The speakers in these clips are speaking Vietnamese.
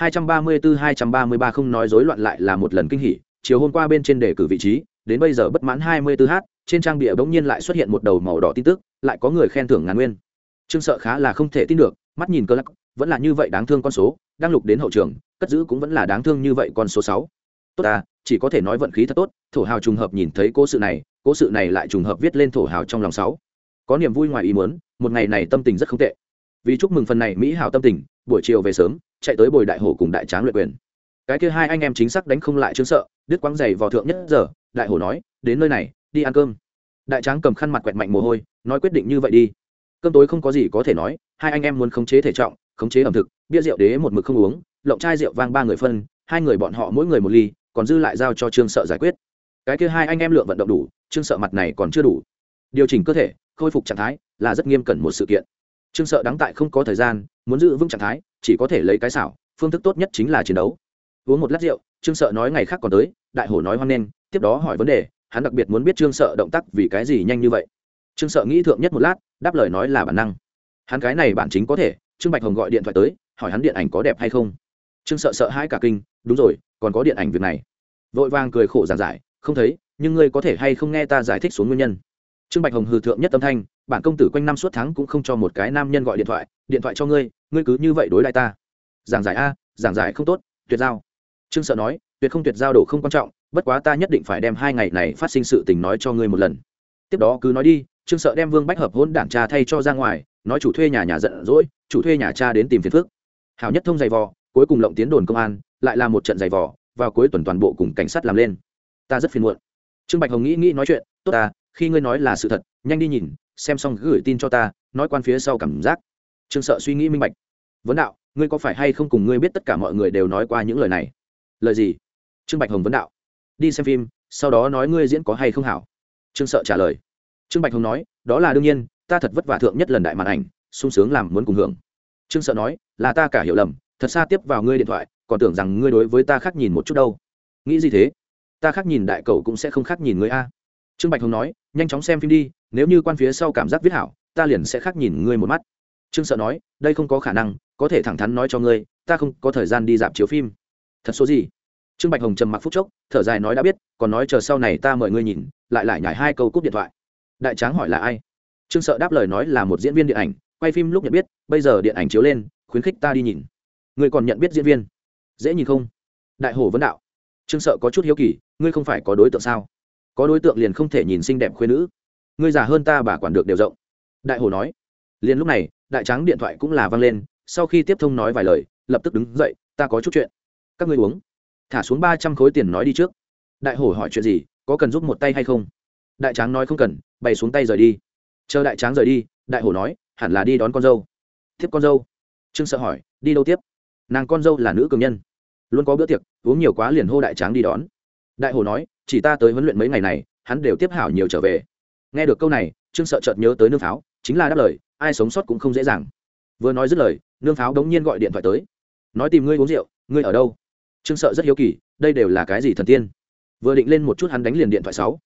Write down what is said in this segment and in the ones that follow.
234-233 không nói dối loạn lại là một lần kinh hỉ, chiều hôm qua bên trên đề cử vị trí, đến bây giờ bất mãn 24h trên trang bìa bỗng nhiên lại xuất hiện một đầu màu đỏ tin tức, lại có người khen thưởng ngàn nguyên. Trương sợ khá là không thể tin được, mắt nhìn cơ lắc vẫn là như vậy đáng thương con số, đang lục đến hậu trường, cất giữ cũng vẫn là đáng thương như vậy con số sáu. Tốt ta, chỉ có thể nói vận khí thật tốt, thổ hào trùng hợp nhìn thấy cố sự này, cố sự này lại trùng hợp viết lên thổ hào trong lòng sáu. Có niềm vui ngoài ý muốn, một ngày này tâm tình rất không tệ. Vì chúc mừng phần này mỹ Hảo tâm tình buổi chiều về sớm, chạy tới bồi đại hổ cùng đại tráng luyện quyền. Cái kia hai anh em chính xác đánh không lại chứng sợ, đứt quáng giày vào thượng nhất giờ, đại hổ nói, đến nơi này, đi ăn cơm. Đại tráng cầm khăn mặt quẹt mạnh mồ hôi, nói quyết định như vậy đi. Cơm tối không có gì có thể nói, hai anh em muốn khống chế thể trọng, khống chế ẩm thực, bia rượu đế một mực không uống, lộng chai rượu vang ba người phân, hai người bọn họ mỗi người một ly, còn dư lại giao cho trương sợ giải quyết. Cái kia hai anh em lượng vận động đủ, trương sợ mặt này còn chưa đủ. Điều chỉnh cơ thể, khôi phục trạng thái là rất nghiêm cẩn một sự kiện trương sợ đáng tại không có thời gian, muốn giữ vững trạng thái, chỉ có thể lấy cái xảo, phương thức tốt nhất chính là chiến đấu. Uống một lát rượu, trương sợ nói ngày khác còn tới, đại hổ nói hoan nghênh, tiếp đó hỏi vấn đề, hắn đặc biệt muốn biết trương sợ động tác vì cái gì nhanh như vậy. Trương sợ nghĩ thượng nhất một lát, đáp lời nói là bản năng. Hắn cái này bản chính có thể, trương bạch hồng gọi điện thoại tới, hỏi hắn điện ảnh có đẹp hay không. Trương sợ sợ hãi cả kinh, đúng rồi, còn có điện ảnh việc này. Vội vàng cười khổ giảng giải, không thấy, nhưng ngươi có thể hay không nghe ta giải thích xuống nguyên nhân. Trương bạch hồng hừ thượng nhất tâm thanh bản công tử quanh năm suốt tháng cũng không cho một cái nam nhân gọi điện thoại điện thoại cho ngươi ngươi cứ như vậy đối lại ta. Giảng giải a, giảng giải không tốt, tuyệt giao. Trương sợ nói, tuyệt không tuyệt giao đồ không quan trọng, bất quá ta nhất định phải đem hai ngày này phát sinh sự tình nói cho ngươi một lần. Tiếp đó cứ nói đi, trương sợ đem vương bách hợp hôn đảng cha thay cho ra ngoài, nói chủ thuê nhà nhà giận dỗi, chủ thuê nhà cha đến tìm phiền phước hảo nhất thông giày vò, cuối cùng lộng tiến đồn công an, lại là một trận giày vò, vào cuối tuần toàn bộ cùng cảnh sát làm lên. Ta rất phiền muộn. Trương bạch hồng nghĩ nghĩ nói chuyện, tốt ta, khi ngươi nói là sự thật, nhanh đi nhìn xem xong gửi tin cho ta, nói quan phía sau cảm giác. Trương sợ suy nghĩ minh bạch. Vấn đạo, ngươi có phải hay không cùng ngươi biết tất cả mọi người đều nói qua những lời này? Lời gì? Trương bạch hồng vấn đạo. Đi xem phim, sau đó nói ngươi diễn có hay không hảo. Trương sợ trả lời. Trương bạch hồng nói, đó là đương nhiên, ta thật vất vả thượng nhất lần đại màn ảnh, sung sướng làm muốn cùng hưởng. Trương sợ nói, là ta cả hiểu lầm, thật xa tiếp vào ngươi điện thoại, còn tưởng rằng ngươi đối với ta khác nhìn một chút đâu. Nghĩ gì thế? Ta khác nhìn đại cầu cũng sẽ không khác nhìn ngươi a. Trương bạch hồng nói, nhanh chóng xem phim đi nếu như quan phía sau cảm giác viết hảo, ta liền sẽ khác nhìn ngươi một mắt. Trương sợ nói, đây không có khả năng, có thể thẳng thắn nói cho ngươi, ta không có thời gian đi dạp chiếu phim. Thật số gì? Trương bạch hồng trầm mặc phút chốc, thở dài nói đã biết, còn nói chờ sau này ta mời ngươi nhìn, lại lại nhảy hai câu cúp điện thoại. Đại tráng hỏi là ai? Trương sợ đáp lời nói là một diễn viên điện ảnh, quay phim lúc nhận biết, bây giờ điện ảnh chiếu lên, khuyến khích ta đi nhìn. Ngươi còn nhận biết diễn viên? Dễ nhìn không? Đại hồ vấn đạo. Trương sợ có chút hiếu kỳ, ngươi không phải có đối tượng sao? Có đối tượng liền không thể nhìn xinh đẹp khuyên nữ ngươi già hơn ta bà quản được đều rộng. Đại hồ nói. Liền lúc này, đại tráng điện thoại cũng là vang lên, sau khi tiếp thông nói vài lời, lập tức đứng dậy, ta có chút chuyện. Các ngươi uống. Thả xuống ba trăm khối tiền nói đi trước. Đại hổ hỏi chuyện gì, có cần giúp một tay hay không? Đại tráng nói không cần, bày xuống tay rời đi. Chờ đại tráng rời đi, đại hổ nói, hẳn là đi đón con dâu. Tiếp con dâu? Trương sợ hỏi, đi đâu tiếp? Nàng con dâu là nữ cường nhân. Luôn có bữa tiệc, uống nhiều quá liền hô đại tráng đi đón. Đại hổ nói, chỉ ta tới huấn luyện mấy ngày này, hắn đều tiếp hảo nhiều trở về nghe được câu này, trương sợ chợt nhớ tới nương pháo, chính là đáp lời, ai sống sót cũng không dễ dàng. Vừa nói dứt lời, nương pháo đống nhiên gọi điện thoại tới. Nói tìm ngươi uống rượu, ngươi ở đâu? Trương sợ rất hiếu kỳ, đây đều là cái gì thần tiên? Vừa định lên một chút hắn đánh liền điện thoại sáu.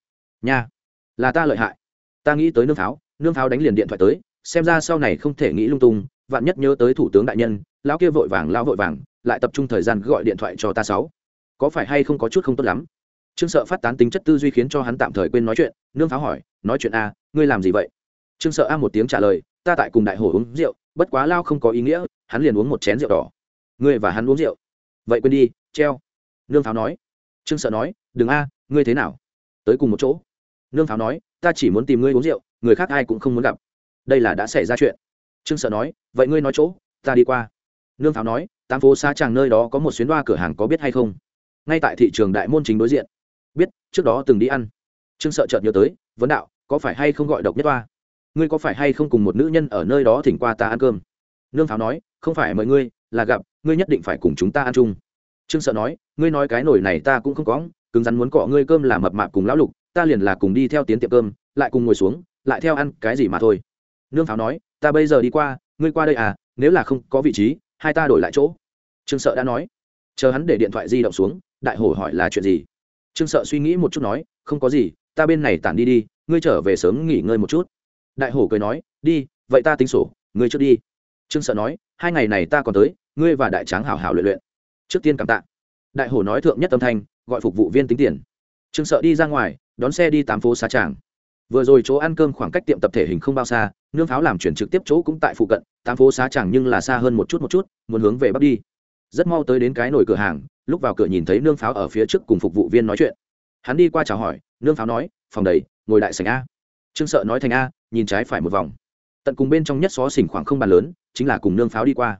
Nha, là ta lợi hại. Ta nghĩ tới nương pháo nương pháo đánh liền điện thoại tới, xem ra sau này không thể nghĩ lung tung, vạn nhất nhớ tới thủ tướng đại nhân, lão kia vội vàng, lão vội vàng, lại tập trung thời gian gọi điện thoại cho ta sáu. Có phải hay không có chút không tốt lắm? Trương sợ phát tán tính chất tư duy khiến cho hắn tạm thời quên nói chuyện, nương pháo hỏi, nói chuyện a ngươi làm gì vậy? Trương sợ a một tiếng trả lời, ta tại cùng đại hổ uống rượu, bất quá lao không có ý nghĩa, hắn liền uống một chén rượu đỏ. Ngươi và hắn uống rượu? Vậy quên đi, treo. Nương pháo nói. Trương sợ nói, đừng a, ngươi thế nào? Tới cùng một chỗ. Nương pháo nói, ta chỉ muốn tìm ngươi uống rượu, người khác ai cũng không muốn gặp. Đây là đã xảy ra chuyện. Trương sợ nói, vậy ngươi nói chỗ, ta đi qua. Nương pháo nói, tám phố xa tràng nơi đó có một xuyến đoa cửa hàng có biết hay không? Ngay tại thị trường đại môn chính đối diện biết, trước đó từng đi ăn. Trương sợ chợt nhớ tới, vấn đạo, có phải hay không gọi độc nhất toa? Ngươi có phải hay không cùng một nữ nhân ở nơi đó thỉnh qua ta ăn cơm? Nương pháo nói, không phải mời ngươi, là gặp, ngươi nhất định phải cùng chúng ta ăn chung. Trương sợ nói, ngươi nói cái nổi này ta cũng không có, cứng rắn muốn cọ ngươi cơm là mập mạp cùng lão lục, ta liền là cùng đi theo tiến tiệm cơm, lại cùng ngồi xuống, lại theo ăn cái gì mà thôi. Nương pháo nói, ta bây giờ đi qua, ngươi qua đây à nếu là không có vị trí, hai ta đổi lại chỗ. Trương sợ đã nói. Chờ hắn để điện thoại di động xuống, đại hổ hỏi là chuyện gì? Trương sợ suy nghĩ một chút nói, không có gì, ta bên này tản đi đi, ngươi trở về sớm nghỉ ngơi một chút. Đại hổ cười nói, đi, vậy ta tính sổ, ngươi trước đi. Trương sợ nói, hai ngày này ta còn tới, ngươi và đại tráng hảo hảo luyện luyện. Trước tiên cảm tạ. Đại hổ nói thượng nhất âm thanh, gọi phục vụ viên tính tiền. Trương sợ đi ra ngoài, đón xe đi tám phố xá tràng. Vừa rồi chỗ ăn cơm khoảng cách tiệm tập thể hình không bao xa, nương pháo làm chuyển trực tiếp chỗ cũng tại phụ cận, tám phố xá tràng nhưng là xa hơn một chút một chút, muốn hướng về bắc đi. Rất mau tới đến cái nồi cửa hàng lúc vào cửa nhìn thấy nương pháo ở phía trước cùng phục vụ viên nói chuyện. Hắn đi qua chào hỏi, nương pháo nói, phòng đầy, ngồi đại sành a. Trương sợ nói thành a, nhìn trái phải một vòng. Tận cùng bên trong nhất xó xỉnh khoảng không bàn lớn, chính là cùng nương pháo đi qua.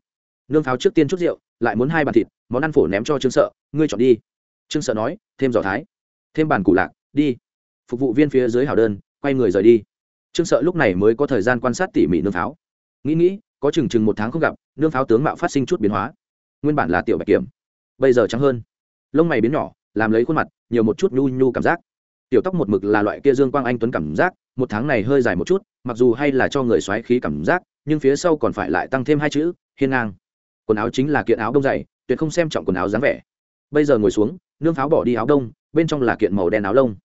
Nương pháo trước tiên chút rượu, lại muốn hai bàn thịt, món ăn phổ ném cho trương sợ, ngươi chọn đi. Trương sợ nói, thêm giỏ thái, thêm bàn củ lạc, đi. Phục vụ viên phía dưới hảo đơn, quay người rời đi. Trương sợ lúc này mới có thời gian quan sát tỉ mỉ nương pháo. Nghĩ nghĩ, có chừng chừng một tháng không gặp, nương pháo tướng mạo phát sinh chút biến hóa. Nguyên bản là tiểu bạch kiểm bây giờ trắng hơn. Lông mày biến nhỏ, làm lấy khuôn mặt, nhiều một chút nhu nhu cảm giác. Tiểu tóc một mực là loại kia dương quang anh tuấn cảm giác, một tháng này hơi dài một chút, mặc dù hay là cho người xoáy khí cảm giác, nhưng phía sau còn phải lại tăng thêm hai chữ, hiên ngang. Quần áo chính là kiện áo đông dày, tuyệt không xem trọng quần áo dáng vẻ. Bây giờ ngồi xuống, nương pháo bỏ đi áo đông, bên trong là kiện màu đen áo lông.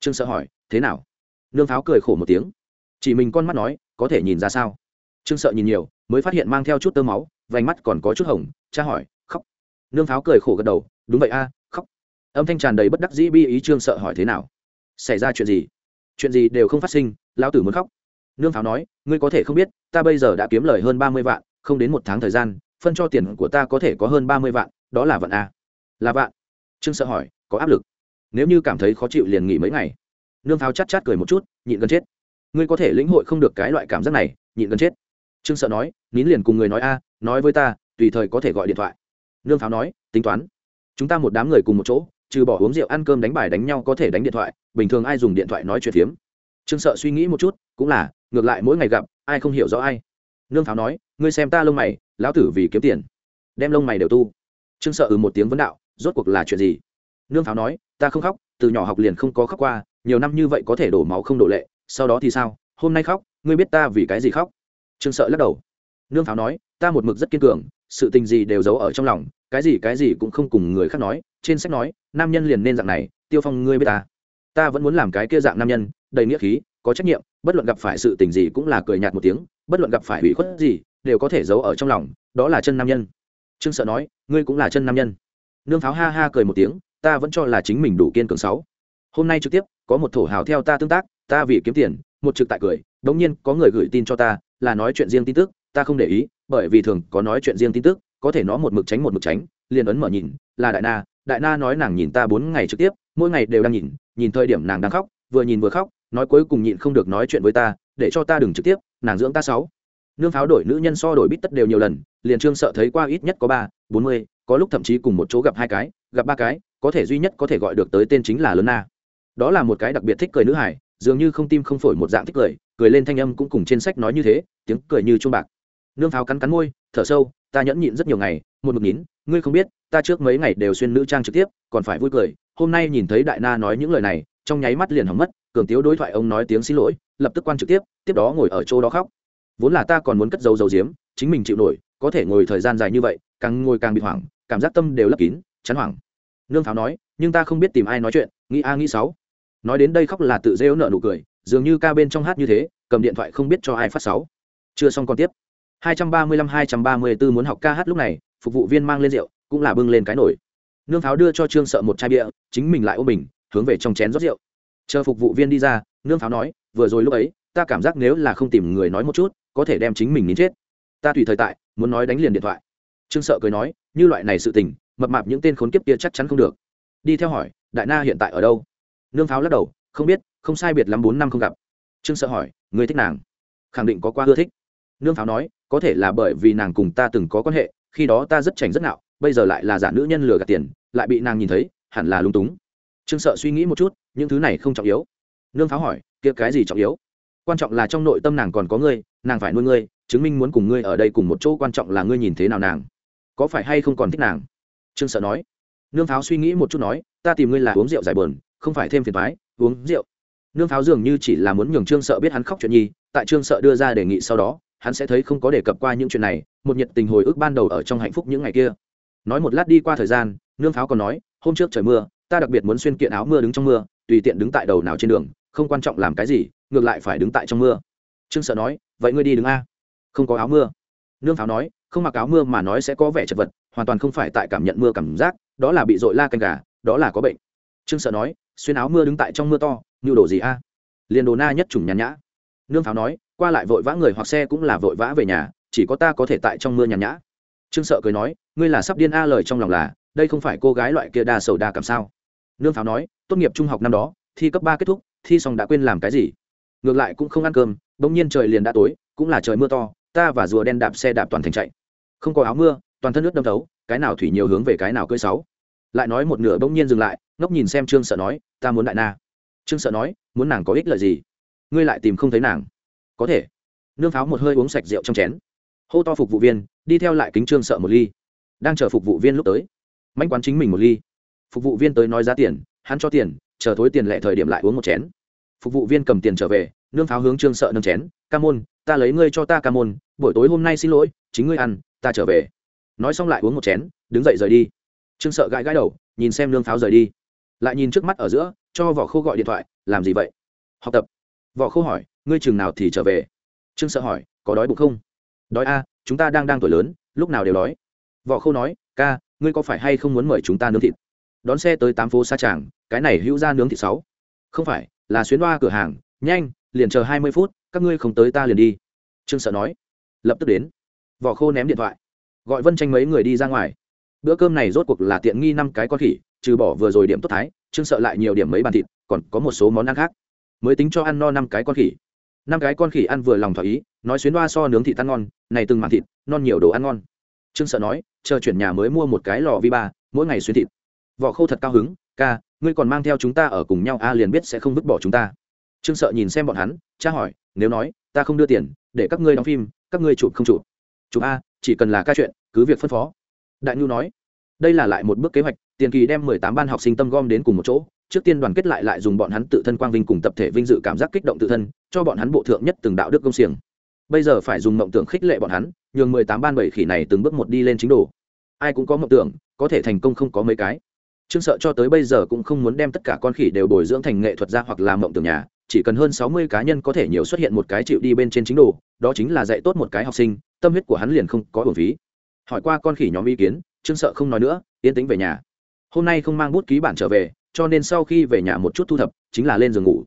Trương sợ hỏi, thế nào? Nương pháo cười khổ một tiếng. Chỉ mình con mắt nói, có thể nhìn ra sao? Trương sợ nhìn nhiều, mới phát hiện mang theo chút tơ máu, vành mắt còn có chút hồng, cha hỏi nương pháo cười khổ gật đầu, đúng vậy a, khóc. Âm thanh tràn đầy bất đắc dĩ bi ý trương sợ hỏi thế nào? Xảy ra chuyện gì? Chuyện gì đều không phát sinh, lão tử muốn khóc. Nương pháo nói, ngươi có thể không biết, ta bây giờ đã kiếm lời hơn ba mươi vạn, không đến một tháng thời gian, phân cho tiền của ta có thể có hơn ba mươi vạn, đó là vạn a. Là vạn. Trương sợ hỏi, có áp lực? Nếu như cảm thấy khó chịu liền nghỉ mấy ngày. Nương pháo chát chát cười một chút, nhịn gần chết. Ngươi có thể lĩnh hội không được cái loại cảm giác này, nhịn gần chết. Trương sợ nói, nín liền cùng người nói a, nói với ta, tùy thời có thể gọi điện thoại nương pháo nói, tính toán. Chúng ta một đám người cùng một chỗ, trừ bỏ uống rượu, ăn cơm, đánh bài, đánh nhau có thể đánh điện thoại, bình thường ai dùng điện thoại nói chuyện phiếm? Trương sợ suy nghĩ một chút, cũng là, ngược lại mỗi ngày gặp, ai không hiểu rõ ai. Nương pháo nói, ngươi xem ta lông mày, lão tử vì kiếm tiền, đem lông mày đều tu. Trương sợ ừ một tiếng vấn đạo, rốt cuộc là chuyện gì? Nương pháo nói, ta không khóc, từ nhỏ học liền không có khóc qua, nhiều năm như vậy có thể đổ máu không đổ lệ, sau đó thì sao? Hôm nay khóc, ngươi biết ta vì cái gì khóc? Trương sợ lắc đầu. Nương pháo nói, ta một mực rất kiên cường sự tình gì đều giấu ở trong lòng, cái gì cái gì cũng không cùng người khác nói, trên sách nói, nam nhân liền nên dạng này, tiêu phong ngươi biết ta. Ta vẫn muốn làm cái kia dạng nam nhân, đầy nghĩa khí, có trách nhiệm, bất luận gặp phải sự tình gì cũng là cười nhạt một tiếng, bất luận gặp phải ủy khuất gì, đều có thể giấu ở trong lòng, đó là chân nam nhân. Trương sợ nói, ngươi cũng là chân nam nhân. Nương pháo ha ha cười một tiếng, ta vẫn cho là chính mình đủ kiên cường sáu. Hôm nay trực tiếp, có một thổ hào theo ta tương tác, ta vì kiếm tiền, một trực tại cười, đống nhiên có người gửi tin cho ta, là nói chuyện riêng tin tức ta không để ý, bởi vì thường có nói chuyện riêng tin tức, có thể nó một mực tránh một mực tránh, liền ấn mở nhìn, là đại na đại na nói nàng nhìn ta bốn ngày trực tiếp, mỗi ngày đều đang nhìn nhìn thời điểm nàng đang khóc, vừa nhìn vừa khóc, nói cuối cùng nhịn không được nói chuyện với ta, để cho ta đừng trực tiếp, nàng dưỡng ta sáu. Nương pháo đổi nữ nhân so đổi bít tất đều nhiều lần, liền trương sợ thấy qua ít nhất có ba, bốn mươi, có lúc thậm chí cùng một chỗ gặp hai cái, gặp ba cái, có thể duy nhất có thể gọi được tới tên chính là lớn na. Đó là một cái đặc biệt thích cười nữ hải dường như không tim không phổi một dạng thích cười cười lên thanh âm cũng cùng trên sách nói như thế, tiếng cười như chuông bạc nương pháo cắn cắn môi, thở sâu, ta nhẫn nhịn rất nhiều ngày, một mực nhín ngươi không biết, ta trước mấy ngày đều xuyên nữ trang trực tiếp, còn phải vui cười, hôm nay nhìn thấy đại na nói những lời này, trong nháy mắt liền hỏng mất, cường tiếu đối thoại ông nói tiếng xin lỗi, lập tức quan trực tiếp tiếp đó ngồi ở chỗ đó khóc. Vốn là ta còn muốn cất dấu dầu diếm chính mình chịu nổi, có thể ngồi thời gian dài như vậy, càng ngồi càng bị hoảng, cảm giác tâm đều lấp kín, chán hoảng. Nương pháo nói, nhưng ta không biết tìm ai nói chuyện, nghĩ a nghĩ sáu. Nói đến đây khóc là tự dễ nợ nụ cười, dường như ca bên trong hát như thế, cầm điện thoại không biết cho ai phát sáu. Chưa xong còn tiếp. 235-234 muốn học ca hát lúc này, phục vụ viên mang lên rượu, cũng là bưng lên cái nổi nương pháo đưa cho trương sợ một chai bia, chính mình lại ôm mình, hướng về trong chén rót rượu. Chờ phục vụ viên đi ra, nương pháo nói, vừa rồi lúc ấy, ta cảm giác nếu là không tìm người nói một chút, có thể đem chính mình nín chết. Ta tùy thời tại, muốn nói đánh liền điện thoại. Trương sợ cười nói, như loại này sự tình, mập mạp những tên khốn kiếp kia chắc chắn không được. Đi theo hỏi, đại na hiện tại ở đâu? Nương pháo lắc đầu, không biết, không sai biệt lắm bốn năm không gặp. Trương sợ hỏi người thích nàng? Khẳng định có qua ưa thích nương pháo nói, có thể là bởi vì nàng cùng ta từng có quan hệ, khi đó ta rất chảnh rất nạo, bây giờ lại là giả nữ nhân lừa gạt tiền, lại bị nàng nhìn thấy, hẳn là lung túng. Trương sợ suy nghĩ một chút, những thứ này không trọng yếu. Nương pháo hỏi, kia cái gì trọng yếu? Quan trọng là trong nội tâm nàng còn có ngươi, nàng phải nuôi ngươi, chứng minh muốn cùng ngươi ở đây cùng một chỗ, quan trọng là ngươi nhìn thế nào nàng, có phải hay không còn thích nàng? Trương sợ nói. Nương pháo suy nghĩ một chút nói, ta tìm ngươi là uống rượu giải bờn không phải thêm phiền thoái uống rượu. Nương pháo dường như chỉ là muốn nhường trương sợ biết hắn khóc chuyện nhi, tại trương sợ đưa ra đề nghị sau đó hắn sẽ thấy không có đề cập qua những chuyện này, một nhiệt tình hồi ức ban đầu ở trong hạnh phúc những ngày kia. Nói một lát đi qua thời gian, nương pháo còn nói, hôm trước trời mưa, ta đặc biệt muốn xuyên kiện áo mưa đứng trong mưa, tùy tiện đứng tại đầu nào trên đường, không quan trọng làm cái gì, ngược lại phải đứng tại trong mưa. Trương sợ nói, vậy ngươi đi đứng a. Không có áo mưa. Nương pháo nói, không mặc áo mưa mà nói sẽ có vẻ chật vật, hoàn toàn không phải tại cảm nhận mưa cảm giác, đó là bị dội la canh gà, đó là có bệnh. Trương sợ nói, xuyên áo mưa đứng tại trong mưa to như đồ gì a? Liền đồ na nhất chủng nhàn nhã. Nương pháo nói qua lại vội vã người hoặc xe cũng là vội vã về nhà, chỉ có ta có thể tại trong mưa nhàn nhã. Trương sợ cười nói, ngươi là sắp điên a lời trong lòng là, đây không phải cô gái loại kia đa sầu đa cảm sao? Nương pháo nói, tốt nghiệp trung học năm đó, thi cấp ba kết thúc, thi xong đã quên làm cái gì? Ngược lại cũng không ăn cơm, bỗng nhiên trời liền đã tối, cũng là trời mưa to, ta và rùa đen đạp xe đạp toàn thành chạy. Không có áo mưa, toàn thân nước đâm thấu, cái nào thủy nhiều hướng về cái nào cơi sáu lại nói một nửa bỗng nhiên dừng lại, ngốc nhìn xem trương sợ nói, ta muốn đại na. Trương sợ nói, muốn nàng có ích lợi gì? Ngươi lại tìm không thấy nàng có thể. Nương pháo một hơi uống sạch rượu trong chén. Hô to phục vụ viên, đi theo lại kính trương sợ một ly. Đang chờ phục vụ viên lúc tới. Manh quán chính mình một ly. Phục vụ viên tới nói giá tiền, hắn cho tiền, chờ thối tiền lệ thời điểm lại uống một chén. Phục vụ viên cầm tiền trở về, nương pháo hướng trương sợ nâng chén. Ca môn, ta lấy ngươi cho ta ca môn, buổi tối hôm nay xin lỗi, chính ngươi ăn, ta trở về. Nói xong lại uống một chén, đứng dậy rời đi. Trương sợ gãi gãi đầu, nhìn xem nương pháo rời đi. Lại nhìn trước mắt ở giữa, cho vỏ khô gọi điện thoại, làm gì vậy? Học tập. Vỏ khô hỏi ngươi chừng nào thì trở về? Trương sợ hỏi, có đói bụng không? Đói a, chúng ta đang đang tuổi lớn, lúc nào đều đói. Võ khô nói, ca, ngươi có phải hay không muốn mời chúng ta nướng thịt? Đón xe tới tám phố xa tràng, cái này hữu ra nướng thịt sáu. Không phải, là xuyến đoa cửa hàng, nhanh, liền chờ hai mươi phút, các ngươi không tới ta liền đi. Trương sợ nói, lập tức đến. Vỏ khô ném điện thoại. Gọi vân tranh mấy người đi ra ngoài. Bữa cơm này rốt cuộc là tiện nghi năm cái con khỉ, trừ bỏ vừa rồi điểm tốt thái, trương sợ lại nhiều điểm mấy bàn thịt, còn có một số món ăn khác. Mới tính cho ăn no năm cái con khỉ năm cái con khỉ ăn vừa lòng thỏa ý, nói xuyến đoa so nướng thịt ăn ngon, này từng màn thịt, non nhiều đồ ăn ngon. Trương sợ nói, chờ chuyển nhà mới mua một cái lò vi ba, mỗi ngày xuyến thịt. Vỏ Khâu thật cao hứng, ca, ngươi còn mang theo chúng ta ở cùng nhau, a liền biết sẽ không vứt bỏ chúng ta. Trương sợ nhìn xem bọn hắn, cha hỏi, nếu nói, ta không đưa tiền, để các ngươi đóng phim, các ngươi chụp không chụp? Chụp a, chỉ cần là ca chuyện, cứ việc phân phó. Đại nhu nói, đây là lại một bước kế hoạch, tiền kỳ đem mười tám ban học sinh tâm gom đến cùng một chỗ trước tiên đoàn kết lại lại dùng bọn hắn tự thân quang vinh cùng tập thể vinh dự cảm giác kích động tự thân, cho bọn hắn bộ thượng nhất từng đạo đức công xiềng. Bây giờ phải dùng mộng tưởng khích lệ bọn hắn, nhường mười tám ban bảy khỉ này từng bước một đi lên chính đồ. Ai cũng có mộng tưởng, có thể thành công không có mấy cái. Trương sợ cho tới bây giờ cũng không muốn đem tất cả con khỉ đều bồi dưỡng thành nghệ thuật gia hoặc là mộng tưởng nhà, chỉ cần hơn sáu mươi cá nhân có thể nhiều xuất hiện một cái chịu đi bên trên chính đồ, đó chính là dạy tốt một cái học sinh, tâm huyết của hắn liền không có bổn phí. Hỏi qua con khỉ nhóm ý kiến, trương sợ không nói nữa, yên tĩnh về nhà. Hôm nay không mang bút ký bản trở về cho nên sau khi về nhà một chút thu thập, chính là lên giường ngủ.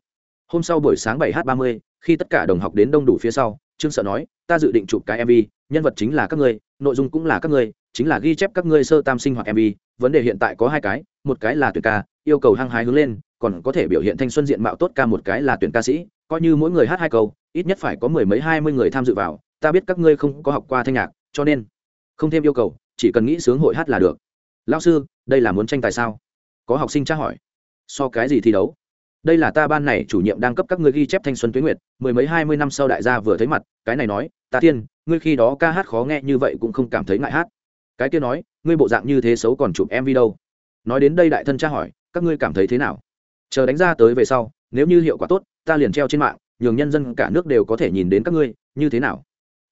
Hôm sau buổi sáng bảy h ba mươi, khi tất cả đồng học đến đông đủ phía sau, trương sợ nói, ta dự định chụp cái mv nhân vật chính là các ngươi, nội dung cũng là các ngươi, chính là ghi chép các ngươi sơ tam sinh hoạt mv vấn đề hiện tại có hai cái, một cái là tuyển ca, yêu cầu hăng hái hướng lên, còn có thể biểu hiện thanh xuân diện mạo tốt ca một cái là tuyển ca sĩ, coi như mỗi người hát hai câu, ít nhất phải có mười mấy hai mươi người tham dự vào, ta biết các ngươi không có học qua thanh nhạc, cho nên không thêm yêu cầu, chỉ cần nghĩ sướng hội hát là được. Lao sư, đây là muốn tranh tài sao? Có học sinh tra hỏi, so cái gì thi đấu? Đây là ta ban này chủ nhiệm đang cấp các ngươi ghi chép thanh xuân tuyến nguyệt, mười mấy hai mươi năm sau đại gia vừa thấy mặt, cái này nói, ta tiên, ngươi khi đó ca hát khó nghe như vậy cũng không cảm thấy ngại hát. Cái kia nói, ngươi bộ dạng như thế xấu còn chụp mv đâu? Nói đến đây đại thân tra hỏi, các ngươi cảm thấy thế nào? Chờ đánh ra tới về sau, nếu như hiệu quả tốt, ta liền treo trên mạng, nhường nhân dân cả nước đều có thể nhìn đến các ngươi, như thế nào?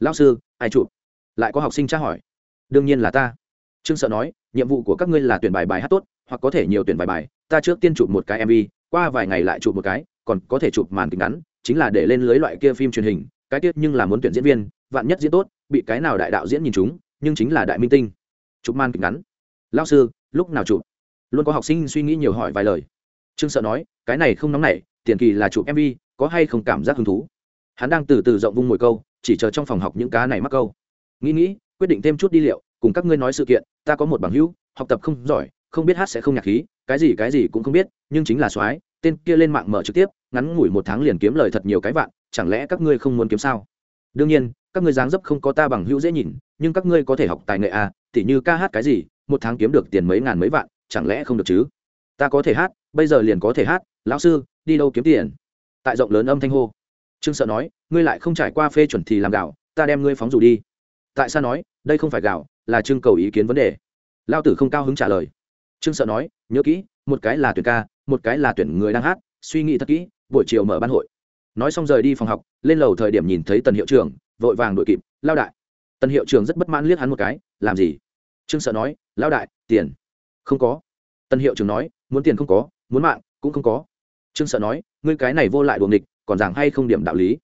Lão sư, ai chụp? Lại có học sinh tra hỏi, đương nhiên là ta. Trương sợ nói, nhiệm vụ của các ngươi là tuyển bài bài hát tốt hoặc có thể nhiều tuyển bài bài, ta trước tiên chụp một cái mv qua vài ngày lại chụp một cái, còn có thể chụp màn kịch ngắn, chính là để lên lưới loại kia phim truyền hình, cái tiết nhưng là muốn tuyển diễn viên, vạn nhất diễn tốt, bị cái nào đại đạo diễn nhìn chúng, nhưng chính là đại minh tinh. Chụp màn kịch ngắn. Lao sư, lúc nào chụp? Luôn có học sinh suy nghĩ nhiều hỏi vài lời. Trương sợ nói, cái này không nóng nảy, tiền kỳ là chụp mv có hay không cảm giác hứng thú? Hắn đang từ từ rộng vung mồi câu, chỉ chờ trong phòng học những cá này mắc câu. Nghĩ nghĩ, quyết định thêm chút đi liệu, cùng các ngươi nói sự kiện, ta có một bằng hữu, học tập không giỏi không biết hát sẽ không nhạc khí, cái gì cái gì cũng không biết, nhưng chính là soái, tên kia lên mạng mở trực tiếp, ngắn ngủi một tháng liền kiếm lời thật nhiều cái vạn, chẳng lẽ các ngươi không muốn kiếm sao? Đương nhiên, các ngươi dáng dấp không có ta bằng hữu dễ nhìn, nhưng các ngươi có thể học tài nghệ à tỉ như ca hát cái gì, một tháng kiếm được tiền mấy ngàn mấy vạn, chẳng lẽ không được chứ? Ta có thể hát, bây giờ liền có thể hát, lão sư, đi đâu kiếm tiền? Tại rộng lớn âm thanh hô. Trương sợ nói, ngươi lại không trải qua phê chuẩn thì làm gạo, ta đem ngươi phóng dù đi. Tại sao nói, đây không phải gạo, là trưng cầu ý kiến vấn đề. Lao tử không cao hứng trả lời trương sợ nói, nhớ kỹ, một cái là tuyển ca, một cái là tuyển người đang hát, suy nghĩ thật kỹ, buổi chiều mở ban hội. Nói xong rời đi phòng học, lên lầu thời điểm nhìn thấy tần hiệu trưởng vội vàng đội kịp, lao đại. Tần hiệu trưởng rất bất mãn liếc hắn một cái, làm gì? Trương sợ nói, lao đại, tiền. Không có. Tần hiệu trưởng nói, muốn tiền không có, muốn mạng cũng không có. Trương sợ nói, ngươi cái này vô lại đuồng địch còn giảng hay không điểm đạo lý?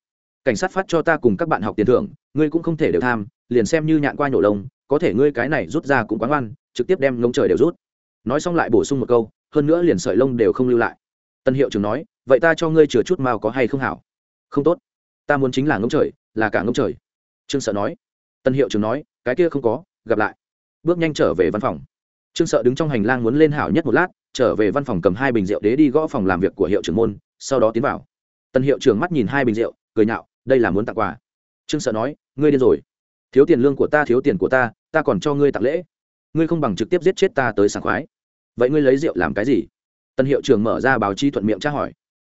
Cảnh sát phát cho ta cùng các bạn học tiền thưởng, ngươi cũng không thể đều tham, liền xem như nhạn qua nhổ lông, có thể ngươi cái này rút ra cũng quá ngoan trực tiếp đem ngông trời đều rút nói xong lại bổ sung một câu, hơn nữa liền sợi lông đều không lưu lại. Tân hiệu trưởng nói, vậy ta cho ngươi chừa chút mao có hay không hảo? Không tốt. Ta muốn chính là ngông trời, là cả ngông trời. Trương sợ nói. Tân hiệu trưởng nói, cái kia không có, gặp lại. Bước nhanh trở về văn phòng. Trương sợ đứng trong hành lang muốn lên hảo nhất một lát, trở về văn phòng cầm hai bình rượu đế đi gõ phòng làm việc của hiệu trưởng môn, sau đó tiến vào. Tân hiệu trưởng mắt nhìn hai bình rượu, cười nhạo, đây là muốn tặng quà. Trương sợ nói, ngươi điên rồi. Thiếu tiền lương của ta, thiếu tiền của ta ta còn cho ngươi tặng lễ ngươi không bằng trực tiếp giết chết ta tới sảng khoái. Vậy ngươi lấy rượu làm cái gì? Tân hiệu trưởng mở ra báo chí thuận miệng tra hỏi.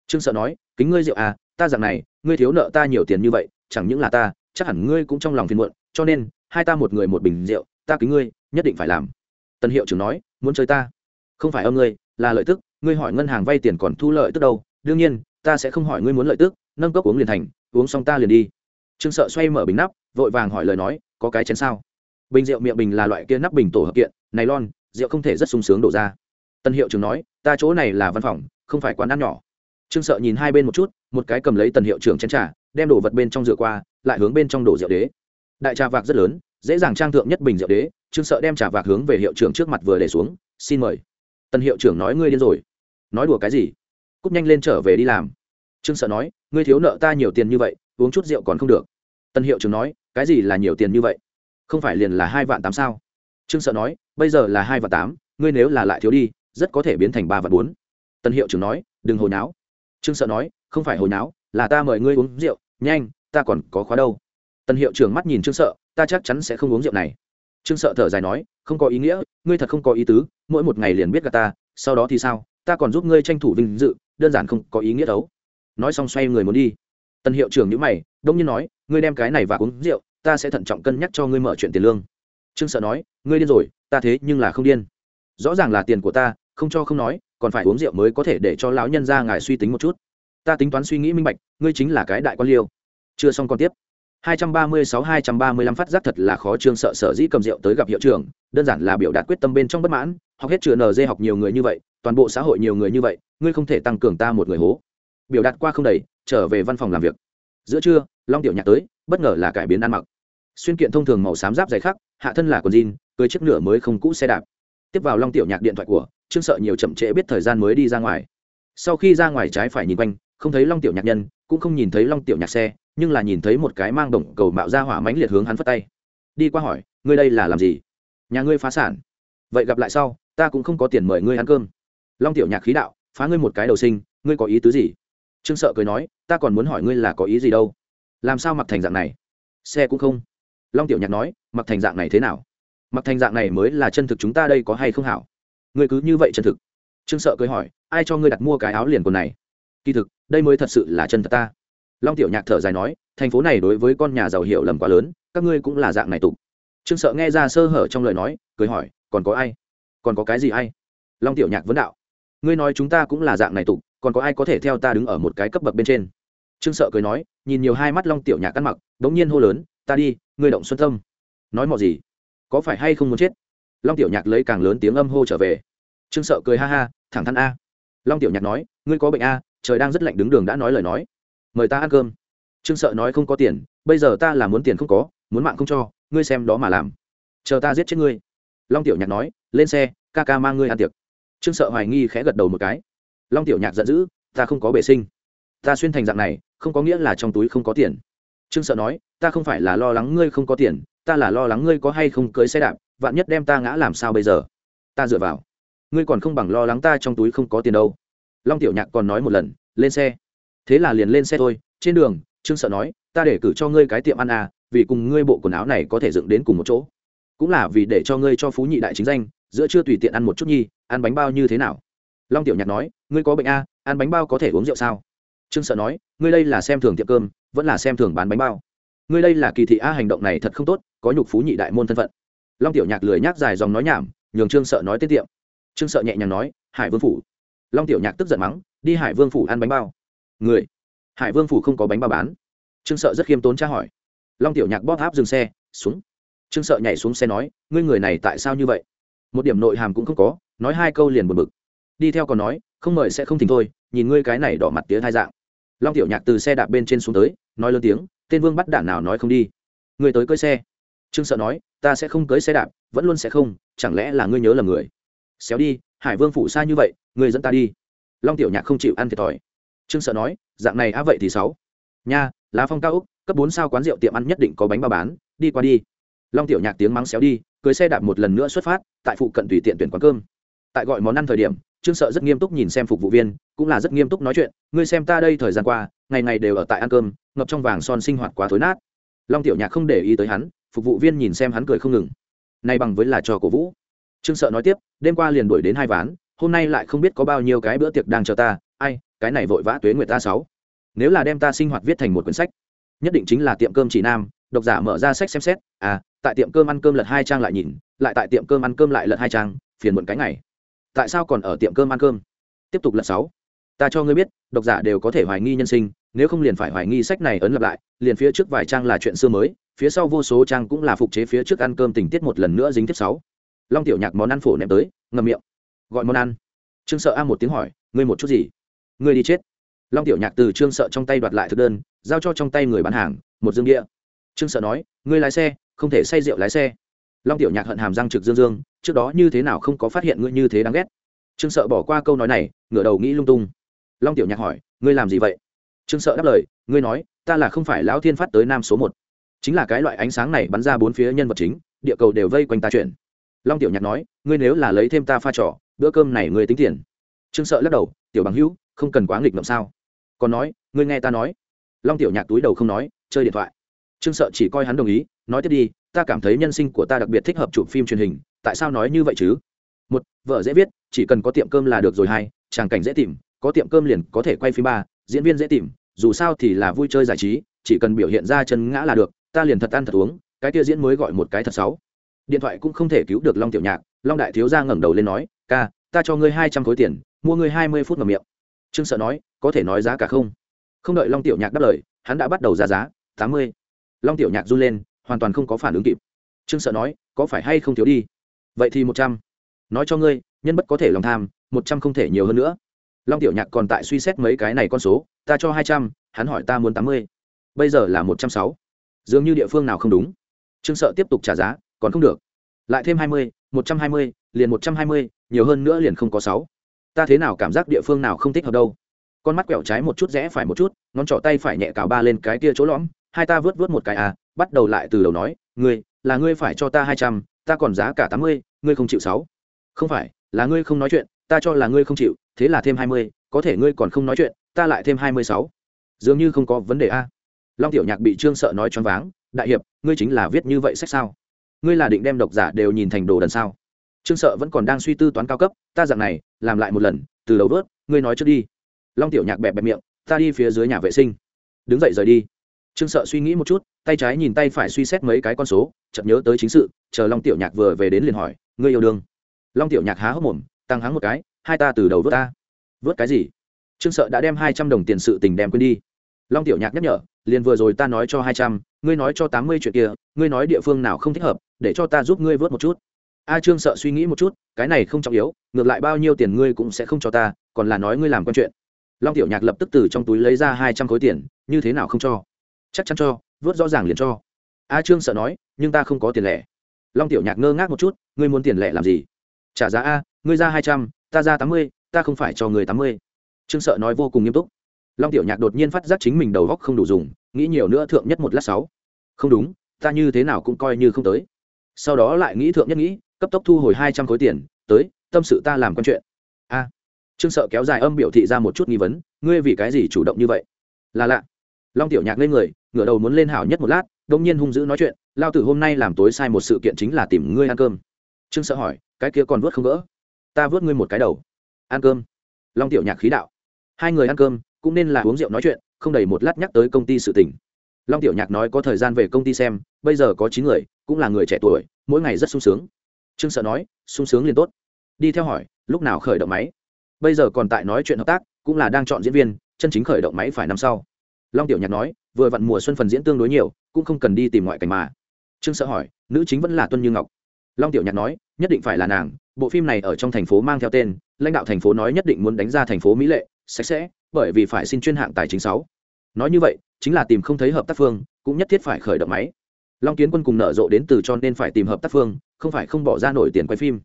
Trương sợ nói, kính ngươi rượu à ta rằng này, ngươi thiếu nợ ta nhiều tiền như vậy, chẳng những là ta, chắc hẳn ngươi cũng trong lòng phiền muộn, cho nên, hai ta một người một bình rượu, ta kính ngươi, nhất định phải làm. Tân hiệu trưởng nói, muốn chơi ta? Không phải âm ngươi, là lợi tức, ngươi hỏi ngân hàng vay tiền còn thu lợi tức đâu, đương nhiên, ta sẽ không hỏi ngươi muốn lợi tức, nâng cốc uống liền thành, uống xong ta liền đi. Trương sợ xoay mở bình nắp, vội vàng hỏi lời nói, có cái chén sao? Bình rượu miệng bình là loại kia nắp bình tổ hợp kiện, này lon, rượu không thể rất sung sướng đổ ra. Tân hiệu trưởng nói, ta chỗ này là văn phòng, không phải quán ăn nhỏ. Trương sợ nhìn hai bên một chút, một cái cầm lấy tần hiệu trưởng chén trà, đem đổ vật bên trong rượu qua, lại hướng bên trong đổ rượu đế. Đại trà vạc rất lớn, dễ dàng trang thượng nhất bình rượu đế, trương sợ đem trà vạc hướng về hiệu trưởng trước mặt vừa để xuống, xin mời. Tần hiệu trưởng nói, ngươi điên rồi. Nói đùa cái gì? Cúp nhanh lên trở về đi làm. Trương sợ nói, ngươi thiếu nợ ta nhiều tiền như vậy, uống chút rượu còn không được. Tân hiệu trưởng nói, cái gì là nhiều tiền như vậy? Không phải liền là hai vạn tám sao? Trương sợ nói, bây giờ là hai vạn tám, ngươi nếu là lại thiếu đi, rất có thể biến thành ba vạn bốn. Tân hiệu trưởng nói, đừng hồi náo trương sợ nói, không phải hồi náo là ta mời ngươi uống rượu, nhanh, ta còn có khóa đâu. Tân hiệu trưởng mắt nhìn trương sợ, ta chắc chắn sẽ không uống rượu này. Trương sợ thở dài nói, không có ý nghĩa, ngươi thật không có ý tứ, mỗi một ngày liền biết gà ta, sau đó thì sao, ta còn giúp ngươi tranh thủ vinh dự, đơn giản không có ý nghĩa đâu. Nói xong xoay người muốn đi. Tân hiệu trưởng nhữ mày, đông nhiên nói, ngươi đem cái này và uống rượu ta sẽ thận trọng cân nhắc cho ngươi mở chuyện tiền lương. Trương sợ nói, ngươi điên rồi, ta thế nhưng là không điên. Rõ ràng là tiền của ta, không cho không nói, còn phải uống rượu mới có thể để cho lão nhân ra ngài suy tính một chút. Ta tính toán suy nghĩ minh bạch, ngươi chính là cái đại quan liêu. Chưa xong còn tiếp. 236-235 phát giác thật là khó, trương sợ sở dĩ cầm rượu tới gặp hiệu trưởng, đơn giản là biểu đạt quyết tâm bên trong bất mãn, học hết chữa nd học nhiều người như vậy, toàn bộ xã hội nhiều người như vậy, ngươi không thể tăng cường ta một người hố. Biểu đạt qua không đầy, trở về văn phòng làm việc. Giữa trưa, long tiểu nhạc tới, bất ngờ là cải biến ăn mặc xuyên kiện thông thường màu xám giáp dày khắc, hạ thân là quần jean, cưới chiếc nửa mới không cũ xe đạp. Tiếp vào long tiểu nhạc điện thoại của, trương sợ nhiều chậm trễ biết thời gian mới đi ra ngoài. Sau khi ra ngoài trái phải nhìn quanh, không thấy long tiểu nhạc nhân, cũng không nhìn thấy long tiểu nhạc xe, nhưng là nhìn thấy một cái mang đồng cầu mạo ra hỏa mánh liệt hướng hắn phất tay. Đi qua hỏi, ngươi đây là làm gì? Nhà ngươi phá sản. Vậy gặp lại sau, ta cũng không có tiền mời ngươi ăn cơm. Long tiểu nhạc khí đạo, phá ngươi một cái đầu sinh, ngươi có ý tứ gì? Trương sợ cười nói, ta còn muốn hỏi ngươi là có ý gì đâu? Làm sao mặc thành dạng này? Xe cũng không long tiểu nhạc nói, mặc thành dạng này thế nào? Mặc thành dạng này mới là chân thực chúng ta đây có hay không hảo? Ngươi cứ như vậy chân thực. Trương sợ cười hỏi, ai cho ngươi đặt mua cái áo liền quần này? Kỳ thực, đây mới thật sự là chân thật ta. Long tiểu nhạc thở dài nói, thành phố này đối với con nhà giàu hiểu lầm quá lớn, các ngươi cũng là dạng này tục. Trương sợ nghe ra sơ hở trong lời nói, cười hỏi, còn có ai? Còn có cái gì ai? Long tiểu nhạc vấn đạo, ngươi nói chúng ta cũng là dạng này tục, còn có ai có thể theo ta đứng ở một cái cấp bậc bên trên? Trương sợ cười nói, nhìn nhiều hai mắt long tiểu nhạc ăn mặc đ ố n g nhiên hô lớn, ta đi ngươi động xuân tâm. Nói mò gì? Có phải hay không muốn chết? Long tiểu nhạc lấy càng lớn tiếng âm hô trở về. Trương sợ cười ha ha, thẳng thắn a. Long tiểu nhạc nói, ngươi có bệnh a, trời đang rất lạnh đứng đường đã nói lời nói. Mời ta ăn cơm. Trương sợ nói không có tiền, bây giờ ta là muốn tiền không có, muốn mạng không cho, ngươi xem đó mà làm. Chờ ta giết chết ngươi. Long tiểu nhạc nói, lên xe, ca ca mang ngươi ăn tiệc. Trương sợ hoài nghi khẽ gật đầu một cái. Long tiểu nhạc giận dữ, ta không có bể sinh. Ta xuyên thành dạng này, không có nghĩa là trong túi không có tiền trương sợ nói, ta không phải là lo lắng ngươi không có tiền, ta là lo lắng ngươi có hay không cưới xe đạp, vạn nhất đem ta ngã làm sao bây giờ? Ta dựa vào. Ngươi còn không bằng lo lắng ta trong túi không có tiền đâu. Long tiểu nhạc còn nói một lần, lên xe. Thế là liền lên xe thôi. Trên đường, trương sợ nói, ta để cử cho ngươi cái tiệm ăn à vì cùng ngươi bộ quần áo này có thể dựng đến cùng một chỗ. Cũng là vì để cho ngươi cho phú nhị đại chính danh, giữa chưa tùy tiện ăn một chút nhi, ăn bánh bao như thế nào? Long tiểu nhạc nói, ngươi có bệnh a ăn bánh bao có thể uống rượu sao? Trương sợ nói, ngươi đây là xem thường tiệm cơm, vẫn là xem thường bán bánh bao. Ngươi đây là kỳ thị a hành động này thật không tốt, có nhục phú nhị đại môn thân phận. Long tiểu nhạc lười nhác dài dòng nói nhảm, nhường trương sợ nói tiết tiệm. Trương sợ nhẹ nhàng nói, hải vương phủ. Long tiểu nhạc tức giận mắng, đi hải vương phủ ăn bánh bao. Người? Hải vương phủ không có bánh bao bán? Trương sợ rất khiêm tốn tra hỏi. Long tiểu nhạc bóp áp dừng xe, xuống. Trương sợ nhảy xuống xe nói, ngươi người này tại sao như vậy? Một điểm nội hàm cũng không có, nói hai câu liền buồn bực. Đi theo còn nói, không mời sẽ không thỉnh thôi, nhìn ngươi cái này đỏ mặt tía thai dạng long tiểu nhạc từ xe đạp bên trên xuống tới, nói lớn tiếng, tên vương bắt đạn nào nói không đi. Người tới cưới xe. Trương sợ nói, ta sẽ không cưới xe đạp, vẫn luôn sẽ không, chẳng lẽ là ngươi nhớ là người? Xéo đi, hải vương phủ xa như vậy, ngươi dẫn ta đi. Long tiểu nhạc không chịu ăn thiệt thòi. Trương sợ nói, dạng này á vậy thì sáu nha, lá phong cao úc cấp bốn sao quán rượu tiệm ăn nhất định có bánh bao bán, đi qua đi. Long tiểu nhạc tiếng mắng xéo đi, cưới xe đạp một lần nữa xuất phát, tại phụ cận tùy tiện tuyển quán cơm. Tại gọi món ăn thời điểm trương sợ rất nghiêm túc nhìn xem phục vụ viên, cũng là rất nghiêm túc nói chuyện, ngươi xem ta đây thời gian qua, ngày ngày đều ở tại ăn cơm, ngập trong vàng son sinh hoạt quá thối nát. Long tiểu nhạc không để ý tới hắn, phục vụ viên nhìn xem hắn cười không ngừng. Nay bằng với là trò cổ vũ. Trương sợ nói tiếp, đêm qua liền đuổi đến hai ván, hôm nay lại không biết có bao nhiêu cái bữa tiệc đang chờ ta, ai, cái này vội vã tuế nguyệt ta sáu. Nếu là đem ta sinh hoạt viết thành một quyển sách, nhất định chính là tiệm cơm chỉ nam, độc giả mở ra sách xem xét à tại tiệm cơm ăn cơm lật hai trang lại nhìn, lại tại tiệm cơm ăn cơm lại lật hai trang, phiền muộn cái ngày tại sao còn ở tiệm cơm ăn cơm? Tiếp tục lần sáu. Ta cho ngươi biết, độc giả đều có thể hoài nghi nhân sinh, nếu không liền phải hoài nghi sách này ấn lập lại, liền phía trước vài trang là chuyện xưa mới, phía sau vô số trang cũng là phục chế phía trước ăn cơm tình tiết một lần nữa dính tiếp sáu. Long tiểu nhạc món ăn phổ ném tới ngầm miệng. Gọi món ăn. Trương sợ a một tiếng hỏi, ngươi một chút gì? Ngươi đi chết. Long tiểu nhạc từ trương sợ trong tay đoạt lại thực đơn, giao cho trong tay người bán hàng, một dương địa trương sợ nói, ngươi lái xe, không thể say rượu lái xe. Long tiểu nhạc hận hàm răng trực dương dương trước đó như thế nào không có phát hiện ngươi như thế đáng ghét. Trương sợ bỏ qua câu nói này ngửa đầu nghĩ lung tung. Long tiểu nhạc hỏi ngươi làm gì vậy? Trương sợ đáp lời ngươi nói ta là không phải lão thiên phát tới nam số một. Chính là cái loại ánh sáng này bắn ra bốn phía nhân vật chính địa cầu đều vây quanh ta chuyển, long tiểu nhạc nói ngươi nếu là lấy thêm ta pha trò bữa cơm này ngươi tính tiền. Trương sợ lắc đầu tiểu bằng hữu không cần quá nghịch ngợm sao? Còn nói ngươi nghe ta nói. Long tiểu nhạc túi đầu không nói chơi điện thoại. Trương sợ chỉ coi hắn đồng ý nói tiếp đi ta cảm thấy nhân sinh của ta đặc biệt thích hợp chụp phim truyền hình tại sao nói như vậy chứ? Một, vợ dễ viết, chỉ cần có tiệm cơm là được rồi. Hai tràng cảnh dễ tìm, có tiệm cơm liền có thể quay phim. Ba, diễn viên dễ tìm, dù sao thì là vui chơi giải trí, chỉ cần biểu hiện ra chân ngã là được, ta liền thật ăn thật uống, cái kia diễn mới gọi một cái thật xấu điện thoại cũng không thể cứu được long tiểu nhạc, long đại thiếu gia ngẩng đầu lên nói, ca, ta cho ngươi hai trăm khối tiền, mua ngươi hai mươi phút ngầm miệng. Trương sợ nói, có thể nói giá cả không? Không đợi long tiểu nhạc đáp lời, hắn đã bắt đầu ra giá, tám mươi. Long tiểu nhạc run lên, hoàn toàn không có phản ứng kịp. Trương sợ nói, có phải hay không thiếu đi? Vậy thì một trăm. Nói cho ngươi, nhân bất có thể lòng tham, một trăm không thể nhiều hơn nữa. Long tiểu nhạc còn tại suy xét mấy cái này con số, ta cho hai trăm, hắn hỏi ta muốn tám mươi. Bây giờ là một trăm sáu. Dường như địa phương nào không đúng. Trương sợ tiếp tục trả giá, còn không được. Lại thêm hai mươi, một trăm hai mươi, liền một trăm hai mươi, nhiều hơn nữa liền không có sáu. Ta thế nào cảm giác địa phương nào không thích hợp đâu? Con mắt quẹo trái một chút, rẽ phải một chút, ngón trỏ tay phải nhẹ cào ba lên cái kia chỗ lõm, hai ta vớt vớt một cái à bắt đầu lại từ đầu nói, ngươi, là ngươi phải cho ta hai trăm ta còn giá cả tám mươi, ngươi không chịu sáu. Không phải, là ngươi không nói chuyện, ta cho là ngươi không chịu, thế là thêm hai mươi, có thể ngươi còn không nói chuyện, ta lại thêm hai mươi sáu. Dường như không có vấn đề a. Long tiểu nhạc bị trương sợ nói choáng váng, đại hiệp, ngươi chính là viết như vậy sách sao? Ngươi là định đem độc giả đều nhìn thành đồ đần sao? Trương sợ vẫn còn đang suy tư toán cao cấp, ta dạng này, làm lại một lần, từ đầu vớt, ngươi nói trước đi. Long tiểu nhạc bẹp bẹp miệng, ta đi phía dưới nhà vệ sinh. Đứng dậy rời đi trương sợ suy nghĩ một chút, tay trái nhìn tay phải suy xét mấy cái con số, chợt nhớ tới chính sự, chờ long tiểu nhạc vừa về đến liền hỏi, ngươi yêu đương? Long tiểu nhạc há hốc mồm, tăng hắng một cái, hai ta từ đầu vớt ta. Vớt cái gì? Trương sợ đã đem hai trăm đồng tiền sự tình đem quên đi. Long tiểu nhạc nhắc nhở, liền vừa rồi ta nói cho hai trăm, ngươi nói cho tám mươi chuyện kia, ngươi nói địa phương nào không thích hợp, để cho ta giúp ngươi vớt một chút. A à, trương sợ suy nghĩ một chút, cái này không trọng yếu, ngược lại bao nhiêu tiền ngươi cũng sẽ không cho ta, còn là nói ngươi làm quen chuyện. Long tiểu nhạc lập tức từ trong túi lấy ra hai trăm khối tiền, như thế nào không cho? Chắc chắn cho, vớt rõ ràng liền cho. A trương sợ nói, nhưng ta không có tiền lẻ. Long tiểu nhạc ngơ ngác một chút, ngươi muốn tiền lẻ làm gì? Trả giá a, ngươi ra hai trăm, ta ra tám mươi, ta không phải cho người tám mươi. Trương sợ nói vô cùng nghiêm túc. Long tiểu nhạc đột nhiên phát giác chính mình đầu góc không đủ dùng, nghĩ nhiều nữa thượng nhất một lát sáu. Không đúng, ta như thế nào cũng coi như không tới. Sau đó lại nghĩ thượng nhất nghĩ, cấp tốc thu hồi hai trăm khối tiền, tới, tâm sự ta làm con chuyện. A. Trương sợ kéo dài âm biểu thị ra một chút nghi vấn, ngươi vì cái gì chủ động như vậy? Là lạ long tiểu nhạc lên người, ngửa đầu muốn lên hảo nhất một lát đông nhiên hung dữ nói chuyện, lao tử hôm nay làm tối sai một sự kiện chính là tìm ngươi ăn cơm. Trương sợ hỏi, cái kia còn vớt không vỡ ta vớt ngươi một cái đầu. Ăn cơm? Long tiểu nhạc khí đạo, hai người ăn cơm, cũng nên là uống rượu nói chuyện, không đầy một lát nhắc tới công ty sự tình. Long tiểu nhạc nói có thời gian về công ty xem, bây giờ có chín người, cũng là người trẻ tuổi, mỗi ngày rất sung sướng. Trương sợ nói, sung sướng liền tốt. Đi theo hỏi, lúc nào khởi động máy? Bây giờ còn tại nói chuyện hợp tác, cũng là đang chọn diễn viên, chân chính khởi động máy phải năm sau long tiểu nhạc nói, vừa vặn mùa xuân phần diễn tương đối nhiều, cũng không cần đi tìm ngoại cảnh mà. Trương sợ hỏi, nữ chính vẫn là tuân như ngọc. Long tiểu nhạc nói, nhất định phải là nàng, bộ phim này ở trong thành phố mang theo tên, lãnh đạo thành phố nói nhất định muốn đánh ra thành phố mỹ lệ, sạch sẽ, bởi vì phải xin chuyên hạng tài chính sáu. Nói như vậy, chính là tìm không thấy hợp tác phương, cũng nhất thiết phải khởi động máy. Long kiến quân cùng nở rộ đến từ cho nên phải tìm hợp tác phương, không phải không bỏ ra nổi tiền quay phim.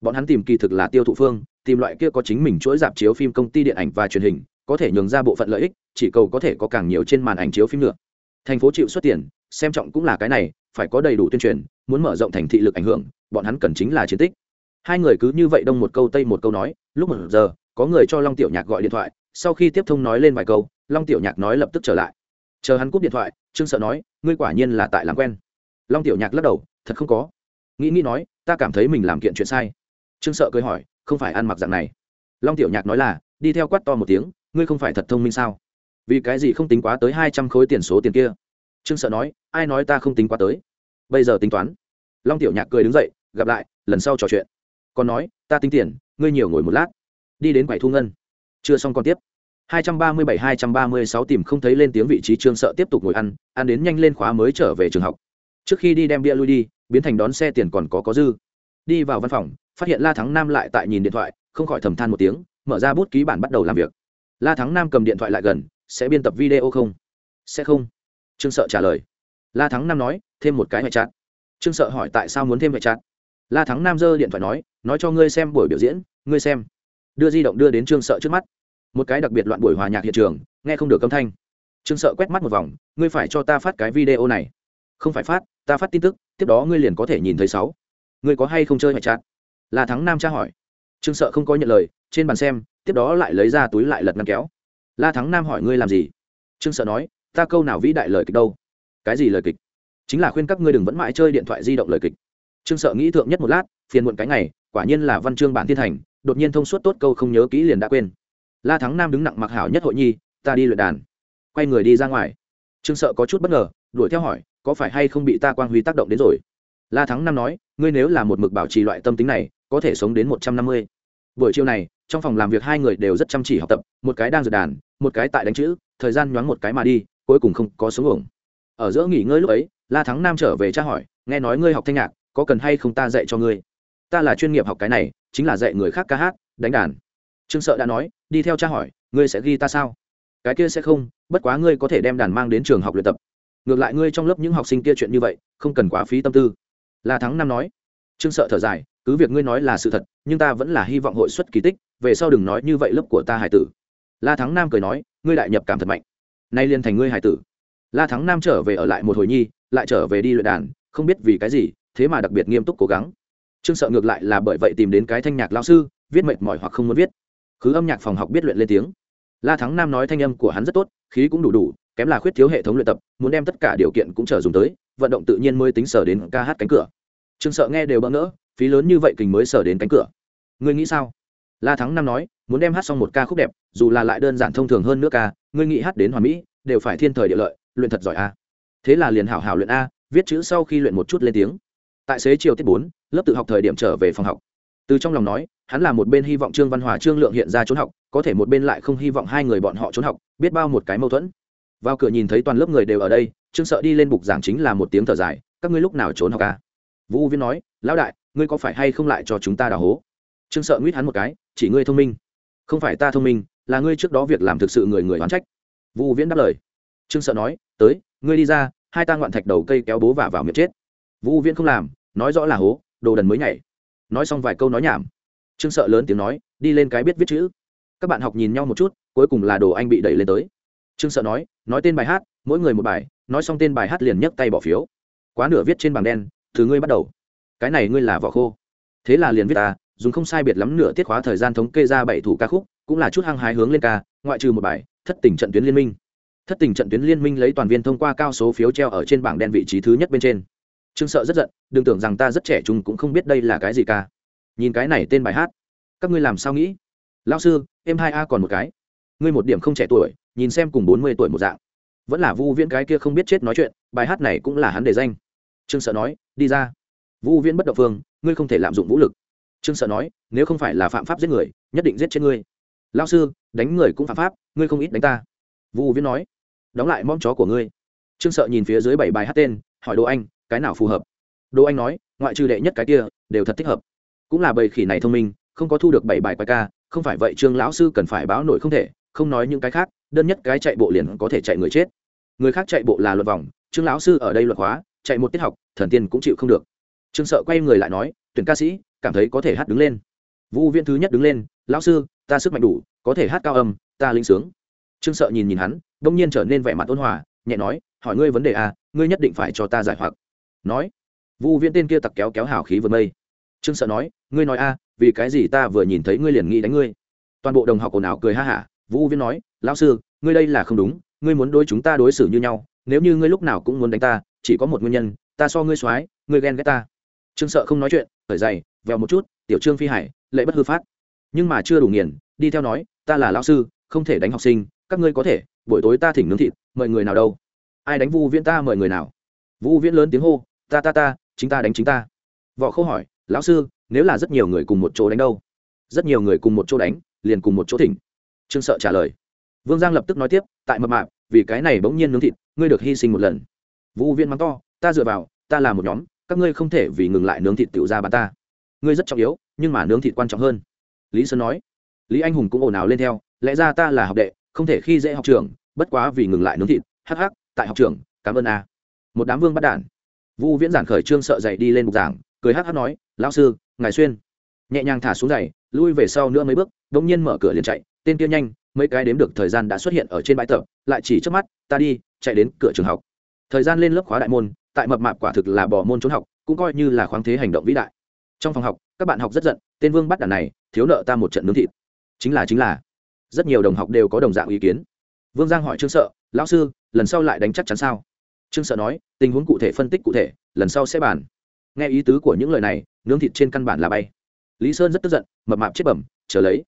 Bọn hắn tìm kỳ thực là tiêu thụ phương, tìm loại kia có chính mình chuỗi dạp chiếu phim công ty điện ảnh và truyền hình có thể nhường ra bộ phận lợi ích, chỉ cầu có thể có càng nhiều trên màn ảnh chiếu phim nữa. Thành phố chịu xuất tiền, xem trọng cũng là cái này, phải có đầy đủ tuyên truyền, muốn mở rộng thành thị lực ảnh hưởng, bọn hắn cần chính là chiến tích. Hai người cứ như vậy đông một câu tây một câu nói, lúc một giờ, có người cho long tiểu nhạc gọi điện thoại, sau khi tiếp thông nói lên vài câu, long tiểu nhạc nói lập tức trở lại. Chờ hắn cúp điện thoại, trương sợ nói, ngươi quả nhiên là tại làm quen. Long tiểu nhạc lắc đầu, thật không có. Nghĩ nghĩ nói, ta cảm thấy mình làm kiện chuyện sai. Trương sợ cười hỏi, không phải ăn mặc dạng này. Long tiểu nhạc nói là, đi theo quát to một tiếng ngươi không phải thật thông minh sao? Vì cái gì không tính quá tới hai trăm khối tiền số tiền kia? Trương sợ nói, ai nói ta không tính quá tới? Bây giờ tính toán. Long tiểu nhạc cười đứng dậy, gặp lại, lần sau trò chuyện. Còn nói, ta tính tiền, ngươi nhiều ngồi một lát. Đi đến quầy thu ngân. Chưa xong còn tiếp. 237-236 tìm không thấy lên tiếng vị trí trương sợ tiếp tục ngồi ăn ăn đến nhanh lên khóa mới trở về trường học. Trước khi đi đem bia lui đi, biến thành đón xe tiền còn có có dư. Đi vào văn phòng, phát hiện la thắng nam lại tại nhìn điện thoại, không khỏi thầm than một tiếng, mở ra bút ký bản bắt đầu làm việc la thắng nam cầm điện thoại lại gần, sẽ biên tập video không? Sẽ không. Trương sợ trả lời. La thắng nam nói, thêm một cái ngoại trạng trương sợ hỏi, tại sao muốn thêm ngoại trạng la thắng nam giơ điện thoại nói nói cho ngươi xem buổi biểu diễn, ngươi xem. Đưa di động đưa đến trương sợ trước mắt. Một cái đặc biệt loạn buổi hòa nhạc hiện trường, nghe không được âm thanh. Trương sợ quét mắt một vòng, ngươi phải cho ta phát cái video này. Không phải phát, ta phát tin tức, tiếp đó ngươi liền có thể nhìn thấy sáu. Ngươi có hay không chơi ngoại trạng la thắng nam tra hỏi. Trương sợ không có nhận lời, trên bàn xem tiếp đó lại lấy ra túi lại lật ngăn kéo. La thắng nam hỏi ngươi làm gì? Trương sợ nói, ta câu nào vĩ đại lời kịch đâu? Cái gì lời kịch? Chính là khuyên các ngươi đừng vẫn mãi chơi điện thoại di động lời kịch. Trương sợ nghĩ thượng nhất một lát, phiền muộn cái ngày, quả nhiên là văn chương bản thiên thành, đột nhiên thông suốt tốt câu không nhớ kỹ liền đã quên. La thắng nam đứng nặng mặc hảo nhất hội nhi, ta đi luyện đàn. Quay người đi ra ngoài. Trương sợ có chút bất ngờ, đuổi theo hỏi, có phải hay không bị ta quang huy tác động đến rồi? La thắng nam nói, ngươi nếu là một mực bảo trì loại tâm tính này, có thể sống đến một trăm năm mươi buổi chiều này, trong phòng làm việc hai người đều rất chăm chỉ học tập, một cái đang dược đàn, một cái tại đánh chữ, thời gian nhoáng một cái mà đi, cuối cùng không có xuống ổng ở giữa nghỉ ngơi lúc ấy, la thắng nam trở về tra hỏi, nghe nói ngươi học thanh nhạc, có cần hay không ta dạy cho ngươi? Ta là chuyên nghiệp học cái này, chính là dạy người khác ca hát, đánh đàn. Trương sợ đã nói, đi theo cha hỏi, ngươi sẽ ghi ta sao? Cái kia sẽ không, bất quá ngươi có thể đem đàn mang đến trường học luyện tập. Ngược lại ngươi trong lớp những học sinh kia chuyện như vậy, không cần quá phí tâm tư. La thắng Nam nói. Trương sợ thở dài cứ việc ngươi nói là sự thật, nhưng ta vẫn là hy vọng hội xuất kỳ tích, về sau đừng nói như vậy lớp của ta hải tử. La thắng nam cười nói, ngươi đại nhập cảm thật mạnh. Nay liên thành ngươi hải tử. La thắng nam trở về ở lại một hồi nhi, lại trở về đi luyện đàn, không biết vì cái gì, thế mà đặc biệt nghiêm túc cố gắng. Trương sợ ngược lại là bởi vậy tìm đến cái thanh nhạc lao sư, viết mệt mỏi hoặc không muốn viết. Cứ âm nhạc phòng học biết luyện lên tiếng. La thắng nam nói thanh âm của hắn rất tốt, khí cũng đủ đủ, kém là khuyết thiếu hệ thống luyện tập, muốn đem tất cả điều kiện cũng trở dùng tới, vận động tự nhiên mới tính sở đến ca hát cánh cửa. Trương sợ nghe đều bỡ ngỡ phí lớn như vậy kình mới sở đến cánh cửa. Ngươi nghĩ sao? La thắng nam nói, muốn đem hát xong một ca khúc đẹp, dù là lại đơn giản thông thường hơn nữa ca, ngươi nghĩ hát đến hoàn mỹ, đều phải thiên thời địa lợi, luyện thật giỏi a. Thế là liền hảo hảo luyện a, viết chữ sau khi luyện một chút lên tiếng. Tại xế chiều tiết bốn, lớp tự học thời điểm trở về phòng học. Từ trong lòng nói, hắn là một bên hy vọng trương văn hòa, trương lượng hiện ra trốn học, có thể một bên lại không hy vọng hai người bọn họ trốn học, biết bao một cái mâu thuẫn. Vào cửa nhìn thấy toàn lớp người đều ở đây, trương sợ đi lên bục giảng chính là một tiếng thở dài, các ngươi lúc nào trốn học à? vũ viên nói, lão đại ngươi có phải hay không lại cho chúng ta đào hố? Trương sợ nguyết hắn một cái, chỉ ngươi thông minh. Không phải ta thông minh, là ngươi trước đó việc làm thực sự người người oán trách. Vũ viễn đáp lời. Trương sợ nói, tới, ngươi đi ra, hai ta ngoạn thạch đầu cây kéo bố vả vào miệng chết. Vũ viễn không làm, nói rõ là hố, đồ đần mới nhảy. Nói xong vài câu nói nhảm. Trương sợ lớn tiếng nói, đi lên cái biết viết chữ. Các bạn học nhìn nhau một chút, cuối cùng là đồ anh bị đẩy lên tới. Trương sợ nói nói tên bài hát, mỗi người một bài, nói xong tên bài hát liền nhấc tay bỏ phiếu. Quá nửa viết trên bảng đen thứ ngươi bắt đầu cái này ngươi là vỏ khô. Thế là liền viết ta, dùng không sai biệt lắm nửa tiết khóa thời gian thống kê ra bảy thủ ca khúc, cũng là chút hăng hái hướng lên ca, ngoại trừ một bài, thất tình trận tuyến liên minh. Thất tình trận tuyến liên minh lấy toàn viên thông qua cao số phiếu treo ở trên bảng đen vị trí thứ nhất bên trên. Trương sợ rất giận, đừng tưởng rằng ta rất trẻ trung cũng không biết đây là cái gì ca. Nhìn cái này tên bài hát, các ngươi làm sao nghĩ? Lao sư, em hai a còn một cái. Ngươi một điểm không trẻ tuổi, nhìn xem cùng bốn mươi tuổi một dạng. Vẫn là vu viễn cái kia không biết chết nói chuyện, bài hát này cũng là hắn để danh. Trương sợ nói, đi ra vũ viễn bất động phương, ngươi không thể lạm dụng vũ lực. Trương sợ nói, nếu không phải là phạm pháp giết người, nhất định giết chết ngươi. Lao sư, đánh người cũng phạm pháp, ngươi không ít đánh ta. Vũ viễn nói, đóng lại mong chó của ngươi. Trương sợ nhìn phía dưới bảy bài hát tên, hỏi đồ anh, cái nào phù hợp? Đồ anh nói, ngoại trừ đệ nhất cái kia, đều thật thích hợp. Cũng là bầy khỉ này thông minh, không có thu được bảy bài quái ca, không phải vậy trương lão sư cần phải báo nổi không thể, không nói những cái khác, đơn nhất cái chạy bộ liền có thể chạy người chết. Người khác chạy bộ là luật vòng, trương lão sư ở đây luật hóa, chạy một tiết học, thần tiên cũng chịu không được trương sợ quay người lại nói, tuyển ca sĩ, cảm thấy có thể hát đứng lên. Vũ viễn thứ nhất đứng lên, lão sư, ta sức mạnh đủ, có thể hát cao âm, ta linh sướng. Trương sợ nhìn nhìn hắn, đông nhiên trở nên vẻ mặt ôn hòa, nhẹ nói, hỏi ngươi vấn đề à ngươi nhất định phải cho ta giải hoặc. Nói vũ viễn tên kia tặc kéo kéo hào khí vượt mây. Trương sợ nói, ngươi nói a vì cái gì ta vừa nhìn thấy ngươi liền nghĩ đánh ngươi? Toàn bộ đồng học ồn ào cười ha hả. Vũ viễn nói, lão sư, ngươi đây là không đúng, ngươi muốn đối chúng ta đối xử như nhau, nếu như ngươi lúc nào cũng muốn đánh ta, chỉ có một nguyên nhân, ta so ngươi soái, ngươi ghen ghét ta trương sợ không nói chuyện khởi dày vèo một chút, tiểu trương phi hải, lệ bất hư phát. Nhưng mà chưa đủ nghiền, đi theo nói, ta là lão sư, không thể đánh học sinh, các ngươi có thể, buổi tối ta thỉnh nướng thịt, mời người nào đâu? Ai đánh vu viễn ta mời người nào? Vu viễn lớn tiếng hô, ta ta ta, chính ta đánh chính ta. Võ khâu hỏi, lão sư, nếu là rất nhiều người cùng một chỗ đánh đâu? Rất nhiều người cùng một chỗ đánh, liền cùng một chỗ thỉnh. Trương sợ trả lời. Vương giang lập tức nói tiếp, tại mập mạp, vì cái này bỗng nhiên nướng thịt, ngươi được hy sinh một lần. Vũ viên mắng to, ta dựa vào, ta là một nhóm các ngươi không thể vì ngừng lại nướng thịt tiểu ra bà ta. Ngươi rất trọng yếu, nhưng mà nướng thịt quan trọng hơn. Lý sơn nói. Lý anh hùng cũng ồn ào lên theo, lẽ ra ta là học đệ, không thể khi dễ học trường bất quá vì ngừng lại nướng thịt, hắc hắc, tại học trường cảm ơn a. Một đám vương bắt đản. Vu viễn giản khởi trương sợ dậy đi lên bục giảng, cười hắc hắc nói, lão sư, ngài xuyên. Nhẹ nhàng thả xuống giày, lui về sau nữa mấy bước, bỗng nhiên mở cửa liền chạy, tên kia nhanh, mấy cái đếm được thời gian đã xuất hiện ở trên bãi tập, lại chỉ trước mắt, ta đi, chạy đến cửa trường học thời gian lên lớp khóa đại môn, tại mập mạp quả thực là bỏ môn trốn học, cũng coi như là khoáng thế hành động vĩ đại. Trong phòng học, các bạn học rất giận, tên vương bắt đàn này, thiếu nợ ta một trận nướng thịt. Chính là chính là. Rất nhiều đồng học đều có đồng dạng ý kiến. Vương giang hỏi trương sợ, lão sư, lần sau lại đánh chắc chắn sao? Trương sợ nói, tình huống cụ thể phân tích cụ thể, lần sau sẽ bàn. Nghe ý tứ của những lời này, nướng thịt trên căn bản là bay. Lý sơn rất tức giận, mập mạp chết bẩm, chờ lấy.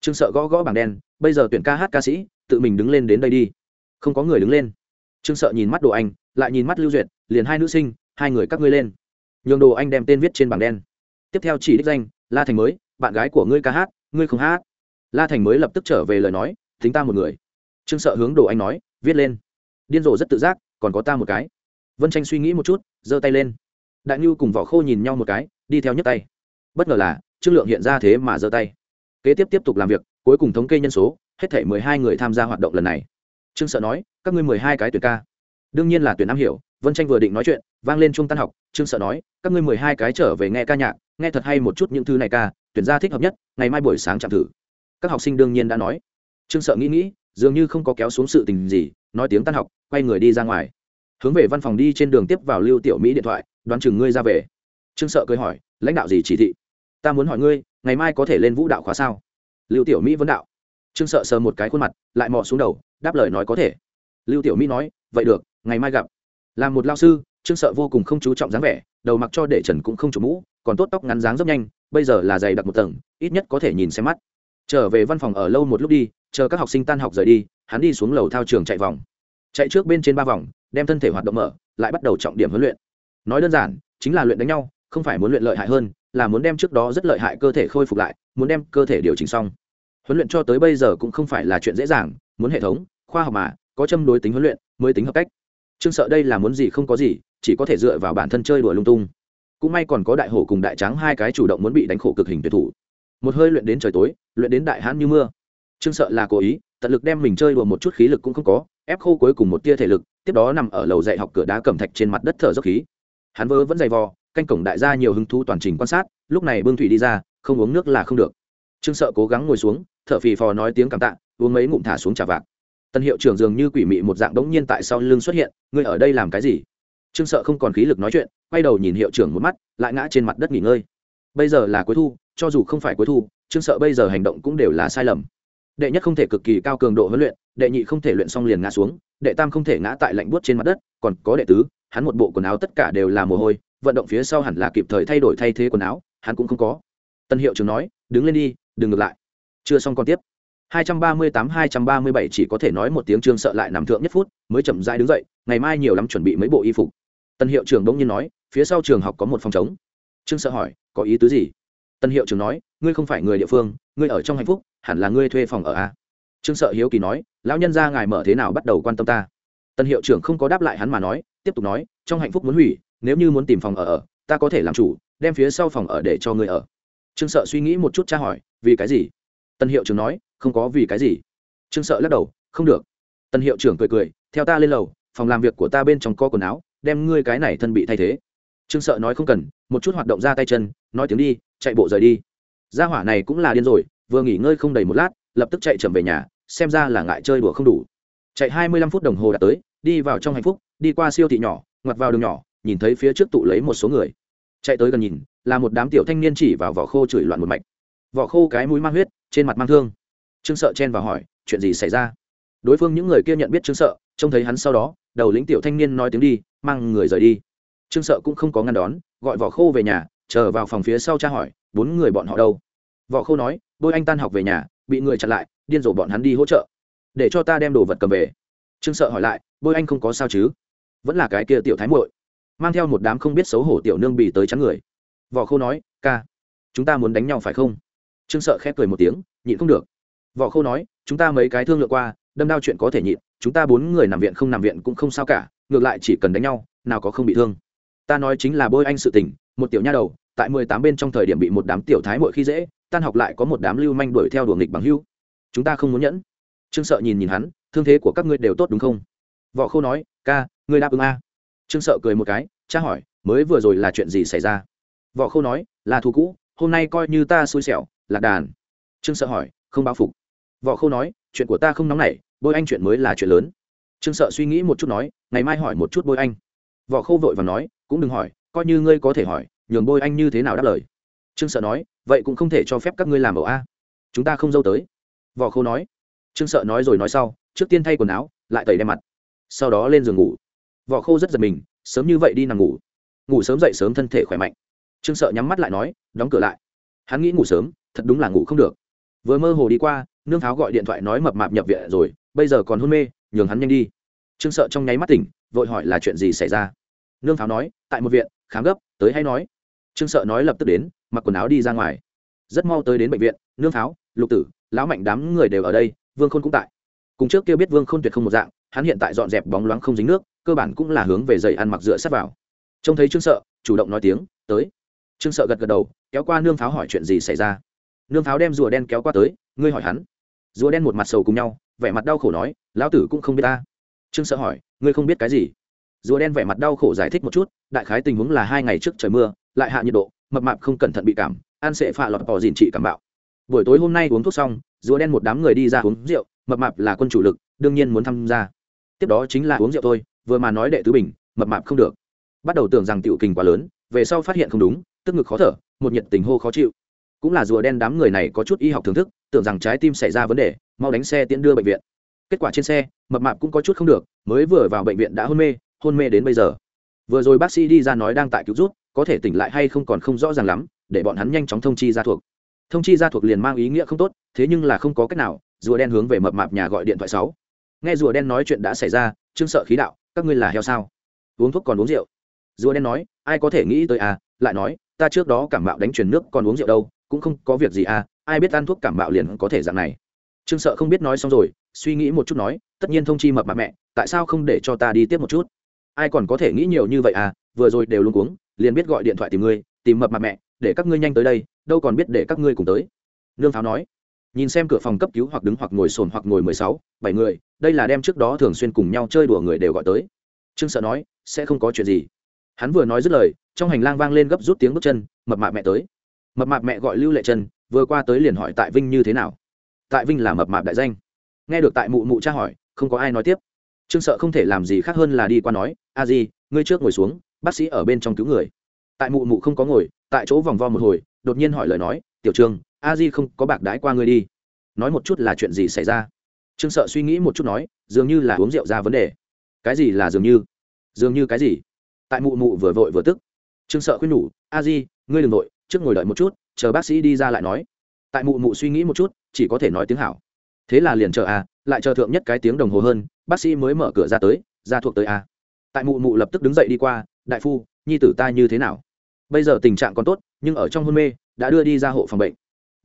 Trương sợ gõ gõ bảng đen, bây giờ tuyển ca hát ca sĩ, tự mình đứng lên đến đây đi. Không có người đứng lên. Trương sợ nhìn mắt đồ anh lại nhìn mắt lưu duyệt, liền hai nữ sinh, hai người các ngươi lên. Nhường đồ anh đem tên viết trên bảng đen. Tiếp theo chỉ đích danh, la thành mới, bạn gái của ngươi ca hát, ngươi không hát. La thành mới lập tức trở về lời nói, thính ta một người. Trương sợ hướng đồ anh nói, viết lên. Điên rồ rất tự giác, còn có ta một cái. Vân tranh suy nghĩ một chút, giơ tay lên. Đại nhu cùng vỏ khô nhìn nhau một cái, đi theo nhấc tay. Bất ngờ là, trương lượng hiện ra thế mà giơ tay. Kế tiếp tiếp tục làm việc, cuối cùng thống kê nhân số, hết thể mười hai người tham gia hoạt động lần này. Trương sợ nói, các ngươi mười hai cái tuyệt ca đương nhiên là tuyển am hiểu, vân tranh vừa định nói chuyện, vang lên trung tan học, trương sợ nói, các ngươi mười hai cái trở về nghe ca nhạc, nghe thật hay một chút những thứ này ca, tuyển ra thích hợp nhất, ngày mai buổi sáng chạm thử. Các học sinh đương nhiên đã nói. Trương sợ nghĩ nghĩ, dường như không có kéo xuống sự tình gì, nói tiếng tan học, quay người đi ra ngoài. Hướng về văn phòng đi trên đường tiếp vào lưu tiểu mỹ điện thoại, đoán chừng ngươi ra về. Trương sợ cười hỏi, lãnh đạo gì chỉ thị? Ta muốn hỏi ngươi, ngày mai có thể lên vũ đạo khóa sao? Lưu tiểu mỹ vấn đạo. Trương sợ sờ một cái khuôn mặt, lại mò xuống đầu, đáp lời nói có thể. Lưu tiểu mỹ nói, vậy được ngày mai gặp. Làm một lao sư, trương sợ vô cùng không chú trọng dáng vẻ, đầu mặc cho để trần cũng không chủ mũ, còn tốt tóc ngắn dáng rất nhanh, bây giờ là dày đặc một tầng, ít nhất có thể nhìn xem mắt. Trở về văn phòng ở lâu một lúc đi, chờ các học sinh tan học rời đi, hắn đi xuống lầu thao trường chạy vòng. Chạy trước bên trên ba vòng, đem thân thể hoạt động mở, lại bắt đầu trọng điểm huấn luyện. Nói đơn giản, chính là luyện đánh nhau, không phải muốn luyện lợi hại hơn, là muốn đem trước đó rất lợi hại cơ thể khôi phục lại, muốn đem cơ thể điều chỉnh xong. Huấn luyện cho tới bây giờ cũng không phải là chuyện dễ dàng, muốn hệ thống, khoa học mà, có châm đối tính huấn luyện, mới tính hợp cách trương sợ đây là muốn gì không có gì, chỉ có thể dựa vào bản thân chơi đùa lung tung. Cũng may còn có đại hổ cùng đại tráng hai cái chủ động muốn bị đánh khổ cực hình tuyệt thủ. Một hơi luyện đến trời tối, luyện đến đại hãn như mưa. Trương sợ là cố ý, tận lực đem mình chơi đùa một chút khí lực cũng không có, ép khô cuối cùng một tia thể lực, tiếp đó nằm ở lầu dạy học cửa đá cẩm thạch trên mặt đất thở dốc khí. Hắn vớ vẫn dày vò, canh cổng đại gia nhiều hứng thú toàn trình quan sát, lúc này bưng thủy đi ra, không uống nước là không được. Trương sợ cố gắng ngồi xuống, thở phì phò nói tiếng cảm tạ, uống mấy ngụm thả xuống trà vạc tân hiệu trưởng dường như quỷ mị một dạng đống nhiên tại sau lưng xuất hiện, ngươi ở đây làm cái gì? Trương sợ không còn khí lực nói chuyện, quay đầu nhìn hiệu trưởng một mắt, lại ngã trên mặt đất nghỉ ngơi. Bây giờ là cuối thu, cho dù không phải cuối thu, trương sợ bây giờ hành động cũng đều là sai lầm. Đệ nhất không thể cực kỳ cao cường độ huấn luyện, đệ nhị không thể luyện xong liền ngã xuống, đệ tam không thể ngã tại lạnh buốt trên mặt đất, còn có đệ tứ, hắn một bộ quần áo tất cả đều là mồ hôi, vận động phía sau hẳn là kịp thời thay đổi thay thế quần áo, hắn cũng không có. Tân hiệu trưởng nói, đứng lên đi, đừng ngược lại. Chưa xong còn tiếp. 238-237 chỉ có thể nói một tiếng trương sợ lại nằm thượng nhất phút, mới chậm rãi đứng dậy, ngày mai nhiều lắm chuẩn bị mấy bộ y phục. Tân hiệu trưởng bỗng nhiên nói, phía sau trường học có một phòng trống. trương sợ hỏi, có ý tứ gì? Tân hiệu trưởng nói, ngươi không phải người địa phương, ngươi ở trong hạnh phúc, hẳn là ngươi thuê phòng ở a. Trương sợ hiếu kỳ nói, lão nhân gia ngài mở thế nào bắt đầu quan tâm ta? Tân hiệu trưởng không có đáp lại hắn mà nói, tiếp tục nói, trong hạnh phúc muốn hủy, nếu như muốn tìm phòng ở ở, ta có thể làm chủ, đem phía sau phòng ở để cho ngươi ở. Trương sợ suy nghĩ một chút tra hỏi, vì cái gì? Tân hiệu trưởng nói không có vì cái gì. Trương sợ lắc đầu, không được. Tân hiệu trưởng cười cười, theo ta lên lầu, phòng làm việc của ta bên trong co quần áo, đem ngươi cái này thân bị thay thế. Trương sợ nói không cần, một chút hoạt động ra tay chân, nói tiếng đi, chạy bộ rời đi. Gia hỏa này cũng là điên rồi, vừa nghỉ ngơi không đầy một lát, lập tức chạy chậm về nhà, xem ra là ngại chơi đùa không đủ. Chạy hai mươi lăm phút đồng hồ đã tới, đi vào trong hạnh phúc, đi qua siêu thị nhỏ, ngoặt vào đường nhỏ, nhìn thấy phía trước tụ lấy một số người. Chạy tới gần nhìn, là một đám tiểu thanh niên chỉ vào vỏ khô chửi loạn một mạch. Vỏ khô cái mũi mang huyết, trên mặt mang thương trương sợ chen vào hỏi, chuyện gì xảy ra? Đối phương những người kia nhận biết trương sợ, trông thấy hắn sau đó, đầu lĩnh tiểu thanh niên nói tiếng đi, mang người rời đi. Trương sợ cũng không có ngăn đón, gọi vỏ khô về nhà, chờ vào phòng phía sau tra hỏi, bốn người bọn họ đâu? Vỏ khô nói, bôi anh tan học về nhà, bị người chặn lại, điên rồ bọn hắn đi hỗ trợ. Để cho ta đem đồ vật cầm về. Trương sợ hỏi lại, bôi anh không có sao chứ? Vẫn là cái kia tiểu thái muội. Mang theo một đám không biết xấu hổ tiểu nương bì tới chắn người. Vỏ khô nói, ca, chúng ta muốn đánh nhau phải không? Trương sợ khép cười một tiếng, nhịn không được. Võ khô nói, chúng ta mấy cái thương lượng qua, đâm đao chuyện có thể nhịn, chúng ta bốn người nằm viện không nằm viện cũng không sao cả, ngược lại chỉ cần đánh nhau, nào có không bị thương. Ta nói chính là bôi anh sự tình, một tiểu nha đầu, tại mười tám bên trong thời điểm bị một đám tiểu thái mội khi dễ, tan học lại có một đám lưu manh đuổi theo đuổi nghịch bằng hưu. Chúng ta không muốn nhẫn. Trương sợ nhìn nhìn hắn, thương thế của các ngươi đều tốt đúng không? Võ khô nói, ca, ngươi đáp ứng a. Trương sợ cười một cái, cha hỏi, mới vừa rồi là chuyện gì xảy ra? Võ khô nói, là thù cũ, hôm nay coi như ta xui xẻo, lạc đàn. Trương sợ hỏi, không báo phục võ khô nói, chuyện của ta không nóng nảy, bôi anh chuyện mới là chuyện lớn. Trương sợ suy nghĩ một chút nói, ngày mai hỏi một chút bôi anh. Võ khô vội và nói, cũng đừng hỏi, coi như ngươi có thể hỏi, nhường bôi anh như thế nào đáp lời. Trương sợ nói, vậy cũng không thể cho phép các ngươi làm ẩu a. Chúng ta không dâu tới. Võ khô nói. Trương sợ nói rồi nói sau, trước tiên thay quần áo, lại tẩy đem mặt. Sau đó lên giường ngủ. Võ khô rất giật mình, sớm như vậy đi nằm ngủ. Ngủ sớm dậy sớm thân thể khỏe mạnh. Trương sợ nhắm mắt lại nói, đóng cửa lại. Hắn nghĩ ngủ sớm, thật đúng là ngủ không được. Vừa mơ hồ đi qua nương tháo gọi điện thoại nói mập mạp nhập viện rồi, bây giờ còn hôn mê, nhường hắn nhanh đi. Trương sợ trong nháy mắt tỉnh, vội hỏi là chuyện gì xảy ra. Nương tháo nói, tại một viện, khám gấp, tới hay nói. Trương sợ nói lập tức đến, mặc quần áo đi ra ngoài. Rất mau tới đến bệnh viện, nương tháo, lục tử, lão mạnh đám người đều ở đây, vương khôn cũng tại. Cùng trước kia biết vương khôn tuyệt không một dạng, hắn hiện tại dọn dẹp bóng loáng không dính nước, cơ bản cũng là hướng về dậy ăn mặc dựa sát vào. Trông thấy trương sợ, chủ động nói tiếng, tới. Trương sợ gật gật đầu, kéo qua nương pháo hỏi chuyện gì xảy ra. Nương pháo đem rùa đen kéo qua tới ngươi hỏi hắn. Rùa đen một mặt sầu cùng nhau, vẻ mặt đau khổ nói, lão tử cũng không biết ta. Trương sợ hỏi, ngươi không biết cái gì? Rùa đen vẻ mặt đau khổ giải thích một chút, đại khái tình huống là hai ngày trước trời mưa, lại hạ nhiệt độ, mập mạp không cẩn thận bị cảm, ăn sẽ phạ lọt bỏ dìn trị cảm bạo. Buổi tối hôm nay uống thuốc xong, rùa đen một đám người đi ra uống rượu, mập mạp là quân chủ lực, đương nhiên muốn tham gia. Tiếp đó chính là uống rượu thôi, vừa mà nói đệ tứ bình, mập mạp không được. Bắt đầu tưởng rằng tiểu kình quá lớn, về sau phát hiện không đúng, tức ngực khó thở, một nhiệt tình hô khó chịu. Cũng là rùa đen đám người này có chút y học thưởng thức tưởng rằng trái tim xảy ra vấn đề, mau đánh xe tiễn đưa bệnh viện. Kết quả trên xe, mập mạp cũng có chút không được, mới vừa vào bệnh viện đã hôn mê hôn mê đến bây giờ. Vừa rồi bác sĩ đi ra nói đang tại cứu rút có thể tỉnh lại hay không còn không rõ ràng lắm, để bọn hắn nhanh chóng thông chi ra thuộc. Thông chi ra thuộc liền mang ý nghĩa không tốt, thế nhưng là không có cách nào, rùa đen hướng về mập mạp nhà gọi điện thoại sáu. Nghe rùa đen nói chuyện đã xảy ra, trương sợ khí đạo, các ngươi là heo sao? Uống thuốc còn uống rượu. Rùa đen nói, ai có thể nghĩ tới à lại nói, ta trước đó cảm mạo đánh truyền nước còn uống rượu đâu, cũng không có việc gì à ai biết ăn thuốc cảm mạo liền có thể dạng này. Trương sợ không biết nói xong rồi, suy nghĩ một chút nói, tất nhiên thông chi mập mà mẹ, tại sao không để cho ta đi tiếp một chút? Ai còn có thể nghĩ nhiều như vậy à? Vừa rồi đều luôn cuống, liền biết gọi điện thoại tìm ngươi, tìm mập mạp mẹ, để các ngươi nhanh tới đây, đâu còn biết để các ngươi cùng tới. Nương pháo nói. Nhìn xem cửa phòng cấp cứu hoặc đứng hoặc ngồi sồn hoặc ngồi mười sáu, bảy người, đây là đem trước đó thường xuyên cùng nhau chơi đùa người đều gọi tới. Trương sợ nói, sẽ không có chuyện gì. Hắn vừa nói dứt lời, trong hành lang vang lên gấp rút tiếng bước chân, mập mạp mẹ tới. Mập mạp mẹ gọi lưu lệ chân vừa qua tới liền hỏi tại vinh như thế nào tại vinh là mập mạp đại danh nghe được tại mụ mụ tra hỏi không có ai nói tiếp trương sợ không thể làm gì khác hơn là đi qua nói a di ngươi trước ngồi xuống bác sĩ ở bên trong cứu người tại mụ mụ không có ngồi tại chỗ vòng vo một hồi đột nhiên hỏi lời nói tiểu trương a di không có bạc đái qua ngươi đi nói một chút là chuyện gì xảy ra trương sợ suy nghĩ một chút nói dường như là uống rượu ra vấn đề cái gì là dường như dường như cái gì tại mụ mụ vừa vội vừa tức trương sợ khuyên nhủ a di ngươi đ ừ n g nội trước ngồi đợi một chút chờ bác sĩ đi ra lại nói. Tại mụ mụ suy nghĩ một chút, chỉ có thể nói tiếng hảo. Thế là liền chờ a lại chờ thượng nhất cái tiếng đồng hồ hơn, bác sĩ mới mở cửa ra tới, ra thuộc tới a tại mụ mụ lập tức đứng dậy đi qua, đại phu, nhi tử ta như thế nào? Bây giờ tình trạng còn tốt, nhưng ở trong hôn mê, đã đưa đi ra hộ phòng bệnh.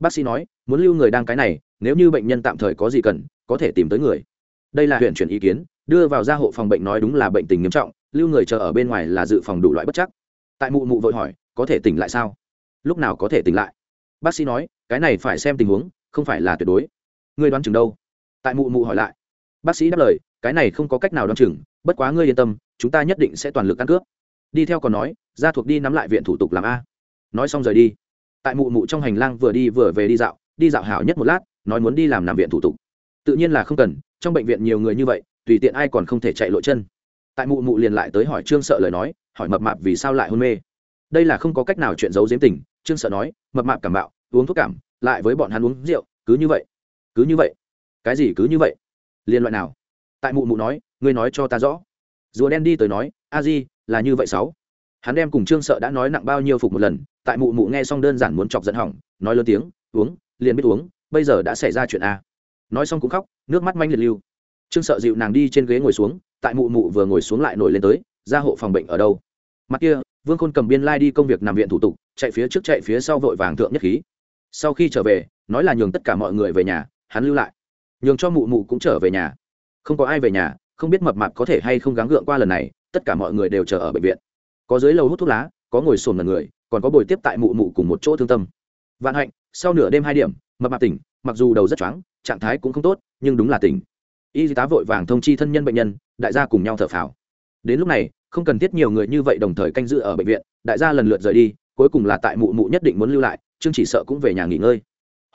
Bác sĩ nói, muốn lưu người đang cái này, nếu như bệnh nhân tạm thời có gì cần, có thể tìm tới người. Đây là huyện chuyển ý kiến, đưa vào ra hộ phòng bệnh nói đúng là bệnh tình nghiêm trọng, lưu người chờ ở bên ngoài là dự phòng đủ loại bất chắc. Tại mụ mụ vội hỏi, có thể tỉnh lại sao? Lúc nào có thể tỉnh lại. Bác sĩ nói, cái này phải xem tình huống, không phải là tuyệt đối. Người đoán chừng đâu? Tại mụ mụ hỏi lại. Bác sĩ đáp lời, cái này không có cách nào đoán chừng, bất quá ngươi yên tâm, chúng ta nhất định sẽ toàn lực căn cướp đi theo còn nói, gia thuộc đi nắm lại viện thủ tục làm a. Nói xong rời đi. Tại mụ mụ trong hành lang vừa đi vừa về đi dạo đi dạo hảo nhất một lát, nói muốn đi làm nằm viện thủ tục. Tự nhiên là không cần, trong bệnh viện nhiều người như vậy, tùy tiện ai còn không thể chạy lộ chân. Tại mụ mụ liền lại tới hỏi trương sợ lời nói, hỏi mập mạp vì sao lại hôn mê. Đây là không có cách nào chuyện giấu giếm tình trương sợ nói, mập mạp cảm bạo uống thuốc cảm, lại với bọn hắn uống rượu, cứ như vậy, cứ như vậy. Cái gì cứ như vậy? Liên loại nào? Tại mụ mụ nói, ngươi nói cho ta rõ. Rùa đen đi tới nói, a di, là như vậy sáu. Hắn đem cùng trương sợ đã nói nặng bao nhiêu phục một lần, tại mụ mụ nghe xong đơn giản muốn chọc giận hỏng, nói lớn tiếng, uống, liền biết uống, bây giờ đã xảy ra chuyện a. Nói xong cũng khóc, nước mắt manh liệt lưu. Trương sợ dịu nàng đi trên ghế ngồi xuống, tại mụ mụ vừa ngồi xuống lại nổi lên tới, ra hộ phòng bệnh ở đâu? Mặt kia vương khôn cầm biên lai、like、đi công việc nằm viện thủ tục, chạy phía trước chạy phía sau vội vàng thượng nhất khí. Sau khi trở về, nói là nhường tất cả mọi người về nhà, hắn lưu lại. Nhường cho mụ mụ cũng trở về nhà. Không có ai về nhà, không biết mập mạp có thể hay không gắng gượng qua lần này, tất cả mọi người đều chờ ở bệnh viện. Có dưới lầu hút thuốc lá, có ngồi sồn lần người, còn có bồi tiếp tại mụ mụ cùng một chỗ thương tâm. Vạn hạnh, sau nửa đêm hai điểm, mập mạp tỉnh, mặc dù đầu rất choáng, trạng thái cũng không tốt, nhưng đúng là tỉnh. Y tá vội vàng thông chi thân nhân bệnh nhân, đại gia cùng nhau thở phào. Đến lúc này không cần thiết nhiều người như vậy đồng thời canh giữ ở bệnh viện, đại gia lần lượt rời đi, cuối cùng là tại mụ mụ nhất định muốn lưu lại, trương chỉ sợ cũng về nhà nghỉ ngơi.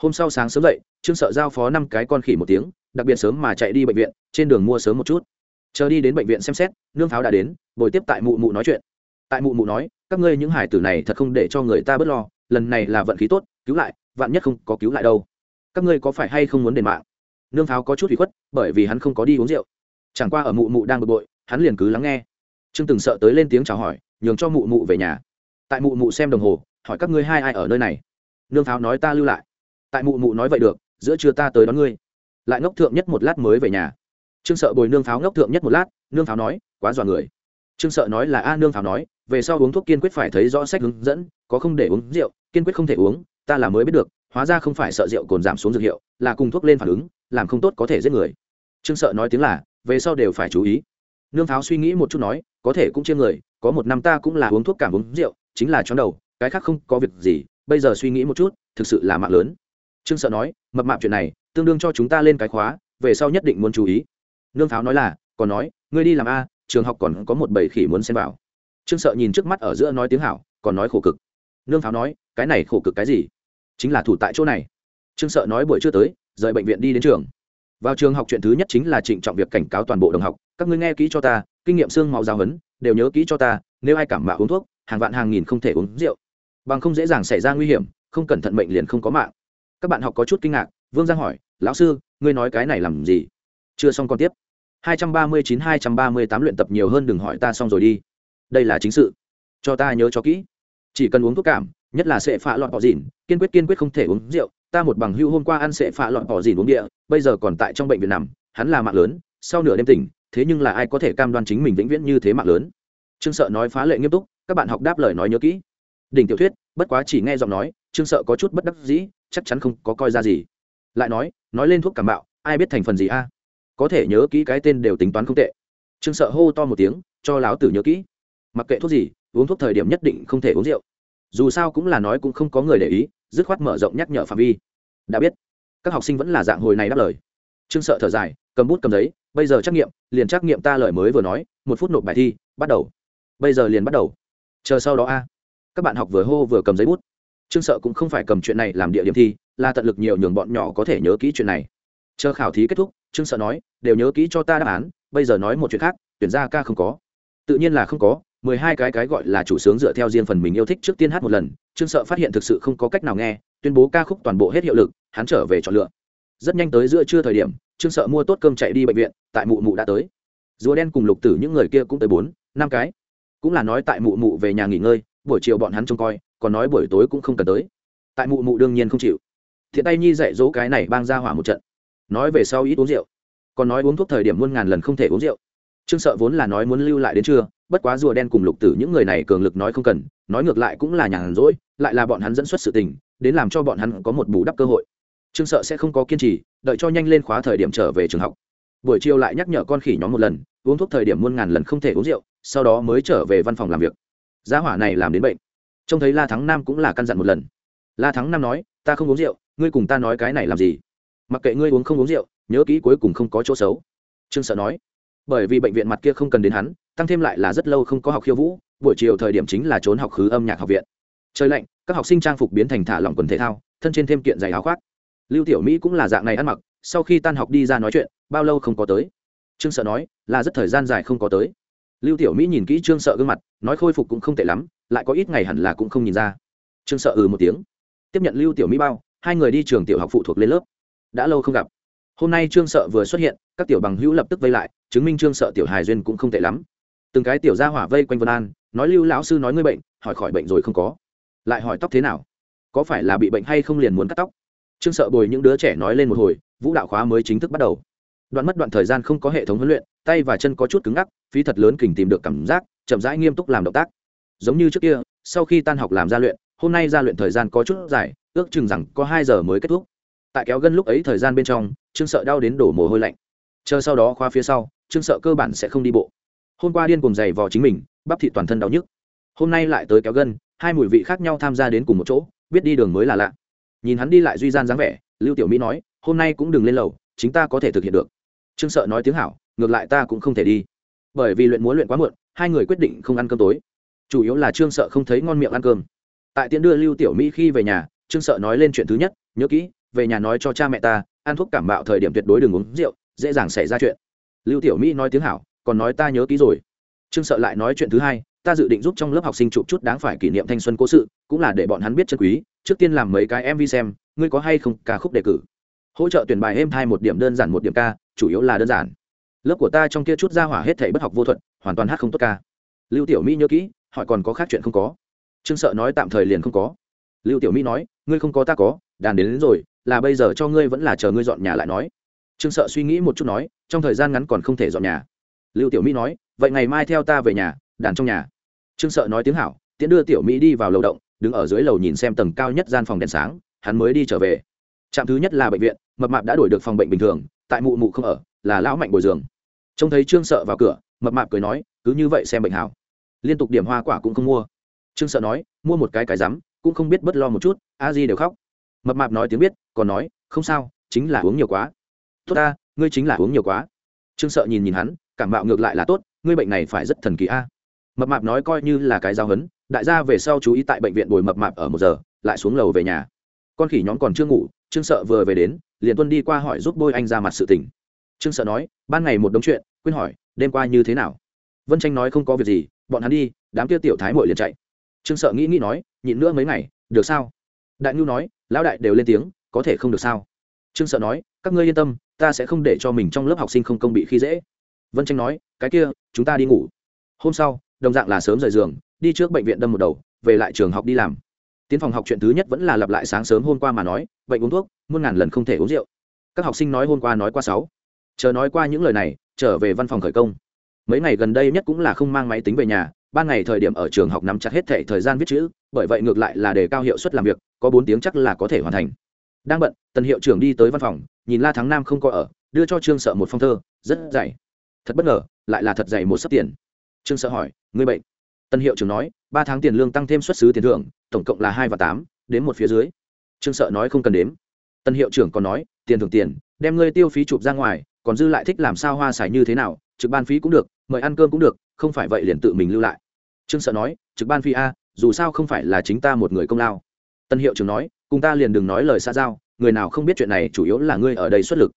Hôm sau sáng sớm dậy, trương sợ giao phó năm cái con khỉ một tiếng, đặc biệt sớm mà chạy đi bệnh viện, trên đường mua sớm một chút. Chờ đi đến bệnh viện xem xét, nương pháo đã đến bồi tiếp tại mụ mụ nói chuyện. Tại mụ mụ nói, các ngươi những hải tử này thật không để cho người ta bớt lo, lần này là vận khí tốt, cứu lại, vạn nhất không có cứu lại đâu. Các ngươi có phải hay không muốn đền mạng? Nương pháo có chút bị khuất, bởi vì hắn không có đi uống rượu. Chẳng qua ở mụ mụ đang bực bội, hắn liền cứ lắng nghe trương từng sợ tới lên tiếng chào hỏi, nhường cho mụ mụ về nhà. Tại mụ mụ xem đồng hồ, hỏi các ngươi hai ai ở nơi này? Nương pháo nói ta lưu lại. Tại mụ mụ nói vậy được, giữa trưa ta tới đón ngươi. Lại ngốc thượng nhất một lát mới về nhà. Trương sợ bồi nương pháo ngốc thượng nhất một lát, nương pháo nói, quá dọa người. Trương sợ nói là, a, nương pháo nói, về sau uống thuốc kiên quyết phải thấy rõ sách hướng dẫn, có không để uống rượu, kiên quyết không thể uống, ta là mới biết được, hóa ra không phải sợ rượu cồn giảm xuống dược hiệu, là cùng thuốc lên phản ứng, làm không tốt có thể giết người. Trương sợ nói tiếng là, về sau đều phải chú ý nương pháo suy nghĩ một chút nói, có thể cũng chia người, có một năm ta cũng là uống thuốc cảm uống rượu, chính là chóng đầu, cái khác không có việc gì, bây giờ suy nghĩ một chút, thực sự là mạng lớn. Trương sợ nói, mập mạp chuyện này, tương đương cho chúng ta lên cái khóa, về sau nhất định muốn chú ý. Nương pháo nói là, còn nói, ngươi đi làm a, trường học còn có một bầy khỉ muốn xem vào. Trương sợ nhìn trước mắt ở giữa nói tiếng hảo, còn nói khổ cực. Nương pháo nói, cái này khổ cực cái gì? Chính là thủ tại chỗ này. Trương sợ nói buổi chưa tới, rời bệnh viện đi đến trường vào trường học chuyện thứ nhất chính là trịnh trọng việc cảnh cáo toàn bộ đồng học các ngươi nghe kỹ cho ta kinh nghiệm xương máu giáo hấn đều nhớ kỹ cho ta nếu ai cảm mạo uống thuốc hàng vạn hàng nghìn không thể uống rượu. Bằng không dễ dàng xảy ra nguy hiểm không cẩn thận bệnh liền không có mạng. Các bạn học có chút kinh ngạc vương giang hỏi lão sư ngươi nói cái này làm gì? Chưa xong còn tiếp. 239-238 luyện tập nhiều hơn đừng hỏi ta xong rồi đi. Đây là chính sự. Cho ta nhớ cho kỹ. Chỉ cần uống thuốc cảm nhất là sẽ phạ lọt bỏ dỉn, kiên quyết kiên quyết không thể uống rượu ta một bằng hưu hôm qua ăn sẽ phạ loạn bỏ gì uống địa, bây giờ còn tại trong bệnh viện nằm, hắn là mạng lớn, sau nửa đêm tỉnh, thế nhưng là ai có thể cam đoan chính mình vĩnh viễn như thế mạng lớn? Trương sợ nói phá lệ nghiêm túc, các bạn học đáp lời nói nhớ kỹ. Đỉnh tiểu thuyết, bất quá chỉ nghe giọng nói, trương sợ có chút bất đắc dĩ, chắc chắn không có coi ra gì. Lại nói nói lên thuốc cảm bạo, ai biết thành phần gì a? Có thể nhớ kỹ cái tên đều tính toán không tệ. Trương sợ hô to một tiếng, cho láo tử nhớ kỹ. Mặc kệ thuốc gì, uống thuốc thời điểm nhất định không thể uống rượu. Dù sao cũng là nói cũng không có người để ý dứt khoát mở rộng nhắc nhở phạm vi. Đã biết, các học sinh vẫn là dạng hồi này đáp lời. Trương sợ thở dài, cầm bút cầm giấy, bây giờ trắc nghiệm, liền trắc nghiệm ta lời mới vừa nói, một phút nộp bài thi, bắt đầu. Bây giờ liền bắt đầu. Chờ sau đó a. Các bạn học vừa hô vừa cầm giấy bút. Trương sợ cũng không phải cầm chuyện này làm địa điểm thi, là tận lực nhiều nhường bọn nhỏ có thể nhớ kỹ chuyện này. Chờ khảo thí kết thúc, trương sợ nói, đều nhớ kỹ cho ta đáp án, bây giờ nói một chuyện khác, tuyển ra ca không có. Tự nhiên là không có mười hai cái cái gọi là chủ sướng dựa theo riêng phần mình yêu thích trước tiên hát một lần, trương sợ phát hiện thực sự không có cách nào nghe, tuyên bố ca khúc toàn bộ hết hiệu lực, hắn trở về chọn lựa. Rất nhanh tới giữa trưa thời điểm, trương sợ mua tốt cơm chạy đi bệnh viện, tại mụ mụ đã tới. Rùa đen cùng lục tử những người kia cũng tới bốn, năm cái. Cũng là nói tại mụ mụ về nhà nghỉ ngơi, buổi chiều bọn hắn trông coi, còn nói buổi tối cũng không cần tới. Tại mụ mụ đương nhiên không chịu. Thiện tay nhi dạy dỗ cái này bang ra hỏa một trận. Nói về sau ít uống rượu. Còn nói uống thuốc thời điểm muôn ngàn lần không thể uống rượu trương sợ vốn là nói muốn lưu lại đến trưa, bất quá rùa đen cùng lục tử những người này cường lực nói không cần, nói ngược lại cũng là nhàn rỗi, lại là bọn hắn dẫn xuất sự tình, đến làm cho bọn hắn có một bù đắp cơ hội. Trương sợ sẽ không có kiên trì, đợi cho nhanh lên khóa thời điểm trở về trường học. Buổi chiều lại nhắc nhở con khỉ nhóm một lần, uống thuốc thời điểm muôn ngàn lần không thể uống rượu, sau đó mới trở về văn phòng làm việc. Giá hỏa này làm đến bệnh. Trông thấy la thắng nam cũng là căn dặn một lần. La thắng nam nói, ta không uống rượu, ngươi cùng ta nói cái này làm gì? Mặc kệ ngươi uống không uống rượu, nhớ kỹ cuối cùng không có chỗ xấu. Trương sợ nói bởi vì bệnh viện mặt kia không cần đến hắn, tăng thêm lại là rất lâu không có học khiêu vũ, buổi chiều thời điểm chính là trốn học khứ âm nhạc học viện. Trời lạnh, các học sinh trang phục biến thành thả lỏng quần thể thao, thân trên thêm kiện giày áo khoác. Lưu tiểu mỹ cũng là dạng này ăn mặc, sau khi tan học đi ra nói chuyện, bao lâu không có tới. Trương sợ nói, là rất thời gian dài không có tới. Lưu tiểu mỹ nhìn kỹ trương sợ gương mặt, nói khôi phục cũng không tệ lắm, lại có ít ngày hẳn là cũng không nhìn ra. Trương sợ ừ một tiếng. Tiếp nhận lưu tiểu mỹ bao, hai người đi trường tiểu học phụ thuộc lên lớp. Đã lâu không gặp. Hôm nay trương sợ vừa xuất hiện các tiểu bằng hữu lập tức vây lại, chứng minh trương sợ tiểu hài duyên cũng không tệ lắm. Từng cái tiểu gia hỏa vây quanh vân an, nói lưu lão sư nói ngươi bệnh, hỏi khỏi bệnh rồi không có. Lại hỏi tóc thế nào? Có phải là bị bệnh hay không liền muốn cắt tóc? Trương sợ bồi những đứa trẻ nói lên một hồi, vũ đạo khóa mới chính thức bắt đầu. Đoạn mất đoạn thời gian không có hệ thống huấn luyện, tay và chân có chút cứng ngắc, phí thật lớn kình tìm được cảm giác, chậm rãi nghiêm túc làm động tác. Giống như trước kia, sau khi tan học làm gia luyện, hôm nay gia luyện thời gian có chút dài, ước chừng rằng có hai giờ mới kết thúc. Tại kéo gân lúc ấy thời gian bên trong, trương sợ đau đến đổ mồ hôi lạnh chờ sau đó khoa phía sau, trương sợ cơ bản sẽ không đi bộ. Hôm qua điên cùng giày vò chính mình, bắp thị toàn thân đau nhức. Hôm nay lại tới kéo gân, hai mùi vị khác nhau tham gia đến cùng một chỗ, biết đi đường mới là lạ. Nhìn hắn đi lại duy gian dáng vẻ, lưu tiểu mỹ nói, hôm nay cũng đừng lên lầu, chính ta có thể thực hiện được. Trương sợ nói tiếng hảo, ngược lại ta cũng không thể đi. Bởi vì luyện múa luyện quá muộn, hai người quyết định không ăn cơm tối. Chủ yếu là trương sợ không thấy ngon miệng ăn cơm. Tại tiễn đưa lưu tiểu mỹ khi về nhà, trương sợ nói lên chuyện thứ nhất, nhớ kỹ, về nhà nói cho cha mẹ ta, ăn thuốc cảm bạo thời điểm tuyệt đối đừng uống rượu dễ dàng xảy ra chuyện. Lưu tiểu mỹ nói tiếng hảo còn nói ta nhớ kỹ rồi. Trương sợ lại nói chuyện thứ hai ta dự định giúp trong lớp học sinh chụp chút đáng phải kỷ niệm thanh xuân cố sự cũng là để bọn hắn biết chân quý trước tiên làm mấy cái mv xem ngươi có hay không ca khúc đề cử. Hỗ trợ tuyển bài êm thai một điểm đơn giản một điểm ca chủ yếu là đơn giản. Lớp của ta trong kia chút ra hỏa hết thảy bất học vô thuận hoàn toàn hát không tốt ca. Lưu tiểu mỹ nhớ kỹ hỏi còn có khác chuyện không có. Trương sợ nói tạm thời liền không có. Lưu tiểu mỹ nói ngươi không có ta có đàn đến, đến rồi là bây giờ cho ngươi vẫn là chờ ngươi dọn nhà lại nói trương sợ suy nghĩ một chút nói, trong thời gian ngắn còn không thể dọn nhà. Lưu tiểu mỹ nói, vậy ngày mai theo ta về nhà, đàn trong nhà. Trương sợ nói tiếng hảo, tiễn đưa tiểu mỹ đi vào lầu động, đứng ở dưới lầu nhìn xem tầng cao nhất gian phòng đèn sáng, hắn mới đi trở về. Trạm thứ nhất là bệnh viện, mập mạp đã đổi được phòng bệnh bình thường, tại mụ mụ không ở, là lão mạnh bồi giường trông thấy trương sợ vào cửa, mập mạp cười nói, cứ như vậy xem bệnh hảo. Liên tục điểm hoa quả cũng không mua. Trương sợ nói, mua một cái cái rắm, cũng không biết bất lo một chút, a di đều khóc. Mập mạp nói tiếng biết, còn nói, không sao, chính là uống nhiều quá tốt ta, ngươi chính là uống nhiều quá. Trương sợ nhìn nhìn hắn, cảm mạo ngược lại là tốt, ngươi bệnh này phải rất thần kỳ a. Mập mạp nói coi như là cái giao hấn đại gia về sau chú ý tại bệnh viện bồi mập mạp ở một giờ, lại xuống lầu về nhà. Con khỉ nhóm còn chưa ngủ, trương sợ vừa về đến, liền tuân đi qua hỏi giúp bôi anh ra mặt sự tình. Trương sợ nói, ban ngày một đống chuyện, quên hỏi, đêm qua như thế nào? Vân tranh nói, không có việc gì, bọn hắn đi, đám kia tiểu thái mội liền chạy. Trương sợ nghĩ nghĩ nói, nhịn nữa mấy ngày, được sao? Đại ngưu nói, lão đại đều lên tiếng, có thể không được sao? Trương sợ nói, các ngươi yên tâm ta sẽ không để cho mình trong lớp học sinh không công bị khi dễ. Vân tranh nói, cái kia, chúng ta đi ngủ. Hôm sau, đồng dạng là sớm rời giường, đi trước bệnh viện đâm một đầu, về lại trường học đi làm. Tiến phòng học chuyện thứ nhất vẫn là lặp lại sáng sớm hôm qua mà nói, bệnh uống thuốc, muôn ngàn lần không thể uống rượu. Các học sinh nói hôm qua nói qua sáu. Chờ nói qua những lời này, trở về văn phòng khởi công. Mấy ngày gần đây nhất cũng là không mang máy tính về nhà, ban ngày thời điểm ở trường học nắm chặt hết thể thời gian viết chữ, bởi vậy ngược lại là đề cao hiệu suất làm việc, có bốn tiếng chắc là có thể hoàn thành. Đang bận, tần hiệu trưởng đi tới văn phòng nhìn la thắng nam không có ở đưa cho trương sợ một phong thơ rất dày. Thật bất ngờ lại là thật dày một sấp tiền. Trương sợ hỏi người bệnh? Tân hiệu trưởng nói ba tháng tiền lương tăng thêm xuất xứ tiền thưởng tổng cộng là hai và tám đến một phía dưới. Trương sợ nói không cần đếm. Tân hiệu trưởng còn nói tiền thưởng tiền đem ngươi tiêu phí chụp ra ngoài còn dư lại thích làm sao hoa xài như thế nào trực ban phí cũng được mời ăn cơm cũng được không phải vậy liền tự mình lưu lại. Trương sợ nói trực ban phí a dù sao không phải là chính ta một người công lao. Tân hiệu trưởng nói cùng ta liền đừng nói lời xa giao người nào không biết chuyện này chủ yếu là ngươi ở đây xuất lực.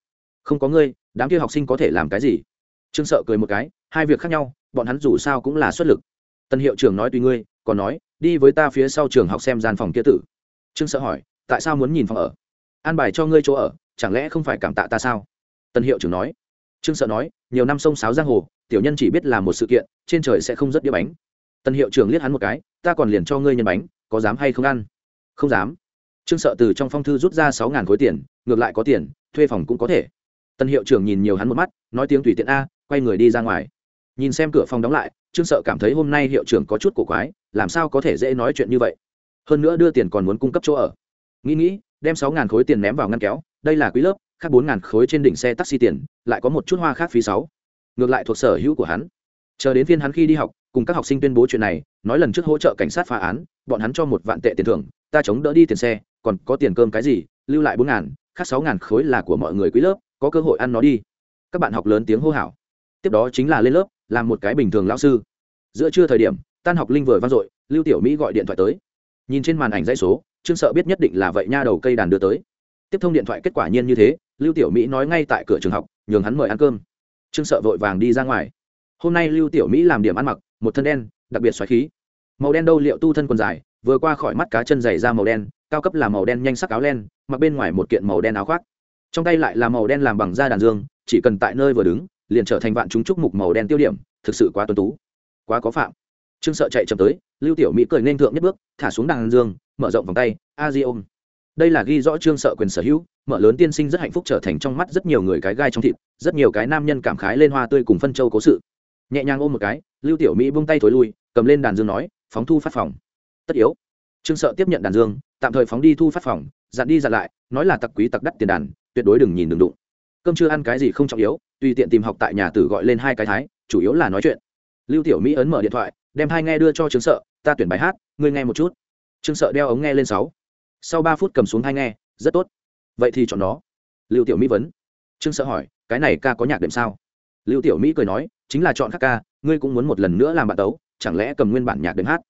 Không có ngươi, đám kia học sinh có thể làm cái gì? Trương sợ cười một cái, hai việc khác nhau, bọn hắn dù sao cũng là xuất lực. Tân hiệu trưởng nói tùy ngươi, còn nói, đi với ta phía sau trường học xem gian phòng kia tử. Trương sợ hỏi, tại sao muốn nhìn phòng ở? An bài cho ngươi chỗ ở, chẳng lẽ không phải cảm tạ ta sao? Tân hiệu trưởng nói. Trương sợ nói, nhiều năm sông sáo giang hồ, tiểu nhân chỉ biết làm một sự kiện, trên trời sẽ không rất đĩa bánh. Tân hiệu trưởng liếc hắn một cái, ta còn liền cho ngươi nhân bánh, có dám hay không ăn? Không dám trương sợ từ trong phong thư rút ra sáu ngàn khối tiền, ngược lại có tiền, thuê phòng cũng có thể. Tân hiệu trưởng nhìn nhiều hắn một mắt, nói tiếng tùy tiện a, quay người đi ra ngoài. Nhìn xem cửa phòng đóng lại, trương sợ cảm thấy hôm nay hiệu trưởng có chút cổ quái, làm sao có thể dễ nói chuyện như vậy? Hơn nữa đưa tiền còn muốn cung cấp chỗ ở. Nghĩ nghĩ, đem sáu ngàn khối tiền ném vào ngăn kéo, đây là quý lớp, khác bốn ngàn khối trên đỉnh xe taxi tiền, lại có một chút hoa khác phí sáu. Ngược lại thuộc sở hữu của hắn. Chờ đến phiên hắn khi đi học, cùng các học sinh tuyên bố chuyện này, nói lần trước hỗ trợ cảnh sát phá án, bọn hắn cho một vạn tệ tiền thưởng, ta chống đỡ đi tiền xe còn có tiền cơm cái gì, lưu lại bốn ngàn, khác sáu ngàn khối là của mọi người quý lớp, có cơ hội ăn nó đi. Các bạn học lớn tiếng hô hào. Tiếp đó chính là lên lớp, làm một cái bình thường lão sư. Giữa trưa thời điểm, tan học linh vừa vang dội, lưu tiểu mỹ gọi điện thoại tới. Nhìn trên màn ảnh dãy số, trương sợ biết nhất định là vậy nha đầu cây đàn đưa tới. Tiếp thông điện thoại kết quả nhiên như thế, lưu tiểu mỹ nói ngay tại cửa trường học, nhường hắn mời ăn cơm. Trương sợ vội vàng đi ra ngoài. Hôm nay lưu tiểu mỹ làm điểm ăn mặc, một thân đen, đặc biệt xoáy khí. Màu đen đâu liệu tu thân quần dài, vừa qua khỏi mắt cá chân dày ra màu đen cao cấp là màu đen nhanh sắc áo len, mặc bên ngoài một kiện màu đen áo khoác. Trong tay lại là màu đen làm bằng da đàn dương, chỉ cần tại nơi vừa đứng, liền trở thành vạn chúng trúc mục màu đen tiêu điểm, thực sự quá tuân tú, quá có phạm. Trương sợ chạy chậm tới, lưu tiểu mỹ cười nên thượng nhất bước, thả xuống đàn dương, mở rộng vòng tay a di ôm đây là ghi rõ trương sợ quyền sở hữu, mở lớn tiên sinh rất hạnh phúc trở thành trong mắt rất nhiều người cái gai trong thịt, rất nhiều cái nam nhân cảm khái lên hoa tươi cùng phân châu cố sự. Nhẹ nhàng ôm một cái, lưu tiểu mỹ buông tay thối lui, cầm lên đàn dương nói, phóng thu phát phòng. Tất yếu trương sợ tiếp nhận đàn dương, tạm thời phóng đi thu phát phòng, dặn đi dặn lại, nói là tặc quý tặc đắt tiền đàn, tuyệt đối đừng nhìn đừng đụng. Cơm chưa ăn cái gì không trọng yếu, tùy tiện tìm học tại nhà tử gọi lên hai cái thái, chủ yếu là nói chuyện. Lưu tiểu mỹ ấn mở điện thoại, đem hai nghe đưa cho trương sợ, ta tuyển bài hát, ngươi nghe một chút. Trương sợ đeo ống nghe lên sáu. Sau ba phút cầm xuống hai nghe, rất tốt. Vậy thì chọn nó. Lưu tiểu mỹ vấn. Trương sợ hỏi, cái này ca có nhạc đệm sao? Lưu tiểu mỹ cười nói, chính là chọn các ca, ngươi cũng muốn một lần nữa làm bạn tấu, chẳng lẽ cầm nguyên bản nhạc đệm hát?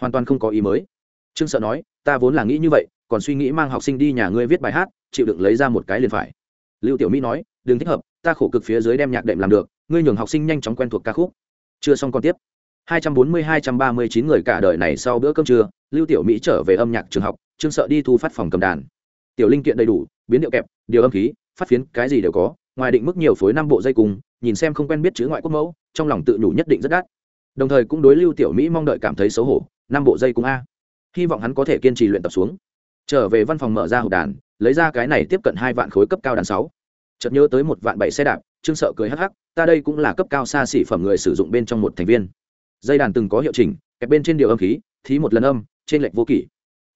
Hoàn toàn không có ý mới trương sợ nói, ta vốn là nghĩ như vậy, còn suy nghĩ mang học sinh đi nhà ngươi viết bài hát, chịu đựng lấy ra một cái liền phải. Lưu tiểu mỹ nói, đừng thích hợp, ta khổ cực phía dưới đem nhạc đệm làm được, ngươi nhường học sinh nhanh chóng quen thuộc ca khúc. Chưa xong còn tiếp. 240-239 người cả đời này sau bữa cơm trưa, lưu tiểu mỹ trở về âm nhạc trường học, trương sợ đi thu phát phòng cầm đàn. Tiểu linh kiện đầy đủ, biến điệu kẹp, điều âm khí, phát phiến, cái gì đều có, ngoài định mức nhiều phối năm bộ dây cùng, nhìn xem không quen biết chữ ngoại quốc mẫu, trong lòng tự nhủ nhất định rất đắt. Đồng thời cũng đối lưu tiểu mỹ mong đợi cảm thấy xấu hổ, năm bộ dây cùng a hy vọng hắn có thể kiên trì luyện tập xuống. Trở về văn phòng mở ra hộp đàn, lấy ra cái này tiếp cận hai vạn khối cấp cao đàn sáu. Chợt nhớ tới một vạn bảy xe đạp, trương sợ cười hắc hắc, ta đây cũng là cấp cao xa xỉ phẩm người sử dụng bên trong một thành viên. Dây đàn từng có hiệu chỉnh, kẹp bên trên điều âm khí, thí một lần âm, trên lệch vô kỷ.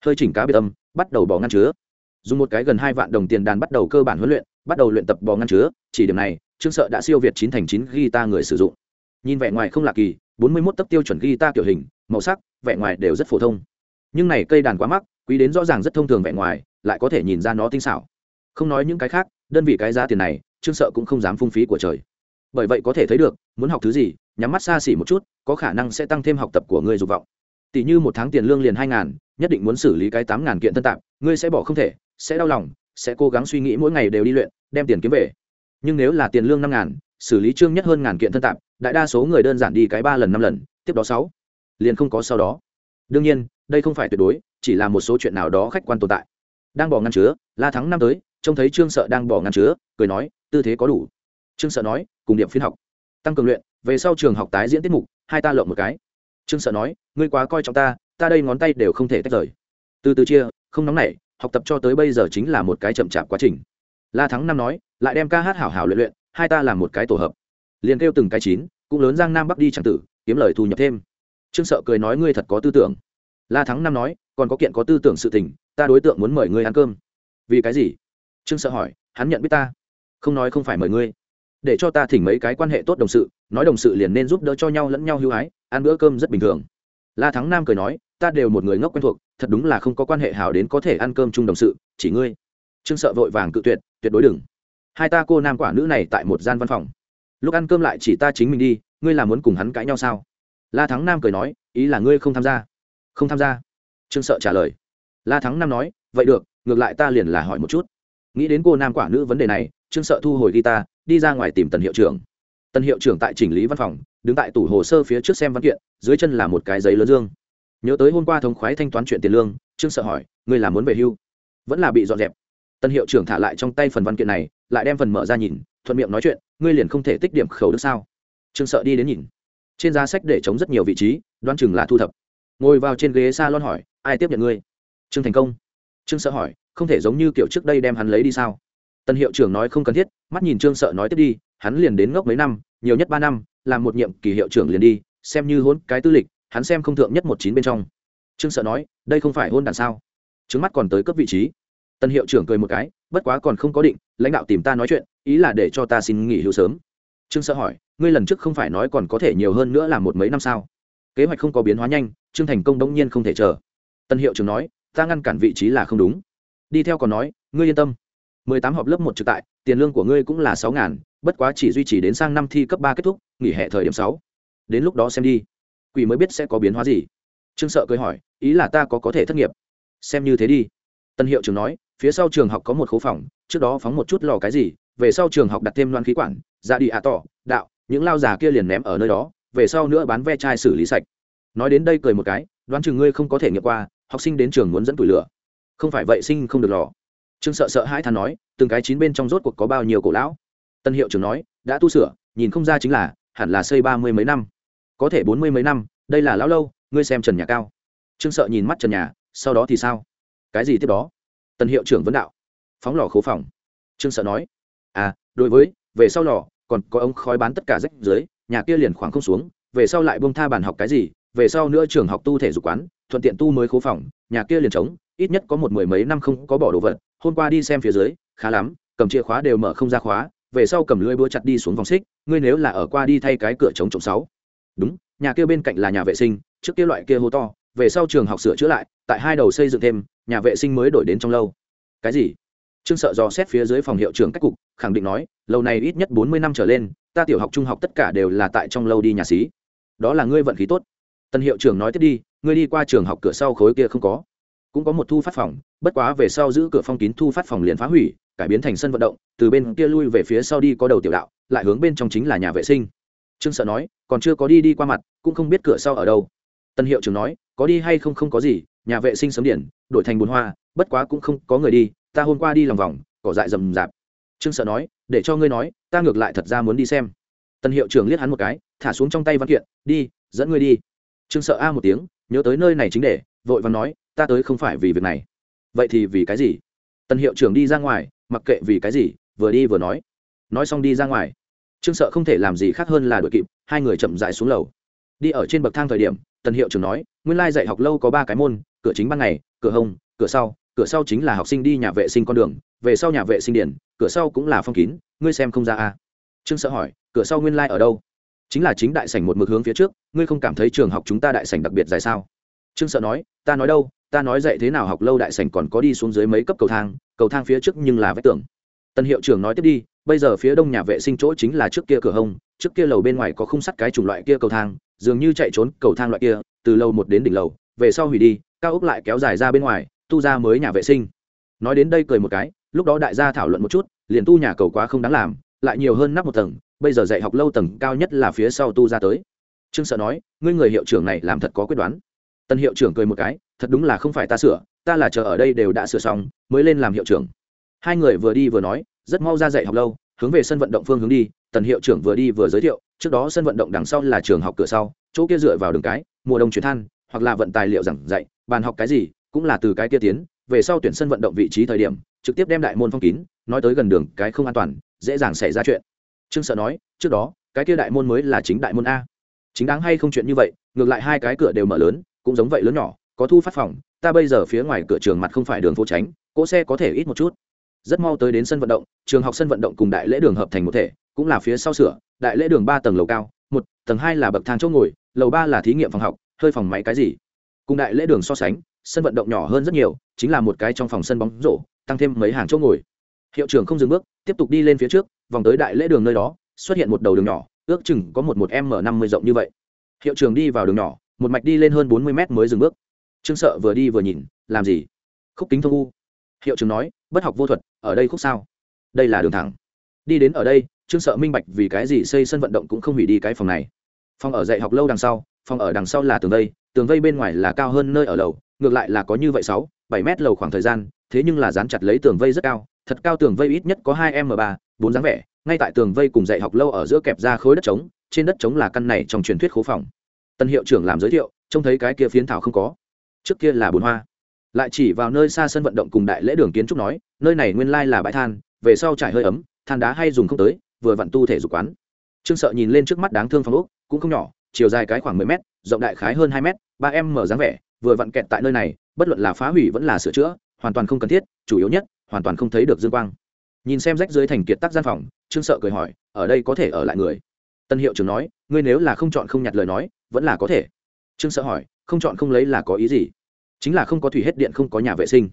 Hơi chỉnh cá biệt âm, bắt đầu bỏ ngăn chứa. Dùng một cái gần hai vạn đồng tiền đàn bắt đầu cơ bản huấn luyện, bắt đầu luyện tập bò ngăn chứa, chỉ điểm này, trương sợ đã siêu việt chín thành chín guitar người sử dụng. Nhìn vẻ ngoài không lạ kỳ, bốn mươi 41 tấc tiêu chuẩn guitar kiểu hình, màu sắc, vẻ ngoài đều rất phổ thông nhưng này cây đàn quá mắc, quý đến rõ ràng rất thông thường vẻ ngoài, lại có thể nhìn ra nó tinh xảo. Không nói những cái khác, đơn vị cái giá tiền này, trương sợ cũng không dám phung phí của trời. Bởi vậy có thể thấy được, muốn học thứ gì, nhắm mắt xa xỉ một chút, có khả năng sẽ tăng thêm học tập của ngươi dục vọng. Tỷ như một tháng tiền lương liền hai ngàn, nhất định muốn xử lý cái tám ngàn kiện thân tạp, ngươi sẽ bỏ không thể, sẽ đau lòng, sẽ cố gắng suy nghĩ mỗi ngày đều đi luyện, đem tiền kiếm về. Nhưng nếu là tiền lương năm ngàn, xử lý trương nhất hơn ngàn kiện thân tạp, đại đa số người đơn giản đi cái ba lần năm lần, tiếp đó sáu, liền không có sau đó đương nhiên, đây không phải tuyệt đối, chỉ là một số chuyện nào đó khách quan tồn tại. Đang bỏ ngăn chứa, la thắng năm tới, trông thấy trương sợ đang bỏ ngăn chứa, cười nói, tư thế có đủ. Trương sợ nói, cùng điểm phiên học. Tăng cường luyện, về sau trường học tái diễn tiết mục, hai ta lộng một cái. Trương sợ nói, ngươi quá coi trọng ta ta đây ngón tay đều không thể tách rời. Từ từ chia, không nóng nảy, học tập cho tới bây giờ chính là một cái chậm chạp quá trình. La thắng năm nói, lại đem ca hát hảo hảo luyện luyện, hai ta làm một cái tổ hợp. Liền kêu từng cái chín, cũng lớn giang nam bắc đi chẳng tử, kiếm lời thu nhập thêm trương sợ cười nói ngươi thật có tư tưởng. La thắng năm nói, còn có kiện có tư tưởng sự tình, ta đối tượng muốn mời ngươi ăn cơm. Vì cái gì? Trương sợ hỏi, hắn nhận biết ta. Không nói không phải mời ngươi. Để cho ta thỉnh mấy cái quan hệ tốt đồng sự, nói đồng sự liền nên giúp đỡ cho nhau lẫn nhau hưu hái, ăn bữa cơm rất bình thường. La thắng nam cười nói, ta đều một người ngốc quen thuộc, thật đúng là không có quan hệ hảo đến có thể ăn cơm chung đồng sự, chỉ ngươi. Trương sợ vội vàng cự tuyệt tuyệt đối đừng. Hai ta cô nam quả nữ này tại một gian văn phòng. Lúc ăn cơm lại chỉ ta chính mình đi, ngươi là muốn cùng hắn cãi nhau sao? La thắng nam cười nói, ý là ngươi không tham gia. Không tham gia? Trương sợ trả lời. La thắng nam nói, vậy được, ngược lại ta liền là hỏi một chút. Nghĩ đến cô nam quả nữ vấn đề này, trương sợ thu hồi guitar, đi ra ngoài tìm tần hiệu trưởng. Tần hiệu trưởng tại chỉnh lý văn phòng, đứng tại tủ hồ sơ phía trước xem văn kiện, dưới chân là một cái giấy lớn dương. Nhớ tới hôm qua thống khoái thanh toán chuyện tiền lương, trương sợ hỏi, ngươi là muốn về hưu? Vẫn là bị dọn dẹp. Tân hiệu trưởng thả lại trong tay phần văn kiện này, lại đem phần mở ra nhìn, thuận miệng nói chuyện, ngươi liền không thể tích điểm khẩu đức sao? Trương sợ đi đến nhìn trên giá sách để chống rất nhiều vị trí đoan chừng là thu thập. Ngồi vào trên ghế s a lon hỏi, ai tiếp nhận ngươi? Trương thành công. Trương sợ hỏi, không thể giống như kiểu trước đây đem hắn lấy đi sao? Tân hiệu trưởng nói không cần thiết, mắt nhìn trương sợ nói tiếp đi, hắn liền đến ngốc mấy năm, nhiều nhất ba năm, làm một nhiệm kỳ hiệu trưởng liền đi, xem như hôn cái tư lịch, hắn xem không thượng nhất một chín bên trong. Trương sợ nói, đây không phải hôn đàn sao? Trứng mắt còn tới cấp vị trí. Tân hiệu trưởng cười một cái, bất quá còn không có định, lãnh đạo tìm ta nói chuyện, ý là để cho ta xin nghỉ hưu sớm trương sợ hỏi, ngươi lần trước không phải nói còn có thể nhiều hơn nữa là một mấy năm sao? Kế hoạch không có biến hóa nhanh, trương thành công đông nhiên không thể chờ. Tân hiệu trưởng nói, ta ngăn cản vị trí là không đúng. Đi theo còn nói, ngươi yên tâm, mười tám họp lớp một trực tại, tiền lương của ngươi cũng là sáu ngàn, bất quá chỉ duy trì đến sang năm thi cấp ba kết thúc, nghỉ hè thời điểm sáu. Đến lúc đó xem đi, quỷ mới biết sẽ có biến hóa gì. Trương sợ cười hỏi, ý là ta có có thể thất nghiệp? Xem như thế đi. Tân hiệu trưởng nói, phía sau trường học có một khố phòng, trước đó phóng một chút lò cái gì về sau trường học đặt thêm loan khí quản ra đi ạ tỏ, đạo, những lao già kia liền ném ở nơi đó, về sau nữa bán ve chai xử lý sạch. Nói đến đây cười một cái, đoán chừng ngươi không có thể nghiệm qua, học sinh đến trường muốn dẫn tuổi lửa. Không phải vậy sinh không được lò. Trương sợ sợ hãi than nói, từng cái chín bên trong rốt cuộc có bao nhiêu cổ lão? Tân hiệu trưởng nói, đã tu sửa, nhìn không ra chính là, hẳn là xây ba mươi mấy năm. Có thể bốn mươi mấy năm, đây là lão lâu, ngươi xem trần nhà cao. Trương sợ nhìn mắt trần nhà, sau đó thì sao? Cái gì tiếp đó? Tân hiệu trưởng vấn đạo. Phóng lò khố phòng. Trương sợ nói à đối với, về sau lò, còn có ông khói bán tất cả rách dưới, nhà kia liền khoảng không xuống, về sau lại bông tha bàn học cái gì, về sau nữa trường học tu thể dục quán, thuận tiện tu mới khố phòng, nhà kia liền trống, ít nhất có một mười mấy năm không có bỏ đồ vật, hôm qua đi xem phía dưới, khá lắm, cầm chìa khóa đều mở không ra khóa, về sau cầm lưỡi búa chặt đi xuống vòng xích, ngươi nếu là ở qua đi thay cái cửa chống trộm sáu. Đúng, nhà kia bên cạnh là nhà vệ sinh, trước kia loại kia hô to, về sau trường học sửa chữa lại, tại hai đầu xây dựng thêm, nhà vệ sinh mới đổi đến trong lâu. Cái gì? Trương sợ dò xét phía dưới phòng hiệu trưởng cách cục, khẳng định nói, lâu này ít nhất bốn mươi năm trở lên, ta tiểu học, trung học tất cả đều là tại trong lâu đi nhà xí. Đó là ngươi vận khí tốt. Tân hiệu trưởng nói tiếp đi, ngươi đi qua trường học cửa sau khối kia không có. Cũng có một thu phát phòng, bất quá về sau giữ cửa phong kín thu phát phòng liền phá hủy, cải biến thành sân vận động, từ bên kia lui về phía sau đi có đầu tiểu đạo, lại hướng bên trong chính là nhà vệ sinh. Trương sợ nói, còn chưa có đi đi qua mặt, cũng không biết cửa sau ở đâu. Tân hiệu trưởng nói, có đi hay không không có gì, nhà vệ sinh sớm điển, đổi thành bùn hoa, bất quá cũng không có người đi ta hôm qua đi lòng vòng, cỏ dại rầm rạp. Trương sợ nói, để cho ngươi nói, ta ngược lại thật ra muốn đi xem. Tân hiệu trưởng liếc hắn một cái, thả xuống trong tay văn kiện, đi, dẫn ngươi đi. Trương sợ a một tiếng, nhớ tới nơi này chính để, vội và nói, ta tới không phải vì việc này. Vậy thì vì cái gì? Tân hiệu trưởng đi ra ngoài, mặc kệ vì cái gì, vừa đi vừa nói. Nói xong đi ra ngoài. Trương sợ không thể làm gì khác hơn là đuổi kịp, hai người chậm dại xuống lầu. Đi ở trên bậc thang thời điểm tân hiệu trưởng nói, nguyên lai dạy học lâu có ba cái môn, cửa chính ban ngày, cửa hông, cửa sau cửa sau chính là học sinh đi nhà vệ sinh con đường, về sau nhà vệ sinh điển cửa sau cũng là phong kín, ngươi xem không ra à? Trương sợ hỏi, cửa sau nguyên lai ở đâu? Chính là chính đại sảnh một mực hướng phía trước, ngươi không cảm thấy trường học chúng ta đại sảnh đặc biệt dài sao? Trương sợ nói, ta nói đâu, ta nói dạy thế nào học lâu đại sảnh còn có đi xuống dưới mấy cấp cầu thang cầu thang phía trước nhưng là vách tường. Tân hiệu trưởng nói tiếp đi, bây giờ phía đông nhà vệ sinh chỗ chính là trước kia cửa hông, trước kia lầu bên ngoài có khung sắt cái chủng loại kia cầu thang, dường như chạy trốn cầu thang loại kia, từ lầu một đến đỉnh lầu, về sau hủy đi, cao ốc lại kéo dài ra bên ngoài tu ra mới nhà vệ sinh. Nói đến đây cười một cái, lúc đó đại gia thảo luận một chút, liền tu nhà cầu quá không đáng làm, lại nhiều hơn nắp một tầng, bây giờ dạy học lâu tầng cao nhất là phía sau tu ra tới. Trương sợ nói, ngươi người hiệu trưởng này làm thật có quyết đoán. Tân hiệu trưởng cười một cái, thật đúng là không phải ta sửa, ta là chờ ở đây đều đã sửa xong, mới lên làm hiệu trưởng. Hai người vừa đi vừa nói, rất mau ra dạy học lâu, hướng về sân vận động phương hướng đi, tần hiệu trưởng vừa đi vừa giới thiệu, trước đó sân vận động đằng sau là trường học cửa sau, chỗ kia dựa vào đường cái, mùa đông chuyển than, hoặc là vận tài liệu giảng dạy, bàn học cái gì cũng là từ cái kia tiến, về sau tuyển sân vận động vị trí thời điểm, trực tiếp đem đại môn phong kín, nói tới gần đường cái không an toàn, dễ dàng xảy ra chuyện. Trương sợ nói, trước đó, cái kia đại môn mới là chính đại môn a. Chính đáng hay không chuyện như vậy, ngược lại hai cái cửa đều mở lớn, cũng giống vậy lớn nhỏ, có thu phát phòng, ta bây giờ phía ngoài cửa trường mặt không phải đường phố tránh, cỗ xe có thể ít một chút. Rất mau tới đến sân vận động, trường học sân vận động cùng đại lễ đường hợp thành một thể, cũng là phía sau sửa, đại lễ đường ba tầng lầu cao, một, tầng hai là bậc thang chỗ ngồi, lầu ba là thí nghiệm phòng học, hơi phòng máy cái gì. Cùng đại lễ đường so sánh sân vận động nhỏ hơn rất nhiều, chính là một cái trong phòng sân bóng rổ, tăng thêm mấy hàng chỗ ngồi. Hiệu trưởng không dừng bước, tiếp tục đi lên phía trước, vòng tới đại lễ đường nơi đó, xuất hiện một đầu đường nhỏ, ước chừng có một một m năm mươi rộng như vậy. Hiệu trưởng đi vào đường nhỏ, một mạch đi lên hơn bốn mươi mét mới dừng bước. Trương sợ vừa đi vừa nhìn, làm gì? Khúc kính thông u. Hiệu trưởng nói, bất học vô thuật, ở đây khúc sao? Đây là đường thẳng. Đi đến ở đây, trương sợ minh bạch vì cái gì xây sân vận động cũng không hủy đi cái phòng này. Phòng ở dạy học lâu đằng sau phòng ở đằng sau là tường vây tường vây bên ngoài là cao hơn nơi ở lầu, ngược lại là có như vậy sáu, bảy mét lầu khoảng thời gian, thế nhưng là dán chặt lấy tường vây rất cao, thật cao tường vây ít nhất có hai m ba, bốn dáng vẻ, ngay tại tường vây cùng dạy học lâu ở giữa kẹp ra khối đất trống, trên đất trống là căn này trong truyền thuyết khố phòng. Tân hiệu trưởng làm giới thiệu, trông thấy cái kia phiến thảo không có. Trước kia là bồn hoa. Lại chỉ vào nơi xa sân vận động cùng đại lễ đường kiến trúc nói, nơi này nguyên lai là bãi than, về sau trải hơi ấm, than đá hay dùng không tới, vừa vặn tu thể dục quán. Trương sợ nhìn lên trước mắt đáng thương phong úc cũng không nhỏ chiều dài cái khoảng mười mét, rộng đại khái hơn hai mét, ba em mở dáng vẻ, vừa vặn kẹt tại nơi này, bất luận là phá hủy vẫn là sửa chữa, hoàn toàn không cần thiết, chủ yếu nhất, hoàn toàn không thấy được dương quang. Nhìn xem rách dưới thành kiệt tác gian phòng, trương sợ cười hỏi, ở đây có thể ở lại người? Tân hiệu trưởng nói, ngươi nếu là không chọn không nhặt lời nói, vẫn là có thể. Trương sợ hỏi, không chọn không lấy là có ý gì? Chính là không có thủy hết điện không có nhà vệ sinh.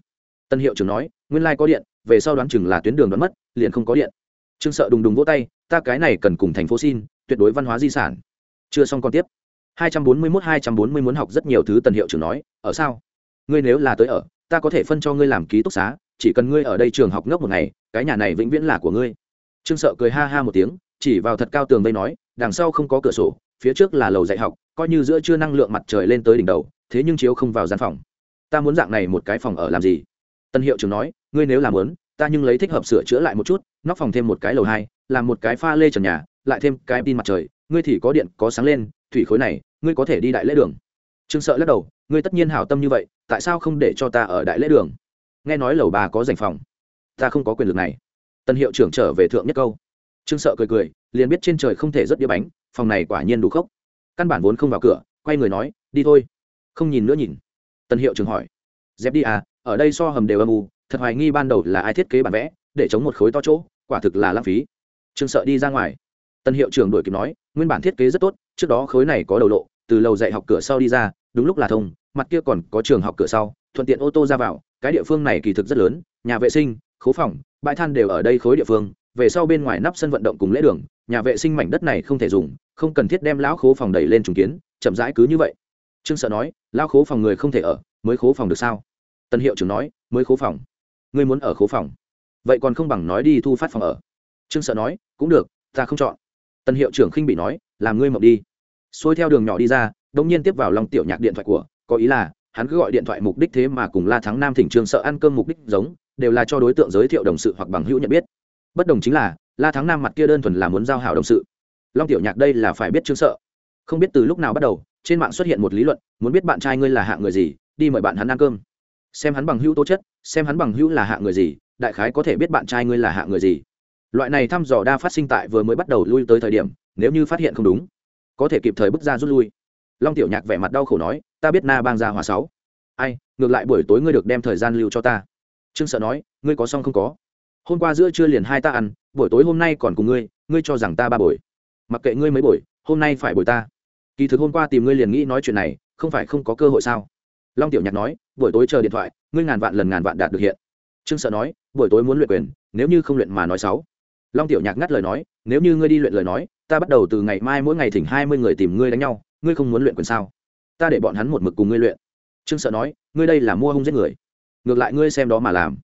Tân hiệu trưởng nói, nguyên lai có điện, về sau đoán chừng là tuyến đường đoán mất, liền không có điện. Trương sợ đùng đùng vỗ tay, ta cái này cần cùng thành phố xin, tuyệt đối văn hóa di sản chưa xong còn tiếp. 241 240 muốn học rất nhiều thứ tần hiệu trưởng nói, ở sao? Ngươi nếu là tới ở, ta có thể phân cho ngươi làm ký túc xá, chỉ cần ngươi ở đây trường học ngốc một ngày, cái nhà này vĩnh viễn là của ngươi. Trương sợ cười ha ha một tiếng, chỉ vào thật cao tường đây nói, đằng sau không có cửa sổ, phía trước là lầu dạy học, coi như giữa chưa năng lượng mặt trời lên tới đỉnh đầu, thế nhưng chiếu không vào gian phòng. Ta muốn dạng này một cái phòng ở làm gì? Tân hiệu trưởng nói, ngươi nếu làm muốn, ta nhưng lấy thích hợp sửa chữa lại một chút, nóc phòng thêm một cái lầu hai, làm một cái pha lê trần nhà, lại thêm cái pin mặt trời ngươi thì có điện, có sáng lên, thủy khối này, ngươi có thể đi đại lễ đường. Trương sợ lắc đầu, ngươi tất nhiên hảo tâm như vậy, tại sao không để cho ta ở đại lễ đường? Nghe nói lầu bà có dành phòng. Ta không có quyền lực này. Tân hiệu trưởng trở về thượng nhất câu. Trương sợ cười cười, liền biết trên trời không thể rất đĩa bánh, phòng này quả nhiên đủ khốc. Căn bản vốn không vào cửa, quay người nói, đi thôi. Không nhìn nữa nhìn. Tân hiệu trưởng hỏi. Dẹp đi à ở đây so hầm đều âm u, thật hoài nghi ban đầu là ai thiết kế bản vẽ, để chống một khối to chỗ, quả thực là lãng phí. Trương sợ đi ra ngoài tân hiệu trưởng đổi kịp nói, nguyên bản thiết kế rất tốt, trước đó khối này có đầu lộ, từ lầu dạy học cửa sau đi ra, đúng lúc là thông, mặt kia còn có trường học cửa sau, thuận tiện ô tô ra vào, cái địa phương này kỳ thực rất lớn, nhà vệ sinh, khố phòng, bãi than đều ở đây khối địa phương, về sau bên ngoài nắp sân vận động cùng lễ đường, nhà vệ sinh mảnh đất này không thể dùng, không cần thiết đem lão khố phòng đẩy lên trùng kiến, chậm rãi cứ như vậy. Trương sợ nói, lão khố phòng người không thể ở, mới khố phòng được sao? Tân hiệu trưởng nói, mới khố phòng. Ngươi muốn ở khố phòng. Vậy còn không bằng nói đi thu phát phòng ở. Trương sợ nói, cũng được, ta không chọn tân hiệu trưởng khinh bị nói, làm ngươi mộng đi. Xuôi theo đường nhỏ đi ra đông nhiên tiếp vào lòng tiểu nhạc điện thoại của, có ý là, hắn cứ gọi điện thoại mục đích thế mà cùng la thắng nam thỉnh trường sợ ăn cơm mục đích giống, đều là cho đối tượng giới thiệu đồng sự hoặc bằng hữu nhận biết. Bất đồng chính là, la thắng nam mặt kia đơn thuần là muốn giao hảo đồng sự. Long tiểu nhạc đây là phải biết trương sợ. Không biết từ lúc nào bắt đầu, trên mạng xuất hiện một lý luận, muốn biết bạn trai ngươi là hạng người gì, đi mời bạn hắn ăn cơm. Xem hắn bằng hữu tố chất, xem hắn bằng hữu là hạng người gì, đại khái có thể biết bạn trai ngươi là hạng người gì loại này thăm dò đa phát sinh tại vừa mới bắt đầu lui tới thời điểm, nếu như phát hiện không đúng, có thể kịp thời bước ra rút lui. Long tiểu nhạc vẻ mặt đau khổ nói, ta biết na bang ra hòa sáu. Ai, ngược lại buổi tối ngươi được đem thời gian lưu cho ta. Trương sợ nói, ngươi có xong không có? Hôm qua giữa trưa liền hai ta ăn, buổi tối hôm nay còn cùng ngươi ngươi cho rằng ta ba buổi. Mặc kệ ngươi mấy buổi, hôm nay phải buổi ta. Kỳ thực hôm qua tìm ngươi liền nghĩ nói chuyện này, không phải không có cơ hội sao? Long tiểu nhạc nói, buổi tối chờ điện thoại, ngươi ngàn vạn lần ngàn vạn đạt được hiện. Trương sợ nói, buổi tối muốn luyện quyền, nếu như không luyện mà nói sáu long tiểu nhạc ngắt lời nói, nếu như ngươi đi luyện lời nói, ta bắt đầu từ ngày mai mỗi ngày thỉnh hai mươi người tìm ngươi đánh nhau, ngươi không muốn luyện quyền sao? Ta để bọn hắn một mực cùng ngươi luyện. Trương sợ nói, ngươi đây là mua hung giết người. Ngược lại ngươi xem đó mà làm.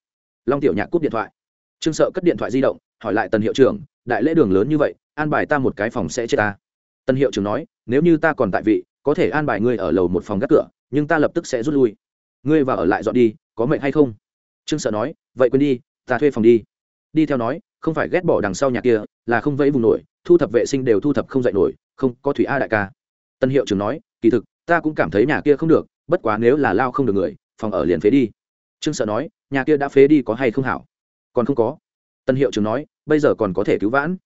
Long tiểu nhạc cúp điện thoại. Trương sợ cất điện thoại di động, hỏi lại tần hiệu trưởng, đại lễ đường lớn như vậy, an bài ta một cái phòng sẽ chết ta. Tần hiệu trưởng nói, nếu như ta còn tại vị, có thể an bài ngươi ở lầu một phòng gác cửa, nhưng ta lập tức sẽ rút lui. Ngươi và ở lại dọn đi, có mệnh hay không? Trương sợ nói, vậy quên đi, ta thuê phòng đi. Đi theo nói không phải ghét bỏ đằng sau nhà kia, là không vẫy vùng nổi, thu thập vệ sinh đều thu thập không dạy nổi, không, có thủy a đại ca. Tân hiệu trưởng nói, kỳ thực, ta cũng cảm thấy nhà kia không được, bất quá nếu là lao không được người, phòng ở liền phế đi. Trương sợ nói, nhà kia đã phế đi có hay không hảo? Còn không có. Tân hiệu trưởng nói, bây giờ còn có thể cứu vãn.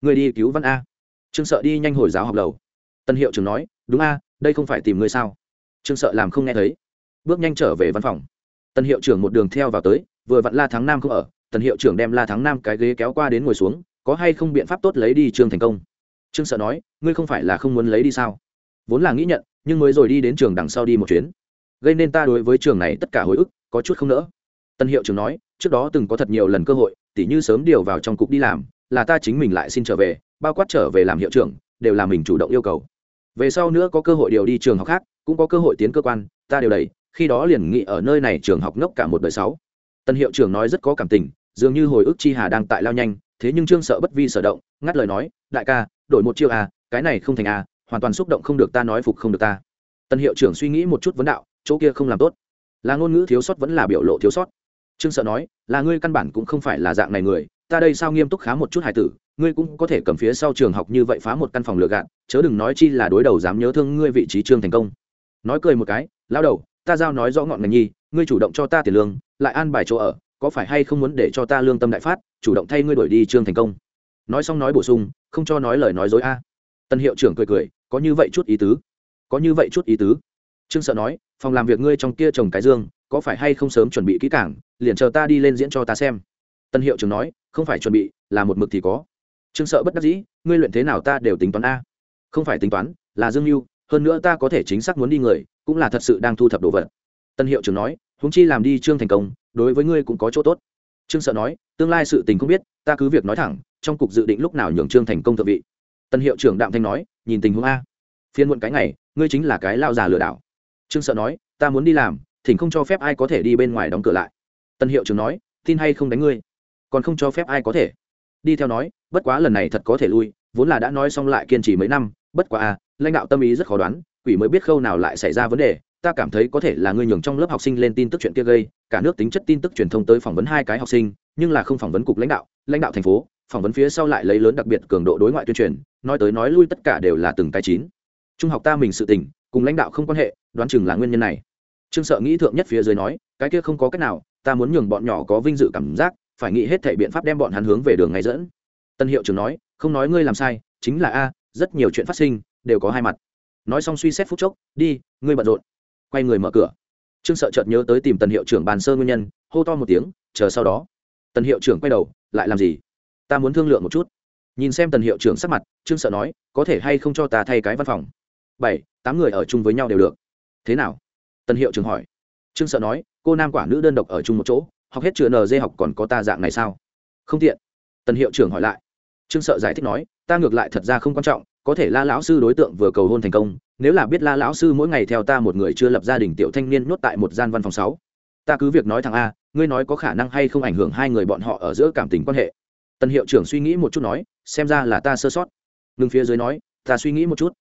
Người đi cứu văn a. Trương sợ đi nhanh hồi giáo học lầu tân hiệu trưởng nói, đúng a, đây không phải tìm người sao? Trương sợ làm không nghe thấy. Bước nhanh trở về văn phòng. Tân hiệu trưởng một đường theo vào tới, vừa vặn la thắng nam không ở tần hiệu trưởng đem la thắng nam cái ghế kéo qua đến ngồi xuống, có hay không biện pháp tốt lấy đi trương thành công? Trương sợ nói, ngươi không phải là không muốn lấy đi sao? Vốn là nghĩ nhận, nhưng mới rồi đi đến trường đằng sau đi một chuyến. Gây nên ta đối với trường này tất cả hồi ức, có chút không nỡ. Tân hiệu trưởng nói, trước đó từng có thật nhiều lần cơ hội, tỉ như sớm điều vào trong cục đi làm, là ta chính mình lại xin trở về, bao quát trở về làm hiệu trưởng, đều là mình chủ động yêu cầu. Về sau nữa có cơ hội điều đi trường học khác, cũng có cơ hội tiến cơ quan, ta đều đầy khi đó liền nghị ở nơi này trường học ngốc cả một đời sáu. Tân hiệu trưởng nói rất có cảm tình dường như hồi ức chi hà đang tại lao nhanh, thế nhưng trương sợ bất vi sở động, ngắt lời nói, đại ca, đổi một chiêu à cái này không thành à hoàn toàn xúc động không được ta nói phục không được ta. Tân hiệu trưởng suy nghĩ một chút vấn đạo, chỗ kia không làm tốt. Là ngôn ngữ thiếu sót vẫn là biểu lộ thiếu sót. Trương sợ nói, là ngươi căn bản cũng không phải là dạng này người, ta đây sao nghiêm túc khá một chút hài tử, ngươi cũng có thể cầm phía sau trường học như vậy phá một căn phòng lừa gạt, chớ đừng nói chi là đối đầu dám nhớ thương ngươi vị trí trương thành công. Nói cười một cái lao đầu, ta giao nói rõ ngọn ngành nhi, ngươi chủ động cho ta tiền lương, lại an bài chỗ ở có phải hay không muốn để cho ta lương tâm đại phát, chủ động thay ngươi đổi đi trương thành công? Nói xong nói bổ sung, không cho nói lời nói dối a. Tân hiệu trưởng cười cười, có như vậy chút ý tứ? Có như vậy chút ý tứ? Trương sợ nói, phòng làm việc ngươi trong kia trồng cái dương, có phải hay không sớm chuẩn bị kỹ cảng liền chờ ta đi lên diễn cho ta xem. Tân hiệu trưởng nói, không phải chuẩn bị, là một mực thì có. Trương sợ bất đắc dĩ, ngươi luyện thế nào ta đều tính toán a. Không phải tính toán, là dương mưu, hơn nữa ta có thể chính xác muốn đi người, cũng là thật sự đang thu thập đồ vật. Tân hiệu trưởng nói húng chi làm đi trương thành công đối với ngươi cũng có chỗ tốt. Trương sợ nói, tương lai sự tình không biết, ta cứ việc nói thẳng, trong cục dự định lúc nào nhường trương thành công thượng vị. Tân hiệu trưởng đạm thanh nói, nhìn tình huống a. Phiên muộn cái ngày, ngươi chính là cái lao già lừa đảo. Trương sợ nói, ta muốn đi làm, thỉnh không cho phép ai có thể đi bên ngoài đóng cửa lại. Tân hiệu trưởng nói, tin hay không đánh ngươi? Còn không cho phép ai có thể. Đi theo nói, bất quá lần này thật có thể lui, vốn là đã nói xong lại kiên trì mấy năm, bất quá a, lãnh đạo tâm ý rất khó đoán, quỷ mới biết khâu nào lại xảy ra vấn đề ta cảm thấy có thể là ngươi nhường trong lớp học sinh lên tin tức chuyện kia gây, cả nước tính chất tin tức truyền thông tới phỏng vấn hai cái học sinh, nhưng là không phỏng vấn cục lãnh đạo lãnh đạo thành phố, phỏng vấn phía sau lại lấy lớn đặc biệt cường độ đối ngoại tuyên truyền, nói tới nói lui tất cả đều là từng cái chín. Trung học ta mình sự tình, cùng lãnh đạo không quan hệ, đoán chừng là nguyên nhân này. Trương sợ nghĩ thượng nhất phía dưới nói, cái kia không có cách nào, ta muốn nhường bọn nhỏ có vinh dự cảm giác, phải nghĩ hết thể biện pháp đem bọn hắn hướng về đường ngay dẫn. Tân hiệu trưởng nói, không nói ngươi làm sai, chính là a, rất nhiều chuyện phát sinh, đều có hai mặt. Nói xong suy xét phút chốc, đi, ngươi bận rộn quay người mở cửa. Trương sợ chợt nhớ tới tìm tần hiệu trưởng bàn sơ nguyên nhân, hô to một tiếng, chờ sau đó. Tần hiệu trưởng quay đầu, lại làm gì? Ta muốn thương lượng một chút. Nhìn xem tần hiệu trưởng sắc mặt, trương sợ nói, có thể hay không cho ta thay cái văn phòng? Bảy, tám người ở chung với nhau đều được. Thế nào? Tần hiệu trưởng hỏi. Trương sợ nói, cô nam quả nữ đơn độc ở chung một chỗ, học hết chữa nd học còn có ta dạng này sao? Không tiện. Tần hiệu trưởng hỏi lại. Trương sợ giải thích nói, ta ngược lại thật ra không quan trọng, có thể la lão sư đối tượng vừa cầu hôn thành công nếu là biết la lão sư mỗi ngày theo ta một người chưa lập gia đình tiểu thanh niên nhốt tại một gian văn phòng sáu, ta cứ việc nói thằng a, ngươi nói có khả năng hay không ảnh hưởng hai người bọn họ ở giữa cảm tình quan hệ. Tân hiệu trưởng suy nghĩ một chút nói, xem ra là ta sơ sót. Ngừng phía dưới nói, ta suy nghĩ một chút.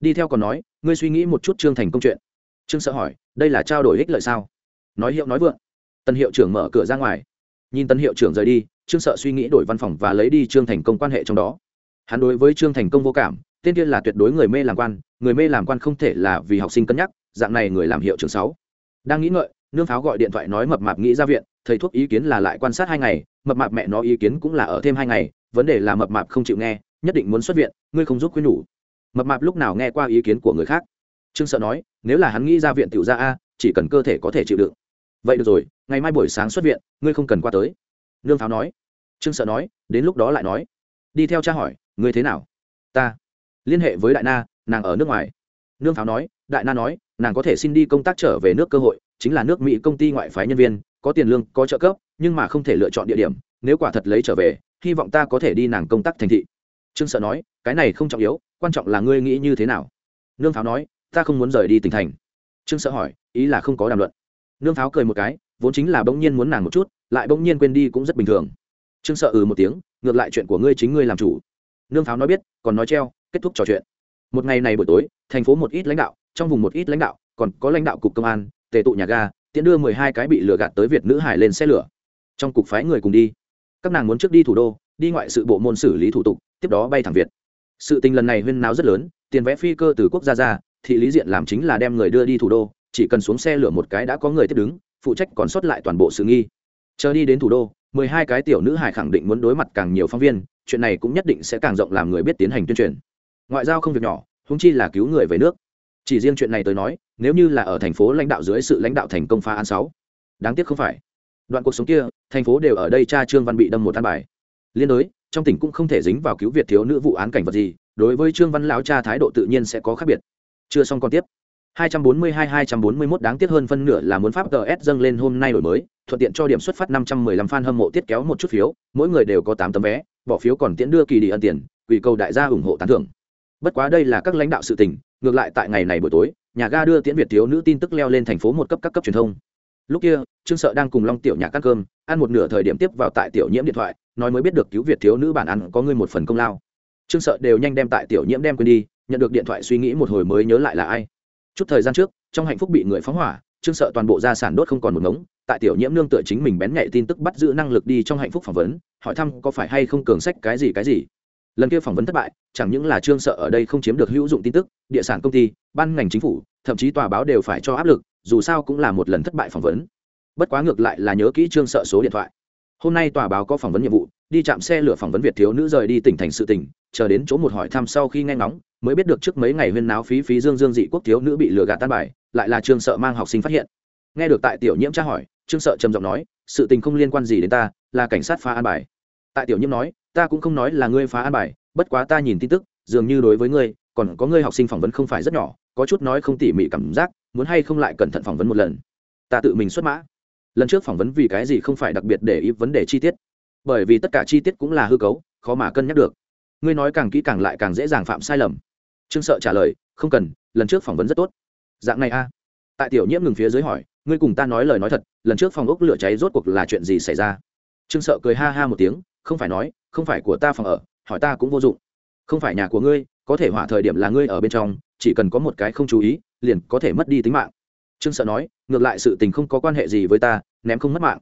Đi theo còn nói, ngươi suy nghĩ một chút trương thành công chuyện. Trương sợ hỏi, đây là trao đổi ích lợi sao? Nói hiệu nói vượng. Tân hiệu trưởng mở cửa ra ngoài. Nhìn tân hiệu trưởng rời đi, trương sợ suy nghĩ đổi văn phòng và lấy đi trương thành công quan hệ trong đó. Hắn đối với trương thành công vô cảm tên kia là tuyệt đối người mê làm quan, người mê làm quan không thể là vì học sinh cân nhắc, dạng này người làm hiệu trưởng sáu. Đang nghĩ ngợi, nương pháo gọi điện thoại nói mập mạp nghĩ ra viện, thầy thuốc ý kiến là lại quan sát hai ngày, mập mạp mẹ nó ý kiến cũng là ở thêm hai ngày, vấn đề là mập mạp không chịu nghe, nhất định muốn xuất viện, ngươi không giúp khuyên nhủ. Mập mạp lúc nào nghe qua ý kiến của người khác? Trương sợ nói, nếu là hắn nghĩ ra viện tiểu ra a, chỉ cần cơ thể có thể chịu đựng. Vậy được rồi, ngày mai buổi sáng xuất viện, ngươi không cần qua tới. Nương pháo nói. Trương sợ nói, đến lúc đó lại nói. Đi theo cha hỏi, ngươi thế nào? Ta liên hệ với đại na, nàng ở nước ngoài. Nương pháo nói, đại na nói, nàng có thể xin đi công tác trở về nước cơ hội, chính là nước mỹ công ty ngoại phái nhân viên, có tiền lương, có trợ cấp, nhưng mà không thể lựa chọn địa điểm, nếu quả thật lấy trở về, hy vọng ta có thể đi nàng công tác thành thị. Trương sợ nói, cái này không trọng yếu, quan trọng là ngươi nghĩ như thế nào. Nương pháo nói, ta không muốn rời đi tỉnh thành. Trương sợ hỏi, ý là không có đàm luận. Nương pháo cười một cái, vốn chính là bỗng nhiên muốn nàng một chút, lại bỗng nhiên quên đi cũng rất bình thường. Trương sợ ừ một tiếng, ngược lại chuyện của ngươi chính ngươi làm chủ. Nương pháo nói biết, còn nói treo kết thúc trò chuyện. Một ngày này buổi tối, thành phố một ít lãnh đạo, trong vùng một ít lãnh đạo, còn có lãnh đạo cục công an, tề tụ nhà ga, tiễn đưa mười hai cái bị lừa gạt tới việt nữ hải lên xe lửa. Trong cục phái người cùng đi. Các nàng muốn trước đi thủ đô, đi ngoại sự bộ môn xử lý thủ tục, tiếp đó bay thẳng việt. Sự tình lần này huyên náo rất lớn, tiền vẽ phi cơ từ quốc gia ra, thị lý diện làm chính là đem người đưa đi thủ đô, chỉ cần xuống xe lửa một cái đã có người tiếp đứng, phụ trách còn sót lại toàn bộ sự nghi. Chờ đi đến thủ đô, mười hai cái tiểu nữ hải khẳng định muốn đối mặt càng nhiều phóng viên, chuyện này cũng nhất định sẽ càng rộng làm người biết tiến hành tuyên truyền ngoại giao không việc nhỏ húng chi là cứu người về nước. Chỉ riêng chuyện này tôi nói, nếu như là ở thành phố lãnh đạo dưới sự lãnh đạo thành công phá án sáu, đáng tiếc không phải. Đoạn cuộc sống kia, thành phố đều ở đây cha trương văn bị đâm một tan bài. Liên đối, trong tỉnh cũng không thể dính vào cứu việt thiếu nữ vụ án cảnh vật gì, đối với trương văn lão cha thái độ tự nhiên sẽ có khác biệt. Chưa xong còn tiếp. 242-241 đáng tiếc hơn phân nửa là muốn pháp gs dâng lên hôm nay đổi mới, thuận tiện cho điểm xuất phát 515 fan hâm mộ tiết kéo một chút phiếu, mỗi người đều có 8 tấm vé, bỏ phiếu còn tiễn đưa kỳ đi ân tiền, quỷ cầu đại gia ủng hộ tán thưởng bất quá đây là các lãnh đạo sự tình, ngược lại tại ngày này buổi tối, nhà ga đưa tiễn việt thiếu nữ tin tức leo lên thành phố một cấp các cấp truyền thông. Lúc kia, trương sợ đang cùng long tiểu nhạc ăn cơm, ăn một nửa thời điểm tiếp vào tại tiểu nhiễm điện thoại, nói mới biết được cứu việt thiếu nữ bản ăn có ngươi một phần công lao. Trương sợ đều nhanh đem tại tiểu nhiễm đem quên đi, nhận được điện thoại suy nghĩ một hồi mới nhớ lại là ai. Chút thời gian trước, trong hạnh phúc bị người phóng hỏa, trương sợ toàn bộ gia sản đốt không còn một ngống, tại tiểu nhiễm nương tựa chính mình bén nhạy tin tức bắt giữ năng lực đi trong hạnh phúc phỏng vấn, hỏi thăm có phải hay không cường sách cái gì cái gì lần kia phỏng vấn thất bại, chẳng những là trương sợ ở đây không chiếm được hữu dụng tin tức, địa sản công ty, ban ngành chính phủ, thậm chí tòa báo đều phải cho áp lực, dù sao cũng là một lần thất bại phỏng vấn. Bất quá ngược lại là nhớ kỹ trương sợ số điện thoại. Hôm nay tòa báo có phỏng vấn nhiệm vụ, đi chạm xe lửa phỏng vấn việt thiếu nữ rời đi tỉnh thành sự tỉnh chờ đến chỗ một hỏi thăm sau khi nghe ngóng, mới biết được trước mấy ngày huyên náo phí phí dương dương dị quốc thiếu nữ bị lừa gạt tan bài, lại là trương sợ mang học sinh phát hiện. Nghe được tại tiểu nhiễm tra hỏi, trương sợ trầm giọng nói, sự tình không liên quan gì đến ta, là cảnh sát phá an bài. Tại tiểu nhiễm nói ta cũng không nói là ngươi phá an bài, bất quá ta nhìn tin tức, dường như đối với ngươi, còn có ngươi học sinh phỏng vấn không phải rất nhỏ, có chút nói không tỉ mỉ cảm giác, muốn hay không lại cẩn thận phỏng vấn một lần. Ta tự mình xuất mã. Lần trước phỏng vấn vì cái gì không phải đặc biệt để ý vấn đề chi tiết, bởi vì tất cả chi tiết cũng là hư cấu, khó mà cân nhắc được. Ngươi nói càng kỹ càng lại càng dễ dàng phạm sai lầm. Trương sợ trả lời, không cần, lần trước phỏng vấn rất tốt. Dạng này a. Tại tiểu nhiễm ngừng phía dưới hỏi, ngươi cùng ta nói lời nói thật, lần trước phòng ốc lửa cháy rốt cuộc là chuyện gì xảy ra? Trương sợ cười ha ha một tiếng không phải nói, không phải của ta phòng ở, hỏi ta cũng vô dụng. Không phải nhà của ngươi, có thể hỏa thời điểm là ngươi ở bên trong, chỉ cần có một cái không chú ý, liền có thể mất đi tính mạng. Trương sợ nói, ngược lại sự tình không có quan hệ gì với ta, ném không mất mạng.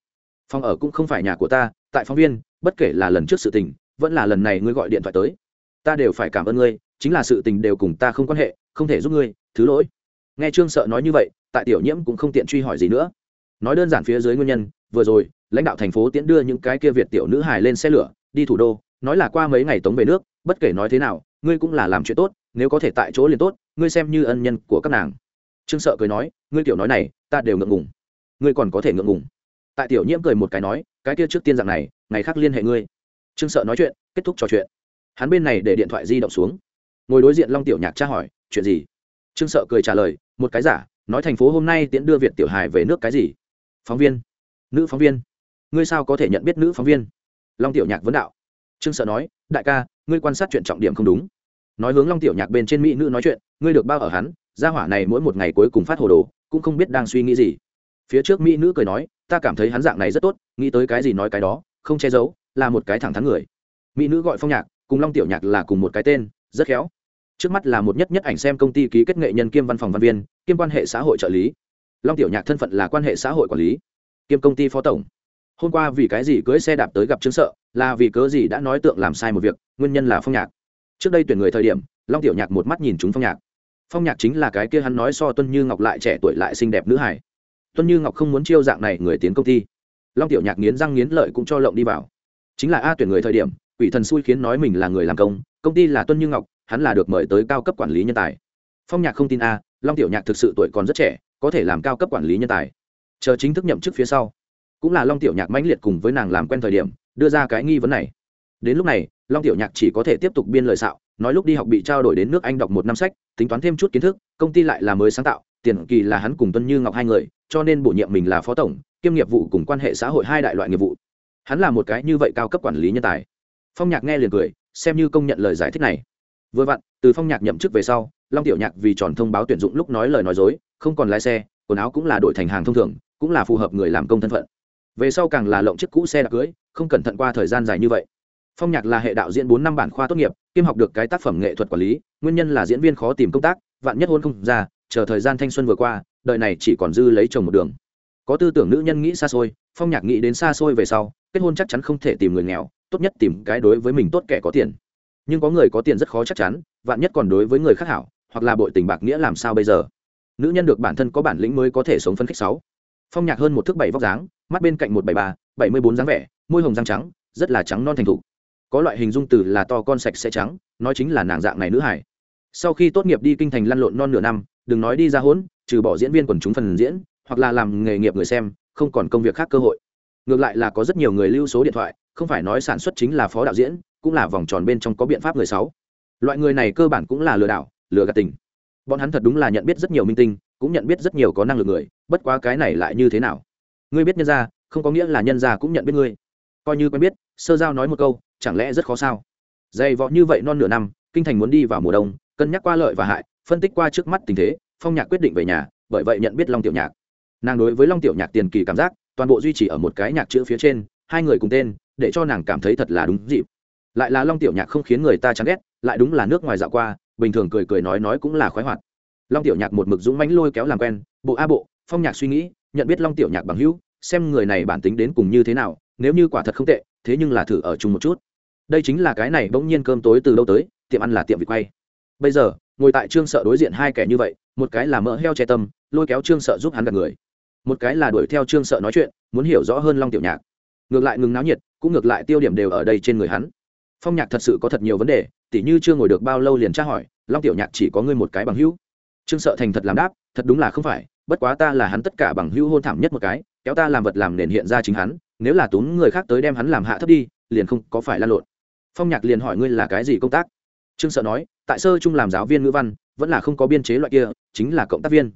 Phòng ở cũng không phải nhà của ta, tại phóng viên, bất kể là lần trước sự tình, vẫn là lần này ngươi gọi điện thoại tới. Ta đều phải cảm ơn ngươi, chính là sự tình đều cùng ta không quan hệ, không thể giúp ngươi, thứ lỗi. Nghe trương sợ nói như vậy, tại tiểu nhiễm cũng không tiện truy hỏi gì nữa. Nói đơn giản phía dưới nguyên nhân vừa rồi, lãnh đạo thành phố tiễn đưa những cái kia việt tiểu nữ hài lên xe lửa, đi thủ đô, nói là qua mấy ngày tống về nước, bất kể nói thế nào, ngươi cũng là làm chuyện tốt, nếu có thể tại chỗ liền tốt, ngươi xem như ân nhân của các nàng. Trương sợ cười nói, ngươi tiểu nói này, ta đều ngượng ngùng. Ngươi còn có thể ngượng ngùng. Tại tiểu nhiễm cười một cái nói, cái kia trước tiên dạng này, ngày khác liên hệ ngươi. Trương sợ nói chuyện, kết thúc trò chuyện. Hắn bên này để điện thoại di động xuống. Ngồi đối diện long tiểu nhạc tra hỏi, chuyện gì? Trương sợ cười trả lời, một cái giả, nói thành phố hôm nay tiễn đưa việt tiểu hài về nước cái gì? Phóng viên nữ phóng viên. Ngươi sao có thể nhận biết nữ phóng viên? Long tiểu nhạc vấn đạo. Trương sợ nói, đại ca, ngươi quan sát chuyện trọng điểm không đúng. Nói hướng long tiểu nhạc bên trên mỹ nữ nói chuyện, ngươi được bao ở hắn, gia hỏa này mỗi một ngày cuối cùng phát hồ đồ, cũng không biết đang suy nghĩ gì. Phía trước mỹ nữ cười nói, ta cảm thấy hắn dạng này rất tốt, nghĩ tới cái gì nói cái đó, không che giấu, là một cái thẳng thắn người. Mỹ nữ gọi phong nhạc, cùng long tiểu nhạc là cùng một cái tên, rất khéo. Trước mắt là một nhất nhất ảnh xem công ty ký kết nghệ nhân kiêm văn phòng văn viên, kiêm quan hệ xã hội trợ lý. Long tiểu nhạc thân phận là quan hệ xã hội quản lý kiêm công ty phó tổng. Hôm qua vì cái gì cưới xe đạp tới gặp trương sợ, là vì cớ gì đã nói tượng làm sai một việc, nguyên nhân là phong nhạc. Trước đây tuyển người thời điểm, long tiểu nhạc một mắt nhìn chúng phong nhạc. Phong nhạc chính là cái kia hắn nói so tuân như ngọc lại trẻ tuổi lại xinh đẹp nữ hải tuân như ngọc không muốn chiêu dạng này người tiến công ty. Long tiểu nhạc nghiến răng nghiến lợi cũng cho lộng đi vào. Chính là a tuyển người thời điểm, quỷ thần xui khiến nói mình là người làm công công ty là tuân như ngọc, hắn là được mời tới cao cấp quản lý nhân tài. Phong nhạc không tin a, long tiểu nhạc thực sự tuổi còn rất trẻ, có thể làm cao cấp quản lý nhân tài chờ chính thức nhậm chức phía sau. Cũng là long tiểu nhạc mãnh liệt cùng với nàng làm quen thời điểm, đưa ra cái nghi vấn này. Đến lúc này, long tiểu nhạc chỉ có thể tiếp tục biên lời xạo, nói lúc đi học bị trao đổi đến nước anh đọc một năm sách, tính toán thêm chút kiến thức, công ty lại là mới sáng tạo, tiền kỳ là hắn cùng tuân như ngọc hai người, cho nên bổ nhiệm mình là phó tổng, kiêm nghiệp vụ cùng quan hệ xã hội hai đại loại nghiệp vụ. Hắn là một cái như vậy cao cấp quản lý nhân tài. Phong nhạc nghe liền cười, xem như công nhận lời giải thích này. Vừa vặn, từ phong nhạc nhậm chức về sau, long tiểu nhạc vì tròn thông báo tuyển dụng lúc nói lời nói dối, không còn lái xe, quần áo cũng là đổi thành hàng thông thường cũng là phù hợp người làm công thân phận. Về sau càng là lộng chiếc cũ xe đạp cưới, không cẩn thận qua thời gian dài như vậy. Phong nhạc là hệ đạo diễn bốn năm bản khoa tốt nghiệp, kiêm học được cái tác phẩm nghệ thuật quản lý, nguyên nhân là diễn viên khó tìm công tác, vạn nhất hôn không ra, chờ thời gian thanh xuân vừa qua, đời này chỉ còn dư lấy chồng một đường. Có tư tưởng nữ nhân nghĩ xa xôi, phong nhạc nghĩ đến xa xôi về sau, kết hôn chắc chắn không thể tìm người nghèo, tốt nhất tìm cái đối với mình tốt kẻ có tiền. Nhưng có người có tiền rất khó chắc chắn, vạn nhất còn đối với người khác hảo, hoặc là bội tình bạc nghĩa làm sao bây giờ? Nữ nhân được bản thân có bản lĩnh mới có thể sống phân khích sáu phong nhạc hơn một thước bảy vóc dáng, mắt bên cạnh một bảy ba, bảy mươi bốn dáng vẻ, môi hồng răng trắng, rất là trắng non thành thục. Có loại hình dung từ là to con sạch sẽ trắng, nói chính là nàng dạng này nữ hải sau khi tốt nghiệp đi kinh thành lăn lộn non nửa năm, đừng nói đi ra hỗn, trừ bỏ diễn viên quần chúng phần diễn, hoặc là làm nghề nghiệp người xem, không còn công việc khác cơ hội. Ngược lại là có rất nhiều người lưu số điện thoại, không phải nói sản xuất chính là phó đạo diễn, cũng là vòng tròn bên trong có biện pháp người sáu. Loại người này cơ bản cũng là lừa đảo, lừa gạt tình. Bọn hắn thật đúng là nhận biết rất nhiều minh tinh cũng nhận biết rất nhiều có năng lực người, bất quá cái này lại như thế nào? Ngươi biết nhân gia, không có nghĩa là nhân gia cũng nhận biết ngươi. Coi như quen biết, sơ giao nói một câu, chẳng lẽ rất khó sao? Dày vọ như vậy non nửa năm, kinh thành muốn đi vào mùa đông, cân nhắc qua lợi và hại, phân tích qua trước mắt tình thế, phong nhạc quyết định về nhà, bởi vậy nhận biết long tiểu nhạc. Nàng đối với long tiểu nhạc tiền kỳ cảm giác, toàn bộ duy trì ở một cái nhạc chữ phía trên, hai người cùng tên, để cho nàng cảm thấy thật là đúng dịp. Lại là long tiểu nhạc không khiến người ta chán ghét, lại đúng là nước ngoài dạo qua, bình thường cười cười nói nói cũng là khoái hoạt long tiểu nhạc một mực dũng mánh lôi kéo làm quen, bộ a bộ, phong nhạc suy nghĩ, nhận biết long tiểu nhạc bằng hữu, xem người này bản tính đến cùng như thế nào, nếu như quả thật không tệ, thế nhưng là thử ở chung một chút. Đây chính là cái này bỗng nhiên cơm tối từ đâu tới, tiệm ăn là tiệm vịt quay. Bây giờ, ngồi tại trương sợ đối diện hai kẻ như vậy, một cái là mỡ heo che tâm, lôi kéo trương sợ giúp hắn gặp người. Một cái là đuổi theo trương sợ nói chuyện, muốn hiểu rõ hơn long tiểu nhạc. Ngược lại ngừng náo nhiệt, cũng ngược lại tiêu điểm đều ở đây trên người hắn. Phong nhạc thật sự có thật nhiều vấn đề, tỉ như chưa ngồi được bao lâu liền tra hỏi, long tiểu nhạc chỉ có ngươi một cái bằng hữu trương sợ thành thật làm đáp, thật đúng là không phải, bất quá ta là hắn tất cả bằng hữu hôn thảm nhất một cái, kéo ta làm vật làm nền hiện ra chính hắn, nếu là tốn người khác tới đem hắn làm hạ thấp đi, liền không có phải lan lộn. Phong nhạc liền hỏi ngươi là cái gì công tác? Trương sợ nói, tại sơ trung làm giáo viên ngữ văn, vẫn là không có biên chế loại kia, chính là cộng tác viên.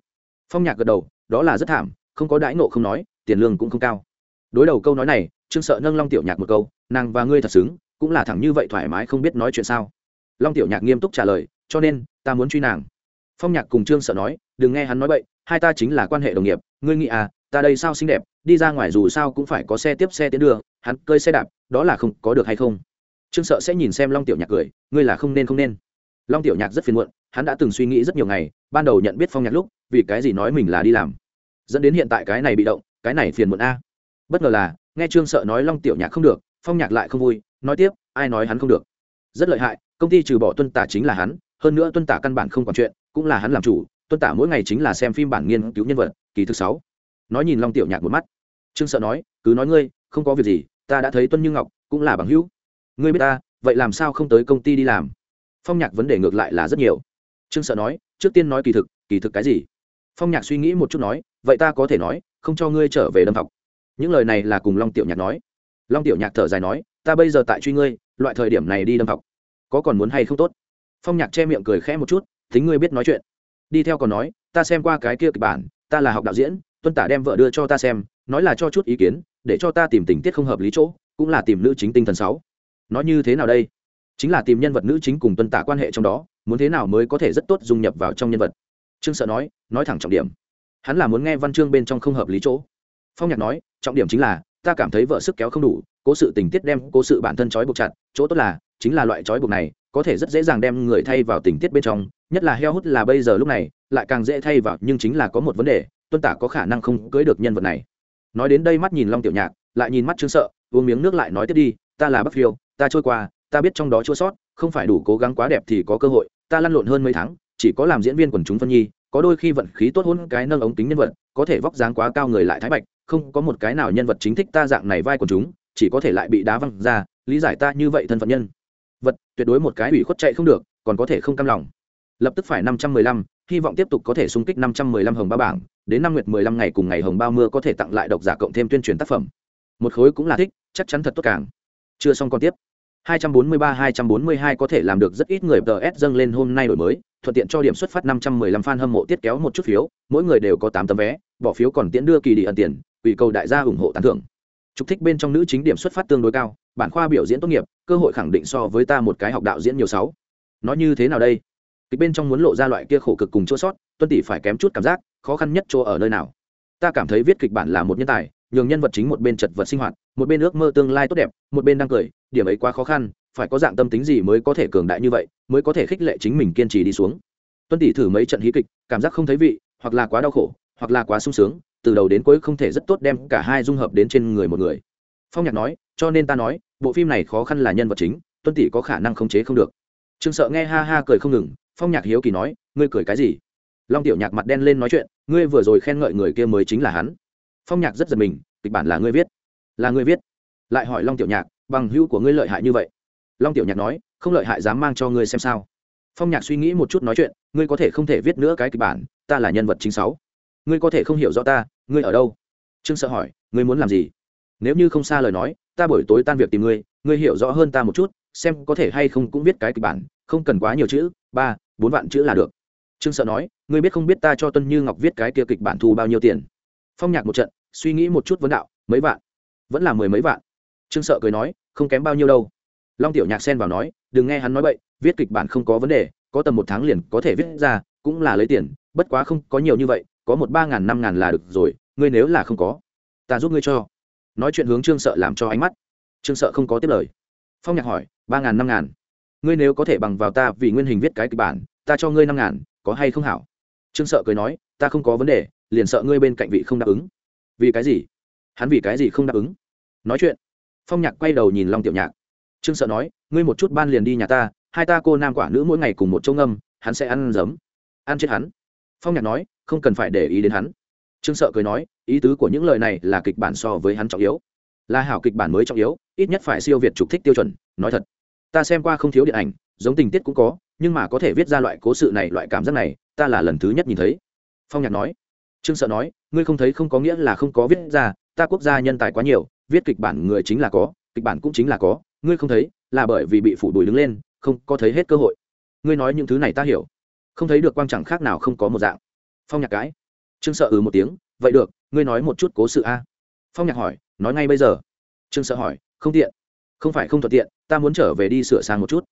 Phong nhạc gật đầu, đó là rất thảm, không có đãi nộ không nói, tiền lương cũng không cao. Đối đầu câu nói này, trương sợ nâng long tiểu nhạc một câu, nàng và ngươi thật xứng, cũng là thẳng như vậy thoải mái không biết nói chuyện sao. Long tiểu nhạc nghiêm túc trả lời, cho nên, ta muốn truy nàng phong nhạc cùng trương sợ nói, đừng nghe hắn nói bậy, hai ta chính là quan hệ đồng nghiệp, ngươi nghĩ à ta đây sao xinh đẹp, đi ra ngoài dù sao cũng phải có xe tiếp xe tiến đưa hắn cơi xe đạp, đó là không có được hay không? Trương sợ sẽ nhìn xem long tiểu nhạc cười, ngươi là không nên không nên. Long tiểu nhạc rất phiền muộn, hắn đã từng suy nghĩ rất nhiều ngày, ban đầu nhận biết phong nhạc lúc, vì cái gì nói mình là đi làm. Dẫn đến hiện tại cái này bị động, cái này phiền muộn a. Bất ngờ là, nghe trương sợ nói long tiểu nhạc không được, phong nhạc lại không vui, nói tiếp, ai nói hắn không được? Rất lợi hại, công ty trừ bỏ tuân tả chính là hắn, hơn nữa tuân tả căn bản không còn chuyện cũng là hắn làm chủ, tuân tả mỗi ngày chính là xem phim bản nghiên cứu nhân vật, kỳ thứ sáu. Nói nhìn long tiểu nhạc một mắt. Trương sợ nói, cứ nói ngươi, không có việc gì, ta đã thấy tuân như ngọc, cũng là bằng hữu. Ngươi biết ta, vậy làm sao không tới công ty đi làm? Phong nhạc vấn đề ngược lại là rất nhiều. Trương sợ nói, trước tiên nói kỳ thực kỳ thực cái gì? Phong nhạc suy nghĩ một chút nói, vậy ta có thể nói, không cho ngươi trở về đâm học. Những lời này là cùng long tiểu nhạc nói. Long tiểu nhạc thở dài nói, ta bây giờ tại truy ngươi, loại thời điểm này đi đâm học, có còn muốn hay không tốt? Phong nhạc che miệng cười khẽ một chút thính ngươi biết nói chuyện. Đi theo còn nói, ta xem qua cái kia kịch bản, ta là học đạo diễn, tuân tả đem vợ đưa cho ta xem, nói là cho chút ý kiến, để cho ta tìm tình tiết không hợp lý chỗ, cũng là tìm nữ chính tinh thần sáu. Nói như thế nào đây? Chính là tìm nhân vật nữ chính cùng tuân tả quan hệ trong đó, muốn thế nào mới có thể rất tốt dung nhập vào trong nhân vật? Trương sợ nói nói thẳng trọng điểm. Hắn là muốn nghe văn chương bên trong không hợp lý chỗ. Phong nhạc nói, trọng điểm chính là, ta cảm thấy vợ sức kéo không đủ, cố sự tình tiết đem cố sự bản thân trói buộc chặt, chỗ tốt là chính là loại trói buộc này, có thể rất dễ dàng đem người thay vào tình tiết bên trong, nhất là heo hút là bây giờ lúc này, lại càng dễ thay vào, nhưng chính là có một vấn đề, tuân tả có khả năng không cưới được nhân vật này. Nói đến đây mắt nhìn long tiểu nhạc, lại nhìn mắt trương sợ, uống miếng nước lại nói tiếp đi, ta là bắc phiêu, ta trôi qua, ta biết trong đó chua sót, không phải đủ cố gắng quá đẹp thì có cơ hội, ta lăn lộn hơn mấy tháng, chỉ có làm diễn viên quần chúng phân nhi, có đôi khi vận khí tốt hôn cái nâng ống kính nhân vật, có thể vóc dáng quá cao người lại thái bạch, không có một cái nào nhân vật chính thích ta dạng này vai quần chúng, chỉ có thể lại bị đá văng ra, lý giải ta như vậy thân phận nhân vật tuyệt đối một cái ủy khuất chạy không được còn có thể không cam lòng. Lập tức phải năm trăm mười lăm hy vọng tiếp tục có thể xung kích năm trăm mười lăm hồng ba bảng đến năm nguyệt mười lăm ngày cùng ngày hồng bao mưa có thể tặng lại độc giả cộng thêm tuyên truyền tác phẩm. Một khối cũng là thích chắc chắn thật tốt càng. Chưa xong còn tiếp. 243-242 có thể làm được rất ít người PS dâng lên hôm nay đổi mới, thuận tiện cho điểm xuất phát 515 fan hâm mộ tiết kéo một chút phiếu, mỗi người đều có 8 tấm vé, bỏ phiếu còn tiễn đưa kỳ đi ẩn tiền, ủy cầu đại gia ủng hộ tán thưởng. Trục thích bên trong nữ chính điểm xuất phát tương đối cao, bản khoa biểu diễn tốt nghiệp, cơ hội khẳng định so với ta một cái học đạo diễn nhiều sáu. nó như thế nào đây? Kịch bên trong muốn lộ ra loại kia khổ cực cùng chỗ sót, tuân tỷ phải kém chút cảm giác, khó khăn nhất chỗ ở nơi nào? Ta cảm thấy viết kịch bản là một nhân tài, nhường nhân vật chính một bên chật vật sinh hoạt, một bên ước mơ tương lai tốt đẹp, một bên đang cười, điểm ấy quá khó khăn, phải có dạng tâm tính gì mới có thể cường đại như vậy mới có thể khích lệ chính mình kiên trì đi xuống tuân tỷ thử mấy trận hí kịch cảm giác không thấy vị hoặc là quá đau khổ hoặc là quá sung sướng từ đầu đến cuối không thể rất tốt đem cả hai dung hợp đến trên người một người phong nhạc nói cho nên ta nói, bộ phim này khó khăn là nhân vật chính, tuân tỷ có khả năng khống chế không được. Trương sợ nghe ha ha cười không ngừng, phong nhạc hiếu kỳ nói, ngươi cười cái gì? Long tiểu nhạc mặt đen lên nói chuyện, ngươi vừa rồi khen ngợi người kia mới chính là hắn. Phong nhạc rất giật mình, kịch bản là ngươi viết. Là ngươi viết. Lại hỏi long tiểu nhạc, bằng hữu của ngươi lợi hại như vậy? Long tiểu nhạc nói, không lợi hại dám mang cho ngươi xem sao. Phong nhạc suy nghĩ một chút nói chuyện, ngươi có thể không thể viết nữa cái kịch bản, ta là nhân vật chính sáu. Ngươi có thể không hiểu rõ ta, ngươi ở đâu? Trương sợ hỏi, ngươi muốn làm gì? Nếu như không xa lời nói ta buổi tối tan việc tìm ngươi ngươi hiểu rõ hơn ta một chút, xem có thể hay không cũng viết cái kịch bản, không cần quá nhiều chữ, ba, bốn vạn chữ là được. Trương sợ nói, ngươi biết không biết ta cho tuân như ngọc viết cái kia kịch bản thu bao nhiêu tiền? Phong nhạc một trận, suy nghĩ một chút vấn đạo, mấy vạn? Vẫn là mười mấy vạn. Trương sợ cười nói, không kém bao nhiêu đâu. Long tiểu nhạc xen vào nói, đừng nghe hắn nói bậy, viết kịch bản không có vấn đề, có tầm một tháng liền có thể viết ra, cũng là lấy tiền, bất quá không có nhiều như vậy, có một ba ngàn năm ngàn là được rồi, ngươi nếu là không có, ta giúp ngươi cho nói chuyện hướng trương sợ làm cho ánh mắt. Trương sợ không có tiếp lời. Phong nhạc hỏi, ba ngàn năm ngàn. Ngươi nếu có thể bằng vào ta vì nguyên hình viết cái kịch bản, ta cho ngươi năm ngàn, có hay không hảo? Trương sợ cười nói, ta không có vấn đề, liền sợ ngươi bên cạnh vị không đáp ứng. Vì cái gì? Hắn vì cái gì không đáp ứng? Nói chuyện. Phong nhạc quay đầu nhìn long tiểu nhạc. Trương sợ nói, ngươi một chút ban liền đi nhà ta, hai ta cô nam quả nữ mỗi ngày cùng một chỗ ngâm, hắn sẽ ăn giấm. Ăn chết hắn. Phong nhạc nói, không cần phải để ý đến hắn trương sợ cười nói, ý tứ của những lời này là kịch bản so với hắn trọng yếu. Là hảo kịch bản mới trọng yếu, ít nhất phải siêu việt trục thích tiêu chuẩn, nói thật. Ta xem qua không thiếu điện ảnh, giống tình tiết cũng có, nhưng mà có thể viết ra loại cố sự này, loại cảm giác này, ta là lần thứ nhất nhìn thấy. Phong nhạc nói. Trương sợ nói, ngươi không thấy không có nghĩa là không có viết ra, ta quốc gia nhân tài quá nhiều, viết kịch bản người chính là có, kịch bản cũng chính là có, ngươi không thấy, là bởi vì bị phủ đùi đứng lên, không có thấy hết cơ hội. Ngươi nói những thứ này ta hiểu. Không thấy được quang chẳng khác nào không có một dạng. Phong nhạc cái trương sợ ừ một tiếng, vậy được, ngươi nói một chút cố sự a. Phong nhạc hỏi, nói ngay bây giờ. Trương sợ hỏi, không tiện. Không phải không thuận tiện, ta muốn trở về đi sửa sang một chút.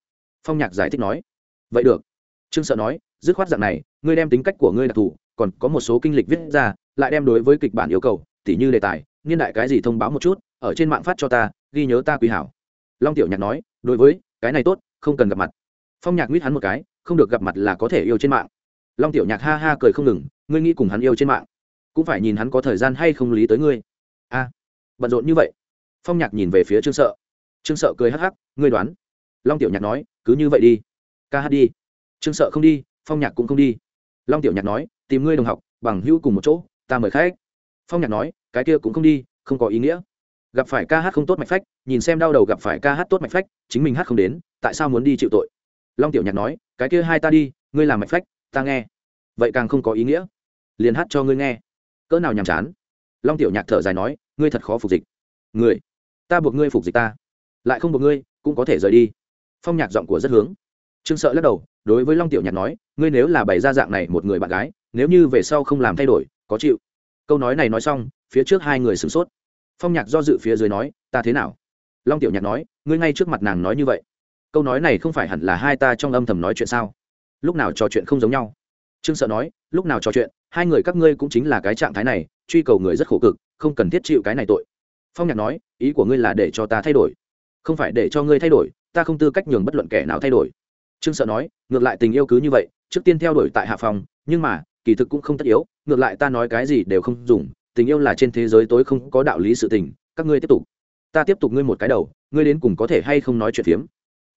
Phong nhạc giải thích nói, vậy được. Trương sợ nói, dứt khoát dạng này, ngươi đem tính cách của ngươi đặc thù, còn có một số kinh lịch viết ra, lại đem đối với kịch bản yêu cầu, tỉ như đề tài, niên đại cái gì thông báo một chút, ở trên mạng phát cho ta, ghi nhớ ta quý hảo. Long tiểu nhạc nói, đối với, cái này tốt, không cần gặp mặt. Phong nhạc nguyết hắn một cái, không được gặp mặt là có thể yêu trên mạng. Long tiểu nhạc ha ha cười không ngừng ngươi nghĩ cùng hắn yêu trên mạng, cũng phải nhìn hắn có thời gian hay không lý tới ngươi. A, bận rộn như vậy. Phong nhạc nhìn về phía trương sợ. Trương sợ cười hắc hắc, ngươi đoán. Long tiểu nhạc nói, cứ như vậy đi. Ca hát đi. Trương sợ không đi, phong nhạc cũng không đi. Long tiểu nhạc nói, tìm ngươi đồng học, bằng hữu cùng một chỗ, ta mời khách. Phong nhạc nói, cái kia cũng không đi, không có ý nghĩa. Gặp phải ca hát không tốt mạch phách, nhìn xem đau đầu gặp phải ca hát tốt mạch phách, chính mình hát không đến, tại sao muốn đi chịu tội? Long tiểu nhạc nói, cái kia hai ta đi, ngươi làm mạch phách, ta nghe. Vậy càng không có ý nghĩa liền hát cho ngươi nghe. Cỡ nào nhàm chán. Long tiểu nhạc thở dài nói, ngươi thật khó phục dịch. Người, ta buộc ngươi phục dịch ta. Lại không buộc ngươi, cũng có thể rời đi. Phong nhạc giọng của rất hướng. Trương sợ lắc đầu, đối với long tiểu nhạc nói, ngươi nếu là bày ra dạng này một người bạn gái, nếu như về sau không làm thay đổi, có chịu. Câu nói này nói xong, phía trước hai người sửng sốt. Phong nhạc do dự phía dưới nói, ta thế nào? Long tiểu nhạc nói, ngươi ngay trước mặt nàng nói như vậy. Câu nói này không phải hẳn là hai ta trong âm thầm nói chuyện sao? Lúc nào trò chuyện không giống nhau? Trương sợ nói, lúc nào trò chuyện hai người các ngươi cũng chính là cái trạng thái này, truy cầu người rất khổ cực, không cần thiết chịu cái này tội. Phong nhạc nói, ý của ngươi là để cho ta thay đổi. Không phải để cho ngươi thay đổi, ta không tư cách nhường bất luận kẻ nào thay đổi. Trương sợ nói, ngược lại tình yêu cứ như vậy, trước tiên theo đuổi tại hạ phòng, nhưng mà, kỳ thực cũng không tất yếu, ngược lại ta nói cái gì đều không dùng, tình yêu là trên thế giới tối không có đạo lý sự tình, các ngươi tiếp tục. Ta tiếp tục ngươi một cái đầu, ngươi đến cùng có thể hay không nói chuyện phiếm?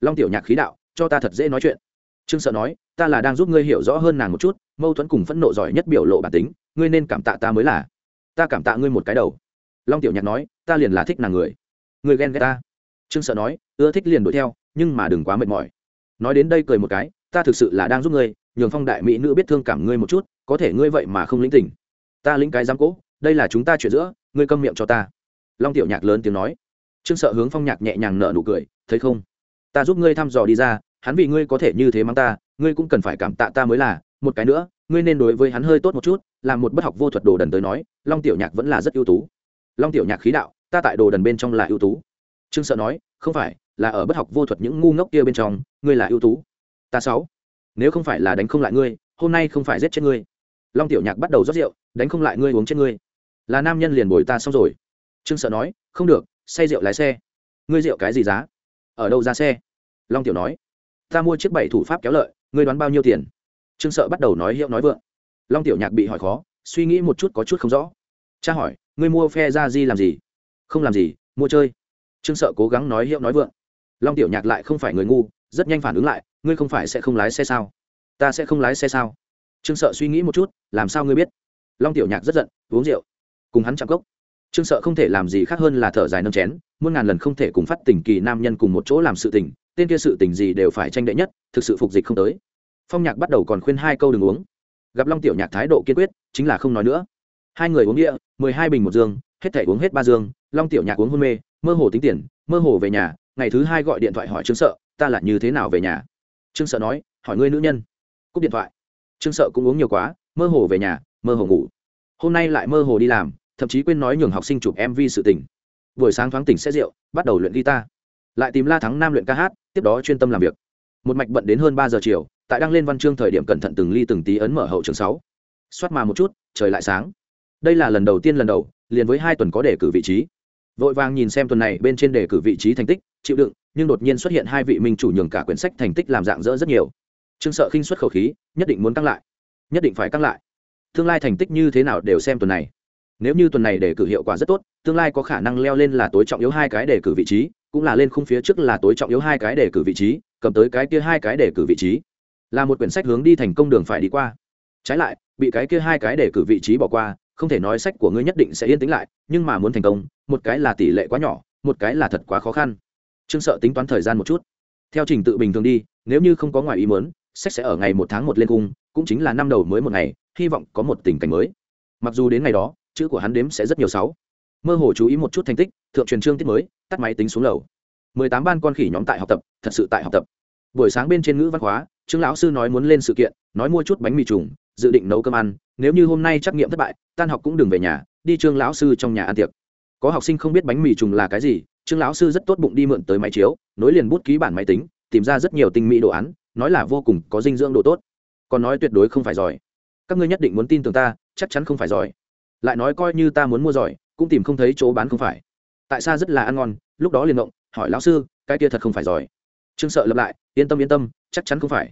Long tiểu nhạc khí đạo, cho ta thật dễ nói chuyện. Trương sợ nói ta là đang giúp ngươi hiểu rõ hơn nàng một chút, mâu thuẫn cùng phẫn nộ giỏi nhất biểu lộ bản tính, ngươi nên cảm tạ ta mới là. Ta cảm tạ ngươi một cái đầu. Long tiểu nhạc nói, ta liền là thích nàng người. Ngươi ghen ghét ta. Trương sợ nói, ưa thích liền đuổi theo, nhưng mà đừng quá mệt mỏi. Nói đến đây cười một cái, ta thực sự là đang giúp ngươi, nhường phong đại mỹ nữ biết thương cảm ngươi một chút, có thể ngươi vậy mà không lĩnh tình. Ta lĩnh cái giám cố, đây là chúng ta chuyện giữa, ngươi câm miệng cho ta. Long tiểu nhạc lớn tiếng nói. Trương sợ hướng phong nhạc nhẹ nhàng nở nụ cười, thấy không? Ta giúp ngươi thăm dò đi ra hắn vì ngươi có thể như thế mang ta, ngươi cũng cần phải cảm tạ ta mới là. Một cái nữa, ngươi nên đối với hắn hơi tốt một chút, làm một bất học vô thuật đồ đần tới nói, long tiểu nhạc vẫn là rất ưu tú. Long tiểu nhạc khí đạo, ta tại đồ đần bên trong là ưu tú. Trương sợ nói, không phải, là ở bất học vô thuật những ngu ngốc kia bên trong, ngươi là ưu tú. Ta sáu, nếu không phải là đánh không lại ngươi, hôm nay không phải giết chết ngươi. Long tiểu nhạc bắt đầu rót rượu, đánh không lại ngươi uống chết ngươi. Là nam nhân liền bồi ta xong rồi. Trương sợ nói, không được, say rượu lái xe. Ngươi rượu cái gì giá? Ở đâu ra xe? Long tiểu nói ta mua chiếc bảy thủ pháp kéo lợi, ngươi đoán bao nhiêu tiền? Trương sợ bắt đầu nói hiệu nói vượng. Long tiểu nhạc bị hỏi khó, suy nghĩ một chút có chút không rõ. Cha hỏi, ngươi mua phe ra di làm gì? Không làm gì, mua chơi. Trương sợ cố gắng nói hiệu nói vượng. Long tiểu nhạc lại không phải người ngu, rất nhanh phản ứng lại, ngươi không phải sẽ không lái xe sao? Ta sẽ không lái xe sao? Trương sợ suy nghĩ một chút, làm sao ngươi biết? Long tiểu nhạc rất giận, uống rượu. Cùng hắn chạm cốc. Trương sợ không thể làm gì khác hơn là thở dài nâng chén, muôn ngàn lần không thể cùng phát tình kỳ nam nhân cùng một chỗ làm sự tình tên kia sự tình gì đều phải tranh đệ nhất, thực sự phục dịch không tới. Phong nhạc bắt đầu còn khuyên hai câu đừng uống. Gặp long tiểu nhạc thái độ kiên quyết, chính là không nói nữa. Hai người uống địa, mười hai bình một dương, hết thể uống hết ba dương, long tiểu nhạc uống hôn mê, mơ hồ tính tiền, mơ hồ về nhà, ngày thứ hai gọi điện thoại hỏi trương sợ, ta là như thế nào về nhà? Trương sợ nói, hỏi ngươi nữ nhân. Cúp điện thoại. Trương sợ cũng uống nhiều quá, mơ hồ về nhà, mơ hồ ngủ. Hôm nay lại mơ hồ đi làm, thậm chí quên nói nhường học sinh chụp mv sự tình. Buổi sáng thoáng tỉnh sẽ rượu, bắt đầu luyện guitar lại tìm la thắng nam luyện ca hát, tiếp đó chuyên tâm làm việc. Một mạch bận đến hơn ba giờ chiều, tại đăng lên văn chương thời điểm cẩn thận từng ly từng tí ấn mở hậu trường sáu. Xoát mà một chút, trời lại sáng. Đây là lần đầu tiên lần đầu, liền với hai tuần có đề cử vị trí. Vội vàng nhìn xem tuần này bên trên đề cử vị trí thành tích, chịu đựng, nhưng đột nhiên xuất hiện hai vị minh chủ nhường cả quyển sách thành tích làm dạng dỡ rất nhiều. Trương sợ khinh xuất khẩu khí, nhất định muốn tăng lại. Nhất định phải tăng lại. Tương lai thành tích như thế nào đều xem tuần này nếu như tuần này đề cử hiệu quả rất tốt, tương lai có khả năng leo lên là tối trọng yếu hai cái đề cử vị trí, cũng là lên khung phía trước là tối trọng yếu hai cái đề cử vị trí, cầm tới cái kia hai cái đề cử vị trí. Là một quyển sách hướng đi thành công đường phải đi qua. Trái lại, bị cái kia hai cái đề cử vị trí bỏ qua, không thể nói sách của ngươi nhất định sẽ yên tĩnh lại, nhưng mà muốn thành công, một cái là tỷ lệ quá nhỏ, một cái là thật quá khó khăn. Trương sợ tính toán thời gian một chút. Theo trình tự bình thường đi, nếu như không có ngoài ý muốn, sách sẽ ở ngày một tháng một lên cung cũng chính là năm đầu mới một ngày, hy vọng có một tình cảnh mới. Mặc dù đến ngày đó chữ của hắn đếm sẽ rất nhiều sáu. Mơ hồ chú ý một chút thành tích, thượng truyền chương tiết mới, tắt máy tính xuống lầu. Mười tám ban con khỉ nhóm tại học tập, thật sự tại học tập. Buổi sáng bên trên ngữ văn hóa, trương lão sư nói muốn lên sự kiện, nói mua chút bánh mì trùng, dự định nấu cơm ăn, nếu như hôm nay trắc nghiệm thất bại, tan học cũng đừng về nhà, đi trương lão sư trong nhà ăn tiệc. Có học sinh không biết bánh mì trùng là cái gì, trương lão sư rất tốt bụng đi mượn tới máy chiếu, nối liền bút ký bản máy tính, tìm ra rất nhiều tinh mỹ đồ án, nói là vô cùng có dinh dưỡng độ tốt. Còn nói tuyệt đối không phải giỏi. Các ngươi nhất định muốn tin tưởng ta, chắc chắn không phải giỏi lại nói coi như ta muốn mua giỏi, cũng tìm không thấy chỗ bán không phải. Tại sao rất là ăn ngon, lúc đó liền động hỏi lão sư, cái kia thật không phải giỏi. Trương sợ lập lại, yên tâm yên tâm, chắc chắn không phải.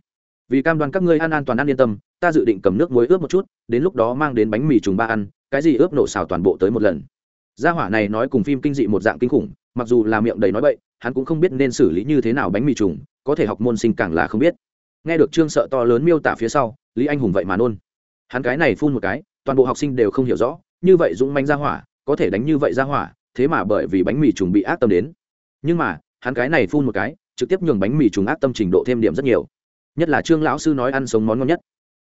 Vì cam đoan các ngươi ăn an toàn ăn yên tâm, ta dự định cầm nước muối ướp một chút, đến lúc đó mang đến bánh mì trùng ba ăn, cái gì ướp nổ xào toàn bộ tới một lần. Gia hỏa này nói cùng phim kinh dị một dạng kinh khủng, mặc dù là miệng đầy nói bậy, hắn cũng không biết nên xử lý như thế nào bánh mì trùng, có thể học môn sinh càng là không biết. Nghe được trương sợ to lớn miêu tả phía sau, lý anh hùng vậy mà nôn. Hắn cái này phun một cái toàn bộ học sinh đều không hiểu rõ, như vậy dũng manh ra hỏa, có thể đánh như vậy ra hỏa, thế mà bởi vì bánh mì trùng bị ác tâm đến. Nhưng mà, hắn cái này phun một cái, trực tiếp nhường bánh mì trùng ác tâm trình độ thêm điểm rất nhiều. Nhất là trương lão sư nói ăn sống món ngon nhất.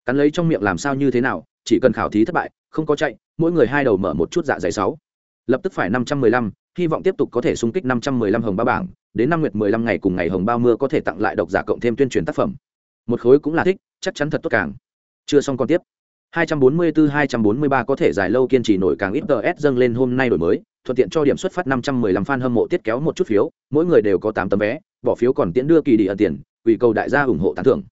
Cắn lấy trong miệng làm sao như thế nào, chỉ cần khảo thí thất bại, không có chạy, mỗi người hai đầu mở một chút dạ dày sáu. Lập tức phải năm trăm mười lăm, hy vọng tiếp tục có thể xung kích năm trăm mười lăm hồng ba bảng, đến năm nguyệt mười lăm ngày cùng ngày hồng ba mưa có thể tặng lại độc giả cộng thêm tuyên truyền tác phẩm. Một khối cũng là thích, chắc chắn thật tốt càng. Chưa xong còn tiếp. 244-243 có thể dài lâu kiên trì nổi càng ít ts dâng lên hôm nay đổi mới, thuận tiện cho điểm xuất phát 515 fan hâm mộ tiết kéo một chút phiếu, mỗi người đều có 8 tấm vé, bỏ phiếu còn tiễn đưa kỳ đi ẩn tiền ủy cầu đại gia ủng hộ tán thưởng.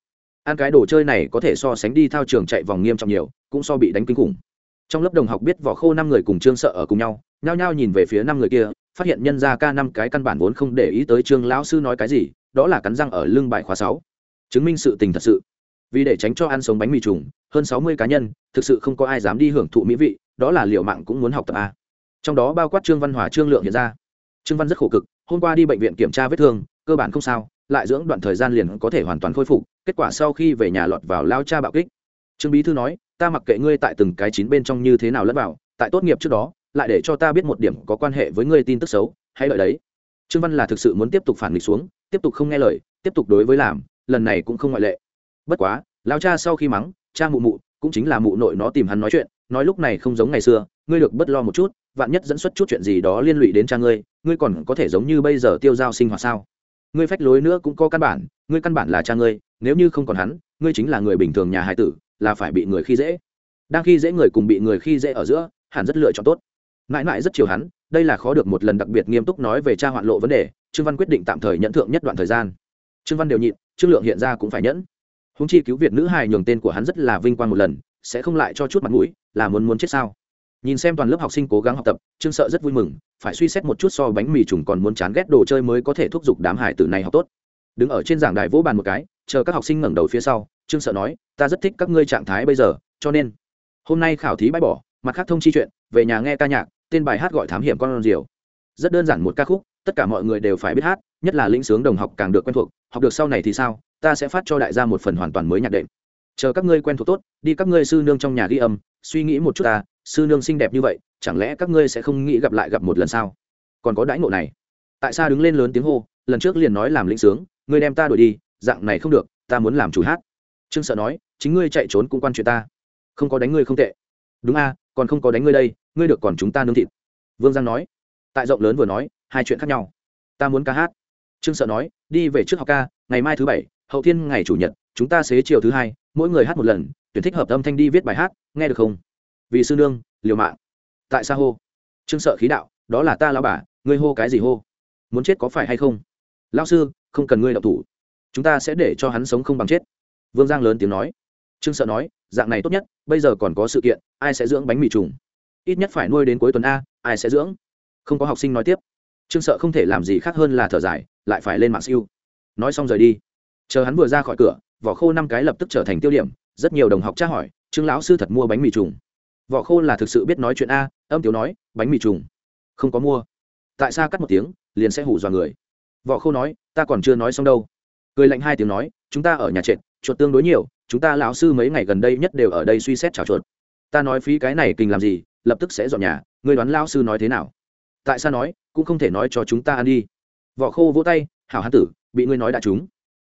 Ăn cái đồ chơi này có thể so sánh đi thao trường chạy vòng nghiêm trọng nhiều, cũng so bị đánh kinh khủng. Trong lớp đồng học biết vỏ khô năm người cùng trương sợ ở cùng nhau, nhao nhao nhìn về phía năm người kia, phát hiện nhân ra ca năm cái căn bản vốn không để ý tới trương lão sư nói cái gì, đó là cắn răng ở lưng bài khóa sáu. Chứng minh sự tình thật sự. Vì để tránh cho ăn sống bánh mì trùng hơn sáu mươi cá nhân, thực sự không có ai dám đi hưởng thụ mỹ vị, đó là liệu mạng cũng muốn học tập a trong đó bao quát trương văn hòa, trương lượng hiện ra. Trương văn rất khổ cực, hôm qua đi bệnh viện kiểm tra vết thương, cơ bản không sao, lại dưỡng đoạn thời gian liền có thể hoàn toàn khôi phục, kết quả sau khi về nhà lọt vào lao cha bạo kích. Trương bí thư nói, ta mặc kệ ngươi tại từng cái chín bên trong như thế nào lẫn vào, tại tốt nghiệp trước đó, lại để cho ta biết một điểm có quan hệ với ngươi tin tức xấu, hãy lợi đấy. Trương văn là thực sự muốn tiếp tục phản nghịch xuống, tiếp tục không nghe lời, tiếp tục đối với làm, lần này cũng không ngoại lệ. Bất quá, lao cha sau khi mắng cha mụ mụ, cũng chính là mụ nội nó tìm hắn nói chuyện, nói lúc này không giống ngày xưa, ngươi được bất lo một chút, vạn nhất dẫn xuất chút chuyện gì đó liên lụy đến cha ngươi ngươi còn có thể giống như bây giờ tiêu giao sinh hoạt sao? Ngươi phách lối nữa cũng có căn bản, ngươi căn bản là cha ngươi, nếu như không còn hắn, ngươi chính là người bình thường nhà hải tử, là phải bị người khi dễ. Đang khi dễ người cùng bị người khi dễ ở giữa, hẳn rất lựa chọn tốt. Mãi mãi rất chiều hắn, đây là khó được một lần đặc biệt nghiêm túc nói về cha hoạn lộ vấn đề, trương văn quyết định tạm thời nhận thượng nhất đoạn thời gian. Trương văn đều nhịn, trương lượng hiện ra cũng phải nhẫn húng chi cứu việt nữ hài nhường tên của hắn rất là vinh quang một lần, sẽ không lại cho chút mặt mũi, là muốn muốn chết sao? Nhìn xem toàn lớp học sinh cố gắng học tập, trương sợ rất vui mừng, phải suy xét một chút so bánh mì trùng còn muốn chán ghét đồ chơi mới có thể thúc giục đám hải tử này học tốt. Đứng ở trên giảng đài vỗ bàn một cái, chờ các học sinh ngẩng đầu phía sau, trương sợ nói, ta rất thích các ngươi trạng thái bây giờ, cho nên hôm nay khảo thí bãi bỏ, mặt khác thông chi chuyện, về nhà nghe ca nhạc, tên bài hát gọi thám hiểm con diều rất đơn giản một ca khúc, tất cả mọi người đều phải biết hát, nhất là lĩnh sướng đồng học càng được quen thuộc, học được sau này thì sao? Ta sẽ phát cho đại gia một phần hoàn toàn mới nhạc đệm. Chờ các ngươi quen thuộc tốt, đi các ngươi sư nương trong nhà ghi âm, suy nghĩ một chút ta, sư nương xinh đẹp như vậy, chẳng lẽ các ngươi sẽ không nghĩ gặp lại gặp một lần sao? Còn có đãi ngộ này. Tại sao đứng lên lớn tiếng hô, lần trước liền nói làm lĩnh sướng, ngươi đem ta đuổi đi, dạng này không được, ta muốn làm chủ hát. Trương sợ nói, chính ngươi chạy trốn cũng quan chuyện ta. Không có đánh ngươi không tệ. Đúng a, còn không có đánh ngươi đây, ngươi được còn chúng ta nướng thịt. Vương giang nói. Tại rộng lớn vừa nói, hai chuyện khác nhau. Ta muốn ca hát. Trương sợ nói, đi về trước học ca, ngày mai thứ bảy hậu thiên ngày chủ nhật, chúng ta xế chiều thứ hai, mỗi người hát một lần, tuyển thích hợp âm thanh đi viết bài hát, nghe được không? Vì sư nương, liều mạng. Tại sao hô. Trương sợ khí đạo, đó là ta lao bà, ngươi hô cái gì hô? Muốn chết có phải hay không? Lao sư, không cần ngươi đọc thủ. Chúng ta sẽ để cho hắn sống không bằng chết. Vương giang lớn tiếng nói. Trương sợ nói, dạng này tốt nhất, bây giờ còn có sự kiện, ai sẽ dưỡng bánh mì trùng? Ít nhất phải nuôi đến cuối tuần a, ai sẽ dưỡng? Không có học sinh nói tiếp. Trương sợ không thể làm gì khác hơn là thở dài, lại phải lên mạng siêu. Nói xong rời đi chờ hắn vừa ra khỏi cửa, vỏ khô năm cái lập tức trở thành tiêu điểm, rất nhiều đồng học tra hỏi, trương lão sư thật mua bánh mì trùng? Vỏ khô là thực sự biết nói chuyện a, âm tiếu nói, bánh mì trùng. Không có mua. Tại sao cắt một tiếng, liền sẽ hủ dọa người. Vỏ khô nói, ta còn chưa nói xong đâu. Cười lạnh hai tiếng nói, chúng ta ở nhà trệt, chuột tương đối nhiều, chúng ta lão sư mấy ngày gần đây nhất đều ở đây suy xét chảo chuột. Ta nói phí cái này kinh làm gì, lập tức sẽ dọn nhà, ngươi đoán lão sư nói thế nào? Tại sao nói, cũng không thể nói cho chúng ta ăn đi. Vỏ khô vỗ tay, hảo hán tử, bị ngươi nói đã chúng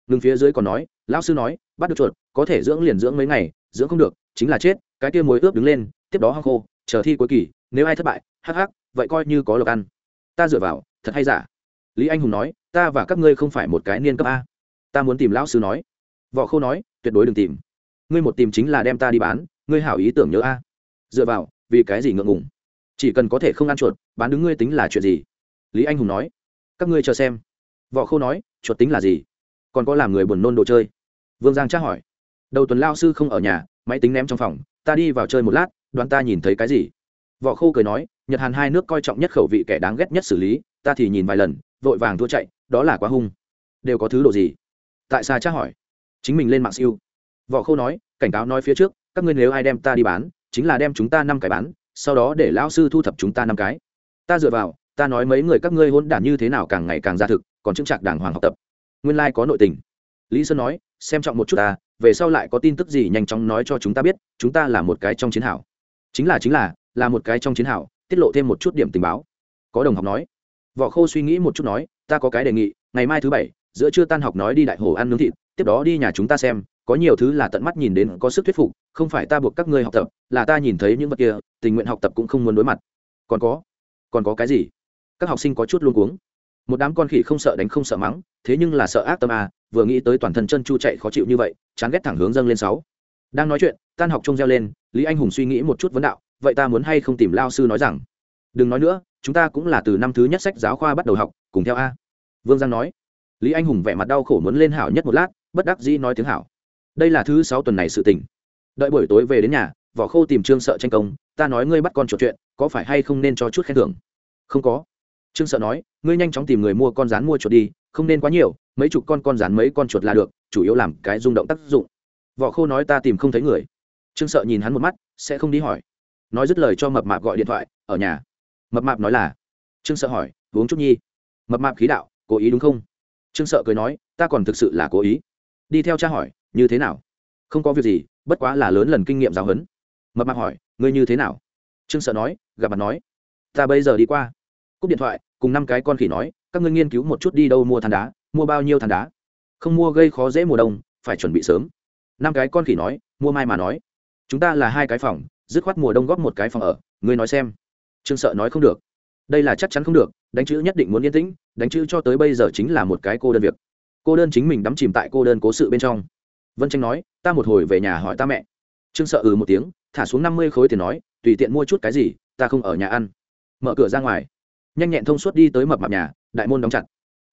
ngừng phía dưới còn nói, lão sư nói, bắt được chuột, có thể dưỡng liền dưỡng mấy ngày, dưỡng không được, chính là chết, cái kia muối ướp đứng lên, tiếp đó hăng khô, chờ thi cuối kỳ, nếu ai thất bại, hắc hắc, vậy coi như có lộc ăn. Ta dựa vào, thật hay giả? Lý anh hùng nói, ta và các ngươi không phải một cái niên cấp a. Ta muốn tìm lão sư nói. Võ khô nói, tuyệt đối đừng tìm. Ngươi một tìm chính là đem ta đi bán, ngươi hảo ý tưởng nhớ a. Dựa vào, vì cái gì ngượng ngùng? Chỉ cần có thể không ăn chuột, bán đứng ngươi tính là chuyện gì? Lý anh hùng nói, các ngươi chờ xem. Võ khô nói, chuột tính là gì? Còn có làm người buồn nôn đồ chơi. Vương giang tra hỏi. Đầu tuần lao sư không ở nhà, máy tính ném trong phòng, ta đi vào chơi một lát đoán ta nhìn thấy cái gì? Võ khô cười nói, nhật hàn hai nước coi trọng nhất khẩu vị kẻ đáng ghét nhất xử lý, ta thì nhìn vài lần, vội vàng thua chạy, đó là quá hung. Đều có thứ đồ gì? Tại sao tra hỏi? Chính mình lên mạng siêu. Võ khô nói, cảnh cáo nói phía trước, các ngươi nếu ai đem ta đi bán, chính là đem chúng ta năm cái bán, sau đó để lão sư thu thập chúng ta năm cái. Ta dựa vào, ta nói mấy người các ngươi hôn đản như thế nào càng ngày càng ra thực, còn chứng trạc đàng hoàng học tập nguyên lai có nội tình. Lý sơn nói, xem trọng một chút ta, về sau lại có tin tức gì nhanh chóng nói cho chúng ta biết, chúng ta là một cái trong chiến hảo chính là chính là là một cái trong chiến hảo tiết lộ thêm một chút điểm tình báo. Có đồng học nói, võ khô suy nghĩ một chút nói, ta có cái đề nghị, ngày mai thứ bảy, giữa trưa tan học nói đi đại hồ ăn nướng thịt, tiếp đó đi nhà chúng ta xem, có nhiều thứ là tận mắt nhìn đến, có sức thuyết phục, không phải ta buộc các ngươi học tập, là ta nhìn thấy những vật kia, tình nguyện học tập cũng không muốn đối mặt. Còn có còn có cái gì? Các học sinh có chút luôn cuống một đám con khỉ không sợ đánh không sợ mắng, thế nhưng là sợ ác tâm à vừa nghĩ tới toàn thân chân chu chạy khó chịu như vậy, chán ghét thẳng hướng dâng lên sáu. Đang nói chuyện, tan học trông reo lên, lý anh hùng suy nghĩ một chút vấn đạo, vậy ta muốn hay không tìm lao sư nói rằng? Đừng nói nữa, chúng ta cũng là từ năm thứ nhất sách giáo khoa bắt đầu học, cùng theo a. Vương giang nói. Lý anh hùng vẻ mặt đau khổ muốn lên hảo nhất một lát, bất đắc dĩ nói tiếng hảo. Đây là thứ sáu tuần này sự tình. Đợi buổi tối về đến nhà, vỏ khô tìm trương sợ tranh công, ta nói ngươi bắt con trò chuyện, có phải hay không nên cho chút khen thưởng? Không có trương sợ nói, ngươi nhanh chóng tìm người mua con rán mua chuột đi, không nên quá nhiều, mấy chục con con rán mấy con chuột là được, chủ yếu làm cái rung động tác dụng. Võ khô nói, ta tìm không thấy người. Trương sợ nhìn hắn một mắt, sẽ không đi hỏi. Nói dứt lời cho mập mạp gọi điện thoại, ở nhà. Mập mạp nói là, trương sợ hỏi, uống chút nhi. Mập mạp khí đạo, cố ý đúng không? Trương sợ cười nói, ta còn thực sự là cố ý. Đi theo cha hỏi, như thế nào? Không có việc gì, bất quá là lớn lần kinh nghiệm giáo huấn. Mập mạp hỏi, ngươi như thế nào? Trương sợ nói, gặp mặt nói. Ta bây giờ đi qua cúp điện thoại, cùng năm cái con khỉ nói, các ngươi nghiên cứu một chút đi đâu mua than đá, mua bao nhiêu than đá? Không mua gây khó dễ mùa đông, phải chuẩn bị sớm. Năm cái con khỉ nói, mua mai mà nói. Chúng ta là hai cái phòng, dứt khoát mùa đông góp một cái phòng ở, ngươi nói xem. Trương sợ nói không được. Đây là chắc chắn không được, đánh chữ nhất định muốn yên tĩnh, đánh chữ cho tới bây giờ chính là một cái cô đơn việc. Cô đơn chính mình đắm chìm tại cô đơn cố sự bên trong. Vân tranh nói, ta một hồi về nhà hỏi ta mẹ. Trương sợ ừ một tiếng, thả xuống năm mươi khối tiền nói, tùy tiện mua chút cái gì, ta không ở nhà ăn. Mở cửa ra ngoài nhanh nhẹn thông suốt đi tới mập mạp nhà, đại môn đóng chặt.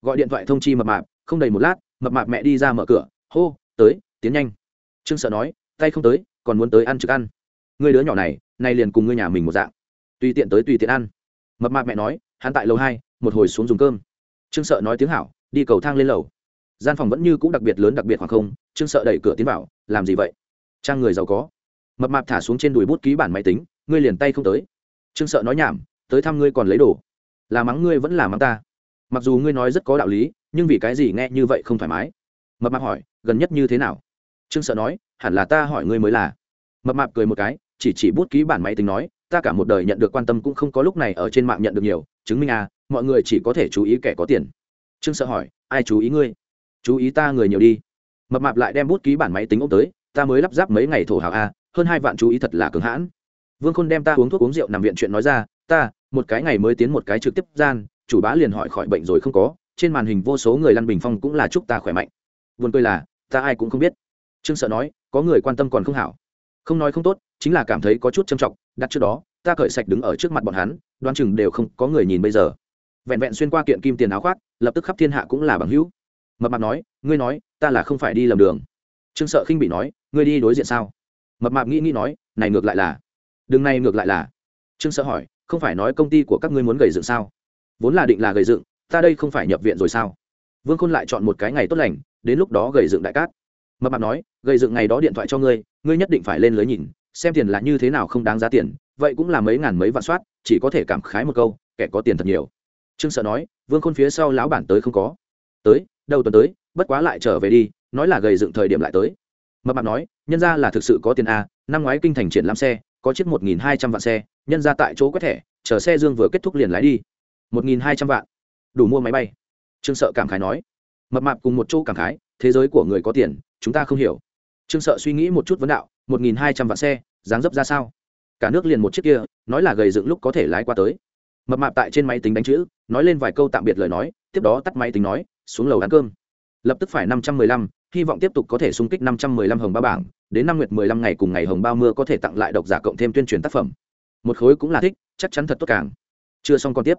Gọi điện thoại thông chi mập mạp, không đầy một lát, mập mạp mẹ đi ra mở cửa, hô, tới, tiến nhanh. Trương sợ nói, tay không tới, còn muốn tới ăn trực ăn. Người đứa nhỏ này, nay liền cùng người nhà mình một dạng. Tùy tiện tới tùy tiện ăn. Mập mạp mẹ nói, hắn tại lầu hai, một hồi xuống dùng cơm. Trương sợ nói tiếng hảo, đi cầu thang lên lầu. Gian phòng vẫn như c ũ đặc biệt lớn đặc biệt khoảng không, trương sợ đẩy cửa tiến vào, làm gì vậy? Trang người giàu có. Mập mạp thả xuống trên đùi bút ký bản máy tính, ngươi liền tay không tới. Trương sợ nói nhảm, tới thăm ngươi còn lấy đồ là mắng ngươi vẫn là mắng ta. Mặc dù ngươi nói rất có đạo lý, nhưng vì cái gì nghe như vậy không thoải mái? Mập mạp hỏi, gần nhất như thế nào? Trương sợ nói, hẳn là ta hỏi ngươi mới là. Mập mạp cười một cái, chỉ chỉ bút ký bản máy tính nói, ta cả một đời nhận được quan tâm cũng không có lúc này ở trên mạng nhận được nhiều, chứng minh à mọi người chỉ có thể chú ý kẻ có tiền. Trương sợ hỏi, ai chú ý ngươi? Chú ý ta người nhiều đi. Mập mạp lại đem bút ký bản máy tính ôm tới, ta mới lắp ráp mấy ngày thổ hào a hơn hai vạn chú ý thật là cứng hãn. Vương khôn đem ta uống thuốc uống rượu nằm viện chuyện nói ra, ta một cái ngày mới tiến một cái trực tiếp gian, chủ bá liền hỏi khỏi bệnh rồi không có, trên màn hình vô số người lăn bình phong cũng là chúc ta khỏe mạnh. Vườn cười là, ta ai cũng không biết. Trương sợ nói, có người quan tâm còn không hảo. Không nói không tốt, chính là cảm thấy có chút trầm trọng, đặt trước đó, ta cởi sạch đứng ở trước mặt bọn hắn, đoán chừng đều không có người nhìn bây giờ. Vẹn vẹn xuyên qua kiện kim tiền áo khoác, lập tức khắp thiên hạ cũng là bằng hữu. Mập mạp nói, ngươi nói, ta là không phải đi lầm đường. Trương sợ khinh bị nói, ngươi đi đối diện sao? Mập mạp nghĩ nghĩ nói, này ngược lại là. Đường này ngược lại là. Trương sợ hỏi không phải nói công ty của các ngươi muốn gầy dựng sao? Vốn là định là gầy dựng, ta đây không phải nhập viện rồi sao? Vương khôn lại chọn một cái ngày tốt lành, đến lúc đó gầy dựng đại cát. Mập mạp nói, gầy dựng ngày đó điện thoại cho ngươi ngươi nhất định phải lên lưới nhìn, xem tiền là như thế nào không đáng giá tiền, vậy cũng là mấy ngàn mấy vạn soát, chỉ có thể cảm khái một câu, kẻ có tiền thật nhiều. Trương sợ nói, vương khôn phía sau lão bản tới không có. Tới, đầu tuần tới, bất quá lại trở về đi, nói là gầy dựng thời điểm lại tới. Mập mạp nói, nhân ra là thực sự có tiền a năm ngoái kinh thành triển lãm xe có chiếc một nghìn hai trăm vạn xe, nhân ra tại chỗ quét thẻ, chờ xe dương vừa kết thúc liền lái đi. một nghìn hai trăm vạn. Đủ mua máy bay. Trương sợ cảm khái nói. Mập mạp cùng một chỗ cảm khái, thế giới của người có tiền, chúng ta không hiểu. Trương sợ suy nghĩ một chút vấn đạo, một nghìn hai trăm vạn xe, dáng dấp ra sao? Cả nước liền một chiếc kia, nói là gầy dựng lúc có thể lái qua tới. Mập mạp tại trên máy tính đánh chữ, nói lên vài câu tạm biệt lời nói, tiếp đó tắt máy tính nói, xuống lầu ăn cơm. Lập tức phải năm trăm mười lăm, hy vọng tiếp tục có thể xung kích năm trăm mười lăm hồng ba bảng đến năm nguyệt mười lăm ngày cùng ngày hồng bao mưa có thể tặng lại độc giả cộng thêm tuyên truyền tác phẩm. Một khối cũng là thích, chắc chắn thật tốt càng. Chưa xong còn tiếp.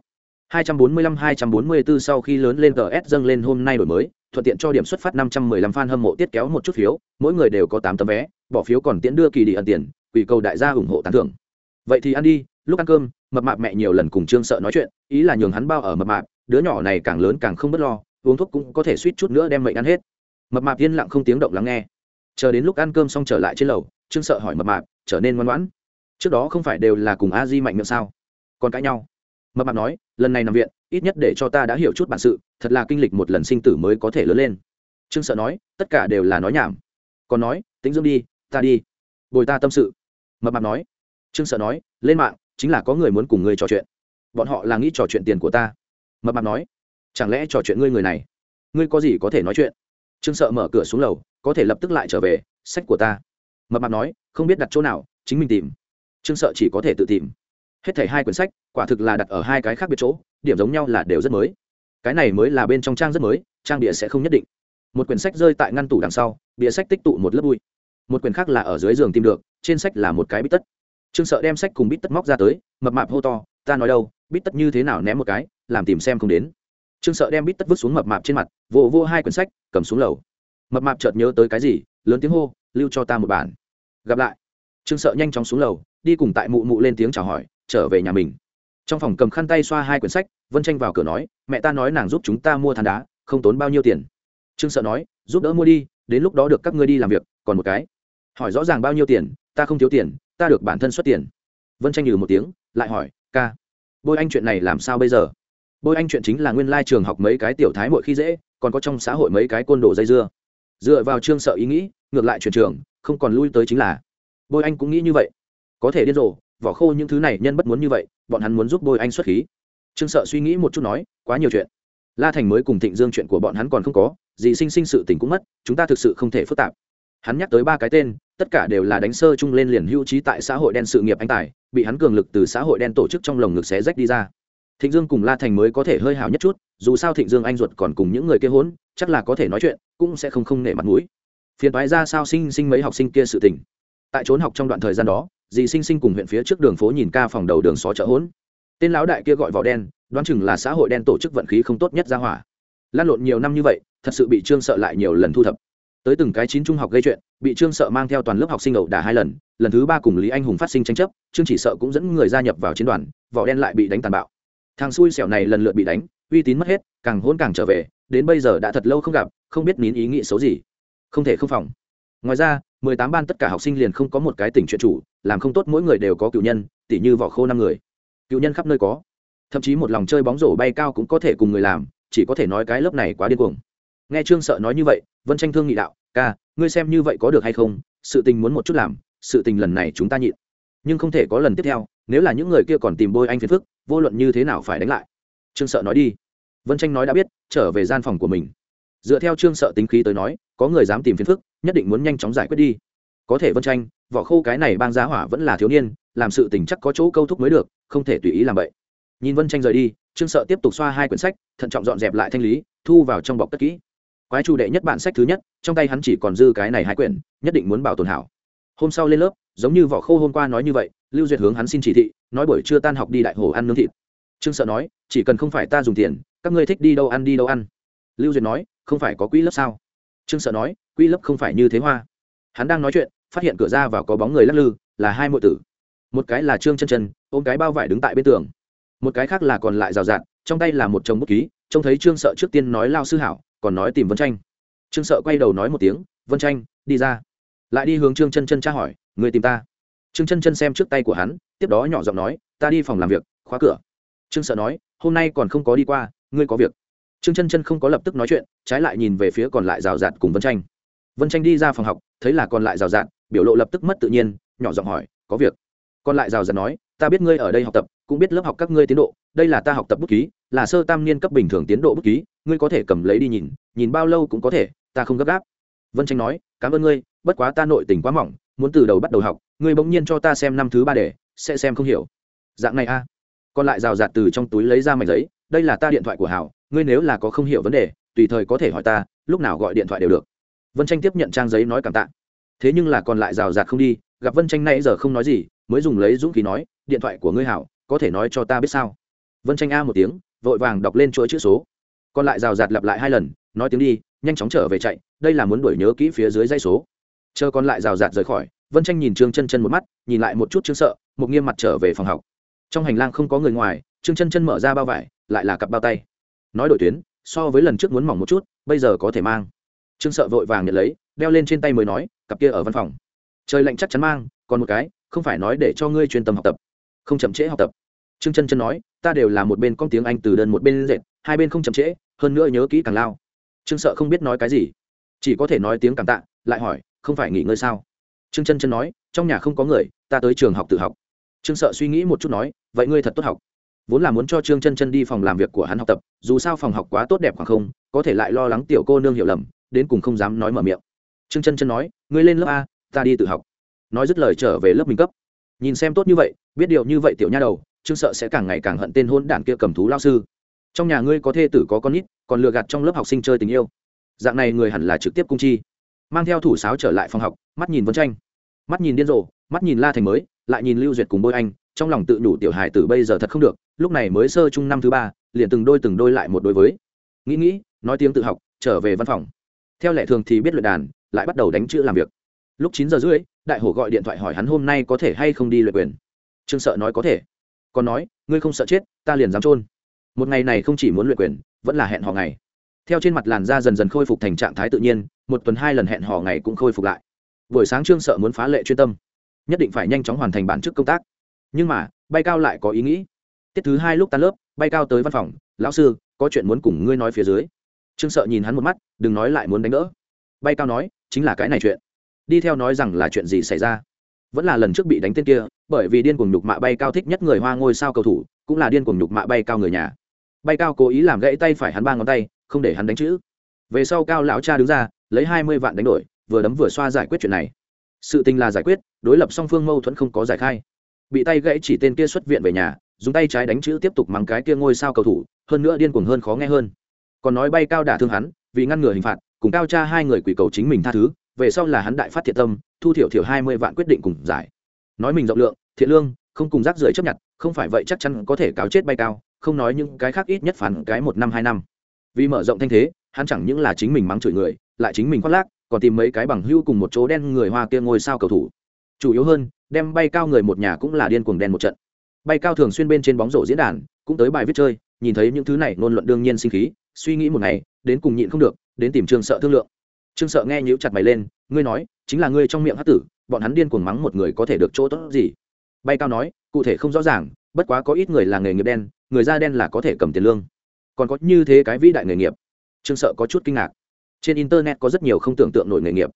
245-244 sau khi lớn lên GS dâng lên hôm nay đổi mới, thuận tiện cho điểm xuất phát năm trăm mười lăm fan hâm mộ tiết kéo một chút phiếu, mỗi người đều có tám tấm vé, bỏ phiếu còn tiễn đưa kỳ đi ẩn tiền, quỷ cầu đại gia ủng hộ tán thưởng. Vậy thì ăn đi, lúc ăn cơm, mập mạp mẹ nhiều lần cùng trương sợ nói chuyện, ý là nhường hắn bao ở mập mạp, đứa nhỏ này càng lớn càng không bất lo, uống thuốc cũng có thể suýt chút nữa đem mệnh ăn hết. Mập mạp yên lặng không tiếng động lắng nghe chờ đến lúc ăn cơm xong trở lại trên lầu, trương sợ hỏi mập mạp, trở nên ngoan ngoãn. Trước đó không phải đều là cùng a di mạnh miệng sao? Còn cãi nhau. Mập mạp nói, lần này nằm viện, ít nhất để cho ta đã hiểu chút bản sự, thật là kinh lịch một lần sinh tử mới có thể lớn lên. Trương sợ nói, tất cả đều là nói nhảm. Còn nói tính dưỡng đi, ta đi, bồi ta tâm sự. Mập mạp nói. Trương sợ nói, lên mạng, chính là có người muốn cùng ngươi trò chuyện. Bọn họ là nghĩ trò chuyện tiền của ta. Mập mạp nói, chẳng lẽ trò chuyện ngươi người này? Ngươi có gì có thể nói chuyện? Trương sợ mở cửa xuống lầu, có thể lập tức lại trở về, sách của ta. Mập mạp nói, không biết đặt chỗ nào, chính mình tìm. Trương sợ chỉ có thể tự tìm. Hết thảy hai quyển sách, quả thực là đặt ở hai cái khác biệt chỗ, điểm giống nhau là đều rất mới. Cái này mới là bên trong trang rất mới, trang bìa sẽ không nhất định. Một quyển sách rơi tại ngăn tủ đằng sau, bìa sách tích tụ một lớp bụi. Một quyển khác là ở dưới giường tìm được, trên sách là một cái bít tất. Trương sợ đem sách cùng bít tất móc ra tới, mập mạp hô to, ta nói đâu, bít tất như thế nào ném một cái, làm tìm xem không đến trương sợ đem bít tất vứt xuống mập mạp trên mặt, vỗ vô hai quyển sách, cầm xuống lầu. Mập mạp chợt nhớ tới cái gì, lớn tiếng hô, lưu cho ta một bản. Gặp lại, trương sợ nhanh chóng xuống lầu, đi cùng tại mụ mụ lên tiếng chào hỏi, trở về nhà mình. Trong phòng cầm khăn tay xoa hai quyển sách, vân tranh vào cửa nói, mẹ ta nói nàng giúp chúng ta mua than đá, không tốn bao nhiêu tiền. Trương sợ nói, giúp đỡ mua đi, đến lúc đó được các ngươi đi làm việc, còn một cái. Hỏi rõ ràng bao nhiêu tiền, ta không thiếu tiền, ta được bản thân xuất tiền. Vân tranh nhừ một tiếng, lại hỏi, ca, bôi anh chuyện này làm sao bây giờ? Bôi anh chuyện chính là nguyên lai trường học mấy cái tiểu thái mội khi dễ, còn có trong xã hội mấy cái côn đồ dây dưa. Dựa vào trương sợ ý nghĩ, ngược lại chuyển trường, không còn lui tới chính là. Bôi anh cũng nghĩ như vậy. Có thể điên rồ, vỏ khô những thứ này nhân bất muốn như vậy, bọn hắn muốn giúp bôi anh xuất khí. Trương sợ suy nghĩ một chút nói, quá nhiều chuyện. La thành mới cùng thịnh dương chuyện của bọn hắn còn không có gì sinh sinh sự tình cũng mất, chúng ta thực sự không thể phức tạp. Hắn nhắc tới ba cái tên, tất cả đều là đánh sơ chung lên liền hưu trí tại xã hội đen sự nghiệp anh tài, bị hắn cường lực từ xã hội đen tổ chức trong lồng ngực xé rách đi ra thịnh dương cùng la thành mới có thể hơi hào nhất chút, dù sao thịnh dương anh ruột còn cùng những người kia hỗn chắc là có thể nói chuyện, cũng sẽ không không nể mặt mũi. Phiền toái ra sao sinh sinh mấy học sinh kia sự tình. Tại trốn học trong đoạn thời gian đó, dì sinh sinh cùng huyện phía trước đường phố nhìn ca phòng đầu đường xó chợ hỗn tên lão đại kia gọi vào đen, đoán chừng là xã hội đen tổ chức vận khí không tốt nhất ra hỏa. Lan lộn nhiều năm như vậy, thật sự bị trương sợ lại nhiều lần thu thập. Tới từng cái chín trung học gây chuyện, bị trương sợ mang theo toàn lớp học sinh ẩu đả hai lần lần thứ ba cùng lý anh hùng phát sinh tranh chấp, trương chỉ sợ cũng dẫn người gia nhập vào chiến đoàn vỏ đen lại bị đánh tàn bạo thằng xui xẻo này lần lượt bị đánh, uy tín mất hết, càng hôn càng trở về, đến bây giờ đã thật lâu không gặp, không biết nín ý nghĩ xấu gì. Không thể không phòng. Ngoài ra, mười tám ban tất cả học sinh liền không có một cái tỉnh chuyện chủ, làm không tốt mỗi người đều có cựu nhân tỷ như vỏ khô năm người. Cựu nhân khắp nơi có. Thậm chí một lòng chơi bóng rổ bay cao cũng có thể cùng người làm, chỉ có thể nói cái lớp này quá điên cuồng. Nghe trương sợ nói như vậy, vân tranh thương nghị đạo, ca, ngươi xem như vậy có được hay không? Sự tình muốn một chút làm, sự tình lần này chúng ta nhịn. Nhưng không thể có lần tiếp theo nếu là những người kia còn tìm bôi anh phiền phức, vô luận như thế nào phải đánh lại. Trương sợ nói đi. Vân tranh nói đã biết, trở về gian phòng của mình. Dựa theo trương sợ tính khí tới nói, có người dám tìm phiền phức, nhất định muốn nhanh chóng giải quyết đi. Có thể vân tranh, vỏ khô cái này bang giá hỏa vẫn là thiếu niên, làm sự tình chắc có chỗ câu thúc mới được, không thể tùy ý làm vậy. Nhìn vân tranh rời đi, trương sợ tiếp tục xoa hai quyển sách, thận trọng dọn dẹp lại thanh lý, thu vào trong bọc cất kỹ. Quái chủ đệ nhất bản sách thứ nhất, trong tay hắn chỉ còn dư cái này hai quyển, nhất định muốn bảo tồn hảo. Hôm sau lên lớp, giống như vỏ khô hôm qua nói như vậy lưu duyệt hướng hắn xin chỉ thị, nói buổi trưa tan học đi đại hồ ăn nướng thịt. Trương sợ nói, chỉ cần không phải ta dùng tiền, các ngươi thích đi đâu ăn đi đâu ăn. Lưu duyệt nói, không phải có quỹ lớp sao? Trương sợ nói, quỹ lớp không phải như thế hoa. Hắn đang nói chuyện, phát hiện cửa ra vào có bóng người lắc lư, là hai mọi tử. Một cái là trương chân chân, ôm cái bao vải đứng tại bên tường. Một cái khác là còn lại rào rạt, trong tay là một chồng bút ký, trông thấy trương sợ trước tiên nói lao sư hảo, còn nói tìm vân tranh trương sợ quay đầu nói một tiếng, vân tranh đi ra. Lại đi hướng trương chân chân tra hỏi người tìm ta? Trương chân chân xem trước tay của hắn, tiếp đó nhỏ giọng nói, ta đi phòng làm việc, khóa cửa. Trương sợ nói, hôm nay còn không có đi qua, ngươi có việc. Trương chân chân không có lập tức nói chuyện, trái lại nhìn về phía còn lại rào rạt cùng vân tranh vân tranh đi ra phòng học, thấy là còn lại rào rạt, biểu lộ lập tức mất tự nhiên, nhỏ giọng hỏi, có việc? Còn lại rào rạt nói, ta biết ngươi ở đây học tập, cũng biết lớp học các ngươi tiến độ, đây là ta học tập bút ký, là sơ tam niên cấp bình thường tiến độ bút ký, ngươi có thể cầm lấy đi nhìn nhìn bao lâu cũng có thể, ta không gấp gáp. Vân tranh nói, cảm ơn ngươi, bất quá ta nội tình quá mỏng, muốn từ đầu bắt đầu học ngươi bỗng nhiên cho ta xem năm thứ ba để, sẽ xem không hiểu. Dạng này a. À. Còn lại rào rạt từ trong túi lấy ra mảnh giấy, đây là ta điện thoại của hảo, ngươi nếu là có không hiểu vấn đề, tùy thời có thể hỏi ta, lúc nào gọi điện thoại đều được. Vân tranh tiếp nhận trang giấy nói cảm tạ. Thế nhưng là còn lại rào rạt không đi, gặp vân tranh nay giờ không nói gì, mới dùng lấy dũng khí nói, điện thoại của ngươi hảo, có thể nói cho ta biết sao? Vân tranh a một tiếng, vội vàng đọc lên chuỗi chữ số. Còn lại rào rạt lặp lại hai lần, nói tiếng đi, nhanh chóng trở về chạy, đây là muốn đuổi nhớ kỹ phía dưới dây số. Chờ còn lại rào rạt rời khỏi vân tranh nhìn trương chân chân một mắt, nhìn lại một chút trương sợ, một nghiêm mặt trở về phòng học. Trong hành lang không có người ngoài, trương chân chân mở ra bao vải, lại là cặp bao tay. Nói đổi tuyến, so với lần trước muốn mỏng một chút, bây giờ có thể mang. Trương sợ vội vàng nhận lấy, đeo lên trên tay mới nói, cặp kia ở văn phòng. Trời lạnh chắc chắn mang, còn một cái, không phải nói để cho ngươi chuyên tâm học tập. Không chậm trễ học tập. Trương chân chân nói, ta đều là một bên con tiếng anh từ đơn một bên dệt, hai bên không chậm trễ, hơn nữa nhớ kỹ càng lao. Trương sợ không biết nói cái gì, chỉ có thể nói tiếng cảm tạ, lại hỏi, không phải nghỉ ngơi sao? Trương chân chân nói, trong nhà không có người, ta tới trường học tự học. Trương sợ suy nghĩ một chút nói, vậy ngươi thật tốt học. Vốn là muốn cho trương chân chân đi phòng làm việc của hắn học tập, dù sao phòng học quá tốt đẹp khoảng không, có thể lại lo lắng tiểu cô nương hiểu lầm, đến cùng không dám nói mở miệng. Trương chân chân nói, ngươi lên lớp a, ta đi tự học. Nói dứt lời trở về lớp mình cấp. Nhìn xem tốt như vậy, biết điều như vậy tiểu nha đầu, trương sợ sẽ càng ngày càng hận tên hôn đản kia cầm thú lao sư. Trong nhà ngươi có thê tử có con nít, còn lừa gạt trong lớp học sinh chơi tình yêu. Dạng này người hẳn là trực tiếp cung chi mang theo thủ sáo trở lại phòng học, mắt nhìn vân tranh, mắt nhìn điên rồ, mắt nhìn la thành mới, lại nhìn lưu duyệt cùng bôi anh, trong lòng tự nhủ tiểu hài tử bây giờ thật không được, lúc này mới sơ chung năm thứ ba, liền từng đôi từng đôi lại một đôi với. Nghĩ nghĩ, nói tiếng tự học, trở về văn phòng. Theo lệ thường thì biết luyện đàn, lại bắt đầu đánh chữ làm việc. Lúc chín giờ rưỡi, đại hổ gọi điện thoại hỏi hắn hôm nay có thể hay không đi luyện quyền. Trương sợ nói có thể. Còn nói, ngươi không sợ chết, ta liền dám trôn một ngày này không chỉ muốn luyện quyền, vẫn là hẹn hò ngày theo trên mặt làn da dần dần khôi phục thành trạng thái tự nhiên, một tuần hai lần hẹn hò ngày cũng khôi phục lại. Buổi sáng trương sợ muốn phá lệ chuyên tâm, nhất định phải nhanh chóng hoàn thành bản chức công tác. Nhưng mà, bay cao lại có ý nghĩ. Tiết thứ hai lúc tan lớp, bay cao tới văn phòng, lão sư, có chuyện muốn cùng ngươi nói phía dưới. Trương sợ nhìn hắn một mắt, đừng nói lại muốn đánh đỡ. Bay cao nói, chính là cái này chuyện. Đi theo nói rằng là chuyện gì xảy ra? Vẫn là lần trước bị đánh tên kia, bởi vì điên cuồng nhục mạ bay cao thích nhất người hoa ngôi sao cầu thủ, cũng là điên cuồng nhục mạ bay cao người nhà. Bay cao cố ý làm gãy tay phải hắn ba ngón tay không để hắn đánh chữ. Về sau cao lão cha đứng ra, lấy hai mươi vạn đánh đổi, vừa đấm vừa xoa giải quyết chuyện này. Sự tình là giải quyết, đối lập song phương mâu thuẫn không có giải khai. Bị tay gãy chỉ tên kia xuất viện về nhà, dùng tay trái đánh chữ tiếp tục mắng cái kia ngôi sao cầu thủ, hơn nữa điên cuồng hơn khó nghe hơn. Còn nói bay cao đả thương hắn, vì ngăn ngừa hình phạt, cùng cao cha hai người quỷ cầu chính mình tha thứ, về sau là hắn đại phát thiện tâm, thu thiểu thiểu hai mươi vạn quyết định cùng giải. Nói mình rộng lượng, thiện lương, không cùng rác rưởi chấp nhận, không phải vậy chắc chắn có thể cáo chết bay cao, không nói những cái khác ít nhất phản cái một năm hai năm vì mở rộng thanh thế, hắn chẳng những là chính mình mắng chửi người, lại chính mình khoác lác, còn tìm mấy cái bằng hưu cùng một chỗ đen người hoa kia ngôi sao cầu thủ. Chủ yếu hơn, đem bay cao người một nhà cũng là điên cuồng đen một trận. Bay cao thường xuyên bên trên bóng rổ diễn đàn, cũng tới bài viết chơi, nhìn thấy những thứ này, ngôn luận đương nhiên sinh khí, suy nghĩ một ngày, đến cùng nhịn không được, đến tìm trương sợ thương lượng. Trương sợ nghe nhíu chặt mày lên, ngươi nói, chính là ngươi trong miệng hát tử, bọn hắn điên cuồng mắng một người có thể được chỗ tốt gì? Bay cao nói, cụ thể không rõ ràng, bất quá có ít người là nghề nghiệp đen, người da đen là có thể cầm tiền lương còn có như thế cái vĩ đại nghề nghiệp. Trương sợ có chút kinh ngạc. Trên internet có rất nhiều không tưởng tượng nổi nghề nghiệp.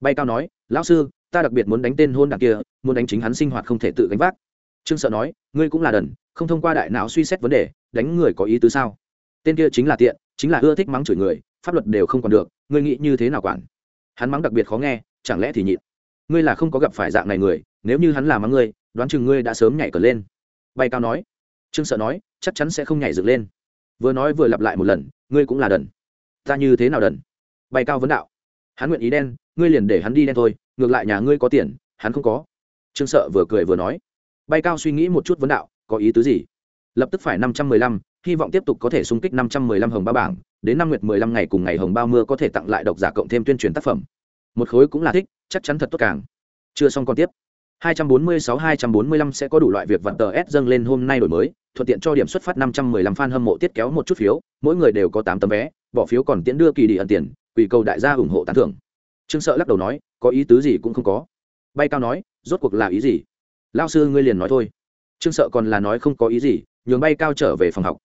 Bay cao nói, lão sư, ta đặc biệt muốn đánh tên hôn đảng kia, muốn đánh chính hắn sinh hoạt không thể tự gánh vác. Trương sợ nói, ngươi cũng là đần, không thông qua đại não suy xét vấn đề, đánh người có ý tứ sao? Tên kia chính là tiện, chính là ưa thích mắng chửi người, pháp luật đều không còn được, ngươi nghĩ như thế nào quản? Hắn mắng đặc biệt khó nghe, chẳng lẽ thì nhịn? Ngươi là không có gặp phải dạng này người, nếu như hắn là mắng ngươi, đoán chừng ngươi đã sớm nhảy cờ lên. Bay cao nói. Trương sợ nói, chắc chắn sẽ không nhảy dựng lên vừa nói vừa lặp lại một lần, ngươi cũng là đần. Ta như thế nào đần? Bay cao vấn đạo. Hắn nguyện ý đen, ngươi liền để hắn đi đen thôi, ngược lại nhà ngươi có tiền, hắn không có. Trương sợ vừa cười vừa nói. Bay cao suy nghĩ một chút vấn đạo, có ý tứ gì? Lập tức phải năm trăm mười lăm, hy vọng tiếp tục có thể xung kích năm trăm mười lăm hồng ba bảng, đến năm nguyệt mười lăm ngày cùng ngày hồng bao mưa có thể tặng lại độc giả cộng thêm tuyên truyền tác phẩm. Một khối cũng là thích, chắc chắn thật tốt càng. Chưa xong còn tiếp. 246-245 sẽ có đủ loại việc vặn tờ S dâng lên hôm nay đổi mới, thuận tiện cho điểm xuất phát 515 fan hâm mộ tiết kéo một chút phiếu, mỗi người đều có 8 tấm vé, bỏ phiếu còn tiễn đưa kỳ đi ẩn tiền, quỷ cầu đại gia ủng hộ tán thưởng. Trương Sợ lắc đầu nói, có ý tứ gì cũng không có. Bay cao nói, rốt cuộc là ý gì? Lão sư ngươi liền nói thôi. Trương Sợ còn là nói không có ý gì, nhường bay cao trở về phòng học.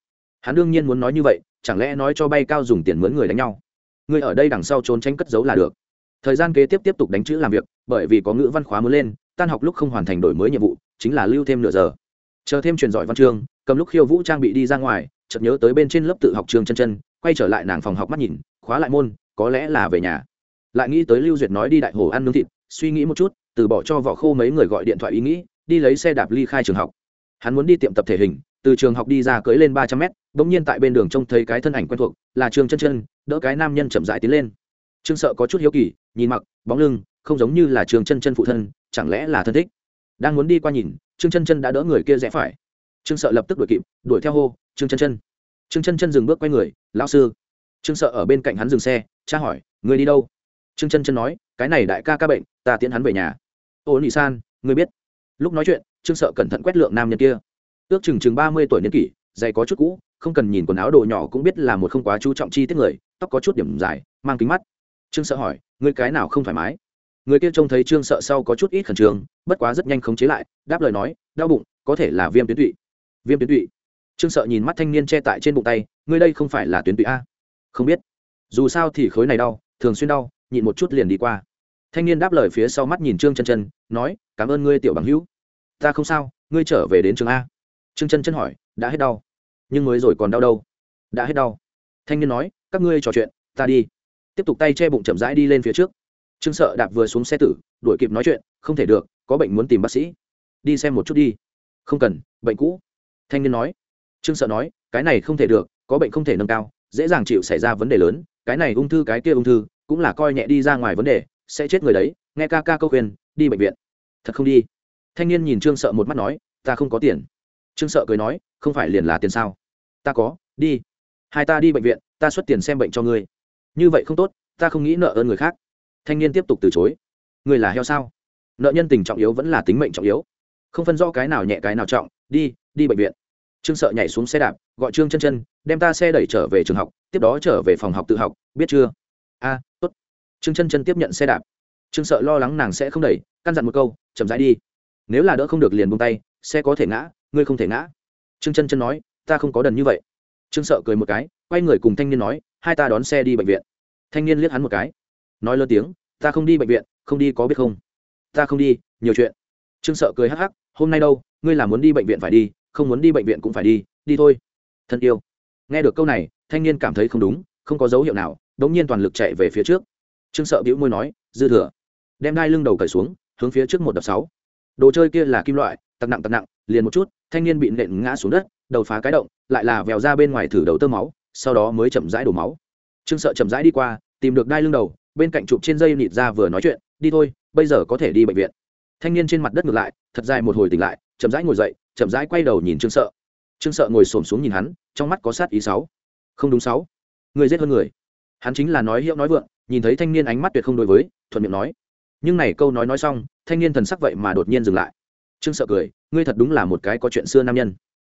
Hắn đương nhiên muốn nói như vậy, chẳng lẽ nói cho bay cao dùng tiền mướn người đánh nhau? Ngươi ở đây đằng sau trốn tránh cất giấu là được. Thời gian kế tiếp tiếp tục đánh chữ làm việc, bởi vì có ngữ văn khóa mới lên, tan học lúc không hoàn thành đổi mới nhiệm vụ, chính là lưu thêm nửa giờ. Chờ thêm truyền giỏi văn chương, cầm lúc khiêu vũ trang bị đi ra ngoài, chợt nhớ tới bên trên lớp tự học trường chân chân, quay trở lại nàng phòng học mắt nhìn, khóa lại môn, có lẽ là về nhà. Lại nghĩ tới lưu duyệt nói đi đại hồ ăn nướng thịt, suy nghĩ một chút, từ bỏ cho vỏ khô mấy người gọi điện thoại ý nghĩ, đi lấy xe đạp ly khai trường học. Hắn muốn đi tiệm tập thể hình, từ trường học đi ra cưỡi lên ba trăm mét, bỗng nhiên tại bên đường trông thấy cái thân ảnh quen thuộc, là trường chân chân, đỡ cái nam nhân chậm rãi tiến lên. Trương sợ có chút hiếu kỳ, nhìn mặc, bóng lưng, không giống như là trường chân chân phụ thân chẳng lẽ là thân thích? Đang muốn đi qua nhìn, trương chân chân đã đỡ người kia rẽ phải. Trương sợ lập tức đuổi kịp, đuổi theo hô, trương chân chân. Trương chân chân dừng bước quay người, lão sư. Trương sợ ở bên cạnh hắn dừng xe cha hỏi, người đi đâu? Trương chân chân nói, cái này đại ca ca bệnh, ta tiễn hắn về nhà. Ô, nị san ngươi biết. Lúc nói chuyện, trương sợ cẩn thận quét lượng nam nhân kia. Ước chừng chừng ba mươi tuổi niên kỷ dày có chút cũ, không cần nhìn quần áo đồ nhỏ cũng biết là một không quá chú trọng chi tiết người, tóc có chút điểm dài, mang kính mắt. Trương sợ hỏi người cái nào không thoải mái? Người kia trông thấy trương sợ sau có chút ít khẩn trương, bất quá rất nhanh khống chế lại, đáp lời nói, đau bụng, có thể là viêm tuyến tụy. Viêm tuyến tụy? Trương sợ nhìn mắt thanh niên che tại trên bụng tay, ngươi đây không phải là tuyến tụy a? Không biết. Dù sao thì khối này đau, thường xuyên đau, nhịn một chút liền đi qua. Thanh niên đáp lời phía sau mắt nhìn trương chân chân, nói, cảm ơn ngươi, tiểu bằng hữu. Ta không sao, ngươi trở về đến trường a. Trương chân chân hỏi, đã hết đau? Nhưng mới rồi còn đau đâu. Đã hết đau. Thanh niên nói, các ngươi trò chuyện, ta đi. Tiếp tục tay che bụng chậm rãi đi lên phía trước trương sợ đạp vừa xuống xe tử, đuổi kịp nói chuyện, không thể được, có bệnh muốn tìm bác sĩ. Đi xem một chút đi. Không cần, bệnh cũ. Thanh niên nói. Trương sợ nói, cái này không thể được, có bệnh không thể nâng cao, dễ dàng chịu xảy ra vấn đề lớn, cái này ung thư, cái kia ung thư, cũng là coi nhẹ đi ra ngoài vấn đề, sẽ chết người đấy, nghe ca ca câu khuyên, đi bệnh viện. Thật không đi? Thanh niên nhìn trương sợ một mắt nói, ta không có tiền. Trương sợ cười nói, không phải liền là tiền sao? Ta có, đi. Hai ta đi bệnh viện, ta xuất tiền xem bệnh cho ngươi. Như vậy không tốt, ta không nghĩ nợ ơn người khác thanh niên tiếp tục từ chối. Người là heo sao? Nợ nhân tình trọng yếu vẫn là tính mệnh trọng yếu. Không phân rõ cái nào nhẹ cái nào trọng, đi đi bệnh viện. Trương sợ nhảy xuống xe đạp, gọi trương chân chân, đem ta xe đẩy trở về trường học, tiếp đó trở về phòng học tự học, biết chưa? A, tốt. Trương chân chân tiếp nhận xe đạp. Trương sợ lo lắng nàng sẽ không đẩy, căn dặn một câu, chậm rãi đi. Nếu là đỡ không được liền buông tay, xe có thể ngã, ngươi không thể ngã. Trương chân chân nói, ta không có đần như vậy. Trương sợ cười một cái, quay người cùng thanh niên nói, hai ta đón xe đi bệnh viện. Thanh niên liếc hắn một cái nói lớn tiếng, ta không đi bệnh viện, không đi có biết không? Ta không đi, nhiều chuyện. Trương sợ cười hắc hắc, hôm nay đâu, ngươi là muốn đi bệnh viện phải đi, không muốn đi bệnh viện cũng phải đi đi thôi. Thân yêu. Nghe được câu này, thanh niên cảm thấy không đúng, không có dấu hiệu nào đ ỗ n g nhiên toàn lực chạy về phía trước. Trương sợ bĩu môi nói, dư thừa. Đem đai lưng đầu cởi xuống, hướng phía trước một đập sáu. Đồ chơi kia là kim loại, tặc nặng tặc nặng, liền một chút, thanh niên bị nện ngã xuống đất, đầu phá cái động, lại là vèo ra bên ngoài thử đầu tơ máu, sau đó mới chậm rãi đổ máu. Trương sợ chậm rãi đi qua, tìm được đai lưng đầu bên cạnh chụp trên dây nịt ra vừa nói chuyện, đi thôi, bây giờ có thể đi bệnh viện. Thanh niên trên mặt đất ngược lại, thật dài một hồi tỉnh lại, chậm rãi ngồi dậy, chậm rãi quay đầu nhìn trương sợ. Trương sợ ngồi xổm xuống nhìn hắn, trong mắt có sát ý sáu. Không đúng sáu. Người giết hơn người. Hắn chính là nói hiệu nói vượng, nhìn thấy thanh niên ánh mắt tuyệt không đối với, thuận miệng nói. Nhưng này câu nói nói xong, thanh niên thần sắc vậy mà đột nhiên dừng lại. Trương sợ cười, ngươi thật đúng là một cái có chuyện xưa nam nhân.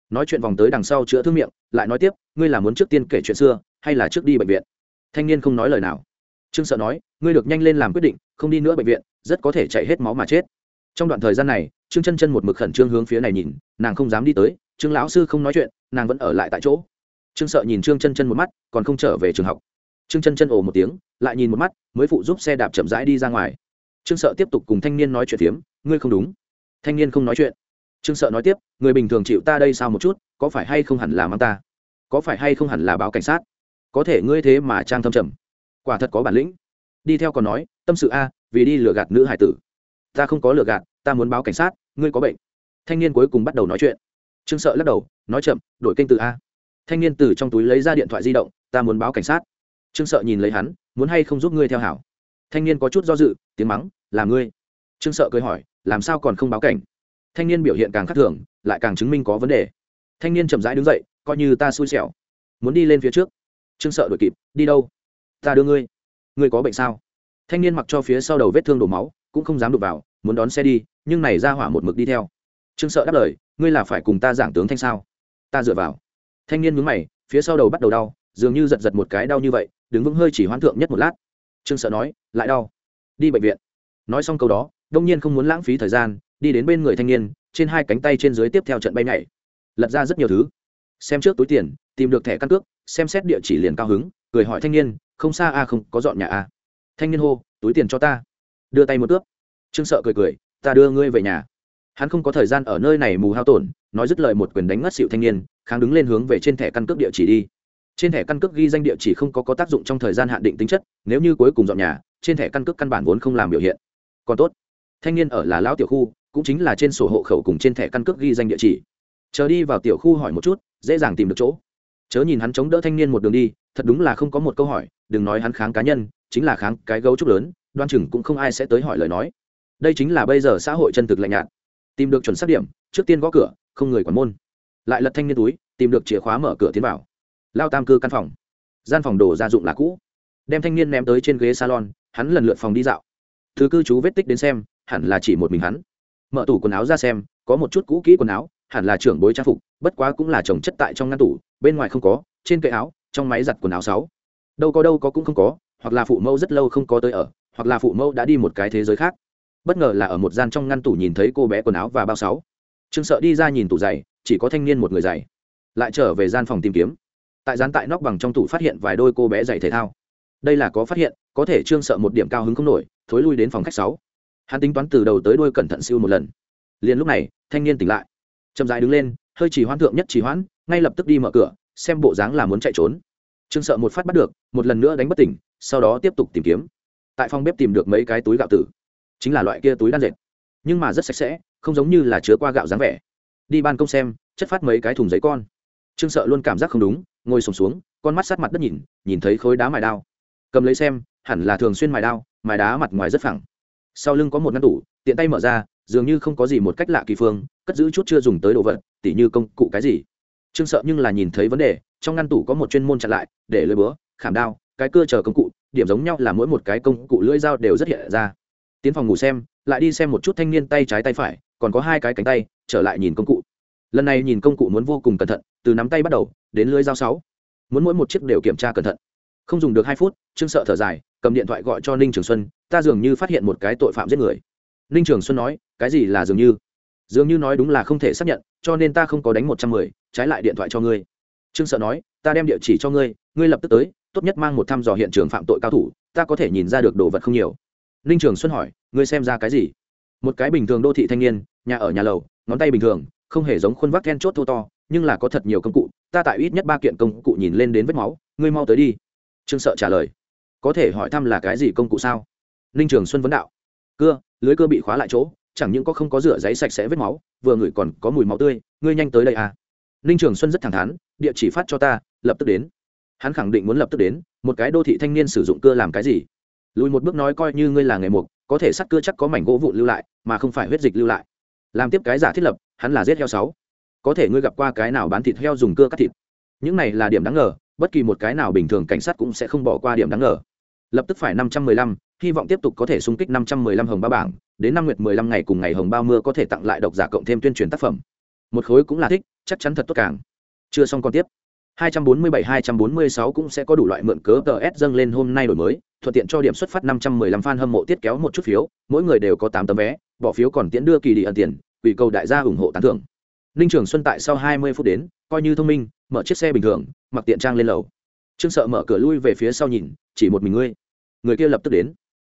Nói chuyện vòng tới đằng sau chữa thương miệng, lại nói tiếp, ngươi là muốn trước tiên kể chuyện xưa, hay là trước đi bệnh viện? Thanh niên không nói lời nào trương sợ nói, ngươi được nhanh lên làm quyết định, không đi nữa bệnh viện, rất có thể chạy hết máu mà chết. Trong đoạn thời gian này, trương chân chân một mực khẩn trương hướng phía này nhìn, nàng không dám đi tới, trương lão sư không nói chuyện, nàng vẫn ở lại tại chỗ. Trương sợ nhìn trương chân chân một mắt, còn không trở về trường học. Trương chân chân ồ một tiếng, lại nhìn một mắt, mới phụ giúp xe đạp chậm rãi đi ra ngoài. Trương sợ tiếp tục cùng thanh niên nói chuyện phiếm, ngươi không đúng. Thanh niên không nói chuyện. Trương sợ nói tiếp, người bình thường chịu ta đây sao một chút, có phải hay không hẳn là mang ta? Có phải hay không hẳn là báo cảnh sát? Có thể ngươi thế mà trang thâm trầm quả thật có bản lĩnh. Đi theo còn nói, tâm sự a, vì đi lừa gạt nữ hải tử. Ta không có lừa gạt, ta muốn báo cảnh sát, ngươi có bệnh. Thanh niên cuối cùng bắt đầu nói chuyện. Trương sợ lắc đầu, nói chậm, đổi kênh từ a. Thanh niên từ trong túi lấy ra điện thoại di động, ta muốn báo cảnh sát. Trương sợ nhìn lấy hắn, muốn hay không giúp ngươi theo hảo? Thanh niên có chút do dự, tiếng mắng, là ngươi. Trương sợ cười hỏi, làm sao còn không báo cảnh? Thanh niên biểu hiện càng khắc thường, lại càng chứng minh có vấn đề. Thanh niên chậm rãi đứng dậy, coi như ta xui xẻo, muốn đi lên phía trước. Trương sợ đuổi kịp, đi đâu? Ta đưa ngươi. Ngươi có bệnh sao? Thanh niên mặc cho phía sau đầu vết thương đổ máu, cũng không dám đụng vào, muốn đón xe đi, nhưng này ra hỏa một mực đi theo. Trương sợ đáp lời, ngươi là phải cùng ta giảng tướng thanh sao? Ta dựa vào. Thanh niên mướn mày, phía sau đầu bắt đầu đau, dường như giật giật một cái đau như vậy, đứng vững hơi chỉ hoãn thượng nhất một lát. Trương sợ nói, lại đau. Đi bệnh viện. Nói xong câu đó, đông nhiên không muốn lãng phí thời gian, đi đến bên người thanh niên, trên hai cánh tay trên dưới tiếp theo trận bay nhảy. Lật ra rất nhiều thứ. Xem trước túi tiền, tìm được thẻ căn cước, xem xét địa chỉ liền cao hứng, cười hỏi thanh niên không xa a, không, có dọn nhà a. Thanh niên hô, túi tiền cho ta. Đưa tay một cướp trương sợ cười cười, ta đưa ngươi về nhà. Hắn không có thời gian ở nơi này mù hao tổn, nói dứt lời một quyền đánh ngất xịu thanh niên, kháng đứng lên hướng về trên thẻ căn cước địa chỉ đi. Trên thẻ căn cước ghi danh địa chỉ không có có tác dụng trong thời gian hạn định tính chất, nếu như cuối cùng dọn nhà, trên thẻ căn cước căn bản vốn không làm biểu hiện. Còn tốt, thanh niên ở là lão tiểu khu, cũng chính là trên sổ hộ khẩu cùng trên thẻ căn cước ghi danh địa chỉ. Chờ đi vào tiểu khu hỏi một chút, dễ dàng tìm được chỗ chớ nhìn hắn chống đỡ thanh niên một đường đi, thật đúng là không có một câu hỏi, đừng nói hắn kháng cá nhân, chính là kháng cái gấu trúc lớn, đoan chừng cũng không ai sẽ tới hỏi lời nói. Đây chính là bây giờ xã hội chân thực lạnh nhạt. Tìm được chuẩn xác điểm, trước tiên gõ cửa, không người quản môn. Lại lật thanh niên túi, tìm được chìa khóa mở cửa tiến vào. Lao tam cư căn phòng. Gian phòng đồ gia dụng là cũ. Đem thanh niên ném tới trên ghế salon, hắn lần lượt phòng đi dạo. Thứ cư trú vết tích đến xem, hẳn là chỉ một mình hắn. Mở tủ quần áo ra xem, có một chút cũ kỹ quần áo hẳn là trưởng bối trang phục, bất quá cũng là trồng chất tại trong ngăn tủ, bên ngoài không có, trên cây áo, trong máy giặt quần áo sáu. Đâu có đâu có cũng không có, hoặc là phụ mẫu rất lâu không có tới ở, hoặc là phụ mẫu đã đi một cái thế giới khác. Bất ngờ là ở một gian trong ngăn tủ nhìn thấy cô bé quần áo và bao sáu. Trương sợ đi ra nhìn tủ giày, chỉ có thanh niên một người giày. Lại trở về gian phòng tìm kiếm. Tại gián tại nóc bằng trong tủ phát hiện vài đôi cô bé giày thể thao. Đây là có phát hiện, có thể trương sợ một điểm cao hứng không nổi, thối lui đến phòng khách sáu. Hắn tính toán từ đầu tới đuôi cẩn thận siêu một lần. Liền lúc này, thanh niên tỉnh lại chậm dài đứng lên hơi chỉ hoãn thượng nhất chỉ hoãn ngay lập tức đi mở cửa xem bộ dáng là muốn chạy trốn. Trương sợ một phát bắt được một lần nữa đánh bất tỉnh sau đó tiếp tục tìm kiếm. Tại phòng bếp tìm được mấy cái túi gạo tử. Chính là loại kia túi đan dệt. Nhưng mà rất sạch sẽ không giống như là chứa qua gạo dáng vẻ. Đi ban công xem chất phát mấy cái thùng giấy con. Trương sợ luôn cảm giác không đúng ngồi sùng xuống, xuống con mắt sát mặt đất nhìn nhìn thấy khối đá mài đao. Cầm lấy xem hẳn là thường xuyên mài đao mài đá mặt ngoài rất phẳng. Sau lưng có một ngăn tủ tiện tay mở ra dường như không có gì một cách lạ kỳ phương, cất giữ chút chưa dùng tới đồ vật, tỉ như công cụ cái gì. Trương sợ nhưng là nhìn thấy vấn đề, trong ngăn tủ có một chuyên môn chặn lại, để lưỡi búa, khảm đao, cái cơ chờ công cụ, điểm giống nhau là mỗi một cái công cụ lưỡi dao đều rất hiện ra. Tiến phòng ngủ xem, lại đi xem một chút thanh niên tay trái tay phải, còn có hai cái cánh tay, trở lại nhìn công cụ. Lần này nhìn công cụ muốn vô cùng cẩn thận, từ nắm tay bắt đầu, đến lưỡi dao sáu. Muốn mỗi một chiếc đều kiểm tra cẩn thận. Không dùng được hai phút, trương sợ thở dài, cầm điện thoại gọi cho ninh trường xuân, ta dường như phát hiện một cái tội phạm giết người ninh trường xuân nói, cái gì là dường như? Dường như nói đúng là không thể xác nhận, cho nên ta không có đánh một trăm mười, trái lại điện thoại cho ngươi. Trương sợ nói, ta đem địa chỉ cho ngươi ngươi lập tức tới, tốt nhất mang một thăm dò hiện trường phạm tội cao thủ, ta có thể nhìn ra được đồ vật không nhiều. Ninh trường xuân hỏi, ngươi xem ra cái gì? Một cái bình thường đô thị thanh niên, nhà ở nhà lầu, ngón tay bình thường, không hề giống khuôn vác then chốt thô to, nhưng là có thật nhiều công cụ, ta tại ít nhất ba kiện công cụ nhìn lên đến vết máu, ngươi mau tới đi. Trương sợ trả lời, có thể hỏi thăm là cái gì công cụ sao? Ninh trường xuân vấn đạo cưa, lưới cưa bị khóa lại chỗ, chẳng những có không có rửa giấy sạch sẽ vết máu, vừa ngửi còn có mùi máu tươi, ngươi nhanh tới đây à. Ninh trường xuân rất thẳng thắn, địa chỉ phát cho ta, lập tức đến. Hắn khẳng định muốn lập tức đến, một cái đô thị thanh niên sử dụng cưa làm cái gì? Lùi một bước nói coi như ngươi là nghề mục có thể sắt cưa chắc có mảnh gỗ vụn lưu lại, mà không phải huyết dịch lưu lại. Làm tiếp cái giả thiết lập, hắn là giết heo sáu. Có thể ngươi gặp qua cái nào bán thịt heo dùng cưa cắt thịt? Những này là điểm đáng ngờ, bất kỳ một cái nào bình thường cảnh sát cũng sẽ không bỏ qua điểm đáng ngờ. Lập tức phải năm trăm mười lăm hy vọng tiếp tục có thể xung kích năm trăm mười lăm hồng ba bảng đến năm nguyệt mười lăm ngày cùng ngày hồng bao mưa có thể tặng lại độc giả cộng thêm tuyên truyền tác phẩm một khối cũng là thích chắc chắn thật tốt càng chưa xong còn tiếp 247-246 cũng sẽ có đủ loại mượn cớ TS dâng lên hôm nay đổi mới, thuận tiện cho điểm xuất phát 515 fan hâm mộ tiết kéo một chút phiếu, mỗi người đều có 8 tấm vé, bỏ phiếu còn tiễn đưa kỳ đi ẩn tiền, quỷ cầu đại gia ủng hộ tán thưởng. Ninh Trường Xuân tại sau 20 phút đến, coi như thông minh, mở chiếc xe bình thường, mặc tiện trang lên lầu. Trương Sợ mở cửa lui về phía sau nhìn, chỉ một mình ngươi. Người kia lập tức đến.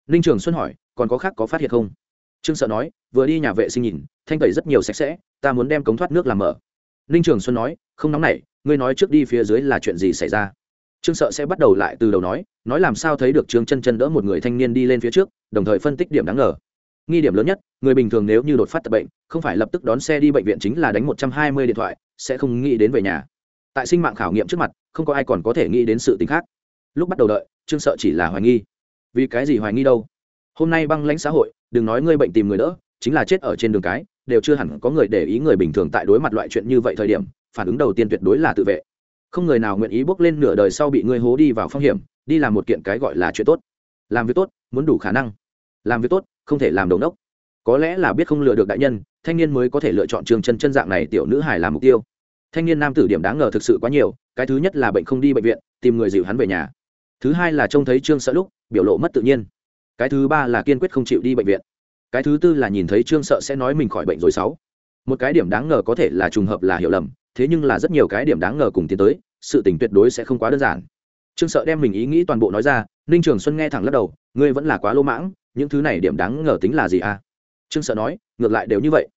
Ninh Trường Xuân hỏi, còn có khác có phát hiện không? Trương Sợ nói, vừa đi nhà vệ sinh nhìn, thanh tẩy rất nhiều sạch sẽ, ta muốn đem cống thoát nước làm mở. Ninh Trường Xuân nói, không nóng nảy, ngươi nói trước đi phía dưới là chuyện gì xảy ra? Trương sợ sẽ bắt đầu lại từ đầu nói nói làm sao thấy được trương chân chân đỡ một người thanh niên đi lên phía trước đồng thời phân tích điểm đáng ngờ. Nghi điểm lớn nhất người bình thường nếu như đột phát tập bệnh không phải lập tức đón xe đi bệnh viện chính là đánh một trăm hai mươi điện thoại sẽ không nghĩ đến về nhà. Tại sinh mạng khảo nghiệm trước mặt không có ai còn có thể nghĩ đến sự t ì n h khác. Lúc bắt đầu đợi trương sợ chỉ là hoài nghi vì cái gì hoài nghi đâu? Hôm nay băng lãnh xã hội, đừng nói ngươi bệnh tìm người đỡ, chính là chết ở trên đường cái, đều chưa hẳn có người để ý người bình thường tại đối mặt loại chuyện như vậy thời điểm, phản ứng đầu tiên tuyệt đối là tự vệ. Không người nào nguyện ý bước lên nửa đời sau bị ngươi hố đi vào phong hiểm, đi làm một kiện cái gọi là chuyện tốt. Làm việc tốt, muốn đủ khả năng. Làm việc tốt, không thể làm đầu nốc có lẽ là biết không lừa được đại nhân, thanh niên mới có thể lựa chọn trường chân chân dạng này tiểu nữ hải làm mục tiêu. Thanh niên nam tử điểm đáng ngờ thực sự quá nhiều, cái thứ nhất là bệnh không đi bệnh viện, tìm người dịu hắn về nhà thứ hai là trông thấy trương sợ lúc, biểu lộ mất tự nhiên. Cái thứ ba là kiên quyết không chịu đi bệnh viện. Cái thứ tư là nhìn thấy trương sợ sẽ nói mình khỏi bệnh rồi sáu. Một cái điểm đáng ngờ có thể là trùng hợp là hiểu lầm, thế nhưng là rất nhiều cái điểm đáng ngờ cùng tiến tới, sự tình tuyệt đối sẽ không quá đơn giản. Trương sợ đem mình ý nghĩ toàn bộ nói ra, ninh trường xuân nghe thẳng lắc đầu, ngươi vẫn là quá lô mãng, những thứ này điểm đáng ngờ tính là gì à? Trương sợ nói, ngược lại đều như vậy.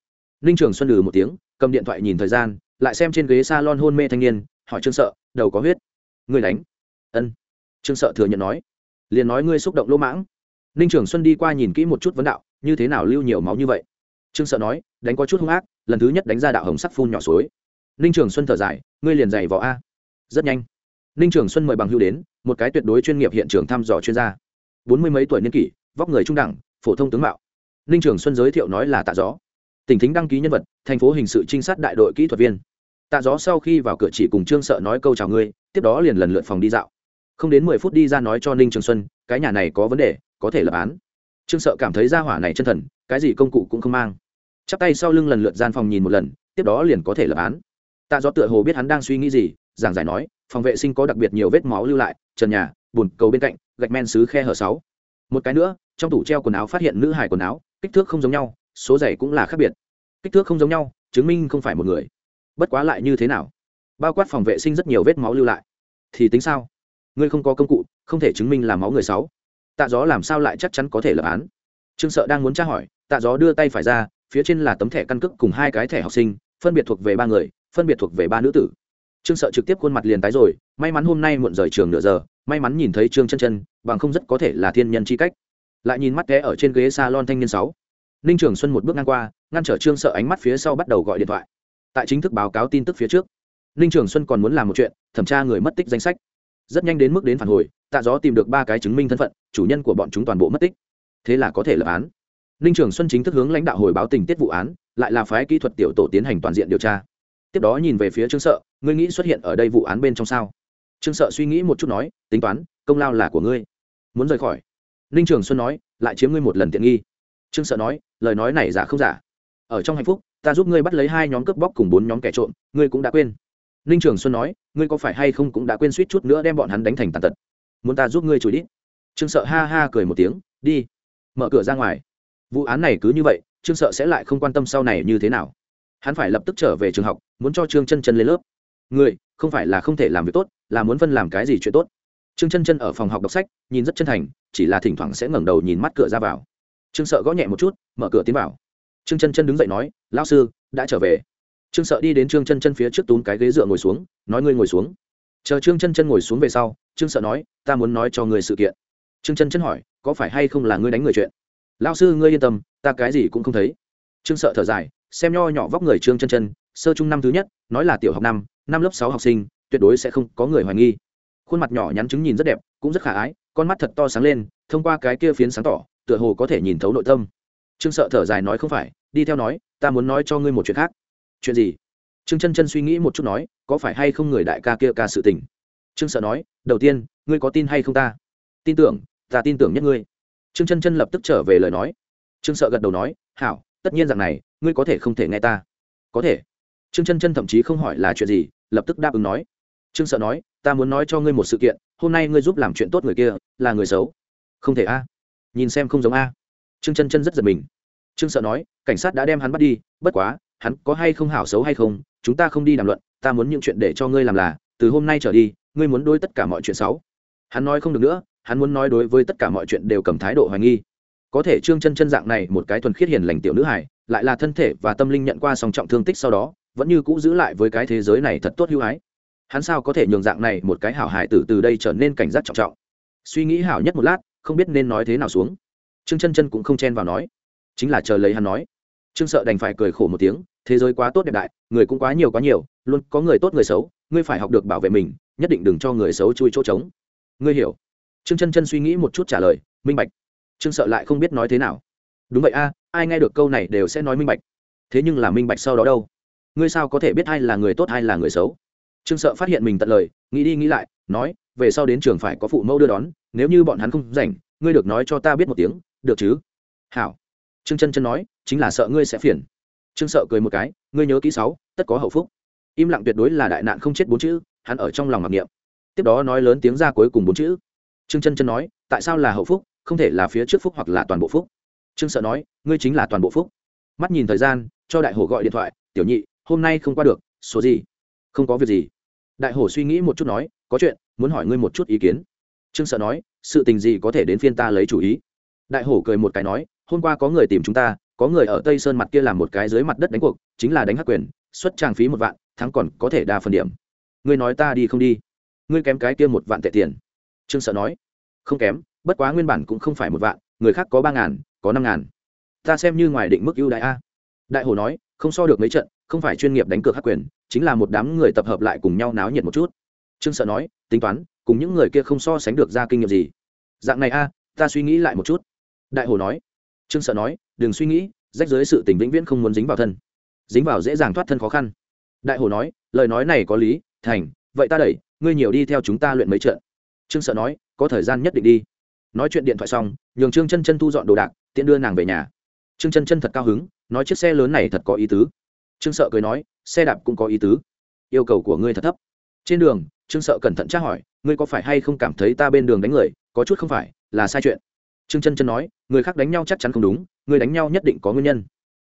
Ninh trường xuân lừ một tiếng, cầm điện thoại nhìn thời gian, lại xem trên ghế s a lon hôn mê thanh niên, hỏi trương sợ, đầu có huyết? Ngươi đánh. Ân trương sợ thừa nhận nói, liền nói ngươi xúc động lỗ mãng. Ninh trường xuân đi qua nhìn kỹ một chút vấn đạo, như thế nào lưu nhiều máu như vậy? Trương sợ nói, đánh có chút hung ác, lần thứ nhất đánh ra đạo hồng sắc phun nhỏ suối. Ninh trường xuân thở dài, ngươi liền dày vỏ a. Rất nhanh, ninh trường xuân mời bằng hưu đến, một cái tuyệt đối chuyên nghiệp hiện trường thăm dò chuyên gia. Bốn mươi mấy tuổi niên kỷ, vóc người trung đẳng, phổ thông tướng mạo. Ninh trường xuân giới thiệu nói là tạ gió. Tỉnh thính đăng ký nhân vật, thành phố hình sự trinh sát đại đội kỹ thuật viên. Tạ gió sau khi vào cửa chỉ cùng trương sợ nói câu chào ngươi, tiếp đó liền lần lượt phòng đi dạo không đến mười phút đi ra nói cho ninh trường xuân, cái nhà này có vấn đề, có thể lập án. Trương sợ cảm thấy ra hỏa này chân thần, cái gì công cụ cũng không mang. Chắp tay sau lưng lần lượt gian phòng nhìn một lần, tiếp đó liền có thể lập án. Tạ do tựa hồ biết hắn đang suy nghĩ gì, giảng giải nói, phòng vệ sinh có đặc biệt nhiều vết máu lưu lại, trần nhà, bùn cầu bên cạnh, gạch men xứ khe hở sáu. Một cái nữa, trong tủ treo quần áo phát hiện nữ hải quần áo, kích thước không giống nhau, số giày cũng là khác biệt. Kích thước không giống nhau, chứng minh không phải một người. Bất quá lại như thế nào? Bao quát phòng vệ sinh rất nhiều vết máu lưu lại. Thì tính sao? Ngươi không có công cụ, không thể chứng minh là máu người sáu. Tạ gió làm sao lại chắc chắn có thể lập án? Trương sợ đang muốn tra hỏi, tạ gió đưa tay phải ra, phía trên là tấm thẻ căn cước cùng hai cái thẻ học sinh, phân biệt thuộc về ba người, phân biệt thuộc về ba nữ tử. Trương sợ trực tiếp khuôn mặt liền tái rồi, may mắn hôm nay muộn rời trường nửa giờ, may mắn nhìn thấy trương chân chân, bằng không rất có thể là thiên nhân chi cách. Lại nhìn mắt ghé ở trên ghế salon thanh niên sáu. Ninh trường xuân một bước ngang qua, ngăn trở trương sợ ánh mắt phía sau bắt đầu gọi điện thoại. Tại chính thức báo cáo tin tức phía trước, ninh trường xuân còn muốn làm một chuyện, thẩm tra người mất tích danh sách rất nhanh đến mức đến phản hồi, tạ gió tìm được ba cái chứng minh thân phận, chủ nhân của bọn chúng toàn bộ mất tích. Thế là có thể lập án. Ninh trường xuân chính thức hướng lãnh đạo hồi báo tình tiết vụ án, lại là phái kỹ thuật tiểu tổ tiến hành toàn diện điều tra. Tiếp đó nhìn về phía trương sợ, ngươi nghĩ xuất hiện ở đây vụ án bên trong sao? Trương sợ suy nghĩ một chút nói, tính toán, công lao là của ngươi. Muốn rời khỏi. Ninh trường xuân nói, lại chiếm ngươi một lần tiện nghi. Trương sợ nói, lời nói này giả không giả. Ở trong hạnh phúc, ta giúp ngươi bắt lấy hai nhóm cướp bóc cùng bốn nhóm kẻ trộm, ngươi cũng đã quên ninh trường xuân nói, ngươi có phải hay không cũng đã quên suýt chút nữa đem bọn hắn đánh thành tàn tật? Muốn ta giúp ngươi chùi đít? Trương sợ ha ha cười một tiếng, đi, mở cửa ra ngoài. Vụ án này cứ như vậy, trương sợ sẽ lại không quan tâm sau này như thế nào. Hắn phải lập tức trở về trường học, muốn cho trương chân chân lên lớp. Người không phải là không thể làm việc tốt, là muốn phân làm cái gì chuyện tốt? Trương chân chân ở phòng học đọc sách, nhìn rất chân thành, chỉ là thỉnh thoảng sẽ ngẩng đầu nhìn mắt cửa ra vào. Trương sợ gõ nhẹ một chút, mở cửa tiến vào. Trương chân chân đứng dậy nói lao sư, đã trở về trương sợ đi đến trương chân chân phía trước tún cái ghế dựa ngồi xuống, nói ngươi ngồi xuống. Chờ trương chân chân ngồi xuống về sau, trương sợ nói, ta muốn nói cho ngươi sự kiện. Trương chân chân hỏi, có phải hay không là ngươi đánh người chuyện? Lao sư, ngươi yên tâm, ta cái gì cũng không thấy. Trương sợ thở dài, xem nho nhỏ vóc người trương chân chân, sơ trung năm thứ nhất, nói là tiểu học năm năm lớp sáu học sinh, tuyệt đối sẽ không có người hoài nghi. Khuôn mặt nhỏ nhắn chứng nhìn rất đẹp, cũng rất khả ái, con mắt thật to sáng lên, thông qua cái kia phiến sáng tỏ, tựa hồ có thể nhìn thấu nội tâm. Trương sợ thở dài nói không phải, đi theo nói, ta muốn nói cho ngươi một chuyện khác chuyện gì? Trương chân chân suy nghĩ một chút nói, có phải hay không người đại ca kia ca sự tình? Trương sợ nói, đầu tiên, ngươi có tin hay không ta? Tin tưởng, ta tin tưởng nhất ngươi. Trương chân chân lập tức trở về lời nói. Trương sợ gật đầu nói, hảo, tất nhiên rằng này, ngươi có thể không thể nghe ta. Có thể. Trương chân chân thậm chí không hỏi là chuyện gì, lập tức đáp ứng nói. Trương sợ nói, ta muốn nói cho ngươi một sự kiện, hôm nay ngươi giúp làm chuyện tốt người kia, là người xấu. Không thể a. Nhìn xem không giống a. Trương chân chân rất giật mình. Trương sợ nói, cảnh sát đã đem hắn bắt đi, bất quá hắn có hay không hảo xấu hay không, chúng ta không đi đàm luận, ta muốn những chuyện để cho ngươi làm là, từ hôm nay trở đi, ngươi muốn đối tất cả mọi chuyện xấu. Hắn nói không được nữa, hắn muốn nói đối với tất cả mọi chuyện đều cầm thái độ hoài nghi. Có thể trương chân chân dạng này một cái thuần khiết hiền lành tiểu nữ hải lại là thân thể và tâm linh nhận qua song trọng thương tích sau đó, vẫn như cũ giữ lại với cái thế giới này thật tốt hữu ái. Hắn sao có thể nhường dạng này một cái hảo hải tử từ đây trở nên cảnh giác trọng trọng? Suy nghĩ hảo nhất một lát, không biết nên nói thế nào xuống. Trương chân chân cũng không chen vào nói. Chính là chờ lấy hắn nói. Trương sợ đành phải cười khổ một tiếng thế giới quá tốt đẹp đại, người cũng quá nhiều quá nhiều, luôn có người tốt người xấu, ngươi phải học được bảo vệ mình, nhất định đừng cho người xấu chui chỗ trống. Ngươi hiểu. Trương chân chân suy nghĩ một chút trả lời, minh bạch. Trương sợ lại không biết nói thế nào. Đúng vậy a, ai nghe được câu này đều sẽ nói minh bạch. Thế nhưng là minh bạch sau đó đâu? Ngươi sao có thể biết ai là người tốt ai là người xấu? Trương sợ phát hiện mình tận lời, nghĩ đi nghĩ lại, nói, về sau đến trường phải có phụ mẫu đưa đón, nếu như bọn hắn không rảnh, ngươi được nói cho ta biết một tiếng, được chứ? Hảo. Trương chân chân nói, chính là sợ ngươi sẽ phiền trương sợ cười một cái, ngươi nhớ kỹ sáu, tất có hậu phúc. Im lặng tuyệt đối là đại nạn không chết bốn chữ, hắn ở trong lòng mặc niệm. Tiếp đó nói lớn tiếng ra cuối cùng bốn chữ. Trương chân chân nói, tại sao là hậu phúc? Không thể là phía trước phúc hoặc là toàn bộ phúc. Trương sợ nói, ngươi chính là toàn bộ phúc. Mắt nhìn thời gian, cho đại hổ gọi điện thoại, tiểu nhị, hôm nay không qua được, số gì? Không có việc gì. Đại hổ suy nghĩ một chút nói, có chuyện, muốn hỏi ngươi một chút ý kiến. Trương sợ nói, sự tình gì có thể đến phiên ta lấy chủ ý? Đại hổ cười một cái nói, hôm qua có người tìm chúng ta có người ở tây sơn mặt kia làm một cái dưới mặt đất đánh cuộc, chính là đánh hắc quyền, xuất trang phí một vạn, thắng còn có thể đa phần điểm. Ngươi nói ta đi không đi? Ngươi kém cái kia một vạn tệ tiền. Trương sợ nói. Không kém, bất quá nguyên bản cũng không phải một vạn, người khác có ba ngàn, có năm ngàn. Ta xem như ngoài định mức ưu đại a. Đại hồ nói, không so được mấy trận, không phải chuyên nghiệp đánh cược hắc quyền, chính là một đám người tập hợp lại cùng nhau náo nhiệt một chút. Trương sợ nói, tính toán, cùng những người kia không so sánh được ra kinh nghiệm gì. Dạng này a, ta suy nghĩ lại một chút. Đại hồ nói. Trương sợ nói đừng suy nghĩ, rách dưới sự tình vĩnh viễn không muốn dính vào thân. Dính vào dễ dàng thoát thân khó khăn. Đại hồ nói, lời nói này có lý, thành, vậy ta đẩy, ngươi nhiều đi theo chúng ta luyện mấy trận. Trương sợ nói, có thời gian nhất định đi. Nói chuyện điện thoại xong, nhường trương chân chân thu dọn đồ đạc, tiện đưa nàng về nhà. Trương chân chân thật cao hứng, nói chiếc xe lớn này thật có ý tứ. Trương sợ cười nói, xe đạp cũng có ý tứ. Yêu cầu của ngươi thật thấp. Trên đường, trương sợ cẩn thận tra hỏi, ngươi có phải hay không cảm thấy ta bên đường đánh người, có chút không phải, là sai chuyện trương chân chân nói, người khác đánh nhau chắc chắn không đúng, người đánh nhau nhất định có nguyên nhân.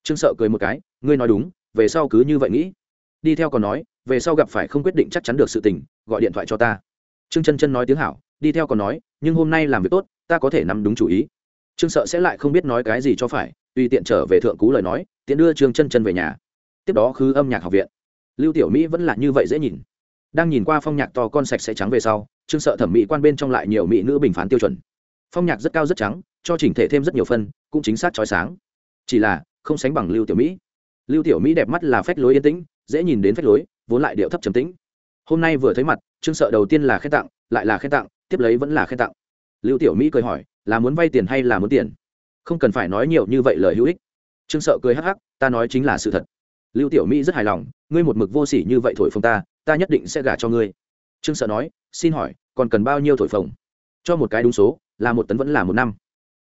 Trương sợ cười một cái, ngươi nói đúng, về sau cứ như vậy nghĩ. Đi theo còn nói, về sau gặp phải không quyết định chắc chắn được sự tình, gọi điện thoại cho ta. Trương chân chân nói tiếng hảo, đi theo còn nói, nhưng hôm nay làm việc tốt, ta có thể nắm đúng chủ ý. Trương sợ sẽ lại không biết nói cái gì cho phải, tùy tiện trở về thượng cú lời nói, tiện đưa trương chân chân về nhà. Tiếp đó khứ âm nhạc học viện. Lưu tiểu mỹ vẫn là như vậy dễ nhìn. Đang nhìn qua phong nhạc to con sạch sẽ trắng về sau, trương sợ thẩm mỹ quan bên trong lại nhiều mỹ nữ bình phán tiêu chuẩn phong nhạc rất cao rất trắng, cho chỉnh thể thêm rất nhiều phân, cũng chính xác trói sáng. Chỉ là, không sánh bằng lưu tiểu mỹ. Lưu tiểu mỹ đẹp mắt là phách lối yên tĩnh, dễ nhìn đến phách lối, vốn lại điệu thấp trầm tĩnh. Hôm nay vừa thấy mặt, trương sợ đầu tiên là khen tặng, lại là khen tặng, tiếp lấy vẫn là khen tặng. Lưu tiểu mỹ cười hỏi, là muốn vay tiền hay là muốn tiền? Không cần phải nói nhiều như vậy lời hữu ích. Trương sợ cười hắc hắc, ta nói chính là sự thật. Lưu tiểu mỹ rất hài lòng, ngươi một mực vô s ỉ như vậy thổi phồng ta ta nhất định sẽ gả cho ngươi. Trương sợ nói, xin hỏi, còn cần bao nhiêu thổi phồng? Cho một cái đúng số là một tấn vẫn là một năm.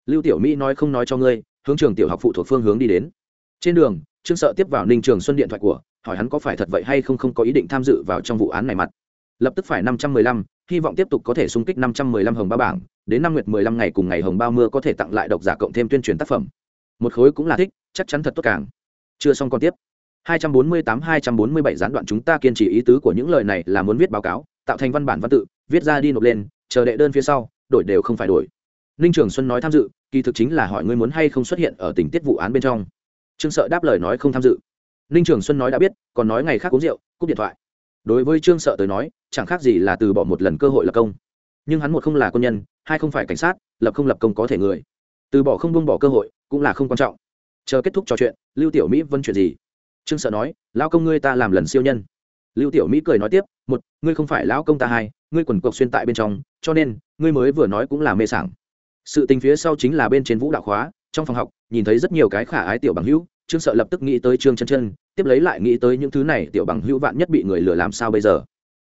Lưu tiểu mỹ nói không nói cho ngươi, hướng trường tiểu học phụ thuộc phương hướng đi đến. Trên đường, trương sợ tiếp vào ninh trường xuân điện thoại của, hỏi hắn có phải thật vậy hay không không có ý định tham dự vào trong vụ án này mặt. Lập tức phải năm trăm mười lăm, hy vọng tiếp tục có thể xung kích năm trăm mười lăm hồng ba bảng, đến năm nguyệt mười lăm ngày cùng ngày hồng Ba mưa có thể tặng lại độc giả cộng thêm tuyên truyền tác phẩm. Một khối cũng là thích, chắc chắn thật tốt càng. Chưa xong còn tiếp. 248-247 gián đoạn chúng ta kiên trì ý tứ của những lời này là muốn viết báo cáo, tạo thành văn bản văn tự, viết ra đi nộp lên, chờ đệ đơn phía sau đổi đều không phải đổi. Ninh trường xuân nói tham dự, kỳ thực chính là hỏi ngươi muốn hay không xuất hiện ở tình tiết vụ án bên trong. Trương sợ đáp lời nói không tham dự. Ninh trường xuân nói đã biết, còn nói ngày khác uống rượu, cúp điện thoại. Đối với trương sợ tới nói, chẳng khác gì là từ bỏ một lần cơ hội lập công. Nhưng hắn một không là quân nhân, hai không phải cảnh sát, lập không lập công có thể người. Từ bỏ không buông bỏ cơ hội, cũng là không quan trọng. Chờ kết thúc trò chuyện, lưu tiểu mỹ vân chuyện gì? Trương sợ nói, lão công ngươi ta làm lần siêu nhân lưu tiểu mỹ cười nói tiếp, một, ngươi không phải lão công ta hai, ngươi quần cộc xuyên tại bên trong, cho nên, ngươi mới vừa nói cũng là mê sảng. Sự tình phía sau chính là bên trên vũ đạo khóa, trong phòng học, nhìn thấy rất nhiều cái khả ái tiểu bằng hữu, trương sợ lập tức nghĩ tới trương chân chân, tiếp lấy lại nghĩ tới những thứ này tiểu bằng hữu vạn nhất bị người lừa làm sao bây giờ.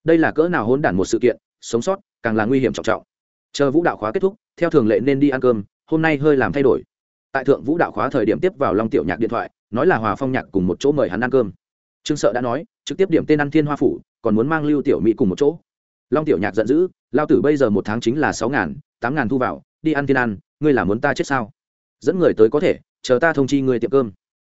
Đây là cỡ nào hỗn đản một sự kiện, sống sót, càng là nguy hiểm trọng trọng. Chờ vũ đạo khóa kết thúc, theo thường lệ nên đi ăn cơm, hôm nay hơi làm thay đổi. Tại thượng vũ đạo khóa thời điểm tiếp vào long tiểu nhạc điện thoại, nói là hòa phong nhạc cùng một chỗ mời hắn ăn cơm. Trương sợ đã nói trực tiếp điểm tên ăn thiên hoa phủ, còn muốn mang lưu tiểu mỹ cùng một chỗ. Long tiểu nhạc giận dữ, lao tử bây giờ một tháng chính là sáu ngàn, tám ngàn thu vào, đi ăn thiên ăn, ngươi là muốn ta chết sao? Dẫn người tới có thể, chờ ta thông chi ngươi tiệm cơm.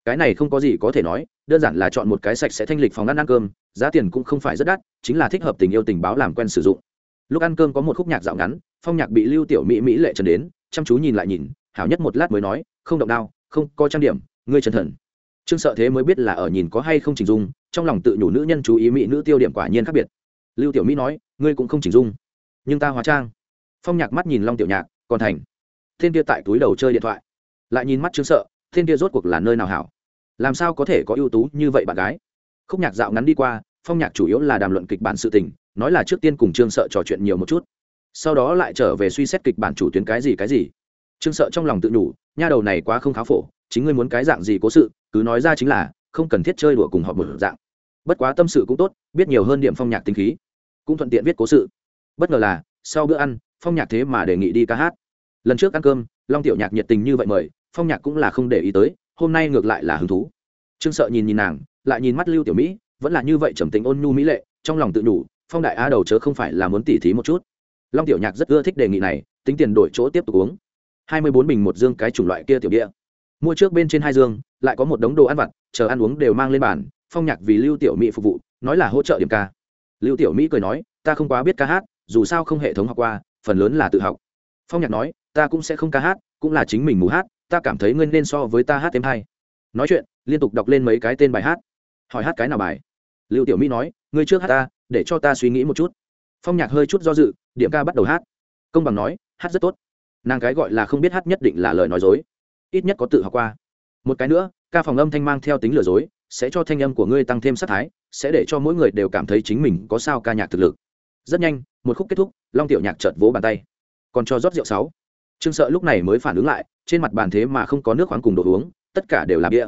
Cái này không có gì có thể nói, đơn giản là chọn một cái sạch sẽ thanh lịch phòng ăn ăn cơm, giá tiền cũng không phải rất đắt, chính là thích hợp tình yêu tình báo làm quen sử dụng. Lúc ăn cơm có một khúc nhạc dạo ngắn, phong nhạc bị lưu tiểu mỹ mỹ lệ trần đến, chăm chú nhìn lại nhìn, hảo nhất một lát mới nói, không động đao, không có trang điểm, ngươi chân thần. Trương sợ thế mới biết là ở nhìn có hay không chỉnh dung trong lòng tự nhủ nữ nhân chú ý mỹ nữ tiêu điểm quả nhiên khác biệt. Lưu tiểu mỹ nói, ngươi cũng không chỉnh dung, nhưng ta hóa trang. Phong nhạc mắt nhìn long tiểu nhạc, còn thành. Thiên kia tại túi đầu chơi điện thoại, lại nhìn mắt trương sợ, thiên kia rốt cuộc là nơi nào hảo? Làm sao có thể có ưu tú như vậy bạn gái? Khúc nhạc dạo ngắn đi qua, phong nhạc chủ yếu là đàm luận kịch bản sự tình, nói là trước tiên cùng trương sợ trò chuyện nhiều một chút, sau đó lại trở về suy xét kịch bản chủ tuyến cái gì cái gì. Trương sợ trong lòng tự nhủ, nha đầu này quá không khá phổ, chính ngươi muốn cái dạng gì cố sự, cứ nói ra chính là không cần thiết chơi đùa cùng họ một dạng. Bất quá tâm sự cũng tốt, biết nhiều hơn điểm phong nhạc tinh khí. Cũng thuận tiện viết cố sự. Bất ngờ là, sau bữa ăn, phong nhạc thế mà đề nghị đi ca hát. Lần trước ăn cơm, long tiểu nhạc nhiệt tình như vậy mời, phong nhạc cũng là không để ý tới, hôm nay ngược lại là hứng thú. Trương sợ nhìn nhìn nàng, lại nhìn mắt lưu tiểu mỹ, vẫn là như vậy trầm tính ôn nhu mỹ lệ, trong lòng tự nhủ phong đại á đầu chớ không phải là muốn tỉ thí một chút. Long tiểu nhạc rất ưa thích đề nghị này, tính tiền đổi chỗ tiếp tục uống. Hai mươi bốn bình một dương cái chủng loại kia tiểu địa mua trước bên trên hai dương, lại có một đống đồ ăn vặt, chờ ăn uống đều mang lên bàn, phong nhạc vì lưu tiểu mỹ phục vụ, nói là hỗ trợ điểm ca. Lưu tiểu mỹ cười nói, ta không quá biết ca hát, dù sao không hệ thống học qua, phần lớn là tự học. Phong nhạc nói, ta cũng sẽ không ca hát, cũng là chính mình mù hát, ta cảm thấy ngươi nên so với ta hát thêm hay nói chuyện, liên tục đọc lên mấy cái tên bài hát. Hỏi hát cái nào bài? Lưu tiểu mỹ nói, ngươi trước hát ta, để cho ta suy nghĩ một chút. Phong nhạc hơi chút do dự, điểm ca bắt đầu hát. Công bằng nói, hát rất tốt. Nàng cái gọi là không biết hát nhất định là lời nói dối ít nhất có tự học qua. Một cái nữa, ca phòng âm thanh mang theo tính lừa dối, sẽ cho thanh âm của ngươi tăng thêm sắc thái, sẽ để cho mỗi người đều cảm thấy chính mình có sao ca nhạc thực lực. Rất nhanh, một khúc kết thúc, long tiểu nhạc chợt vỗ bàn tay. Còn cho rót rượu sáu. Trương sợ lúc này mới phản ứng lại, trên mặt bàn thế mà không có nước khoáng cùng đồ uống, tất cả đều là bia.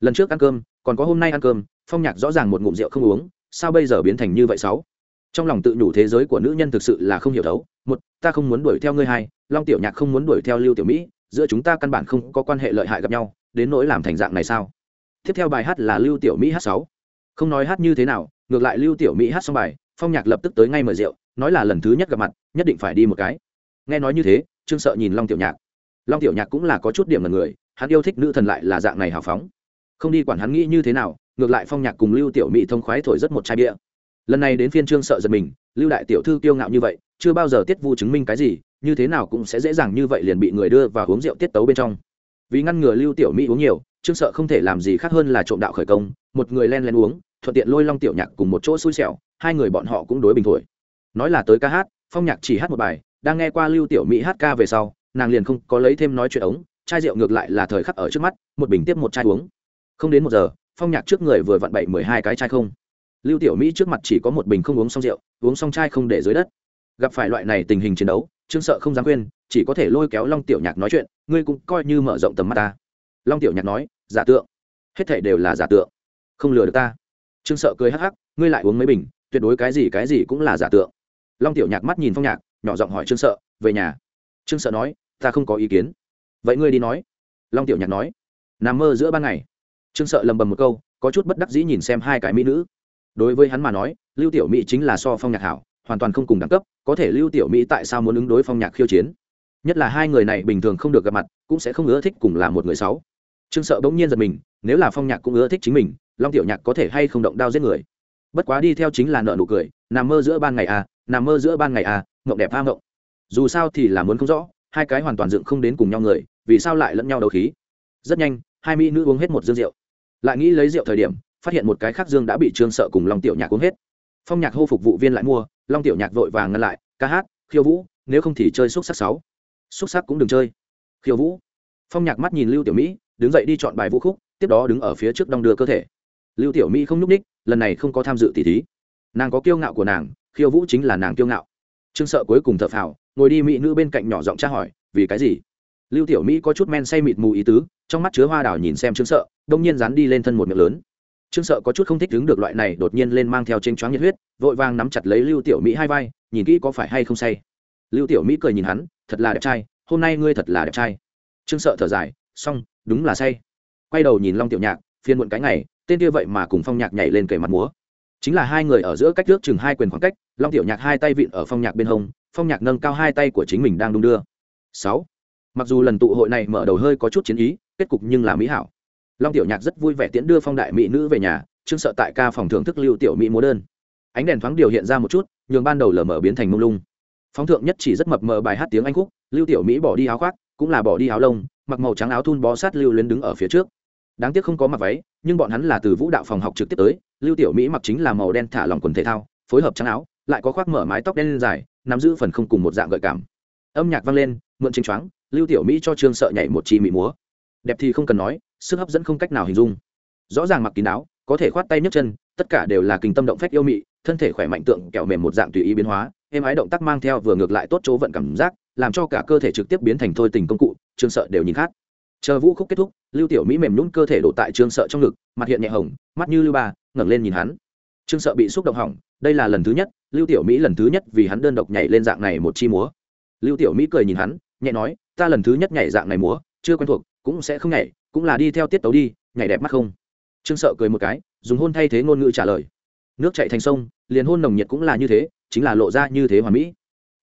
Lần trước ăn cơm, còn có hôm nay ăn cơm, phong nhạc rõ ràng một ngụm rượu không uống, sao bây giờ biến thành như vậy sáu? Trong lòng tự nhủ thế giới của nữ nhân thực sự là không hiểu thấu. Một, ta không muốn đuổi theo ngươi hai, long tiểu nhạc không muốn đuổi theo lưu tiểu mỹ giữa chúng ta căn bản không có quan hệ lợi hại gặp nhau, đến nỗi làm thành dạng này sao? Tiếp theo bài hát là lưu tiểu mỹ hát sáu. Không nói hát như thế nào, ngược lại lưu tiểu mỹ hát xong bài, phong nhạc lập tức tới ngay mời rượu, nói là lần thứ nhất gặp mặt, nhất định phải đi một cái. Nghe nói như thế, trương sợ nhìn long tiểu nhạc. Long tiểu nhạc cũng là có chút điểm là người, hắn yêu thích nữ thần lại là dạng này hào phóng. Không đi quản hắn nghĩ như thế nào, ngược lại phong nhạc cùng lưu tiểu mỹ thông khoái thổi rất một chai bia. Lần này đến phiên trương sợ giật mình, lưu đại tiểu thư kiêu ngạo như vậy, chưa bao giờ tiết vu chứng minh cái gì như thế nào cũng sẽ dễ dàng như vậy liền bị người đưa và uống rượu tiết tấu bên trong. Vì ngăn ngừa lưu tiểu mỹ uống nhiều, trương sợ không thể làm gì khác hơn là trộm đạo khởi công, một người len len uống, thuận tiện lôi long tiểu nhạc cùng một chỗ xui xẻo, hai người bọn họ cũng đối bình thổi. Nói là tới ca hát, phong nhạc chỉ hát một bài, đang nghe qua lưu tiểu mỹ hát ca về sau, nàng liền không có lấy thêm nói chuyện ống, chai rượu ngược lại là thời khắc ở trước mắt, một bình tiếp một chai uống. Không đến một giờ, phong nhạc trước người vừa vặn bậy mười hai cái chai không. Lưu tiểu mỹ trước mặt chỉ có một bình không uống xong rượu, uống xong chai không để dưới đất. Gặp phải loại này tình hình chiến đấu trương sợ không dám quên, chỉ có thể lôi kéo long tiểu nhạc nói chuyện, ngươi cũng coi như mở rộng tầm mắt ta. Long tiểu nhạc nói, giả tượng. Hết thể đều là giả tượng. Không lừa được ta. Trương sợ cười hắc hắc, ngươi lại uống mấy bình, tuyệt đối cái gì cái gì cũng là giả tượng. Long tiểu nhạc mắt nhìn phong nhạc, nhỏ giọng hỏi trương sợ, về nhà? Trương sợ nói, ta không có ý kiến. Vậy ngươi đi nói. Long tiểu nhạc nói, nằm mơ giữa ban ngày. Trương sợ lầm bầm một câu, có chút bất đắc dĩ nhìn xem hai cái mỹ nữ. Đối với hắn mà nói, lưu tiểu mỹ chính là so phong nhạc hảo hoàn toàn không cùng đẳng cấp, có thể lưu tiểu mỹ tại sao muốn ứng đối phong nhạc khiêu chiến? Nhất là hai người này bình thường không được gặp mặt, cũng sẽ không ưa thích cùng là một người sáu. Trương sợ bỗng nhiên giật mình, nếu là phong nhạc cũng ưa thích chính mình, long tiểu nhạc có thể hay không động đao giết người? Bất quá đi theo chính là nợ nụ cười, nằm mơ giữa ban ngày à nằm mơ giữa ban ngày à ngộng đẹp a ngộng dù sao thì là muốn không rõ, hai cái hoàn toàn dựng không đến cùng nhau người, vì sao lại lẫn nhau đấu khí? Rất nhanh, hai mỹ nữ uống hết một dương rượu. Lại nghĩ lấy rượu thời điểm, phát hiện một cái khác dương đã bị trương sợ cùng long tiểu nhạc uống hết. Phong nhạc hô phục vụ viên lại mua long tiểu nhạc vội vàng ngăn lại, ca hát, khiêu vũ, nếu không thì chơi xúc sắc sáu. Xúc sắc cũng đừng chơi. Khiêu vũ. Phong nhạc mắt nhìn lưu tiểu mỹ, đứng dậy đi chọn bài vũ khúc, tiếp đó đứng ở phía trước đong đưa cơ thể. Lưu tiểu mỹ không n ú c ních lần này không có tham dự tỷ thí. Nàng có kiêu ngạo của nàng, khiêu vũ chính là nàng kiêu ngạo. Trương sợ cuối cùng thợ phào, ngồi đi mỹ nữ bên cạnh nhỏ giọng tra hỏi, vì cái gì? Lưu tiểu mỹ có chút men say mịt mù ý tứ, trong mắt chứa hoa đào nhìn xem trương sợ, đông nhiên dán đi lên thân một miệng lớn trương sợ có chút không thích đứng được loại này đột nhiên lên mang theo tranh choáng nhiệt huyết, vội vàng nắm chặt lấy lưu tiểu mỹ hai vai, nhìn kỹ có phải hay không say. Lưu tiểu mỹ cười nhìn hắn, thật là đẹp trai, hôm nay ngươi thật là đẹp trai. Trương sợ thở dài, xong, đúng là say. Quay đầu nhìn long tiểu nhạc phiên muộn cái ngày, tên kia vậy mà cùng phong nhạc nhảy lên kề mặt múa. Chính là hai người ở giữa cách trước chừng hai quyền khoảng cách, long tiểu nhạc hai tay vịn ở phong nhạc bên hông, phong nhạc nâng cao hai tay của chính mình đang đung đưa. Sáu. Mặc dù lần tụ hội này mở đầu hơi có chút chiến ý, kết cục nhưng là mỹ hảo long tiểu nhạc rất vui vẻ tiễn đưa phong đại mỹ nữ về nhà, trương sợ tại ca phòng thưởng thức lưu tiểu mỹ múa đơn. Ánh đèn thoáng điều hiện ra một chút, nhường ban đầu lờ mờ biến thành mông lung. Phóng thượng nhất chỉ rất mập mờ bài hát tiếng anh khúc, lưu tiểu mỹ bỏ đi áo khoác, cũng là bỏ đi áo lông, mặc màu trắng áo thun bó sát lưu luyến đứng ở phía trước. Đáng tiếc không có mặc váy, nhưng bọn hắn là từ vũ đạo phòng học trực tiếp tới, lưu tiểu mỹ mặc chính là màu đen thả lòng quần thể thao, phối hợp trắng áo, lại có khoác mở mái tóc đen dài, nắm giữ phần không cùng một dạng gợi cảm. Âm nhạc vang lên, mượn chính choáng, lưu tiểu mỹ cho trương sợ nhảy một chi mỹ múa. Đẹp thì không cần nói sức hấp dẫn không cách nào hình dung. Rõ ràng mặc kín áo có thể khoát tay nhấc chân, tất cả đều là kinh tâm động phách yêu mị, thân thể khỏe mạnh tượng, kẹo mềm một dạng tùy ý biến hóa, êm ái động tác mang theo vừa ngược lại tốt chỗ vận cảm giác, làm cho cả cơ thể trực tiếp biến thành thôi tình công cụ, trương sợ đều nhìn khác. Chờ vũ khúc kết thúc, lưu tiểu mỹ mềm nhún cơ thể đổ tại trương sợ trong ngực, mặt hiện nhẹ hồng, mắt như lưu ba, ngẩng lên nhìn hắn. Trương sợ bị xúc động hỏng, đây là lần thứ nhất, lưu tiểu mỹ lần thứ nhất vì hắn đơn độc nhảy lên dạng này một chi múa. Lưu tiểu mỹ cười nhìn hắn, nhẹ nói, ta lần thứ nhất nhảy dạng này múa, chưa quen thuộc, cũng sẽ không nhảy cũng là đi theo tiết tấu đi, nhảy đẹp mắt không? Trương sợ cười một cái, dùng hôn thay thế ngôn ngữ trả lời. Nước chạy thành sông, liền hôn nồng nhiệt cũng là như thế, chính là lộ ra như thế hoàn mỹ.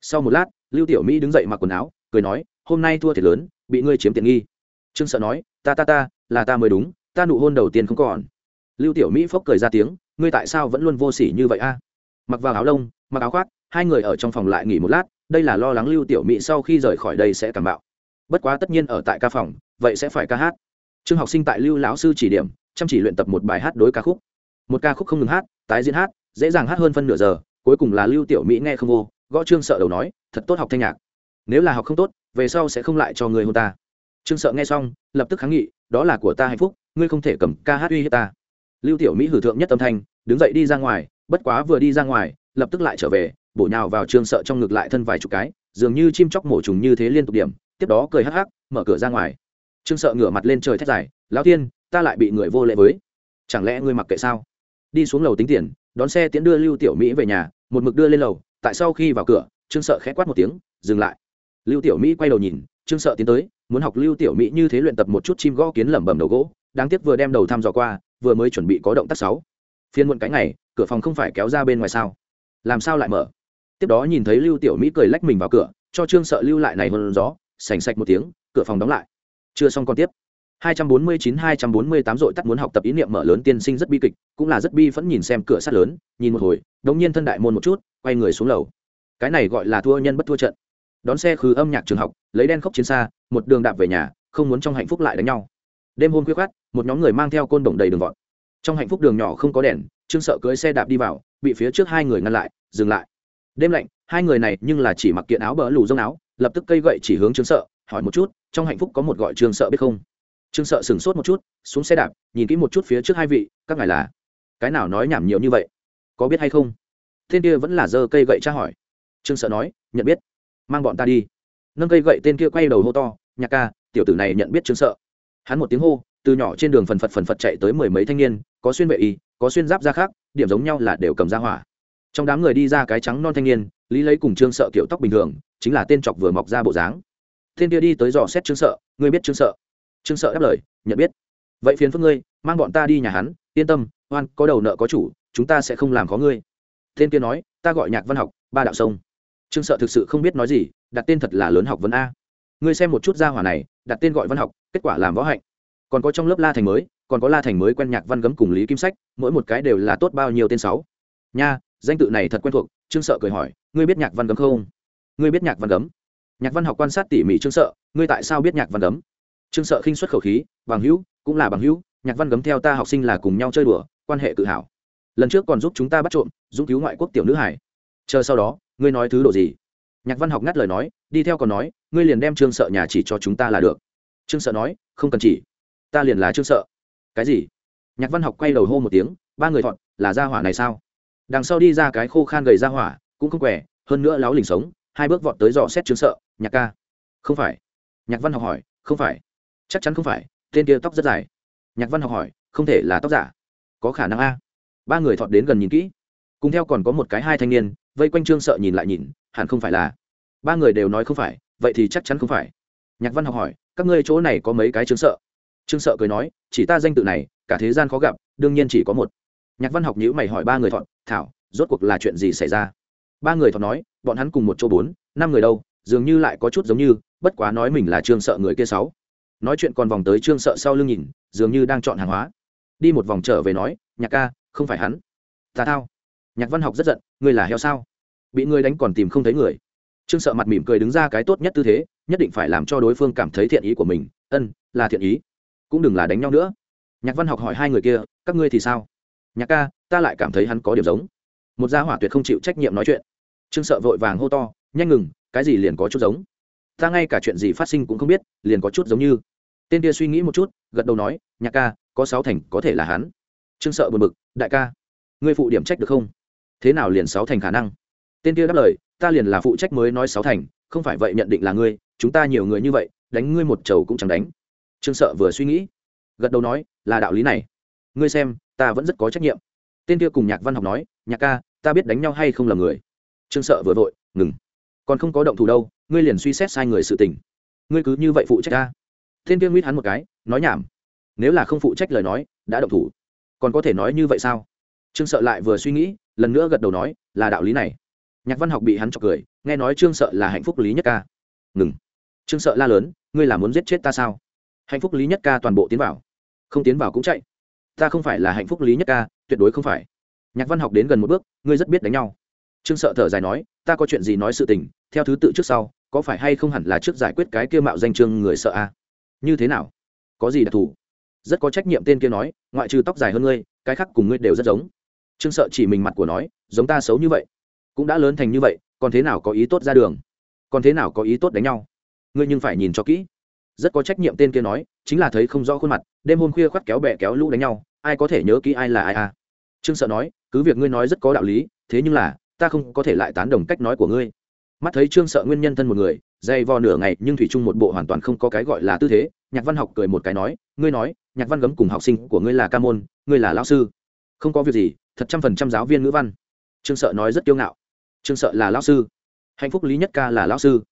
Sau một lát, lưu tiểu mỹ đứng dậy mặc quần áo, cười nói, hôm nay thua thiệt lớn, bị ngươi chiếm tiện nghi. Trương sợ nói, ta ta ta, là ta mới đúng, ta nụ hôn đầu tiên không còn. Lưu tiểu mỹ phốc cười ra tiếng, ngươi tại sao vẫn luôn vô s ỉ như vậy a? Mặc vào áo lông, mặc áo khoác, hai người ở trong phòng lại nghỉ một lát, đây là lo lắng lưu tiểu mỹ sau khi rời khỏi đây sẽ cảm bạo. Bất quá tất nhiên ở tại ca phòng, vậy sẽ phải ca hát trương học sinh tại lưu lão sư chỉ điểm, chăm chỉ luyện tập một bài hát đối ca khúc. Một ca khúc không ngừng hát, tái diễn hát, dễ dàng hát hơn phân nửa giờ, cuối cùng là lưu tiểu mỹ nghe không vô, gõ trương sợ đầu nói, thật tốt học thanh nhạc. Nếu là học không tốt, về sau sẽ không lại cho người hôn ta. Trương sợ nghe xong, lập tức kháng nghị, đó là của ta hạnh phúc, ngươi không thể cầm ca hát uy hiếp ta. Lưu tiểu mỹ hử thượng nhất âm thanh, đứng dậy đi ra ngoài, bất quá vừa đi ra ngoài, lập tức lại trở về, bổ nhào vào trương sợ trong ngực lại thân vài chục cái, dường như chim chóc mổ trùng như thế liên tục điểm, tiếp đó cười hắc hắc, mở cửa ra ngoài trương sợ ngửa mặt lên trời thét dài, lão tiên ta lại bị người vô lệ với. Chẳng lẽ ngươi mặc kệ sao? Đi xuống lầu tính tiền, đón xe tiễn đưa lưu tiểu mỹ về nhà, một mực đưa lên lầu, tại sau khi vào cửa, trương sợ khẽ quát một tiếng, dừng lại. Lưu tiểu mỹ quay đầu nhìn, trương sợ tiến tới, muốn học lưu tiểu mỹ như thế luyện tập một chút chim gõ kiến lẩm bẩm đầu gỗ, đáng tiếc vừa đem đầu thăm dò qua, vừa mới chuẩn bị có động tác sáu. Phiên muộn cái ngày, cửa phòng không phải kéo ra bên ngoài sao? Làm sao lại mở? Tiếp đó nhìn thấy lưu tiểu mỹ cười lách mình vào cửa, cho trương sợ lưu lại này hơn gió, sành sạch một tiếng, cửa phòng đóng lại chưa xong còn tiếp. 249-248 dội tắt muốn học tập ý niệm mở lớn tiên sinh rất bi kịch, cũng là rất bi phẫn nhìn xem cửa sắt lớn, nhìn một hồi, đống nhiên thân đại môn một chút, quay người xuống lầu. Cái này gọi là thua nhân bất thua trận. Đón xe khứ âm nhạc trường học, lấy đen khóc chiến xa, một đường đạp về nhà, không muốn trong hạnh phúc lại đánh nhau. Đêm hôm khuya khoát một nhóm người mang theo côn đồng đầy đường vọt. Trong hạnh phúc đường nhỏ không có đèn, trương sợ cưới xe đạp đi vào, bị phía trước hai người ngăn lại, dừng lại. Đêm lạnh, hai người này nhưng là chỉ mặc kiện áo bờ lù rông áo, lập tức cây gậy chỉ hướng trương sợ hỏi một chút, trong hạnh phúc có một gọi trương sợ biết không? Trương sợ sửng sốt một chút, xuống xe đạp, nhìn kỹ một chút phía trước hai vị, các ngài là? Cái nào nói nhảm nhiều như vậy? Có biết hay không? Tên kia vẫn là giơ cây gậy tra hỏi. Trương sợ nói, nhận biết. Mang bọn ta đi. Nâng cây gậy tên kia quay đầu hô to, nhạc ca, tiểu tử này nhận biết trương sợ. Hắn một tiếng hô, từ nhỏ trên đường phần phật phần phật chạy tới mười mấy thanh niên, có xuyên vệ y, có xuyên giáp ra khác, điểm giống nhau là đều cầm ra hỏa. Trong đám người đi ra cái trắng non thanh niên, lý lấy cùng trương sợ kiểu tóc bình thường, chính là tên chọc vừa mọc ra bộ dáng tên kia đi tới dò xét trương sợ, ngươi biết trương sợ? Trương sợ đáp lời, nhận biết. Vậy phiền phức ngươi, mang bọn ta đi nhà hắn, yên tâm, oan, có đầu nợ có chủ, chúng ta sẽ không làm khó ngươi. Tên kia nói, ta gọi nhạc văn học, ba đạo sông. Trương sợ thực sự không biết nói gì, đặt tên thật là lớn học vấn a. Ngươi xem một chút gia hỏa này, đặt tên gọi văn học, kết quả làm võ hạnh. Còn có trong lớp la thành mới, còn có la thành mới quen nhạc văn gấm cùng lý kim sách, mỗi một cái đều là tốt bao nhiêu tên sáu. Nha, danh tự này thật quen thuộc. Trương sợ cười hỏi, ngươi biết nhạc văn gấm không? Ngươi biết nhạc văn gấm nhạc văn học quan sát tỉ mỉ trương sợ, ngươi tại sao biết nhạc văn gấm? Trương sợ khinh xuất khẩu khí, bằng hữu, cũng là bằng hữu, nhạc văn gấm theo ta học sinh là cùng nhau chơi đùa, quan hệ tự hào. Lần trước còn giúp chúng ta bắt trộm, dũng cứu ngoại quốc tiểu nữ hải. Chờ sau đó, ngươi nói thứ đồ gì? Nhạc văn học ngắt lời nói, đi theo còn nói, ngươi liền đem trương sợ nhà chỉ cho chúng ta là được. Trương sợ nói, không cần chỉ. Ta liền là trương sợ. Cái gì? Nhạc văn học quay đầu hô một tiếng, ba người thọn là gia hỏa này sao? Đằng sau đi ra cái khô khan gầy ra hỏa, cũng không quẻ, hơn nữa láo lình sống hai bước vọt tới dò xét trương sợ, nhạc ca. Không phải. Nhạc văn học hỏi, không phải. Chắc chắn không phải, tên kia tóc rất dài. Nhạc văn học hỏi, không thể là tóc giả. Có khả năng a. Ba người thọt đến gần nhìn kỹ. Cùng theo còn có một cái hai thanh niên, vây quanh trương sợ nhìn lại nhìn, hẳn không phải là. Ba người đều nói không phải, vậy thì chắc chắn không phải. Nhạc văn học hỏi, các ngươi chỗ này có mấy cái trương sợ? Trương sợ cười nói, chỉ ta danh tự này, cả thế gian khó gặp, đương nhiên chỉ có một. Nhạc văn học nhữ mày hỏi ba người thọt, thảo, rốt cuộc là chuyện gì xảy ra? Ba người thọ nói, bọn hắn cùng một chỗ bốn, năm người đâu, dường như lại có chút giống như, bất quá nói mình là trương sợ người kia sáu. Nói chuyện còn vòng tới trương sợ sau lưng nhìn, dường như đang chọn hàng hóa. Đi một vòng trở về nói, nhạc ca, không phải hắn. Ta thao. Nhạc văn học rất giận, ngươi là heo sao? Bị ngươi đánh còn tìm không thấy người. Trương sợ mặt mỉm cười đứng ra cái tốt nhất tư thế, nhất định phải làm cho đối phương cảm thấy thiện ý của mình. Ân, là thiện ý, cũng đừng là đánh nhau nữa. Nhạc văn học hỏi hai người kia, các ngươi thì sao? Nhạc ca, ta lại cảm thấy hắn có điểm giống một gia hỏa tuyệt không chịu trách nhiệm nói chuyện. Trương sợ vội vàng hô to, nhanh ngừng, cái gì liền có chút giống. Ta ngay cả chuyện gì phát sinh cũng không biết, liền có chút giống như. Tên kia suy nghĩ một chút, gật đầu nói, nhạc ca, có sáu thành có thể là hắn. Trương sợ buồn bực, đại ca, ngươi phụ điểm trách được không? Thế nào liền sáu thành khả năng? Tên kia đáp lời, ta liền là phụ trách mới nói sáu thành, không phải vậy nhận định là ngươi, chúng ta nhiều người như vậy, đánh ngươi một trầu cũng chẳng đánh. Trương sợ vừa suy nghĩ, gật đầu nói, là đạo lý này. Ngươi xem, ta vẫn rất có trách nhiệm. Tên kia cùng nhạc văn học nói, nhạc ca ta biết đánh nhau hay không là người. Trương sợ vừa vội, ngừng. Còn không có động thủ đâu, ngươi liền suy xét sai người sự tình. Ngươi cứ như vậy phụ trách ta. Thiên kia nguyết hắn một cái, nói nhảm. Nếu là không phụ trách lời nói, đã động thủ. Còn có thể nói như vậy sao? Trương sợ lại vừa suy nghĩ, lần nữa gật đầu nói, là đạo lý này. Nhạc văn học bị hắn chọc cười, nghe nói trương sợ là hạnh phúc lý nhất ca. Ngừng. Trương sợ la lớn, ngươi là muốn giết chết ta sao? Hạnh phúc lý nhất ca toàn bộ tiến vào. Không tiến vào cũng chạy. Ta không phải là hạnh phúc lý nhất ca, tuyệt đối không phải nhạc văn học đến gần một bước, ngươi rất biết đánh nhau. Trương sợ thở dài nói, ta có chuyện gì nói sự tình, theo thứ tự trước sau, có phải hay không hẳn là trước giải quyết cái kia mạo danh trương người sợ a? À? như thế nào? Có gì đặc thù? Rất có trách nhiệm tên kia nói, ngoại trừ tóc dài hơn ngươi, cái khác cùng ngươi đều rất giống. Trương sợ chỉ mình mặt của nói, giống ta xấu như vậy. Cũng đã lớn thành như vậy, còn thế nào có ý tốt ra đường? Còn thế nào có ý tốt đánh nhau? Ngươi nhưng phải nhìn cho kỹ. Rất có trách nhiệm tên kia nói, chính là thấy không rõ khuôn mặt, đêm hôm khuya khoắt kéo bè kéo lũ đánh nhau, ai có thể nhớ kỹ ai là ai à? Trương sợ nói, cứ việc ngươi nói rất có đạo lý, thế nhưng là, ta không có thể lại tán đồng cách nói của ngươi. Mắt thấy trương sợ nguyên nhân thân một người, dày vò nửa ngày, nhưng thủy chung một bộ hoàn toàn không có cái gọi là tư thế, nhạc văn học cười một cái nói, ngươi nói, nhạc văn gấm cùng học sinh của ngươi là ca môn, ngươi là lao sư. Không có việc gì, thật trăm phần trăm giáo viên ngữ văn. Trương sợ nói rất kiêu ngạo. Trương sợ là lão sư. Hạnh phúc lý nhất ca là lão sư.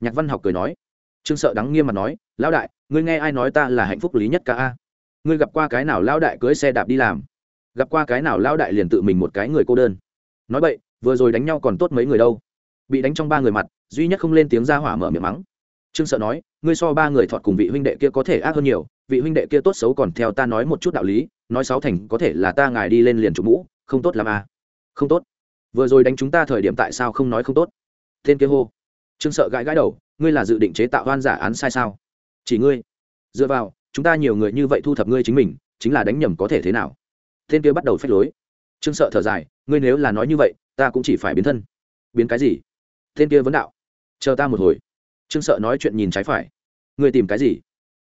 Nhạc văn học cười nói. Trương sợ đắng nghiêm mặt nói, lão đại, ngươi nghe ai nói ta là hạnh phúc lý nhất ca a? Ngươi gặp qua cái nào lão đại cưới xe đạp đi làm? Gặp qua cái nào lão đại liền tự mình một cái người cô đơn. Nói vậy, vừa rồi đánh nhau còn tốt mấy người đâu. Bị đánh trong ba người mặt, duy nhất không lên tiếng ra hỏa mở miệng mắng. Trương sợ nói, ngươi so ba người thọt cùng vị huynh đệ kia có thể ác hơn nhiều, vị huynh đệ kia tốt xấu còn theo ta nói một chút đạo lý, nói sáu thành có thể là ta ngài đi lên liền chủ mũ, không tốt làm à. không tốt. Vừa rồi đánh chúng ta thời điểm tại sao không nói không tốt? Tên kia hô. Trương sợ gãi gãi đầu, ngươi là dự định chế tạo hoan giả án sai sao? Chỉ ngươi. Dựa vào, chúng ta nhiều người như vậy thu thập ngươi chính mình, chính là đánh nhầm có thể thế nào? Tên kia bắt đầu phách lối. Trương sợ thở dài, ngươi nếu là nói như vậy, ta cũng chỉ phải biến thân. Biến cái gì? Tên kia vấn đạo. Chờ ta một hồi. Trương sợ nói chuyện nhìn trái phải. Ngươi tìm cái gì?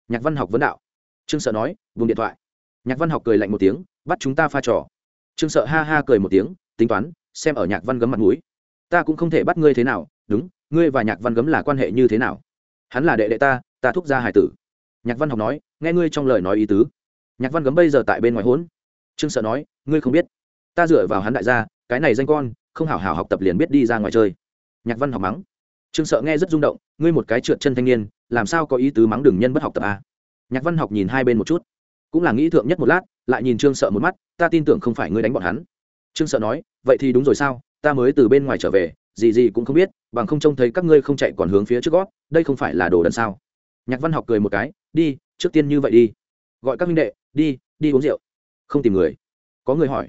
Nhạc văn học vấn đạo. Trương sợ nói, vùng điện thoại. Nhạc văn học cười lạnh một tiếng, bắt chúng ta pha trò. Trương sợ ha ha cười một tiếng, tính toán, xem ở nhạc văn gấm mặt mũi. Ta cũng không thể bắt ngươi thế nào, đúng, ngươi và nhạc văn gấm là quan hệ như thế nào? Hắn là đệ đệ ta ta thúc ra hải tử. Nhạc văn học nói, nghe ngươi trong lời nói ý tứ. Nhạc văn gấm bây giờ tại bên ngoài hốn trương sợ nói, ngươi không biết, ta dựa vào hắn đại gia, cái này danh con, không hảo hảo học tập liền biết đi ra ngoài chơi. Nhạc văn học mắng. Trương sợ nghe rất rung động, ngươi một cái trượt chân thanh niên, làm sao có ý tứ mắng đường nhân bất học tập à? nhạc văn học nhìn hai bên một chút, cũng là nghĩ thượng nhất một lát, lại nhìn trương sợ một mắt, ta tin tưởng không phải ngươi đánh bọn hắn. Trương sợ nói, vậy thì đúng rồi sao, ta mới từ bên ngoài trở về, gì gì cũng không biết, bằng không trông thấy các ngươi không chạy còn hướng phía trước gót, đây không phải là đồ đần sao? Nhạc văn học cười một cái, đi, trước tiên như vậy đi. Gọi các minh đệ, đi đi uống rượu không tìm người. Có người hỏi,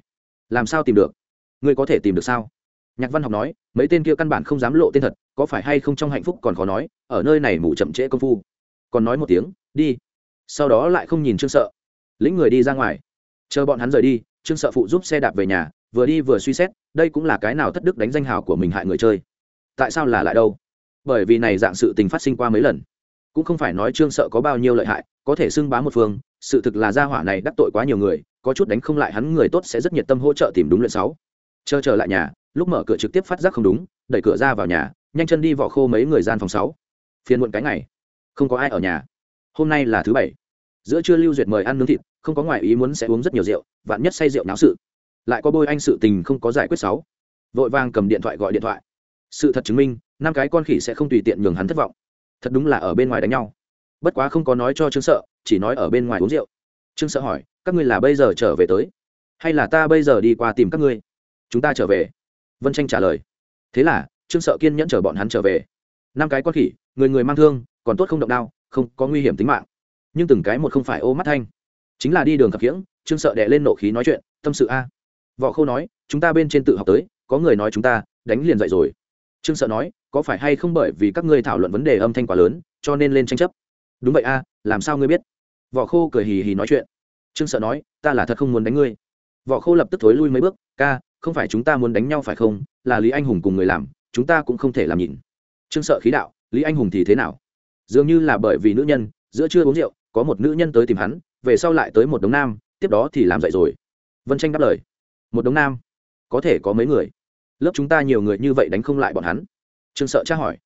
làm sao tìm được? Ngươi có thể tìm được sao? Nhạc văn học nói, mấy tên kia căn bản không dám lộ tên thật, có phải hay không trong hạnh phúc còn khó nói, ở nơi này mù chậm trễ công phu. Còn nói một tiếng, đi. Sau đó lại không nhìn trương sợ. Lĩnh người đi ra ngoài. Chờ bọn hắn rời đi, trương sợ phụ giúp xe đạp về nhà, vừa đi vừa suy xét, đây cũng là cái nào thất đức đánh danh hào của mình hại người chơi. Tại sao là lại đâu? Bởi vì này dạng sự tình phát sinh qua mấy lần. Cũng không phải nói trương sợ có bao nhiêu lợi hại, có thể xưng bá một phương, sự thực là gia hỏa này đắc tội quá nhiều người có chút đánh không lại hắn người tốt sẽ rất nhiệt tâm hỗ trợ tìm đúng luyện sáu. Chờ trở lại nhà, lúc mở cửa trực tiếp phát giác không đúng, đẩy cửa ra vào nhà, nhanh chân đi vỏ khô mấy người gian phòng sáu. Phiền muộn cái ngày, không có ai ở nhà. Hôm nay là thứ bảy. Giữa trưa lưu duyệt mời ăn nướng thịt, không có ngoại ý muốn sẽ uống rất nhiều rượu, vạn nhất say rượu náo sự. Lại có bôi anh sự tình không có giải quyết sáu. Vội vàng cầm điện thoại gọi điện thoại. Sự thật chứng minh, năm cái con khỉ sẽ không tùy tiện nhường hắn thất vọng. Thật đúng là ở bên ngoài đánh nhau. Bất quá không có nói cho trương sợ, chỉ nói ở bên ngoài uống rượu. Trương sợ hỏi các ngươi là bây giờ trở về tới, hay là ta bây giờ đi qua tìm các ngươi? Chúng ta trở về. Vân tranh trả lời. Thế là, trương sợ kiên nhẫn chở bọn hắn trở về. Năm cái con khỉ, người người mang thương, còn tốt không động đao, không có nguy hiểm tính mạng. Nhưng từng cái một không phải ô mắt thanh. Chính là đi đường khập khiễng trương sợ đệ lên nộ khí nói chuyện, tâm sự a. Võ khâu nói, chúng ta bên trên tự học tới, có người nói chúng ta, đánh liền dậy rồi. Trương sợ nói, có phải hay không bởi vì các ngươi thảo luận vấn đề âm thanh quá lớn, cho nên lên tranh chấp? Đúng vậy a, làm sao ngươi biết? Võ khô cười hì hì nói chuyện trương sợ nói, ta là thật không muốn đánh ngươi. Võ khô lập tức thối lui mấy bước, ca, không phải chúng ta muốn đánh nhau phải không? Là lý anh hùng cùng người làm, chúng ta cũng không thể làm nhịn. Trương sợ khí đạo, lý anh hùng thì thế nào? Dường như là bởi vì nữ nhân, giữa trưa uống rượu, có một nữ nhân tới tìm hắn, về sau lại tới một đống nam, tiếp đó thì làm dậy rồi. Vân tranh đáp lời, một đống nam, có thể có mấy người? Lớp chúng ta nhiều người như vậy đánh không lại bọn hắn. Trương sợ tra hỏi,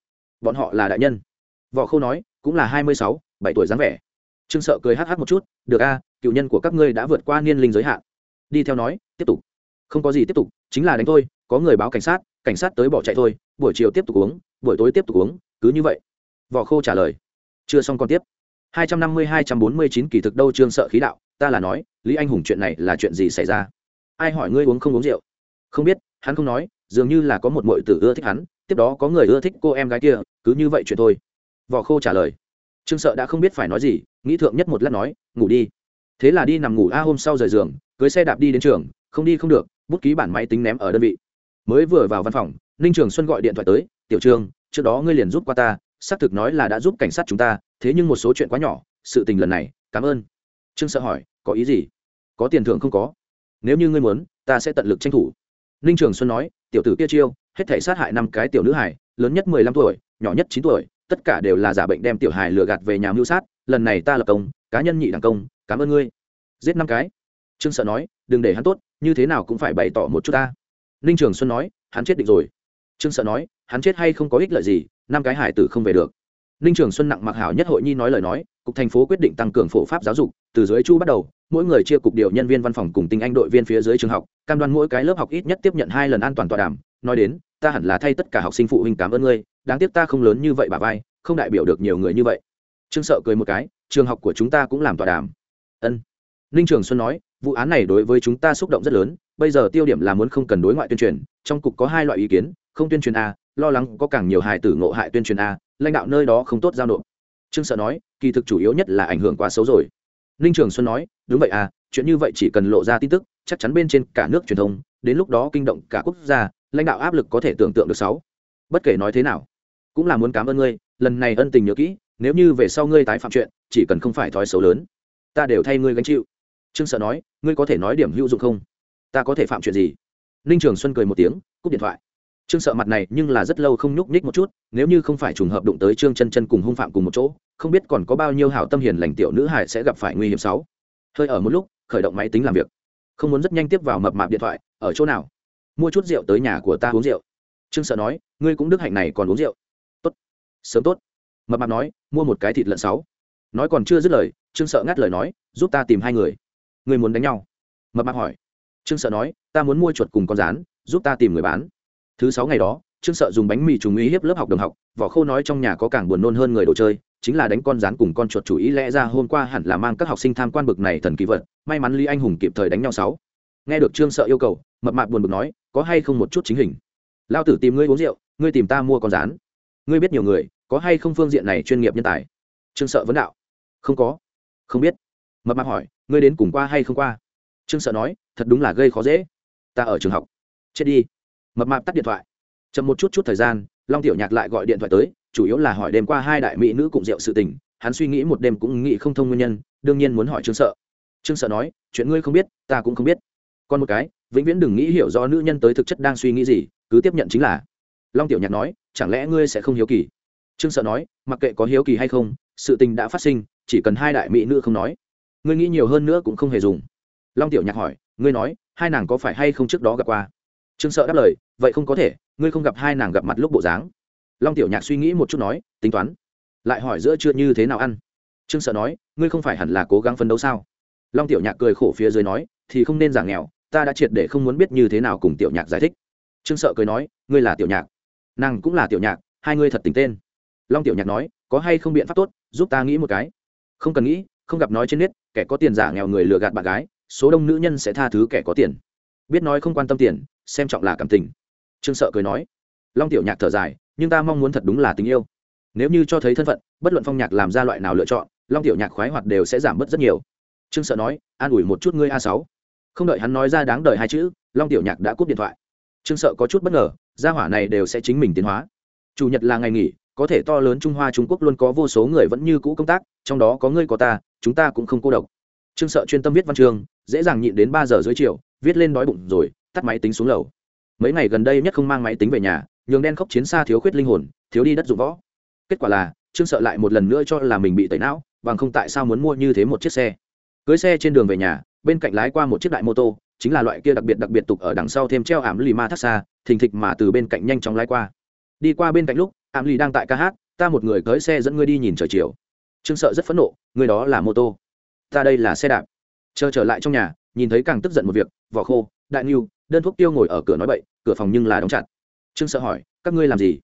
bọn họ là đại nhân? Võ khâu nói, cũng là hai mươi sáu, bảy tuổi dáng vẻ. Trương sợ cười hh một chút, được a cựu nhân của các ngươi đã vượt qua niên linh giới hạn. Đi theo nói, tiếp tục. Không có gì tiếp tục, chính là đánh thôi, có người báo cảnh sát cảnh sát tới bỏ chạy thôi, buổi chiều tiếp tục uống, buổi tối tiếp tục uống, cứ như vậy. Võ khô trả lời. Chưa xong còn tiếp. hai trăm năm mươi hai trăm bốn mươi chín kỳ thực đâu trương sợ khí đạo, ta là nói, lý anh hùng chuyện này là chuyện gì xảy ra? Ai hỏi ngươi uống không uống rượu? Không biết, hắn không nói, dường như là có một mội tử ưa thích hắn, tiếp đó có người ưa thích cô em gái kia, cứ như vậy chuyện thôi. Vỏ khô trả lời. Trương sợ đã không biết phải nói gì, nghĩ thượng nhất một lát nói, ngủ đi thế là đi nằm ngủ a hôm sau rời giường, cưới xe đạp đi đến trường, không đi không được, bút ký bản máy tính ném ở đơn vị. Mới vừa vào văn phòng, ninh trường xuân gọi điện thoại tới, tiểu trương, trước đó ngươi liền giúp qua ta, xác thực nói là đã giúp cảnh sát chúng ta, thế nhưng một số chuyện quá nhỏ, sự tình lần này, cảm ơn. Trương sợ hỏi, có ý gì? Có tiền thưởng không có? Nếu như ngươi muốn, ta sẽ tận lực tranh thủ. Ninh trường xuân nói, tiểu tử kia chiêu, hết thể sát hại năm cái tiểu nữ hải lớn nhất mười lăm tuổi, nhỏ nhất chín tuổi, tất cả đều là giả bệnh đem tiểu hải lừa gạt về nhà mưu sát, lần này ta lập công, cá nhân nhị đảng công cảm ơn ngươi. Giết năm cái. Trương sợ nói, đừng để hắn tốt, như thế nào cũng phải bày tỏ một chút ta. Ninh trường xuân nói, hắn chết định rồi. Trương sợ nói, hắn chết hay không có ích lợi gì, năm cái hải tử không về được. Ninh trường xuân nặng mặc hảo nhất hội nhi nói lời nói, cục thành phố quyết định tăng cường phổ pháp giáo dục, từ dưới chu bắt đầu, mỗi người chia cục điều nhân viên văn phòng cùng tinh anh đội viên phía dưới trường học, cam đoan mỗi cái lớp học ít nhất tiếp nhận hai lần an toàn tọa đàm, nói đến, ta hẳn là thay tất cả học sinh phụ huynh cảm ơn ngươi, đáng tiếc ta không lớn như vậy bà vai, không đại biểu được nhiều người như vậy. Trương sợ cười một cái, trường học của chúng ta cũng làm tọa đàm ân. Ninh trường xuân nói, vụ án này đối với chúng ta xúc động rất lớn, bây giờ tiêu điểm là muốn không cần đối ngoại tuyên truyền, trong cục có hai loại ý kiến, không tuyên truyền a, lo lắng có càng nhiều hài tử ngộ hại tuyên truyền a, lãnh đạo nơi đó không tốt giao nộp. Trương sợ nói, kỳ thực chủ yếu nhất là ảnh hưởng quá xấu rồi. Ninh trường xuân nói, đúng vậy à chuyện như vậy chỉ cần lộ ra tin tức, chắc chắn bên trên cả nước truyền thông, đến lúc đó kinh động cả quốc gia, lãnh đạo áp lực có thể tưởng tượng được sáu. Bất kể nói thế nào, cũng là muốn cảm ơn ngươi, lần này ân tình nhớ kỹ, nếu như về sau ngươi tái phạm chuyện, chỉ cần không phải thói xấu lớn ta đều thay ngươi gánh chịu. Trương sợ nói, ngươi có thể nói điểm hữu dụng không? Ta có thể phạm chuyện gì? Ninh trường xuân cười một tiếng, cúp điện thoại. Trương sợ mặt này nhưng là rất lâu không nhúc nhích một chút, nếu như không phải trùng hợp đụng tới trương chân chân cùng hung phạm cùng một chỗ, không biết còn có bao nhiêu hảo tâm hiền lành tiểu nữ hải sẽ gặp phải nguy hiểm sáu. Hơi ở một lúc, khởi động máy tính làm việc. Không muốn rất nhanh tiếp vào mập mạp điện thoại, ở chỗ nào? Mua chút rượu tới nhà của ta uống rượu. Trương sợ nói, ngươi cũng đức hạnh này còn uống rượu. Tốt. Sớm tốt. Mập mạp nói, mua một cái thịt lợn sáu. Nói còn chưa dứt lời trương sợ ngắt lời nói, giúp ta tìm hai người. Người muốn đánh nhau. Mập mạp hỏi. Trương sợ nói, ta muốn mua chuột cùng con rán, giúp ta tìm người bán. Thứ sáu ngày đó, trương sợ dùng bánh mì trùng uy hiếp lớp học đồng học, vỏ khô nói trong nhà có càng buồn nôn hơn người đồ chơi, chính là đánh con rán cùng con chuột chủ ý lẽ ra hôm qua hẳn là mang các học sinh tham quan bực này thần kỳ vật, may mắn lý anh hùng kịp thời đánh nhau sáu. Nghe được trương sợ yêu cầu, mập mạp buồn bực nói, có hay không một chút chính hình? Lao tử tìm ngươi uống rượu, ngươi tìm ta mua con rán. Ngươi biết nhiều người, có hay không phương diện này chuyên nghiệp nhân tài? Trương sợ vấn đạo. Không có không biết. Mập mạp hỏi, ngươi đến cùng qua hay không qua? Trương sợ nói, thật đúng là gây khó dễ. Ta ở trường học. Chết đi. Mập mạp tắt điện thoại. Chậm một chút chút thời gian, long tiểu nhạc lại gọi điện thoại tới, chủ yếu là hỏi đêm qua hai đại mỹ nữ cùng rượu sự tình. Hắn suy nghĩ một đêm cũng nghĩ không thông nguyên nhân, đương nhiên muốn hỏi trương sợ. Trương sợ nói, chuyện ngươi không biết, ta cũng không biết. Còn một cái, vĩnh viễn đừng nghĩ hiểu do nữ nhân tới thực chất đang suy nghĩ gì, cứ tiếp nhận chính là. Long tiểu nhạc nói, chẳng lẽ ngươi sẽ không hiếu kỳ? Trương sợ nói, mặc kệ có hiếu kỳ hay không, sự tình đã phát sinh chỉ cần hai đại mỹ nữ không nói. Ngươi nghĩ nhiều hơn nữa cũng không hề dùng. Long tiểu nhạc hỏi, ngươi nói, hai nàng có phải hay không trước đó gặp qua? Trương sợ đáp lời, vậy không có thể, ngươi không gặp hai nàng gặp mặt lúc bộ dáng. Long tiểu nhạc suy nghĩ một chút nói, tính toán. Lại hỏi giữa trưa như thế nào ăn? Trương sợ nói, ngươi không phải hẳn là cố gắng phấn đấu sao? Long tiểu nhạc cười khổ phía dưới nói, thì không nên giả nghèo, ta đã triệt để không muốn biết như thế nào cùng tiểu nhạc giải thích. Trương sợ cười nói, ngươi là tiểu nhạc. Nàng cũng là tiểu nhạc, hai ngươi thật tình tên. Long tiểu nhạc nói, có hay không biện pháp tốt, giúp ta nghĩ một cái không cần nghĩ, không gặp nói trên nết, kẻ có tiền giả nghèo người lừa gạt bạn gái, số đông nữ nhân sẽ tha thứ kẻ có tiền. Biết nói không quan tâm tiền, xem trọng là cảm tình. Trương sợ cười nói. Long tiểu nhạc thở dài, nhưng ta mong muốn thật đúng là tình yêu. Nếu như cho thấy thân phận, bất luận phong nhạc làm ra loại nào lựa chọn, long tiểu nhạc khoái hoạt đều sẽ giảm bớt rất nhiều. Trương sợ nói, an ủi một chút ngươi a sáu. Không đợi hắn nói ra đáng đời hai chữ, long tiểu nhạc đã cúp điện thoại. Trương sợ có chút bất ngờ, gia hỏa này đều sẽ chính mình tiến hóa. Chủ nhật là ngày nghỉ có thể to lớn trung hoa trung quốc luôn có vô số người vẫn như cũ công tác, trong đó có ngươi có ta, chúng ta cũng không cô độc. Trương sợ chuyên tâm viết văn chương, dễ dàng nhịn đến ba giờ dưới chiều, viết lên đói bụng rồi, tắt máy tính xuống lầu. Mấy ngày gần đây nhất không mang máy tính về nhà, nhường đen khóc chiến xa thiếu khuyết linh hồn, thiếu đi đất dụng võ. Kết quả là, trương sợ lại một lần nữa cho là mình bị tẩy não, bằng không tại sao muốn mua như thế một chiếc xe? Cưới xe trên đường về nhà, bên cạnh lái qua một chiếc đại mô tô, chính là loại kia đặc biệt đặc biệt tục ở đằng sau thêm treo ảm lì ma thắt xa, thình thịch mà từ bên cạnh nhanh chóng lái qua. Đi qua bên cạnh lúc ảm lì đang tại ca hát, ta một người cưới xe dẫn ngươi đi nhìn trời chiều. Trương sợ rất phẫn nộ, người đó là mô tô ta đây là xe đạp. Chờ trở lại trong nhà, nhìn thấy càng tức giận một việc, vỏ khô, đại niu đơn thuốc tiêu ngồi ở cửa nói bậy, cửa phòng nhưng là đóng chặt. Trương sợ hỏi, các ngươi làm gì?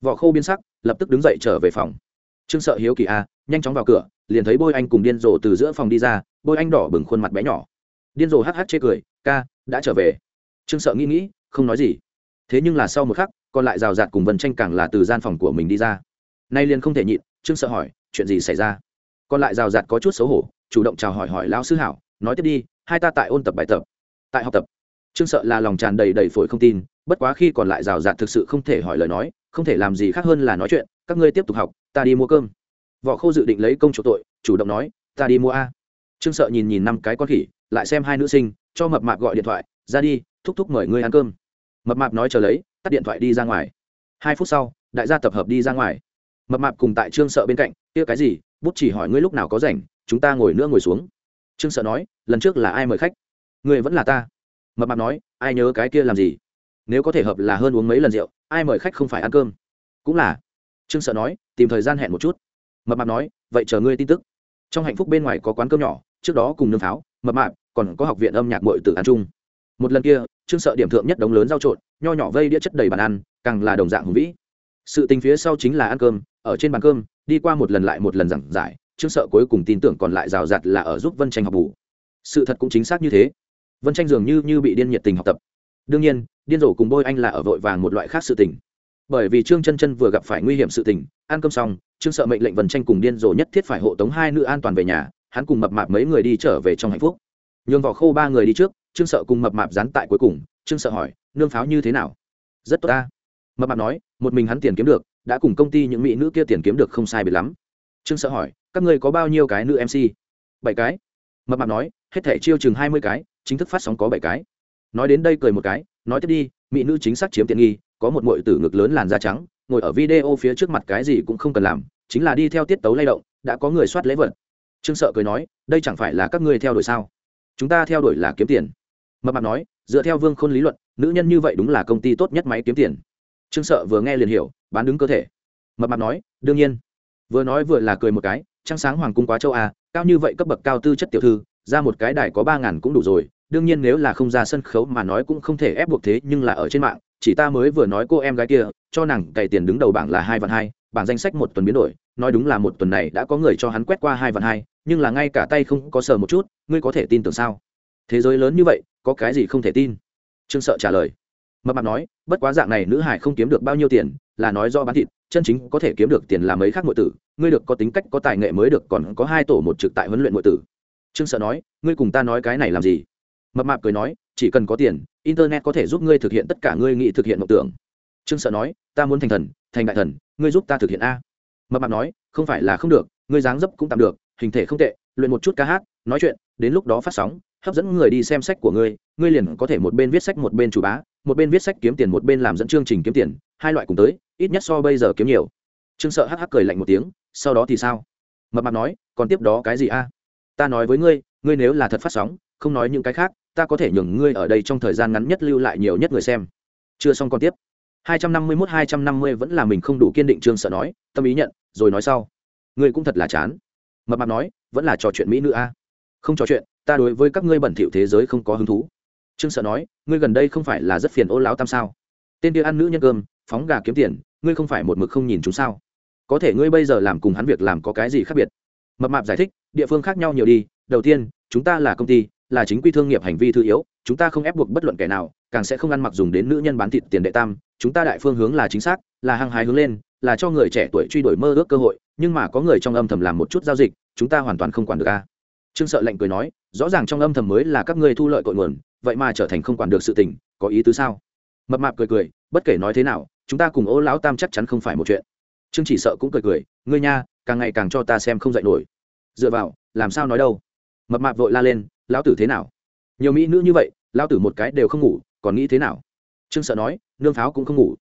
Vỏ khô biến sắc, lập tức đứng dậy trở về phòng. Trương sợ hiếu kỳ a, nhanh chóng vào cửa, liền thấy bôi anh cùng điên rồ từ giữa phòng đi ra, bôi anh đỏ bừng khuôn mặt bé nhỏ. Điên rồ hắc hắc chê cười, ca, đã trở về. Trương sợ nghĩ nghĩ, không nói gì. Thế nhưng là sau một khắc còn lại rào rạt cùng vân tranh càng là từ gian phòng của mình đi ra. Nay liền không thể nhịn, trương sợ hỏi, chuyện gì xảy ra? Còn lại rào rạt có chút xấu hổ, chủ động chào hỏi hỏi lão sư hảo, nói tiếp đi, hai ta tại ôn tập bài tập. Tại học tập. Trương sợ là lòng tràn đầy đầy phổi không tin, bất quá khi còn lại rào rạt thực sự không thể hỏi lời nói, không thể làm gì khác hơn là nói chuyện, các ngươi tiếp tục học, ta đi mua cơm. Võ khâu dự định lấy công chủ tội, chủ động nói, ta đi mua a. Trương sợ nhìn nhìn năm cái con khỉ, lại xem hai nữ sinh, cho mập mạp gọi điện thoại, ra đi, thúc thúc mời ngươi ăn cơm mập mạp nói chờ lấy, tắt điện thoại đi ra ngoài. Hai phút sau, đại gia tập hợp đi ra ngoài. Mập mạp cùng tại trương sợ bên cạnh, kia cái gì? Bút chỉ hỏi ngươi lúc nào có rảnh, chúng ta ngồi nữa ngồi xuống. Trương sợ nói, lần trước là ai mời khách? Người vẫn là ta. Mập mạp nói, ai nhớ cái kia làm gì? Nếu có thể hợp là hơn uống mấy lần rượu, ai mời khách không phải ăn cơm? Cũng là. Trương sợ nói, tìm thời gian hẹn một chút. Mập mạp nói, vậy chờ ngươi tin tức. Trong hạnh phúc bên ngoài có quán cơm nhỏ, trước đó cùng nương pháo mập mạp còn có học viện âm nhạc mội tử ăn chung một lần kia, trương sợ điểm thượng nhất đống lớn rau trộn, nho nhỏ vây đĩa chất đầy bàn ăn, càng là đồng dạng hùng vĩ. Sự tình phía sau chính là ăn cơm, ở trên bàn cơm, đi qua một lần lại một lần giảng giải, trương sợ cuối cùng tin tưởng còn lại rào rạt là ở giúp vân tranh học bù. Sự thật cũng chính xác như thế. Vân tranh dường như như bị điên nhiệt tình học tập. Đương nhiên, điên rồ cùng bôi anh là ở vội vàng một loại khác sự tình. Bởi vì trương chân chân vừa gặp phải nguy hiểm sự tình, ăn cơm xong, trương sợ mệnh lệnh vân tranh cùng điên rồ nhất thiết phải hộ tống hai nữ an toàn về nhà, hắn cùng mập mạp mấy người đi trở về trong hạnh phúc. Nhường vỏ khô ba người đi trước trương sợ cùng mập mạp dán tại cuối cùng, trương sợ hỏi, nương pháo như thế nào? Rất tốt ta. Mập mạp nói, một mình hắn tiền kiếm được, đã cùng công ty những mỹ nữ kia tiền kiếm được không sai biệt lắm. Trương sợ hỏi, các ngươi có bao nhiêu cái nữ mc bảy cái. Mập mạp nói, hết thể chiêu chừng hai mươi cái, chính thức phát sóng có bảy cái. Nói đến đây cười một cái, nói tiếp đi, mỹ nữ chính xác chiếm tiện nghi, có một mội tử ngực lớn làn da trắng, ngồi ở video phía trước mặt cái gì cũng không cần làm, chính là đi theo tiết tấu lay động, đã có người soát lễ vật. Trương sợ cười nói, đây chẳng phải là các ngươi theo đuổi sao? Chúng ta theo đuổi là kiếm tiền mập mạp nói, dựa theo vương khôn lý luận, nữ nhân như vậy đúng là công ty tốt nhất máy kiếm tiền. Trương sợ vừa nghe liền hiểu, bán đứng cơ thể. Mập mạp nói, đương nhiên. Vừa nói vừa là cười một cái, trăng sáng hoàng cung quá châu a, cao như vậy cấp bậc cao tư chất tiểu thư, ra một cái đài có ba ngàn cũng đủ rồi, đương nhiên nếu là không ra sân khấu mà nói cũng không thể ép buộc thế, nhưng là ở trên mạng, chỉ ta mới vừa nói cô em gái kia, cho nàng cày tiền đứng đầu bảng là hai vạn hai, bảng danh sách một tuần biến đổi, nói đúng là một tuần này đã có người cho hắn quét qua hai vạn hai, nhưng là ngay cả tay không có sờ một chút, ngươi có thể tin tưởng sao? Thế giới lớn như vậy có cái gì không thể tin? Trương sợ trả lời. Mập mạp nói, bất quá dạng này nữ hải không kiếm được bao nhiêu tiền, là nói do bán thịt, chân chính có thể kiếm được tiền là mấy khác nội tử, ngươi được có tính cách, có tài nghệ mới được còn có hai tổ một trực tại huấn luyện nội tử. Trương sợ nói, ngươi cùng ta nói cái này làm gì? Mập mạp cười nói, chỉ cần có tiền, internet có thể giúp ngươi thực hiện tất cả ngươi nghĩ thực hiện mộng tưởng. Trương sợ nói, ta muốn thành thần, thành đại thần, ngươi giúp ta thực hiện a. Mập mạp nói, không phải là không được, ngươi dáng dấp cũng tạm được, hình thể không tệ, luyện một chút ca hát, nói chuyện, đến lúc đó phát sóng hấp dẫn người đi xem sách của ngươi ngươi liền có thể một bên viết sách một bên chủ bá, một bên viết sách kiếm tiền một bên làm dẫn chương trình kiếm tiền, hai loại cùng tới, ít nhất so bây giờ kiếm nhiều. Trương sợ hắc hắc cười lạnh một tiếng, sau đó thì sao? Mập mạp nói, còn tiếp đó cái gì a? Ta nói với ngươi ngươi nếu là thật phát sóng, không nói những cái khác, ta có thể nhường ngươi ở đây trong thời gian ngắn nhất lưu lại nhiều nhất người xem. Chưa xong còn tiếp. 251 250 vẫn là mình không đủ kiên định, trương sợ nói, tâm ý nhận, rồi nói sau. Ngươi cũng thật là chán. Mập mạp nói, vẫn là trò chuyện mỹ nữ a? Không trò chuyện ta đối với các ngươi bẩn thỉu thế giới không có hứng thú. Trương sợ nói, ngươi gần đây không phải là rất phiền ô láo tam sao? Tên kia ăn nữ nhân cơm, phóng gà kiếm tiền, ngươi không phải một mực không nhìn chúng sao? Có thể ngươi bây giờ làm cùng hắn việc làm có cái gì khác biệt? Mập mạp giải thích, địa phương khác nhau nhiều đi, đầu tiên, chúng ta là công ty, là chính quy thương nghiệp hành vi thư yếu, chúng ta không ép buộc bất luận kẻ nào, càng sẽ không ăn mặc dùng đến nữ nhân bán thịt tiền đệ tam, chúng ta đại phương hướng là chính xác, là hăng hái hướng lên, là cho người trẻ tuổi truy đuổi mơ ước cơ hội, nhưng mà có người trong âm thầm làm một chút giao dịch, chúng ta hoàn toàn không quản được a. Trương sợ lạnh cười nói rõ ràng trong âm thầm mới là các ngươi thu lợi cội nguồn, vậy mà trở thành không quản được sự tình, có ý tứ sao? Mập mạp cười cười, bất kể nói thế nào, chúng ta cùng ô lão tam chắc chắn không phải một chuyện. Trương chỉ sợ cũng cười cười, ngươi nha, càng ngày càng cho ta xem không dạy nổi. Dựa vào, làm sao nói đâu? Mập mạp vội la lên, lão tử thế nào? Nhiều mỹ nữ như vậy, lão tử một cái đều không ngủ, còn nghĩ thế nào? Trương sợ nói, nương pháo cũng không ngủ.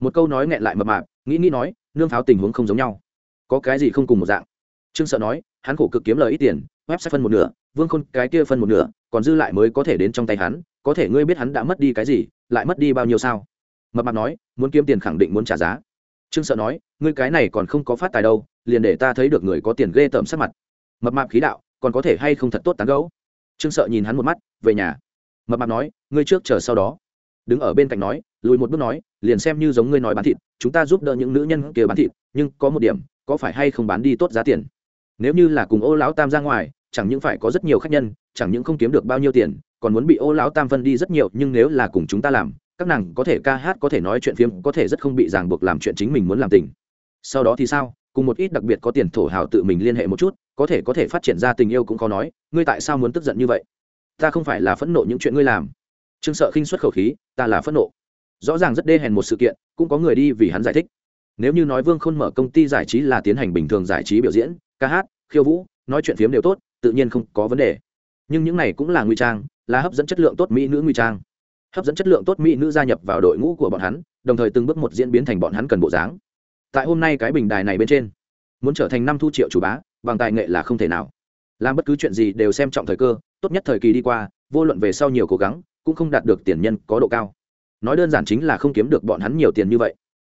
Một câu nói nghẹn lại mập mạp, nghĩ nghĩ nói, nương pháo tình huống không giống nhau. Có cái gì không cùng một dạng? Trương sợ nói, hắn khổ cực kiếm lời ít tiền, website phân một nửa vương khôn, cái kia phân một nửa, còn dư lại mới có thể đến trong tay hắn, có thể ngươi biết hắn đã mất đi cái gì, lại mất đi bao nhiêu sao? Mập mạp nói, muốn kiếm tiền khẳng định muốn trả giá. Trương sợ nói, ngươi cái này còn không có phát tài đâu, liền để ta thấy được người có tiền ghê tởm sắc mặt. Mập mạp khí đạo, còn có thể hay không thật tốt tán gấu trương sợ nhìn hắn một mắt, về nhà. Mập mạp nói, ngươi trước chờ sau đó. Đứng ở bên cạnh nói, lùi một bước nói, liền xem như giống ngươi nói bán thịt, chúng ta giúp đỡ những nữ nhân kia bán thịt, nhưng có một điểm, có phải hay không bán đi tốt giá tiền? Nếu như là cùng ô lão tam ra ngoài chẳng những phải có rất nhiều khách nhân, chẳng những không kiếm được bao nhiêu tiền, còn muốn bị ô lão tam phân đi rất nhiều, nhưng nếu là cùng chúng ta làm, các nàng có thể ca hát, có thể nói chuyện phiếm, có thể rất không bị ràng buộc làm chuyện chính mình muốn làm tình. Sau đó thì sao? Cùng một ít đặc biệt có tiền thổ hào tự mình liên hệ một chút, có thể có thể phát triển ra tình yêu cũng khó nói, ngươi tại sao muốn tức giận như vậy? Ta không phải là phẫn nộ những chuyện ngươi làm. Trương sợ khinh xuất khẩu khí, ta là phẫn nộ. Rõ ràng rất đê hèn một sự kiện, cũng có người đi vì hắn giải thích. Nếu như nói vương khôn mở công ty giải trí là tiến hành bình thường giải trí biểu diễn, ca hát, khiêu vũ, nói chuyện phiếm đều tốt tự nhiên không có vấn đề. Nhưng những này cũng là nguy trang, là hấp dẫn chất lượng tốt mỹ nữ nguy trang. Hấp dẫn chất lượng tốt mỹ nữ gia nhập vào đội ngũ của bọn hắn, đồng thời từng bước một diễn biến thành bọn hắn cần bộ dáng. Tại hôm nay cái bình đài này bên trên, muốn trở thành năm thu triệu chủ bá, bằng tài nghệ là không thể nào. Làm bất cứ chuyện gì đều xem trọng thời cơ, tốt nhất thời kỳ đi qua, vô luận về sau nhiều cố gắng, cũng không đạt được tiền nhân có độ cao. Nói đơn giản chính là không kiếm được bọn hắn nhiều tiền như vậy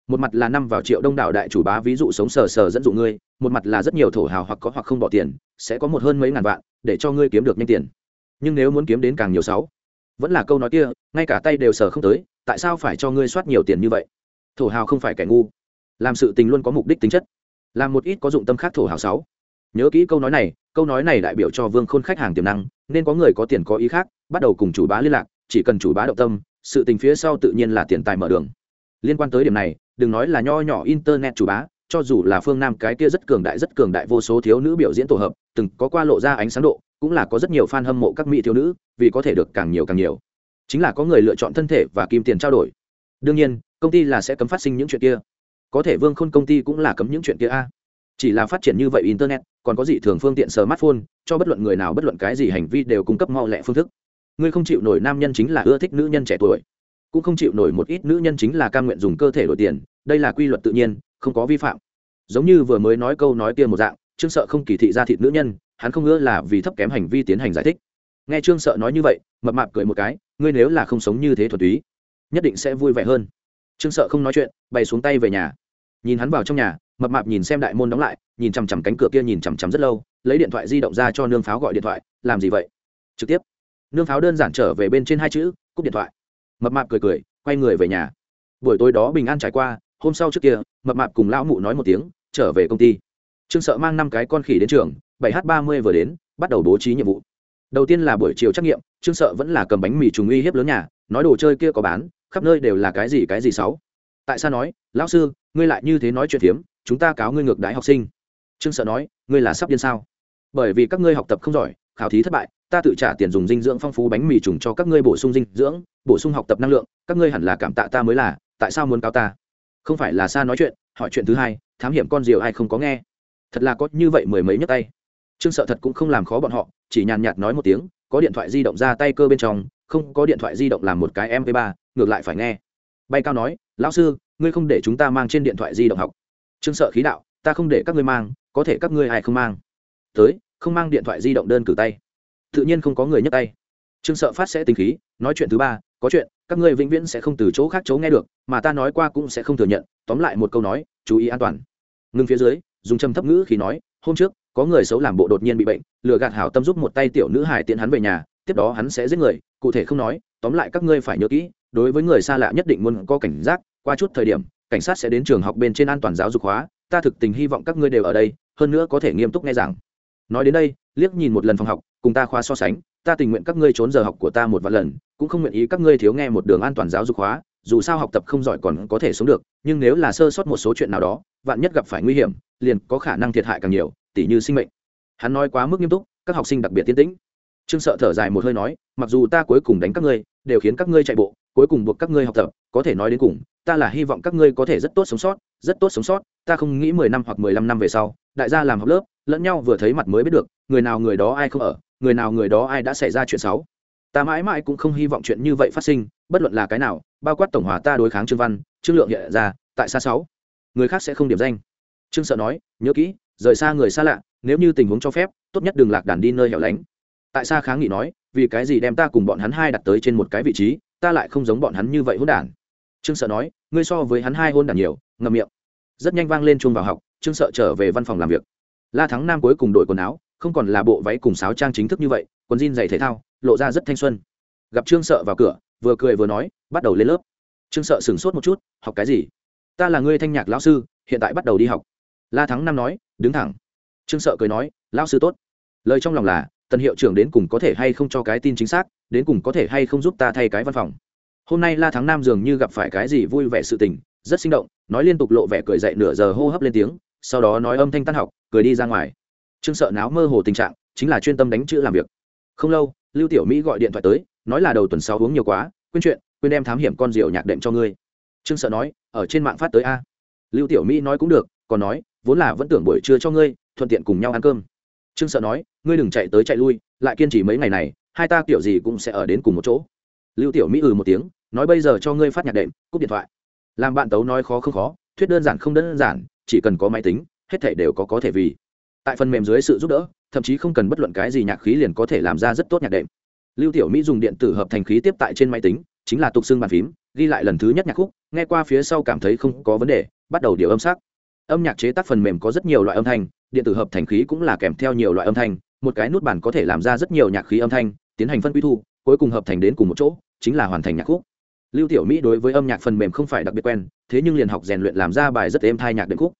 một mặt là năm vào triệu đông đảo đại chủ bá ví dụ sống sờ sờ dẫn dụ ngươi, một mặt là rất nhiều thổ hào hoặc có hoặc không bỏ tiền, sẽ có một hơn mấy ngàn vạn, để cho ngươi kiếm được nhanh tiền. Nhưng nếu muốn kiếm đến càng nhiều sáu, vẫn là câu nói kia, ngay cả tay đều sờ không tới, tại sao phải cho ngươi soát nhiều tiền như vậy? Thổ hào không phải kẻ ngu. Làm sự tình luôn có mục đích tính chất. Làm một ít có dụng tâm khác thổ hào sáu. Nhớ kỹ câu nói này, câu nói này đại biểu cho vương khôn khách hàng tiềm năng, nên có người có tiền có ý khác, bắt đầu cùng chủ bá liên lạc, chỉ cần chủ bá động tâm, sự tình phía sau tự nhiên là tiền tài mở đường. Liên quan tới điểm này đừng nói là nho nhỏ internet chủ bá, cho dù là phương nam cái kia rất cường đại, rất cường đại vô số thiếu nữ biểu diễn tổ hợp, từng có qua lộ ra ánh sáng độ, cũng là có rất nhiều fan hâm mộ các mỹ thiếu nữ, vì có thể được càng nhiều càng nhiều. Chính là có người lựa chọn thân thể và kim tiền trao đổi. Đương nhiên, công ty là sẽ cấm phát sinh những chuyện kia. Có thể vương khôn công ty cũng là cấm những chuyện kia a. Chỉ là phát triển như vậy internet, còn có gì thường phương tiện smartphone, cho bất luận người nào bất luận cái gì hành vi đều cung cấp mau lẹ phương thức. Ngươi không chịu nổi nam nhân chính là ưa thích nữ nhân trẻ tuổi cũng không chịu nổi một ít nữ nhân chính là cam nguyện dùng cơ thể đổi tiền, đây là quy luật tự nhiên, không có vi phạm. Giống như vừa mới nói câu nói kia một dạng, trương sợ không kỳ thị ra thịt nữ nhân, hắn không ngỡ là vì thấp kém hành vi tiến hành giải thích. Nghe trương sợ nói như vậy, mập mạp cười một cái, ngươi nếu là không sống như thế thuần túy, nhất định sẽ vui vẻ hơn. Trương sợ không nói chuyện, bày xuống tay về nhà. Nhìn hắn vào trong nhà, mập mạp nhìn xem đại môn đóng lại, nhìn chằm chằm cánh cửa kia nhìn chằm chằm rất lâu, lấy điện thoại di động ra cho nương pháo gọi điện thoại, làm gì vậy? Trực tiếp. Nương pháo đơn giản trở về bên trên hai chữ, cúp điện thoại mập mạp cười cười, quay người về nhà. Buổi tối đó bình an trải qua, hôm sau trước kia, mập mạp cùng lão mụ nói một tiếng, trở về công ty. Trương sợ mang năm cái con khỉ đến trường, bảy h ba mươi vừa đến, bắt đầu bố trí nhiệm vụ. Đầu tiên là buổi chiều trắc nghiệm, trương sợ vẫn là cầm bánh mì trùng uy hiếp lớn nhà, nói đồ chơi kia có bán, khắp nơi đều là cái gì cái gì xấu tại sao nói, lão sư, ngươi lại như thế nói chuyện phiếm chúng ta cáo ngươi ngược đái học sinh. Trương sợ nói, ngươi là sắp điên sao? Bởi vì các ngươi học tập không giỏi khảo thí thất bại, ta tự trả tiền dùng dinh dưỡng phong phú bánh mì trùng cho các ngươi bổ sung dinh dưỡng, bổ sung học tập năng lượng, các ngươi hẳn là cảm tạ ta mới là, tại sao muốn cáo ta? Không phải là xa nói chuyện, hỏi chuyện thứ hai, thám hiểm con diều ai không có nghe? Thật là có như vậy mười mấy nhấc tay. Trương sợ thật cũng không làm khó bọn họ, chỉ nhàn nhạt nói một tiếng, có điện thoại di động ra tay cơ bên trong, không có điện thoại di động làm một cái mp 3 ngược lại phải nghe. Bay cao nói, lão sư, ngươi không để chúng ta mang trên điện thoại di động học. Trương sợ khí đạo, ta không để các ngươi mang, có thể các ngươi ai không mang? Tới không mang điện thoại di động đơn cử tay. Tự nhiên không có người nhấc tay. Trương sợ phát sẽ tính khí, nói chuyện thứ ba, có chuyện, các ngươi vĩnh viễn sẽ không từ chỗ khác chỗ nghe được, mà ta nói qua cũng sẽ không thừa nhận, tóm lại một câu nói, chú ý an toàn. Ngưng phía dưới, dùng trầm thấp ngữ khi nói, hôm trước, có người xấu làm bộ đột nhiên bị bệnh, lừa gạt hảo tâm giúp một tay tiểu nữ hải tiện hắn về nhà, tiếp đó hắn sẽ giết người, cụ thể không nói, tóm lại các ngươi phải nhớ kỹ, đối với người xa lạ nhất định muốn có cảnh giác, qua chút thời điểm, cảnh sát sẽ đến trường học bên trên an toàn giáo dục hóa, ta thực tình hy vọng các ngươi đều ở đây, hơn nữa có thể nghiêm túc nghe rằng nói đến đây, liếc nhìn một lần phòng học, cùng ta khoa so sánh, ta tình nguyện các ngươi trốn giờ học của ta một vài lần, cũng không nguyện ý các ngươi thiếu nghe một đường an toàn giáo dục hóa dù sao học tập không giỏi còn có thể sống được, nhưng nếu là sơ sót một số chuyện nào đó, vạn nhất gặp phải nguy hiểm, liền có khả năng thiệt hại càng nhiều, tỉ như sinh mệnh. Hắn nói quá mức nghiêm túc, các học sinh đặc biệt tiến tĩnh. Trương sợ thở dài một hơi nói, mặc dù ta cuối cùng đánh các ngươi, đều khiến các ngươi chạy bộ, cuối cùng buộc các ngươi học tập, có thể nói đến cùng, ta là hy vọng các ngươi có thể rất tốt sống sót, rất tốt sống sót, ta không nghĩ mười năm hoặc mười lăm năm về sau, đại gia làm học lớp lẫn nhau vừa thấy mặt mới biết được, người nào người đó ai không ở, người nào người đó ai đã xảy ra chuyện xấu. Ta mãi mãi cũng không hy vọng chuyện như vậy phát sinh, bất luận là cái nào, bao quát tổng hòa ta đối kháng trương văn, trương lượng hiện ra, tại xa sáu, người khác sẽ không điểm danh. Trương sợ nói, nhớ kỹ, rời xa người xa lạ, nếu như tình huống cho phép, tốt nhất đừng lạc đàn đi nơi hẻo lánh. Tại sao kháng nghị nói, vì cái gì đem ta cùng bọn hắn hai đặt tới trên một cái vị trí, ta lại không giống bọn hắn như vậy hôn đản? Trương sợ nói, ngươi so với hắn hai hôn đản nhiều, ngậm miệng. Rất nhanh vang lên chuông vào học, trương sợ trở về văn phòng làm việc la thắng nam cuối cùng đổi quần áo, không còn là bộ váy cùng sáo trang chính thức như vậy, quần jean giày thể thao, lộ ra rất thanh xuân. Gặp trương sợ vào cửa, vừa cười vừa nói, bắt đầu lên lớp. Trương sợ sửng sốt một chút, học cái gì? Ta là người thanh nhạc lão sư, hiện tại bắt đầu đi học. La thắng nam nói, đứng thẳng. Trương sợ cười nói, lão sư tốt. Lời trong lòng là, tần hiệu trưởng đến cùng có thể hay không cho cái tin chính xác, đến cùng có thể hay không giúp ta thay cái văn phòng. Hôm nay la thắng nam dường như gặp phải cái gì vui vẻ sự tình, rất sinh động, nói liên tục lộ vẻ cười dậy nửa giờ hô hấp lên tiếng, sau đó nói âm thanh tan học cười đi ra ngoài. Trương sợ náo mơ hồ tình trạng, chính là chuyên tâm đánh chữ làm việc. Không lâu, lưu tiểu mỹ gọi điện thoại tới, nói là đầu tuần sau uống nhiều quá, quên chuyện, quên đem thám hiểm con rượu nhạc đệm cho ngươi. Trương sợ nói, ở trên mạng phát tới a. Lưu tiểu mỹ nói cũng được, còn nói, vốn là vẫn tưởng buổi trưa cho ngươi, thuận tiện cùng nhau ăn cơm. Trương sợ nói, ngươi đừng chạy tới chạy lui, lại kiên trì mấy ngày này, hai ta kiểu gì cũng sẽ ở đến cùng một chỗ. Lưu tiểu mỹ ừ một tiếng, nói, bây giờ cho ngươi phát nhạc đệm, cúp điện thoại. Làm bạn tấu nói khó không khó, thuyết đơn giản không đơn giản, chỉ cần có máy tính hết thể đều có có thể vì. Tại phần mềm dưới sự giúp đỡ, thậm chí không cần bất luận cái gì nhạc khí liền có thể làm ra rất tốt nhạc đệm. Lưu tiểu mỹ dùng điện tử hợp thành khí tiếp tại trên máy tính, chính là tục xương bàn phím, ghi lại lần thứ nhất nhạc khúc, nghe qua phía sau cảm thấy không có vấn đề, bắt đầu điều âm sắc. Âm nhạc chế tác phần mềm có rất nhiều loại âm thanh, điện tử hợp thành khí cũng là kèm theo nhiều loại âm thanh, một cái nút bản có thể làm ra rất nhiều nhạc khí âm thanh, tiến hành phân quy thu, cuối cùng hợp thành đến cùng một chỗ, chính là hoàn thành nhạc khúc. Lưu tiểu mỹ đối với âm nhạc phần mềm không phải đặc biệt quen, thế nhưng liền học rèn luyện làm ra bài rất êm thai nhạc đệm khúc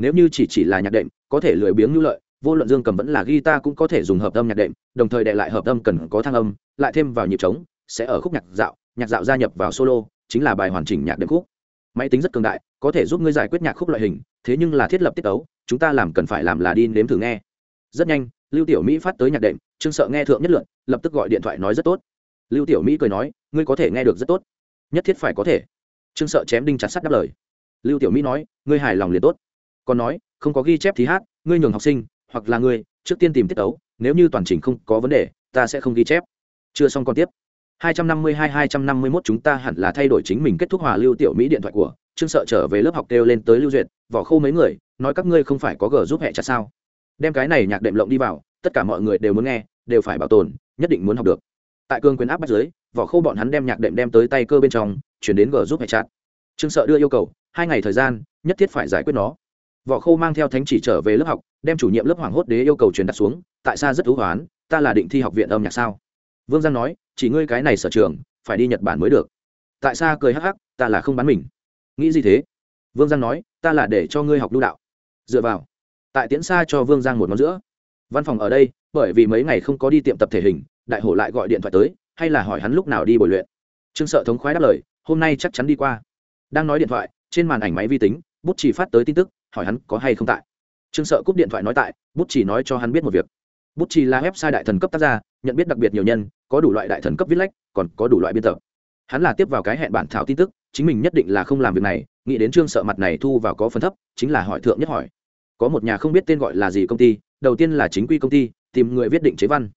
nếu như chỉ chỉ là nhạc đệm, có thể lười biếng như lợi, vô luận dương cầm vẫn là guitar cũng có thể dùng hợp âm nhạc đệm, đồng thời đệ lại hợp âm cần có thăng âm, lại thêm vào nhịp trống, sẽ ở khúc nhạc dạo nhạc dạo gia nhập vào solo, chính là bài hoàn chỉnh nhạc đệm khúc. Máy tính rất cường đại, có thể giúp ngươi giải quyết nhạc khúc loại hình, thế nhưng là thiết lập tiết tấu, chúng ta làm cần phải làm là đi nếm thử nghe. Rất nhanh, lưu tiểu mỹ phát tới nhạc đệm, trương sợ nghe thượng nhất luận lập tức gọi điện thoại nói rất tốt. Lưu tiểu mỹ cười nói, ngươi có thể nghe được rất tốt. Nhất thiết phải có thể. Trương sợ chém đinh chặt sắt đáp lời. Lưu tiểu mỹ nói, ngươi hài lòng liền tốt còn nói, không có ghi chép thì hát, ngươi nhường học sinh, hoặc là ngươi, trước tiên tìm tiết tấu, nếu như toàn trình không có vấn đề, ta sẽ không ghi chép. Chưa xong còn tiếp. 252-251 chúng ta hẳn là thay đổi chính mình kết thúc hòa lưu tiểu mỹ điện thoại của, trương sợ trở về lớp học kêu lên tới lưu duyệt, vỏ khô mấy người, nói các ngươi không phải có gờ giúp hẹ chặt sao. Đem cái này nhạc đệm lộng đi vào, tất cả mọi người đều muốn nghe, đều phải bảo tồn, nhất định muốn học được. Tại cương quyền áp bắt giới vỏ khô bọn hắn đem nhạc đệm đem tới tay cơ bên trong, chuyển đến gờ giúp hẹ chặt. Trương sợ đưa yêu cầu, hai ngày thời gian, nhất thiết phải giải quyết nó. Võ khô mang theo thánh chỉ trở về lớp học, đem chủ nhiệm lớp hoàng hốt đế yêu cầu truyền đặt xuống, tại sao rất thú hoán, ta là định thi học viện âm nhạc sao? Vương giang nói, chỉ ngươi cái này sở trường, phải đi nhật bản mới được. Tại sao cười hắc hắc, ta là không bán mình. Nghĩ gì thế? Vương giang nói, ta là để cho ngươi học lưu đạo. Dựa vào. Tại tiễn xa cho vương giang một ngón giữa. Văn phòng ở đây, bởi vì mấy ngày không có đi tiệm tập thể hình, đại hổ lại gọi điện thoại tới, hay là hỏi hắn lúc nào đi bồi luyện. Trương sợ thống khoái đáp lời, hôm nay chắc chắn đi qua. Đang nói điện thoại, trên màn ảnh máy vi tính bút chỉ phát tới tin tức, hỏi hắn có hay không tại. Trương sợ cúp điện thoại nói tại, bút chỉ nói cho hắn biết một việc. Bút chỉ là website đại thần cấp tác gia, nhận biết đặc biệt nhiều nhân, có đủ loại đại thần cấp viết lách, còn có đủ loại biên tập. Hắn là tiếp vào cái hẹn bản thảo tin tức, chính mình nhất định là không làm việc này, nghĩ đến trương sợ mặt này thu vào có phần thấp, chính là hỏi thượng nhất hỏi. Có một nhà không biết tên gọi là gì công ty, đầu tiên là chính quy công ty, tìm người viết định chế văn.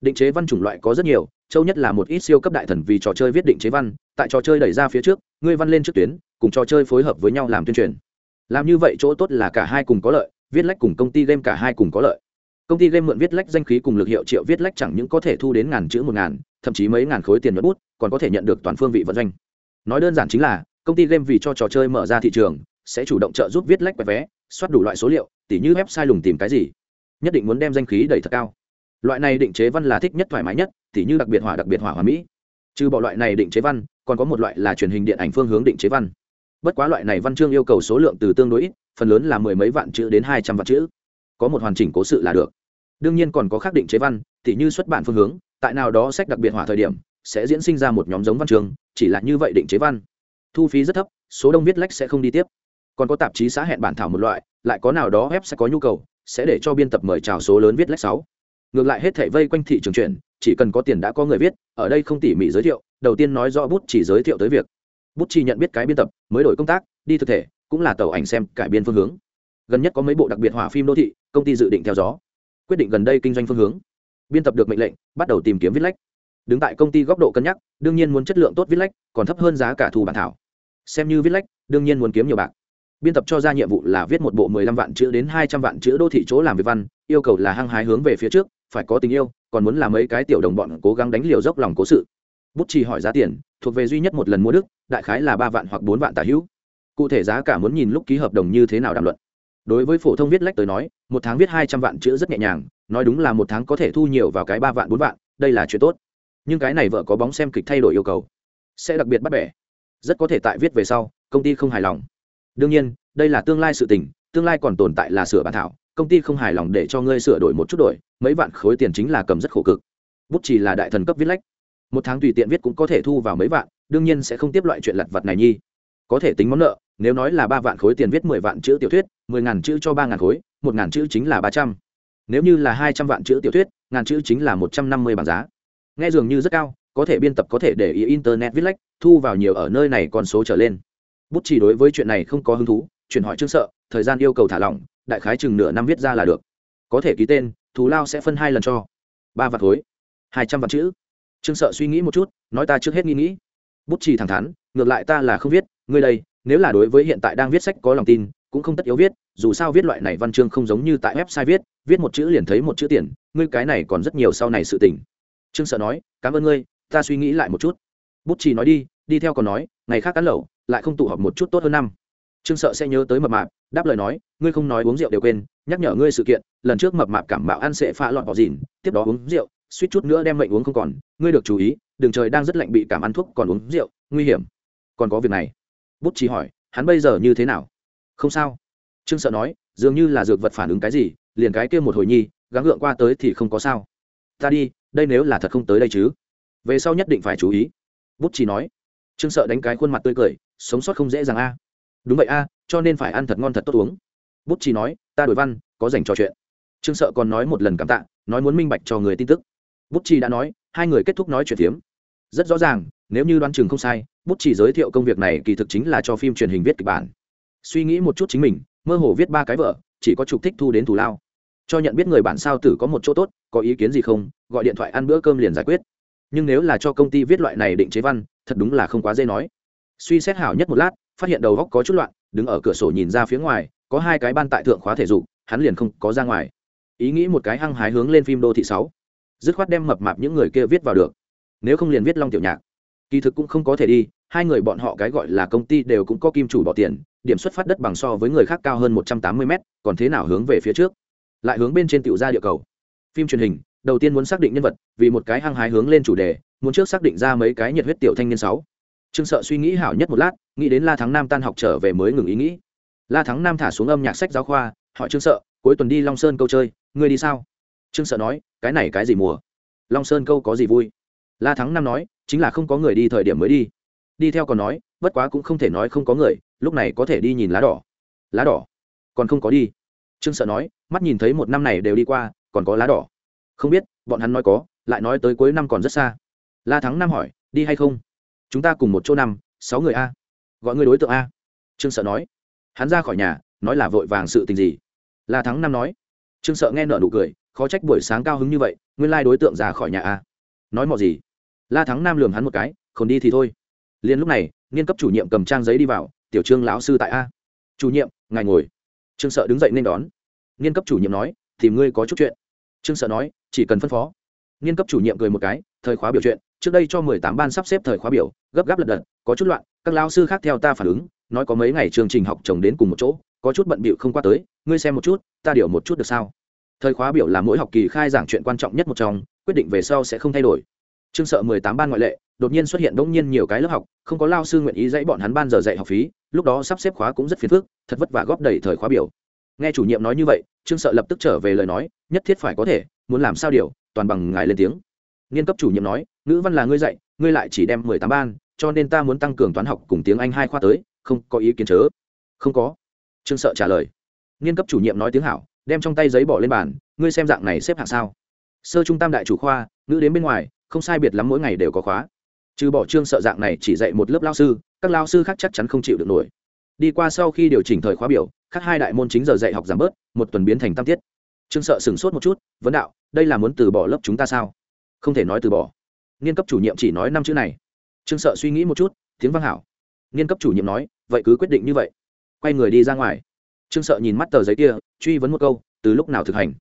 Định chế văn chủng loại có rất nhiều, châu nhất là một ít siêu cấp đại thần vì trò chơi viết định chế văn, tại trò chơi đẩy ra phía trước, ngươi văn lên trước tuyến, cùng trò chơi phối hợp với nhau làm tuyên truyền làm như vậy chỗ tốt là cả hai cùng có lợi, viết lách cùng công ty game cả hai cùng có lợi. Công ty game mượn viết lách danh khí cùng lực hiệu triệu viết lách chẳng những có thể thu đến ngàn chữ một ngàn, thậm chí mấy ngàn khối tiền nhuận bút, còn có thể nhận được toàn phương vị vận doanh. Nói đơn giản chính là, công ty game vì cho trò chơi mở ra thị trường, sẽ chủ động trợ giúp viết lách quẹt vé, soát đủ loại số liệu, tỉ như website lùng tìm cái gì. Nhất định muốn đem danh khí đẩy thật cao. Loại này định chế văn là thích nhất thoải mái nhất, tỉ như đặc biệt hỏa, đặc biệt hỏa hòa mỹ. Trừ bỏ loại này định chế văn, còn có một loại là truyền hình điện ảnh phương hướng định chế văn bất quá loại này văn chương yêu cầu số lượng từ tương đối ít, phần lớn là mười mấy vạn chữ đến hai trăm vạn chữ. Có một hoàn chỉnh cố sự là được. Đương nhiên còn có khắc định chế văn, tỉ như xuất bản phương hướng, tại nào đó sách đặc biệt hỏa thời điểm, sẽ diễn sinh ra một nhóm giống văn chương, chỉ là như vậy định chế văn. Thu phí rất thấp, số đông viết lách sẽ không đi tiếp. Còn có tạp chí xã hẹn bản thảo một loại, lại có nào đó web sẽ có nhu cầu, sẽ để cho biên tập mời chào số lớn viết lách sáu. Ngược lại hết thể vây quanh thị trường chuyển chỉ cần có tiền đã có người viết, ở đây không tỉ mỉ giới thiệu, đầu tiên nói rõ bút chỉ giới thiệu tới việc bút chỉ nhận biết cái biên tập, mới đổi công tác, đi thực thể, cũng là tàu ảnh xem cải biên phương hướng. Gần nhất có mấy bộ đặc biệt hỏa phim đô thị, công ty dự định theo gió. Quyết định gần đây kinh doanh phương hướng. Biên tập được mệnh lệnh, bắt đầu tìm kiếm viết lách đứng tại công ty góc độ cân nhắc, đương nhiên muốn chất lượng tốt viết lách còn thấp hơn giá cả thu bản thảo. Xem như viết lách đương nhiên muốn kiếm nhiều bạc. Biên tập cho ra nhiệm vụ là viết một bộ mười lăm vạn chữ đến hai trăm vạn chữ đô thị chỗ làm việc văn, yêu cầu là hăng hái hướng về phía trước, phải có tình yêu, còn muốn làm mấy cái tiểu đồng bọn cố gắng đánh liều dốc lòng cố sự. Bút chỉ hỏi giá tiền thuộc về duy nhất một lần mua đức, đại khái là ba vạn hoặc bốn vạn tả hữu. Cụ thể giá cả muốn nhìn lúc ký hợp đồng như thế nào đàm luận. Đối với phổ thông viết lách tới nói, một tháng viết hai trăm vạn chữ rất nhẹ nhàng, nói đúng là một tháng có thể thu nhiều vào cái ba vạn, bốn vạn, đây là chuyện tốt. Nhưng cái này vợ có bóng xem kịch thay đổi yêu cầu, sẽ đặc biệt bắt bẻ. Rất có thể tại viết về sau, công ty không hài lòng. Đương nhiên, đây là tương lai sự tình, tương lai còn tồn tại là sửa bản thảo, công ty không hài lòng để cho ngươi sửa đổi một chút đổi, mấy vạn khối tiền chính là cầm rất khổ cực. Bút chỉ là đại thần cấp viết lách một tháng tùy tiện viết cũng có thể thu vào mấy vạn, đương nhiên sẽ không tiếp loại chuyện lặt vặt này nhi. Có thể tính món nợ, nếu nói là ba vạn khối tiền viết mười vạn chữ tiểu thuyết, mười ngàn chữ cho ba ngàn khối, một ngàn chữ chính là ba trăm. Nếu như là hai trăm vạn chữ tiểu thuyết, ngàn chữ chính là một trăm năm mươi bảng giá. Nghe dường như rất cao, có thể biên tập có thể để ý internet viết lách, thu vào nhiều ở nơi này còn số trở lên. Bút chỉ đối với chuyện này không có hứng thú, chuyển hỏi chương sợ, thời gian yêu cầu thả lỏng, đại khái chừng nửa năm viết ra là được. Có thể ký tên, thù lao sẽ phân hai lần cho. Ba vạn khối. Hai trăm vạn chữ trương sợ suy nghĩ một chút, nói ta trước hết nghĩ nghĩ. Bút chỉ thẳng thắn, ngược lại ta là không viết, ngươi đây, nếu là đối với hiện tại đang viết sách có lòng tin, cũng không tất yếu viết, dù sao viết loại này văn chương không giống như tại website viết viết một chữ liền thấy một chữ tiền, ngươi cái này còn rất nhiều sau này sự tình. Trương sợ nói, cảm ơn ngươi, ta suy nghĩ lại một chút. Bút chỉ nói đi đi theo còn nói, ngày khác cán lẩu, lại không tụ họp một chút tốt hơn năm. Trương sợ sẽ nhớ tới mập mạp, đáp lời nói, ngươi không nói uống rượu đều quên, nhắc nhở ngươi sự kiện, lần trước mập mạp cảm bạo ăn sẽ pha lọt bỏ dìn, tiếp đó uống rượu suýt chút nữa đem mệnh uống không còn. Ngươi được chú ý, đường trời đang rất lạnh bị cảm ăn thuốc còn uống rượu, nguy hiểm. Còn có việc này. Bút chỉ hỏi, hắn bây giờ như thế nào? Không sao. Trương sợ nói, dường như là dược vật phản ứng cái gì, liền cái kia một hồi nhi, gắng gượng qua tới thì không có sao. Ta đi, đây nếu là thật không tới đây chứ. Về sau nhất định phải chú ý. Bút chỉ nói. Trương sợ đánh cái khuôn mặt tươi cười, sống sót không dễ dàng a. Đúng vậy a, cho nên phải ăn thật ngon thật tốt uống. Bút chỉ nói, ta đổi văn, có dành trò chuyện. Trương sợ còn nói một lần cảm tạ, nói muốn minh bạch cho người tin tức bút chỉ đã nói, hai người kết thúc nói chuyện phiếm. Rất rõ ràng, nếu như đoán chừng không sai bút chỉ giới thiệu công việc này kỳ thực chính là cho phim truyền hình viết kịch bản. Suy nghĩ một chút chính mình, mơ hồ viết ba cái vợ chỉ có trục thích thu đến thù lao. Cho nhận biết người bản sao tử có một chỗ tốt, có ý kiến gì không, gọi điện thoại ăn bữa cơm liền giải quyết. Nhưng nếu là cho công ty viết loại này định chế văn, thật đúng là không quá dễ nói. Suy xét hảo nhất một lát, phát hiện đầu góc có chút loạn, đứng ở cửa sổ nhìn ra phía ngoài, có hai cái ban tại thượng khóa thể dục, hắn liền không có ra ngoài. Ý nghĩ một cái hăng hái hướng lên phim đô thị sáu dứt khoát đem mập mạp những người kia viết vào được. Nếu không liền viết long tiểu nhạc. Kỳ thực cũng không có thể đi, hai người bọn họ cái gọi là công ty đều cũng có kim chủ bỏ tiền, điểm xuất phát đất bằng so với người khác cao hơn một trăm tám mươi mét, còn thế nào hướng về phía trước? Lại hướng bên trên tiểu ra địa cầu. Phim truyền hình, đầu tiên muốn xác định nhân vật, vì một cái hăng hái hướng lên chủ đề, muốn trước xác định ra mấy cái nhiệt huyết tiểu thanh niên sáu. Trương sợ suy nghĩ hảo nhất một lát, nghĩ đến la thắng nam tan học trở về mới ngừng ý nghĩ. La thắng nam thả xuống âm nhạc sách giáo khoa, hỏi trương sợ, cuối tuần đi long sơn câu chơi, ngươi đi sao? Trương sợ nói cái này cái gì mùa? Long sơn câu có gì vui? La thắng năm nói, chính là không có người đi thời điểm mới đi. Đi theo còn nói, bất quá cũng không thể nói không có người, lúc này có thể đi nhìn lá đỏ. Lá đỏ? Còn không có đi. Trương sợ nói, mắt nhìn thấy một năm này đều đi qua, còn có lá đỏ. Không biết, bọn hắn nói có, lại nói tới cuối năm còn rất xa. La thắng năm hỏi, đi hay không? Chúng ta cùng một chỗ năm sáu người a. Gọi người đối tượng a. Trương sợ nói. Hắn ra khỏi nhà, nói là vội vàng sự tình gì? La thắng năm nói. Trương sợ nghe nợ nụ cười khó trách buổi sáng cao hứng như vậy, nguyên lai đối tượng ra khỏi nhà a. Nói mò gì? La thắng nam lường hắn một cái không đi thì thôi. Liền lúc này nghiên cấp chủ nhiệm cầm trang giấy đi vào, tiểu trương lão sư tại a. Chủ nhiệm, ngài ngồi. Trương sợ đứng dậy nên đón. Nghiên cấp chủ nhiệm nói, thì ngươi có chút chuyện. Trương sợ nói, chỉ cần phân phó. Nghiên cấp chủ nhiệm cười một cái, thời khóa biểu chuyện, trước đây cho mười tám ban sắp xếp thời khóa biểu, gấp gáp lật đật, có chút loạn, các lão sư khác theo ta phản ứng, nói có mấy ngày chương trình học chồng đến cùng một chỗ, có chút bận bịu không qua tới, ngươi xem một chút, ta điều một chút được sao? Thời khóa biểu là mỗi học kỳ khai giảng chuyện quan trọng nhất một trong quyết định về sau sẽ không thay đổi Trương sợ mười tám ban ngoại lệ, đột nhiên xuất hiện đống nhiên nhiều cái lớp học, không có lao sư nguyện ý dạy bọn hắn ban giờ dạy học phí, lúc đó sắp xếp khóa cũng rất phiền phức, thật vất vả góp đầy thời khóa biểu. Nghe chủ nhiệm nói như vậy, Trương sợ lập tức trở về lời nói, nhất thiết phải có thể, muốn làm sao điều, toàn bằng ngài lên tiếng. Nghiên cấp chủ nhiệm nói, ngữ văn là ngươi dạy, ngươi lại chỉ đem mười tám ban, cho nên ta muốn tăng cường toán học cùng tiếng Anh hai khoa tới, không có ý kiến chớ. Không có. Trương sợ trả lời. Nghiên cấp chủ nhiệm nói tiếng hảo, đem trong tay giấy bỏ lên bàn, ngươi xem dạng này xếp hạng sao? Sơ trung tam đại chủ khoa, ngữ đến bên ngoài, không sai biệt lắm mỗi ngày đều có khóa. Trừ bỏ trương sợ dạng này chỉ dạy một lớp lao sư các lao sư khác chắc chắn không chịu được nổi. Đi qua sau khi điều chỉnh thời khóa biểu khác hai đại môn chính giờ dạy học giảm bớt một tuần biến thành tam tiết. Trương sợ sửng sốt một chút vấn đạo đây là muốn từ bỏ lớp chúng ta sao? Không thể nói từ bỏ. Nghiên cấp chủ nhiệm chỉ nói năm chữ này. Trương sợ suy nghĩ một chút tiếng vang hảo. Nghiên cấp chủ nhiệm nói vậy cứ quyết định như vậy. Quay người đi ra ngoài trương sợ nhìn mắt tờ giấy kia, truy vấn một câu, từ lúc nào thực hành?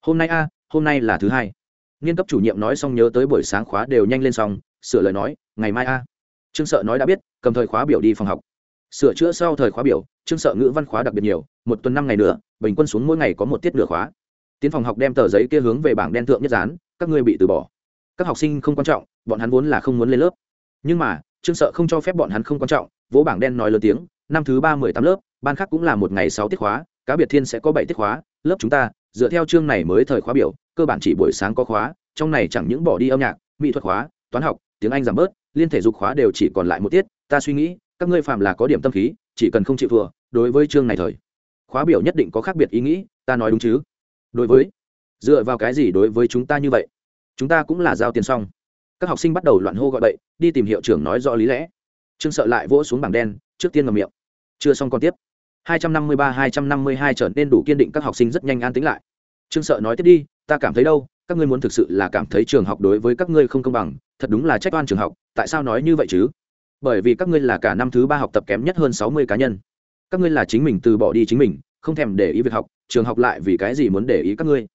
Hôm nay a, hôm nay là thứ hai. Nghiên cấp chủ nhiệm nói xong nhớ tới buổi sáng khóa đều nhanh lên xong, sửa lời nói, ngày mai a. Trương sợ nói đã biết, cầm thời khóa biểu đi phòng học. Sửa chữa sau thời khóa biểu, trương sợ ngữ văn khóa đặc biệt nhiều, một tuần năm ngày nữa, bình quân xuống mỗi ngày có một tiết nửa khóa. Tiến phòng học đem tờ giấy kia hướng về bảng đen thượng nhất dán, các ngươi bị từ bỏ. Các học sinh không quan trọng, bọn hắn vốn là không muốn lên lớp. Nhưng mà, trương sợ không cho phép bọn hắn không quan trọng, vỗ bảng đen nói lớn tiếng năm thứ ba mười tám lớp, ban khác cũng là một ngày sáu tiết khóa, cá biệt thiên sẽ có bảy tiết khóa, lớp chúng ta, dựa theo chương này mới thời khóa biểu, cơ bản chỉ buổi sáng có khóa, trong này chẳng những bỏ đi âm nhạc, mỹ thuật khóa, toán học, tiếng anh giảm bớt, liên thể dục khóa đều chỉ còn lại một tiết, ta suy nghĩ, các ngươi phạm là có điểm tâm khí, chỉ cần không chịu vừa đối với chương này thời, khóa biểu nhất định có khác biệt ý nghĩ, ta nói đúng chứ? Đối với, dựa vào cái gì đối với chúng ta như vậy? Chúng ta cũng là giao tiền xong. Các học sinh bắt đầu loạn hô gọi bậy, đi tìm hiệu trưởng nói rõ lý lẽ. Trương sợ lại vỗ xuống bảng đen, trước tiên ngầm miệng chưa xong còn tiếp. 253-252 trở nên đủ kiên định các học sinh rất nhanh an tĩnh lại. Trương sợ nói tiếp đi, ta cảm thấy đâu, các ngươi muốn thực sự là cảm thấy trường học đối với các ngươi không công bằng, thật đúng là trách oan trường học, tại sao nói như vậy chứ? Bởi vì các ngươi là cả năm thứ ba học tập kém nhất hơn sáu mươi cá nhân. Các ngươi là chính mình từ bỏ đi chính mình, không thèm để ý việc học, trường học lại vì cái gì muốn để ý các ngươi?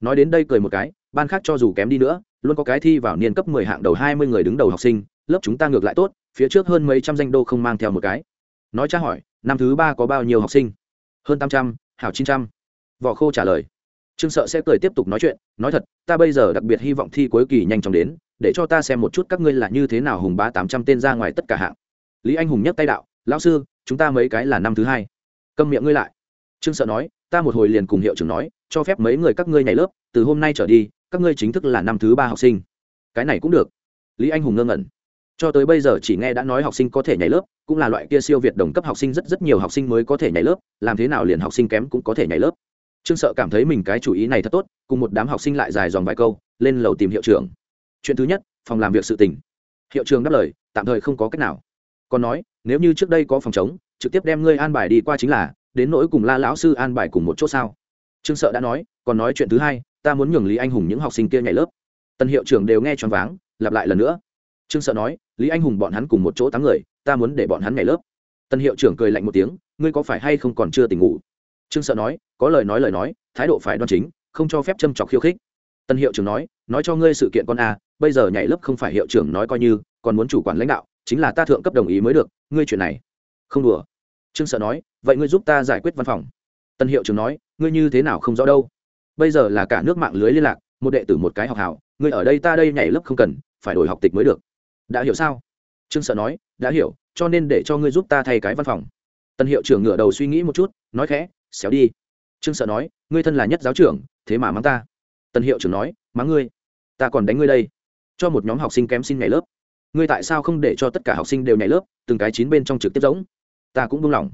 Nói đến đây cười một cái, ban khác cho dù kém đi nữa, luôn có cái thi vào niên cấp mười hạng đầu hai mươi người đứng đầu học sinh, lớp chúng ta ngược lại tốt, phía trước hơn mấy trăm danh đô không mang theo một cái nói cha hỏi, năm thứ ba có bao nhiêu học sinh? Hơn tám trăm, hảo chín trăm. Vỏ khô trả lời, trương sợ sẽ cười tiếp tục nói chuyện, nói thật, ta bây giờ đặc biệt hy vọng thi cuối kỳ nhanh chóng đến, để cho ta xem một chút các ngươi là như thế nào hùng bá tám trăm tên ra ngoài tất cả hạng. Lý anh hùng nhấc tay đạo, lão sư, chúng ta mấy cái là năm thứ hai. Câm miệng ngươi lại. Trương sợ nói, ta một hồi liền cùng hiệu trưởng nói, cho phép mấy người các ngươi nhảy lớp, từ hôm nay trở đi, các ngươi chính thức là năm thứ ba học sinh. Cái này cũng được. Lý anh hùng ngơ ngẩn cho tới bây giờ chỉ nghe đã nói học sinh có thể nhảy lớp, cũng là loại kia siêu việt đồng cấp học sinh, rất rất nhiều học sinh mới có thể nhảy lớp, làm thế nào liền học sinh kém cũng có thể nhảy lớp. Trương sợ cảm thấy mình cái chủ ý này thật tốt, cùng một đám học sinh lại dài dòng vài câu, lên lầu tìm hiệu trưởng. Chuyện thứ nhất, phòng làm việc sự tình. Hiệu trưởng đáp lời, tạm thời không có cách nào. Còn nói, nếu như trước đây có phòng chống, trực tiếp đem ngươi an bài đi qua chính là, đến nỗi cùng la lão sư an bài cùng một chỗ sao? Trương sợ đã nói, còn nói chuyện thứ hai, ta muốn nhường lý anh hùng những học sinh kia nhảy lớp. Tân hiệu trưởng đều nghe choáng váng, lặp lại lần nữa trương sợ nói, lý anh hùng bọn hắn cùng một chỗ tám người, ta muốn để bọn hắn nhảy lớp. Tân hiệu trưởng cười lạnh một tiếng, ngươi có phải hay không còn chưa tỉnh ngủ? Trương sợ nói, có lời nói lời nói, thái độ phải đoan chính, không cho phép châm trọc khiêu khích. Tân hiệu trưởng nói nói cho ngươi sự kiện con a, bây giờ nhảy lớp không phải hiệu trưởng nói coi như, còn muốn chủ quản lãnh đạo, chính là ta thượng cấp đồng ý mới được, ngươi chuyện này không đùa. Trương sợ nói, vậy ngươi giúp ta giải quyết văn phòng. Tân hiệu trưởng nói, ngươi như thế nào không rõ đâu. Bây giờ là cả nước mạng lưới liên lạc, một đệ tử một cái học hảo, ngươi ở đây ta đây nhảy lớp không cần, phải đổi học tịch mới được đã hiểu sao? Trương sợ nói, đã hiểu, cho nên để cho ngươi giúp ta thay cái văn phòng. Tân hiệu trưởng ngửa đầu suy nghĩ một chút, nói khẽ, xéo đi. Trương sợ nói, ngươi thân là nhất giáo trưởng, thế mà mắng ta. Tân hiệu trưởng nói, mắng ngươi. Ta còn đánh ngươi đây. Cho một nhóm học sinh kém xin nhảy lớp. Ngươi tại sao không để cho tất cả học sinh đều nhảy lớp, từng cái chín bên trong trực tiếp giống? Ta cũng buông lỏng.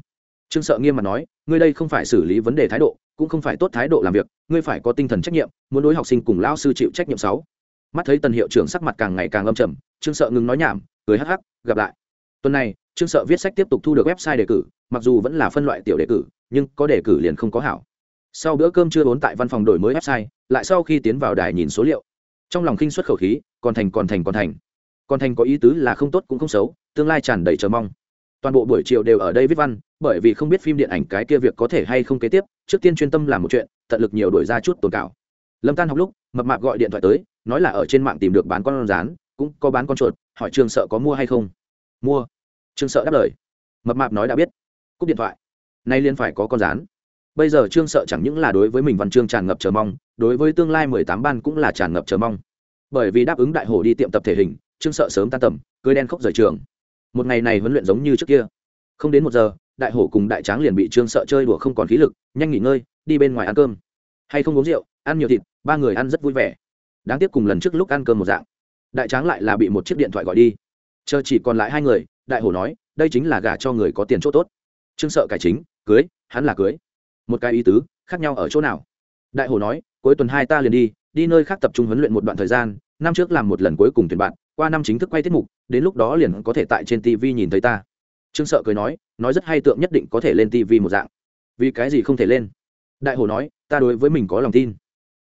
Trương sợ nghiêm mặt nói, ngươi đây không phải xử lý vấn đề thái độ, cũng không phải tốt thái độ làm việc, ngươi phải có tinh thần trách nhiệm, muốn đối học sinh cùng lao sư chịu trách nhiệm sáu mắt thấy tần hiệu trưởng sắc mặt càng ngày càng âm trầm, trương sợ ngừng nói nhảm, cười hắc hắc, gặp lại. Tuần này, trương sợ viết sách tiếp tục thu được website đề cử, mặc dù vẫn là phân loại tiểu đề cử, nhưng có đề cử liền không có hảo. Sau bữa cơm chưa vốn tại văn phòng đổi mới website, lại sau khi tiến vào đài nhìn số liệu. Trong lòng khinh xuất khẩu khí, còn thành còn thành còn thành. Còn thành có ý tứ là không tốt cũng không xấu, tương lai tràn đầy chờ mong. Toàn bộ buổi chiều đều ở đây viết văn, bởi vì không biết phim điện ảnh cái kia việc có thể hay không kế tiếp, trước tiên chuyên tâm làm một chuyện, tận lực nhiều đổi ra chút tồn cảo lâm tan học lúc, mập mạp gọi điện thoại tới, nói là ở trên mạng tìm được bán con rán, cũng có bán con chuột, hỏi trương sợ có mua hay không. Mua. Trương sợ đáp lời. Mập mạp nói đã biết. Cúp điện thoại. Nay liên phải có con rán. Bây giờ trương sợ chẳng những là đối với mình văn chương tràn ngập chờ mong, đối với tương lai mười tám ban cũng là tràn ngập chờ mong. Bởi vì đáp ứng đại hồ đi tiệm tập thể hình, trương sợ sớm tan tầm, cưới đen khóc rời trường. Một ngày này huấn luyện giống như trước kia. Không đến một giờ, đại hổ cùng đại tráng liền bị trương sợ chơi đùa không còn khí lực, nhanh nghỉ ngơi, đi bên ngoài ăn cơm. Hay không uống rượu ăn nhiều thịt, ba người ăn rất vui vẻ. Đáng tiếc cùng lần trước lúc ăn cơm một dạng. Đại tráng lại là bị một chiếc điện thoại gọi đi. Chờ chỉ còn lại hai người, đại hổ nói, đây chính là gả cho người có tiền chỗ tốt. Trương sợ cải chính, cưới, hắn là cưới. Một cái ý tứ, khác nhau ở chỗ nào? Đại hổ nói, cuối tuần hai ta liền đi đi nơi khác tập trung huấn luyện một đoạn thời gian, năm trước làm một lần cuối cùng tuyển bạn, qua năm chính thức quay tiết mục, đến lúc đó liền có thể tại trên tv nhìn thấy ta. Trương sợ cười nói nói rất hay tượng nhất định có thể lên tv một dạng. Vì cái gì không thể lên? Đại hồ nói, ta đối với mình có lòng tin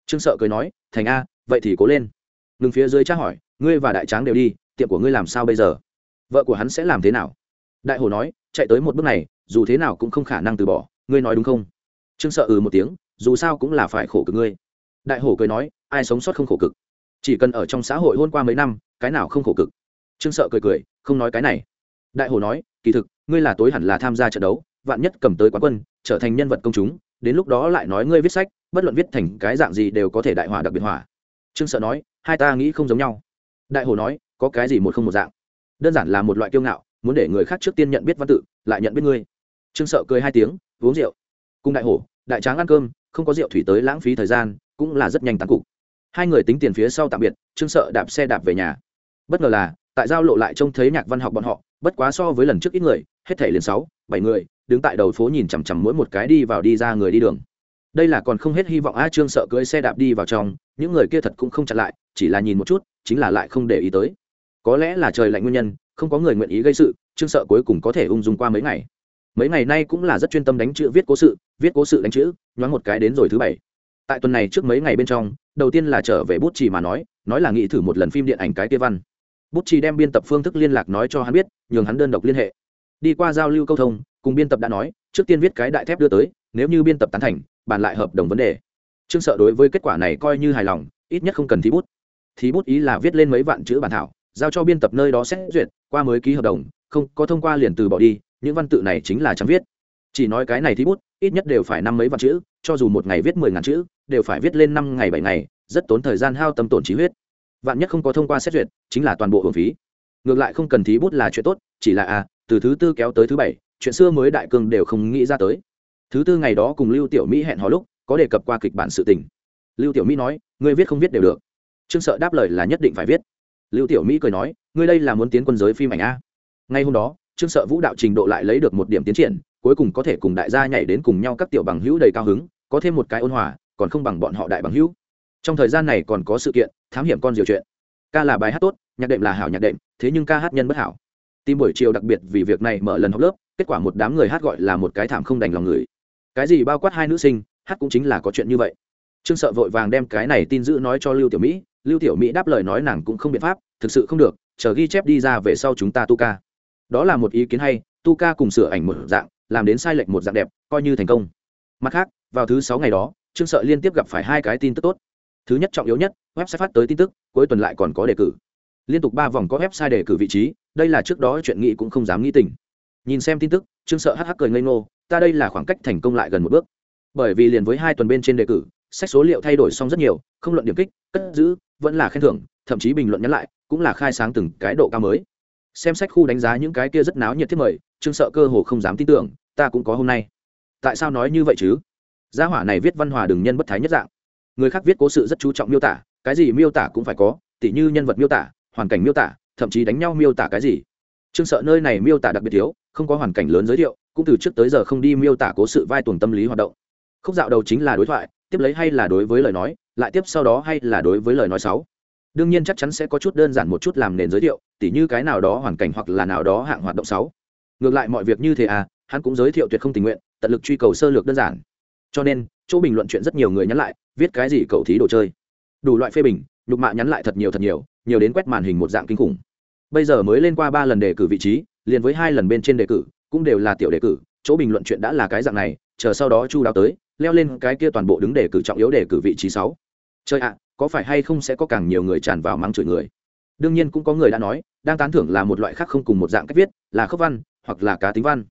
trương sợ cười nói, thành a, vậy thì cố lên. Ngừng phía dưới tra hỏi, ngươi và đại tráng đều đi, tiệm của ngươi làm sao bây giờ? Vợ của hắn sẽ làm thế nào? Đại hồ nói, chạy tới một bước này, dù thế nào cũng không khả năng từ bỏ, ngươi nói đúng không? Trương sợ ừ một tiếng, dù sao cũng là phải khổ cực ngươi. Đại hổ cười nói, ai sống sót không khổ cực? Chỉ cần ở trong xã hội hôn qua mấy năm, cái nào không khổ cực? Trương sợ cười cười, không nói cái này. Đại hồ nói, kỳ thực, ngươi là tối hẳn là tham gia trận đấu, vạn nhất cầm tới quán quân, trở thành nhân vật công chúng đến lúc đó lại nói ngươi viết sách, bất luận viết thành cái dạng gì đều có thể đại hỏa đặc biệt hỏa. Trương sợ nói, hai ta nghĩ không giống nhau. Đại hồ nói, có cái gì một không một dạng? Đơn giản là một loại kiêu ngạo, muốn để người khác trước tiên nhận biết văn tự, lại nhận biết ngươi. Trương sợ cười hai tiếng, uống rượu. Cùng đại hổ, đại tráng ăn cơm, không có rượu thủy tới lãng phí thời gian, cũng là rất nhanh tán cục. Hai người tính tiền phía sau tạm biệt, trương sợ đạp xe đạp về nhà. Bất ngờ là, tại giao lộ lại trông thấy nhạc văn học bọn họ, bất quá so với lần trước ít người, hết thể liền sáu, bảy người đứng tại đầu phố nhìn chằm chằm mỗi một cái đi vào đi ra người đi đường. Đây là còn không hết hy vọng a trương sợ cưỡi xe đạp đi vào trong, những người kia thật cũng không chặn lại, chỉ là nhìn một chút, chính là lại không để ý tới. Có lẽ là trời lạnh nguyên nhân, không có người nguyện ý gây sự, trương sợ cuối cùng có thể ung dung qua mấy ngày. Mấy ngày nay cũng là rất chuyên tâm đánh chữ viết cố sự, viết cố sự đánh chữ, nhoáng một cái đến rồi thứ bảy. Tại tuần này trước mấy ngày bên trong, đầu tiên là trở về bút chỉ mà nói nói là nghĩ thử một lần phim điện ảnh cái kia văn. Bút chỉ đem biên tập phương thức liên lạc nói cho hắn biết, nhường hắn đơn độc liên hệ đi qua giao lưu câu thông, cùng biên tập đã nói, trước tiên viết cái đại thép đưa tới, nếu như biên tập tán thành, bàn lại hợp đồng vấn đề. Trương sợ đối với kết quả này coi như hài lòng, ít nhất không cần thí bút. Thí bút ý là viết lên mấy vạn chữ bản thảo, giao cho biên tập nơi đó xét duyệt, qua mới ký hợp đồng, không có thông qua liền từ bỏ đi, những văn tự này chính là chẳng viết. Chỉ nói cái này thí bút, ít nhất đều phải năm mấy vạn chữ, cho dù một ngày viết mười ngàn chữ, đều phải viết lên năm ngày bảy ngày, rất tốn thời gian hao tâm tổn trí huyết. Vạn nhất không có thông qua xét duyệt, chính là toàn bộ hưởng phí. Ngược lại không cần thí bút là chuyện tốt, chỉ là à từ thứ tư kéo tới thứ bảy, chuyện xưa mới đại cương đều không nghĩ ra tới. Thứ tư ngày đó cùng lưu tiểu mỹ hẹn hò lúc, có đề cập qua kịch bản sự tình. Lưu tiểu mỹ nói, ngươi viết không viết đều được. Trương sợ đáp lời là nhất định phải viết. Lưu tiểu mỹ cười nói, ngươi đây là muốn tiến quân giới phim ảnh a. Ngay hôm đó, trương sợ vũ đạo trình độ lại lấy được một điểm tiến triển, cuối cùng có thể cùng đại gia nhảy đến cùng nhau các tiểu bằng hữu đầy cao hứng, có thêm một cái ôn hòa, còn không bằng bọn họ đại bằng hữu. Trong thời gian này còn có sự kiện, thám hiểm con diều chuyện. Ca là bài hát tốt, nhạc đệm là hảo nhạc đệm, thế nhưng ca hát nhân bất hảo tìm buổi chiều đặc biệt vì việc này mở lần học lớp, kết quả một đám người hát gọi là một cái thảm không đành lòng người. Cái gì bao quát hai nữ sinh, hát cũng chính là có chuyện như vậy. Trương sợ vội vàng đem cái này tin giữ nói cho lưu tiểu mỹ, lưu tiểu mỹ đáp lời nói nàng cũng không biện pháp, thực sự không được, chờ ghi chép đi ra về sau chúng ta tu ca. Đó là một ý kiến hay, tu ca cùng sửa ảnh một dạng, làm đến sai lệch một dạng đẹp, coi như thành công. Mặt khác, vào thứ sáu ngày đó, trương sợ liên tiếp gặp phải hai cái tin tức tốt. Thứ nhất trọng yếu nhất, website phát tới tin tức, cuối tuần lại còn có đề cử liên tục ba vòng có website để cử vị trí, đây là trước đó chuyện nghị cũng không dám nghĩ tình. Nhìn xem tin tức, trương sợ hắc hắc cười ngây ngô, ta đây là khoảng cách thành công lại gần một bước. Bởi vì liền với hai tuần bên trên đề cử, sách số liệu thay đổi xong rất nhiều, không luận điểm kích, cất giữ, vẫn là khen thưởng, thậm chí bình luận nhắn lại, cũng là khai sáng từng cái độ cao mới. Xem sách khu đánh giá những cái kia rất náo nhiệt thiết mời, trương sợ cơ hồ không dám tin tưởng, ta cũng có hôm nay. Tại sao nói như vậy chứ? Gia hỏa này viết văn hòa đừng nhân bất thái nhất dạng. Người khác viết cố sự rất chú trọng miêu tả, cái gì miêu tả cũng phải có, tỉ như nhân vật miêu tả hoàn cảnh miêu tả, thậm chí đánh nhau miêu tả cái gì. Trương sợ nơi này miêu tả đặc biệt thiếu, không có hoàn cảnh lớn giới thiệu, cũng từ trước tới giờ không đi miêu tả cố sự vai tuồng tâm lý hoạt động. Khúc dạo đầu chính là đối thoại, tiếp lấy hay là đối với lời nói, lại tiếp sau đó hay là đối với lời nói sáu đương nhiên chắc chắn sẽ có chút đơn giản một chút làm nền giới thiệu, tỉ như cái nào đó hoàn cảnh hoặc là nào đó hạng hoạt động sáu ngược lại mọi việc như thế à hắn cũng giới thiệu tuyệt không tình nguyện, tận lực truy cầu sơ lược đơn giản. Cho nên, chỗ bình luận chuyện rất nhiều người nhắn lại, viết cái gì cậu thí đồ chơi. Đủ loại phê bình, nhục mạ nhắn lại thật nhiều thật nhiều nhiều đến quét màn hình một dạng kinh khủng. Bây giờ mới lên qua ba lần đề cử vị trí, liền với hai lần bên trên đề cử, cũng đều là tiểu đề cử, chỗ bình luận chuyện đã là cái dạng này, chờ sau đó chu đáo tới, leo lên cái kia toàn bộ đứng đề cử trọng yếu đề cử vị trí sáu. Chơi ạ, có phải hay không sẽ có càng nhiều người tràn vào mắng chửi người? Đương nhiên cũng có người đã nói, đang tán thưởng là một loại khác không cùng một dạng cách viết, là khớp văn, hoặc là cá tính văn.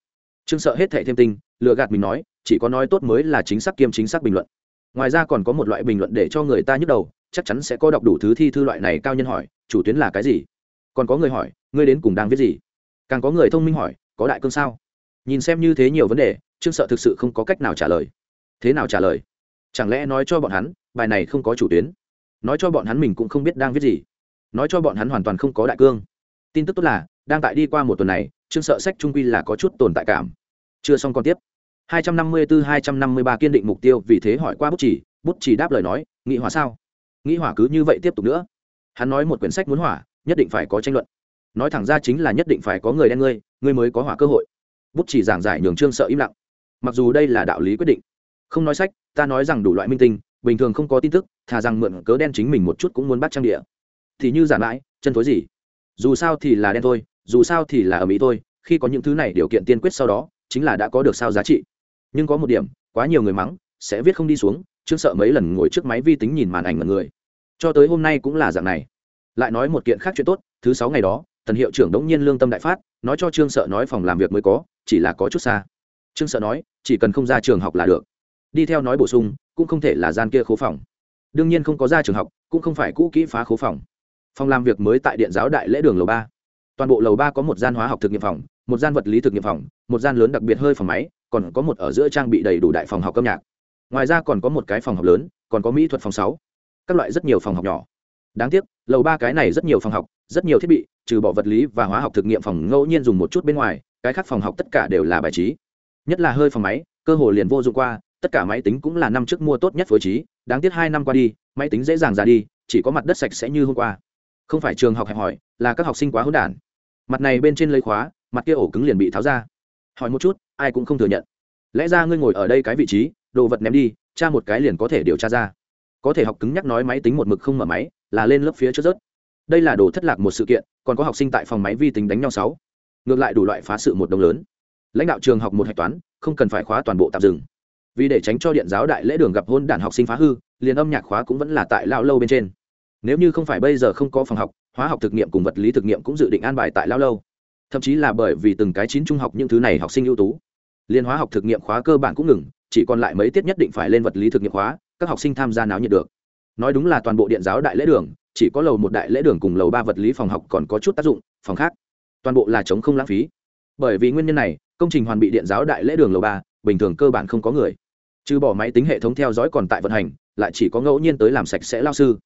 Trương sợ hết thệ thêm tinh, lừa gạt mình nói, chỉ có nói tốt mới là chính xác kiêm chính xác bình luận. Ngoài ra còn có một loại bình luận để cho người ta nhức đầu chắc chắn sẽ có đọc đủ thứ thi thư loại này cao nhân hỏi, chủ tuyến là cái gì? Còn có người hỏi, ngươi đến cùng đang viết gì? Càng có người thông minh hỏi, có đại cương sao? Nhìn xem như thế nhiều vấn đề, trương sợ thực sự không có cách nào trả lời. Thế nào trả lời? Chẳng lẽ nói cho bọn hắn, bài này không có chủ tuyến? Nói cho bọn hắn mình cũng không biết đang viết gì. Nói cho bọn hắn hoàn toàn không có đại cương. Tin tức tốt là, đang tại đi qua một tuần này chương sợ sách trung quy là có chút tồn tại cảm. Chưa xong còn tiếp. 254-253 kiên định mục tiêu vì thế hỏi qua bút chỉ bút chỉ đáp lời nói, nghị hòa sao? Nghĩ hỏa cứ như vậy tiếp tục nữa. Hắn nói một quyển sách muốn hỏa, nhất định phải có tranh luận. Nói thẳng ra chính là nhất định phải có người đen ngươi ngươi mới có hỏa cơ hội. Bút chỉ giảng giải nhường trương sợ im lặng. Mặc dù đây là đạo lý quyết định, không nói sách, ta nói rằng đủ loại minh tinh, bình thường không có tin tức, thà rằng mượn cớ đen chính mình một chút cũng muốn bắt trang địa. Thì như giản mãi, chân thối gì? Dù sao thì là đen thôi, dù sao thì là ở mỹ thôi, khi có những thứ này điều kiện tiên quyết sau đó, chính là đã có được sao giá trị. Nhưng có một điểm, quá nhiều người mắng, sẽ viết không đi xuống Trương sợ mấy lần ngồi trước máy vi tính nhìn màn ảnh mọi người. Cho tới hôm nay cũng là dạng này. Lại nói một kiện khác chuyện tốt, thứ sáu ngày đó, tần hiệu trưởng đống nhiên lương tâm đại phát, nói cho trương sợ nói phòng làm việc mới có, chỉ là có chút xa. Trương sợ nói, chỉ cần không ra trường học là được. Đi theo nói bổ sung, cũng không thể là gian kia khố phòng. Đương nhiên không có ra trường học, cũng không phải cũ kỹ phá khố phòng. Phòng làm việc mới tại điện giáo đại lễ đường lầu ba. Toàn bộ lầu ba có một gian hóa học thực nghiệm phòng, một gian vật lý thực nghiệm phòng, một gian lớn đặc biệt hơi phòng máy, còn có một ở giữa trang bị đầy đủ đại phòng học âm nhạc ngoài ra còn có một cái phòng học lớn, còn có mỹ thuật phòng sáu. Các loại rất nhiều phòng học nhỏ. Đáng tiếc, lầu ba cái này rất nhiều phòng học, rất nhiều thiết bị, trừ bỏ vật lý và hóa học thực nghiệm phòng ngẫu nhiên dùng một chút bên ngoài, cái khác phòng học tất cả đều là bài trí. Nhất là hơi phòng máy, cơ hồ liền vô dụng qua, tất cả máy tính cũng là năm trước mua tốt nhất phối trí, đáng tiếc hai năm qua đi, máy tính dễ dàng ra đi, chỉ có mặt đất sạch sẽ như hôm qua. Không phải trường học hẹp hỏi là các học sinh quá hỗn đản. Mặt này bên trên lấy khóa, mặt kia ổ cứng liền bị tháo ra. Hỏi một chút, ai cũng không thừa nhận. Lẽ ra ngươi ngồi ở đây cái vị trí đồ vật ném đi tra một cái liền có thể điều tra ra. Có thể học cứng nhắc nói máy tính một mực không mở máy, là lên lớp phía trước rớt. Đây là đồ thất lạc một sự kiện, còn có học sinh tại phòng máy vi tính đánh nhau sáu. Ngược lại đủ loại phá sự một đồng lớn. Lãnh đạo trường học một hạch toán, không cần phải khóa toàn bộ tạm dừng. Vì để tránh cho điện giáo đại lễ đường gặp hôn đản học sinh phá hư, liền âm nhạc khóa cũng vẫn là tại lao lâu bên trên. Nếu như không phải bây giờ không có phòng học, hóa học thực nghiệm cùng vật lý thực nghiệm cũng dự định an bài tại lao lâu. Thậm chí là bởi vì từng cái chín trung học những thứ này học sinh ưu tú. Liên hóa học thực nghiệm khóa cơ bản cũng ngừng chỉ còn lại mấy tiết nhất định phải lên vật lý thực nghiệm khóa, các học sinh tham gia náo nhiệt được. Nói đúng là toàn bộ điện giáo đại lễ đường, chỉ có lầu một đại lễ đường cùng lầu ba vật lý phòng học còn có chút tác dụng, phòng khác, toàn bộ là chống không lãng phí. Bởi vì nguyên nhân này, công trình hoàn bị điện giáo đại lễ đường lầu ba, bình thường cơ bản không có người. Trừ bỏ máy tính hệ thống theo dõi còn tại vận hành, lại chỉ có ngẫu nhiên tới làm sạch sẽ lao sư.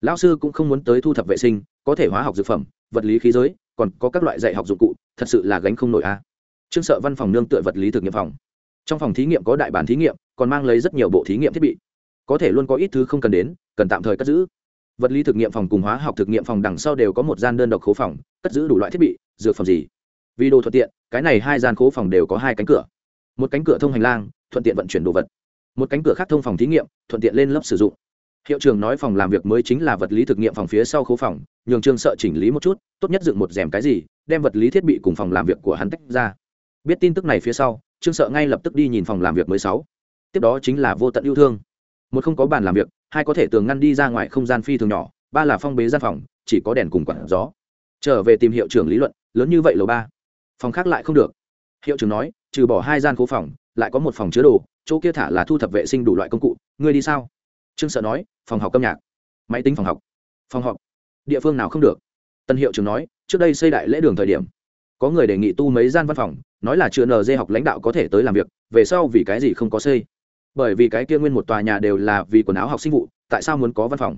Lao sư cũng không muốn tới thu thập vệ sinh, có thể hóa học dược phẩm, vật lý khí giới, còn có các loại dạy học dụng cụ, thật sự là gánh không nổi a. À. trương sợ văn phòng nương tựa vật lý thực nghiệm phòng trong phòng thí nghiệm có đại bản thí nghiệm, còn mang lấy rất nhiều bộ thí nghiệm thiết bị. Có thể luôn có ít thứ không cần đến, cần tạm thời cất giữ. Vật lý thực nghiệm phòng cùng hóa học thực nghiệm phòng đằng sau đều có một gian đơn độc khố phòng, cất giữ đủ loại thiết bị, dược phẩm gì. Vì đồ thuận tiện, cái này hai gian khố phòng đều có hai cánh cửa. Một cánh cửa thông hành lang, thuận tiện vận chuyển đồ vật. Một cánh cửa khác thông phòng thí nghiệm, thuận tiện lên lớp sử dụng. Hiệu trường nói phòng làm việc mới chính là vật lý thực nghiệm phòng phía sau khố phòng, nhường trương sợ chỉnh lý một chút, tốt nhất dựng một rèm cái gì, đem vật lý thiết bị cùng phòng làm việc của hắn tách ra. Biết tin tức này phía sau trương sợ ngay lập tức đi nhìn phòng làm việc mới sáu. Tiếp đó chính là vô tận yêu thương. Một không có bàn làm việc, hai có thể tường ngăn đi ra ngoài không gian phi thường nhỏ, ba là phong bế gian phòng, chỉ có đèn cùng quản gió. Trở về tìm hiệu trưởng lý luận, lớn như vậy lầu ba. Phòng khác lại không được. Hiệu trưởng nói, trừ bỏ hai gian cố phòng, lại có một phòng chứa đồ, chỗ kia thả là thu thập vệ sinh đủ loại công cụ, ngươi đi sao? Trương sợ nói, phòng học âm nhạc. Máy tính phòng học. Phòng học địa phương nào không được? Tân hiệu trưởng nói, trước đây xây đại lễ đường thời điểm, có người đề nghị tu mấy gian văn phòng nói là chưa nd học lãnh đạo có thể tới làm việc, về sau vì cái gì không có xây bởi vì cái kia nguyên một tòa nhà đều là vì quần áo học sinh vụ, tại sao muốn có văn phòng?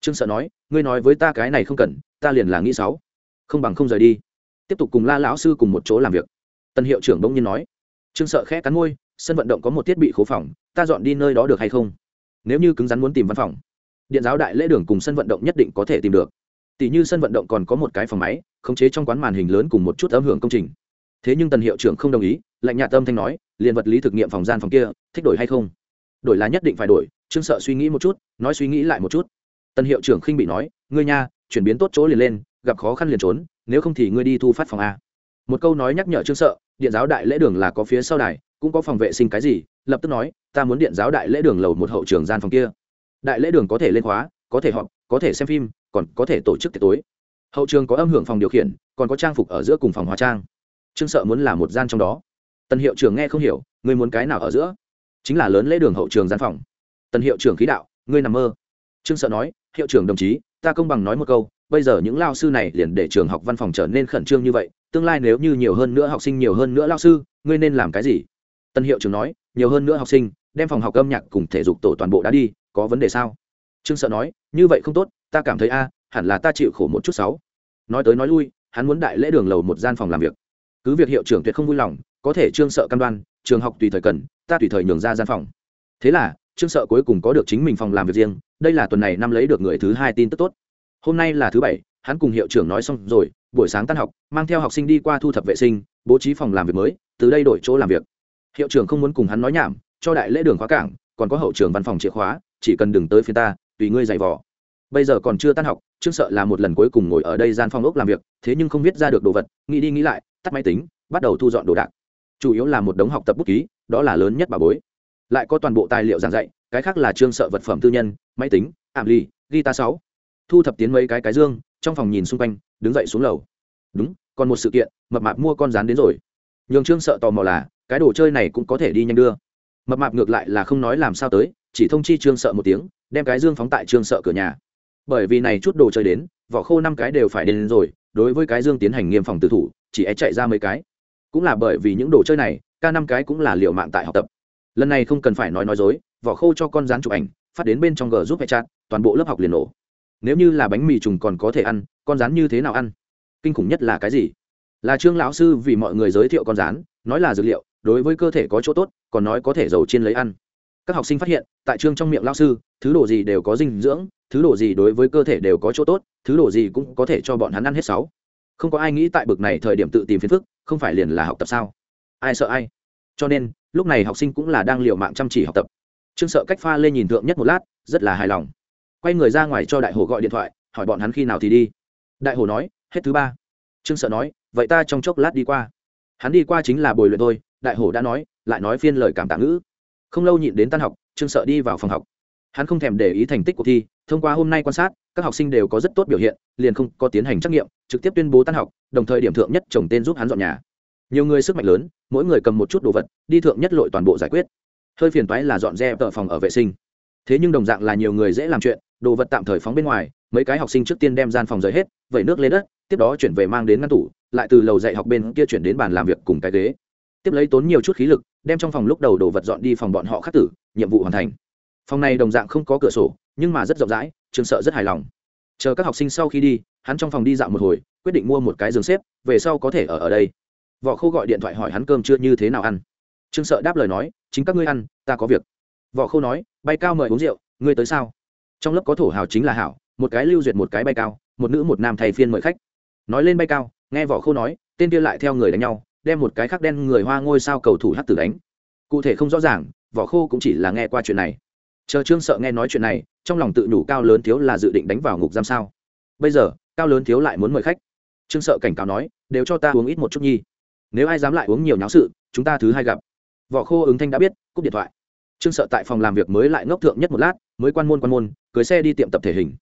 Trương sợ nói, ngươi nói với ta cái này không cần, ta liền là nghĩ sáu. Không bằng không rời đi. Tiếp tục cùng la lão sư cùng một chỗ làm việc. Tân hiệu trưởng bỗng nhiên nói. Trương sợ khẽ cắn môi, sân vận động có một thiết bị khố phòng, ta dọn đi nơi đó được hay không? Nếu như cứng rắn muốn tìm văn phòng, điện giáo đại lễ đường cùng sân vận động nhất định có thể tìm được. Tỷ như sân vận động còn có một cái phòng máy, khống chế trong quán màn hình lớn cùng một chút âm hưởng công trình thế nhưng tần hiệu trưởng không đồng ý, lạnh nhạt tâm thanh nói liền vật lý thực nghiệm phòng gian phòng kia, thích đổi hay không? Đổi là nhất định phải đổi, trương sợ suy nghĩ một chút, nói suy nghĩ lại một chút. Tần hiệu trưởng khinh bị nói, ngươi nha, chuyển biến tốt chỗ liền lên, gặp khó khăn liền trốn, nếu không thì ngươi đi thu phát phòng a. Một câu nói nhắc nhở trương sợ, điện giáo đại lễ đường là có phía sau đài, cũng có phòng vệ sinh cái gì, lập tức nói, ta muốn điện giáo đại lễ đường lầu một hậu trường gian phòng kia. Đại lễ đường có thể lên khóa, có thể họp, có thể xem phim, còn có thể tổ chức tiệc tối. Hậu trường có âm hưởng phòng điều khiển, còn có trang phục ở giữa cùng phòng hóa trang trương sợ muốn là một gian trong đó. Tần hiệu trưởng nghe không hiểu, ngươi muốn cái nào ở giữa? Chính là lớn lễ đường hậu trường gian phòng. Tần hiệu trưởng khí đạo, ngươi nằm mơ. Trương sợ nói, hiệu trưởng đồng chí, ta công bằng nói một câu, bây giờ những lao sư này liền để trường học văn phòng trở nên khẩn trương như vậy, tương lai nếu như nhiều hơn nữa học sinh, nhiều hơn nữa lao sư, ngươi nên làm cái gì? Tân hiệu trưởng nói, nhiều hơn nữa học sinh, đem phòng học âm nhạc cùng thể dục tổ toàn bộ đã đi, có vấn đề sao? Trương sợ nói, như vậy không tốt, ta cảm thấy a, hẳn là ta chịu khổ một chút sáu nói tới nói lui, hắn muốn đại lễ đường lầu một gian phòng làm việc cứ việc hiệu trưởng tuyệt không vui lòng, có thể trương sợ căn đoan, trường học tùy thời cần, ta tùy thời nhường ra gian phòng. Thế là, trương sợ cuối cùng có được chính mình phòng làm việc riêng, đây là tuần này năm lấy được người thứ hai tin tức tốt. Hôm nay là thứ bảy, hắn cùng hiệu trưởng nói xong rồi, buổi sáng tan học, mang theo học sinh đi qua thu thập vệ sinh, bố trí phòng làm việc mới, từ đây đổi chỗ làm việc. Hiệu trưởng không muốn cùng hắn nói nhảm, cho đại lễ đường khóa cảng, còn có hậu trường văn phòng chìa khóa, chỉ cần đừng tới phía ta, tùy ngươi giày vò. Bây giờ còn chưa tan học, trương sợ là một lần cuối cùng ngồi ở đây gian phòng ốc làm việc, thế nhưng không viết ra được đồ vật, nghĩ đi nghĩ lại tắt máy tính, bắt đầu thu dọn đồ đạc. Chủ yếu là một đống học tập bút ký, đó là lớn nhất bà bối. Lại có toàn bộ tài liệu giảng dạy, cái khác là trương sợ vật phẩm tư nhân, máy tính, ảm ly guitar sáu. Thu thập tiến mấy cái cái dương, trong phòng nhìn xung quanh, đứng dậy xuống lầu. Đúng, còn một sự kiện, mập mạp mua con rán đến rồi. Nhường trương sợ tò mò là, cái đồ chơi này cũng có thể đi nhanh đưa. Mập mạp ngược lại là không nói làm sao tới, chỉ thông chi trương sợ một tiếng, đem cái dương phóng tại trương sợ cửa nhà. Bởi vì này chút đồ chơi đến, vỏ khô năm cái đều phải đến rồi, đối với cái dương tiến hành nghiêm phòng tự thủ chỉ é chạy ra mấy cái. Cũng là bởi vì những đồ chơi này, ca năm cái cũng là liệu mạng tại học tập. Lần này không cần phải nói nói dối, vỏ khô cho con rán chụp ảnh, phát đến bên trong g giúp hệ chặn toàn bộ lớp học liền nổ. Nếu như là bánh mì trùng còn có thể ăn, con rán như thế nào ăn? Kinh khủng nhất là cái gì? Là trương lão sư vì mọi người giới thiệu con rán, nói là dược liệu, đối với cơ thể có chỗ tốt, còn nói có thể dầu chiên lấy ăn. Các học sinh phát hiện, tại trương trong miệng lão sư, thứ đồ gì đều có dinh dưỡng, thứ đồ gì đối với cơ thể đều có chỗ tốt, thứ đồ gì cũng có thể cho bọn hắn ăn hết sáu không có ai nghĩ tại bực này thời điểm tự tìm phiền phức, không phải liền là học tập sao? Ai sợ ai? Cho nên, lúc này học sinh cũng là đang liều mạng chăm chỉ học tập. Trương sợ cách pha lên nhìn thượng nhất một lát, rất là hài lòng. Quay người ra ngoài cho đại hồ gọi điện thoại, hỏi bọn hắn khi nào thì đi. Đại hồ nói, hết thứ ba. Trương sợ nói, vậy ta trong chốc lát đi qua. Hắn đi qua chính là bồi luyện thôi, đại hồ đã nói, lại nói phiên lời cảm tạ ngữ. Không lâu nhịn đến tan học, trương sợ đi vào phòng học. Hắn không thèm để ý thành tích cuộc thi, thông qua hôm nay quan sát các học sinh đều có rất tốt biểu hiện, liền không có tiến hành trắc nghiệm, trực tiếp tuyên bố tan học, đồng thời điểm thượng nhất chồng tên giúp hắn dọn nhà. Nhiều người sức mạnh lớn, mỗi người cầm một chút đồ vật, đi thượng nhất lội toàn bộ giải quyết. Hơi phiền toái là dọn dẹp tợ phòng ở vệ sinh. Thế nhưng đồng dạng là nhiều người dễ làm chuyện, đồ vật tạm thời phóng bên ngoài, mấy cái học sinh trước tiên đem gian phòng rời hết, vẩy nước lên đất, tiếp đó chuyển về mang đến ngăn tủ, lại từ lầu dạy học bên kia chuyển đến bàn làm việc cùng cái ghế. Tiếp lấy tốn nhiều chút khí lực, đem trong phòng lúc đầu đồ vật dọn đi phòng bọn họ khắc tử, nhiệm vụ hoàn thành. Phòng này đồng dạng không có cửa sổ nhưng mà rất rộng rãi, trường sợ rất hài lòng. Chờ các học sinh sau khi đi, hắn trong phòng đi dạo một hồi, quyết định mua một cái giường xếp, về sau có thể ở ở đây. Võ khô gọi điện thoại hỏi hắn cơm chưa như thế nào ăn. Trương sợ đáp lời nói, chính các ngươi ăn, ta có việc. Võ khô nói, bay cao mời uống rượu, ngươi tới sao? Trong lớp có thổ hào chính là hảo, một cái lưu duyệt một cái bay cao, một nữ một nam thầy phiên mời khách. Nói lên bay cao, nghe võ khô nói, tên kia lại theo người đánh nhau, đem một cái khắc đen người hoa ngôi sao cầu thủ hát tử đánh. Cụ thể không rõ ràng, võ khô cũng chỉ là nghe qua chuyện này chờ trương sợ nghe nói chuyện này, trong lòng tự nhủ cao lớn thiếu là dự định đánh vào ngục giam sao? Bây giờ, cao lớn thiếu lại muốn mời khách. Trương sợ cảnh cáo nói, đều cho ta uống ít một chút nhi. Nếu ai dám lại uống nhiều nháo sự, chúng ta thứ hai gặp. Võ khô ứng thanh đã biết, cúp điện thoại. Trương sợ tại phòng làm việc mới lại ngốc thượng nhất một lát, mới quan môn quan môn, cưới xe đi tiệm tập thể hình.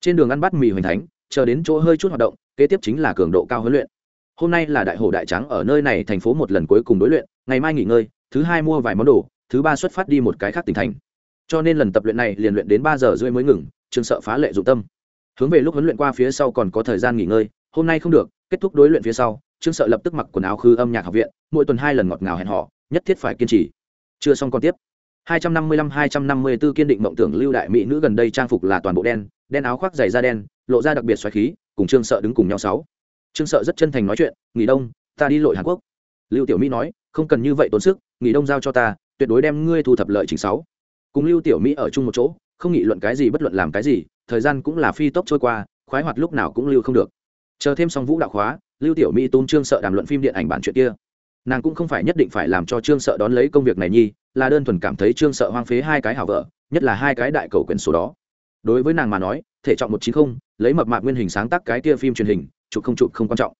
Trên đường ăn bát mì hoành thánh, chờ đến chỗ hơi chút hoạt động, kế tiếp chính là cường độ cao huấn luyện. Hôm nay là đại hồ đại trắng ở nơi này thành phố một lần cuối cùng đối luyện, ngày mai nghỉ ngơi, thứ hai mua vài món đồ, thứ ba xuất phát đi một cái khác tỉnh thành cho nên lần tập luyện này liền luyện đến ba giờ rưỡi mới ngừng, trương sợ phá lệ dụng tâm. Hướng về lúc huấn luyện qua phía sau còn có thời gian nghỉ ngơi, hôm nay không được, kết thúc đối luyện phía sau, trương sợ lập tức mặc quần áo khư âm nhạc học viện, mỗi tuần hai lần ngọt ngào hẹn họ nhất thiết phải kiên trì. Chưa xong còn tiếp. 255-254 kiên định mộng tưởng lưu đại mỹ nữ gần đây trang phục là toàn bộ đen đen áo khoác dày da đen, lộ ra đặc biệt xoáy khí, cùng trương sợ đứng cùng nhau sáu. Trương sợ rất chân thành nói chuyện, nghỉ đông, ta đi lội hàn quốc. Lưu tiểu mỹ nói, không cần như vậy tốn sức, nghỉ đông giao cho ta, tuyệt đối đem ngươi thu thập lợi chính sáu cùng lưu tiểu mỹ ở chung một chỗ, không nghị luận cái gì bất luận làm cái gì, thời gian cũng là phi tốc trôi qua, khoái hoạt lúc nào cũng lưu không được. Chờ thêm xong vũ đạo khóa, lưu tiểu mỹ tôn trương sợ đàm luận phim điện ảnh bản chuyện kia. Nàng cũng không phải nhất định phải làm cho trương sợ đón lấy công việc này nhi, là đơn thuần cảm thấy trương sợ hoang phế hai cái hảo vợ, nhất là hai cái đại cầu quyển số đó. Đối với nàng mà nói, thể trọng một chín không, lấy mập mạc nguyên hình sáng tác cái kia phim truyền hình, chụp không chụp không quan trọng.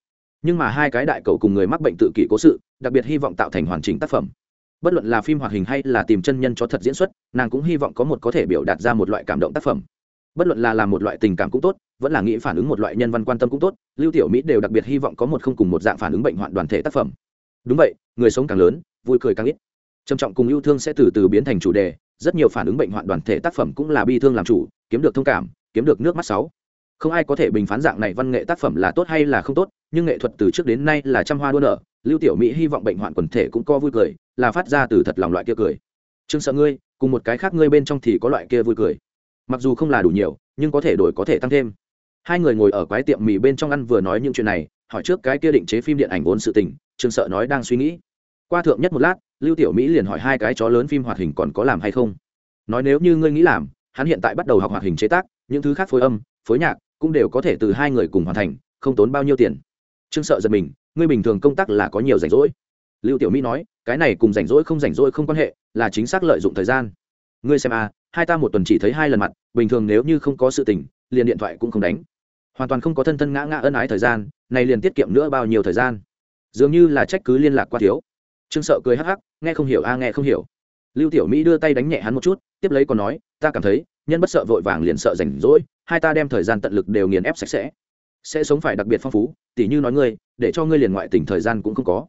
Nhưng mà hai cái đại cầu cùng người mắc bệnh tự kỷ cố sự, đặc biệt hy vọng tạo thành hoàn chỉnh tác phẩm bất luận là phim hoạt hình hay là tìm chân nhân cho thật diễn xuất, nàng cũng hy vọng có một có thể biểu đạt ra một loại cảm động tác phẩm. Bất luận là làm một loại tình cảm cũng tốt, vẫn là nghĩ phản ứng một loại nhân văn quan tâm cũng tốt, lưu tiểu mỹ đều đặc biệt hy vọng có một không cùng một dạng phản ứng bệnh hoạn đoàn thể tác phẩm. Đúng vậy, người sống càng lớn, vui cười càng ít. Trầm trọng cùng yêu thương sẽ từ từ biến thành chủ đề, rất nhiều phản ứng bệnh hoạn đoàn thể tác phẩm cũng là bi thương làm chủ, kiếm được thông cảm, kiếm được nước mắt sáu. Không ai có thể bình phán dạng này văn nghệ tác phẩm là tốt hay là không tốt, nhưng nghệ thuật từ trước đến nay là trăm hoa đua nở lưu tiểu mỹ hy vọng bệnh hoạn quần thể cũng co vui cười, là phát ra từ thật lòng loại kia cười. Trương sợ ngươi, cùng một cái khác ngươi bên trong thì có loại kia vui cười. Mặc dù không là đủ nhiều, nhưng có thể đổi có thể tăng thêm. Hai người ngồi ở quái tiệm mì bên trong ăn vừa nói những chuyện này, hỏi trước cái kia định chế phim điện ảnh vốn sự tình, trương sợ nói đang suy nghĩ. Qua thượng nhất một lát, lưu tiểu mỹ liền hỏi hai cái chó lớn phim hoạt hình còn có làm hay không. Nói nếu như ngươi nghĩ làm, hắn hiện tại bắt đầu học hoạt hình chế tác, những thứ khác phối âm, phối nhạc, cũng đều có thể từ hai người cùng hoàn thành, không tốn bao nhiêu tiền. Trương sợ giật mình ngươi bình thường công tác là có nhiều rảnh rỗi. Lưu tiểu mỹ nói, cái này cùng rảnh rỗi không rảnh rỗi không quan hệ, là chính xác lợi dụng thời gian. Ngươi xem à hai ta một tuần chỉ thấy hai lần mặt, bình thường nếu như không có sự tình, liền điện thoại cũng không đánh. Hoàn toàn không có thân thân ngã ngã ân ái thời gian, này liền tiết kiệm nữa bao nhiêu thời gian. Dường như là trách cứ liên lạc qua thiếu. Trương sợ cười hắc hắc, nghe không hiểu a à, nghe không hiểu. Lưu tiểu mỹ đưa tay đánh nhẹ hắn một chút, tiếp lấy còn nói, ta cảm thấy, nhân bất sợ vội vàng liền sợ rảnh rỗi, hai ta đem thời gian tận lực đều nghiền ép sạch sẽ sẽ sống phải đặc biệt phong phú, tỉ như nói ngươi, để cho ngươi liền ngoại tình thời gian cũng không có.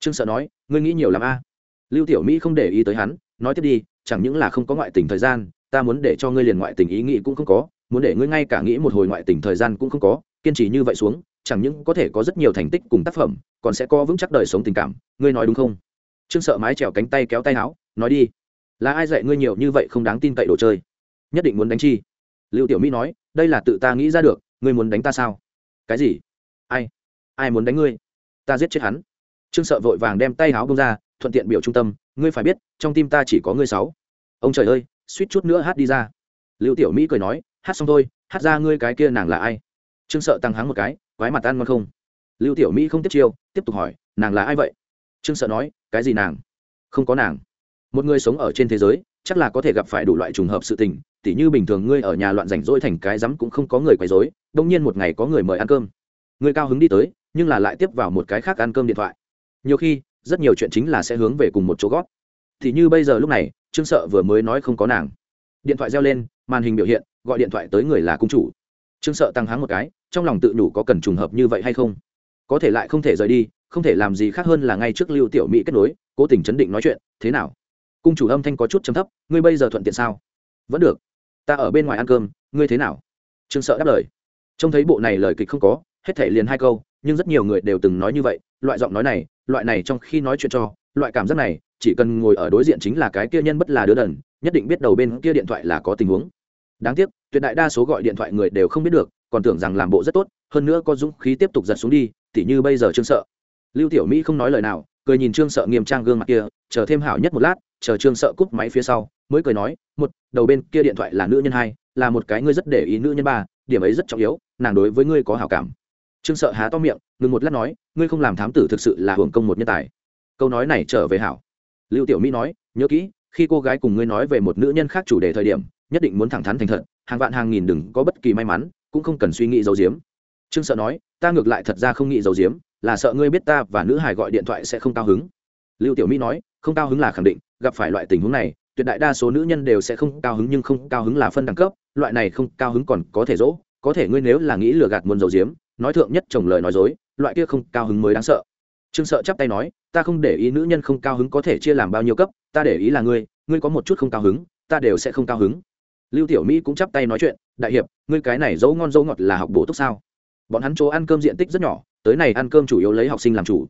Trương sợ nói, ngươi nghĩ nhiều l a. Lưu tiểu mỹ không để ý tới hắn, nói tiếp đi, chẳng những là không có ngoại tình thời gian, ta muốn để cho ngươi liền ngoại tình ý nghĩ cũng không có, muốn để ngươi ngay cả nghĩ một hồi ngoại tình thời gian cũng không có, kiên trì như vậy xuống, chẳng những có thể có rất nhiều thành tích cùng tác phẩm, còn sẽ có vững chắc đời sống tình cảm, ngươi nói đúng không? Trương sợ mái trèo cánh tay kéo tay áo, nói đi. Là ai dạy ngươi nhiều như vậy không đáng tin cậy đồ chơi? Nhất định muốn đánh chi. Lưu tiểu mỹ nói, đây là tự ta nghĩ ra được, ngươi muốn đánh ta sao? Cái gì? Ai? Ai muốn đánh ngươi? Ta giết chết hắn. Trương sợ vội vàng đem tay áo bông ra, thuận tiện biểu trung tâm, ngươi phải biết, trong tim ta chỉ có ngươi sáu. Ông trời ơi, suýt chút nữa hát đi ra. Lưu tiểu mỹ cười nói, hát xong thôi, hát ra ngươi cái kia nàng là ai? Trương sợ tăng hắng một cái, quái mặt ăn ngon không? Lưu tiểu mỹ không tiếp chiêu, tiếp tục hỏi, nàng là ai vậy? Trương sợ nói, cái gì nàng? Không có nàng. Một người sống ở trên thế giới, chắc là có thể gặp phải đủ loại trùng hợp sự tình, tỉ như bình thường ngươi ở nhà loạn rảnh rỗi thành cái rắm cũng không có người quấy rối đông nhiên một ngày có người mời ăn cơm. Người cao hứng đi tới, nhưng là lại tiếp vào một cái khác ăn cơm điện thoại. Nhiều khi, rất nhiều chuyện chính là sẽ hướng về cùng một chỗ gót thì như bây giờ lúc này, trương sợ vừa mới nói không có nàng. Điện thoại reo lên, màn hình biểu hiện, gọi điện thoại tới người là cung chủ. Trương sợ tăng háng một cái, trong lòng tự nhủ có cần trùng hợp như vậy hay không? Có thể lại không thể rời đi, không thể làm gì khác hơn là ngay trước lưu tiểu mỹ kết nối, cố tình chấn định nói chuyện, thế nào? Cung chủ âm thanh có chút chấm thấp, ngươi bây giờ thuận tiện sao? Vẫn được. Ta ở bên ngoài ăn cơm, ngươi thế nào? Trương sợ đáp lời trông thấy bộ này lời kịch không có, hết thể liền hai câu, nhưng rất nhiều người đều từng nói như vậy, loại giọng nói này, loại này trong khi nói chuyện cho, loại cảm giác này, chỉ cần ngồi ở đối diện chính là cái kia nhân bất là đứa đần, nhất định biết đầu bên kia điện thoại là có tình huống. Đáng tiếc, tuyệt đại đa số gọi điện thoại người đều không biết được, còn tưởng rằng làm bộ rất tốt, hơn nữa có dũng khí tiếp tục giật xuống đi, tỉ như bây giờ trương sợ. Lưu tiểu mỹ không nói lời nào, cười nhìn trương sợ nghiêm trang gương mặt kia, chờ thêm hảo nhất một lát, chờ trương sợ cúp máy phía sau, mới cười nói, một, đầu bên kia điện thoại là nữ nhân hai, là một cái ngươi rất để ý nữ nhân ba điểm ấy rất trọng yếu, nàng đối với ngươi có hảo cảm. Trương sợ há to miệng, ngừng một lát nói, ngươi không làm thám tử thực sự là hưởng công một nhân tài. Câu nói này trở về hảo. Lưu tiểu mỹ nói, nhớ kỹ, khi cô gái cùng ngươi nói về một nữ nhân khác chủ đề thời điểm, nhất định muốn thẳng thắn thành thật, hàng vạn hàng nghìn đừng có bất kỳ may mắn, cũng không cần suy nghĩ giấu giếm. Trương sợ nói, ta ngược lại thật ra không nghĩ giấu giếm, là sợ ngươi biết ta và nữ hải gọi điện thoại sẽ không cao hứng. Lưu tiểu mỹ nói, không cao hứng là khẳng định, gặp phải loại tình huống này tuyệt đại đa số nữ nhân đều sẽ không cao hứng nhưng không cao hứng là phân đẳng cấp, loại này không cao hứng còn có thể dỗ, có thể ngươi nếu là nghĩ lừa gạt muốn dầu diếm nói thượng nhất chồng lời nói dối, loại kia không cao hứng mới đáng sợ. Trương sợ chắp tay nói, ta không để ý nữ nhân không cao hứng có thể chia làm bao nhiêu cấp, ta để ý là ngươi ngươi có một chút không cao hứng, ta đều sẽ không cao hứng. Lưu tiểu mỹ cũng chắp tay nói chuyện, đại hiệp, ngươi cái này dấu ngon dấu ngọt là học bổ túc sao? Bọn hắn chỗ ăn cơm diện tích rất nhỏ, tới này ăn cơm chủ yếu lấy học sinh làm chủ.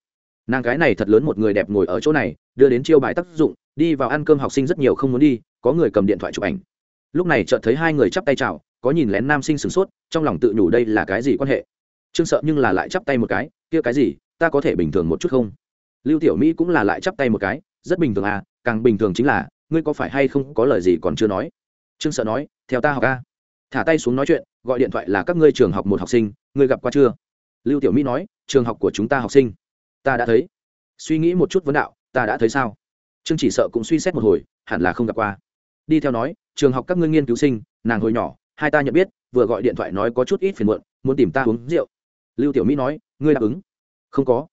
Nàng cái này thật lớn một người đẹp ngồi ở chỗ này, đưa đến chiêu bài tác dụng đi vào ăn cơm học sinh rất nhiều không muốn đi, có người cầm điện thoại chụp ảnh. Lúc này chợt thấy hai người chắp tay chào, có nhìn lén nam sinh sửng sốt, trong lòng tự nhủ đây là cái gì quan hệ? Trương sợ nhưng là lại chắp tay một cái, kia cái gì, ta có thể bình thường một chút không? Lưu tiểu mỹ cũng là lại chắp tay một cái, rất bình thường à càng bình thường chính là, ngươi có phải hay không có lời gì còn chưa nói? Trương sợ nói, theo ta học a thả tay xuống nói chuyện, gọi điện thoại là các ngươi trường học một học sinh, ngươi gặp qua chưa? Lưu tiểu mỹ nói, trường học của chúng ta học sinh. Ta đã thấy. Suy nghĩ một chút vấn đạo, ta đã thấy sao? Trương chỉ sợ cũng suy xét một hồi, hẳn là không gặp qua. Đi theo nói, trường học các ngươi nghiên cứu sinh, nàng hồi nhỏ, hai ta nhận biết, vừa gọi điện thoại nói có chút ít phiền muộn, muốn tìm ta uống rượu. Lưu tiểu mỹ nói, ngươi đáp ứng? Không có.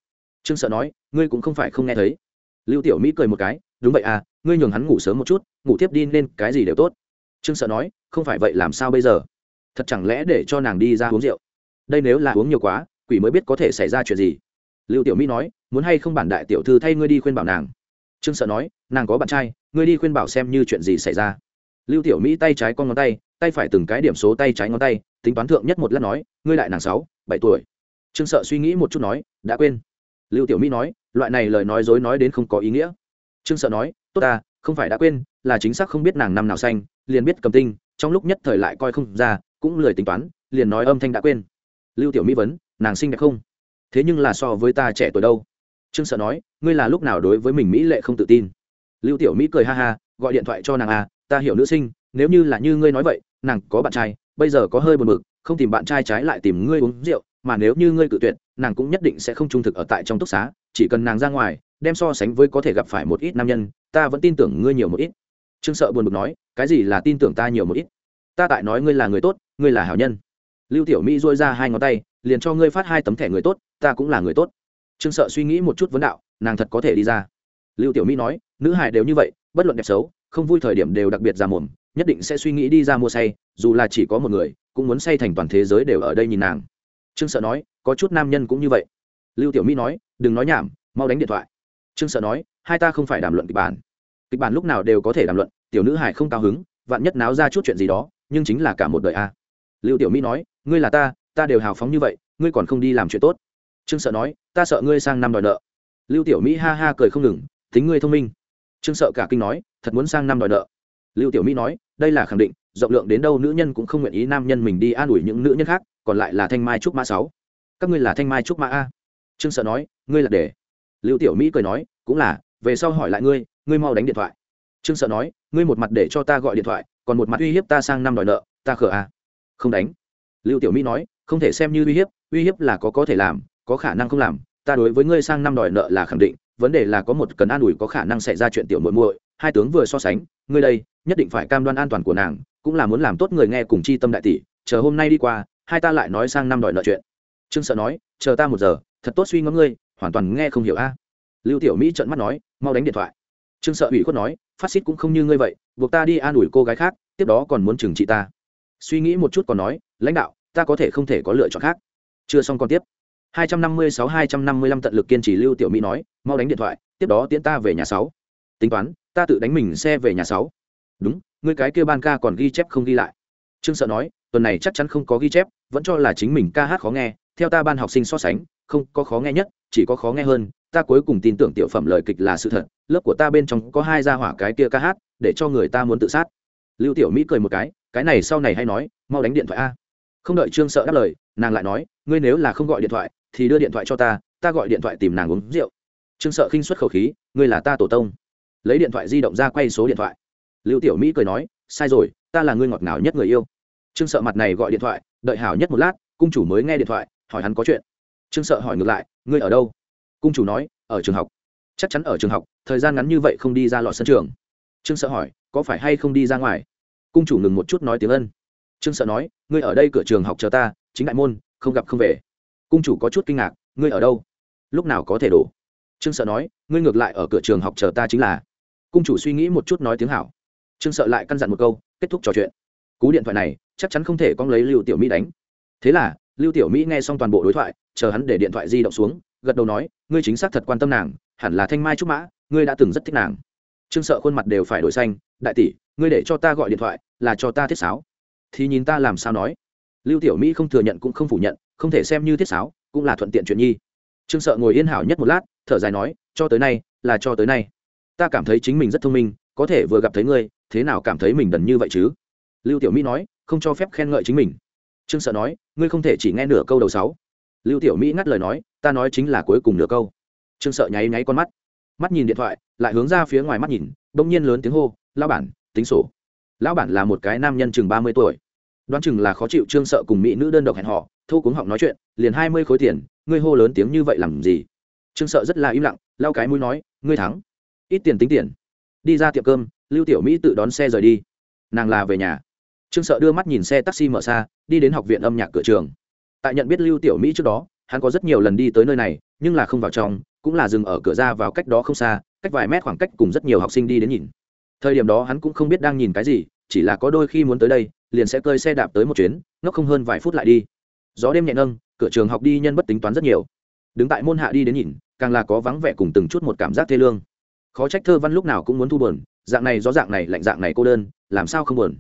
Trương sợ nói, ngươi cũng không phải không nghe thấy. Lưu tiểu mỹ cười một cái, đúng vậy à ngươi nhường hắn ngủ sớm một chút, ngủ tiếp đi nên cái gì đều tốt. Trương sợ nói, không phải vậy làm sao bây giờ? Thật chẳng lẽ để cho nàng đi ra uống rượu? Đây nếu là uống nhiều quá, quỷ mới biết có thể xảy ra chuyện gì. Lưu tiểu mỹ nói, muốn hay không bản đại tiểu thư thay ngươi đi khuyên bảo nàng? Trương sợ nói, nàng có bạn trai, ngươi đi khuyên bảo xem như chuyện gì xảy ra. Lưu tiểu mỹ tay trái con ngón tay tay phải từng cái điểm số tay trái ngón tay, tính toán thượng nhất một lát nói, ngươi lại nàng sáu, bảy tuổi. Trương sợ suy nghĩ một chút nói, đã quên. Lưu tiểu mỹ nói, loại này lời nói dối nói đến không có ý nghĩa. Trương sợ nói, tốt ta, không phải đã quên, là chính xác không biết nàng năm nào xanh liền biết cầm tinh, trong lúc nhất thời lại coi không ra, cũng lười tính toán, liền nói âm thanh đã quên. Lưu tiểu mỹ vấn, nàng xinh đẹp không? Thế nhưng là so với ta trẻ tuổi đâu? Trương sợ nói, ngươi là lúc nào đối với mình mỹ lệ không tự tin? Lưu tiểu mỹ cười ha ha, gọi điện thoại cho nàng à ta hiểu nữ sinh, nếu như là như ngươi nói vậy, nàng có bạn trai, bây giờ có hơi buồn bực, không tìm bạn trai trái lại tìm ngươi uống rượu, mà nếu như ngươi cự tuyệt, nàng cũng nhất định sẽ không trung thực ở tại trong túc xá, chỉ cần nàng ra ngoài, đem so sánh với có thể gặp phải một ít nam nhân, ta vẫn tin tưởng ngươi nhiều một ít. Trương sợ buồn bực nói, cái gì là tin tưởng ta nhiều một ít? Ta tại nói ngươi là người tốt, ngươi là hảo nhân. Lưu tiểu mỹ dôi ra hai ngón tay, liền cho ngươi phát hai tấm thẻ người tốt, ta cũng là người tốt trương sợ suy nghĩ một chút vấn đạo, nàng thật có thể đi ra. Lưu tiểu mỹ nói, nữ hải đều như vậy, bất luận đẹp xấu, không vui thời điểm đều đặc biệt ra mồm, nhất định sẽ suy nghĩ đi ra mua say, dù là chỉ có một người, cũng muốn say thành toàn thế giới đều ở đây nhìn nàng. Trương sợ nói, có chút nam nhân cũng như vậy. Lưu tiểu mỹ nói, đừng nói nhảm, mau đánh điện thoại. Trương sợ nói, hai ta không phải đàm luận kịch bản. Kịch bản lúc nào đều có thể đàm luận, tiểu nữ hải không cao hứng, vạn nhất náo ra chút chuyện gì đó, nhưng chính là cả một đời a. Lưu tiểu mỹ nói, ngươi là ta ta đều hào phóng như vậy, ngươi còn không đi làm chuyện tốt trương sợ nói, ta sợ ngươi sang năm đòi nợ. Lưu tiểu mỹ ha ha cười không ngừng, tính ngươi thông minh. Trương sợ cả kinh nói, thật muốn sang năm đòi nợ. Lưu tiểu mỹ nói, đây là khẳng định, rộng lượng đến đâu nữ nhân cũng không nguyện ý nam nhân mình đi an ủi những nữ nhân khác, còn lại là thanh mai trúc mã sáu. Các ngươi là thanh mai trúc mã a? Trương sợ nói, ngươi là để. Lưu tiểu mỹ cười nói, cũng là, về sau hỏi lại ngươi ngươi mau đánh điện thoại. Trương sợ nói, ngươi một mặt để cho ta gọi điện thoại, còn một mặt uy hiếp ta sang năm đòi nợ, ta khở à không đánh. Lưu tiểu mỹ nói, không thể xem như uy hiếp uy hiếp là có có thể làm có khả năng không làm, ta đối với ngươi sang năm đòi nợ là khẳng định, vấn đề là có một cần an ủi có khả năng xảy ra chuyện tiểu muội muội, hai tướng vừa so sánh, ngươi đây, nhất định phải cam đoan an toàn của nàng, cũng là muốn làm tốt người nghe cùng chi tâm đại tỷ, chờ hôm nay đi qua, hai ta lại nói sang năm đòi nợ chuyện. Trương sợ nói, chờ ta một giờ, thật tốt suy ngẫm ngươi, hoàn toàn nghe không hiểu a. Lưu tiểu mỹ trợn mắt nói, mau đánh điện thoại. Trương sợ ủy khuất nói, phát xít cũng không như ngươi vậy, buộc ta đi an ủi cô gái khác, tiếp đó còn muốn trừng trị ta. Suy nghĩ một chút còn nói, lãnh đạo, ta có thể không thể có lựa chọn khác. Chưa xong còn tiếp. 256-255 tận lực kiên trì lưu tiểu mỹ nói, mau đánh điện thoại, tiếp đó tiễn ta về nhà sáu. Tính toán, ta tự đánh mình xe về nhà sáu. Đúng, ngươi cái kia ban ca còn ghi chép không ghi lại. Trương sợ nói, tuần này chắc chắn không có ghi chép, vẫn cho là chính mình ca hát khó nghe, theo ta ban học sinh so sánh, không có khó nghe nhất, chỉ có khó nghe hơn, ta cuối cùng tin tưởng tiểu phẩm lời kịch là sự thật, lớp của ta bên trong có hai gia hỏa cái kia ca hát, để cho người ta muốn tự sát. Lưu tiểu mỹ cười một cái cái này sau này hay nói, mau đánh điện thoại a. Không đợi trương sợ đáp lời, nàng lại nói, ngươi nếu là không gọi điện thoại thì đưa điện thoại cho ta ta gọi điện thoại tìm nàng uống rượu. Trương sợ khinh xuất khẩu khí, ngươi là ta tổ tông. Lấy điện thoại di động ra quay số điện thoại. Lưu tiểu mỹ cười nói, sai rồi, ta là ngươi ngọt ngào nhất người yêu. Trương sợ mặt này gọi điện thoại, đợi hảo nhất một lát, cung chủ mới nghe điện thoại, hỏi hắn có chuyện. Trương sợ hỏi ngược lại, ngươi ở đâu? Cung chủ nói, ở trường học. Chắc chắn ở trường học, thời gian ngắn như vậy không đi ra lọ sân trường. Trương sợ hỏi, có phải hay không đi ra ngoài? Cung chủ ngừng một chút nói tiếng ân. Trương sợ nói, ngươi ở đây cửa trường học chờ ta, chính đại môn, không gặp không về cung chủ có chút kinh ngạc, ngươi ở đâu? Lúc nào có thể đổ? Trương sợ nói, ngươi ngược lại ở cửa trường học chờ ta chính là. Cung chủ suy nghĩ một chút nói tiếng hảo. Trương sợ lại căn dặn một câu, kết thúc trò chuyện. Cú điện thoại này, chắc chắn không thể con lấy lưu tiểu mỹ đánh. Thế là, lưu tiểu mỹ nghe xong toàn bộ đối thoại, chờ hắn để điện thoại di động xuống, gật đầu nói, ngươi chính xác thật quan tâm nàng, hẳn là thanh mai trúc mã, ngươi đã từng rất thích nàng. Trương sợ khuôn mặt đều phải đổi xanh, đại tỷ, ngươi để cho ta gọi điện thoại, là cho ta thiết sáo. Thì nhìn ta làm sao nói? Lưu tiểu mỹ không thừa nhận cũng không phủ nhận, không thể xem như thiết sáo, cũng là thuận tiện chuyện nhi. Trương sợ ngồi yên hảo nhất một lát, thở dài nói, cho tới nay, là cho tới nay. Ta cảm thấy chính mình rất thông minh, có thể vừa gặp thấy ngươi, thế nào cảm thấy mình đần như vậy chứ? Lưu tiểu mỹ nói, không cho phép khen ngợi chính mình. Trương sợ nói, ngươi không thể chỉ nghe nửa câu đầu sáu. Lưu tiểu mỹ ngắt lời nói, ta nói chính là cuối cùng nửa câu. Trương sợ nháy nháy con mắt mắt nhìn điện thoại, lại hướng ra phía ngoài mắt nhìn, bỗng nhiên lớn tiếng hô, lão bản, tính sổ. Lão bản là một cái nam nhân chừng ba mươi tuổi đoán chừng là khó chịu trương sợ cùng mỹ nữ đơn độc hẹn họ thu cuống họng nói chuyện, liền hai mươi khối tiền, ngươi hô lớn tiếng như vậy làm gì? Trương sợ rất là im lặng, lau cái mũi nói, ngươi thắng. Ít tiền tính tiền. Đi ra tiệm cơm, lưu tiểu mỹ tự đón xe rời đi. Nàng là về nhà. Trương sợ đưa mắt nhìn xe taxi mở xa, đi đến học viện âm nhạc cửa trường. Tại nhận biết lưu tiểu mỹ trước đó, hắn có rất nhiều lần đi tới nơi này, nhưng là không vào trong, cũng là dừng ở cửa ra vào cách đó không xa, cách vài mét khoảng cách cùng rất nhiều học sinh đi đến nhìn. Thời điểm đó hắn cũng không biết đang nhìn cái gì chỉ là có đôi khi muốn tới đây, liền sẽ cơi xe đạp tới một chuyến, ngốc không hơn vài phút lại đi. Gió đêm nhẹ nâng, cửa trường học đi nhân bất tính toán rất nhiều. Đứng tại môn hạ đi đến nhìn, càng là có vắng vẻ cùng từng chút một cảm giác thê lương. Khó trách thơ văn lúc nào cũng muốn thu buồn, dạng này do dạng này lạnh dạng này cô đơn, làm sao không buồn?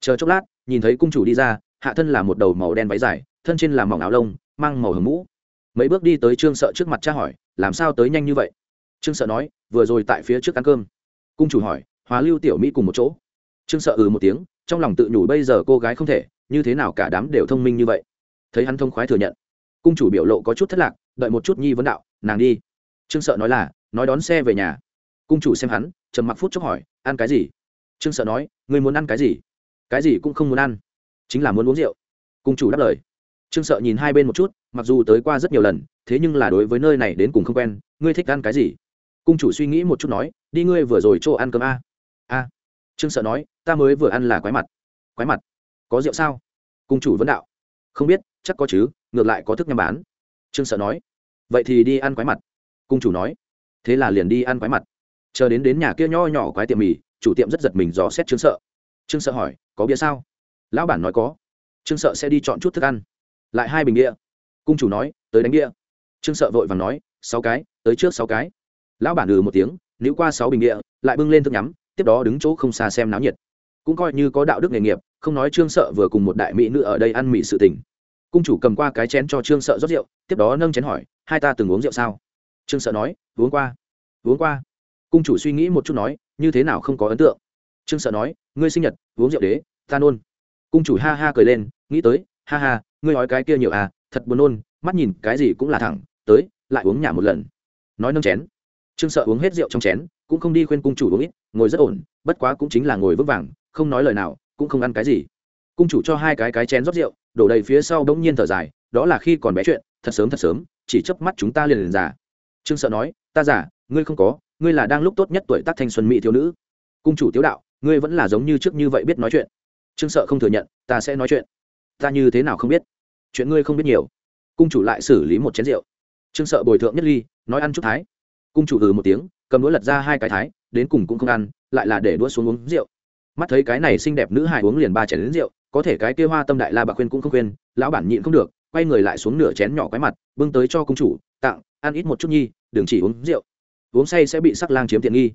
Chờ chốc lát, nhìn thấy cung chủ đi ra, hạ thân là một đầu màu đen váy dài, thân trên là mỏng áo lông, mang màu hồng mũ. Mấy bước đi tới trương sợ trước mặt cha hỏi, làm sao tới nhanh như vậy? Trương sợ nói, vừa rồi tại phía trước ăn cơm. Cung chủ hỏi, hóa lưu tiểu mỹ cùng một chỗ? Trương sợ ừ một tiếng, trong lòng tự nhủ bây giờ cô gái không thể, như thế nào cả đám đều thông minh như vậy. Thấy hắn thông khoái thừa nhận. Cung chủ biểu lộ có chút thất lạc, đợi một chút nhi vấn đạo, nàng đi. Trương sợ nói là, nói đón xe về nhà. Cung chủ xem hắn, trầm mặc phút chốc hỏi, ăn cái gì? Trương sợ nói người muốn ăn cái gì? Cái gì cũng không muốn ăn, chính là muốn uống rượu. Cung chủ đáp lời. Trương sợ nhìn hai bên một chút, mặc dù tới qua rất nhiều lần, thế nhưng là đối với nơi này đến cùng không quen, ngươi thích ăn cái gì? Cung chủ suy nghĩ một chút nói, đi ngươi vừa rồi chỗ ăn cơm a. A trương sợ nói, ta mới vừa ăn là quái mặt. Quái mặt? Có rượu sao? Cung chủ vấn đạo. Không biết, chắc có chứ, ngược lại có thức nhằm bán. Trương sợ nói, vậy thì đi ăn quái mặt. Cung chủ nói, thế là liền đi ăn quái mặt. Chờ đến đến nhà kia nho nhỏ quái tiệm mì, chủ tiệm rất giật mình dò xét trương sợ. Trương sợ hỏi, có bia sao? Lão bản nói có. Trương sợ sẽ đi chọn chút thức ăn. Lại hai bình bia. Cung chủ nói, tới đánh bia. Trương sợ vội vàng nói, sáu cái, tới trước sáu cái. Lão bản ừ một tiếng nếu qua sáu bình địa lại bưng lên thức nhắm tiếp đó đứng chỗ không xa xem náo nhiệt. Cũng coi như có đạo đức nghề nghiệp, không nói trương sợ vừa cùng một đại mỹ nữ ở đây ăn mỹ sự tình. Cung chủ cầm qua cái chén cho trương sợ rót rượu, tiếp đó nâng chén hỏi, hai ta từng uống rượu sao? Trương sợ nói, uống qua uống qua. Cung chủ suy nghĩ một chút nói, như thế nào không có ấn tượng? Trương sợ nói, ngươi sinh nhật, uống rượu đế, ta nôn. Cung chủ ha ha cười lên, nghĩ tới, ha ha, ngươi nói cái kia nhiều à thật buồn nôn, mắt nhìn cái gì cũng là thẳng, tới, lại uống nhả một lần. Nói nâng chén. Trương sợ uống hết rượu trong chén cũng không đi khuyên cung chủ uống ít, ngồi rất ổn, bất quá cũng chính là ngồi vững vàng, không nói lời nào, cũng không ăn cái gì. Cung chủ cho hai cái cái chén rót rượu, đổ đầy phía sau bỗng nhiên thở dài, đó là khi còn bé chuyện, thật sớm thật sớm, chỉ chớp mắt chúng ta liền liền già. Trương sợ nói, ta giả ngươi không có, ngươi là đang lúc tốt nhất tuổi tác thanh xuân mỹ thiếu nữ. Cung chủ tiếu đạo, ngươi vẫn là giống như trước như vậy biết nói chuyện. Trương sợ không thừa nhận, ta sẽ nói chuyện. Ta như thế nào không biết? Chuyện ngươi không biết nhiều. Cung chủ lại xử lý một chén rượu. Trương sợ bồi thượng nhất ly, nói ăn chút thái cung chủ ừ một tiếng, cầm đũa lật ra hai cái thái, đến cùng cũng không ăn, lại là để đũa xuống uống rượu. Mắt thấy cái này xinh đẹp nữ hài uống liền ba chén đến rượu, có thể cái kia hoa tâm đại la bà khuyên cũng không khuyên, lão bản nhịn không được, quay người lại xuống nửa chén nhỏ quái mặt, bưng tới cho cung chủ, tặng, ăn ít một chút nhi, đừng chỉ uống rượu. Uống say sẽ bị sắc lang chiếm tiện nghi.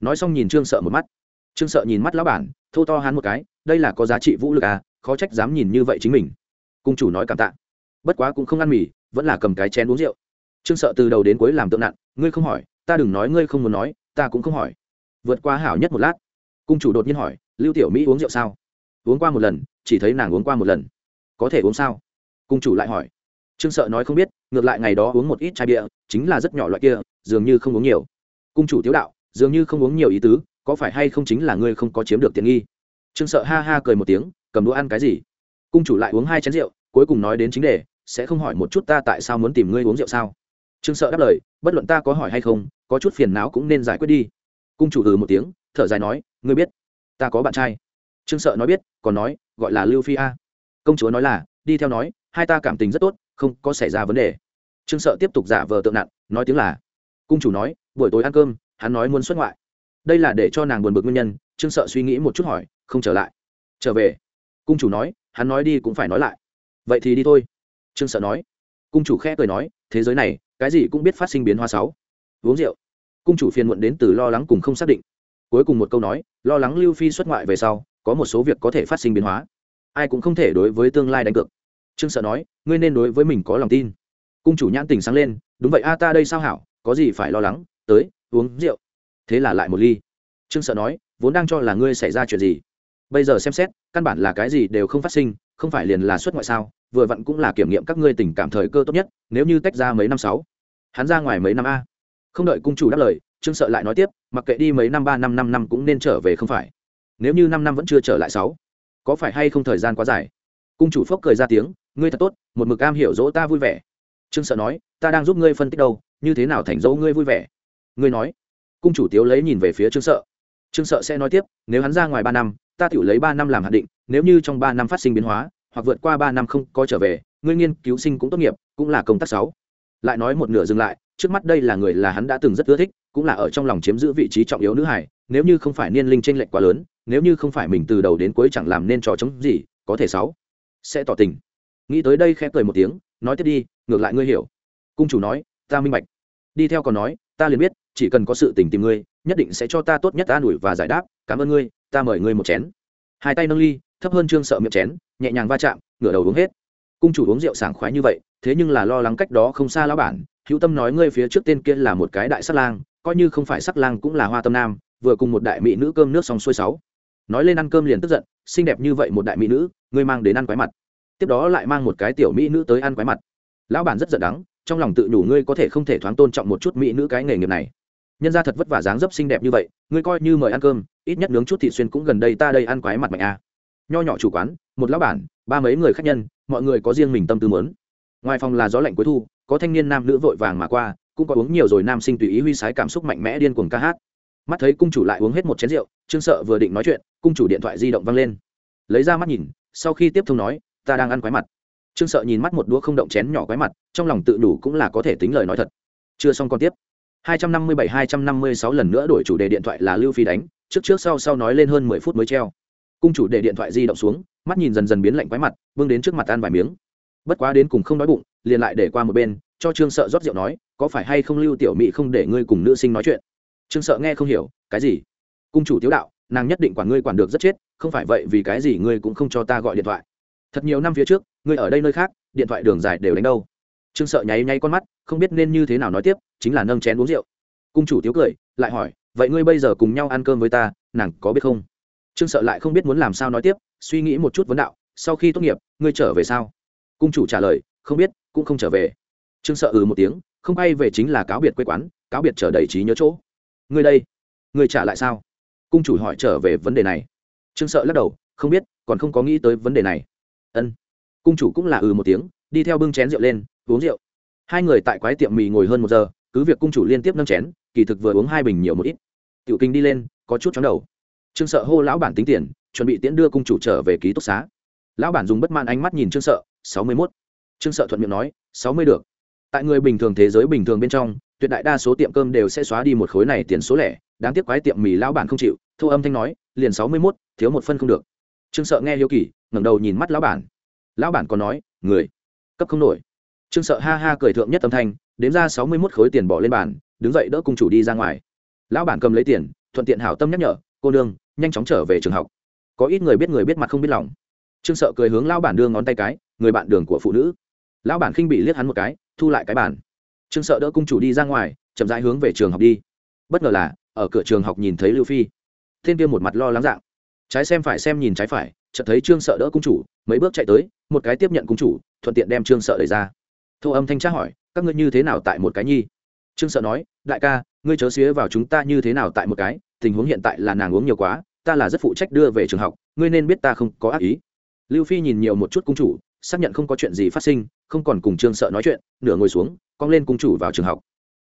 Nói xong nhìn trương sợ một mắt. Trương sợ nhìn mắt lão bản, thô to hắn một cái, đây là có giá trị vũ lực à khó trách dám nhìn như vậy chính mình. Cung chủ nói cảm tạ. Bất quá cũng không ăn mì, vẫn là cầm cái chén uống rượu trương sợ từ đầu đến cuối làm tượng nặng, ngươi không hỏi, ta đừng nói ngươi không muốn nói, ta cũng không hỏi. Vượt qua hảo nhất một lát, cung chủ đột nhiên hỏi, lưu tiểu mỹ uống rượu sao? Uống qua một lần, chỉ thấy nàng uống qua một lần. Có thể uống sao? Cung chủ lại hỏi. Trương sợ nói không biết, ngược lại ngày đó uống một ít chai bia, chính là rất nhỏ loại kia, dường như không uống nhiều. Cung chủ tiếu đạo, dường như không uống nhiều ý tứ, có phải hay không chính là ngươi không có chiếm được tiện nghi? Trương sợ ha ha cười một tiếng, cầm đũa ăn cái gì? Cung chủ lại uống hai chén rượu, cuối cùng nói đến chính đề, sẽ không hỏi một chút ta tại sao muốn tìm ngươi uống rượu sao? Trương sợ đáp lời, bất luận ta có hỏi hay không, có chút phiền não cũng nên giải quyết đi. Cung chủ ừ một tiếng, thở dài nói, ngươi biết, ta có bạn trai. Trương sợ nói biết, còn nói, gọi là lưu phi a. Công chúa nói là, đi theo nói, hai ta cảm tình rất tốt, không có xảy ra vấn đề. Trương sợ tiếp tục giả vờ tượng nặng, nói tiếng là, cung chủ nói, buổi tối ăn cơm, hắn nói muốn xuất ngoại. Đây là để cho nàng buồn bực nguyên nhân, trương sợ suy nghĩ một chút hỏi, không trở lại. Trở về? Cung chủ nói, hắn nói đi cũng phải nói lại. Vậy thì đi thôi. Trương sợ nói. Cung chủ khẽ cười nói, thế giới này cái gì cũng biết phát sinh biến hóa sáu. Uống rượu. Cung chủ phiền muộn đến từ lo lắng cùng không xác định. Cuối cùng một câu nói, lo lắng lưu phi xuất ngoại về sau, có một số việc có thể phát sinh biến hóa. Ai cũng không thể đối với tương lai đánh cược. Trương sợ nói, ngươi nên đối với mình có lòng tin. Cung chủ nhãn tình sáng lên, đúng vậy a, ta đây sao hảo, có gì phải lo lắng, tới, uống rượu. Thế là lại một ly. Trương sợ nói, vốn đang cho là ngươi xảy ra chuyện gì. Bây giờ xem xét, căn bản là cái gì đều không phát sinh, không phải liền là xuất ngoại sao, vừa vặn cũng là kiểm nghiệm các ngươi tình cảm thời cơ tốt nhất, nếu như tách ra mấy năm sáu hắn ra ngoài mấy năm a. Không đợi cung chủ đáp lời, trương sợ lại nói tiếp, mặc kệ đi mấy năm, ba năm năm năm cũng nên trở về không phải. Nếu như năm năm vẫn chưa trở lại sáu, có phải hay không thời gian quá dài? Cung chủ phốc cười ra tiếng, ngươi thật tốt, một mực am hiểu dỗ ta vui vẻ. Trương sợ nói, ta đang giúp ngươi phân tích đâu, như thế nào thành dỗ ngươi vui vẻ? Ngươi nói. Cung chủ tiếu lấy nhìn về phía trương sợ. Trương sợ sẽ nói tiếp, nếu hắn ra ngoài ba năm, ta tự lấy ba năm làm hạn định, nếu như trong ba năm phát sinh biến hóa, hoặc vượt qua ba năm không có trở về, ngươi nghiên cứu sinh cũng tốt nghiệp, cũng là công tác sáu lại nói một nửa dừng lại, trước mắt đây là người là hắn đã từng rất ưa thích, cũng là ở trong lòng chiếm giữ vị trí trọng yếu nữ hải nếu như không phải niên linh tranh lệch quá lớn, nếu như không phải mình từ đầu đến cuối chẳng làm nên trò chống gì, có thể sáu sẽ tỏ tình. Nghĩ tới đây khẽ cười một tiếng, nói tiếp đi, ngược lại ngươi hiểu. Cung chủ nói, ta minh bạch. Đi theo còn nói, ta liền biết, chỉ cần có sự tình tìm ngươi, nhất định sẽ cho ta tốt nhất ta đuổi và giải đáp, cảm ơn ngươi, ta mời ngươi một chén. Hai tay nâng ly, thấp hơn trương sợ miệng chén, nhẹ nhàng va chạm, ngửa đầu uống hết cung chủ uống rượu sảng khoái như vậy, thế nhưng là lo lắng cách đó không xa lão bản, hữu tâm nói ngươi phía trước tên kia là một cái đại sắc lang, coi như không phải sắc lang cũng là hoa tâm nam, vừa cùng một đại mỹ nữ cơm nước xong xuôi sáu. Nói lên ăn cơm liền tức giận, xinh đẹp như vậy một đại mỹ nữ, ngươi mang đến ăn quái mặt. Tiếp đó lại mang một cái tiểu mỹ nữ tới ăn quái mặt. Lão bản rất giận đắng, trong lòng tự nhủ ngươi có thể không thể thoáng tôn trọng một chút mỹ nữ cái nghề nghiệp này. Nhân ra thật vất vả dáng dấp xinh đẹp như vậy, ngươi coi như mời ăn cơm, ít nhất nướng chút thị xuyên cũng gần đây ta đây ăn quái mặt mạnh a nho nhỏ chủ quán, một lão bản, ba mấy người khách nhân mọi người có riêng mình tâm tư muốn. ngoài phòng là gió lạnh cuối thu, có thanh niên nam nữ vội vàng mà qua, cũng có uống nhiều rồi nam sinh tùy ý huy sái cảm xúc mạnh mẽ điên cuồng ca hát. Mắt thấy cung chủ lại uống hết một chén rượu, trương sợ vừa định nói chuyện, cung chủ điện thoại di động văng lên. Lấy ra mắt nhìn, sau khi tiếp thông nói, ta đang ăn quái mặt. Trương sợ nhìn mắt một đũa không động chén nhỏ quái mặt, trong lòng tự đủ cũng là có thể tính lời nói thật. Chưa xong còn tiếp. 257-256 lần nữa đổi chủ đề điện thoại là lưu phi đánh, trước trước sau sau nói lên hơn mười phút mới treo. Cung chủ để điện thoại di động xuống mắt nhìn dần dần biến lạnh quái mặt, vương đến trước mặt ăn vài miếng. Bất quá đến cùng không đói bụng, liền lại để qua một bên, cho trương sợ rót rượu nói, có phải hay không lưu tiểu mỹ không để ngươi cùng nữ sinh nói chuyện? Trương sợ nghe không hiểu, cái gì? Cung chủ tiếu đạo, nàng nhất định quản ngươi quản được rất chết, không phải vậy vì cái gì ngươi cũng không cho ta gọi điện thoại. Thật nhiều năm phía trước, ngươi ở đây nơi khác, điện thoại đường dài đều đánh đâu. Trương sợ nháy nháy con mắt, không biết nên như thế nào nói tiếp, chính là nâng chén uống rượu. Cung chủ tiếu cười, lại hỏi, vậy ngươi bây giờ cùng nhau ăn cơm với ta, nàng có biết không? Trương sợ lại không biết muốn làm sao nói tiếp, suy nghĩ một chút vấn đạo, sau khi tốt nghiệp, ngươi trở về sao? Cung chủ trả lời, không biết, cũng không trở về. Trương sợ ừ một tiếng, không bay về chính là cáo biệt quê quán, cáo biệt trở đầy trí nhớ chỗ. Ngươi đây, ngươi trả lại sao? Cung chủ hỏi trở về vấn đề này. Trương sợ lắc đầu, không biết, còn không có nghĩ tới vấn đề này. Ân. Cung chủ cũng là ừ một tiếng, đi theo bưng chén rượu lên, uống rượu. Hai người tại quái tiệm mì ngồi hơn một giờ, cứ việc cung chủ liên tiếp nâng chén, kỳ thực vừa uống hai bình nhiều một ít. Tiểu kinh đi lên, có chút chóng đầu trương sợ hô lão bản tính tiền, chuẩn bị tiễn đưa cung chủ trở về ký túc xá. Lão bản dùng bất mãn ánh mắt nhìn trương sợ, sáu mươi mốt. Trương sợ thuận miệng nói, sáu mươi được. Tại người bình thường thế giới bình thường bên trong, tuyệt đại đa số tiệm cơm đều sẽ xóa đi một khối này tiền số lẻ, đáng tiếc quái tiệm mì lão bản không chịu, thu âm thanh nói, liền sáu mươi mốt, thiếu một phân không được. Trương sợ nghe hiếu kỳ, ngẩng đầu nhìn mắt lão bản. Lão bản còn nói, người, cấp không nổi. Trương sợ ha ha cười thượng nhất âm thanh, đếm ra sáu mươi mốt khối tiền bỏ lên bàn, đứng dậy đỡ cung chủ đi ra ngoài. Lão bản cầm lấy tiền, thuận tiện hảo tâm nhắc nhở, cô nương nhanh chóng trở về trường học. Có ít người biết người biết mặt không biết lòng. Trương sợ cười hướng lão bản đưa ngón tay cái, người bạn đường của phụ nữ. Lão bản khinh bị liếc hắn một cái, thu lại cái bản trương sợ đỡ cung chủ đi ra ngoài, chậm rãi hướng về trường học đi. Bất ngờ là, ở cửa trường học nhìn thấy lưu phi. Thiên kia một mặt lo lắng dạng. Trái xem phải xem nhìn trái phải, chợt thấy trương sợ đỡ cung chủ, mấy bước chạy tới, một cái tiếp nhận cung chủ, thuận tiện đem trương sợ đẩy ra. Thô âm thanh tra hỏi, các ngươi như thế nào tại một cái nhi? Trương sợ nói, đại ca, ngươi chớ xía vào chúng ta như thế nào tại một cái tình huống hiện tại là nàng uống nhiều quá, ta là rất phụ trách đưa về trường học, ngươi nên biết ta không có ác ý. Lưu phi nhìn nhiều một chút cung chủ, xác nhận không có chuyện gì phát sinh, không còn cùng trương sợ nói chuyện, nửa ngồi xuống, cong lên cung chủ vào trường học.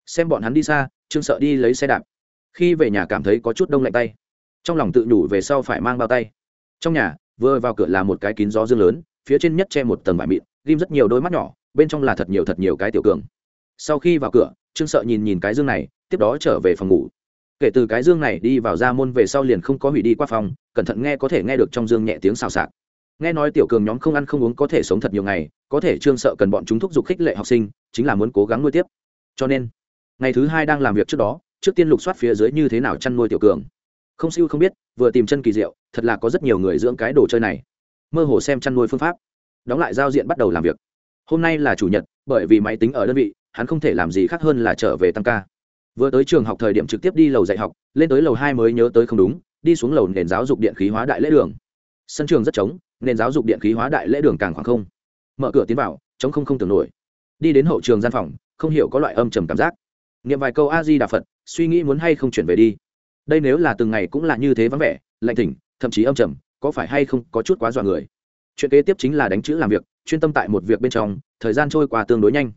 Xem bọn hắn đi xa, trương sợ đi lấy xe đạp. Khi về nhà cảm thấy có chút đông lạnh tay. Trong lòng tự nhủ về sau phải mang bao tay. Trong nhà, vừa vào cửa là một cái kín gió dương lớn, phía trên nhất che một tầng vải mịn, ghim rất nhiều đôi mắt nhỏ, bên trong là thật nhiều thật nhiều cái tiểu cường. Sau khi vào cửa, trương sợ nhìn nhìn cái dương này, tiếp đó trở về phòng ngủ kể từ cái dương này đi vào ra môn về sau liền không có hủy đi qua phòng, cẩn thận nghe có thể nghe được trong dương nhẹ tiếng xào xạc. Nghe nói tiểu cường nhóm không ăn không uống có thể sống thật nhiều ngày, có thể trương sợ cần bọn chúng thúc giục khích lệ học sinh, chính là muốn cố gắng nuôi tiếp. Cho nên, ngày thứ hai đang làm việc trước đó, trước tiên lục soát phía dưới như thế nào chăn nuôi tiểu cường. Không siêu không biết, vừa tìm chân kỳ diệu, thật là có rất nhiều người dưỡng cái đồ chơi này. Mơ hồ xem chăn nuôi phương pháp. Đóng lại giao diện bắt đầu làm việc. Hôm nay là chủ nhật, bởi vì máy tính ở đơn vị, hắn không thể làm gì khác hơn là trở về tăng ca vừa tới trường học thời điểm trực tiếp đi lầu dạy học, lên tới lầu hai mới nhớ tới không đúng, đi xuống lầu nền giáo dục điện khí hóa đại lễ đường. Sân trường rất trống, nền giáo dục điện khí hóa đại lễ đường càng khoảng không. Mở cửa tiến vào, trống không không tưởng nổi. Đi đến hậu trường gian phòng, không hiểu có loại âm trầm cảm giác. Niệm vài câu a di đà phật, suy nghĩ muốn hay không chuyển về đi. Đây nếu là từng ngày cũng là như thế vắng vẻ, lạnh thỉnh, thậm chí âm trầm, có phải hay không có chút quá dọa người? Chuyện kế tiếp chính là đánh chữ làm việc, chuyên tâm tại một việc bên trong, thời gian trôi qua tương đối nhanh.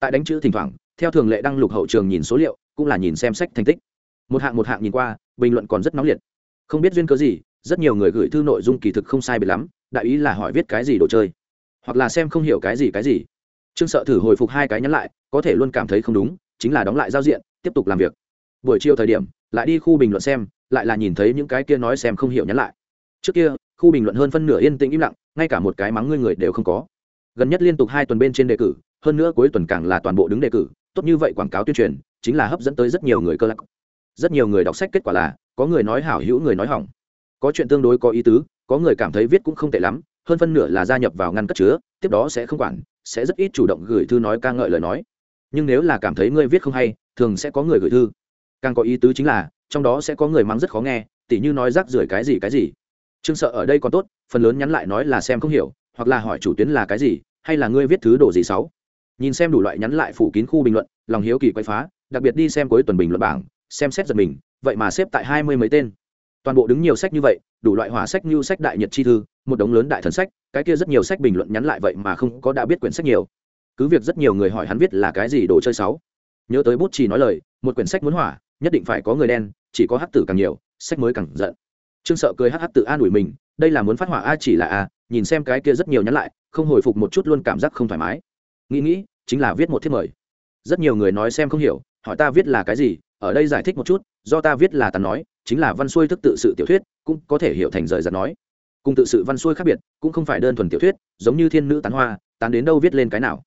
Tại đánh chữ thỉnh thoảng, theo thường lệ đăng lục hậu trường nhìn số liệu cũng là nhìn xem sách thành tích. Một hạng một hạng nhìn qua, bình luận còn rất nóng liệt. Không biết duyên cớ gì, rất nhiều người gửi thư nội dung kỳ thực không sai biệt lắm, đại ý là hỏi viết cái gì đồ chơi, hoặc là xem không hiểu cái gì cái gì. Trương sợ thử hồi phục hai cái nhắn lại, có thể luôn cảm thấy không đúng, chính là đóng lại giao diện, tiếp tục làm việc. Buổi chiều thời điểm, lại đi khu bình luận xem, lại là nhìn thấy những cái kia nói xem không hiểu nhắn lại. Trước kia, khu bình luận hơn phân nửa yên tĩnh im lặng, ngay cả một cái mắng ngươi người đều không có. Gần nhất liên tục hai tuần bên trên đề cử, hơn nữa cuối tuần càng là toàn bộ đứng đề cử, tốt như vậy quảng cáo tuyên truyền chính là hấp dẫn tới rất nhiều người cơ lắc rất nhiều người đọc sách kết quả là, có người nói hảo hữu người nói hỏng. Có chuyện tương đối có ý tứ, có người cảm thấy viết cũng không tệ lắm, hơn phân nửa là gia nhập vào ngăn cất chứa, tiếp đó sẽ không quản, sẽ rất ít chủ động gửi thư nói ca ngợi lời nói. Nhưng nếu là cảm thấy ngươi viết không hay, thường sẽ có người gửi thư. Càng có ý tứ chính là, trong đó sẽ có người mắng rất khó nghe, tỉ như nói rác rưởi cái gì cái gì. Trương sợ ở đây còn tốt, phần lớn nhắn lại nói là xem không hiểu, hoặc là hỏi chủ tuyến là cái gì, hay là ngươi viết thứ đồ gì xấu nhìn xem đủ loại nhắn lại phủ kín khu bình luận, lòng hiếu kỳ quay phá, đặc biệt đi xem cuối tuần bình luận bảng, xem xét giật mình, vậy mà xếp tại hai mươi mấy tên. Toàn bộ đứng nhiều sách như vậy, đủ loại hỏa sách như sách đại nhật chi thư, một đống lớn đại thần sách, cái kia rất nhiều sách bình luận nhắn lại vậy mà không có đã biết quyển sách nhiều. Cứ việc rất nhiều người hỏi hắn viết là cái gì đồ chơi sáu nhớ tới bút chỉ nói lời, một quyển sách muốn hỏa, nhất định phải có người đen, chỉ có hắc tử càng nhiều, sách mới càng giận. Trương sợ cười hắc hát tự an ủi mình, đây là muốn phát hỏa a chỉ là a, nhìn xem cái kia rất nhiều nhắn lại, không hồi phục một chút luôn cảm giác không thoải mái nghĩ nghĩ, chính là viết một thiết mời. Rất nhiều người nói xem không hiểu, hỏi ta viết là cái gì, ở đây giải thích một chút, do ta viết là tàn nói, chính là văn xuôi thức tự sự tiểu thuyết, cũng có thể hiểu thành rời giặt nói. Cùng tự sự văn xuôi khác biệt, cũng không phải đơn thuần tiểu thuyết, giống như thiên nữ tán hoa, tán đến đâu viết lên cái nào.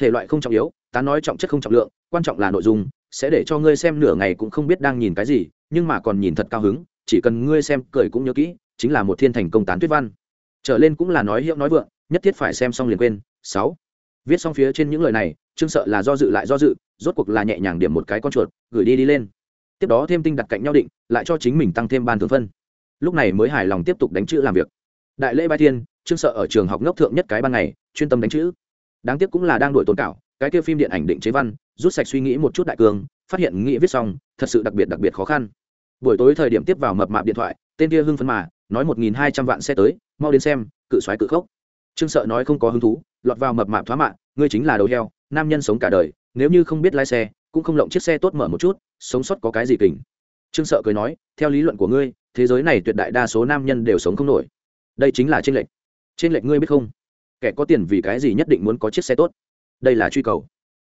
Thể loại không trọng yếu, tán nói trọng chất không trọng lượng, quan trọng là nội dung, sẽ để cho ngươi xem nửa ngày cũng không biết đang nhìn cái gì, nhưng mà còn nhìn thật cao hứng, chỉ cần ngươi xem cười cũng nhớ kỹ, chính là một thiên thành công tán tuyết văn. Trở lên cũng là nói hiệu nói vượng, nhất thiết phải xem xong liền quên. Sáu viết xong phía trên những lời này, trương sợ là do dự lại do dự, rốt cuộc là nhẹ nhàng điểm một cái con chuột, gửi đi đi lên. Tiếp đó thêm tinh đặt cạnh nhau định, lại cho chính mình tăng thêm ban thường phân. Lúc này mới hài lòng tiếp tục đánh chữ làm việc. Đại lễ bai thiên, trương sợ ở trường học ngốc thượng nhất cái ban ngày, chuyên tâm đánh chữ. Đáng tiếc cũng là đang đổi tồn cảo, cái kia phim điện ảnh định chế văn, rút sạch suy nghĩ một chút đại cường, phát hiện nghĩ viết xong, thật sự đặc biệt đặc biệt khó khăn. Buổi tối thời điểm tiếp vào mập mạp điện thoại, tên kia hưng phấn mà, nói một nghìn hai trăm vạn xe tới, mau đến xem, cự xoáy cự khốc. Trương sợ nói không có hứng thú lọt vào mập mạp thoá mạng ngươi chính là đầu heo, nam nhân sống cả đời, nếu như không biết lái xe, cũng không lộng chiếc xe tốt mở một chút, sống sót có cái gì kình. Trương sợ cười nói, theo lý luận của ngươi, thế giới này tuyệt đại đa số nam nhân đều sống không nổi. Đây chính là trên ê trên lệch ngươi biết không? Kẻ có tiền vì cái gì nhất định muốn có chiếc xe tốt? Đây là truy cầu.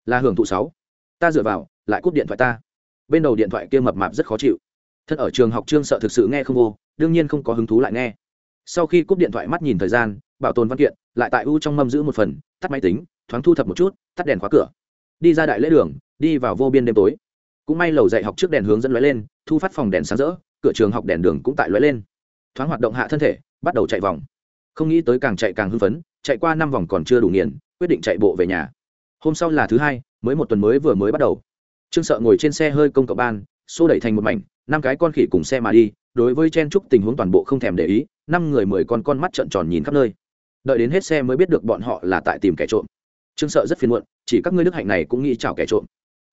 Là hưởng thụ sáu. Ta dựa vào, lại cúp điện thoại ta. Bên đầu điện thoại kia mập mạp rất khó chịu. Thân ở trường học trương sợ thực sự nghe không vô, đương nhiên không có hứng thú lại nghe. Sau khi cúp điện thoại mắt nhìn thời gian bảo tồn văn kiện, lại tại u trong mâm giữ một phần, tắt máy tính, thoáng thu thập một chút, tắt đèn khóa cửa. Đi ra đại lễ đường, đi vào vô biên đêm tối. Cũng may lầu dạy học trước đèn hướng dẫn lóe lên, thu phát phòng đèn sáng rỡ, cửa trường học đèn đường cũng tại lóe lên. Thoáng hoạt động hạ thân thể, bắt đầu chạy vòng. Không nghĩ tới càng chạy càng hưng phấn, chạy qua năm vòng còn chưa đủ nghiền, quyết định chạy bộ về nhà. Hôm sau là thứ hai, mới một tuần mới vừa mới bắt đầu. Trương sợ ngồi trên xe hơi công cộng ban, xô đẩy thành một mảnh, năm cái con khỉ cùng xe mà đi, đối với chen trúc tình huống toàn bộ không thèm để ý, năm người mười con con mắt trợn tròn nhìn khắp nơi đợi đến hết xe mới biết được bọn họ là tại tìm kẻ trộm. Trương sợ rất phiền muộn, chỉ các ngươi đức hạnh này cũng nghĩ chào kẻ trộm.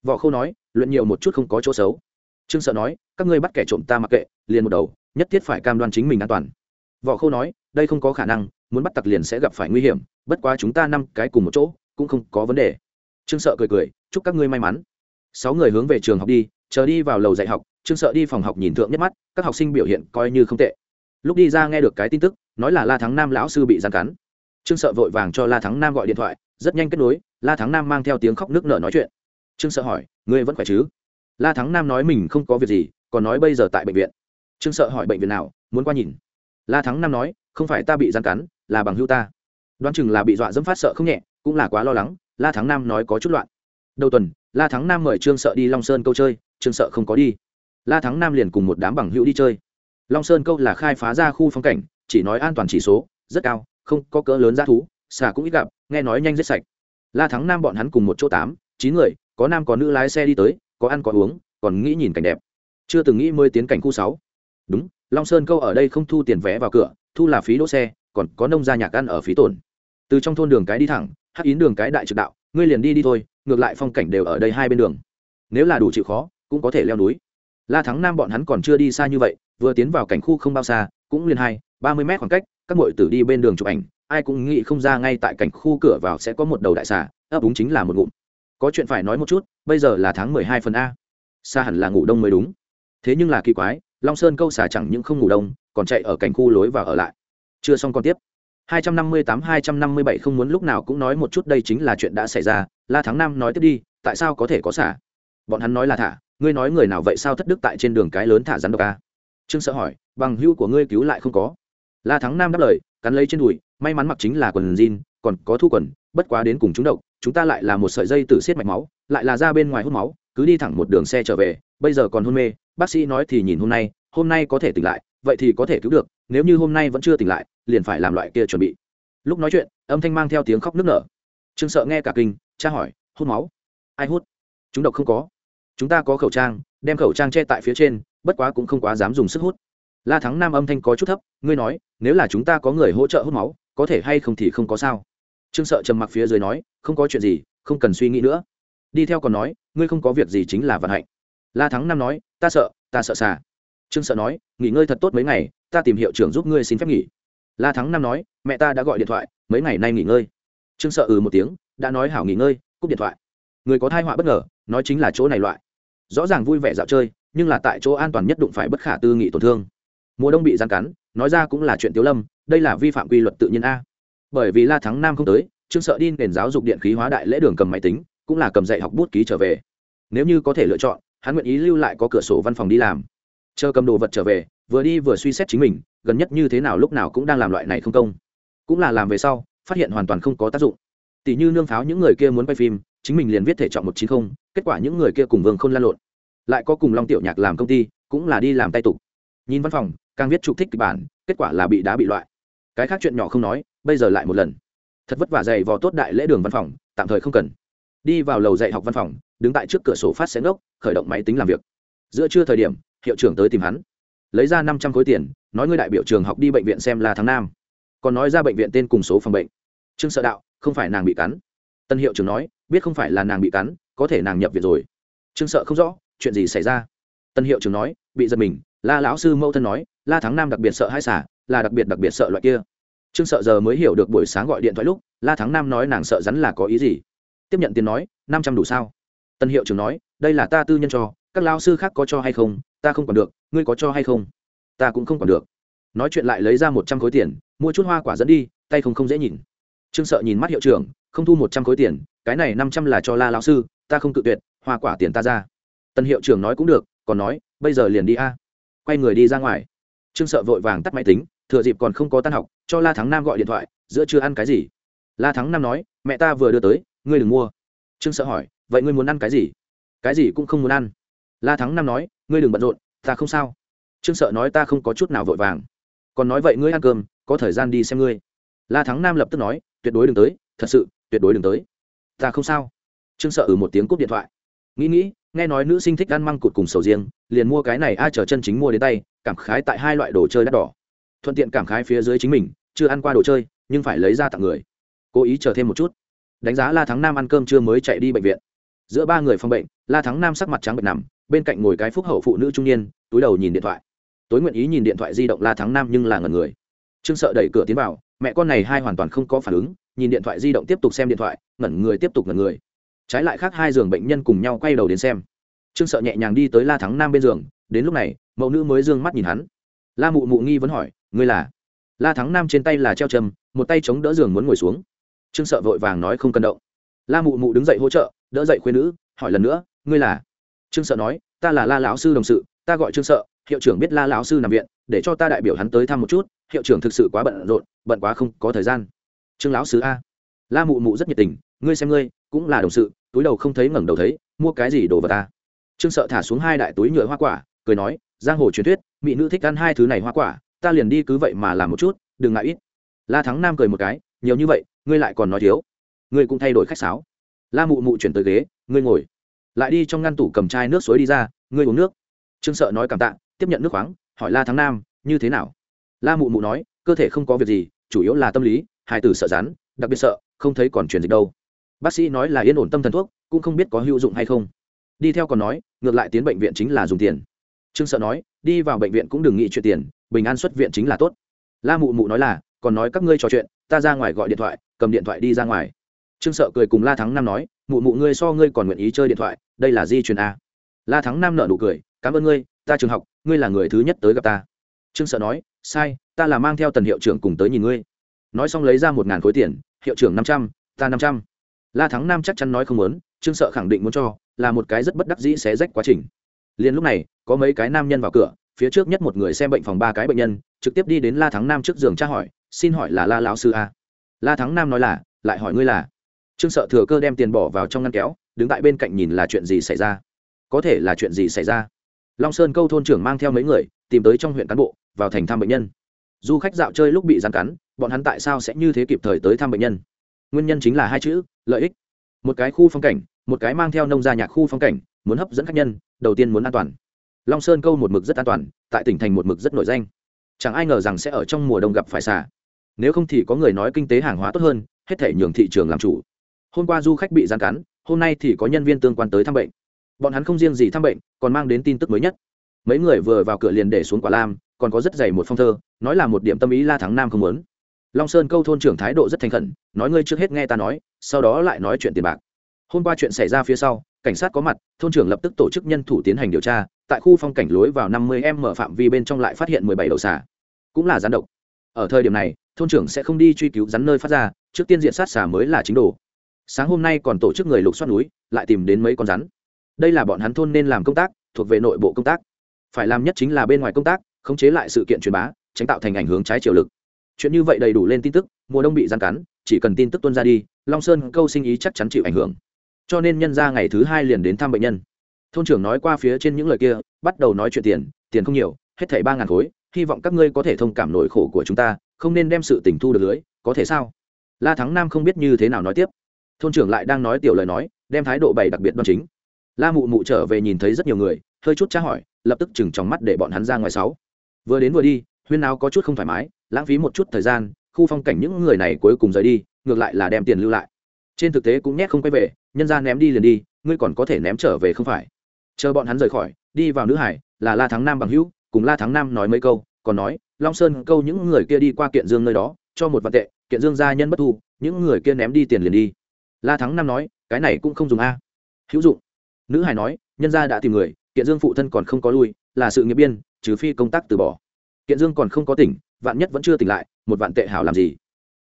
Võ khâu nói luận nhiều một chút không có chỗ xấu. Trương sợ nói, các ngươi bắt kẻ trộm ta mặc kệ, liền một đầu, nhất thiết phải cam đoan chính mình an toàn. Võ khâu nói, đây không có khả năng, muốn bắt tặc liền sẽ gặp phải nguy hiểm, bất quá chúng ta năm cái cùng một chỗ, cũng không có vấn đề. Trương sợ cười cười, chúc các ngươi may mắn. Sáu người hướng về trường học đi, chờ đi vào lầu dạy học, trương sợ đi phòng học nhìn thượng nhất mắt, các học sinh biểu hiện coi như không tệ lúc đi ra nghe được cái tin tức, nói là la thắng nam lão sư bị gian cắn. Trương sợ vội vàng cho la thắng nam gọi điện thoại, rất nhanh kết nối, la thắng nam mang theo tiếng khóc nước nở nói chuyện. Trương sợ hỏi, ngươi vẫn khỏe chứ? La thắng nam nói mình không có việc gì, còn nói bây giờ tại bệnh viện. Trương sợ hỏi, bệnh viện nào? Muốn qua nhìn. La thắng nam nói, không phải ta bị gian cắn, là bằng hưu ta. Đoán chừng là bị dọa dẫm phát sợ không nhẹ, cũng là quá lo lắng, la thắng nam nói có chút loạn. Đầu tuần, la thắng nam mời trương sợ đi long sơn câu chơi, trương sợ không có đi. La thắng nam liền cùng một đám bằng hữu đi chơi long sơn câu là khai phá ra khu phong cảnh, chỉ nói an toàn chỉ số, rất cao, không có cỡ lớn ra thú, xà cũng ít gặp, nghe nói nhanh rất sạch. La thắng nam bọn hắn cùng một chỗ tám, chín người, có nam có nữ lái xe đi tới, có ăn có uống, còn nghĩ nhìn cảnh đẹp. Chưa từng nghĩ mới tiến cảnh khu sáu. Đúng, long sơn câu ở đây không thu tiền vé vào cửa, thu là phí đỗ xe, còn có nông gia nhạc ăn ở phí tổn. Từ trong thôn đường cái đi thẳng, hắc yến đường cái đại trực đạo, ngươi liền đi đi thôi, ngược lại phong cảnh đều ở đây hai bên đường. Nếu là đủ chịu khó, cũng có thể leo núi. La thắng nam bọn hắn còn chưa đi xa như vậy vừa tiến vào cảnh khu không bao xa, cũng liền hai, ba mươi mét khoảng cách, các mội tử đi bên đường chụp ảnh, ai cũng nghĩ không ra ngay tại cảnh khu cửa vào sẽ có một đầu đại xà, ấp đúng chính là một ngụm. Có chuyện phải nói một chút, bây giờ là tháng mười hai phần a. Xa hẳn là ngủ đông mới đúng. Thế nhưng là kỳ quái, long sơn câu xà chẳng những không ngủ đông, còn chạy ở cảnh khu lối vào ở lại. Chưa xong còn tiếp. 258-257 không muốn lúc nào cũng nói một chút đây chính là chuyện đã xảy ra, la tháng năm nói tiếp đi, tại sao có thể có xả bọn hắn nói là thả, ngươi nói người nào vậy sao thất đức tại trên đường cái lớn thả rắn độc a? Trương sợ hỏi, bằng hưu của ngươi cứu lại không có? La thắng nam đáp lời, cắn lấy trên đùi, may mắn mặc chính là quần jean, còn có thu quần, bất quá đến cùng chúng độc, chúng ta lại là một sợi dây từ xiết mạch máu, lại là ra bên ngoài hút máu, cứ đi thẳng một đường xe trở về, bây giờ còn hôn mê, bác sĩ nói thì nhìn hôm nay hôm nay có thể tỉnh lại, vậy thì có thể cứu được, nếu như hôm nay vẫn chưa tỉnh lại, liền phải làm loại kia chuẩn bị. Lúc nói chuyện, âm thanh mang theo tiếng khóc nức nở. Trương sợ nghe cả kinh cha hỏi, hút máu? Ai hút? Chúng độc không có. Chúng ta có khẩu trang, đem khẩu trang che tại phía trên bất quá cũng không quá dám dùng sức hút. La thắng nam âm thanh có chút thấp, ngươi nói, nếu là chúng ta có người hỗ trợ hút máu, có thể hay không thì không có sao. Trương sợ trầm mặc phía dưới nói, không có chuyện gì, không cần suy nghĩ nữa. Đi theo còn nói, ngươi không có việc gì chính là vận hạnh. La thắng nam nói, ta sợ ta sợ xà. Trương sợ nói, nghỉ ngơi thật tốt mấy ngày, ta tìm hiệu trưởng giúp ngươi xin phép nghỉ. La thắng nam nói, mẹ ta đã gọi điện thoại, mấy ngày nay nghỉ ngơi. Trương sợ ừ một tiếng, đã nói hảo nghỉ ngơi, cúp điện thoại. Người có thai họa bất ngờ, nói chính là chỗ này loại. Rõ ràng vui vẻ dạo chơi nhưng là tại chỗ an toàn nhất đụng phải bất khả tư nghị tổn thương. Mùa đông bị gian cắn, nói ra cũng là chuyện tiếu lâm, đây là vi phạm quy luật tự nhiên a. Bởi vì la thắng nam không tới, trương sợ đi nền giáo dục điện khí hóa đại lễ đường cầm máy tính, cũng là cầm dạy học bút ký trở về. Nếu như có thể lựa chọn, hắn nguyện ý lưu lại có cửa sổ văn phòng đi làm. Chờ cầm đồ vật trở về, vừa đi vừa suy xét chính mình, gần nhất như thế nào lúc nào cũng đang làm loại này không công. Cũng là làm về sau, phát hiện hoàn toàn không có tác dụng. Tỷ như nương pháo những người kia muốn quay phim, chính mình liền viết thể chọn một chín không, kết quả những người kia cùng vương không lan lộn lại có cùng long tiểu nhạc làm công ty, cũng là đi làm tay tục. Nhìn văn phòng, càng viết trục thích kịch bản, kết quả là bị đá bị loại. Cái khác chuyện nhỏ không nói, bây giờ lại một lần. Thật vất vả dày vò tốt đại lễ đường văn phòng, tạm thời không cần. Đi vào lầu dạy học văn phòng, đứng tại trước cửa sổ phát xén gốc khởi động máy tính làm việc. Giữa trưa thời điểm, hiệu trưởng tới tìm hắn. Lấy ra năm trăm khối tiền, nói ngươi đại biểu trường học đi bệnh viện xem là tháng nam. Còn nói ra bệnh viện tên cùng số phòng bệnh. Trương sợ đạo, không phải nàng bị cắn. Tân hiệu trưởng nói, biết không phải là nàng bị cắn, có thể nàng nhập viện rồi. Trương sợ không rõ chuyện gì xảy ra? Tân hiệu trưởng nói, bị giật mình, la lão sư mẫu thân nói, la thắng nam đặc biệt sợ hai xả là đặc biệt đặc biệt sợ loại kia. Trương sợ giờ mới hiểu được buổi sáng gọi điện thoại lúc, la thắng nam nói nàng sợ rắn là có ý gì. Tiếp nhận tiền nói, năm trăm đủ sao? Tân hiệu trưởng nói, đây là ta tư nhân cho, các lao sư khác có cho hay không, ta không còn được, ngươi có cho hay không? Ta cũng không còn được. Nói chuyện lại lấy ra một trăm khối tiền, mua chút hoa quả dẫn đi, tay không không dễ nhìn. Trương sợ nhìn mắt hiệu trưởng, không thu một trăm khối tiền, cái này năm trăm là cho la lao sư, ta không cự tuyệt, hoa quả tiền ta ra tân hiệu trưởng nói cũng được, còn nói, bây giờ liền đi a. Quay người đi ra ngoài. Trương sợ vội vàng tắt máy tính, thừa dịp còn không có tan học, cho la thắng nam gọi điện thoại, giữa chưa ăn cái gì? La thắng nam nói, mẹ ta vừa đưa tới, ngươi đừng mua. Trương sợ hỏi, vậy ngươi muốn ăn cái gì? Cái gì cũng không muốn ăn. La thắng nam nói, ngươi đừng bận rộn, ta không sao. Trương sợ nói, ta không có chút nào vội vàng. Còn nói vậy ngươi ăn cơm, có thời gian đi xem ngươi. La thắng nam lập tức nói, tuyệt đối đừng tới, thật sự, tuyệt đối đừng tới. Ta không sao. Trương sợ ừ một tiếng cúp điện thoại nghĩ nghĩ, nghe nói nữ sinh thích ăn măng cụt cùng sầu riêng, liền mua cái này ai chờ chân chính mua đến tay, cảm khái tại hai loại đồ chơi đắt đỏ. Thuận tiện cảm khái phía dưới chính mình, chưa ăn qua đồ chơi, nhưng phải lấy ra tặng người. Cố ý chờ thêm một chút. Đánh giá la thắng nam ăn cơm chưa mới chạy đi bệnh viện. Giữa ba người phòng bệnh, la thắng nam sắc mặt trắng bệnh nằm, bên cạnh ngồi cái phúc hậu phụ nữ trung niên, túi đầu nhìn điện thoại. Tối nguyện ý nhìn điện thoại di động la thắng nam nhưng là ngần người. Trương sợ đẩy cửa tiến vào, mẹ con này hai hoàn toàn không có phản ứng, nhìn điện thoại di động tiếp tục xem điện thoại, ngẩn người tiếp tục ngẩn người trái lại khác hai giường bệnh nhân cùng nhau quay đầu đến xem. Trương sợ nhẹ nhàng đi tới la thắng nam bên giường, đến lúc này, mẫu nữ mới d ư ơ n g mắt nhìn hắn. La mụ mụ nghi vẫn hỏi, ngươi là? La thắng nam trên tay là treo châm một tay chống đỡ giường muốn ngồi xuống. Trương sợ vội vàng nói không cần động. La mụ mụ đứng dậy hỗ trợ, đỡ dậy khuyên nữ, hỏi lần nữa, ngươi là? Trương sợ nói, ta là la lão sư đồng sự, ta gọi trương sợ, hiệu trưởng biết la lão sư nằm viện, để cho ta đại biểu hắn tới thăm một chút, hiệu trưởng thực sự quá bận rộn, bận quá không có thời gian. Trương lão sư a? La mụ mụ rất nhiệt tình, ngươi xem ngươi cũng là đồng sự, túi đầu không thấy ngẩng đầu thấy, mua cái gì đồ vào ta trương sợ thả xuống hai đại túi nhựa hoa quả, cười nói, giang hồ truyền thuyết, mỹ nữ thích ăn hai thứ này hoa quả, ta liền đi cứ vậy mà làm một chút, đừng ngại ít. La thắng nam cười một cái, nhiều như vậy, ngươi lại còn nói thiếu. Ngươi cũng thay đổi khách sáo. La mụ mụ chuyển tới ghế, ngươi ngồi. Lại đi trong ngăn tủ cầm chai nước suối đi ra, ngươi uống nước. Trương sợ nói cảm tạ, tiếp nhận nước khoáng, hỏi la thắng nam, như thế nào? La mụ mụ nói, cơ thể không có việc gì, chủ yếu là tâm lý, hai tử sợ rắn, đặc biệt sợ, không thấy còn truyền dịch đâu bác sĩ nói là yên ổn tâm thần thuốc, cũng không biết có hữu dụng hay không. Đi theo còn nói, ngược lại tiến bệnh viện chính là dùng tiền. Trương sợ nói, đi vào bệnh viện cũng đừng nghĩ chuyện tiền, bình an xuất viện chính là tốt. La mụ mụ nói là, còn nói các ngươi trò chuyện, ta ra ngoài gọi điện thoại, cầm điện thoại đi ra ngoài. Trương sợ cười cùng la thắng nam nói, mụ mụ ngươi so ngươi còn nguyện ý chơi điện thoại, đây là di truyền a. La thắng nam nợ nụ cười, cảm ơn ngươi, ta trường học, ngươi là người thứ nhất tới gặp ta. Trương sợ nói, sai, ta là mang theo tần hiệu trưởng cùng tới nhìn ngươi. Nói xong lấy ra một ngàn khối tiền, hiệu trưởng năm trăm, ta năm trăm la thắng nam chắc chắn nói không muốn, trương sợ khẳng định muốn cho, là một cái rất bất đắc dĩ xé rách quá trình. Liền lúc này, có mấy cái nam nhân vào cửa, phía trước nhất một người xem bệnh phòng ba cái bệnh nhân, trực tiếp đi đến la thắng nam trước giường tra hỏi, xin hỏi là la lão sư a? La thắng nam nói là, lại hỏi ngươi là. Trương sợ thừa cơ đem tiền bỏ vào trong ngăn kéo, đứng tại bên cạnh nhìn là chuyện gì xảy ra. Có thể là chuyện gì xảy ra? Long sơn câu thôn trưởng mang theo mấy người, tìm tới trong huyện cán bộ, vào thành thăm bệnh nhân. Du khách dạo chơi lúc bị gián cắn, bọn hắn tại sao sẽ như thế kịp thời tới thăm bệnh nhân? Nguyên nhân chính là hai chữ, lợi ích. Một cái khu phong cảnh, một cái mang theo nông gia nhạc khu phong cảnh, muốn hấp dẫn khách nhân, đầu tiên muốn an toàn. Long sơn câu một mực rất an toàn, tại tỉnh thành một mực rất nổi danh. Chẳng ai ngờ rằng sẽ ở trong mùa đông gặp phải xả nếu không thì có người nói kinh tế hàng hóa tốt hơn, hết thể nhường thị trường làm chủ. Hôm qua du khách bị gian cắn, hôm nay thì có nhân viên tương quan tới thăm bệnh. Bọn hắn không riêng gì thăm bệnh, còn mang đến tin tức mới nhất. Mấy người vừa vào cửa liền để xuống quả lam, còn có rất dày một phong thơ, nói là một điểm tâm ý la thắng nam không muốn long sơn câu thôn trưởng thái độ rất thành khẩn, nói ngươi trước hết nghe ta nói, sau đó lại nói chuyện tiền bạc. Hôm qua chuyện xảy ra phía sau, cảnh sát có mặt, thôn trưởng lập tức tổ chức nhân thủ tiến hành điều tra, tại khu phong cảnh lối vào năm mươi m mở phạm vi bên trong lại phát hiện mười bảy đầu xà. Cũng là rắn độc. Ở thời điểm này, thôn trưởng sẽ không đi truy cứu rắn nơi phát ra, trước tiên diện sát xà mới là chính đồ. Sáng hôm nay còn tổ chức người lục xoát núi, lại tìm đến mấy con rắn. Đây là bọn hắn thôn nên làm công tác, thuộc về nội bộ công tác. Phải làm nhất chính là bên ngoài công tác, khống chế lại sự kiện truyền bá, tránh tạo thành ảnh hướng trái chiều lực chuyện như vậy đầy đủ lên tin tức, mùa đông bị gian cắn, chỉ cần tin tức tuân ra đi, long sơn câu sinh ý chắc chắn chịu ảnh hưởng. Cho nên nhân ra ngày thứ hai liền đến thăm bệnh nhân. Thôn trưởng nói qua phía trên những lời kia, bắt đầu nói chuyện tiền tiền không nhiều, hết thảy ba ngàn khối, hy vọng các ngươi có thể thông cảm nỗi khổ của chúng ta, không nên đem sự tình thu được lưới, có thể sao? La thắng nam không biết như thế nào nói tiếp. Thôn trưởng lại đang nói tiểu lời nói, đem thái độ bày đặc biệt đoan chính. La mụ mụ trở về nhìn thấy rất nhiều người, hơi chút tra hỏi, lập tức chừng trong mắt để bọn hắn ra ngoài sáu. Vừa đến vừa đi huyên nào có chút không thoải mái, lãng phí một chút thời gian, khu phong cảnh những người này cuối cùng rời đi, ngược lại là đem tiền lưu lại. Trên thực tế cũng nhét không quay về, nhân ra ném đi liền đi, ngươi còn có thể ném trở về không phải? Chờ bọn hắn rời khỏi, đi vào nữ hải, là la thắng nam bằng hữu, cùng la thắng nam nói mấy câu, còn nói, long sơn câu những người kia đi qua kiện dương nơi đó, cho một vạn tệ, kiện dương gia nhân bất thu những người kia ném đi tiền liền đi. La thắng nam nói, cái này cũng không dùng a. Hữu dụng. Nữ hải nói, nhân gia đã tìm người, kiện dương phụ thân còn không có lui, là sự nghiệp biên, trừ phi công tác từ bỏ kiện dương còn không có tỉnh, vạn nhất vẫn chưa tỉnh lại, một vạn tệ hảo làm gì?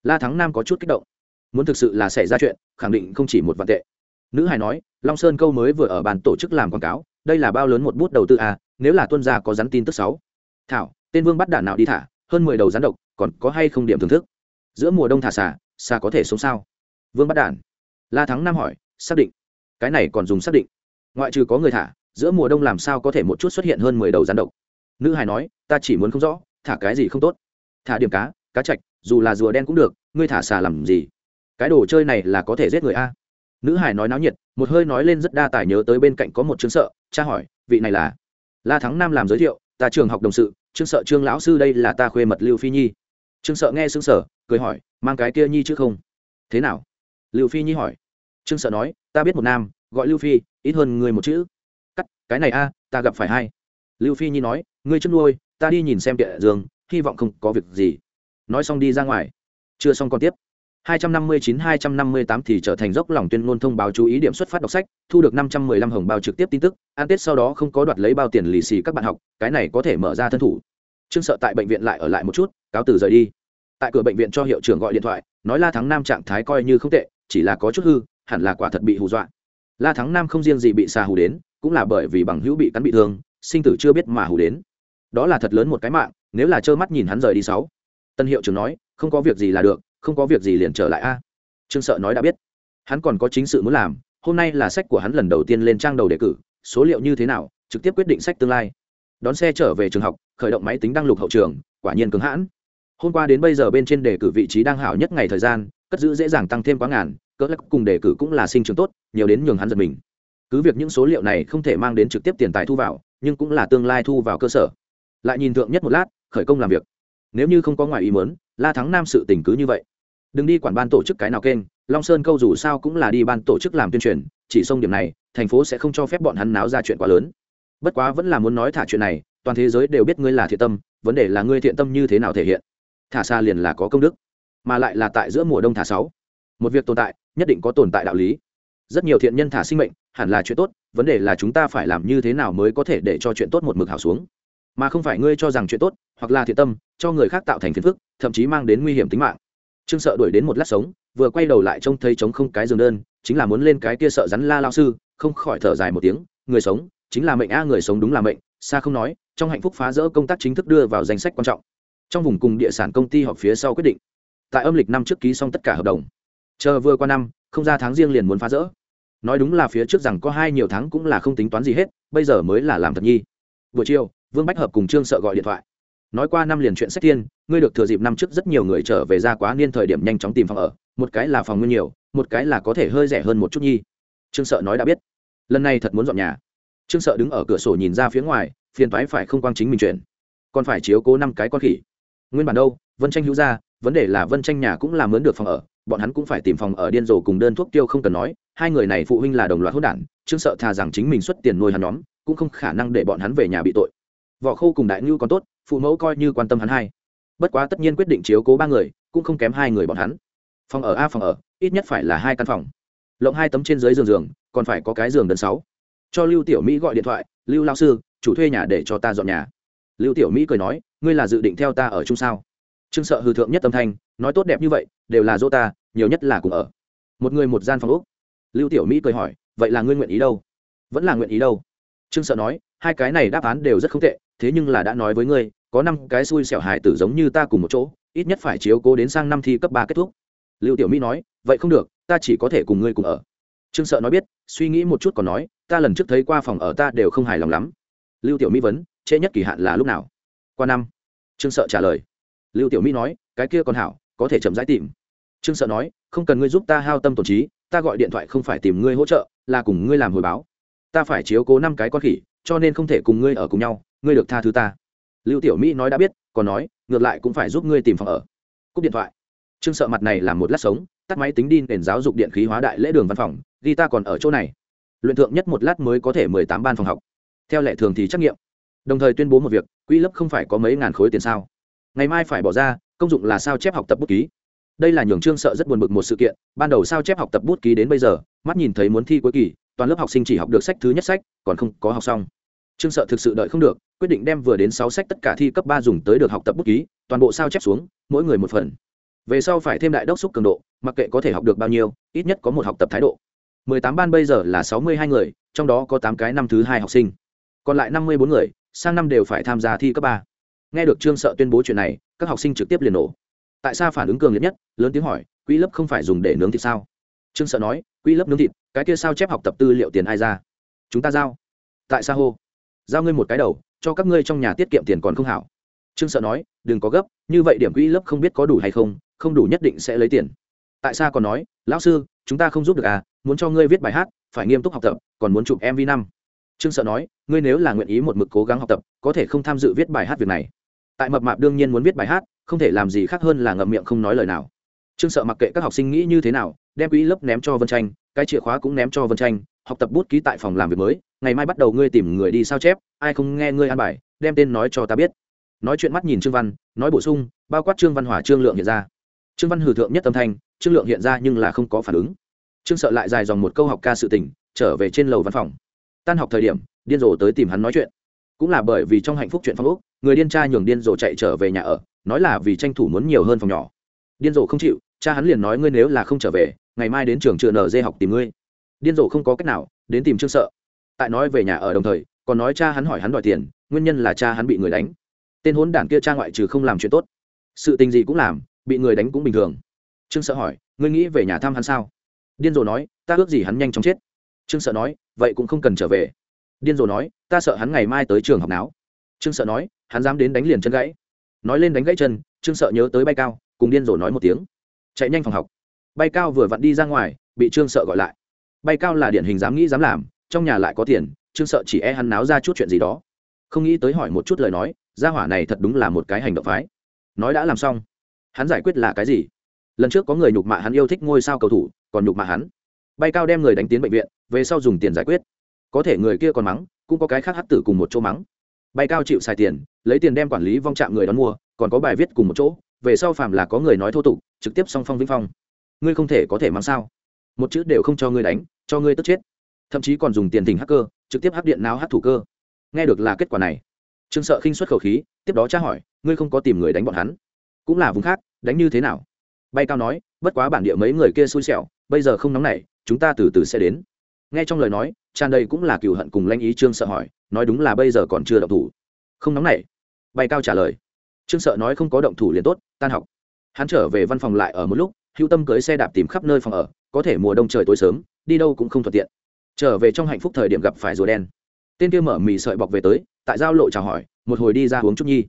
La thắng nam có chút kích động. Muốn thực sự là xảy ra chuyện, khẳng định không chỉ một vạn tệ. Nữ hải nói, long sơn câu mới vừa ở bàn tổ chức làm quảng cáo, đây là bao lớn một bút đầu tư à nếu là tuân gia có rắn tin tức sáu thảo, tên vương bắt đản nào đi thả, hơn mười đầu rắn độc, còn có hay không điểm thưởng thức? Giữa mùa đông thả xà xà có thể sống sao? Vương bắt đản la thắng nam hỏi, xác định. Cái này còn dùng xác định. Ngoại trừ có người thả, giữa mùa đông làm sao có thể một chút xuất hiện hơn mười đầu rắn độc? Nữ hải nói ta chỉ muốn không rõ, thả cái gì không tốt. Thả điểm cá cá chạch, dù là rùa đen cũng được, ngươi thả xà làm gì? Cái đồ chơi này là có thể giết người a. Nữ hải nói náo nhiệt, một hơi nói lên rất đa tài nhớ tới bên cạnh có một chứng sợ, cha hỏi, vị này là? La thắng nam làm giới thiệu, ta trường học đồng sự, trương sợ trương lão sư đây là ta khuê mật lưu phi nhi. Trương sợ nghe xứng sở cười hỏi, mang cái kia nhi chứ không? Thế nào? Lưu phi nhi hỏi. Trương sợ nói, ta biết một nam, gọi lưu phi, ít hơn người một chữ. Cắt, cái này a, ta gặp phải hai. Lưu phi nhi nói, ngươi chân nuôi ta đi nhìn xem địa dương hy vọng không có việc gì nói xong đi ra ngoài chưa xong còn tiếp 259-258 thì trở thành dốc lòng tuyên ngôn thông báo chú ý điểm xuất phát đọc sách, thu được 515 hồng bao trực tiếp tin tức, an tết sau đó không có đoạt lấy bao tiền lì xì các bạn học, cái này có thể mở ra thân thủ. Trương sợ tại bệnh viện lại ở lại một chút, cáo từ rời đi. Tại cửa bệnh viện cho hiệu trưởng gọi điện thoại, nói La Thắng Nam trạng thái coi như không tệ, chỉ là có chút hư, hẳn là quả thật bị hù dọa. La Thắng Nam không riêng gì bị xà hù đến, cũng là bởi vì bằng hữu bị cắn bị thương, sinh tử chưa biết mà hù đến. Đó là thật lớn một cái mạng, nếu là trơ mắt nhìn hắn rời đi sáu. Tân hiệu trưởng nói, không có việc gì là được, không có việc gì liền trở lại a. Trương sợ nói đã biết. Hắn còn có chính sự muốn làm hôm nay là sách của hắn lần đầu tiên lên trang đầu đề cử số liệu như thế nào trực tiếp quyết định sách tương lai. Đón xe trở về trường học khởi động máy tính đăng lục hậu trường quả nhiên cứng hãn. Hôm qua đến bây giờ bên trên đề cử vị trí đang hảo nhất ngày thời gian cất giữ dễ dàng tăng thêm quá ngàn cỡ lắc cùng đề cử cũng là sinh trường tốt nhiều đến nhường hắn giật mình. Cứ việc những số liệu này không thể mang đến trực tiếp tiền tài thu vào nhưng cũng là tương lai thu vào cơ sở lại nhìn thượng nhất một lát, khởi công làm việc. Nếu như không có ngoài ý mớn la thắng nam sự tình cứ như vậy. Đừng đi quản ban tổ chức cái nào kênh, long sơn câu dù sao cũng là đi ban tổ chức làm tuyên truyền, chỉ xong điểm này, thành phố sẽ không cho phép bọn hắn náo ra chuyện quá lớn. Bất quá vẫn là muốn nói thả chuyện này, toàn thế giới đều biết ngươi là thiện tâm, vấn đề là ngươi thiện tâm như thế nào thể hiện. Thả xa liền là có công đức, mà lại là tại giữa mùa đông thả sáu. Một việc tồn tại, nhất định có tồn tại đạo lý. Rất nhiều thiện nhân thả sinh mệnh, hẳn là chuyện tốt, vấn đề là chúng ta phải làm như thế nào mới có thể để cho chuyện tốt một mực hảo xuống mà không phải ngươi cho rằng chuyện tốt, hoặc là thiện tâm, cho người khác tạo thành phiền phức, thậm chí mang đến nguy hiểm tính mạng. Trương sợ đuổi đến một lát sống, vừa quay đầu lại trông thấy trống không cái giường đơn, chính là muốn lên cái kia sợ rắn la lao sư, không khỏi thở dài một tiếng, người sống, chính là mệnh a, người sống đúng là mệnh, xa không nói, trong hạnh phúc phá rỡ công tác chính thức đưa vào danh sách quan trọng. Trong vùng cùng địa sản công ty họp phía sau quyết định. Tại âm lịch năm trước ký xong tất cả hợp đồng. Chờ vừa qua năm, không ra tháng riêng liền muốn phá rỡ. Nói đúng là phía trước rằng có hai nhiều tháng cũng là không tính toán gì hết, bây giờ mới là làm thật nhi. Buổi chiều vương bách hợp cùng trương sợ gọi điện thoại. Nói qua năm liền chuyện sách tiên ngươi được thừa dịp năm trước rất nhiều người trở về ra quá niên thời điểm nhanh chóng tìm phòng ở, một cái là phòng nguyên nhiều, một cái là có thể hơi rẻ hơn một chút nhi. Trương sợ nói đã biết. Lần này thật muốn dọn nhà. Trương sợ đứng ở cửa sổ nhìn ra phía ngoài, phiền thoái phải không quang chính mình chuyển. Còn phải chiếu cố năm cái con khỉ. Nguyên bản đâu, vân tranh hữu ra vấn đề là vân tranh nhà cũng làm mướn được phòng ở, bọn hắn cũng phải tìm phòng ở điên rồ cùng đơn thuốc tiêu không cần nói, hai người này phụ huynh là đồng loạt hốt đản, trương sợ thà rằng chính mình xuất tiền nuôi hắn nhóm, cũng không khả năng để bọn hắn về nhà bị tội vỏ khô cùng đại ngưu còn tốt, phụ mẫu coi như quan tâm hắn hai. Bất quá tất nhiên quyết định chiếu cố ba người, cũng không kém hai người bọn hắn. Phòng ở a, phòng ở, ít nhất phải là hai căn phòng. Lộng hai tấm trên dưới giường giường, còn phải có cái giường đơn sáu. Cho lưu tiểu mỹ gọi điện thoại, lưu lao sư, chủ thuê nhà để cho ta dọn nhà. Lưu tiểu mỹ cười nói, ngươi là dự định theo ta ở chung sao? Trương sợ hư thượng nhất tâm thanh, nói tốt đẹp như vậy, đều là dỗ ta, nhiều nhất là cùng ở. Một người một gian phòng úc lưu tiểu mỹ cười hỏi, vậy là ngươi nguyện ý đâu? Vẫn là nguyện ý đâu trương sợ nói, hai cái này đáp án đều rất không tệ, thế nhưng là đã nói với ngươi, có năm cái xui xẻo hài tử giống như ta cùng một chỗ, ít nhất phải chiếu cố đến sang năm thi cấp ba kết thúc. Lưu tiểu mỹ nói, vậy không được, ta chỉ có thể cùng ngươi cùng ở. Trương sợ nói biết, suy nghĩ một chút còn nói, ta lần trước thấy qua phòng ở ta đều không hài lòng lắm. Lưu tiểu mỹ vấn, trễ nhất kỳ hạn là lúc nào? Qua năm. Trương sợ trả lời. Lưu tiểu mỹ nói, cái kia còn hảo, có thể chậm rãi tìm. Trương sợ nói, không cần ngươi giúp ta hao tâm tổn trí, ta gọi điện thoại không phải tìm ngươi hỗ trợ, là cùng ngươi làm hồi báo ta phải chiếu cố năm cái con khỉ, cho nên không thể cùng ngươi ở cùng nhau, ngươi được tha thứ ta. Lưu tiểu mỹ nói đã biết, còn nói, ngược lại cũng phải giúp ngươi tìm phòng ở. Cúp điện thoại. Trương sợ mặt này làm một lát sống, tắt máy tính đi nền giáo dục điện khí hóa đại lễ đường văn phòng, ghi ta còn ở chỗ này. Luyện thượng nhất một lát mới có thể mười tám ban phòng học. Theo lệ thường thì trắc nghiệm. Đồng thời tuyên bố một việc, quỹ lớp không phải có mấy ngàn khối tiền sao? Ngày mai phải bỏ ra, công dụng là sao chép học tập bút ký. Đây là nhường trương sợ rất buồn bực một sự kiện, ban đầu sao chép học tập bút ký đến bây giờ, mắt nhìn thấy muốn thi cuối kỳ toàn lớp học sinh chỉ học được sách thứ nhất sách, còn không có học xong. Trương sợ thực sự đợi không được, quyết định đem vừa đến sáu sách tất cả thi cấp ba dùng tới được học tập bút ký, toàn bộ sao chép xuống, mỗi người một phần. Về sau phải thêm đại đốc xúc cường độ, mặc kệ có thể học được bao nhiêu, ít nhất có một học tập thái độ. Mười tám ban bây giờ là sáu mươi hai người, trong đó có tám cái năm thứ hai học sinh. Còn lại năm mươi bốn người, sang năm đều phải tham gia thi cấp ba. Nghe được trương sợ tuyên bố chuyện này, các học sinh trực tiếp liền nổ. Tại sao phản ứng cường liệt nhất? Lớn tiếng hỏi quỹ lớp không phải dùng để nướng thịt sao? Trương sợ nói quỹ lớp nướng thịt, cái kia sao chép học tập tư liệu tiền ai ra? Chúng ta giao. Tại sao hô. Giao ngươi một cái đầu, cho các ngươi trong nhà tiết kiệm tiền còn không hảo. Trương sợ nói, đừng có gấp, như vậy điểm quỹ lớp không biết có đủ hay không không đủ nhất định sẽ lấy tiền. Tại sao còn nói, lão sư, chúng ta không giúp được à muốn cho ngươi viết bài hát, phải nghiêm túc học tập, còn muốn chụp mv năm. Trương sợ nói, ngươi nếu là nguyện ý một mực cố gắng học tập, có thể không tham dự viết bài hát việc này. Tại mập mạp đương nhiên muốn viết bài hát, không thể làm gì khác hơn là ngậm miệng không nói lời nào trương sợ mặc kệ các học sinh nghĩ như thế nào, đem quỹ lớp ném cho vân tranh, cái chìa khóa cũng ném cho vân tranh, học tập bút ký tại phòng làm việc mới, ngày mai bắt đầu ngươi tìm người đi sao chép, ai không nghe ngươi an bài, đem tên nói cho ta biết. Nói chuyện mắt nhìn trương văn, nói bổ sung, bao quát trương văn hỏa trương lượng hiện ra. Trương văn hử thượng nhất âm thanh, trương lượng hiện ra nhưng là không có phản ứng. Trương sợ lại dài dòng một câu học ca sự tình, trở về trên lầu văn phòng. Tan học thời điểm, điên rồ tới tìm hắn nói chuyện. Cũng là bởi vì trong hạnh phúc chuyện phong úc người điên tra nhường điên rồ chạy trở về nhà ở, nói là vì tranh thủ muốn nhiều hơn phòng nhỏ. Điên rồ không chịu cha hắn liền nói ngươi nếu là không trở về, ngày mai đến trường trường nở dê học tìm ngươi. Điên rồ không có cách nào, đến tìm trương sợ. Tại nói về nhà ở đồng thời, còn nói cha hắn hỏi hắn đòi tiền, nguyên nhân là cha hắn bị người đánh. Tên hốn đản kia cha ngoại trừ không làm chuyện tốt, sự tình gì cũng làm, bị người đánh cũng bình thường. Trương sợ hỏi, ngươi nghĩ về nhà thăm hắn sao? Điên rồ nói, ta ước gì hắn nhanh chóng chết. Trương sợ nói, vậy cũng không cần trở về. Điên rồ nói, ta sợ hắn ngày mai tới trường học náo. Trương sợ nói, hắn dám đến đánh liền chân gãy. Nói lên đánh gãy chân, trương sợ nhớ tới bay cao, cùng điên rồ nói một tiếng chạy nhanh phòng học. Bay cao vừa vặn đi ra ngoài, bị trương sợ gọi lại. Bay cao là điển hình dám nghĩ dám làm, trong nhà lại có tiền, trương sợ chỉ e hắn náo ra chút chuyện gì đó. Không nghĩ tới hỏi một chút lời nói, gia hỏa này thật đúng là một cái hành động phái. Nói đã làm xong. Hắn giải quyết là cái gì? Lần trước có người nhục mạ hắn yêu thích ngôi sao cầu thủ, còn nhục mạ hắn. Bay cao đem người đánh tiến bệnh viện, về sau dùng tiền giải quyết. Có thể người kia còn mắng, cũng có cái khác hắt tử cùng một chỗ mắng. Bay cao chịu xài tiền, lấy tiền đem quản lý vong trạm người đón mua, còn có bài viết cùng một chỗ về sau phàm là có người nói thô tục, trực tiếp song phong vĩnh phong. Ngươi không thể có thể mang sao? Một chữ đều không cho ngươi đánh, cho ngươi tức chết. Thậm chí còn dùng tiền tình hacker, trực tiếp hắc điện nào hắc thủ cơ. Nghe được là kết quả này, trương sợ khinh xuất khẩu khí, tiếp đó tra hỏi, ngươi không có tìm người đánh bọn hắn? Cũng là vùng khác, đánh như thế nào? Bay cao nói, bất quá bản địa mấy người kia xui xẻo, bây giờ không nóng nảy, chúng ta từ từ sẽ đến. Nghe trong lời nói, tràn đầy cũng là cựu hận cùng lanh ý trương sợ hỏi, nói đúng là bây giờ còn chưa động thủ. Không nóng nảy. Bay cao trả lời trương sợ nói không có động thủ liền tốt, tan học. Hắn trở về văn phòng lại ở một lúc hữu tâm cưới xe đạp tìm khắp nơi phòng ở, có thể mùa đông trời tối sớm, đi đâu cũng không thuận tiện. Trở về trong hạnh phúc thời điểm gặp phải rùa đen. Tên kia mở mì sợi bọc về tới, tại giao lộ chào hỏi, một hồi đi ra uống chút nhi.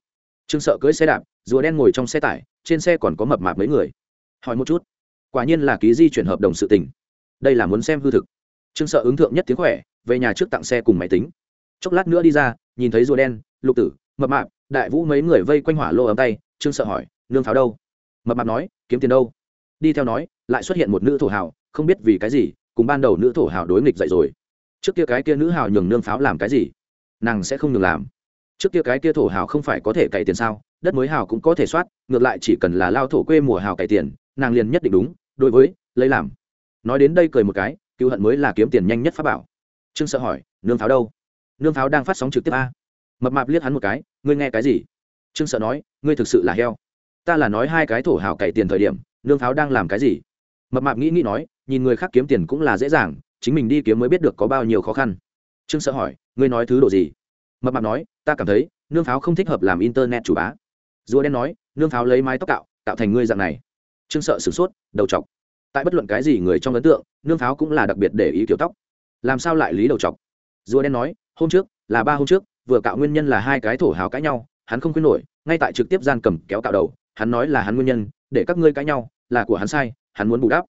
Trương sợ cưới xe đạp, rùa đen ngồi trong xe tải, trên xe còn có mập mạp mấy người. Hỏi một chút. Quả nhiên là ký di chuyển hợp đồng sự tình. Đây là muốn xem hư thực. Trương sợ ứng thượng nhất tiếng khỏe, về nhà trước tặng xe cùng máy tính. Chốc lát nữa đi ra, nhìn thấy rùa đen, lục tử, mập mạp đại vũ mấy người vây quanh hỏa lô ấm tay, trương sợ hỏi, nương pháo đâu? Mập mạp nói, kiếm tiền đâu? Đi theo nói, lại xuất hiện một nữ thổ hào, không biết vì cái gì, cùng ban đầu nữ thổ hào đối nghịch dậy rồi. Trước kia cái kia nữ hào nhường nương pháo làm cái gì? Nàng sẽ không nhường làm. Trước kia cái kia thổ hào không phải có thể cày tiền sao? Đất mới hào cũng có thể soát, ngược lại chỉ cần là lao thổ quê mùa hào cày tiền, nàng liền nhất định đúng, đối với, lấy làm. Nói đến đây cười một cái, cứu hận mới là kiếm tiền nhanh nhất pháp bảo. Trương sợ hỏi, nương pháo đâu? Nương pháo đang phát sóng trực tiếp a mập mạp liếc hắn một cái, ngươi nghe cái gì? Trương sợ nói, ngươi thực sự là heo. Ta là nói hai cái thổ hào cày tiền thời điểm, nương pháo đang làm cái gì? Mập mạp nghĩ nghĩ nói, nhìn người khác kiếm tiền cũng là dễ dàng, chính mình đi kiếm mới biết được có bao nhiêu khó khăn. Trương sợ hỏi, ngươi nói thứ độ gì? Mập mạp nói, ta cảm thấy, nương pháo không thích hợp làm internet chủ bá. Rùa đen nói, nương pháo lấy mái tóc cạo tạo thành ngươi dạng này. Trương sợ sửng sốt, đầu chọc. Tại bất luận cái gì người trong ấn tượng, nương pháo cũng là đặc biệt để ý kiểu tóc. Làm sao lại lý đầu chọc? Rùa đen nói, hôm trước, là ba hôm trước vừa cạo nguyên nhân là hai cái thổ hào cãi nhau, hắn không khuyên nổi, ngay tại trực tiếp gian cầm kéo cạo đầu, hắn nói là hắn nguyên nhân, để các ngươi cãi nhau, là của hắn sai, hắn muốn bù đắp.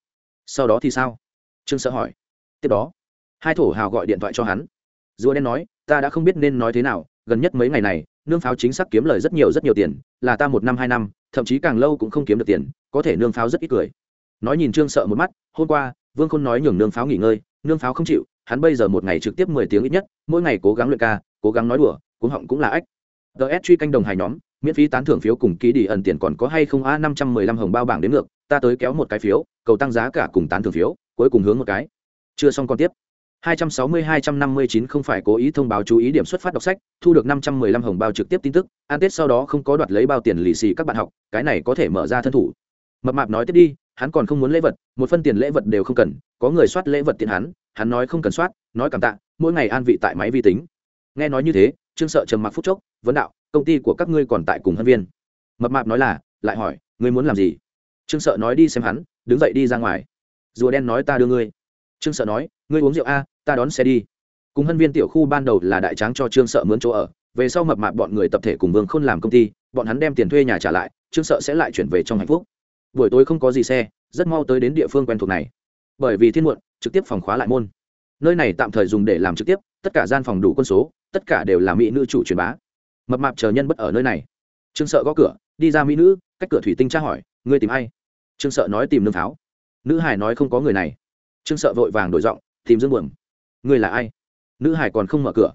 Sau đó thì sao? Trương sợ hỏi. Tiếp đó, hai thổ hào gọi điện thoại cho hắn. Rùa đen nói, ta đã không biết nên nói thế nào, gần nhất mấy ngày này, nương pháo chính xác kiếm lời rất nhiều rất nhiều tiền, là ta một năm hai năm, thậm chí càng lâu cũng không kiếm được tiền, có thể nương pháo rất ít cười. Nói nhìn trương sợ một mắt, hôm qua, vương khôn nói nhường nương pháo nghỉ ngơi, nương pháo không chịu, hắn bây giờ một ngày trực tiếp mười tiếng ít nhất, mỗi ngày cố gắng luyện ca cố gắng nói đùa cuống họng cũng là ách ts truy canh đồng hài nhóm miễn phí tán thưởng phiếu cùng ký đi ẩn tiền còn có hay không a năm trăm mười lăm hồng bao bảng đến ngược ta tới kéo một cái phiếu cầu tăng giá cả cùng tán thưởng phiếu cuối cùng hướng một cái chưa xong còn tiếp 260-259 không phải cố ý thông báo chú ý điểm xuất phát đọc sách, thu được 515 hồng bao trực tiếp tin tức, an tết sau đó không có đoạt lấy bao tiền lì xì các bạn học, cái này có thể mở ra thân thủ. Mập mạp nói tiếp đi, hắn còn không muốn lễ vật, một phân tiền lễ vật đều không cần, có người soát lễ vật tiền hắn, hắn nói không cần soát, nói cảm tạ, mỗi ngày an vị tại máy vi tính. Nghe nói như thế, Trương Sợ trầm mặc phút chốc, vấn đạo, công ty của các ngươi còn tại cùng hân viên. mập mạp nói là lại hỏi ngươi muốn làm gì? Trương sợ nói đi xem hắn đứng dậy đi ra ngoài. Rùa đen nói ta đưa ngươi. Trương sợ nói ngươi uống rượu a ta đón xe đi. Cùng hân viên tiểu khu ban đầu là đại tráng cho trương sợ mướn chỗ ở về sau mập mạp bọn người tập thể cùng vương khôn làm công ty bọn hắn đem tiền thuê nhà trả lại trương sợ sẽ lại chuyển về trong hạnh phúc. Buổi tối không có gì xe rất mau tới đến địa phương quen thuộc này. Bởi vì thiên muộn trực tiếp phòng khóa lại môn. Nơi này tạm thời dùng để làm trực tiếp tất cả gian phòng đủ quân số tất cả đều là mỹ nữ chủ truyền bá. Mập mạp chờ nhân bất ở nơi này. Trương sợ gõ cửa, đi ra mỹ nữ, cách cửa thủy tinh tra hỏi, ngươi tìm ai? Trương sợ nói, tìm nương pháo nữ hải nói, không có người này. Trương sợ vội vàng đổi giọng, tìm dương buồm. Ngươi là ai? Nữ hải còn không mở cửa.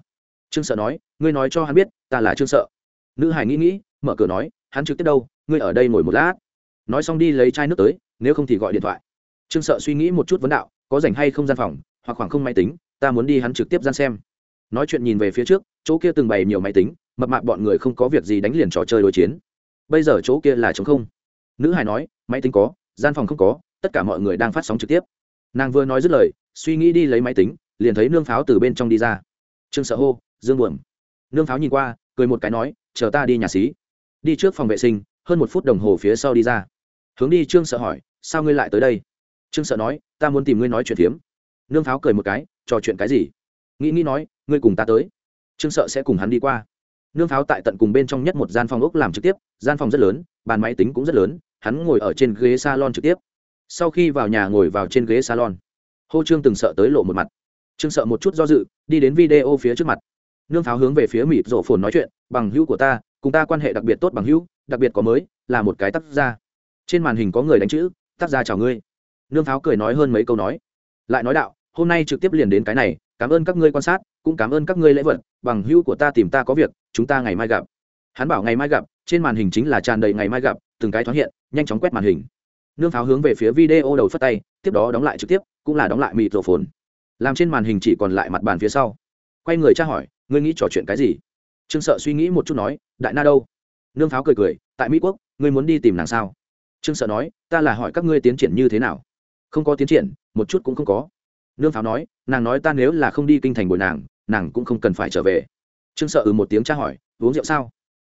Trương sợ nói, ngươi nói cho hắn biết, ta là trương sợ. Nữ hải nghĩ nghĩ, mở cửa nói, hắn trực tiếp đâu? Ngươi ở đây ngồi một lát. Nói xong đi lấy chai nước tới, nếu không thì gọi điện thoại. Trương sợ suy nghĩ một chút vấn đạo, có rảnh hay không gian phòng? Hoặc khoảng không máy tính, ta muốn đi hắn trực tiếp gian xem nói chuyện nhìn về phía trước, chỗ kia từng bày nhiều máy tính, mập mạp bọn người không có việc gì đánh liền trò chơi đối chiến. Bây giờ chỗ kia là chống không. Nữ hải nói, máy tính có, gian phòng không có, tất cả mọi người đang phát sóng trực tiếp. Nàng vừa nói dứt lời, suy nghĩ đi lấy máy tính, liền thấy nương pháo từ bên trong đi ra. Trương sợ hô, dương buồm. Nương pháo nhìn qua, cười một cái nói, chờ ta đi nhà xí. Đi trước phòng vệ sinh, hơn một phút đồng hồ phía sau đi ra. Hướng đi, trương sợ hỏi, sao ngươi lại tới đây? Trương sợ nói, ta muốn tìm ngươi nói chuyện phiếm. Nương pháo cười một cái, trò chuyện cái gì? Nghĩ nghĩ nói ngươi cùng ta tới. Trương sợ sẽ cùng hắn đi qua. Nương pháo tại tận cùng bên trong nhất một gian phòng ốc làm trực tiếp, gian phòng rất lớn, bàn máy tính cũng rất lớn, hắn ngồi ở trên ghế salon trực tiếp. Sau khi vào nhà ngồi vào trên ghế salon, hô trương từng sợ tới lộ một mặt. Trương sợ một chút do dự, đi đến video phía trước mặt. Nương pháo hướng về phía mịt rổ phồn nói chuyện, bằng hữu của ta, cùng ta quan hệ đặc biệt tốt bằng hữu, đặc biệt có mới, là một cái tác gia. Trên màn hình có người đánh chữ, tác gia chào ngươi. Nương pháo cười nói hơn mấy câu nói. Lại nói đạo, hôm nay trực tiếp liền đến cái này cảm ơn các ngươi quan sát, cũng cảm ơn các ngươi lễ vật, bằng hữu của ta tìm ta có việc, chúng ta ngày mai gặp. Hắn bảo ngày mai gặp, trên màn hình chính là tràn đầy ngày mai gặp, từng cái thoáng hiện, nhanh chóng quét màn hình. Nương pháo hướng về phía video đầu phất tay, tiếp đó đóng lại trực tiếp, cũng là đóng lại mịt rổ phồn làm trên màn hình chỉ còn lại mặt bàn phía sau. Quay người tra hỏi, ngươi nghĩ trò chuyện cái gì? Trương sợ suy nghĩ một chút nói, đại na đâu? Nương pháo cười cười, tại mỹ quốc, ngươi muốn đi tìm nàng sao? Trương sợ nói, ta là hỏi các ngươi tiến triển như thế nào? Không có tiến triển, một chút cũng không có nương pháo nói, nàng nói ta nếu là không đi kinh thành bồi nàng nàng cũng không cần phải trở về. Trương sợ ừ một tiếng tra hỏi, uống rượu sao?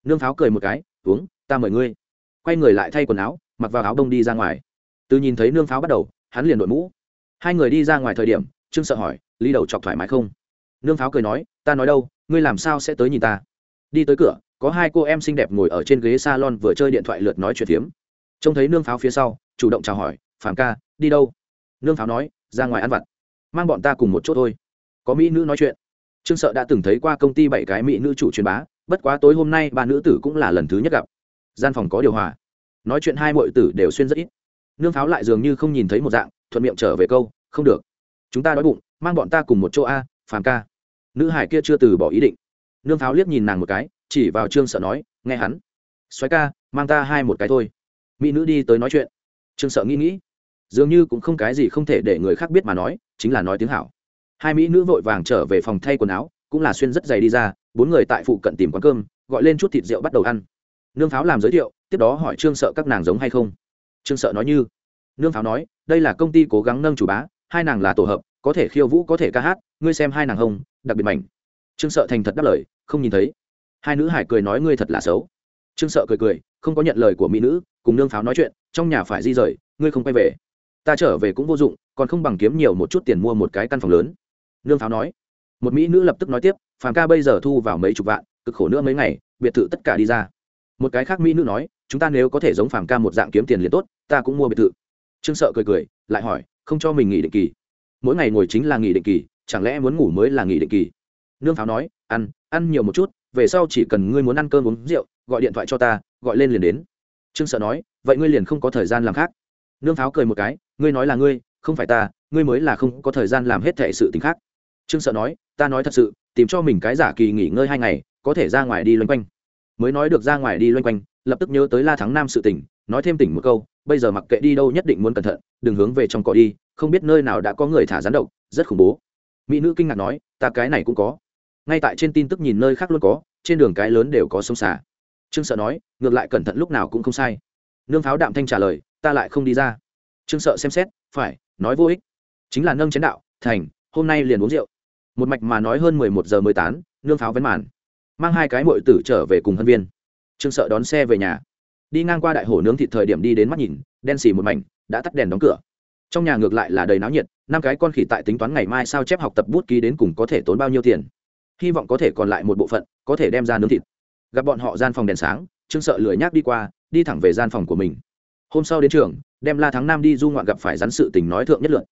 Nương pháo cười một cái, uống, ta mời ngươi. Quay người lại thay quần áo, mặc vào áo đông đi ra ngoài. Từ nhìn thấy nương pháo bắt đầu, hắn liền đội mũ. Hai người đi ra ngoài thời điểm, trương sợ hỏi ly đầu chọc thoải mái không? Nương pháo cười nói, ta nói đâu, ngươi làm sao sẽ tới nhìn ta? Đi tới cửa, có hai cô em xinh đẹp ngồi ở trên ghế salon vừa chơi điện thoại lượt nói chuyện phiếm. Trông thấy nương pháo phía sau, chủ động chào hỏi phản ca, đi đâu? Nương pháo nói, ra ngoài ăn vặt mang bọn ta cùng một chỗ thôi. Có mỹ nữ nói chuyện. Trương sợ đã từng thấy qua công ty bảy cái mỹ nữ chủ truyền bá, bất quá tối hôm nay ba nữ tử cũng là lần thứ nhất gặp. Gian phòng có điều hòa. Nói chuyện hai mọi tử đều xuyên rất ít. Nương pháo lại dường như không nhìn thấy một dạng, thuận miệng trở về câu, không được. Chúng ta đói bụng, mang bọn ta cùng một chỗ a, phàm ca. Nữ hải kia chưa từ bỏ ý định. Nương pháo liếc nhìn nàng một cái, chỉ vào trương sợ nói, nghe hắn. Xoáy ca, mang ta hai một cái thôi. Mỹ nữ đi tới nói chuyện. Trương sợ nghĩ nghĩ, dường như cũng không cái gì không thể để người khác biết mà nói chính là nói tiếng hảo. Hai mỹ nữ vội vàng trở về phòng thay quần áo, cũng là xuyên rất dày đi ra, bốn người tại phụ cận tìm quán cơm, gọi lên chút thịt rượu bắt đầu ăn. Nương pháo làm giới thiệu, tiếp đó hỏi trương sợ các nàng giống hay không. Trương sợ nói như, nương pháo nói, đây là công ty cố gắng nâng chủ bá, hai nàng là tổ hợp, có thể khiêu vũ, có thể ca hát, ngươi xem hai nàng hông, đặc biệt mảnh. Trương sợ thành thật đáp lời, không nhìn thấy. Hai nữ hải cười nói ngươi thật là xấu. Trương sợ cười cười, không có nhận lời của mỹ nữ, cùng nương pháo nói chuyện, trong nhà phải di rời, ngươi không quay về. Ta trở về cũng vô dụng còn không bằng kiếm nhiều một chút tiền mua một cái căn phòng lớn. Nương pháo nói. Một mỹ nữ lập tức nói tiếp, phàm ca bây giờ thu vào mấy chục vạn, cực khổ nữa mấy ngày, biệt thự tất cả đi ra. Một cái khác mỹ nữ nói, chúng ta nếu có thể giống phàm ca một dạng kiếm tiền liền tốt, ta cũng mua biệt thự. Trương sợ cười cười, lại hỏi, không cho mình nghỉ định kỳ. Mỗi ngày ngồi chính là nghỉ định kỳ, chẳng lẽ muốn ngủ mới là nghỉ định kỳ? Nương pháo nói, ăn ăn nhiều một chút, về sau chỉ cần ngươi muốn ăn cơm uống rượu, gọi điện thoại cho ta, gọi lên liền đến. Trương sợ nói, vậy ngươi liền không có thời gian làm khác. Nương pháo cười một cái, ngươi nói là ngươi không phải ta, ngươi mới là không có thời gian làm hết thệ sự t ì n h khác. Trương sợ nói, ta nói thật sự, tìm cho mình cái giả kỳ nghỉ ngơi hai ngày, có thể ra ngoài đi loanh quanh. Mới nói được ra ngoài đi loanh quanh, lập tức nhớ tới la thắng nam sự tỉnh nói thêm tỉnh một câu, bây giờ mặc kệ đi đâu nhất định muốn cẩn thận, đừng hướng về trong cỏ đi, không biết nơi nào đã có người thả rán độc, rất khủng bố. Mỹ nữ kinh ngạc nói, ta cái này cũng có. Ngay tại trên tin tức nhìn nơi khác luôn có, trên đường cái lớn đều có sông xả trương sợ nói, ngược lại cẩn thận lúc nào cũng không sai. Nương pháo đạm thanh trả lời, ta lại không đi ra. Trương sợ xem xét, phải nói vô ích. Chính là nâng chén đạo, thành, hôm nay liền uống rượu. Một mạch mà nói hơn mười một giờ mới tán nương pháo vén màn. Mang hai cái mội tử trở về cùng hân viên. Trương sợ đón xe về nhà. Đi ngang qua đại hồ nướng thịt thời điểm đi đến mắt nhìn, đen xì một mảnh, đã tắt đèn đóng cửa. Trong nhà ngược lại là đầy náo nhiệt, năm cái con khỉ tại tính toán ngày mai sao chép học tập bút ký đến cùng có thể tốn bao nhiêu tiền. Hy vọng có thể còn lại một bộ phận, có thể đem ra nướng thịt. Gặp bọn họ gian phòng đèn sáng, trương sợ lười nhác đi qua, đi thẳng về gian phòng của mình. Hôm sau đến trường đem la thắng nam đi du ngoạn gặp phải rắn sự tình nói thượng nhất lượn.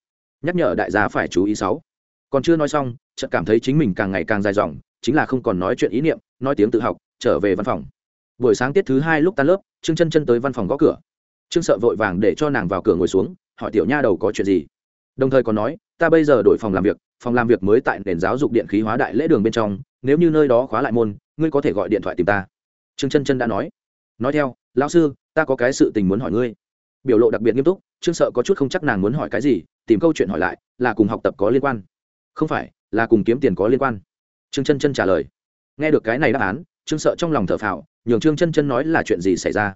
Nhắc nhở đại gia phải chú ý sáu. Còn chưa nói xong, chợt cảm thấy chính mình càng ngày càng dài dòng, chính là không còn nói chuyện ý niệm, nói tiếng tự học, trở về văn phòng. Buổi sáng tiết thứ hai lúc tan lớp, trương chân chân tới văn phòng gõ cửa. Trương sợ vội vàng để cho nàng vào cửa ngồi xuống, hỏi tiểu nha đầu có chuyện gì. Đồng thời còn nói, ta bây giờ đổi phòng làm việc, phòng làm việc mới tại nền giáo dục điện khí hóa đại lễ đường bên trong, nếu như nơi đó khóa lại môn, ngươi có thể gọi điện thoại tìm ta. Trương chân chân đã nói. Nói theo, lão sư, ta có cái sự tình muốn hỏi ngươi biểu lộ đặc biệt nghiêm túc, trương sợ có chút không chắc nàng muốn hỏi cái gì, tìm câu chuyện hỏi lại, là cùng học tập có liên quan. Không phải, là cùng kiếm tiền có liên quan. Trương chân chân trả lời. Nghe được cái này đáp án, trương sợ trong lòng thở phào, nhường trương chân chân nói là chuyện gì xảy ra.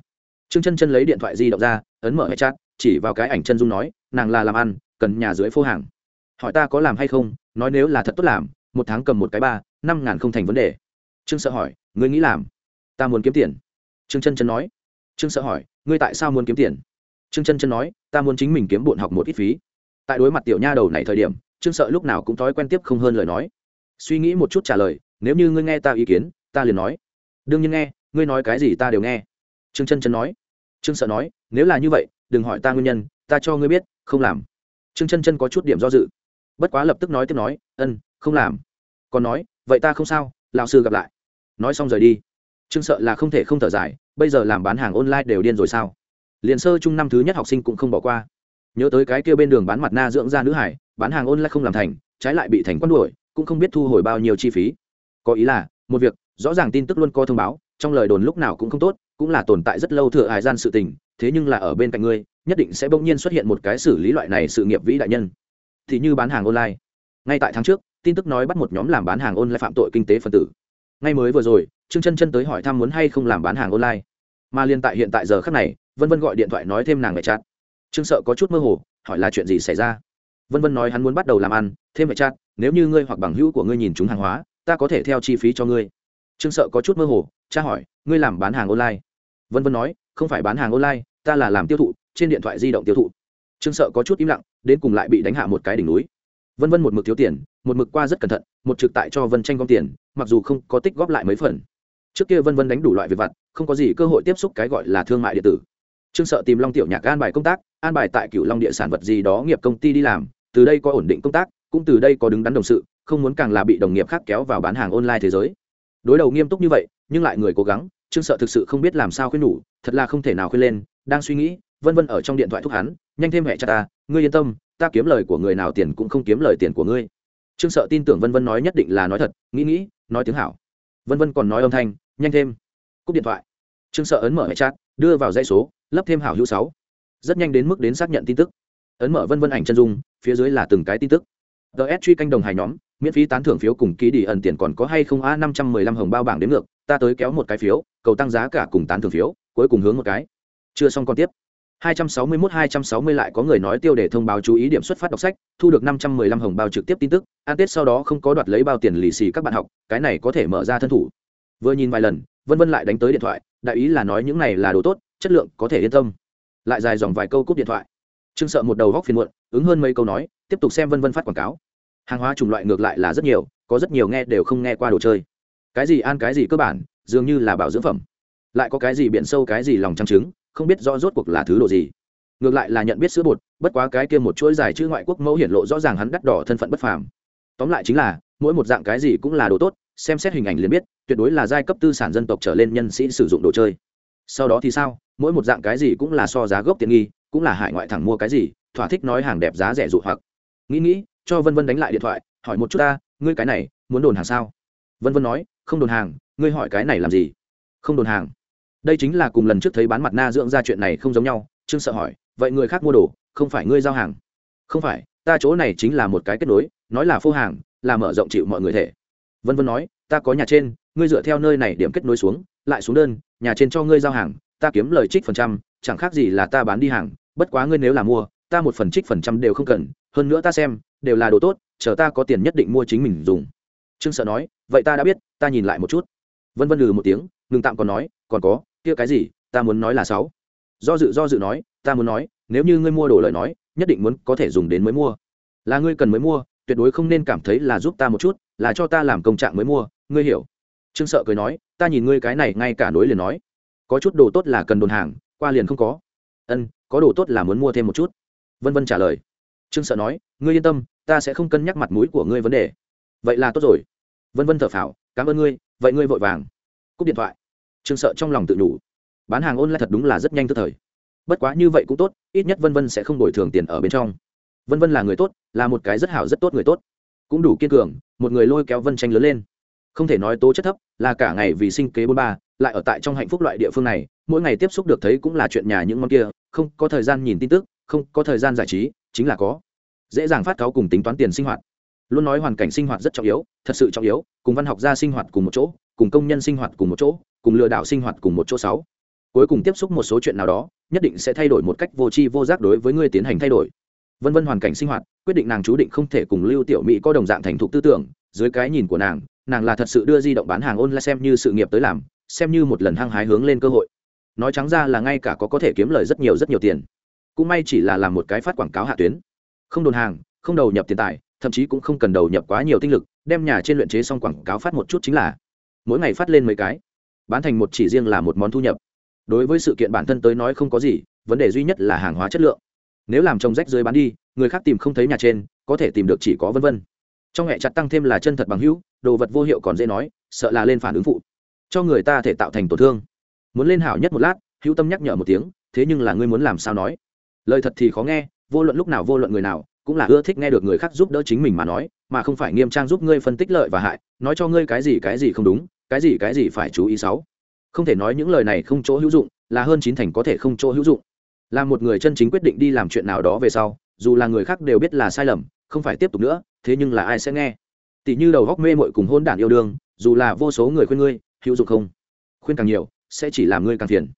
Trương chân chân lấy điện thoại di động ra, ấn mở hệ chat, chỉ vào cái ảnh chân dung nói, nàng là làm ăn, cần nhà dưới phố hàng. Hỏi ta có làm hay không, nói nếu là thật tốt làm, một tháng cầm một cái ba, năm ngàn không thành vấn đề. Trương sợ hỏi, ngươi nghĩ làm, ta muốn kiếm tiền. Trương chân chân nói. Trương sợ hỏi, ngươi tại sao muốn kiếm tiền? Trương chân chân nói, ta muốn chính mình kiếm bụn học một ít phí. Tại đối mặt tiểu nha đầu này thời điểm, trương sợ lúc nào cũng thói quen tiếp không hơn lời nói. Suy nghĩ một chút trả lời, nếu như ngươi nghe ta ý kiến, ta liền nói. Đương nhiên nghe, ngươi nói cái gì ta đều nghe. Trương chân chân nói. Trương sợ nói, nếu là như vậy, đừng hỏi ta nguyên nhân, ta cho ngươi biết, không làm. Trương chân chân có chút điểm do dự. Bất quá lập tức nói tiếp nói, ân, không làm. Còn nói, vậy ta không sao, lão sư gặp lại. Nói xong rời đi. Trương sợ là không thể không thở dài, bây giờ làm bán hàng online đều điên rồi sao? Liền sơ chung năm thứ nhất học sinh cũng không bỏ qua. Nhớ tới cái kia bên đường bán mặt na dưỡng ra nữ hải, bán hàng online không làm thành, trái lại bị thành quan đuổi, cũng không biết thu hồi bao nhiêu chi phí. Có ý là, một việc, rõ ràng tin tức luôn có thông báo, trong lời đồn lúc nào cũng không tốt, cũng là tồn tại rất lâu thừa hài gian sự tình, thế nhưng là ở bên cạnh ngươi, nhất định sẽ bỗng nhiên xuất hiện một cái xử lý loại này sự nghiệp vĩ đại nhân. Thì như bán hàng online. Ngay tại tháng trước, tin tức nói bắt một nhóm làm bán hàng online phạm tội kinh tế phân tử. Ngay mới vừa rồi, trương chân chân tới hỏi thăm muốn hay không làm bán hàng online mà liên tại hiện tại giờ khắc này, vân vân gọi điện thoại nói thêm nàng mẹ chát. Trương sợ có chút mơ hồ, hỏi là chuyện gì xảy ra? Vân vân nói hắn muốn bắt đầu làm ăn, thêm mẹ chát, nếu như ngươi hoặc bằng hữu của ngươi nhìn chúng hàng hóa, ta có thể theo chi phí cho ngươi. Trương sợ có chút mơ hồ, cha hỏi, ngươi làm bán hàng online? Vân vân nói, không phải bán hàng online, ta là làm tiêu thụ, trên điện thoại di động tiêu thụ. Trương sợ có chút im lặng, đến cùng lại bị đánh hạ một cái đỉnh núi. Vân vân một mực thiếu tiền, một mực qua rất cẩn thận, một trực tại cho vân tranh gom tiền, mặc dù không có tích góp lại mấy phần trước kia vân vân đánh đủ loại việc vặt, không có gì cơ hội tiếp xúc cái gọi là thương mại điện tử. Trương sợ tìm long tiểu nhạc an bài công tác, an bài tại cựu long địa sản vật gì đó nghiệp công ty đi làm, từ đây có ổn định công tác, cũng từ đây có đứng đắn đồng sự, không muốn càng là bị đồng nghiệp khác kéo vào bán hàng online thế giới. Đối đầu nghiêm túc như vậy, nhưng lại người cố gắng, trương sợ thực sự không biết làm sao khuyên nhủ, thật là không thể nào khuyên lên, đang suy nghĩ, vân vân ở trong điện thoại thúc hắn, nhanh thêm mẹ cha ta, ngươi yên tâm, ta kiếm lời của người nào tiền cũng không kiếm lời tiền của ngươi. Trương sợ tin tưởng vân vân nói nhất định là nói thật, nghĩ nghĩ, nói tiếng hảo. Vân vân còn nói âm thanh nhanh thêm. Cúp điện thoại. Trương sợ ấn mở hệ chat đưa vào dãy số lấp thêm hảo hữu sáu. Rất nhanh đến mức đến xác nhận tin tức. Ấn mở vân vân ảnh chân dung phía dưới là từng cái tin tức. Ts truy canh đồng hài nhóm miễn phí tán thưởng phiếu cùng ký đi ẩn tiền còn có hay không? A năm trăm mười lăm hồng bao bảng đến ngược ta tới kéo một cái phiếu cầu tăng giá cả cùng tán thưởng phiếu cuối cùng hướng một cái. Chưa xong còn tiếp. 261-260 lại có người nói tiêu đề thông báo chú ý điểm xuất phát đọc sách, thu được 515 hồng bao trực tiếp tin tức, an tết sau đó không có đoạt lấy bao tiền lì xì các bạn học, cái này có thể mở ra thân thủ. Vừa nhìn vài lần, Vân Vân lại đánh tới điện thoại, đại ý là nói những này là đồ tốt, chất lượng có thể yên tâm. Lại dài dòng vài câu cúp điện thoại. Trương sợ một đầu góc phiền muộn, ứng hơn mấy câu nói, tiếp tục xem Vân Vân phát quảng cáo. Hàng hóa chủng loại ngược lại là rất nhiều, có rất nhiều nghe đều không nghe qua đồ chơi. Cái gì an cái gì cơ bản, dường như là bảo dưỡng phẩm. Lại có cái gì biển sâu cái gì lòng trăng trứng, không biết rõ rốt cuộc là thứ đồ gì ngược lại là nhận biết sữa bột bất quá cái kia một chuỗi dài chữ ngoại quốc mẫu hiển lộ rõ ràng hắn đắt đỏ thân phận bất phàm tóm lại chính là mỗi một dạng cái gì cũng là đồ tốt xem xét hình ảnh liền biết, tuyệt đối là giai cấp tư sản dân tộc trở lên nhân sĩ sử dụng đồ chơi. Sau đó thì sao? Mỗi một dạng cái gì cũng là so giá gốc tiện nghi, cũng là hải ngoại thẳng mua cái gì, thỏa thích nói hàng đẹp giá rẻ dụ hoặc. Nghĩ nghĩ, cho vân vân đánh lại điện thoại, hỏi một chút ta, ngươi cái này, muốn đồn hàng sao? Vân vân nói, không đồn hàng, ngươi hỏi cái này làm gì? Không đồn hàng. Đây chính là cùng lần trước thấy bán mặt na dưỡng ra chuyện này không giống nhau, trương sợ hỏi, vậy người khác mua đồ, không phải ngươi giao hàng? Không phải, ta chỗ này chính là một cái kết nối, nói là phô hàng, là mở rộng chịu mọi người thể vân vân nói, ta có nhà trên, ngươi dựa theo nơi này điểm kết nối xuống, lại xuống đơn, nhà trên cho ngươi giao hàng, ta kiếm lời trích phần trăm, chẳng khác gì là ta bán đi hàng, bất quá ngươi nếu là mua, ta một phần trích phần trăm đều không cần, hơn nữa ta xem, đều là đồ tốt, chờ ta có tiền nhất định mua chính mình dùng. Trương sợ nói, vậy ta đã biết, ta nhìn lại một chút. Vân vân lừ một tiếng, ngừng tạm còn nói, còn có, kia cái gì, ta muốn nói là sáu. Do dự do dự nói, ta muốn nói, nếu như ngươi mua đồ lời nói, nhất định muốn có thể dùng đến mới mua. Là ngươi cần mới mua, tuyệt đối không nên cảm thấy là giúp ta một chút là cho ta làm công trạng mới mua, ngươi hiểu. Trương sợ cười nói, ta nhìn ngươi cái này ngay cả nối liền nói. Có chút đồ tốt là cần đồn hàng, qua liền không có. Ân, có đồ tốt là muốn mua thêm một chút. Vân vân trả lời. Trương sợ nói, ngươi yên tâm, ta sẽ không cân nhắc mặt mũi của ngươi vấn đề. Vậy là tốt rồi. Vân vân thở phào, cảm ơn ngươi, vậy ngươi vội vàng. Cúp điện thoại. Trương sợ trong lòng tự nhủ. Bán hàng ôn lại thật đúng là rất nhanh tức thời. Bất quá như vậy cũng tốt, ít nhất vân vân sẽ không đổi thường tiền ở bên trong. Vân vân là người tốt, là một cái rất hảo rất tốt người tốt cũng đủ kiên cường, một người lôi kéo vân tranh lớn lên. Không thể nói tố chất thấp, là cả ngày vì sinh kế bôn ba, lại ở tại trong hạnh phúc loại địa phương này, mỗi ngày tiếp xúc được thấy cũng là chuyện nhà những món kia, không có thời gian nhìn tin tức, không có thời gian giải trí, chính là có. Dễ dàng phát cáo cùng tính toán tiền sinh hoạt. Luôn nói hoàn cảnh sinh hoạt rất trọng yếu, thật sự trọng yếu, cùng văn học gia sinh hoạt cùng một chỗ, cùng công nhân sinh hoạt cùng một chỗ, cùng lừa đảo sinh hoạt cùng một chỗ sáu. Cuối cùng tiếp xúc một số chuyện nào đó, nhất định sẽ thay đổi một cách vô tri vô giác đối với ngươi tiến hành thay đổi vân vân hoàn cảnh sinh hoạt, quyết định nàng chú định không thể cùng lưu tiểu mỹ có đồng dạng thành thục tư tưởng. Dưới cái nhìn của nàng nàng là thật sự đưa di động bán hàng online xem như sự nghiệp tới làm, xem như một lần hăng hái hướng lên cơ hội. Nói trắng ra là ngay cả có có thể kiếm lời rất nhiều rất nhiều tiền. Cũng may chỉ là làm một cái phát quảng cáo hạ tuyến. Không đồn hàng, không đầu nhập tiền tài, thậm chí cũng không cần đầu nhập quá nhiều tinh lực, đem nhà trên luyện chế xong quảng cáo phát một chút chính là mỗi ngày phát lên mấy cái. Bán thành một chỉ riêng là một món thu nhập. Đối với sự kiện bản thân tới nói không có gì, vấn đề duy nhất là hàng hóa chất lượng nếu làm trồng rách dưới bán đi, người khác tìm không thấy nhà trên, có thể tìm được chỉ có vân vân. Trong hệ chặt tăng thêm là chân thật bằng hữu, đồ vật vô hiệu còn dễ nói, sợ là lên phản ứng phụ. Cho người ta thể tạo thành tổn thương. Muốn lên hảo nhất một lát, hữu tâm nhắc nhở một tiếng, thế nhưng là ngươi muốn làm sao nói? Lời thật thì khó nghe, vô luận lúc nào vô luận người nào, cũng là ưa thích nghe được người khác giúp đỡ chính mình mà nói, mà không phải nghiêm trang giúp ngươi phân tích lợi và hại, nói cho ngươi cái gì cái gì không đúng, cái gì cái gì phải chú ý sáu không thể nói những lời này không chỗ hữu dụng, là hơn chín thành có thể không chỗ hữu dụng là một người chân chính quyết định đi làm chuyện nào đó về sau, dù là người khác đều biết là sai lầm, không phải tiếp tục nữa, thế nhưng là ai sẽ nghe? Tỷ như đầu góc mê mội cùng hôn đản yêu đương, dù là vô số người khuyên ngươi, hữu dụng không? Khuyên càng nhiều, sẽ chỉ làm ngươi càng phiền.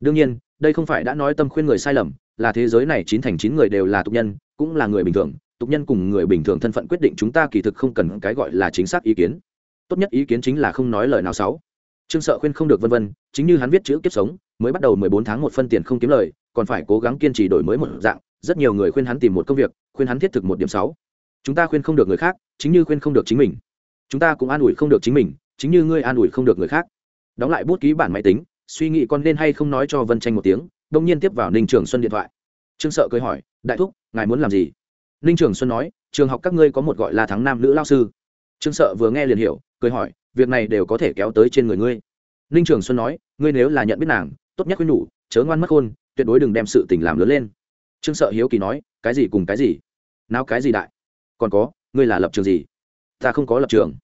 Đương nhiên, đây không phải đã nói tâm khuyên người sai lầm, là thế giới này chín thành chín người đều là tục nhân, cũng là người bình thường. Tục nhân cùng người bình thường thân phận quyết định chúng ta kỳ thực không cần cái gọi là chính xác ý kiến. Tốt nhất ý kiến chính là không nói lời nào xấu trương sợ khuyên không được vân vân, chính như hắn viết chữ kiếp sống, mới bắt đầu mười bốn tháng một phân tiền không kiếm lời, còn phải cố gắng kiên trì đổi mới một dạng, rất nhiều người khuyên hắn tìm một công việc, khuyên hắn thiết thực một điểm sáu. Chúng ta khuyên không được người khác, chính như khuyên không được chính mình. Chúng ta cũng an ủi không được chính mình, chính như ngươi an ủi không được người khác. Đóng lại bút ký bản máy tính, suy nghĩ con nên hay không nói cho vân tranh một tiếng đông nhiên tiếp vào ninh trường xuân điện thoại. Trương sợ cười hỏi, đại thúc, ngài muốn làm gì? Ninh trường xuân nói, trường học các ngươi có một gọi là thắng nam nữ lao sư. Trương sợ vừa nghe liền hiểu, cười hỏi việc này đều có thể kéo tới trên người ngươi. Ninh trường xuân nói, ngươi nếu là nhận biết nàng, tốt nhất khuyên nhủ, chớ ngoan mất khôn, tuyệt đối đừng đem sự tình làm lớn lên. Trương sợ hiếu kỳ nói, cái gì cùng cái gì? Nào cái gì đại? Còn có, ngươi là lập trường gì? Ta không có lập trường.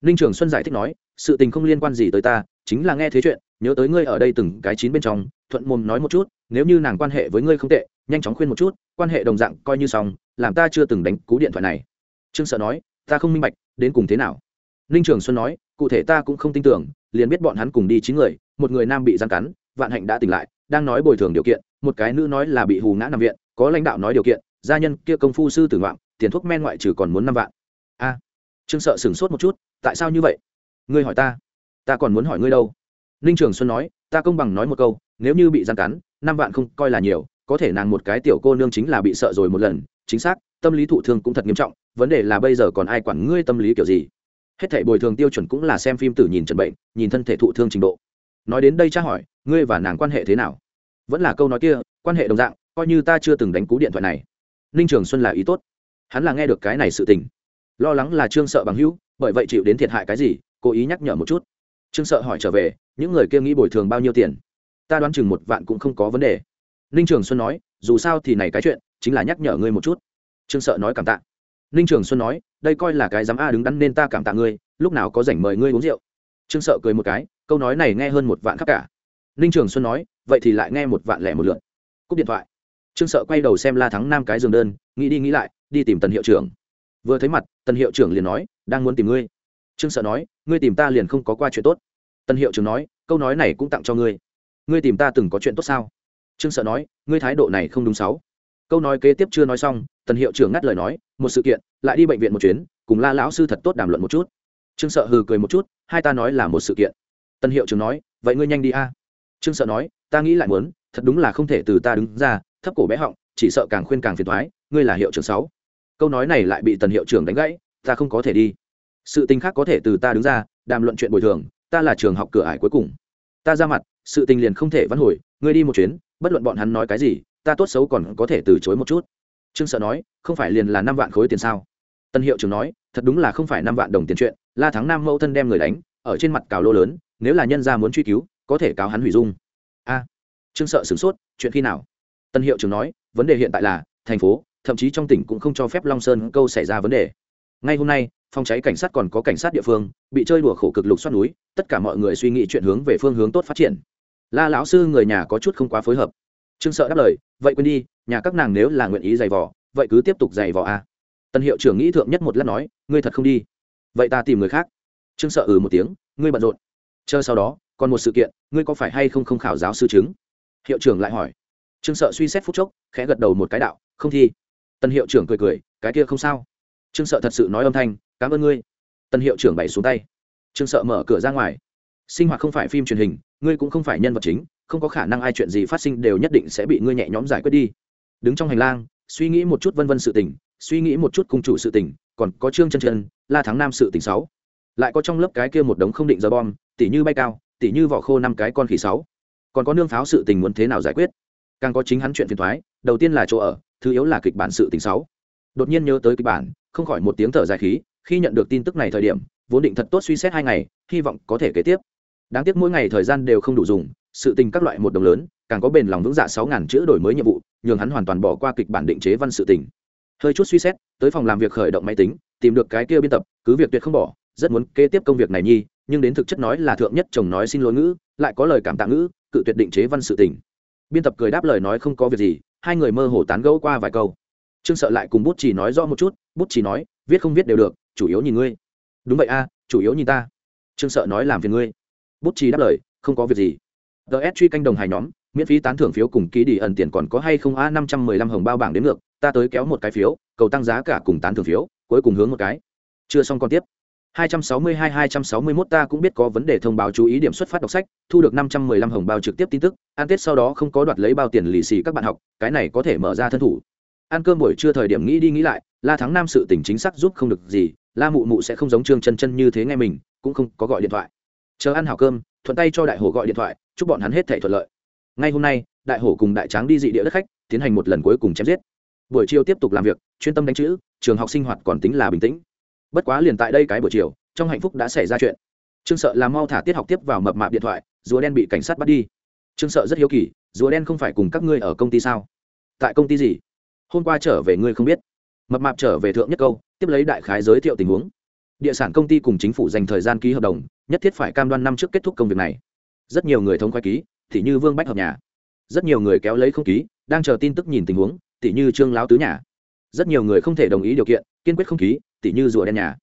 Ninh trường xuân giải thích nói, sự tình không liên quan gì tới ta, chính là nghe thế chuyện, nhớ tới ngươi ở đây từng cái chín bên trong, thuận mồm nói một chút, nếu như nàng quan hệ với ngươi không tệ, nhanh chóng khuyên một chút, quan hệ đồng dạng coi như xong, làm ta chưa từng đánh cú điện thoại này. Trương sợ nói, ta không minh bạch, đến cùng thế nào? Ninh trường xuân nói cụ thể ta cũng không tin tưởng, liền biết bọn hắn cùng đi chín người, một người nam bị gian cắn, vạn hạnh đã tỉnh lại, đang nói bồi thường điều kiện, một cái nữ nói là bị hù ngã nằm viện, có lãnh đạo nói điều kiện, gia nhân kia công phu sư tử ngoạn, tiền thuốc men ngoại trừ còn muốn năm vạn. A, trương sợ sửng sốt một chút, tại sao như vậy? Ngươi hỏi ta ta còn muốn hỏi ngươi đâu? Ninh trường xuân nói, ta công bằng nói một câu, nếu như bị gian cắn, năm vạn không coi là nhiều, có thể nàng một cái tiểu cô nương chính là bị sợ rồi một lần, chính xác, tâm lý thụ thương cũng thật nghiêm trọng, vấn đề là bây giờ còn ai quản ngươi tâm lý kiểu gì? Hết thảy bồi thường tiêu chuẩn cũng là xem phim tử nhìn trần bệnh, nhìn thân thể thụ thương trình độ. Nói đến đây tra hỏi, ngươi và nàng quan hệ thế nào? Vẫn là câu nói kia, quan hệ đồng dạng, coi như ta chưa từng đánh cú điện thoại này. Ninh trường xuân là ý tốt. Hắn là nghe được cái này sự tình. Lo lắng là trương sợ bằng hữu, bởi vậy chịu đến thiệt hại cái gì, cố ý nhắc nhở một chút. Trương sợ hỏi trở về, những người kia nghĩ bồi thường bao nhiêu tiền? Ta đoán chừng một vạn cũng không có vấn đề. Ninh trường xuân nói, dù sao thì này cái chuyện, chính là nhắc nhở ngươi một chút. Trương sợ nói cảm tạ ninh trường xuân nói, đây coi là cái dám a đứng đắn nên ta cảm tạ ngươi, lúc nào có rảnh mời ngươi uống rượu. Trương sợ cười một cái, câu nói này nghe hơn một vạn khắp cả. Ninh trường xuân nói, vậy thì lại nghe một vạn lẻ một lượt. Cúp điện thoại. Trương sợ quay đầu xem la thắng nam cái giường đơn, nghĩ đi nghĩ lại, đi tìm tần hiệu trưởng. Vừa thấy mặt, tần hiệu trưởng liền nói, đang muốn tìm ngươi. Trương sợ nói, ngươi tìm ta liền không có qua chuyện tốt. Tần hiệu trưởng nói, câu nói này cũng tặng cho ngươi. Ngươi tìm ta từng có chuyện tốt sao? Trương sợ nói, ngươi thái độ này không đúng sáu câu nói kế tiếp chưa nói xong, tần hiệu trưởng ngắt lời nói, một sự kiện, lại đi bệnh viện một chuyến, cùng la lão sư thật tốt đàm luận một chút. Trương sợ hừ cười một chút, hai ta nói là một sự kiện. Tần hiệu trưởng nói, vậy ngươi nhanh đi a. Trương sợ nói, ta nghĩ lại muốn, thật đúng là không thể từ ta đứng ra, thấp cổ bé họng, chỉ sợ càng khuyên càng phiền thoái ngươi là hiệu trưởng sáu. Câu nói này lại bị tần hiệu trưởng đánh gãy, ta không có thể đi. Sự tình khác có thể từ ta đứng ra, đàm luận chuyện bồi thường, ta là trường học cửa ải cuối cùng. Ta ra mặt, sự tình liền không thể vãn hồi, ngươi đi một chuyến, bất luận bọn hắn nói cái gì ta tốt xấu còn có thể từ chối một chút. Trương sợ nói, không phải liền là năm vạn khối tiền sao? Tân hiệu trưởng nói, thật đúng là không phải năm vạn đồng tiền chuyện, la thắng nam mẫu thân đem người đánh, ở trên mặt cào lô lớn, nếu là nhân gia muốn truy cứu, có thể cáo hắn hủy dung. A. Trương sợ sửng sốt, chuyện khi nào? Tân hiệu trưởng nói, vấn đề hiện tại là, thành phố, thậm chí trong tỉnh cũng không cho phép long sơn câu xảy ra vấn đề. Ngay hôm nay, phòng cháy cảnh sát còn có cảnh sát địa phương, bị chơi đùa khổ cực lục xoát núi, tất cả mọi người suy nghĩ chuyện hướng về phương hướng tốt phát triển. La lão sư người nhà có chút không quá phối hợp trương sợ đáp lời, vậy quên đi, nhà các nàng nếu là nguyện ý giày vò, vậy cứ tiếp tục giày vò à? a tân hiệu trưởng nghĩ thượng nhất một lát nói, ngươi thật không đi. Vậy ta tìm người khác. Trương sợ ừ một tiếng, ngươi bận rộn. Chờ sau đó, còn một sự kiện, ngươi có phải hay không không khảo giáo sư chứng? Hiệu trưởng lại hỏi. Trương sợ suy xét phút chốc, khẽ gật đầu một cái đạo, không thi. Tân hiệu trưởng cười cười, cái kia không sao. Trương sợ thật sự nói âm thanh, cảm ơn ngươi. Tân hiệu trưởng bày xuống tay. Trương sợ mở cửa ra ngoài. Sinh hoạt không phải phim truyền hình, ngươi cũng không phải nhân vật chính không có khả năng ai chuyện gì phát sinh đều nhất định sẽ bị ngươi nhẹ nhõm giải quyết đi. Đứng trong hành lang, suy nghĩ một chút vân vân sự tình, suy nghĩ một chút cung chủ sự tình, còn có trương chân chân, la thắng nam sự tình sáu. Lại có trong lớp cái kia một đống không định giờ bom tỉ như bay cao tỉ như vỏ khô năm cái con khỉ sáu. Còn có nương pháo sự tình muốn thế nào giải quyết? Càng có chính hắn chuyện phiền thoái đầu tiên là chỗ ở, thứ yếu là kịch bản sự tình sáu. Đột nhiên nhớ tới kịch bản, không khỏi một tiếng thở dài khí, khi nhận được tin tức này thời điểm, vốn định thật tốt suy xét hai ngày, hy vọng có thể kế tiếp. Đáng tiếc mỗi ngày thời gian đều không đủ dùng sự tình các loại một đồng lớn, càng có bền lòng vững dạ sáu ngàn chữ đổi mới nhiệm vụ, nhường hắn hoàn toàn bỏ qua kịch bản định chế văn sự tình. Hơi chút suy xét, tới phòng làm việc khởi động máy tính, tìm được cái kia biên tập, cứ việc tuyệt không bỏ, rất muốn kế tiếp công việc này nhi, nhưng đến thực chất nói là thượng nhất chồng nói xin lỗi ngữ, lại có lời cảm tạ ngữ, cự tuyệt định chế văn sự tình. Biên tập cười đáp lời nói không có việc gì, hai người mơ hồ tán gẫu qua vài câu. Trương sợ lại cùng bút chỉ nói rõ một chút, bút chỉ nói, viết không viết đều được, chủ yếu nhìn ngươi. Đúng vậy a, chủ yếu nhìn ta. Trương sợ nói làm phiền ngươi. Bút chỉ đáp lời, không có việc gì ts truy canh đồng hài nhóm miễn phí tán thưởng phiếu cùng ký đi ẩn tiền còn có hay không a năm trăm mười lăm hồng bao bảng đến ngược ta tới kéo một cái phiếu cầu tăng giá cả cùng tán thưởng phiếu cuối cùng hướng một cái chưa xong còn tiếp 262-261 ta cũng biết có vấn đề thông báo chú ý điểm xuất phát đọc sách, thu được 515 hồng bao trực tiếp tin tức, ăn Tết sau đó không có đoạt lấy bao tiền lì xì các bạn học, cái này có thể mở ra thân thủ. Ăn cơm buổi trưa thời điểm nghĩ đi nghĩ lại, La Thắng Nam sự tình chính xác giúp không được gì, La Mụ Mụ sẽ không giống Trương Chân Chân như thế ngay mình, cũng không có gọi điện thoại. Chờ ăn hảo cơm, thuận tay cho đại hổ gọi điện thoại, chúc bọn hắn hết thảy thuận lợi. Ngay hôm nay, đại hổ cùng đại tráng đi dị địa đất khách, tiến hành một lần cuối cùng chém giết. Buổi chiều tiếp tục làm việc, chuyên tâm đánh chữ, trường học sinh hoạt còn tính là bình tĩnh. Bất quá liền tại đây cái buổi chiều trong hạnh phúc đã xảy ra chuyện. Trương sợ làm mau thả tiết học tiếp vào mập mạp điện thoại rùa đen bị cảnh sát bắt đi. Trương sợ rất hiếu kỳ rùa đen không phải cùng các ngươi ở công ty sao? Tại công ty gì? Hôm qua trở về ngươi không biết. Mập mạp trở về thượng nhất câu tiếp lấy đại khái giới thiệu tình huống. Địa sản công ty cùng chính phủ dành thời gian ký hợp đồng nhất thiết phải cam đoan năm trước kết thúc công việc này rất nhiều người thống khoái ký, thì như vương bách hợp nhà. Rất nhiều người kéo lấy không ký, đang chờ tin tức nhìn tình huống tỉ như trương láo tứ nhà. Rất nhiều người không thể đồng ý điều kiện, kiên quyết không ký tỉ như rùa đen nhà.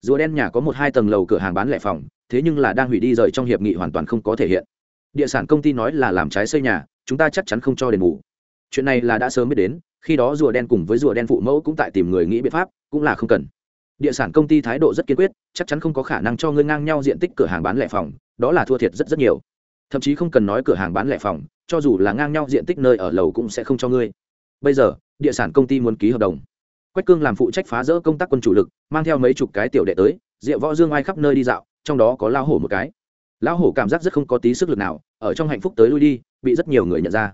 Rùa đen nhà có một hai tầng lầu cửa hàng bán lẻ phòng, thế nhưng là đang hủy đi rời trong hiệp nghị hoàn toàn không có thể hiện. Địa sản công ty nói là làm trái xây nhà, chúng ta chắc chắn không cho đền bù. Chuyện này là đã sớm biết đến, khi đó rùa đen cùng với rùa đen phụ mẫu cũng tại tìm người nghĩ biện pháp, cũng là không cần. Địa sản công ty thái độ rất kiên quyết, chắc chắn không có khả năng cho ngươi ngang nhau diện tích cửa hàng bán lẻ phòng, đó là thua thiệt rất rất nhiều thậm chí không cần nói cửa hàng bán lẻ phòng, cho dù là ngang nhau diện tích nơi ở lầu cũng sẽ không cho ngươi. Bây giờ, địa sản công ty muốn ký hợp đồng. Quách cương làm phụ trách phá rỡ công tác quân chủ lực, mang theo mấy chục cái tiểu đệ tới diệu võ dương ai khắp nơi đi dạo, trong đó có lao hổ một cái. Lão hổ cảm giác rất không có tí sức lực nào, ở trong hạnh phúc tới lui đi, bị rất nhiều người nhận ra.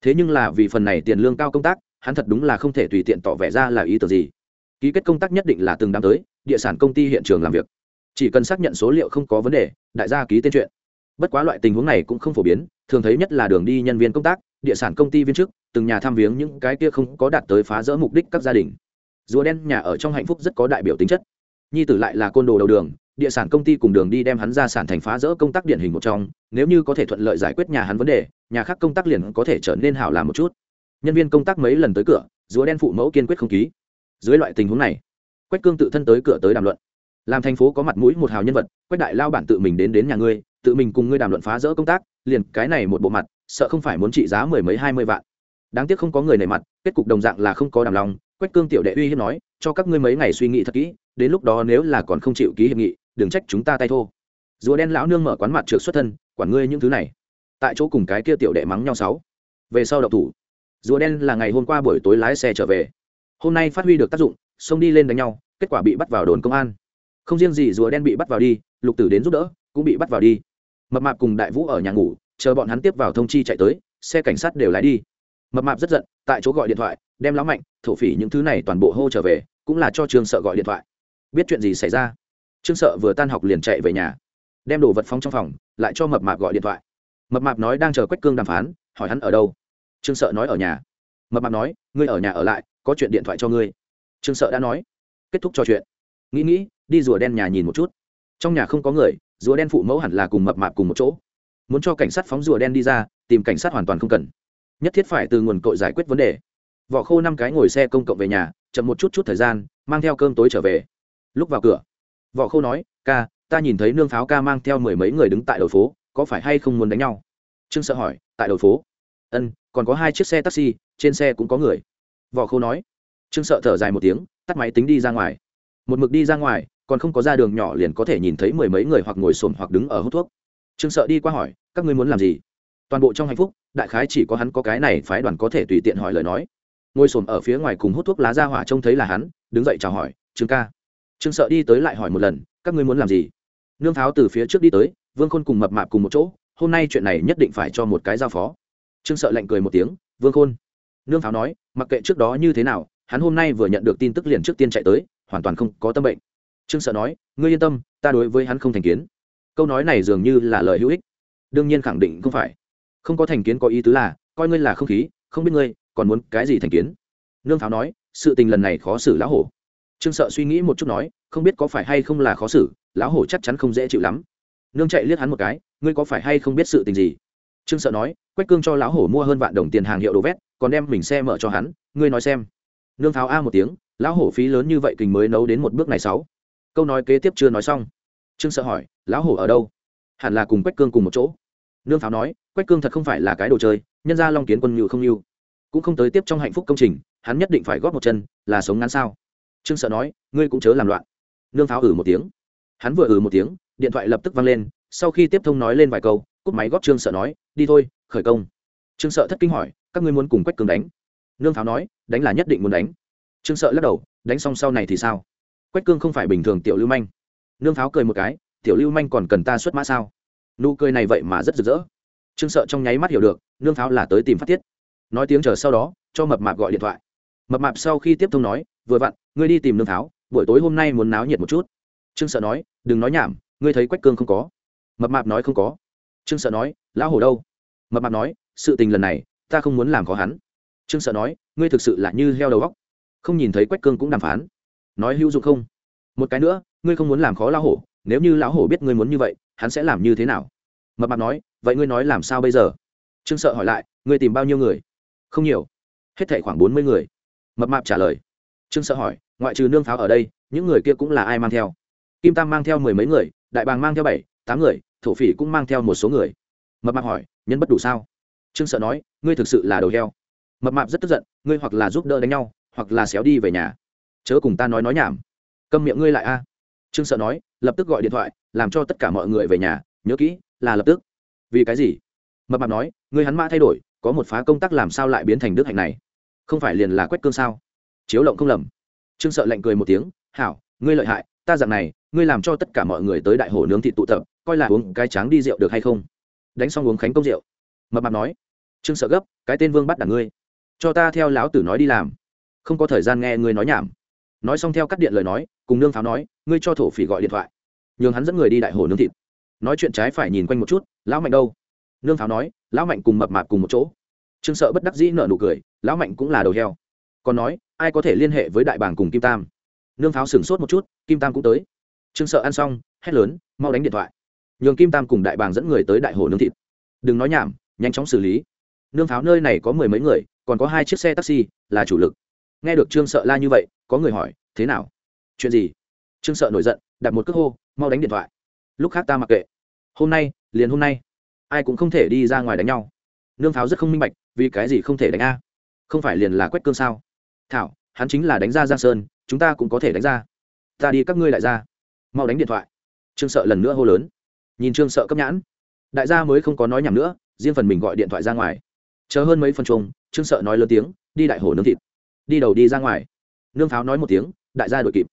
Thế nhưng là vì phần này tiền lương cao công tác, hắn thật đúng là không thể tùy tiện tỏ vẻ ra là ý tưởng gì. Ký kết công tác nhất định là từng năm tới, địa sản công ty hiện trường làm việc. Chỉ cần xác nhận số liệu không có vấn đề, đại gia ký tên chuyện bất quá loại tình huống này cũng không phổ biến, thường thấy nhất là đường đi nhân viên công tác, địa sản công ty viên chức, từng nhà tham viếng những cái kia không có đạt tới phá rỡ mục đích các gia đình. Rùa đen nhà ở trong hạnh phúc rất có đại biểu tính chất. Nhi tử lại là côn đồ đầu đường, địa sản công ty cùng đường đi đem hắn ra sản thành phá rỡ công tác điển hình một trong, nếu như có thể thuận lợi giải quyết nhà hắn vấn đề, nhà khác công tác liền có thể trở nên hảo làm một chút. Nhân viên công tác mấy lần tới cửa, rùa đen phụ mẫu kiên quyết không ký. Dưới loại tình huống này, quách cương tự thân tới cửa tới đàm luận. Làm thành phố có mặt mũi một hào nhân vật, quách đại lao bản tự mình đến đến nhà ngươi tự mình cùng ngươi đàm luận phá rỡ công tác, liền cái này một bộ mặt, sợ không phải muốn trị giá mười mấy hai mươi vạn. Đáng tiếc không có người nảy mặt, kết cục đồng dạng là không có đàm lòng, quách cương tiểu đệ uy hiếp nói, cho các ngươi mấy ngày suy nghĩ thật kỹ, đến lúc đó nếu là còn không chịu ký hiệp nghị, đừng trách chúng ta tay thô. Rùa đen lão nương mở quán mặt trượt xuất thân, quản ngươi những thứ này. Tại chỗ cùng cái kia tiểu đệ mắng nhau sáu. Về sau đậu thủ. Rùa đen là ngày hôm qua buổi tối lái xe trở về. Hôm nay phát huy được tác dụng, xông đi lên đánh nhau, kết quả bị bắt vào đồn công an. Không riêng gì rùa đen bị bắt vào đi, lục tử đến giúp đỡ, cũng bị bắt vào đi mập mạp cùng đại vũ ở nhà ngủ, chờ bọn hắn tiếp vào thông chi chạy tới, xe cảnh sát đều lái đi. Mập mạp rất giận, tại chỗ gọi điện thoại, đem lão mạnh, thổ phỉ những thứ này toàn bộ hô trở về, cũng là cho trương sợ gọi điện thoại. Biết chuyện gì xảy ra? Trương sợ vừa tan học liền chạy về nhà, đem đồ vật phóng trong phòng, lại cho mập mạp gọi điện thoại. Mập mạp nói đang chờ quách cương đàm phán, hỏi hắn ở đâu? Trương sợ nói ở nhà. Mập mạp nói, ngươi ở nhà ở lại, có chuyện điện thoại cho ngươi. Trương sợ đã nói, kết thúc trò chuyện. Nghĩ nghĩ, đi rùa đen nhà nhìn một chút. Trong nhà không có người rùa đen phụ mẫu hẳn là cùng mập mạp cùng một chỗ. Muốn cho cảnh sát phóng rùa đen đi ra, tìm cảnh sát hoàn toàn không cần. Nhất thiết phải từ nguồn cội giải quyết vấn đề. Vỏ khô năm cái ngồi xe công cộng về nhà, chậm một chút chút thời gian, mang theo cơm tối trở về. Lúc vào cửa, vỏ khô nói, ca, ta nhìn thấy nương pháo ca mang theo mười mấy người đứng tại đầu phố, có phải hay không muốn đánh nhau? Trương sợ hỏi, tại đầu phố? Ân, còn có hai chiếc xe taxi, trên xe cũng có người. Vỏ khô nói. Trương sợ thở dài một tiếng, tắt máy tính đi ra ngoài. Một mực đi ra ngoài còn không có ra đường nhỏ liền có thể nhìn thấy mười mấy người hoặc ngồi xổm hoặc đứng ở hút thuốc. Trương sợ đi qua hỏi, các ngươi muốn làm gì? Toàn bộ trong hạnh phúc, đại khái chỉ có hắn có cái này phái đoàn có thể tùy tiện hỏi lời nói. Ngồi xổm ở phía ngoài cùng hút thuốc lá ra hỏa trông thấy là hắn, đứng dậy chào hỏi, trương ca. Trương sợ đi tới lại hỏi một lần, các ngươi muốn làm gì? Nương pháo từ phía trước đi tới, vương khôn cùng mập mạp cùng một chỗ, hôm nay chuyện này nhất định phải cho một cái giao phó. Trương sợ lạnh cười một tiếng, vương khôn. Nương pháo nói, mặc kệ trước đó như thế nào, hắn hôm nay vừa nhận được tin tức liền trước tiên chạy tới, hoàn toàn không có tâm bệnh trương sợ nói, ngươi yên tâm, ta đối với hắn không thành kiến. Câu nói này dường như là lời hữu ích. Đương nhiên khẳng định không phải. Không có thành kiến có ý tứ là, coi ngươi là không khí, không biết ngươi còn muốn cái gì thành kiến. Nương pháo nói, sự tình lần này khó xử lão hổ. Trương sợ suy nghĩ một chút nói, không biết có phải hay không là khó xử, lão hổ chắc chắn không dễ chịu lắm. Nương chạy liếc hắn một cái, ngươi có phải hay không biết sự tình gì? Trương sợ nói, quách cương cho lão hổ mua hơn vạn đồng tiền hàng hiệu đồ vét, còn đem mình xe mở cho hắn, ngươi nói xem. Nương pháo a một tiếng, lão hổ phí lớn như vậy kình mới nấu đến một bước này sáu câu nói kế tiếp chưa nói xong. Trương sợ hỏi, lão hổ ở đâu? Hẳn là cùng quách cương cùng một chỗ. Nương pháo nói, quách cương thật không phải là cái đồ chơi, nhân ra long kiến quân nhự không nhưu cũng không tới tiếp trong hạnh phúc công trình, hắn nhất định phải góp một chân, là sống ngắn sao? Trương sợ nói, ngươi cũng chớ làm loạn. Nương pháo ử một tiếng. Hắn vừa ử một tiếng, điện thoại lập tức văng lên, sau khi tiếp thông nói lên vài câu, cúp máy góp trương sợ nói, đi thôi, khởi công. Trương sợ thất kinh hỏi, các ngươi muốn cùng quách cương đánh? Nương pháo nói, đánh là nhất định muốn đánh. Trương sợ lắc đầu, đánh xong sau này thì sao? Quách cương không phải bình thường tiểu lưu manh. Nương pháo cười một cái, tiểu lưu manh còn cần ta xuất mã sao? Nụ cười này vậy mà rất rực rỡ. Trương sợ trong nháy mắt hiểu được, nương pháo là tới tìm phát tiết nói tiếng chờ sau đó, cho mập mạp gọi điện thoại. Mập mạp sau khi tiếp thông nói, vừa vặn, ngươi đi tìm nương pháo, buổi tối hôm nay muốn náo nhiệt một chút. Trương sợ nói, đừng nói nhảm, ngươi thấy quách cương không có? Mập mạp nói, không có. Trương sợ nói, lão hổ đâu? Mập mạp nói, sự tình lần này, ta không muốn làm khó hắn. Trương sợ nói, ngươi thực sự là như heo đầu góc không nhìn thấy quách cương cũng đàm phán nói hữu dụng không? Một cái nữa, ngươi không muốn làm khó lão hổ, nếu như lão hổ biết ngươi muốn như vậy, hắn sẽ làm như thế nào? Mập mạp nói, vậy ngươi nói làm sao bây giờ? Trương sợ hỏi lại, ngươi tìm bao nhiêu người? Không nhiều. Hết thảy khoảng bốn mươi người. Mập mạp trả lời. Trương sợ hỏi, ngoại trừ nương pháo ở đây, những người kia cũng là ai mang theo? Kim tam mang theo mười mấy người, đại bàng mang theo bảy, tám người, thổ phỉ cũng mang theo một số người. Mập mạp hỏi, nhân bất đủ sao? Trương sợ nói, ngươi thực sự là đầu heo. Mập mạp rất tức giận, ngươi hoặc là giúp đỡ đánh nhau, hoặc là xéo đi về nhà chớ cùng ta nói nói nhảm. Câm miệng ngươi lại a. Trương sợ nói, lập tức gọi điện thoại, làm cho tất cả mọi người về nhà. Nhớ kỹ, là lập tức. Vì cái gì? Mập mạp nói ngươi hắn mã thay đổi, có một phá công tác làm sao lại biến thành đức hạnh này? Không phải liền là quét cương sao? Chiếu lộng không lầm. Trương sợ lạnh cười một tiếng, hảo, ngươi lợi hại, ta dạng này, ngươi làm cho tất cả mọi người tới đại hồ nướng thịt tụ tập, coi là uống cái tráng đi rượu được hay không? Đánh xong uống khánh công rượu. Mập mạp nói, trương sợ gấp, cái tên vương bắt đảng ngươi. Cho ta theo lão tử nói đi làm. Không có thời gian nghe ngươi nói nhảm nói xong theo cắt điện lời nói, cùng nương pháo nói, ngươi cho thổ phỉ gọi điện thoại. Nhường hắn dẫn người đi đại hồ nướng thịt. Nói chuyện trái phải nhìn quanh một chút, lão mạnh đâu? Nương pháo nói, lão mạnh cùng mập mạp cùng một chỗ. Trương sợ bất đắc dĩ nợ nụ cười, lão mạnh cũng là đầu heo. Còn nói, ai có thể liên hệ với đại bàng cùng kim tam? Nương pháo sửng sốt một chút, kim tam cũng tới. Trương sợ ăn xong, hét lớn, mau đánh điện thoại. Nhường kim tam cùng đại bàng dẫn người tới đại hồ nướng thịt. Đừng nói nhảm, nhanh chóng xử lý. Nương pháo nơi này có mười mấy người, còn có hai chiếc xe taxi, là chủ lực. Nghe được trương sợ la như vậy có người hỏi, thế nào? Chuyện gì? Trương sợ nổi giận, đặt một cước hô, mau đánh điện thoại. Lúc khác ta mặc kệ. Hôm nay, liền hôm nay. Ai cũng không thể đi ra ngoài đánh nhau. Nương pháo rất không minh bạch, vì cái gì không thể đánh a? Không phải liền là quét cương sao? Thảo, hắn chính là đánh ra giang sơn, chúng ta cũng có thể đánh ra. Ta đi các ngươi lại ra. Mau đánh điện thoại. Trương sợ lần nữa hô lớn. Nhìn trương sợ cấp nhãn. Đại gia mới không có nói nhầm nữa, riêng phần mình gọi điện thoại ra ngoài. Chờ hơn mấy phần chung trương sợ nói lớn tiếng, đi đại hồ nướng thịt. Đi đầu đi ra ngoài nương pháo nói một tiếng, đại gia đội kịp.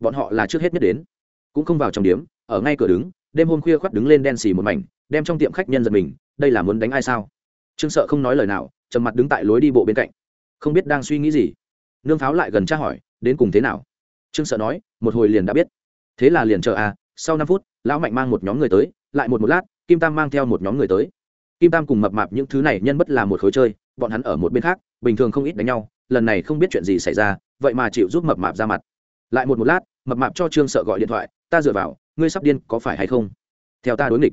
Bọn họ là trước hết nhất đến. Cũng không vào trong điếm, ở ngay cửa đứng, đêm hôm khuya khoắt đứng lên đen xì một mảnh, đem trong tiệm khách nhân giật mình, đây là muốn đánh ai sao? Trương sợ không nói lời nào, trầm mặt đứng tại lối đi bộ bên cạnh. Không biết đang suy nghĩ gì. Nương pháo lại gần tra hỏi, đến cùng thế nào? Trương sợ nói, một hồi liền đã biết. Thế là liền chờ à sau năm phút, lão mạnh mang một nhóm người tới, lại một một lát, kim tam mang theo một nhóm người tới. Kim tam cùng mập mạp những thứ này nhân bất là một khối chơi, bọn hắn ở một bên khác, bình thường không ít đánh nhau, lần này không biết chuyện gì xảy ra vậy mà chịu giúp mập mạp ra mặt. Lại một một lát, mập mạp cho trương sợ gọi điện thoại, ta dựa vào, ngươi sắp điên, có phải hay không? Theo ta đối nghịch.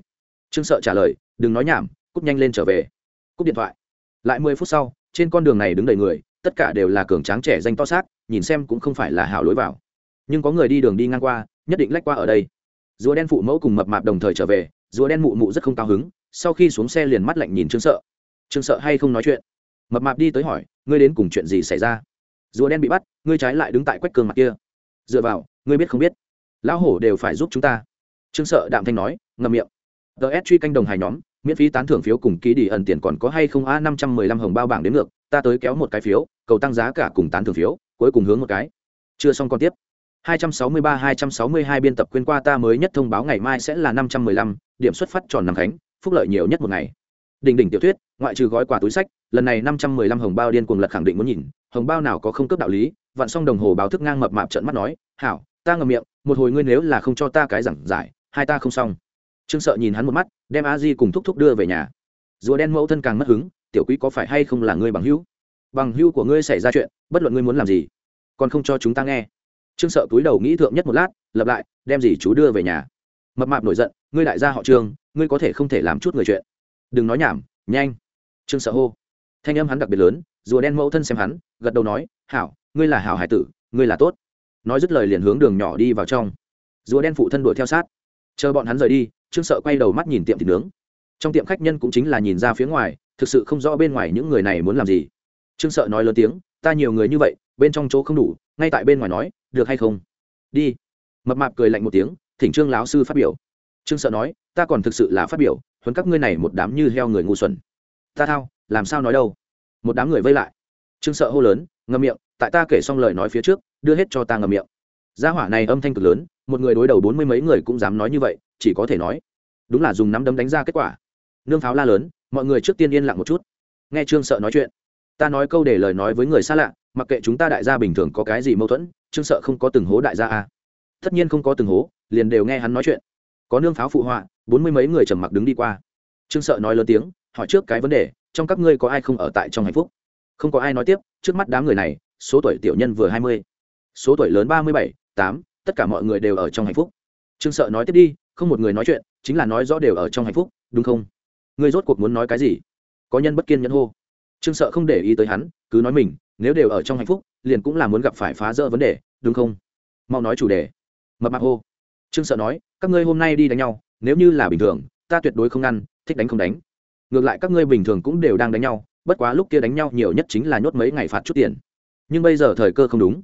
Trương sợ trả lời, đừng nói nhảm cúp nhanh lên trở về. Cúp điện thoại. Lại mười phút sau, trên con đường này đứng đầy người, tất cả đều là cường tráng trẻ danh to xác, nhìn xem cũng không phải là hảo lối vào. Nhưng có người đi đường đi ngang qua, nhất định lách qua ở đây. Rùa đen phụ mẫu cùng mập mạp đồng thời trở về, rùa đen mụ mụ rất không cao hứng, sau khi xuống xe liền mắt lạnh nhìn trương sợ. Trương sợ hay không nói chuyện? Mập mạp đi tới hỏi, ngươi đến cùng chuyện gì xảy ra? Rùa đen bị bắt ngươi trái lại đứng tại quách cường mặt kia. Dựa vào ngươi biết không biết. Lão hổ đều phải giúp chúng ta. Trương sợ đạm thanh nói ngậm miệng. Ts truy canh đồng hài nhóm miễn phí tán thưởng phiếu cùng ký đi ẩn tiền còn có hay không? A năm trăm mười lăm hồng bao bảng đến ngược ta tới kéo một cái phiếu cầu tăng giá cả cùng tán thưởng phiếu cuối cùng hướng một cái. Chưa xong còn tiếp. 263-262 biên tập quên qua ta mới nhất thông báo ngày mai sẽ là 515, điểm xuất phát tròn năm khánh, phúc lợi nhiều nhất một ngày. Đỉnh đỉnh tiểu thuyết, ngoại trừ gói quà túi sách, lần này 515 hồng bao điên cuồng lật khẳng định muốn nhìn, hồng bao nào có không cấp đạo lý, vặn xong đồng hồ báo thức ngang mập mạp trợn mắt nói, "Hảo, ta ngậm miệng, một hồi ngươi nếu là không cho ta cái giảng giải, hai ta không xong." Trương Sợ nhìn hắn một mắt, đem A Di cùng thúc thúc đưa về nhà. Rùa đen mẫu thân càng mất hứng, "Tiểu quý có phải hay không là ngươi bằng hữu? Bằng hữu của ngươi xảy ra chuyện, bất luận ngươi muốn làm gì, còn không cho chúng ta nghe." trương sợ túi đầu nghĩ thượng nhất một lát lập lại đem gì chú đưa về nhà mập mạp nổi giận ngươi đại gia họ trương ngươi có thể không thể làm chút người chuyện đừng nói nhảm, nhanh. Trương sợ hô. Thanh âm hắn đặc biệt lớn, rùa đen mẫu thân xem hắn, gật đầu nói, hảo, ngươi là hảo hải tử, ngươi là tốt. Nói dứt lời liền hướng đường nhỏ đi vào trong. Rùa đen phụ thân đuổi theo sát. Chờ bọn hắn rời đi, trương sợ quay đầu mắt nhìn tiệm thịt nướng. Trong tiệm khách nhân cũng chính là nhìn ra phía ngoài, thực sự không rõ bên ngoài những người này muốn làm gì. Trương sợ nói lớn tiếng, ta nhiều người như vậy, bên trong chỗ không đủ, ngay tại bên ngoài nói, được hay không? Đi. Mập mạp cười lạnh một tiếng, thỉnh trương lão sư phát biểu. Trương sợ nói, ta còn thực sự là phát biểu huấn các ngươi này một đám như heo người ngu xuẩn. Ta thao, làm sao nói đâu? Một đám người vây lại. Trương sợ hô lớn, ngậm miệng, tại ta kể xong lời nói phía trước, đưa hết cho ta ngậm miệng. Gia hỏa này âm thanh cực lớn, một người đối đầu bốn mươi mấy người cũng dám nói như vậy, chỉ có thể nói. Đúng là dùng nắm đấm đánh ra kết quả. Nương pháo la lớn, mọi người trước tiên yên lặng một chút. Nghe trương sợ nói chuyện, ta nói câu để lời nói với người xa lạ, mặc kệ chúng ta đại gia bình thường có cái gì mâu thuẫn, trương sợ không có từng hố đại gia a. Tất nhiên không có từng hố, liền đều nghe hắn nói chuyện. Có nương pháo phụ họa bốn mươi mấy người trầm mặc đứng đi qua. Trương sợ nói lớn tiếng, hỏi trước cái vấn đề, trong các ngươi có ai không ở tại trong hạnh phúc? Không có ai nói tiếp, trước mắt đám người này, số tuổi tiểu nhân vừa hai mươi, số tuổi lớn ba mươi bảy, tám, tất cả mọi người đều ở trong hạnh phúc. Trương sợ nói tiếp đi, không một người nói chuyện, chính là nói rõ đều ở trong hạnh phúc, đúng không? Ngươi rốt cuộc muốn nói cái gì? Có nhân bất kiên nhẫn hô. Trương sợ không để ý tới hắn, cứ nói mình, nếu đều ở trong hạnh phúc, liền cũng là muốn gặp phải phá rỡ vấn đề, đúng không? Mau nói chủ đề. Mập mạc hô. Trương sợ nói, các ngươi hôm nay đi đánh nhau nếu như là bình thường, ta tuyệt đối không ngăn, thích đánh không đánh. Ngược lại các ngươi bình thường cũng đều đang đánh nhau, bất quá lúc kia đánh nhau nhiều nhất chính là nhốt mấy ngày phạt chút tiền. Nhưng bây giờ thời cơ không đúng.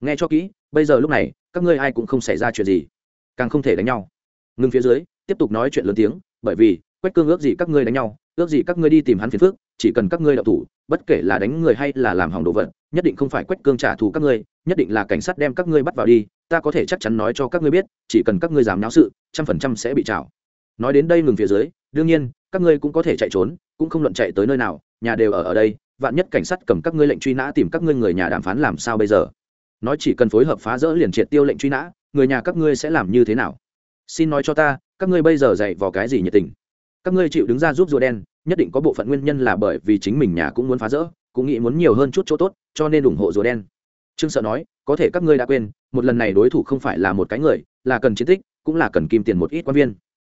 Nghe cho kỹ, bây giờ lúc này, các ngươi ai cũng không xảy ra chuyện gì. Càng không thể đánh nhau. Ngưng phía dưới, tiếp tục nói chuyện lớn tiếng, bởi vì, quách cương ước gì các ngươi đánh nhau, ước gì các ngươi đi tìm hắn phiền phước chỉ cần các ngươi đậu thủ, bất kể là đánh người hay là làm hỏng đồ vật, nhất định không phải quách cương trả thù các ngươi nhất định là cảnh sát đem các ngươi bắt vào đi, ta có thể chắc chắn nói cho các ngươi biết, chỉ cần các ngươi dám náo sự, trăm phần trăm sẽ bị trào. nói đến đây ngừng phía dưới, đương nhiên, các ngươi cũng có thể chạy trốn, cũng không luận chạy tới nơi nào, nhà đều ở ở đây, vạn nhất cảnh sát cầm các ngươi lệnh truy nã tìm các ngươi người nhà đàm phán làm sao bây giờ? Nói chỉ cần phối hợp phá rỡ liền triệt tiêu lệnh truy nã, người nhà các ngươi sẽ làm như thế nào? Xin nói cho ta, các ngươi bây giờ dạy vào cái gì nhiệt tình? Các ngươi chịu đứng ra giúp rùa đen, nhất định có bộ phận nguyên nhân là bởi vì chính mình nhà cũng muốn phá rỡ, cũng nghĩ muốn nhiều hơn chút chỗ tốt, cho nên ủng hộ rùa đen trương sợ nói, có thể các ngươi đã quên, một lần này đối thủ không phải là một cái người, là cần chiến tích, cũng là cần kim tiền một ít quan viên.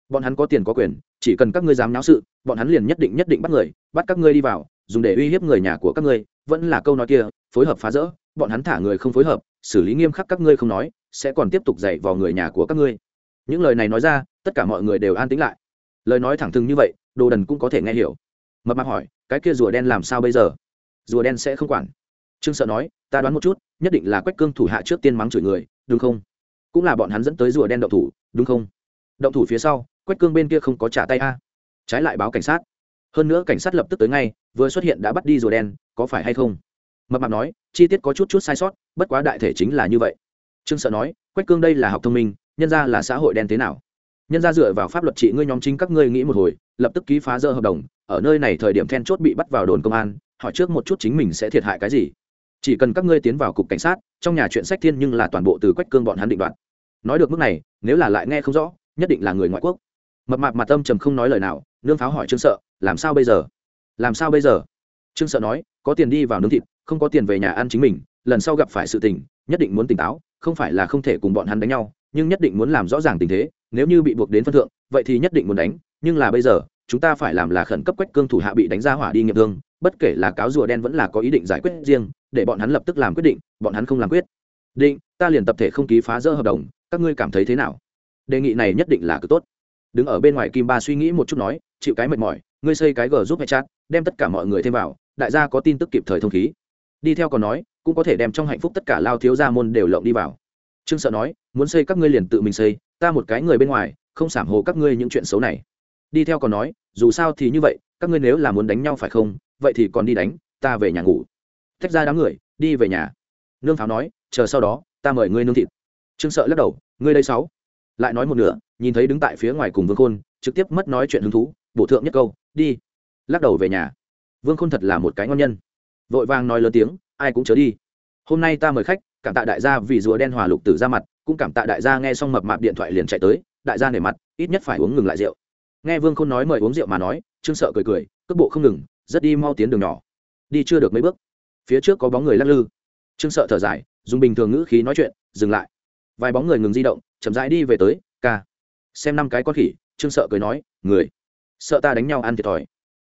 Bọn hắn có tiền có quyền, chỉ cần các ngươi dám náo sự, bọn hắn liền nhất định nhất định bắt người, bắt các ngươi đi vào, dùng để uy hiếp người nhà của các ngươi, vẫn là câu nói kia, phối hợp phá rỡ, bọn hắn thả người không phối hợp, xử lý nghiêm khắc các ngươi không nói, sẽ còn tiếp tục dạy vào người nhà của các ngươi. Những lời này nói ra, tất cả mọi người đều an tĩnh lại. Lời nói thẳng thừng như vậy, đồ đần cũng có thể nghe hiểu. Mập mạp hỏi, cái kia rùa đen làm sao bây giờ? Rùa đen sẽ không quản trương sợ nói, ta đoán một chút, nhất định là quách cương thủ hạ trước tiên mắng chửi người, đúng không? Cũng là bọn hắn dẫn tới rùa đen động thủ, đúng không? Động thủ phía sau, quách cương bên kia không có trả tay a. Trái lại báo cảnh sát. Hơn nữa cảnh sát lập tức tới ngay, vừa xuất hiện đã bắt đi rùa đen, có phải hay không? Mập mạp nói, chi tiết có chút chút sai sót, bất quá đại thể chính là như vậy. Trương sợ nói, quách cương đây là học thông minh, nhân ra là xã hội đen thế nào? Nhân ra dựa vào pháp luật trị ngươi nhóm chính các ngươi nghĩ một hồi, lập tức ký phá dỡ hợp đồng, ở nơi này thời điểm then chốt bị bắt vào đồn công an, hỏi trước một chút chính mình sẽ thiệt hại cái gì chỉ cần các ngươi tiến vào cục cảnh sát, trong nhà chuyện sách thiên nhưng là toàn bộ từ quách cương bọn hắn định đoạt. Nói được mức này, nếu là lại nghe không rõ, nhất định là người ngoại quốc. Mập mạp mặt tâm trầm không nói lời nào, nương pháo hỏi trương sợ, làm sao bây giờ? Làm sao bây giờ? Trương sợ nói, có tiền đi vào nướng thịt, không có tiền về nhà ăn chính mình, lần sau gặp phải sự tình, nhất định muốn tỉnh táo, không phải là không thể cùng bọn hắn đánh nhau, nhưng nhất định muốn làm rõ ràng tình thế, nếu như bị buộc đến phân thượng, vậy thì nhất định muốn đánh, nhưng là bây giờ, chúng ta phải làm là khẩn cấp quách cương thủ hạ bị đánh ra hỏa đi nghiệp thương, bất kể là cáo rùa đen vẫn là có ý định giải quyết riêng để bọn hắn lập tức làm quyết định, bọn hắn không làm quyết. Định, ta liền tập thể không ký phá rỡ hợp đồng, các ngươi cảm thấy thế nào? Đề nghị này nhất định là cực tốt. Đứng ở bên ngoài kim ba suy nghĩ một chút nói, chịu cái mệt mỏi, ngươi xây cái g giúp hay chat, đem tất cả mọi người thêm vào, đại gia có tin tức kịp thời thông khí. Đi theo còn nói, cũng có thể đem trong hạnh phúc tất cả lao thiếu gia môn đều lộng đi vào. Trương sợ nói, muốn xây các ngươi liền tự mình xây, ta một cái người bên ngoài, không sảm hồ các ngươi những chuyện xấu này. Đi theo còn nói, dù sao thì như vậy, các ngươi nếu là muốn đánh nhau phải không, vậy thì còn đi đánh, ta về nhà ngủ tách ra đám người, đi về nhà. Nương pháo nói, chờ sau đó, ta mời ngươi nương thịt. Trương sợ lắc đầu, ngươi đây sáu. Lại nói một nửa, nhìn thấy đứng tại phía ngoài cùng vương khôn, trực tiếp mất nói chuyện hứng thú, bổ thượng nhất câu, đi. Lắc đầu về nhà. Vương khôn thật là một cái ngon nhân. Vội vàng nói lớn tiếng, ai cũng chớ đi. Hôm nay ta mời khách, cảm tạ đại gia vì rùa đen hòa lục tử ra mặt, cũng cảm tạ đại gia nghe xong mập mạp điện thoại liền chạy tới, đại gia nể mặt, ít nhất phải uống ngừng lại rượu. Nghe vương khôn nói mời uống rượu mà nói, trương sợ cười cười, cước bộ không ngừng, rất đi mau tiến đường nhỏ. Đi chưa được mấy bước phía trước có bóng người lắc lư. Trương sợ thở dài, dùng bình thường ngữ khí nói chuyện, dừng lại. Vài bóng người ngừng di động, chậm rãi đi về tới, ca. Xem năm cái con khỉ, trương sợ cười nói, người. Sợ ta đánh nhau ăn thiệt thòi.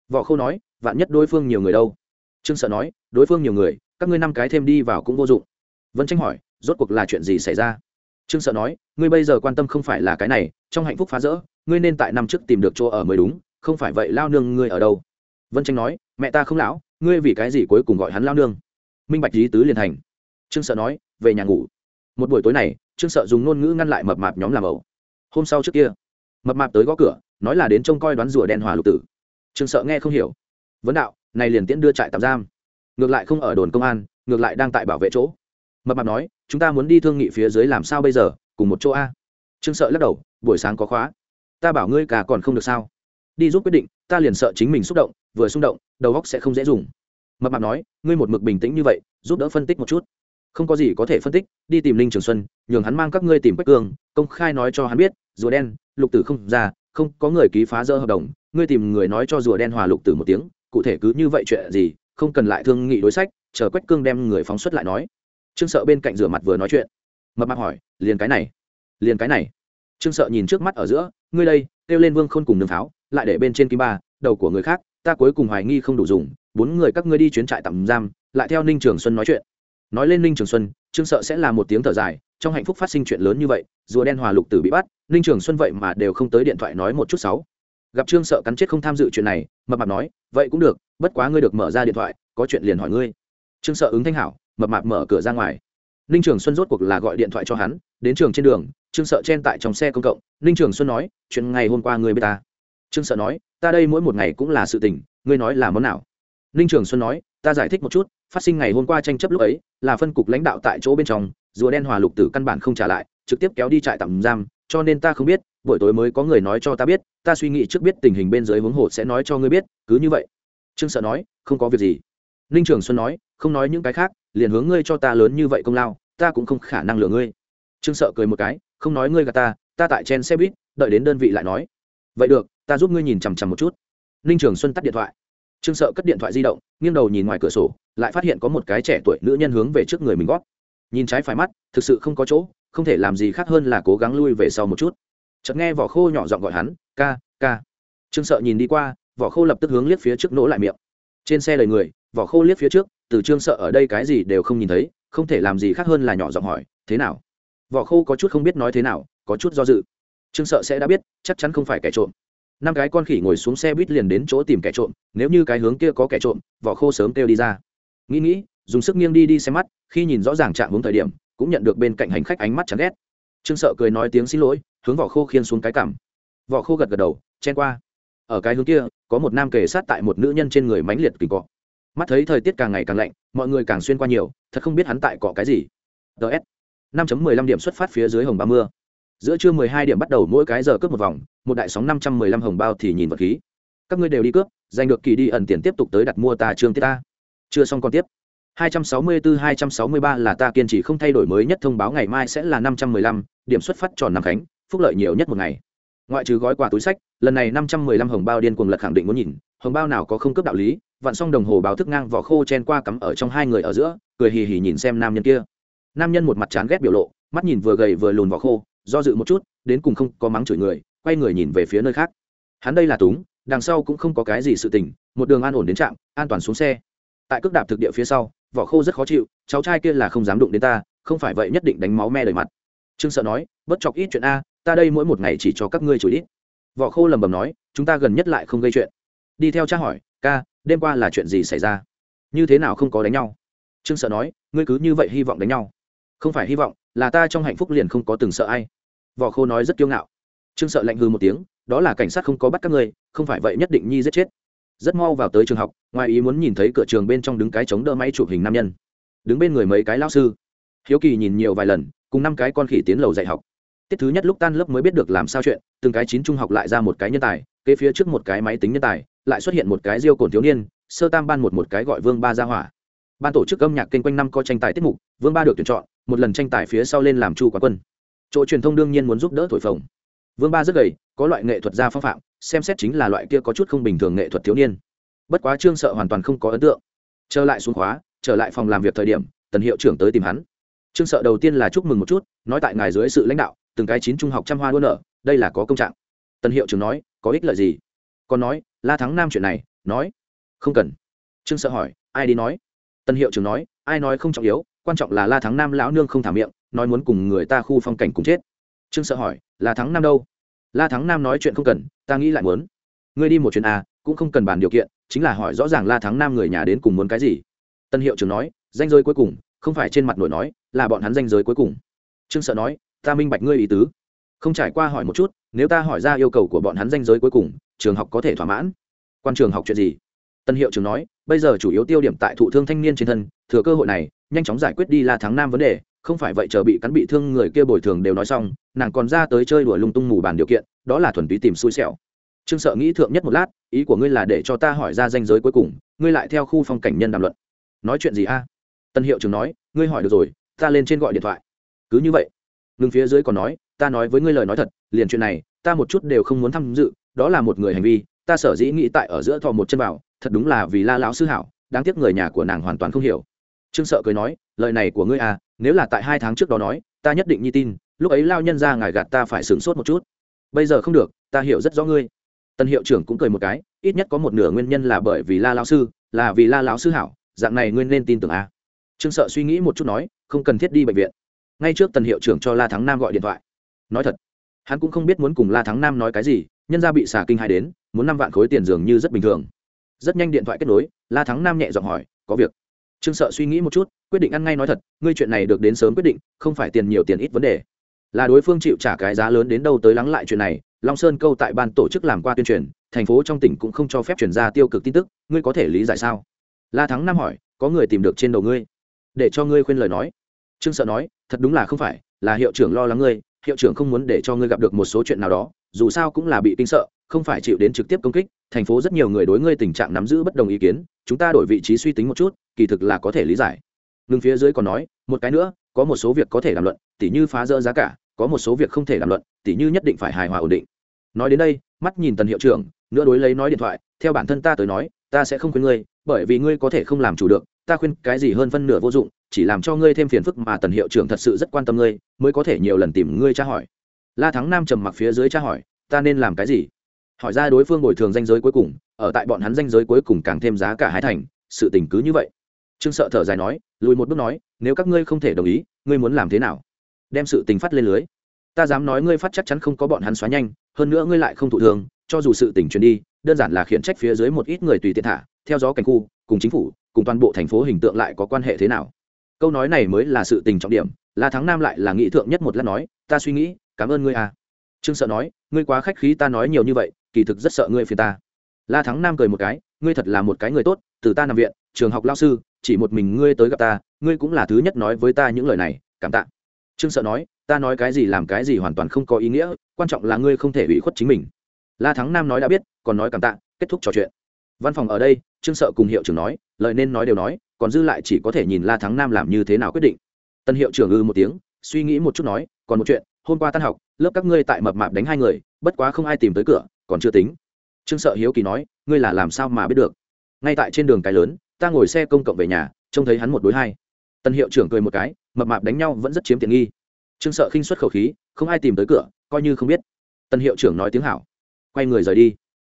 Võ khâu nói, vạn nhất đối phương nhiều người đâu? Trương sợ nói, đối phương nhiều người, các ngươi năm cái thêm đi vào cũng vô dụng. Vân tranh hỏi, rốt cuộc là chuyện gì xảy ra? Trương sợ nói, ngươi bây giờ quan tâm không phải là cái này, trong hạnh phúc phá rỡ, ngươi nên tại năm trước tìm được chỗ ở mới đúng, không phải vậy lao nương ngươi ở đâu? Vân tranh nói, mẹ ta không lão ngươi vì cái gì cuối cùng gọi hắn lao nương? Minh bạch lý tứ liền thành. Trương sợ nói, về nhà ngủ. Một buổi tối này, trương sợ dùng ngôn ngữ ngăn lại mập mạp nhóm làm ẩu. Hôm sau trước kia, mập mạp tới gõ cửa, nói là đến trông coi đoán rùa đen hòa lục tử. Trương sợ nghe không hiểu. Vấn đạo, này liền tiễn đưa trại tạm giam. Ngược lại không ở đồn công an, ngược lại đang tại bảo vệ chỗ. Mập mạp nói, chúng ta muốn đi thương nghị phía dưới làm sao bây giờ, cùng một chỗ a? Trương sợ lắc đầu, buổi sáng có khóa. Ta bảo ngươi cả còn không được sao. Đi giúp quyết định, ta liền sợ chính mình xúc động, vừa xung động đầu óc sẽ không dễ dùng. Mập mạp nói, ngươi một mực bình tĩnh như vậy, giúp đỡ phân tích một chút. Không có gì có thể phân tích, đi tìm linh trường xuân, nhường hắn mang các ngươi tìm quách cương công khai nói cho hắn biết, rùa đen, lục tử không ra, không có người ký phá dỡ hợp đồng, ngươi tìm người nói cho rùa đen hòa lục tử một tiếng, cụ thể cứ như vậy chuyện gì, không cần lại thương nghị đối sách, chờ quách cương đem người phóng xuất lại nói. Trương sợ bên cạnh rửa mặt vừa nói chuyện. Mập mạp hỏi, liền cái này, liền cái này. Trương sợ nhìn trước mắt ở giữa, ngươi đây, kêu lên vương khôn cùng nương pháo, lại để bên trên kim ba, đầu của người khác ta cuối cùng hoài nghi không đủ dùng, bốn người các ngươi đi chuyến trại tạm giam, lại theo ninh trường xuân nói chuyện. Nói lên ninh trường xuân, trương sợ sẽ là một tiếng thở dài, trong hạnh phúc phát sinh chuyện lớn như vậy, rùa đen hòa lục tử bị bắt, ninh trường xuân vậy mà đều không tới điện thoại nói một chút sáu gặp trương sợ cắn chết không tham dự chuyện này, mập mạp nói, vậy cũng được, bất quá ngươi được mở ra điện thoại, có chuyện liền hỏi ngươi. Trương sợ ứng thanh hảo, mập mạp mở cửa ra ngoài. Ninh trường xuân rốt cuộc là gọi điện thoại cho hắn, đến trường trên đường, trương sợ chen tại trong xe công cộng, ninh trường xuân nói, chuyện ngày hôm qua ngươi b ta? Trương sợ nói, ta đây mỗi một ngày cũng là sự tình, ngươi nói là món nào? Ninh trường xuân nói, ta giải thích một chút, phát sinh ngày hôm qua tranh chấp lúc ấy, là phân cục lãnh đạo tại chỗ bên trong, rùa đen hòa lục tử căn bản không trả lại, trực tiếp kéo đi trại tạm giam, cho nên ta không biết, buổi tối mới có người nói cho ta biết, ta suy nghĩ trước biết tình hình bên dưới huống hồ sẽ nói cho ngươi biết, cứ như vậy. Trương sợ nói, không có việc gì. Ninh trường xuân nói, không nói những cái khác, liền hướng ngươi cho ta lớn như vậy công lao, ta cũng không khả năng lừa ngươi. Trương sợ cười một cái, không nói ngươi gà ta ta tại trên xe buýt, đợi đến đơn vị lại nói. Vậy được ta giúp ngươi nhìn chằm chằm một chút. Ninh trường xuân tắt điện thoại. Trương sợ cất điện thoại di động, nghiêng đầu nhìn ngoài cửa sổ, lại phát hiện có một cái trẻ tuổi nữ nhân hướng về trước người mình gót nhìn trái phải mắt, thực sự không có chỗ, không thể làm gì khác hơn là cố gắng lui về sau một chút. Chợt nghe vỏ khô nhỏ giọng gọi hắn, ca ca. Trương sợ nhìn đi qua, vỏ khô lập tức hướng liếc phía trước nỗ lại miệng. Trên xe lời người, vỏ khô liếc phía trước, từ trương sợ ở đây cái gì đều không nhìn thấy, không thể làm gì khác hơn là nhỏ giọng hỏi, thế nào? Vỏ khô có chút không biết nói thế nào, có chút do dự. Trương sợ sẽ đã biết, chắc chắn không phải kẻ trộm năm cái con khỉ ngồi xuống xe buýt liền đến chỗ tìm kẻ trộm, nếu như cái hướng kia có kẻ trộm, vỏ khô sớm kêu đi ra. Nghĩ nghĩ, dùng sức nghiêng đi đi xem mắt, khi nhìn rõ ràng chạm hướng thời điểm, cũng nhận được bên cạnh hành khách ánh mắt chán ghét. Trương sợ cười nói tiếng xin lỗi, hướng vỏ khô khiên xuống cái cảm vỏ khô gật gật đầu, chen qua. Ở cái hướng kia, có một nam kề sát tại một nữ nhân trên người mãnh liệt kình cọ. Mắt thấy thời tiết càng ngày càng lạnh, mọi người càng xuyên qua nhiều, thật không biết hắn tại cọ cái gì. Ts năm mười lăm điểm xuất phát phía dưới hồng ba mưa giữa trưa mười hai điểm bắt đầu mỗi cái giờ cướp một vòng một đại sóng năm trăm mười lăm hồng bao thì nhìn vật khí các ngươi đều đi cướp giành được kỳ đi ẩn tiền tiếp tục tới đặt mua ta trương tiết ta chưa xong còn tiếp 264-263 là ta kiên trì không thay đổi mới nhất thông báo ngày mai sẽ là 515, điểm xuất phát tròn năm khánh, phúc lợi nhiều nhất một ngày. Ngoại trừ gói quà túi sách, lần này 515 hồng bao điên cuồng lật khẳng định muốn nhìn, hồng bao nào có không cướp đạo lý, vặn xong đồng hồ báo thức ngang vỏ khô chen qua cắm ở trong hai người ở giữa, cười hì hì nhìn xem nam nhân kia. Nam nhân một mặt chán ghét biểu lộ, mắt nhìn vừa gầy vừa lùn vỏ khô, do dự một chút, đến cùng không có mắng chửi người, quay người nhìn về phía nơi khác. Hắn đây là túng, đằng sau cũng không có cái gì sự tình, một đường an ổn đến trạm, an toàn xuống xe. Tại cước đạp thực địa phía sau, vỏ khô rất khó chịu cháu trai kia là không dám đụng đến ta không phải vậy nhất định đánh máu me đời mặt. Trương sợ nói bất chọc ít chuyện a ta đây mỗi một ngày chỉ cho các ngươi chửi ít. Vỏ khô lầm bầm nói chúng ta gần nhất lại không gây chuyện. Đi theo cha hỏi ca đêm qua là chuyện gì xảy ra? Như thế nào không có đánh nhau? Trương sợ nói ngươi cứ như vậy hy vọng đánh nhau. Không phải hy vọng là ta trong hạnh phúc liền không có từng sợ ai vỏ khô nói rất kiêu ngạo. Trương sợ lạnh hư một tiếng, đó là cảnh sát không có bắt các ngươi, không phải vậy nhất định nhi giết chết. Rất mau vào tới trường học, ngoài ý muốn nhìn thấy cửa trường bên trong đứng cái chống đỡ máy chụp hình nam nhân. Đứng bên người mấy cái lao sư. Hiếu kỳ nhìn nhiều vài lần, cùng năm cái con khỉ tiến lầu dạy học. Tiết thứ nhất lúc tan lớp mới biết được làm sao chuyện, từng cái chín trung học lại ra một cái nhân tài, kế phía trước một cái máy tính nhân tài, lại xuất hiện một cái riêu cồn thiếu niên, sơ tam ban một một cái gọi vương ba ra hỏa. Ban tổ chức âm nhạc kênh quanh năm có tranh tài tiết mục, vương ba được tuyển chọn, một lần tranh tài phía sau lên làm chu quá quân chỗ truyền thông đương nhiên muốn giúp đỡ thổi phồng. Vương ba rất gầy, có loại nghệ thuật gia phong phạm, xem xét chính là loại kia có chút không bình thường nghệ thuật thiếu niên. Bất quá trương sợ hoàn toàn không có ấn tượng. Trở lại xuống khóa, trở lại phòng làm việc thời điểm, tần hiệu trưởng tới tìm hắn. Trương sợ đầu tiên là chúc mừng một chút, nói tại ngài dưới sự lãnh đạo, từng cái chín trung học trăm hoa đua nở, đây là có công trạng. Tần hiệu trưởng nói, có ích lợi gì? Còn nói, la thắng nam chuyện này, nói, không cần. Trương sợ hỏi, ai đi nói? Tần hiệu trưởng nói, ai nói không trọng yếu, quan trọng là la thắng nam lão nương không thả miệng nói muốn cùng người ta khu phong cảnh cùng chết. Trương sợ hỏi là thắng nam đâu? La thắng nam nói chuyện không cần ta nghĩ lại muốn. Ngươi đi một chuyến à, cũng không cần bàn điều kiện chính là hỏi rõ ràng la thắng nam người nhà đến cùng muốn cái gì. Tân hiệu trưởng nói danh giới cuối cùng không phải trên mặt nổi nói là bọn hắn danh giới cuối cùng. Trương sợ nói ta minh bạch ngươi ý tứ. Không trải qua hỏi một chút nếu ta hỏi ra yêu cầu của bọn hắn danh giới cuối cùng trường học có thể thỏa mãn. Quan trường học chuyện gì? Tân hiệu trưởng nói bây giờ chủ yếu tiêu điểm tại thụ thương thanh niên trên thân thừa cơ hội này nhanh chóng giải quyết đi la thắng nam vấn đề không phải vậy chờ bị cắn bị thương người kia bồi thường đều nói xong, nàng còn ra tới chơi đùa lung tung mù bàn điều kiện, đó là thuần túy tìm xui xẻo. Trương sợ nghĩ thượng nhất một lát, ý của ngươi là để cho ta hỏi ra danh giới cuối cùng, ngươi lại theo khu phong cảnh nhân đàm luận. Nói chuyện gì a? Tân hiệu trưởng nói, ngươi hỏi được rồi, ta lên trên gọi điện thoại. Cứ như vậy. Ngừng phía dưới còn nói, ta nói với ngươi lời nói thật, liền chuyện này, ta một chút đều không muốn tham dự, đó là một người hành vi, ta sở dĩ nghĩ tại ở giữa thò một chân vào, thật đúng là vì la lão sư hảo, đáng tiếc người nhà của nàng hoàn toàn không hiểu trương sợ cười nói, lời này của ngươi à nếu là tại hai tháng trước đó nói, ta nhất định nhi tin, lúc ấy lao nhân ra ngài gạt ta phải sửng sốt một chút. Bây giờ không được, ta hiểu rất rõ ngươi. Tân hiệu trưởng cũng cười một cái, ít nhất có một nửa nguyên nhân là bởi vì la lão sư, là vì la lão sư hảo, dạng này nguyên nên tin tưởng à. Trương sợ suy nghĩ một chút nói, không cần thiết đi bệnh viện. Ngay trước tần hiệu trưởng cho la thắng nam gọi điện thoại. Nói thật, hắn cũng không biết muốn cùng la thắng nam nói cái gì, nhân ra bị xà kinh hai đến, muốn năm vạn khối tiền dường như rất bình thường. Rất nhanh điện thoại kết nối, la thắng nam nhẹ giọng hỏi, có việc? Trương sợ suy nghĩ một chút, quyết định ăn ngay nói thật, ngươi chuyện này được đến sớm quyết định, không phải tiền nhiều tiền ít vấn đề. Là đối phương chịu trả cái giá lớn đến đâu tới lắng lại chuyện này, long sơn câu tại ban tổ chức làm qua tuyên truyền, thành phố trong tỉnh cũng không cho phép chuyển ra tiêu cực tin tức, ngươi có thể lý giải sao? La thắng nam hỏi, có người tìm được trên đầu ngươi? Để cho ngươi khuyên lời nói. Trương sợ nói, thật đúng là không phải, là hiệu trưởng lo lắng ngươi, hiệu trưởng không muốn để cho ngươi gặp được một số chuyện nào đó, dù sao cũng là bị kinh sợ, không phải chịu đến trực tiếp công kích, thành phố rất nhiều người đối ngươi tình trạng nắm giữ bất đồng ý kiến, chúng ta đổi vị trí suy tính một chút kỳ thực là có thể lý giải. Ngừng phía dưới còn nói, một cái nữa, có một số việc có thể làm luận, tỉ như phá rỡ giá cả, có một số việc không thể làm luận, tỉ như nhất định phải hài hòa ổn định. Nói đến đây, mắt nhìn tần hiệu trưởng nữa đối lấy nói điện thoại, theo bản thân ta tới nói, ta sẽ không khuyên ngươi, bởi vì ngươi có thể không làm chủ được, ta khuyên cái gì hơn phân nửa vô dụng, chỉ làm cho ngươi thêm phiền phức mà tần hiệu trưởng thật sự rất quan tâm ngươi, mới có thể nhiều lần tìm ngươi tra hỏi. La thắng nam trầm mặc phía dưới tra hỏi, ta nên làm cái gì? Hỏi ra đối phương bồi thường danh giới cuối cùng, ở tại bọn hắn danh giới cuối cùng càng thêm giá cả hai thành, sự tình cứ như vậy trương sợ thở dài nói, lùi một bước nói, nếu các ngươi không thể đồng ý, ngươi muốn làm thế nào? Đem sự tình phát lên lưới. Ta dám nói ngươi phát chắc chắn không có bọn hắn xóa nhanh, hơn nữa ngươi lại không thụ thường, cho dù sự tình truyền đi, đơn giản là khiển trách phía dưới một ít người tùy tiện thả, theo gió cảnh khu, cùng chính phủ, cùng toàn bộ thành phố hình tượng lại có quan hệ thế nào? Câu nói này mới là sự tình trọng điểm là thắng nam lại là nghị thượng nhất một lát nói, ta suy nghĩ, cảm ơn ngươi à. Trương sợ nói, ngươi quá khách khí ta nói nhiều như vậy, kỳ thực rất sợ ngươi phiền ta. La thắng nam cười một cái, ngươi thật là một cái người tốt, từ ta nằm viện, trường học lao sư chỉ một mình ngươi tới gặp ta, ngươi cũng là thứ nhất nói với ta những lời này, cảm tạ. Trương sợ nói, ta nói cái gì làm cái gì hoàn toàn không có ý nghĩa, quan trọng là ngươi không thể ủy khuất chính mình. La thắng nam nói đã biết, còn nói cảm tạ, kết thúc trò chuyện. Văn phòng ở đây, trương sợ cùng hiệu trưởng nói, lời nên nói đều nói, còn dư lại chỉ có thể nhìn la thắng nam làm như thế nào quyết định. Tân hiệu trưởng ư một tiếng, suy nghĩ một chút nói, còn một chuyện, hôm qua tan học, lớp các ngươi tại mập mạp đánh hai người, bất quá không ai tìm tới cửa, còn chưa tính. Trương sợ hiếu kỳ nói, ngươi là làm sao mà biết được? Ngay tại trên đường cái lớn ta ngồi xe công cộng về nhà, trông thấy hắn một đối hai. Tân hiệu trưởng cười một cái, mập mạp đánh nhau vẫn rất chiếm tiện nghi. Trương sợ khinh xuất khẩu khí, không ai tìm tới cửa, coi như không biết. Tân hiệu trưởng nói tiếng hảo. Quay người rời đi.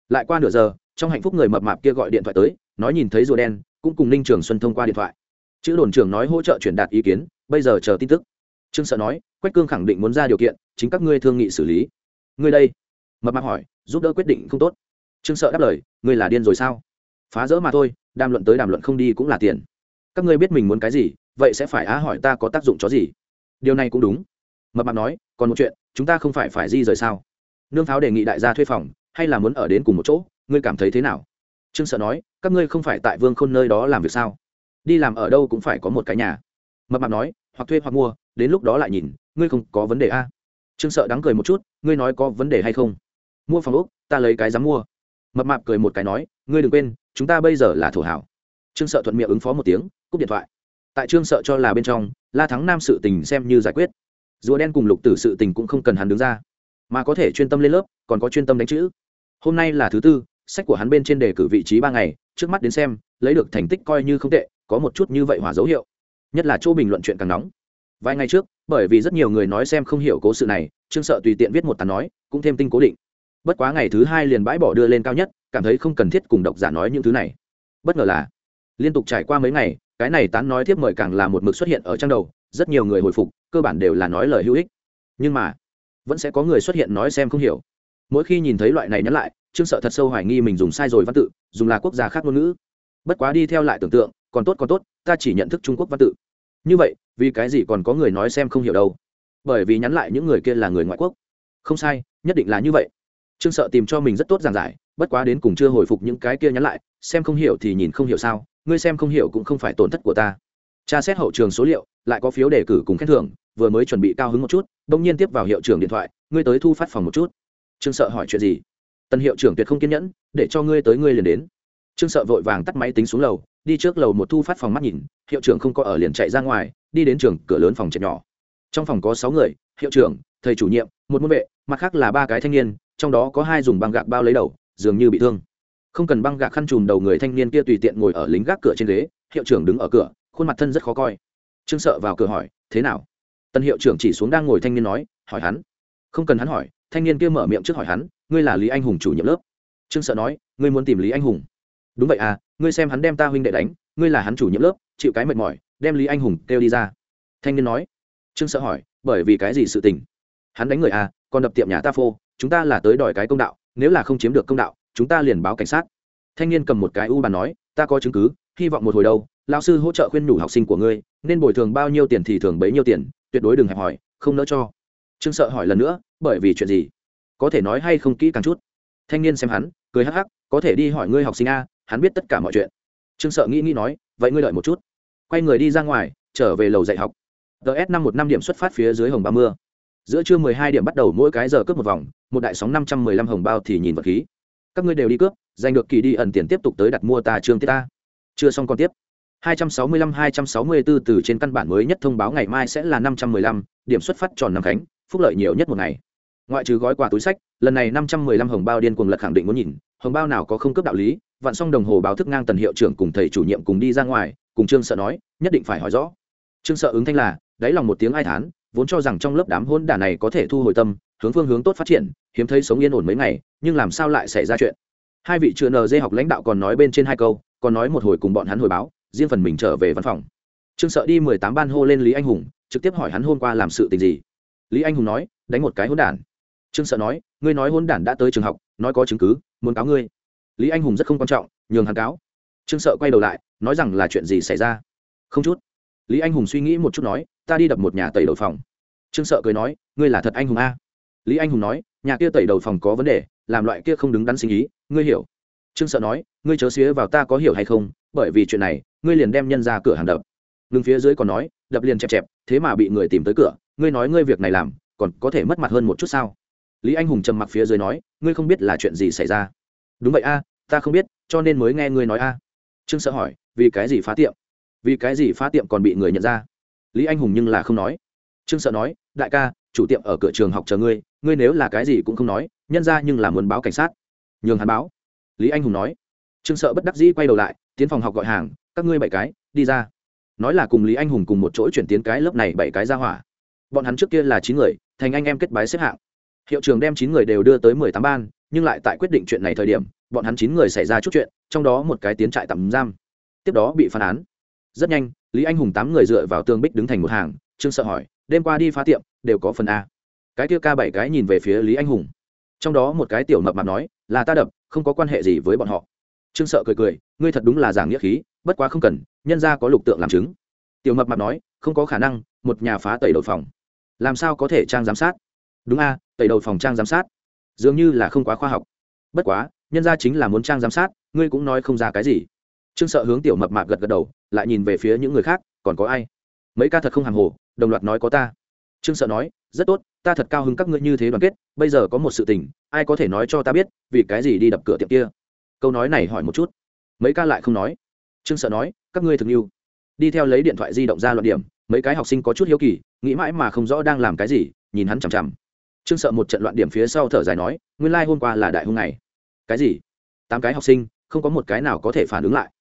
Lại qua nửa giờ, trong hạnh phúc người mập mạp kia gọi điện thoại tới, nói nhìn thấy rùa đen, cũng cùng ninh trường xuân thông qua điện thoại. Chữ đồn trưởng nói hỗ trợ truyền đạt ý kiến, bây giờ chờ tin tức. Trương sợ nói, quách cương khẳng định muốn ra điều kiện, chính các ngươi thương nghị xử lý. Ngươi đây. Mập mạp hỏi, giúp đỡ quyết định không tốt. Trương sợ đáp lời, ngươi là điên rồi sao? Phá rỡ mà thôi đàm luận tới đàm luận không đi cũng là tiền. Các ngươi biết mình muốn cái gì, vậy sẽ phải á hỏi ta có tác dụng chó gì. Điều này cũng đúng. Mập mạp nói, còn một chuyện, chúng ta không phải phải di rời sao? Nương pháo đề nghị đại gia thuê phòng, hay là muốn ở đến cùng một chỗ, ngươi cảm thấy thế nào? Trương sợ nói, các ngươi không phải tại vương khôn nơi đó làm việc sao? Đi làm ở đâu cũng phải có một cái nhà. Mập mạp nói, hoặc thuê hoặc mua, đến lúc đó lại nhìn, ngươi không có vấn đề a. Trương sợ đắng cười một chút, ngươi nói có vấn đề hay không? Mua phòng úc ta lấy cái dám mua mập mạp cười một cái nói, ngươi đừng quên, chúng ta bây giờ là thổ hảo. Trương sợ thuận miệng ứng phó một tiếng, cúp điện thoại. Tại trương sợ cho là bên trong, la thắng nam sự tình xem như giải quyết. Rùa đen cùng lục tử sự tình cũng không cần hắn đứng ra. Mà có thể chuyên tâm lên lớp, còn có chuyên tâm đánh chữ. Hôm nay là thứ tư, sách của hắn bên trên đề cử vị trí ba ngày, trước mắt đến xem, lấy được thành tích coi như không tệ, có một chút như vậy hỏa dấu hiệu. Nhất là chỗ bình luận chuyện càng nóng. Vài ngày trước, bởi vì rất nhiều người nói xem không hiểu cố sự này, trương sợ tùy tiện viết một tàn nói, cũng thêm tinh cố định bất quá ngày thứ hai liền bãi bỏ đưa lên cao nhất, cảm thấy không cần thiết cùng độc giả nói những thứ này. Bất ngờ là, liên tục trải qua mấy ngày, cái này tán nói tiếp mời càng là một mực xuất hiện ở trang đầu, rất nhiều người hồi phục, cơ bản đều là nói lời hữu ích. Nhưng mà, vẫn sẽ có người xuất hiện nói xem không hiểu. Mỗi khi nhìn thấy loại này nhắn lại, trương sợ thật sâu hoài nghi mình dùng sai rồi văn tự, dùng là quốc gia khác ngôn ngữ. Bất quá đi theo lại tưởng tượng, còn tốt còn tốt, ta chỉ nhận thức trung quốc văn tự. Như vậy, vì cái gì còn có người nói xem không hiểu đâu? Bởi vì nhắn lại những người kia là người ngoại quốc. Không sai, nhất định là như vậy trương sợ tìm cho mình rất tốt giảng giải, bất quá đến cùng chưa hồi phục những cái kia nhắn lại, xem không hiểu thì nhìn không hiểu sao, ngươi xem không hiểu cũng không phải tổn thất của ta. Tra xét hậu trường số liệu, lại có phiếu đề cử cùng khen thưởng, vừa mới chuẩn bị cao hứng một chút, bỗng nhiên tiếp vào hiệu trưởng điện thoại, ngươi tới thu phát phòng một chút. Trương sợ hỏi chuyện gì? Tân hiệu trưởng tuyệt không kiên nhẫn, để cho ngươi tới ngươi liền đến. Trương sợ vội vàng tắt máy tính xuống lầu, đi trước lầu một thu phát phòng mắt nhìn, hiệu trưởng không có ở liền chạy ra ngoài, đi đến trường cửa lớn phòng chật nhỏ. Trong phòng có sáu người, hiệu trưởng, thầy chủ nhiệm, một môn vệ, mặt khác là ba cái thanh niên trong đó có hai dùng băng gạc bao lấy đầu, dường như bị thương. Không cần băng gạc khăn trùm đầu người thanh niên kia tùy tiện ngồi ở lính gác cửa trên ghế, hiệu trưởng đứng ở cửa, khuôn mặt thân rất khó coi. Trương sợ vào cửa hỏi, thế nào? Tân hiệu trưởng chỉ xuống đang ngồi thanh niên nói, hỏi hắn. Không cần hắn hỏi. Thanh niên kia mở miệng trước hỏi hắn, ngươi là lý anh hùng chủ nhiệm lớp? Trương sợ nói, ngươi muốn tìm lý anh hùng. Đúng vậy à ngươi xem hắn đem ta huynh đệ đánh, ngươi là hắn chủ nhiệm lớp, chịu cái mệt mỏi, đem lý anh hùng kêu đi ra. Thanh niên nói. Trương sợ hỏi, bởi vì cái gì sự tình? Hắn đánh người à còn đập tiệm nhà ta phô chúng ta là tới đòi cái công đạo, nếu là không chiếm được công đạo, chúng ta liền báo cảnh sát. Thanh niên cầm một cái u bàn nói, ta có chứng cứ, hy vọng một hồi đâu lao sư hỗ trợ khuyên nhủ học sinh của ngươi, nên bồi thường bao nhiêu tiền thì thường bấy nhiêu tiền, tuyệt đối đừng hẹp hỏi không nỡ cho. Trương sợ hỏi lần nữa, bởi vì chuyện gì? Có thể nói hay không kỹ càng chút? Thanh niên xem hắn, cười hắc hắc, có thể đi hỏi ngươi học sinh a, hắn biết tất cả mọi chuyện. Trương sợ nghĩ nghĩ nói, vậy ngươi đợi một chút. Quay người đi ra ngoài, trở về lầu dạy học. Ts năm một năm điểm xuất phát phía dưới hồng ba mưa giữa trưa mười hai điểm bắt đầu mỗi cái giờ cướp một vòng một đại sóng năm trăm mười lăm hồng bao thì nhìn vật khí các ngươi đều đi cướp giành được kỳ đi ẩn tiền tiếp tục tới đặt mua ta trương tiết ta chưa xong còn tiếp 265-264 từ trên căn bản mới nhất thông báo ngày mai sẽ là 515, điểm xuất phát tròn năm khánh, phúc lợi nhiều nhất một ngày. Ngoại trừ gói quà túi sách, lần này 515 hồng bao điên cuồng lật khẳng định muốn nhìn, hồng bao nào có không cấp đạo lý, vạn xong đồng hồ báo thức ngang tần hiệu trưởng cùng thầy chủ nhiệm cùng đi ra ngoài, cùng Trương Sợ nói, nhất định phải hỏi rõ. Trương Sợ ứng thanh là, đáy lòng một tiếng ai thán, vốn cho rằng trong lớp đám hôn đả này có thể thu hồi tâm, hướng phương hướng tốt phát triển, hiếm thấy sống yên ổn mấy ngày, nhưng làm sao lại xảy ra chuyện. Hai vị chưa NG học lãnh đạo còn nói bên trên hai câu, còn nói một hồi cùng bọn hắn hồi báo, riêng phần mình trở về văn phòng. Trương sợ đi mười tám ban hô lên lý anh hùng trực tiếp hỏi hắn hôm qua làm sự tình gì. Lý anh hùng nói đánh một cái hôn đản. Trương sợ nói ngươi nói hôn đản đã tới trường học nói có chứng cứ muốn cáo ngươi. Lý anh hùng rất không quan trọng nhường hắn cáo. Trương sợ quay đầu lại nói rằng là chuyện gì xảy ra? Không chút lý anh hùng suy nghĩ một chút nói, ta đi đập một nhà tẩy đầu phòng. Trương sợ cười nói, ngươi là thật anh hùng a? Lý anh hùng nói, nhà kia tẩy đầu phòng có vấn đề, làm loại kia không đứng đắn sinh ý, ngươi hiểu. Trương sợ nói, ngươi chớ xía vào ta có hiểu hay không, bởi vì chuyện này, ngươi liền đem nhân ra cửa hàng đập. Ngừng phía dưới còn nói, đập liền chẹp chẹp, thế mà bị người tìm tới cửa, ngươi nói ngươi việc này làm, còn có thể mất mặt hơn một chút sao? Lý anh hùng trầm mặc phía dưới nói, ngươi không biết là chuyện gì xảy ra. Đúng vậy a, ta không biết, cho nên mới nghe ngươi nói a. Trương sợ hỏi, vì cái gì phá tiệm? Vì cái gì phá tiệm còn bị người nhận ra? Lý anh hùng nhưng là không nói. Trương sợ nói, đại ca, chủ tiệm ở cửa trường học chờ ngươi ngươi nếu là cái gì cũng không nói, nhân ra nhưng là muốn báo cảnh sát. Nhường hắn báo. Lý anh hùng nói. Trương sợ bất đắc dĩ quay đầu lại, tiến phòng học gọi hàng, các ngươi bảy cái, đi ra. Nói là cùng lý anh hùng cùng một chỗ chuyển tiến cái lớp này bảy cái ra hỏa. Bọn hắn trước kia là chín người, thành anh em kết bái xếp hạng. Hiệu trường đem chín người đều đưa tới mười tám ban, nhưng lại tại quyết định chuyện này thời điểm, bọn hắn chín người xảy ra chút chuyện, trong đó một cái tiến trại tạm giam. Tiếp đó bị phán án rất nhanh, lý anh hùng tám người dựa vào tường bích đứng thành một hàng, trương sợ hỏi, đêm qua đi phá tiệm, đều có phần a. Cái kia ca bảy cái nhìn về phía lý anh hùng. Trong đó một cái tiểu mập mạp nói, là ta đập, không có quan hệ gì với bọn họ. Trương sợ cười cười, ngươi thật đúng là giảng nghĩa khí, bất quá không cần, nhân ra có lục tượng làm chứng. Tiểu mập mạp nói, không có khả năng, một nhà phá tẩy đầu phòng. Làm sao có thể trang giám sát? Đúng a, tẩy đầu phòng trang giám sát. Dường như là không quá khoa học. Bất quá, nhân ra chính là muốn trang giám sát, ngươi cũng nói không ra cái gì. Trương sợ hướng tiểu mập mạp gật gật đầu lại nhìn về phía những người khác, còn có ai? Mấy ca thật không hàng hồ, đồng loạt nói có ta. Trương sợ nói, rất tốt, ta thật cao hứng các ngươi như thế đoàn kết, bây giờ có một sự tình, ai có thể nói cho ta biết, vì cái gì đi đập cửa tiệm kia? Câu nói này hỏi một chút. Mấy ca lại không nói. Trương sợ nói, các ngươi thực yêu đi theo lấy điện thoại di động ra loạn điểm, mấy cái học sinh có chút hiếu kỳ, nghĩ mãi mà không rõ đang làm cái gì, nhìn hắn chằm chằm. Trương sợ một trận loạn điểm phía sau thở dài nói, nguyên lai、like、hôm qua là đại hung này cái gì? Tám cái học sinh, không có một cái nào có thể phản ứng lại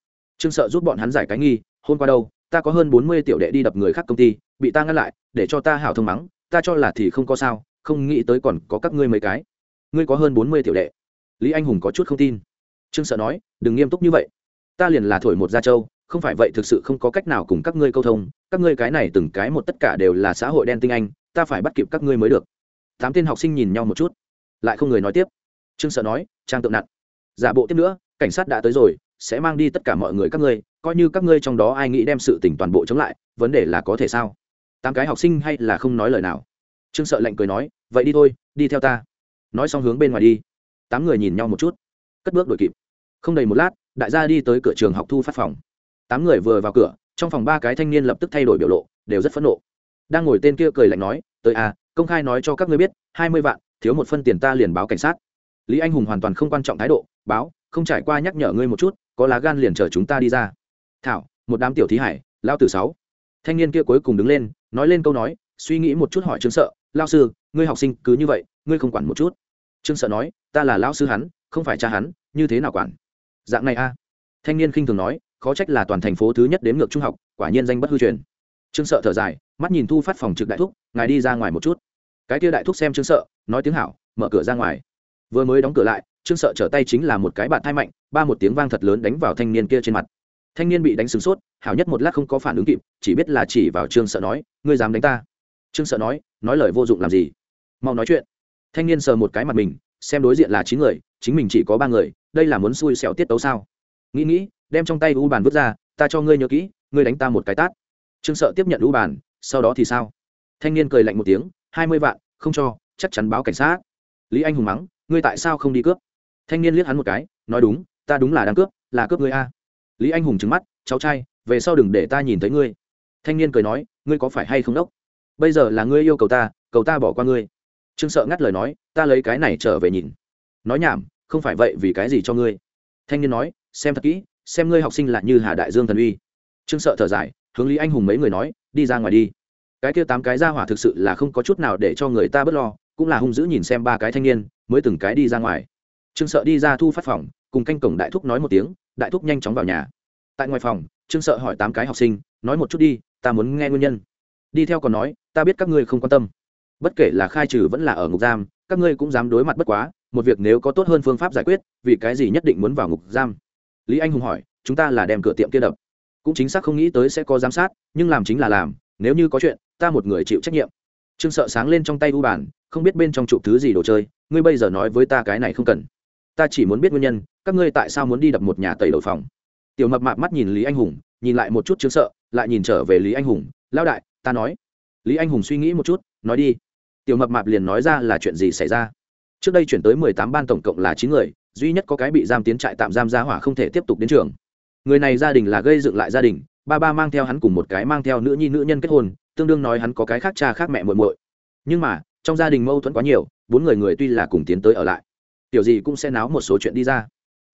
trương sợ giúp bọn hắn giải cái nghi, hôm qua đâu, ta có hơn bốn mươi tiểu đệ đi đập người khác công ty, bị ta ngăn lại, để cho ta hảo thông mắng, ta cho là thì không có sao, không nghĩ tới còn có các ngươi mấy cái. Ngươi có hơn bốn mươi tiểu đệ. Lý anh hùng có chút không tin. Trương sợ nói, đừng nghiêm túc như vậy. Ta liền là thổi một gia châu, không phải vậy thực sự không có cách nào cùng các ngươi câu thông, các ngươi cái này từng cái một tất cả đều là xã hội đen tinh anh, ta phải bắt kịp các ngươi mới được. Tám tên học sinh nhìn nhau một chút. Lại không người nói tiếp. Trương sợ nói, trang tượng nặng. Giả bộ tiếp nữa, cảnh sát đã tới rồi sẽ mang đi tất cả mọi người các ngươi, coi như các ngươi trong đó ai nghĩ đem sự tỉnh toàn bộ chống lại, vấn đề là có thể sao? Tám cái học sinh hay là không nói lời nào? Trương sợ lạnh cười nói, vậy đi thôi, đi theo ta. Nói xong hướng bên ngoài đi. Tám người nhìn nhau một chút. Cất bước đuổi kịp. Không đầy một lát, đại gia đi tới cửa trường học thu phát phòng. Tám người vừa vào cửa, trong phòng ba cái thanh niên lập tức thay đổi biểu lộ, đều rất phẫn nộ. Đang ngồi tên kia cười lạnh nói, tới à công khai nói cho các ngươi biết, hai mươi vạn, thiếu một phân tiền ta liền báo cảnh sát. Lý anh hùng hoàn toàn không quan trọng thái độ, báo không trải qua nhắc nhở ngươi một chút, có lá gan liền chờ chúng ta đi ra. Thảo, một đám tiểu thí hải lao tử sáu. Thanh niên kia cuối cùng đứng lên, nói lên câu nói, suy nghĩ một chút hỏi trương sợ lao sư, ngươi học sinh cứ như vậy, ngươi không quản một chút. Trương sợ nói, ta là lao sư hắn, không phải cha hắn, như thế nào quản? Dạng này a. Thanh niên khinh thường nói, khó trách là toàn thành phố thứ nhất đến ngược trung học, quả nhiên danh bất hư truyền. Trương sợ thở dài, mắt nhìn thu phát phòng trực đại thúc, ngài đi ra ngoài một chút. Cái kia đại thúc xem trương sợ, nói tiếng hảo, mở cửa ra ngoài. Vừa mới đóng cửa lại trương sợ trở tay chính là một cái bạn thai mạnh, ba một tiếng vang thật lớn đánh vào thanh niên kia trên mặt. Thanh niên bị đánh sửng sốt, hảo nhất một lát không có phản ứng kịp, chỉ biết là chỉ vào trương sợ nói, ngươi dám đánh ta? Trương sợ nói nói lời vô dụng làm gì? Mau nói chuyện. Thanh niên sờ một cái mặt mình, xem đối diện là chín người, chính mình chỉ có ba người, đây là muốn xui xẻo tiết tấu sao? Nghĩ nghĩ, đem trong tay u bàn vứt ra, ta cho ngươi nhớ kỹ, ngươi đánh ta một cái tát. Trương sợ tiếp nhận u bàn, sau đó thì sao? Thanh niên cười lạnh một tiếng, hai mươi vạn, không cho, chắc chắn báo cảnh sát. Lý anh hùng mắng, ngươi tại sao không đi cướp? Thanh niên liếc hắn một cái, nói đúng, ta đúng là đang cướp, là cướp ngươi a. Lý anh hùng trứng mắt, cháu trai, về sau đừng để ta nhìn thấy ngươi. Thanh niên cười nói, ngươi có phải hay không đốc? Bây giờ là ngươi yêu cầu ta cầu ta bỏ qua ngươi. Trương sợ ngắt lời nói, ta lấy cái này trở về nhìn. Nói nhảm, không phải vậy vì cái gì cho ngươi? Thanh niên nói, xem thật kỹ, xem ngươi học sinh là như hà đại dương thần uy. Trương sợ thở dài, hướng lý anh hùng mấy người nói, đi ra ngoài đi. Cái kia tám cái ra hỏa thực sự là không có chút nào để cho người ta bớt lo, cũng là hung dữ nhìn xem ba cái thanh niên, mới từng cái đi ra ngoài trương sợ đi ra thu phát phòng, cùng canh cổng đại thúc nói một tiếng, đại thúc nhanh chóng vào nhà. Tại ngoài phòng, trương sợ hỏi tám cái học sinh, nói một chút đi, ta muốn nghe nguyên nhân. Đi theo còn nói, ta biết các ngươi không quan tâm. Bất kể là khai trừ vẫn là ở ngục giam, các ngươi cũng dám đối mặt bất quá, một việc nếu có tốt hơn phương pháp giải quyết, vì cái gì nhất định muốn vào ngục giam? Lý anh hùng hỏi, chúng ta là đem cửa tiệm kia đập. Cũng chính xác không nghĩ tới sẽ có giám sát, nhưng làm chính là làm, nếu như có chuyện, ta một người chịu trách nhiệm. Trương sợ sáng lên trong tay u bản không biết bên trong chụp thứ gì đồ chơi, ngươi bây giờ nói với ta cái này không cần ta chỉ muốn biết nguyên nhân, các ngươi tại sao muốn đi đập một nhà tẩy đầu phòng? Tiểu mập mạp mắt nhìn lý anh hùng, nhìn lại một chút chứng sợ, lại nhìn trở về lý anh hùng lao đại, ta nói. Lý anh hùng suy nghĩ một chút, nói đi. Tiểu mập mạp liền nói ra là chuyện gì xảy ra? Trước đây chuyển tới mười tám ban tổng cộng là chín người, duy nhất có cái bị giam tiến trại tạm giam gia hỏa không thể tiếp tục đến trường. Người này gia đình là gây dựng lại gia đình, ba ba mang theo hắn cùng một cái mang theo nữ nhi nữ nhân kết hôn, tương đương nói hắn có cái khác cha khác mẹ muội muội. Nhưng mà, trong gia đình mâu thuẫn quá nhiều, bốn người người tuy là cùng tiến tới ở lại tiểu gì cũng sẽ náo một số chuyện đi ra.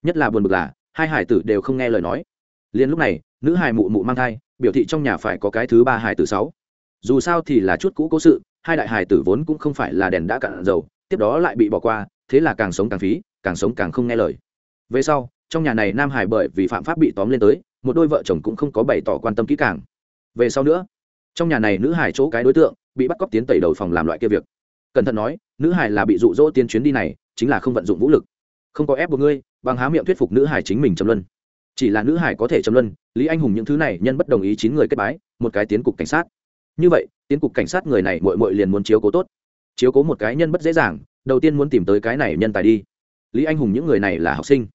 Nhất là buồn bực là, hai hải tử đều không nghe lời nói. Liền lúc này, nữ hải mụ mụ mang thai, biểu thị trong nhà phải có cái thứ ba hải tử sáu. Dù sao thì là chút cũ cố sự, hai đại hải tử vốn cũng không phải là đèn đã cạn dầu, tiếp đó lại bị bỏ qua, thế là càng sống càng phí, càng sống càng không nghe lời. Về sau, trong nhà này nam hải bởi vì phạm pháp bị tóm lên tới, một đôi vợ chồng cũng không có bày tỏ quan tâm kỹ càng. Về sau nữa, trong nhà này nữ hải chỗ cái đối tượng, bị bắt cóc tiến tẩy đầu phòng làm loại kia việc. Cẩn thận nói, nữ hải là bị dụ dỗ tiến chuyến đi này chính là không vận dụng vũ lực. Không có ép buộc ngươi, bằng há miệng thuyết phục nữ hải chính mình châm luân. Chỉ là nữ hải có thể châm luân, lý anh hùng những thứ này nhân bất đồng ý chín người kết bái, một cái tiến cục cảnh sát. Như vậy, tiến cục cảnh sát người này mội mội liền muốn chiếu cố tốt. Chiếu cố một cái nhân bất dễ dàng, đầu tiên muốn tìm tới cái này nhân tài đi. Lý anh hùng những người này là học sinh.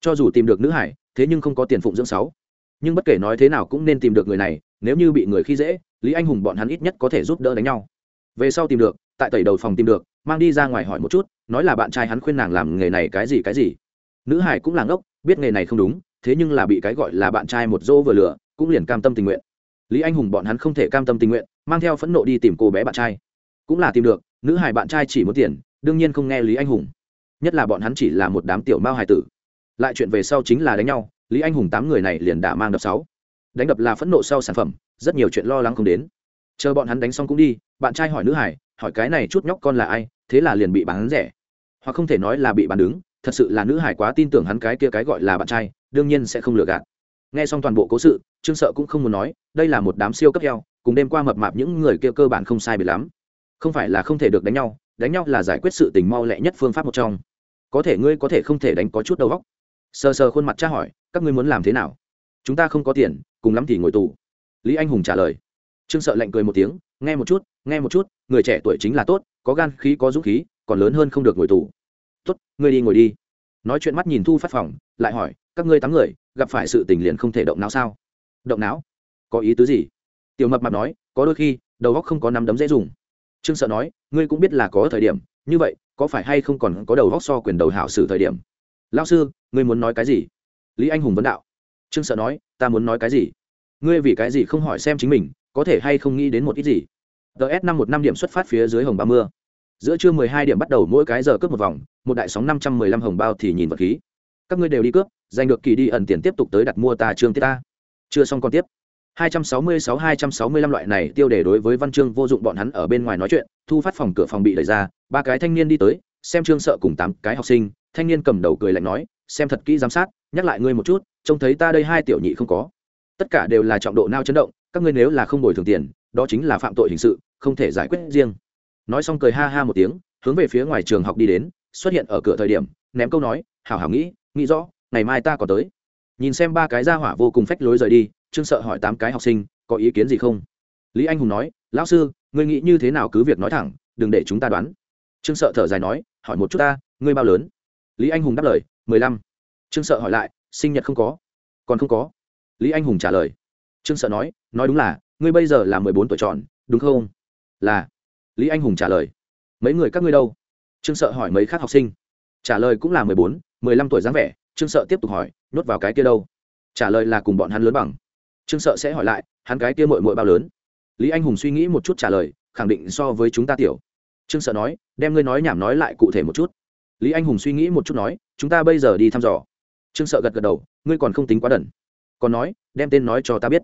Cho dù tìm được nữ hải, thế nhưng không có tiền phụng dưỡng sáu. Nhưng bất kể nói thế nào cũng nên tìm được người này, nếu như bị người khi dễ, lý anh hùng bọn hắn ít nhất có thể giúp đỡ đánh nhau. Về sau tìm được, tại tẩy đầu phòng tìm được, mang đi ra ngoài hỏi một chút nói là bạn trai hắn khuyên nàng làm nghề này cái gì cái gì. Nữ hải cũng là ngốc, biết nghề này không đúng, thế nhưng là bị cái gọi là bạn trai một dỗ vừa lửa cũng liền cam tâm tình nguyện. Lý anh hùng bọn hắn không thể cam tâm tình nguyện, mang theo phẫn nộ đi tìm cô bé bạn trai. Cũng là tìm được, nữ hải bạn trai chỉ muốn tiền, đương nhiên không nghe lý anh hùng. Nhất là bọn hắn chỉ là một đám tiểu mao hài tử. Lại chuyện về sau chính là đánh nhau, lý anh hùng tám người này liền đã mang đập sáu. Đánh đập là phẫn nộ sau sản phẩm, rất nhiều chuyện lo lắng không đến. Chờ bọn hắn đánh xong cũng đi, bạn trai hỏi nữ hải, hỏi cái này chút nhóc con là ai, thế là liền bị bán rẻ hoặc không thể nói là bị bán đứng, thật sự là nữ hải quá tin tưởng hắn cái kia cái gọi là bạn trai, đương nhiên sẽ không lừa gạt. Nghe xong toàn bộ cố sự, trương sợ cũng không muốn nói, đây là một đám siêu cấp heo, cùng đêm qua mập mạp những người kia cơ bản không sai bị lắm. Không phải là không thể được đánh nhau đánh nhau là giải quyết sự tình mau lẹ nhất phương pháp một trong. Có thể ngươi có thể không thể đánh có chút đầu óc. Sờ sờ khuôn mặt tra hỏi, các ngươi muốn làm thế nào? Chúng ta không có tiền, cùng lắm thì ngồi tù. Lý anh hùng trả lời. Trương sợ lạnh cười một tiếng, nghe một chút, nghe một chút, người trẻ tuổi chính là tốt, có gan khí có dũng khí còn lớn hơn không được ngồi tù. Tốt, ngươi đi ngồi đi. Nói chuyện mắt nhìn thu phát phòng, lại hỏi, các ngươi tám người, gặp phải sự tình liền không thể động não sao? Động não? Có ý tứ gì? Tiểu mập mạp nói, có đôi khi, đầu góc không có nắm đấm dễ dùng. Trương sợ nói, ngươi cũng biết là có thời điểm, như vậy, có phải hay không còn có đầu góc so quyền đầu hảo sử thời điểm? Lao sư, ngươi muốn nói cái gì? Lý anh hùng vấn đạo. Trương sợ nói, ta muốn nói cái gì? Ngươi vì cái gì không hỏi xem chính mình, có thể hay không nghĩ đến một ít gì? Ts năm một năm điểm xuất phát phía dưới hồng ba mưa giữa trưa mười hai điểm bắt đầu mỗi cái giờ cướp một vòng, một đại sóng năm trăm mười lăm hồng bao thì nhìn vật khí. Các ngươi đều đi cướp, giành được kỳ đi ẩn tiền tiếp tục tới đặt mua ta trương tiết ta. Chưa xong còn tiếp. 266-265 loại này tiêu đề đối với văn chương vô dụng bọn hắn ở bên ngoài nói chuyện, thu phát phòng cửa phòng bị đẩy ra, ba cái thanh niên đi tới, xem trương sợ cùng tám cái học sinh. Thanh niên cầm đầu cười lạnh nói, xem thật kỹ giám sát, nhắc lại ngươi một chút, trông thấy ta đây hai tiểu nhị không có. Tất cả đều là trọng độ nao chấn động, các ngươi nếu là không bồi thường tiền, đó chính là phạm tội hình sự, không thể giải quyết riêng nói xong cười ha ha một tiếng, hướng về phía ngoài trường học đi đến, xuất hiện ở cửa thời điểm, ném câu nói, hảo hảo nghĩ nghĩ rõ, ngày mai ta có tới. Nhìn xem ba cái ra hỏa vô cùng phách lối rời đi, trương sợ hỏi tám cái học sinh, có ý kiến gì không? Lý anh hùng nói, lão sư, ngươi nghĩ như thế nào cứ việc nói thẳng, đừng để chúng ta đoán. Trương sợ thở dài nói, hỏi một chút ta, ngươi bao lớn? Lý anh hùng đáp lời, mười lăm. Trương sợ hỏi lại, sinh nhật không có? Còn không có. Lý anh hùng trả lời, trương sợ nói nói đúng là, ngươi bây giờ là mười bốn tuổi tròn, đúng không? Là lý anh hùng trả lời. Mấy người các ngươi đâu? Trương sợ hỏi mấy khác học sinh. Trả lời cũng là mười bốn, mười lăm tuổi dáng vẻ, trương sợ tiếp tục hỏi, nhốt vào cái kia đâu? Trả lời là cùng bọn hắn lớn bằng. Trương sợ sẽ hỏi lại, hắn cái kia mội mội bao lớn? Lý anh hùng suy nghĩ một chút trả lời, khẳng định so với chúng ta tiểu. Trương sợ nói, đem ngươi nói nhảm nói lại cụ thể một chút. Lý anh hùng suy nghĩ một chút nói, chúng ta bây giờ đi thăm dò. Trương sợ gật gật đầu, ngươi còn không tính quá đần. Còn nói, đem tên nói cho ta biết.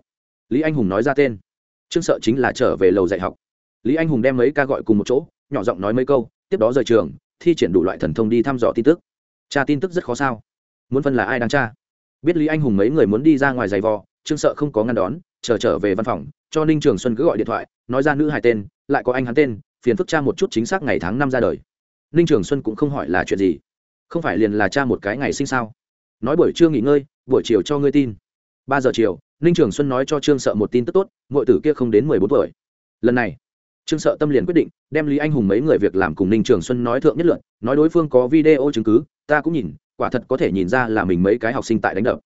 Lý anh hùng nói ra tên. Trương sợ chính là trở về lầu dạy học lý anh hùng đem mấy ca gọi cùng một chỗ, nhỏ giọng nói mấy câu, tiếp đó rời trường, thi triển đủ loại thần thông đi thăm dò tin tức. Tra tin tức rất khó sao? Muốn phân là ai đang tra? Biết lý anh hùng mấy người muốn đi ra ngoài giày vò, trương sợ không có ngăn đón, chờ trở về văn phòng, cho ninh trường xuân cứ gọi điện thoại, nói ra nữ hài tên, lại có anh hắn tên, phiền phức cha một chút chính xác ngày tháng năm ra đời. Ninh trường xuân cũng không hỏi là chuyện gì. Không phải liền là cha một cái ngày sinh sao? Nói buổi trưa nghỉ ngơi, buổi chiều cho ngươi tin. Ba giờ chiều, ninh trường xuân nói cho trương sợ một tin tức tốt mọi tử kia không đến mười bốn tuổi. Lần này trương sợ tâm liền quyết định, đem lý anh hùng mấy người việc làm cùng ninh trường xuân nói thượng nhất luận nói đối phương có video chứng cứ, ta cũng nhìn, quả thật có thể nhìn ra là mình mấy cái học sinh tại đánh đập.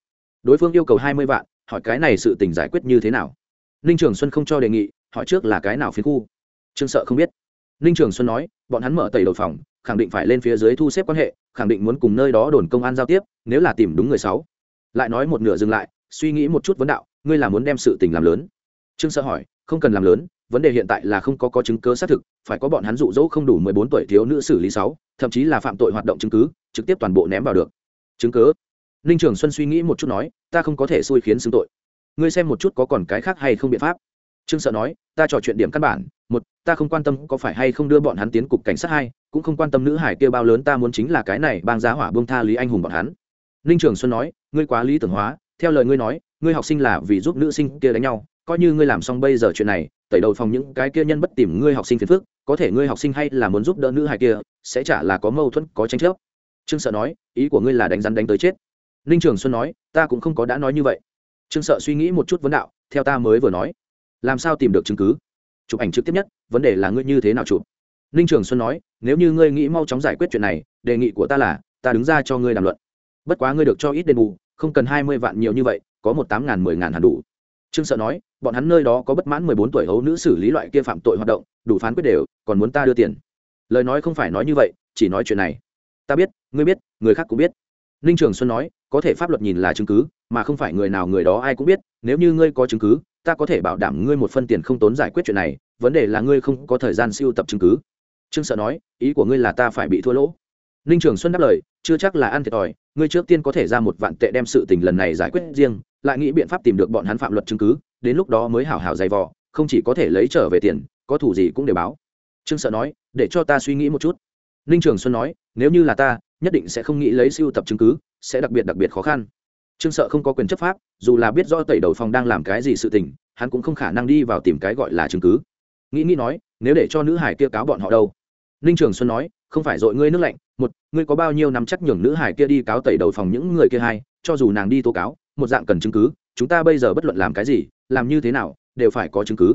Đối phương yêu cầu hai mươi vạn, hỏi cái này sự tình giải quyết như thế nào? Ninh trường xuân không cho đề nghị, hỏi trước là cái nào phiến khu. Trương sợ không biết. Ninh trường xuân nói, bọn hắn mở tẩy đầu phòng, khẳng định phải lên phía dưới thu xếp quan hệ, khẳng định muốn cùng nơi đó đồn công an giao tiếp, nếu là tìm đúng người sáu. Lại nói một nửa dừng lại, suy nghĩ một chút vấn đạo, ngươi là muốn đem sự tình làm lớn? Trương sợ hỏi không cần làm lớn, vấn đề hiện tại là không có có chứng cứ xác thực, phải có bọn hắn dụ dỗ không đủ mười bốn tuổi thiếu nữ xử lý sáu, thậm chí là phạm tội hoạt động chứng cứ, trực tiếp toàn bộ ném vào được. Chứng cứ? Ninh trường xuân suy nghĩ một chút nói, ta không có thể xui khiến xưng tội. Ngươi xem một chút có còn cái khác hay không biện pháp. Trương sợ nói, ta trò chuyện điểm căn bản, một, ta không quan tâm có phải hay không đưa bọn hắn tiến cục cảnh sát hai, cũng không quan tâm nữ hải kia bao lớn, ta muốn chính là cái này bang giá hỏa bông tha lý anh hùng bọn hắn. Ninh trường xuân nói, ngươi quá lý tưởng hóa, theo lời ngươi nói, ngươi học sinh là vì giúp nữ sinh kia đánh nhau coi như ngươi làm xong bây giờ chuyện này, tẩy đầu phòng những cái kia nhân bất tìm ngươi học sinh phiền phức, có thể ngươi học sinh hay là muốn giúp đỡ nữ hài kia, sẽ chả là có mâu thuẫn, có tranh chấp. Trương sợ nói, ý của ngươi là đánh rắn đánh tới chết. Ninh trường xuân nói, ta cũng không có đã nói như vậy. Trương sợ suy nghĩ một chút vấn đạo, theo ta mới vừa nói. Làm sao tìm được chứng cứ? Chụp ảnh trực tiếp nhất, vấn đề là ngươi như thế nào chụp? Ninh trường xuân nói, nếu như ngươi nghĩ mau chóng giải quyết chuyện này, đề nghị của ta là, ta đứng ra cho ngươi đàm luận. Bất quá ngươi được cho ít đền bù, không cần hai mươi vạn nhiều như vậy, có một tám ngàn mười ngàn hẳn đủ trương sợ nói, bọn hắn nơi đó có bất mãn mười bốn tuổi hấu nữ xử lý loại kia phạm tội hoạt động, đủ phán quyết đều, còn muốn ta đưa tiền. Lời nói không phải nói như vậy, chỉ nói chuyện này. Ta biết, ngươi biết, người khác cũng biết. Ninh trường xuân nói, có thể pháp luật nhìn là chứng cứ, mà không phải người nào người đó ai cũng biết, nếu như ngươi có chứng cứ, ta có thể bảo đảm ngươi một phân tiền không tốn giải quyết chuyện này, vấn đề là ngươi không có thời gian siêu tập chứng cứ. Trương sợ nói, ý của ngươi là ta phải bị thua lỗ ninh trường xuân đáp lời, chưa chắc là ăn thiệt thòi, ngươi trước tiên có thể ra một vạn tệ đem sự tình lần này giải quyết riêng, lại nghĩ biện pháp tìm được bọn hắn phạm luật chứng cứ, đến lúc đó mới hảo hảo dày vò, không chỉ có thể lấy trở về tiền, có thủ gì cũng đều báo. Trương sợ nói, để cho ta suy nghĩ một chút. Ninh trường xuân nói, nếu như là ta, nhất định sẽ không nghĩ lấy siêu tập chứng cứ, sẽ đặc biệt đặc biệt khó khăn. Trương sợ không có quyền chấp pháp, dù là biết rõ tẩy đầu phòng đang làm cái gì sự tình, hắn cũng không khả năng đi vào tìm cái gọi là chứng cứ. Nghĩ nghĩ nói, nếu để cho nữ hải kia cáo bọn họ đâu? Ninh trường xuân nói, không phải dội ngươi nước lạnh, một, ngươi có bao nhiêu năm chắc nhường nữ hải kia đi cáo tẩy đầu phòng những người kia hay cho dù nàng đi tố cáo, một dạng cần chứng cứ, chúng ta bây giờ bất luận làm cái gì, làm như thế nào, đều phải có chứng cứ.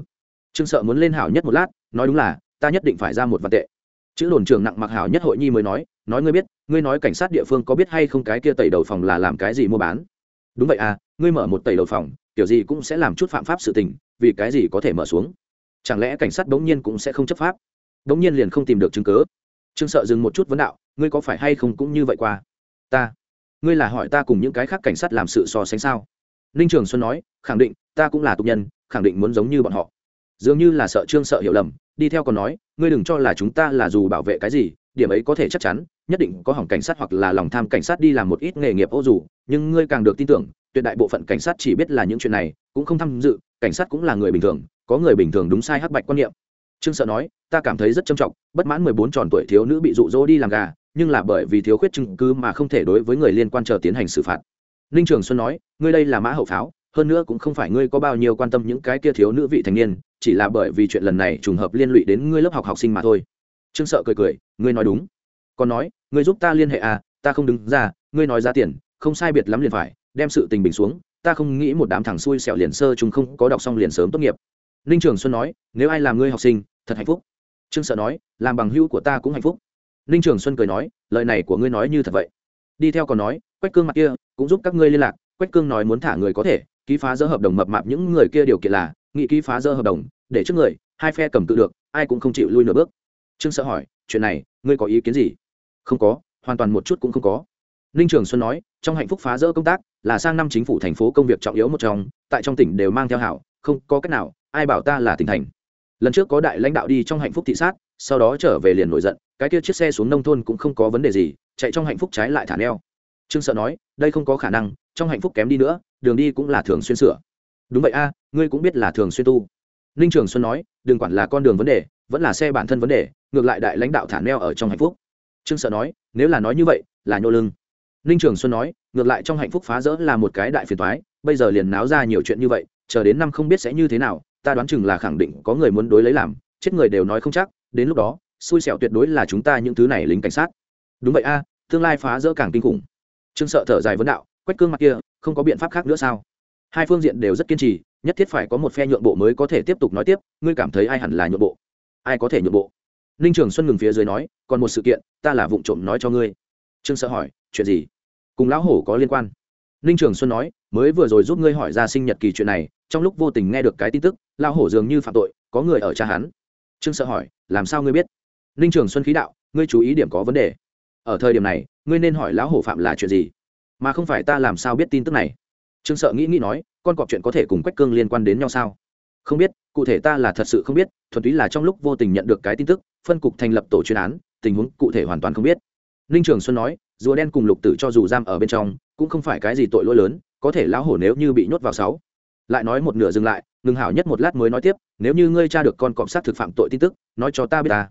Trương sợ muốn lên hảo nhất một lát, nói đúng là, ta nhất định phải ra một vạn tệ. Chữ đồn trường nặng mặc hảo nhất hội nhi mới nói nói ngươi biết, ngươi nói cảnh sát địa phương có biết hay không cái kia tẩy đầu phòng là làm cái gì mua bán? Đúng vậy à ngươi mở một tẩy đầu phòng, kiểu gì cũng sẽ làm chút phạm pháp sự tình, vì cái gì có thể mở xuống? Chẳng lẽ cảnh sát bỗng nhiên cũng sẽ không chấp pháp? Bỗng nhiên liền không tìm được chứng cớ. Trương sợ dừng một chút vấn đạo, ngươi có phải hay không cũng như vậy qua? Ta. Ngươi là hỏi ta cùng những cái khác cảnh sát làm sự so sánh sao? Ninh trường xuân nói, khẳng định, ta cũng là tục nhân, khẳng định muốn giống như bọn họ. Dường như là sợ trương sợ hiểu lầm, đi theo còn nói, ngươi đừng cho là chúng ta là dù bảo vệ cái gì, điểm ấy có thể chắc chắn, nhất định có hỏng cảnh sát hoặc là lòng tham cảnh sát đi làm một ít nghề nghiệp ô dù, nhưng ngươi càng được tin tưởng, tuyệt đại bộ phận cảnh sát chỉ biết là những chuyện này, cũng không tham dự, cảnh sát cũng là người bình thường, có người bình thường đúng sai hắc bạch quan niệm trương sợ nói, ta cảm thấy rất trầm trọng, bất mãn mười bốn tròn tuổi thiếu nữ bị dụ dỗ đi làm gà, nhưng là bởi vì thiếu khuyết chứng cứ mà không thể đối với người liên quan chờ tiến hành xử phạt. Ninh trường xuân nói, ngươi đây là mã hậu pháo, hơn nữa cũng không phải ngươi có bao nhiêu quan tâm những cái kia thiếu nữ vị thành niên, chỉ là bởi vì chuyện lần này trùng hợp liên lụy đến ngươi lớp học học sinh mà thôi. Trương sợ cười cười, ngươi nói đúng. Còn nói, ngươi giúp ta liên hệ à ta không đứng ra, ngươi nói ra tiền, không sai biệt lắm liền phải, đem sự tình bình xuống, ta không nghĩ một đám thằng xui xẻo liền sơ chúng không có đọc xong liền sớm tốt nghiệp. Ninh trường xuân nói, nếu ai làm ngươi học sinh thật hạnh phúc. Trương sợ nói, làm bằng hữu của ta cũng hạnh phúc. Ninh trường xuân cười nói, lời này của ngươi nói như thật vậy. Đi theo còn nói, quách cương mặt kia, cũng giúp các ngươi liên lạc. Quách cương nói muốn thả người có thể, ký phá dỡ hợp đồng mập mạp những người kia điều kiện là, nghị ký phá dỡ hợp đồng, để trước người, hai phe cầm tự được, ai cũng không chịu lui nửa bước. Trương sợ hỏi, chuyện này, ngươi có ý kiến gì? Không có, hoàn toàn một chút cũng không có. Ninh trường xuân nói, trong hạnh phúc phá rỡ công tác, là sang năm chính phủ thành phố công việc trọng yếu một trong, tại trong tỉnh đều mang theo hảo, không có cách nào, ai bảo ta là tỉnh thành lần trước có đại lãnh đạo đi trong hạnh phúc thị sát, sau đó trở về liền nổi giận, cái kia chiếc xe xuống nông thôn cũng không có vấn đề gì, chạy trong hạnh phúc trái lại thả neo. Trương sợ nói, đây không có khả năng, trong hạnh phúc kém đi nữa, đường đi cũng là thường xuyên sửa. Đúng vậy a, ngươi cũng biết là thường xuyên tu. Ninh trường xuân nói, đừng quản là con đường vấn đề, vẫn là xe bản thân vấn đề, ngược lại đại lãnh đạo thả neo ở trong hạnh phúc. Trương sợ nói, nếu là nói như vậy, là nhô lưng. Ninh trường xuân nói, ngược lại trong hạnh phúc phá rỡ là một cái đại phiền thoái bây giờ liền náo ra nhiều chuyện như vậy, chờ đến năm không biết sẽ như thế nào ta đoán chừng là khẳng định có người muốn đối lấy làm, chết người đều nói không chắc, đến lúc đó, xui xẻo tuyệt đối là chúng ta những thứ này lính cảnh sát. Đúng vậy a, tương lai phá rỡ càng kinh khủng. Trương sợ thở dài vấn đạo, quách cương mặt kia, không có biện pháp khác nữa sao? Hai phương diện đều rất kiên trì, nhất thiết phải có một phe nhượng bộ mới có thể tiếp tục nói tiếp, ngươi cảm thấy ai hẳn là nhượng bộ? Ai có thể nhượng bộ? Ninh trường xuân ngừng phía dưới nói, còn một sự kiện, ta là vụng trộm nói cho ngươi. Trương sợ hỏi, chuyện gì? Cùng lão hổ có liên quan? Ninh trường xuân nói, mới vừa rồi giúp ngươi hỏi ra sinh nhật kỳ chuyện này, trong lúc vô tình nghe được cái tin tức, lão hổ dường như phạm tội, có người ở cha hắn. Trương sợ hỏi, làm sao ngươi biết? Ninh trường xuân khí đạo, ngươi chú ý điểm có vấn đề. Ở thời điểm này, ngươi nên hỏi lão hổ phạm là chuyện gì, mà không phải ta làm sao biết tin tức này. Trương sợ nghĩ nghĩ nói, con cọp chuyện có thể cùng quách cương liên quan đến nhau sao? Không biết, cụ thể ta là thật sự không biết, thuần túy là trong lúc vô tình nhận được cái tin tức, phân cục thành lập tổ chuyên án, tình huống cụ thể hoàn toàn không biết. Ninh trường xuân nói, rùa đen cùng lục tử cho dù giam ở bên trong cũng không phải cái gì tội lỗi lớn, có thể lão hổ nếu như bị nhốt vào sáu. Lại nói một nửa dừng lại, ngừng hảo nhất một lát mới nói tiếp, nếu như ngươi tra được con cọp sát thực phạm tội tin tức, nói cho ta biết ta.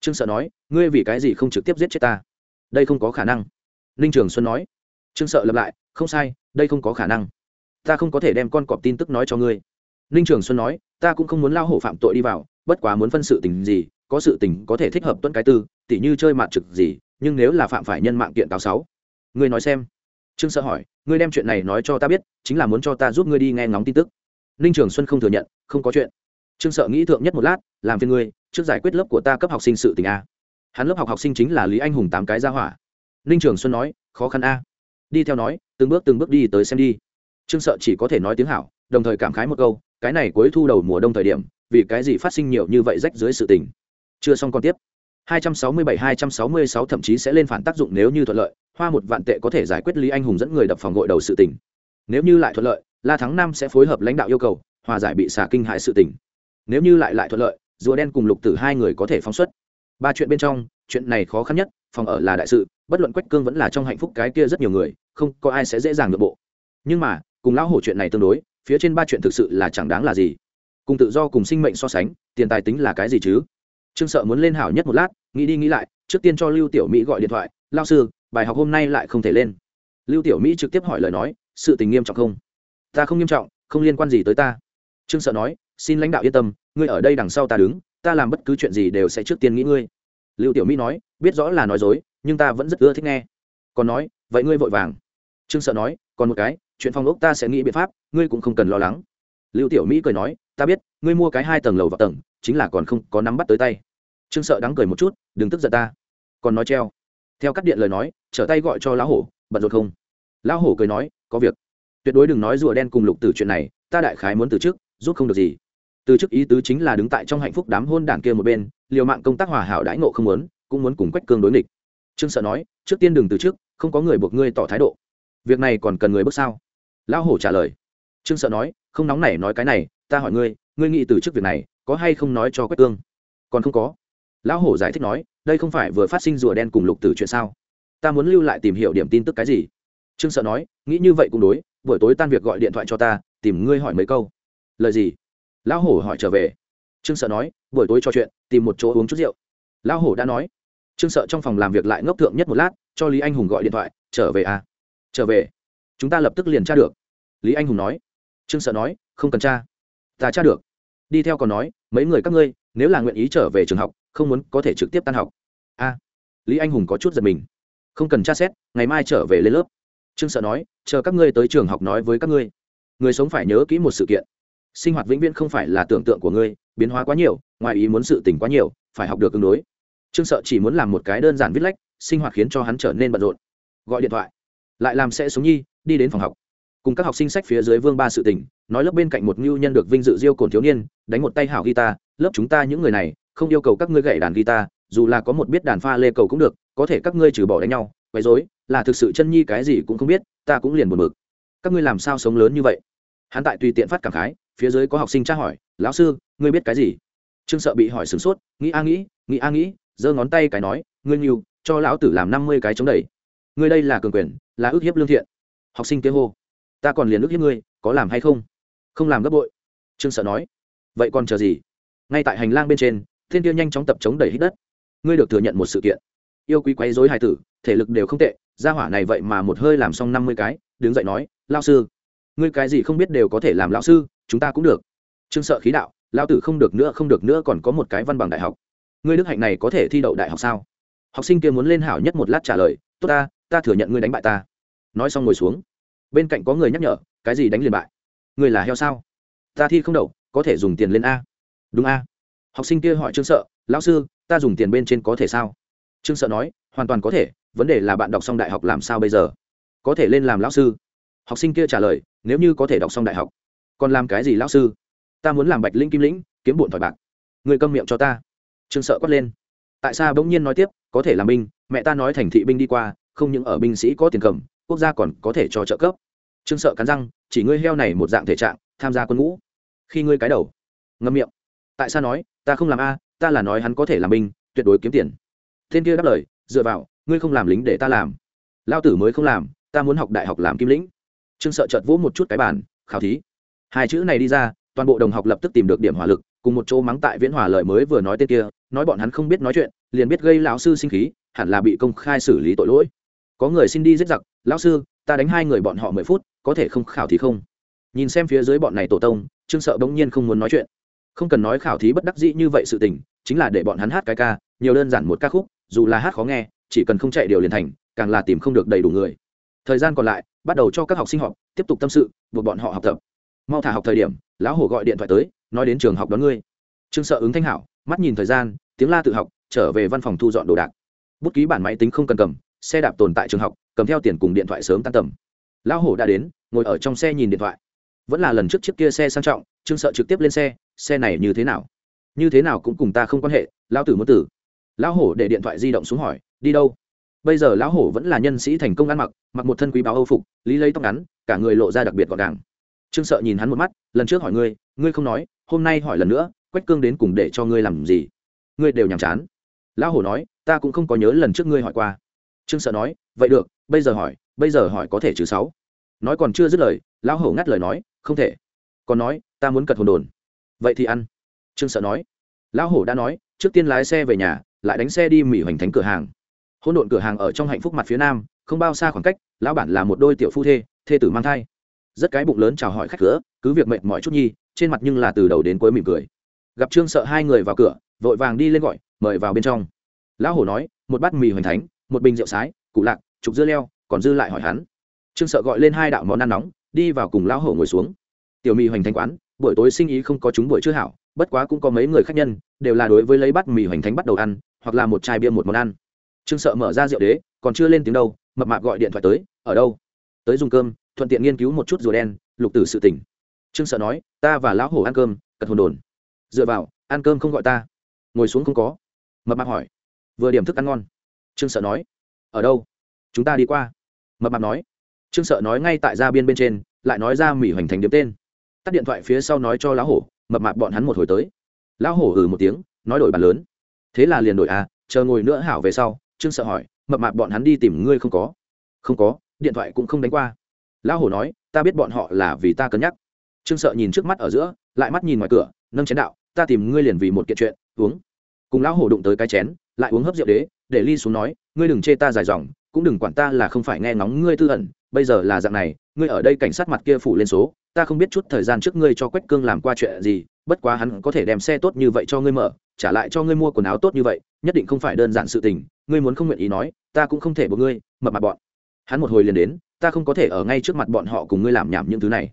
Trương sợ nói, ngươi vì cái gì không trực tiếp giết chết ta? Đây không có khả năng. Ninh trường xuân nói. Trương sợ lặp lại, không sai, đây không có khả năng. Ta không có thể đem con cọp tin tức nói cho ngươi. Ninh trường xuân nói, ta cũng không muốn lao hổ phạm tội đi vào, bất quá muốn phân sự tình gì, có sự tình có thể thích hợp tuân cái tư, tỉ như chơi mạn trực gì, nhưng nếu là phạm phải nhân mạng kiện cáo sáu. Ngươi nói xem trương sợ hỏi, ngươi đem chuyện này nói cho ta biết, chính là muốn cho ta giúp ngươi đi nghe ngóng tin tức. Ninh trường xuân không thừa nhận, không có chuyện. Trương sợ nghĩ thượng nhất một lát, làm phiền ngươi, trước giải quyết lớp của ta cấp học sinh sự tình a. Hắn lớp học học sinh chính là lý anh hùng tám cái gia hỏa. Ninh trường xuân nói, khó khăn a. Đi theo nói, từng bước từng bước đi tới xem đi. Trương sợ chỉ có thể nói tiếng hảo, đồng thời cảm khái một câu, cái này cuối thu đầu mùa đông thời điểm, vì cái gì phát sinh nhiều như vậy rách dưới sự tình? Chưa xong còn tiếp. 267-266 thậm chí sẽ lên phản tác dụng nếu như thuận lợi. Hoa một vạn tệ có thể giải quyết lý anh hùng dẫn người đập phòng gội đầu sự tình. Nếu như lại thuận lợi, la thắng nam sẽ phối hợp lãnh đạo yêu cầu, hòa giải bị xả kinh hại sự tình. Nếu như lại lại thuận lợi, rùa đen cùng lục tử hai người có thể phóng xuất. Ba chuyện bên trong, chuyện này khó khăn nhất, phòng ở là đại sự, bất luận quách cương vẫn là trong hạnh phúc cái kia rất nhiều người, không có ai sẽ dễ dàng nội bộ. Nhưng mà, cùng lão hổ chuyện này tương đối, phía trên ba chuyện thực sự là chẳng đáng là gì. Cùng tự do cùng sinh mệnh so sánh, tiền tài tính là cái gì chứ? Trương sợ muốn lên hảo nhất một lát, nghĩ đi nghĩ lại, trước tiên cho lưu tiểu mỹ gọi điện thoại, lao sư, bài học hôm nay lại không thể lên. Lưu tiểu mỹ trực tiếp hỏi lời nói, sự tình nghiêm trọng không? Ta không nghiêm trọng, không liên quan gì tới ta. Trương sợ nói, xin lãnh đạo yên tâm, ngươi ở đây đằng sau ta đứng, ta làm bất cứ chuyện gì đều sẽ trước tiên nghĩ ngươi. Lưu tiểu mỹ nói, biết rõ là nói dối, nhưng ta vẫn rất ưa thích nghe. Còn nói, vậy ngươi vội vàng. Trương sợ nói, còn một cái, chuyện phòng ốc ta sẽ nghĩ biện pháp, ngươi cũng không cần lo lắng. Lưu tiểu mỹ cười nói, ta biết, ngươi mua cái hai tầng lầu vào tầng, chính là còn không có nắm bắt tới tay trương sợ đắng cười một chút, đừng tức giận ta. Còn nói treo. Theo cắt điện lời nói, trở tay gọi cho lão hổ, bận rộn không? Lão hổ cười nói, có việc. Tuyệt đối đừng nói rùa đen cùng lục từ chuyện này, ta đại khái muốn từ chức, giúp không được gì. Từ chức ý tứ chính là đứng tại trong hạnh phúc đám hôn đảng kia một bên, liều mạng công tác hòa hảo đãi ngộ không muốn, cũng muốn cùng quách cương đối nghịch. Trương sợ nói, trước tiên đừng từ chức, không có người buộc ngươi tỏ thái độ. Việc này còn cần người bước sao? Lão hổ trả lời. Trương sợ nói, không nóng này nói cái này, ta hỏi ngươi ngươi nghĩ từ chức việc này, có hay không nói cho quách cương? Còn không có lão hổ giải thích nói, đây không phải vừa phát sinh rùa đen cùng lục tử chuyện sao? Ta muốn lưu lại tìm hiểu điểm tin tức cái gì? Trương sợ nói, nghĩ như vậy cũng đối, buổi tối tan việc gọi điện thoại cho ta, tìm ngươi hỏi mấy câu. Lời gì? Lão hổ hỏi trở về. Trương sợ nói, buổi tối trò chuyện, tìm một chỗ uống chút rượu. Lão hổ đã nói. Trương sợ trong phòng làm việc lại ngốc thượng nhất một lát, cho lý anh hùng gọi điện thoại, trở về à? Trở về. Chúng ta lập tức liền tra được. Lý anh hùng nói. Trương sợ nói, không cần tra. Ta tra được. Đi theo còn nói, mấy người các ngươi, nếu là nguyện ý trở về trường học không muốn có thể trực tiếp tan học. A, lý anh hùng có chút giật mình. Không cần tra xét, ngày mai trở về lên lớp. Trương sợ nói, chờ các ngươi tới trường học nói với các ngươi. Người sống phải nhớ kỹ một sự kiện. Sinh hoạt vĩnh viễn không phải là tưởng tượng của ngươi, biến hóa quá nhiều, ngoài ý muốn sự tỉnh quá nhiều, phải học được tương đối. Trương sợ chỉ muốn làm một cái đơn giản viết lách, sinh hoạt khiến cho hắn trở nên bận rộn. Gọi điện thoại. Lại làm sẽ xuống nhi, đi đến phòng học. Cùng các học sinh sách phía dưới vương ba sự tỉnh nói lớp bên cạnh một ngưu nhân được vinh dự diêu cồn thiếu niên, đánh một tay hảo guitar, lớp chúng ta những người này không yêu cầu các ngươi gậy đàn guitar, dù là có một biết đàn pha lê cầu cũng được, có thể các ngươi trừ bỏ đánh nhau, quấy rối, là thực sự chân nhi cái gì cũng không biết, ta cũng liền buồn bực. Các ngươi làm sao sống lớn như vậy? Hắn tại tùy tiện phát cảm khái, phía dưới có học sinh tra hỏi, lão sư, ngươi biết cái gì? Trương sợ bị hỏi sửng sốt, nghĩ a nghĩ nghĩ a nghĩ, giơ ngón tay cái nói, ngươi nhiều cho lão tử làm năm mươi cái chống đẩy. Ngươi đây là cường quyền, là ước hiếp lương thiện. Học sinh kế hô, ta còn liền ước hiếp ngươi, có làm hay không? Không làm gấp bội. Trương sợ nói, vậy còn chờ gì? Ngay tại hành lang bên trên thiên tiêu nhanh chóng tập chống đẩy hít đất. Ngươi được thừa nhận một sự kiện. Yêu quý quấy dối hài tử, thể lực đều không tệ, gia hỏa này vậy mà một hơi làm xong năm mươi cái, đứng dậy nói lao sư, ngươi cái gì không biết đều có thể làm lão sư, chúng ta cũng được. Trương sợ khí đạo lao tử không được nữa, không được nữa, còn có một cái văn bằng đại học. Ngươi đức hạnh này có thể thi đậu đại học sao? Học sinh kia muốn lên hảo nhất một lát trả lời, tốt ta ta thừa nhận ngươi đánh bại ta. Nói xong ngồi xuống. Bên cạnh có người nhắc nhở, cái gì đánh liền bại? Ngươi là heo sao? Ta thi không đậu, có thể dùng tiền lên a. Đúng a học sinh kia hỏi trương sợ, lão sư, ta dùng tiền bên trên có thể sao? Trương sợ nói, hoàn toàn có thể, vấn đề là bạn đọc xong đại học làm sao bây giờ? Có thể lên làm lão sư. Học sinh kia trả lời, nếu như có thể đọc xong đại học. Còn làm cái gì lão sư? Ta muốn làm bạch linh kim lĩnh, kiếm bụn thỏi bạc. Người câm miệng cho ta. Trương sợ quát lên. Tại sao bỗng nhiên nói tiếp, có thể làm binh, mẹ ta nói thành thị binh đi qua, không những ở binh sĩ có tiền cầm, quốc gia còn có thể cho trợ cấp. Trương sợ cắn răng, chỉ ngươi heo này một dạng thể trạng, tham gia quân ngũ. Khi ngươi cái đầu. Ngâm miệng tại sao nói, ta không làm a, ta là nói hắn có thể làm binh, tuyệt đối kiếm tiền. Tên kia đáp lời, dựa vào, ngươi không làm lính để ta làm. Lao tử mới không làm, ta muốn học đại học làm kim lĩnh. Trương sợ chợt vỗ một chút cái bàn, khảo thí. Hai chữ này đi ra, toàn bộ đồng học lập tức tìm được điểm hỏa lực, cùng một chỗ mắng tại viễn hòa lợi mới vừa nói tên kia, nói bọn hắn không biết nói chuyện, liền biết gây lão sư sinh khí, hẳn là bị công khai xử lý tội lỗi. Có người xin đi giết giặc, lão sư, ta đánh hai người bọn họ mười phút, có thể không khảo thí không? Nhìn xem phía dưới bọn này tổ tông, trương sợ bỗng nhiên không muốn nói chuyện không cần nói khảo thí bất đắc dĩ như vậy sự tình chính là để bọn hắn hát cái ca nhiều đơn giản một ca khúc dù là hát khó nghe chỉ cần không chạy điều liền thành càng là tìm không được đầy đủ người. Thời gian còn lại bắt đầu cho các học sinh học, tiếp tục tâm sự buộc bọn họ học tập. Mau thả học thời điểm lão hổ gọi điện thoại tới nói đến trường học đón ngươi. Trương sợ ứng thanh hảo mắt nhìn thời gian tiếng la tự học trở về văn phòng thu dọn đồ đạc. Bút ký bản máy tính không cần cầm xe đạp tồn tại trường học cầm theo tiền cùng điện thoại sớm tan tầm. Lão hổ đã đến ngồi ở trong xe nhìn điện thoại vẫn là lần trước chiếc kia xe sang trọng, trương sợ trực tiếp lên xe xe này như thế nào? Như thế nào cũng cùng ta không quan hệ lao tử muốn tử. Lão hổ để điện thoại di động xuống hỏi, đi đâu? Bây giờ lão hổ vẫn là nhân sĩ thành công ăn mặc mặc một thân quý báo âu phục, lý lấy tóc ngắn, cả người lộ ra đặc biệt gọn gàng. Trương sợ nhìn hắn một mắt, lần trước hỏi ngươi ngươi không nói, hôm nay hỏi lần nữa, quách cương đến cùng để cho ngươi làm gì? Ngươi đều nhàm chán. Lão hổ nói, ta cũng không có nhớ lần trước ngươi hỏi qua. Trương sợ nói, vậy được, bây giờ hỏi, bây giờ hỏi có thể trừ sáu. Nói còn chưa dứt lời, lão hổ ngắt lời nói không thể. Còn nói, ta muốn cật hồn đồn. Vậy thì ăn. Trương sợ nói. Lão hổ đã nói, trước tiên lái xe về nhà, lại đánh xe đi mỹ hoành thánh cửa hàng. Hỗn đồn cửa hàng ở trong hạnh phúc mặt phía nam, không bao xa khoảng cách, lão bản là một đôi tiểu phu thê thê tử mang thai. Rất cái bụng lớn chào hỏi khách cửa, cứ việc mệt mỏi chút nhi, trên mặt nhưng là từ đầu đến cuối mỉm cười. Gặp trương sợ hai người vào cửa, vội vàng đi lên gọi, mời vào bên trong. Lão hổ nói, một bát mì hoành thánh, một bình rượu sái cụ lạc, trục dưa leo, còn dư lại hỏi hắn. Trương sợ gọi lên hai đạo món ăn nóng đi vào cùng lão hổ ngồi xuống. Tiểu mì hoành thánh quán, buổi tối sinh ý không có chúng buổi chưa hảo, bất quá cũng có mấy người khách nhân, đều là đối với lấy bát mì hoành thánh bắt đầu ăn, hoặc là một chai bia một món ăn. Trương sợ mở ra rượu đế, còn chưa lên tiếng đâu, mập mạp gọi điện thoại tới, ở đâu? Tới dùng cơm, thuận tiện nghiên cứu một chút rùa đen, lục tử sự tỉnh trương sợ nói, ta và lão hổ ăn cơm, cật hồn đồn. Dựa vào, ăn cơm không gọi ta. Ngồi xuống không có. Mập mạp hỏi, vừa điểm thức ăn ngon. Trương sợ nói, ở đâu? Chúng ta đi qua. Mập mạp nói trương sợ nói ngay tại gia biên bên trên, lại nói ra mỹ hoành thành điếm tên. Tắt điện thoại phía sau nói cho lão hổ, mập mạp bọn hắn một hồi tới. Lão hổ ừ một tiếng, nói đổi bàn lớn. Thế là liền đổi à chờ ngồi nữa hảo về sau, trương sợ hỏi, mập mạp bọn hắn đi tìm ngươi không có? Không có, điện thoại cũng không đánh qua. Lão hổ nói, ta biết bọn họ là vì ta cân nhắc. Trương sợ nhìn trước mắt ở giữa, lại mắt nhìn ngoài cửa, nâng chén đạo, ta tìm ngươi liền vì một kiện chuyện, uống. Cùng lão hổ đụng tới cái chén, lại uống hấp rượu đế, để ly xuống nói, ngươi đừng chê ta dài dòng, cũng đừng quản ta là không phải nghe ngóng ngươi tư ẩn bây giờ là dạng này, ngươi ở đây cảnh sát mặt kia phủ lên số, ta không biết chút thời gian trước ngươi cho quách cương làm qua chuyện gì, bất quá hắn có thể đem xe tốt như vậy cho ngươi mở, trả lại cho ngươi mua quần áo tốt như vậy, nhất định không phải đơn giản sự tình, ngươi muốn không nguyện ý nói, ta cũng không thể buộc ngươi mập mặt bọn. Hắn một hồi liền đến, ta không có thể ở ngay trước mặt bọn họ cùng ngươi làm nhảm những thứ này.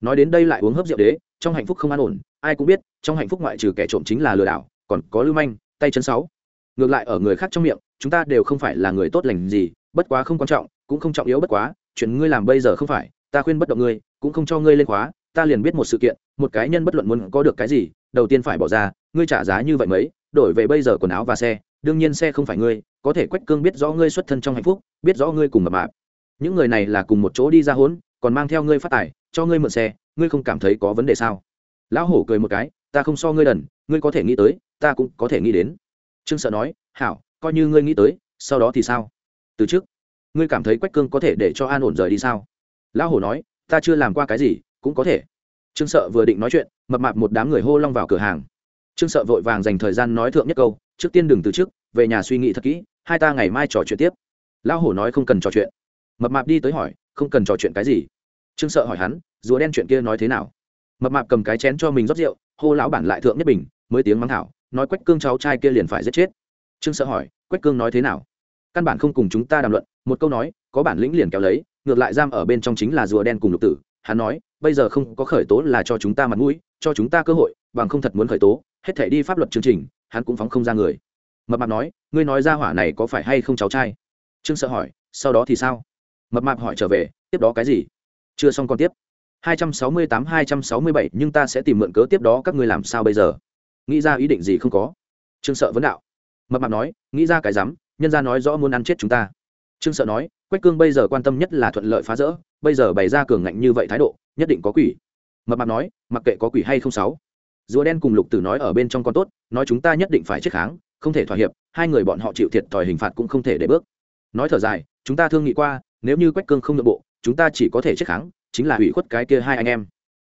Nói đến đây lại uống hấp rượu đế, trong hạnh phúc không an ổn, ai cũng biết, trong hạnh phúc ngoại trừ kẻ trộm chính là lừa đảo, còn có lưu manh, tay chân sáu. Ngược lại ở người khác trong miệng, chúng ta đều không phải là người tốt lành gì, bất quá không quan trọng, cũng không trọng yếu bất quá chuyện ngươi làm bây giờ không phải, ta khuyên bất động ngươi, cũng không cho ngươi lên khóa, ta liền biết một sự kiện, một cái nhân bất luận muốn có được cái gì, đầu tiên phải bỏ ra, ngươi trả giá như vậy mấy, đổi về bây giờ quần áo và xe, đương nhiên xe không phải ngươi, có thể quách cương biết rõ ngươi xuất thân trong hạnh phúc, biết rõ ngươi cùng mập mạp. Những người này là cùng một chỗ đi ra hốn, còn mang theo ngươi phát tài, cho ngươi mượn xe, ngươi không cảm thấy có vấn đề sao? Lão hổ cười một cái, ta không so ngươi đần, ngươi có thể nghĩ tới, ta cũng có thể nghĩ đến. Trương sợ nói, hảo, coi như ngươi nghĩ tới, sau đó thì sao? Từ trước ngươi cảm thấy quách cương có thể để cho an ổn rời đi sao? Lão hổ nói, ta chưa làm qua cái gì, cũng có thể. Trương sợ vừa định nói chuyện, mập mạp một đám người hô long vào cửa hàng. Trương sợ vội vàng dành thời gian nói thượng nhất câu, trước tiên đừng từ trước, về nhà suy nghĩ thật kỹ, hai ta ngày mai trò chuyện tiếp. Lão hổ nói không cần trò chuyện. Mập mạp đi tới hỏi, không cần trò chuyện cái gì? Trương sợ hỏi hắn, rùa đen chuyện kia nói thế nào? Mập mạp cầm cái chén cho mình rót rượu, hô lão bản lại thượng nhất bình, mới tiếng mắng thảo, nói quách cương cháu trai kia liền phải giết chết. Trương sợ hỏi, quách cương nói thế nào? Căn bản không cùng chúng ta đàm luận, một câu nói, có bản lĩnh liền kéo lấy, ngược lại giam ở bên trong chính là rùa đen cùng lục tử, hắn nói, bây giờ không có khởi tố là cho chúng ta mặt mũi, cho chúng ta cơ hội, bằng không thật muốn khởi tố, hết thể đi pháp luật chương trình, hắn cũng phóng không ra người. Mập mạp nói, ngươi nói ra hỏa này có phải hay không cháu trai? Trương sợ hỏi, sau đó thì sao? Mập mạp hỏi trở về, tiếp đó cái gì? Chưa xong còn tiếp. 268-267 nhưng ta sẽ tìm mượn cớ tiếp đó các ngươi làm sao bây giờ? Nghĩ ra ý định gì không có? Trương sợ vấn đạo. Mập mạp nói, nghĩ ra cái rắm nhân ra nói rõ muốn ăn chết chúng ta. Trương sợ nói, quách cương bây giờ quan tâm nhất là thuận lợi phá rỡ, bây giờ bày ra cường ngạnh như vậy thái độ, nhất định có quỷ. Mập mạp nói, mặc kệ có quỷ hay không sáu. Rùa đen cùng lục tử nói ở bên trong con tốt, nói chúng ta nhất định phải chết kháng, không thể thỏa hiệp, hai người bọn họ chịu thiệt thòi hình phạt cũng không thể để bước. Nói thở dài, chúng ta thương nghị qua, nếu như quách cương không nội bộ, chúng ta chỉ có thể chết kháng, chính là hủy khuất cái kia hai anh em.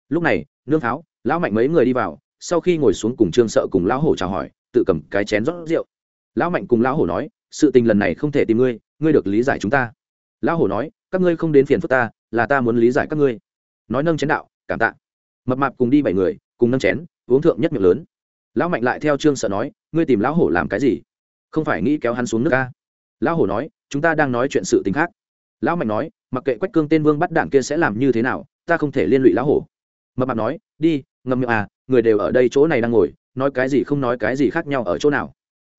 Lúc này, nương pháo, lão mạnh mấy người đi vào, sau khi ngồi xuống cùng trương sợ cùng lão hổ chào hỏi, tự cầm cái chén rót rượu. Lão mạnh cùng lão hổ nói sự tình lần này không thể tìm ngươi ngươi được lý giải chúng ta. Lão hổ nói, các ngươi không đến phiền phức ta, là ta muốn lý giải các ngươi. Nói nâng chén đạo, cảm tạ. Mập mạp cùng đi bảy người, cùng nâng chén, uống thượng nhất miệng lớn. Lão mạnh lại theo trương sợ nói, ngươi tìm lão hổ làm cái gì? Không phải nghĩ kéo hắn xuống nước ca lão hổ nói, chúng ta đang nói chuyện sự tình khác. Lão mạnh nói, mặc kệ quách cương tên vương bắt đảng kia sẽ làm như thế nào, ta không thể liên lụy lão hổ. Mập mạp nói, đi ngâm miệng à người đều ở đây chỗ này đang ngồi, nói cái gì không nói cái gì khác nhau ở chỗ nào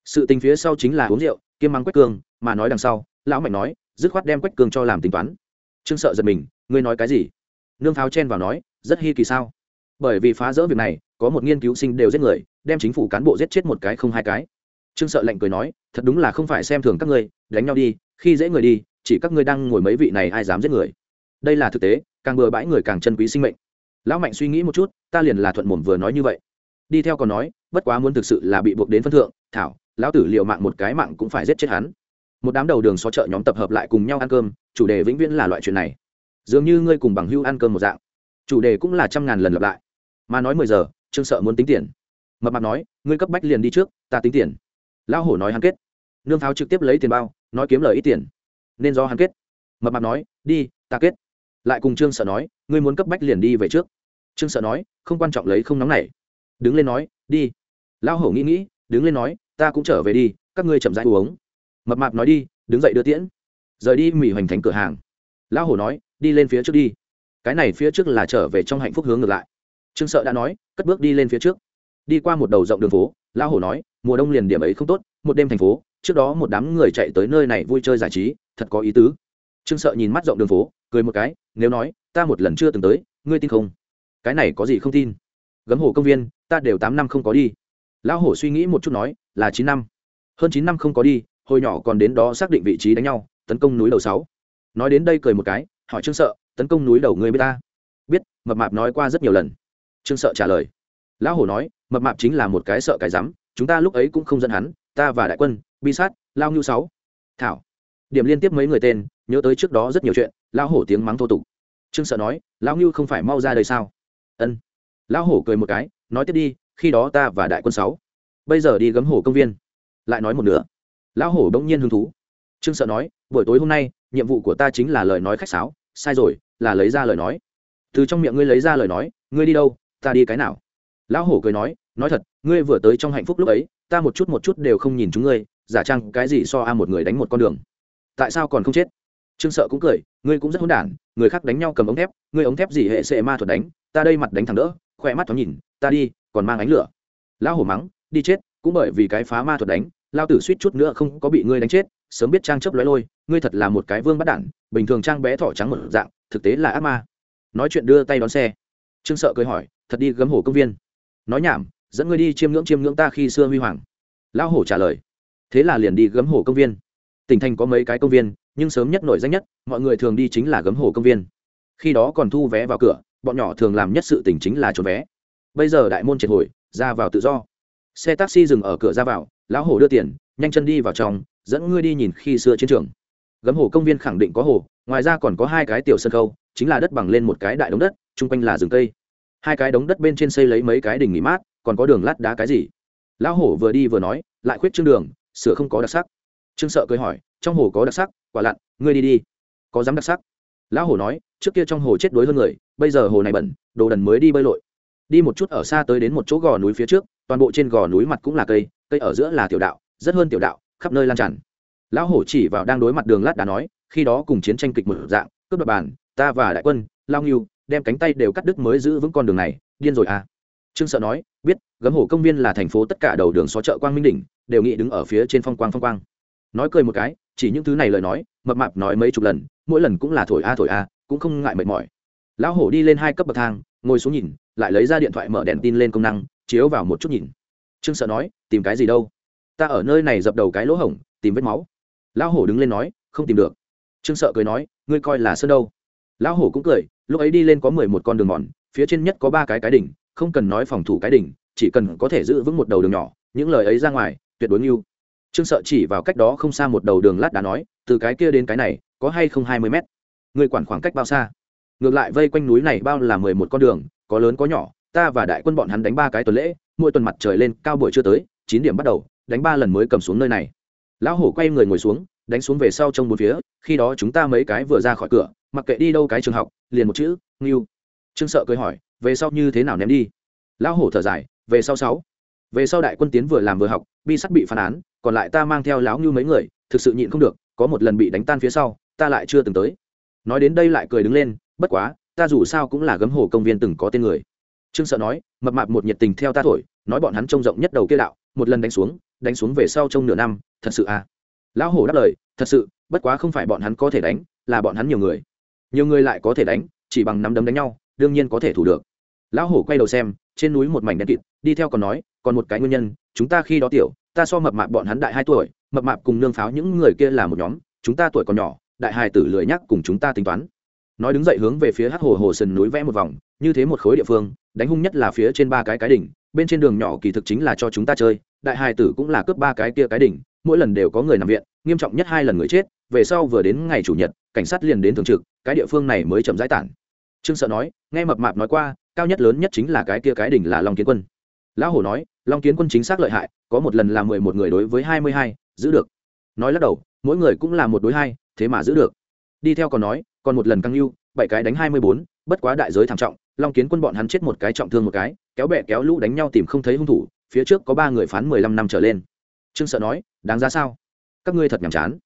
sự tình phía sau chính là uống rượu, kiêm mắng quách cương mà nói đằng sau, lão mạnh nói, dứt khoát đem quách cương cho làm tính toán. Trương sợ giật mình, ngươi nói cái gì? Nương pháo chen vào nói, rất hi kỳ sao? Bởi vì phá rỡ việc này, có một nghiên cứu sinh đều giết người, đem chính phủ cán bộ giết chết một cái không hai cái. Trương sợ lạnh cười nói, thật đúng là không phải xem thường các ngươi, đánh nhau đi, khi dễ người đi, chỉ các ngươi đang ngồi mấy vị này ai dám giết người? Đây là thực tế, càng bừa bãi người càng chân quý sinh mệnh. Lão mạnh suy nghĩ một chút, ta liền là thuận mồm vừa nói như vậy. Đi theo còn nói, bất quá muốn thực sự là bị buộc đến phân thượng, thảo lão tử liệu mạng một cái mạng cũng phải giết chết hắn. Một đám đầu đường xó chợ nhóm tập hợp lại cùng nhau ăn cơm, chủ đề vĩnh viễn là loại chuyện này. Dường như ngươi cùng bằng hưu ăn cơm một dạng. Chủ đề cũng là trăm ngàn lần lặp lại. Mà nói mười giờ, trương sợ muốn tính tiền. Mập mạp nói, ngươi cấp bách liền đi trước, ta tính tiền. Lão hổ nói hắn kết. Nương pháo trực tiếp lấy tiền bao, nói kiếm lời ít tiền. Nên do hắn kết. Mập mạp nói, đi, ta kết. Lại cùng trương sợ nói, ngươi muốn cấp bách liền đi về trước. Trương sợ nói, không quan trọng lấy không nóng này. Đứng lên nói, đi. Lão hổ nghĩ nghĩ, đứng lên nói ta cũng trở về đi, các ngươi chậm rãi uống. Mập mạp nói đi, đứng dậy đưa tiễn. Rời đi mỉ hoành thành cửa hàng. Lão hổ nói, đi lên phía trước đi. Cái này phía trước là trở về trong hạnh phúc hướng ngược lại. Trương sợ đã nói, cất bước đi lên phía trước. Đi qua một đầu rộng đường phố, lão hổ nói, mùa đông liền điểm ấy không tốt, một đêm thành phố, trước đó một đám người chạy tới nơi này vui chơi giải trí, thật có ý tứ. Trương sợ nhìn mắt rộng đường phố, cười một cái, nếu nói, ta một lần chưa từng tới, ngươi tin không? Cái này có gì không tin? Gấm hồ công viên, ta đều tám năm không có đi. Lão hổ suy nghĩ một chút nói là chín năm. Hơn chín năm không có đi, hồi nhỏ còn đến đó xác định vị trí đánh nhau, tấn công núi đầu sáu. Nói đến đây cười một cái, hỏi trương sợ, tấn công núi đầu ngươi biết ta? Biết, mập mạp nói qua rất nhiều lần. Trương sợ trả lời. Lão hổ nói, mập mạp chính là một cái sợ cái rắm, chúng ta lúc ấy cũng không dẫn hắn, ta và đại quân, bi sát, lao ngưu sáu. Thảo. Điểm liên tiếp mấy người tên, nhớ tới trước đó rất nhiều chuyện, lão hổ tiếng mắng thô tục. Trương sợ nói, lão ngưu không phải mau ra đời sao? Ân. Lão hổ cười một cái, nói tiếp đi, khi đó ta và đại quân sáu bây giờ đi gấm hồ công viên. Lại nói một nửa. Lão hổ bỗng nhiên hứng thú. Trương sợ nói, buổi tối hôm nay, nhiệm vụ của ta chính là lời nói khách sáo. Sai rồi, là lấy ra lời nói. Từ trong miệng ngươi lấy ra lời nói, ngươi đi đâu, ta đi cái nào? Lão hổ cười nói nói thật, ngươi vừa tới trong hạnh phúc lúc ấy, ta một chút một chút đều không nhìn chúng ngươi, giả trang cái gì so a một người đánh một con đường. Tại sao còn không chết? Trương sợ cũng cười, ngươi cũng rất hỗn đản, người khác đánh nhau cầm ống thép, ngươi ống thép gì hệ sệ ma thuật đánh, ta đây mặt đánh thẳng đỡ khoe mắt thoáng nhìn, ta đi, còn mang ánh lửa. Lão hổ mắng đi chết, cũng bởi vì cái phá ma thuật đánh, lao tử suýt chút nữa không có bị ngươi đánh chết, sớm biết trang chấp lói lôi, ngươi thật là một cái vương bắt đản, bình thường trang bé thỏ trắng một dạng, thực tế là ác ma. Nói chuyện đưa tay đón xe. Trương sợ cười hỏi, thật đi gấm hồ công viên. Nói nhảm, dẫn ngươi đi chiêm ngưỡng chiêm ngưỡng ta khi xưa huy hoàng. Lão hổ trả lời, thế là liền đi gấm hồ công viên. Tỉnh thành có mấy cái công viên, nhưng sớm nhất nổi danh nhất, mọi người thường đi chính là gấm hồ công viên. Khi đó còn thu vé vào cửa, bọn nhỏ thường làm nhất sự tỉnh chính là trốn vé. Bây giờ đại môn triệt hồi, ra vào tự do xe taxi dừng ở cửa ra vào, lão hổ đưa tiền, nhanh chân đi vào trong, dẫn ngươi đi nhìn khi xưa chiến trường. Gấm hồ công viên khẳng định có hồ, ngoài ra còn có hai cái tiểu sân khâu chính là đất bằng lên một cái đại đống đất, chung quanh là rừng cây. Hai cái đống đất bên trên xây lấy mấy cái đình nghỉ mát, còn có đường lát đá cái gì? Lão hổ vừa đi vừa nói, lại khuyết trương đường, sửa không có đặc sắc. Trương sợ cười hỏi, trong hồ có đặc sắc, quả lặn, ngươi đi đi. Có dám đặc sắc? Lão hổ nói, trước kia trong hồ chết đuối hơn người, bây giờ hồ này bẩn, đồ đần mới đi bơi lội. Đi một chút ở xa tới đến một chỗ gò núi phía trước toàn bộ trên gò núi mặt cũng là cây cây ở giữa là tiểu đạo, rất hơn tiểu đạo, khắp nơi lan tràn. Lão hổ chỉ vào đang đối mặt đường lát đá nói, khi đó cùng chiến tranh kịch một dạng, cướp đoạt bàn, ta và đại quân, lao nghiêu đem cánh tay đều cắt đứt mới giữ vững con đường này, điên rồi à. Trương sợ nói, biết, gấm hổ công viên là thành phố tất cả đầu đường xó chợ quang minh đỉnh, đều nghĩ đứng ở phía trên phong quang phong quang. Nói cười một cái, chỉ những thứ này lời nói, mập mạp nói mấy chục lần, mỗi lần cũng là thổi a thổi a, cũng không ngại mệt mỏi. Lão hổ đi lên hai cấp bậc thang ngồi xuống nhìn, lại lấy ra điện thoại mở đèn tin lên công năng, chiếu vào một chút nhìn. Trương sợ nói, tìm cái gì đâu? Ta ở nơi này dập đầu cái lỗ hổng, tìm vết máu. Lão hổ đứng lên nói, không tìm được. Trương sợ cười nói, ngươi coi là sơn đâu. Lão hổ cũng cười, lúc ấy đi lên có mười một con đường mòn, phía trên nhất có ba cái cái đỉnh, không cần nói phòng thủ cái đỉnh, chỉ cần có thể giữ vững một đầu đường nhỏ, những lời ấy ra ngoài, tuyệt đối ngưu trương sợ chỉ vào cách đó không xa một đầu đường lát đá nói, từ cái kia đến cái này, có hay không hai mươi mét? Người quản khoảng cách bao xa? Ngược lại vây quanh núi này bao là mười một con đường, có lớn có nhỏ, ta và đại quân bọn hắn đánh ba cái tuần lễ, mỗi tuần mặt trời lên, cao buổi chưa tới, chín điểm bắt đầu, đánh ba lần mới cầm xuống nơi này. Lão hổ quay người ngồi xuống, đánh xuống về sau trong bốn phía, khi đó chúng ta mấy cái vừa ra khỏi cửa, mặc kệ đi đâu cái trường học, liền một chữ, ngưu. Trương sợ cười hỏi, về sau như thế nào ném đi? Lão hổ thở dài, về sau sáu. Về sau đại quân tiến vừa làm vừa học, bi sắt bị phản án, còn lại ta mang theo lão ngưu mấy người, thực sự nhịn không được, có một lần bị đánh tan phía sau, ta lại chưa từng tới. Nói đến đây lại cười đứng lên bất quá, ta dù sao cũng là gấm hồ công viên từng có tên người. Trương sợ nói, mập mạp một nhiệt tình theo ta thổi, nói bọn hắn trông rộng nhất đầu kia đạo, một lần đánh xuống đánh xuống về sau trong nửa năm, thật sự à. Lão hổ đáp lời, thật sự, bất quá không phải bọn hắn có thể đánh, là bọn hắn nhiều người. Nhiều người lại có thể đánh, chỉ bằng nắm đấm đánh nhau, đương nhiên có thể thủ được. Lão hổ quay đầu xem, trên núi một mảnh đen kịt, đi theo còn nói, còn một cái nguyên nhân, chúng ta khi đó tiểu, ta so mập mạp bọn hắn đại hai tuổi, mập mạp cùng nương pháo những người kia là một nhóm, chúng ta tuổi còn nhỏ, đại hài tử lười nhắc cùng chúng ta tính toán nói đứng dậy hướng về phía hắc hồ hồ sườn núi vẽ một vòng, như thế một khối địa phương, đánh hung nhất là phía trên ba cái cái đỉnh, bên trên đường nhỏ kỳ thực chính là cho chúng ta chơi, đại hài tử cũng là cướp ba cái kia cái đỉnh, mỗi lần đều có người nằm viện, nghiêm trọng nhất hai lần người chết, về sau vừa đến ngày chủ nhật, cảnh sát liền đến thường trực, cái địa phương này mới chậm giải tản. Trương sợ nói, nghe mập mạp nói qua, cao nhất lớn nhất chính là cái kia cái đỉnh là long kiến quân. Lão hổ nói, long kiến quân chính xác lợi hại, có một lần là mười một người đối với hai mươi hai, giữ được. Nói lắc đầu, mỗi người cũng là một đối hai, thế mà giữ được. Đi theo còn nói còn một lần căng lưu bảy cái đánh hai mươi bốn, bất quá đại giới thảm trọng, long kiến quân bọn hắn chết một cái trọng thương một cái, kéo bẹ kéo lũ đánh nhau tìm không thấy hung thủ, phía trước có ba người phán mười lăm năm trở lên. Trương sợ nói, đáng giá sao? Các ngươi thật nhàm chán.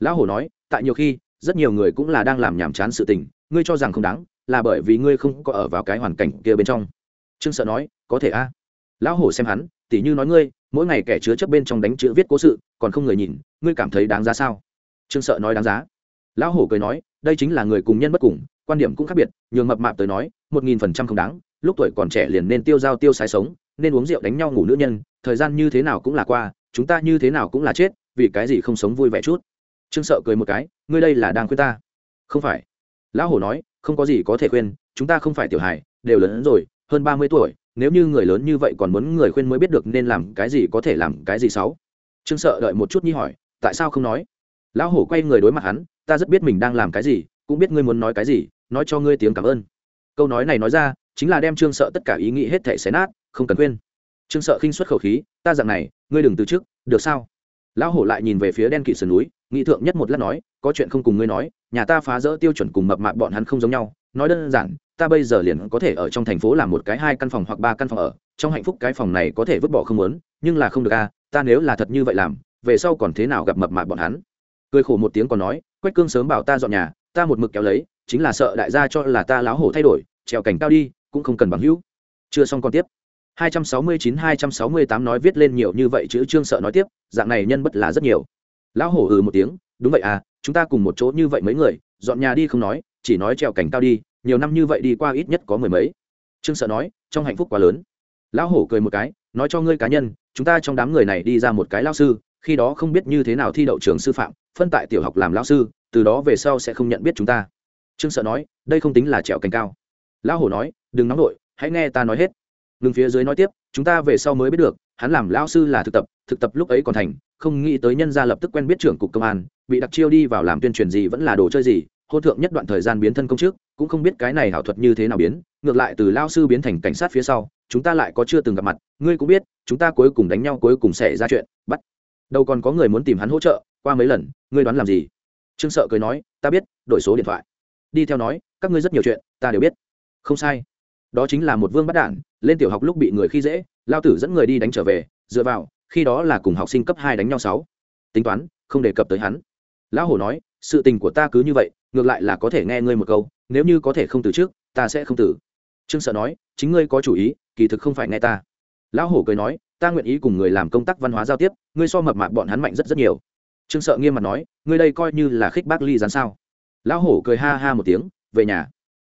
Lão hổ nói, tại nhiều khi, rất nhiều người cũng là đang làm nhàm chán sự tình, ngươi cho rằng không đáng, là bởi vì ngươi không có ở vào cái hoàn cảnh kia bên trong. Trương sợ nói, có thể a. Lão hổ xem hắn, tỉ như nói ngươi, mỗi ngày kẻ chứa chấp bên trong đánh chữ viết cố sự, còn không người nhìn, ngươi cảm thấy đáng giá sao? Trương sợ nói, đáng giá. Lão hổ cười nói đây chính là người cùng nhân bất cùng, quan điểm cũng khác biệt, nhường mập mạp tới nói, một nghìn phần trăm không đáng, lúc tuổi còn trẻ liền nên tiêu dao tiêu sái sống, nên uống rượu đánh nhau ngủ nữ nhân, thời gian như thế nào cũng là qua, chúng ta như thế nào cũng là chết, vì cái gì không sống vui vẻ chút? Trương sợ cười một cái, ngươi đây là đang khuyên ta. Không phải. Lão hổ nói, không có gì có thể khuyên, chúng ta không phải tiểu hài, đều lớn hơn rồi, hơn ba mươi tuổi, nếu như người lớn như vậy còn muốn người khuyên mới biết được nên làm cái gì có thể làm cái gì xấu. Trương sợ đợi một chút nhi hỏi, tại sao không nói? Lão hổ quay người đối mặt hắn ta rất biết mình đang làm cái gì cũng biết ngươi muốn nói cái gì nói cho ngươi tiếng cảm ơn. Câu nói này nói ra chính là đem trương sợ tất cả ý nghĩ hết thể xé nát không cần khuyên trương sợ khinh xuất khẩu khí ta dặn này ngươi đừng từ trước được sao? Lão hổ lại nhìn về phía đen kỵ sườn núi nghị thượng nhất một lát nói có chuyện không cùng ngươi nói nhà ta phá rỡ tiêu chuẩn cùng mập mạp bọn hắn không giống nhau. Nói đơn giản ta bây giờ liền có thể ở trong thành phố làm một cái hai căn phòng hoặc ba căn phòng ở trong hạnh phúc cái phòng này có thể vứt bỏ không muốn nhưng là không được a à, ta nếu là thật như vậy làm về sau còn thế nào gặp mập mạp bọn hắn? Cười khổ một tiếng còn nói quách cương sớm bảo ta dọn nhà, ta một mực kéo lấy, chính là sợ đại gia cho là ta láo hổ thay đổi, trèo cảnh cao đi, cũng không cần bằng hữu. Chưa xong còn tiếp. 269-268 nói viết lên nhiều như vậy chữ trương sợ nói tiếp, dạng này nhân bất là rất nhiều. Lão hổ ừ một tiếng, đúng vậy à chúng ta cùng một chỗ như vậy mấy người, dọn nhà đi không nói, chỉ nói trèo cảnh cao đi, nhiều năm như vậy đi qua ít nhất có mười mấy. Trương sợ nói, trong hạnh phúc quá lớn. Lão hổ cười một cái, nói cho ngươi cá nhân, chúng ta trong đám người này đi ra một cái lao sư khi đó không biết như thế nào thi đậu trường sư phạm, phân tại tiểu học làm lao sư, từ đó về sau sẽ không nhận biết chúng ta. Trương sợ nói, đây không tính là trèo cành cao. Lão hổ nói, đừng nóng nổi hãy nghe ta nói hết. Ngừng phía dưới nói tiếp, chúng ta về sau mới biết được, hắn làm lao sư là thực tập thực tập lúc ấy còn thành, không nghĩ tới nhân gia lập tức quen biết trưởng cục công an, bị đặc chiêu đi vào làm tuyên truyền gì vẫn là đồ chơi gì hôn thượng nhất đoạn thời gian biến thân công chức, cũng không biết cái này ảo thuật như thế nào biến, ngược lại từ lao sư biến thành cảnh sát phía sau, chúng ta lại có chưa từng gặp mặt, ngươi cũng biết, chúng ta cuối cùng đánh nhau cuối cùng xảy ra chuyện, bắt đâu còn có người muốn tìm hắn hỗ trợ, qua mấy lần, ngươi đoán làm gì? Trương sợ cười nói, ta biết, đổi số điện thoại. Đi theo nói, các ngươi rất nhiều chuyện, ta đều biết. Không sai. Đó chính là một vương bắt đản lên tiểu học lúc bị người khi dễ, lao tử dẫn người đi đánh trở về, dựa vào, khi đó là cùng học sinh cấp hai đánh nhau sáu. Tính toán, không đề cập tới hắn. Lão hổ nói, sự tình của ta cứ như vậy, ngược lại là có thể nghe ngươi một câu, nếu như có thể không từ trước, ta sẽ không từ. Trương sợ nói, chính ngươi có chủ ý, kỳ thực không phải nghe ta. Lão hổ cười nói ta nguyện ý cùng người làm công tác văn hóa giao tiếp, ngươi so mập mạp bọn hắn mạnh rất rất nhiều. Trương sợ nghiêm mặt nói, ngươi đây coi như là khích bác ly dán sao? Lão hổ cười ha ha một tiếng, về nhà.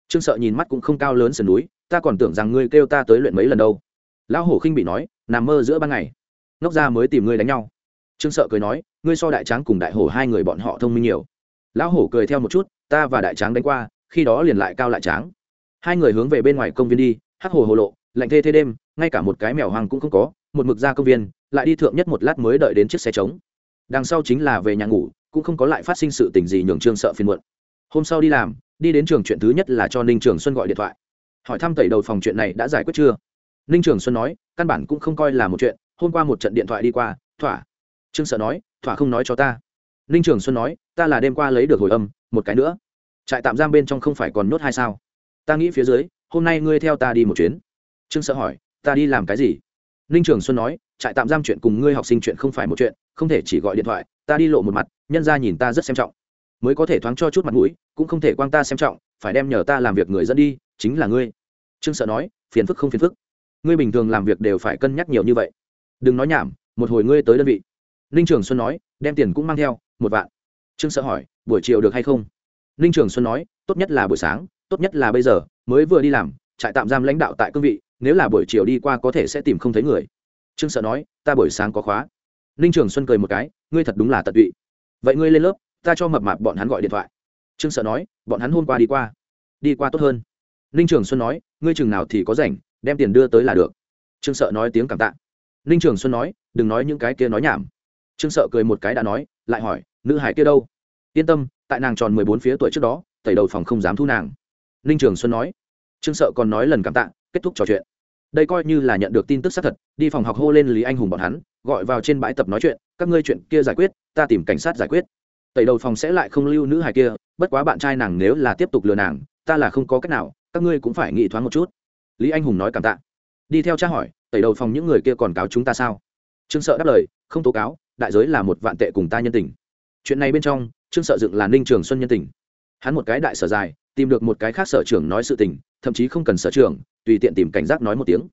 Trương sợ nhìn mắt cũng không cao lớn sườn núi, ta còn tưởng rằng ngươi kêu ta tới luyện mấy lần đâu. Lão hổ khinh bị nói, nằm mơ giữa ban ngày. Ngốc ra mới tìm ngươi đánh nhau. Trương sợ cười nói, ngươi so đại tráng cùng đại hổ hai người bọn họ thông minh nhiều. Lão hổ cười theo một chút, ta và đại tráng đánh qua, khi đó liền lại cao lại tráng. Hai người hướng về bên ngoài công viên đi, hắc hồ hồ lộ, lạnh thê thê đêm, ngay cả một cái mèo hoang cũng không có một mực ra công viên, lại đi thượng nhất một lát mới đợi đến chiếc xe trống. Đằng sau chính là về nhà ngủ, cũng không có lại phát sinh sự tình gì nhường trương sợ phiền muộn. Hôm sau đi làm, đi đến trường chuyện thứ nhất là cho ninh trường xuân gọi điện thoại. Hỏi thăm tẩy đầu phòng chuyện này đã giải quyết chưa? Ninh trường xuân nói, căn bản cũng không coi là một chuyện, hôm qua một trận điện thoại đi qua, thỏa. Trương sợ nói, thỏa không nói cho ta. Ninh trường xuân nói, ta là đêm qua lấy được hồi âm, một cái nữa. Trại tạm giam bên trong không phải còn nhốt hai sao? Ta nghĩ phía dưới, hôm nay ngươi theo ta đi một chuyến. Trương sợ hỏi, ta đi làm cái gì? Ninh trường xuân nói, trại tạm giam chuyện cùng ngươi học sinh chuyện không phải một chuyện, không thể chỉ gọi điện thoại, ta đi lộ một mặt, nhân ra nhìn ta rất xem trọng. Mới có thể thoáng cho chút mặt mũi, cũng không thể quang ta xem trọng, phải đem nhờ ta làm việc người dẫn đi, chính là ngươi. Trương sợ nói, phiền phức không phiền phức. Ngươi bình thường làm việc đều phải cân nhắc nhiều như vậy. Đừng nói nhảm, một hồi ngươi tới đơn vị. Ninh trường xuân nói, đem tiền cũng mang theo, một vạn. Trương sợ hỏi, buổi chiều được hay không? Ninh trường xuân nói, tốt nhất là buổi sáng, tốt nhất là bây giờ, mới vừa đi làm, trại tạm giam lãnh đạo tại cương vị nếu là buổi chiều đi qua có thể sẽ tìm không thấy người. Trương sợ nói, ta buổi sáng có khóa. Ninh trường xuân cười một cái, ngươi thật đúng là tận tụy. Vậy ngươi lên lớp, ta cho mập mạp bọn hắn gọi điện thoại. Trương sợ nói, bọn hắn hôm qua đi qua. Đi qua tốt hơn. Ninh trường xuân nói, ngươi chừng nào thì có rảnh, đem tiền đưa tới là được. Trương sợ nói tiếng cảm tạ. Ninh trường xuân nói, đừng nói những cái kia nói nhảm. Trương sợ cười một cái đã nói, lại hỏi, nữ hải kia đâu? Yên tâm, tại nàng tròn mười bốn phía tuổi trước đó, tẩy đầu phòng không dám thu nàng. Ninh trường xuân nói. Trương sợ còn nói lần cảm tạ kết thúc trò chuyện. Đây coi như là nhận được tin tức xác thật, đi phòng học hô lên lý anh hùng bọn hắn, gọi vào trên bãi tập nói chuyện, các ngươi chuyện kia giải quyết, ta tìm cảnh sát giải quyết. Tẩy đầu phòng sẽ lại không lưu nữ hài kia, bất quá bạn trai nàng nếu là tiếp tục lừa nàng, ta là không có cách nào, các ngươi cũng phải nghĩ thoáng một chút. Lý anh hùng nói cảm tạ. Đi theo tra hỏi, tẩy đầu phòng những người kia còn cáo chúng ta sao? Trương sợ đáp lời, không tố cáo, đại giới là một vạn tệ cùng ta nhân tình. Chuyện này bên trong, trương sợ dựng là ninh trường xuân nhân tình. Hắn một cái đại sở dài, tìm được một cái khác sở trưởng nói sự tình, thậm chí không cần sở trưởng tùy tiện tìm cảnh giác nói một tiếng.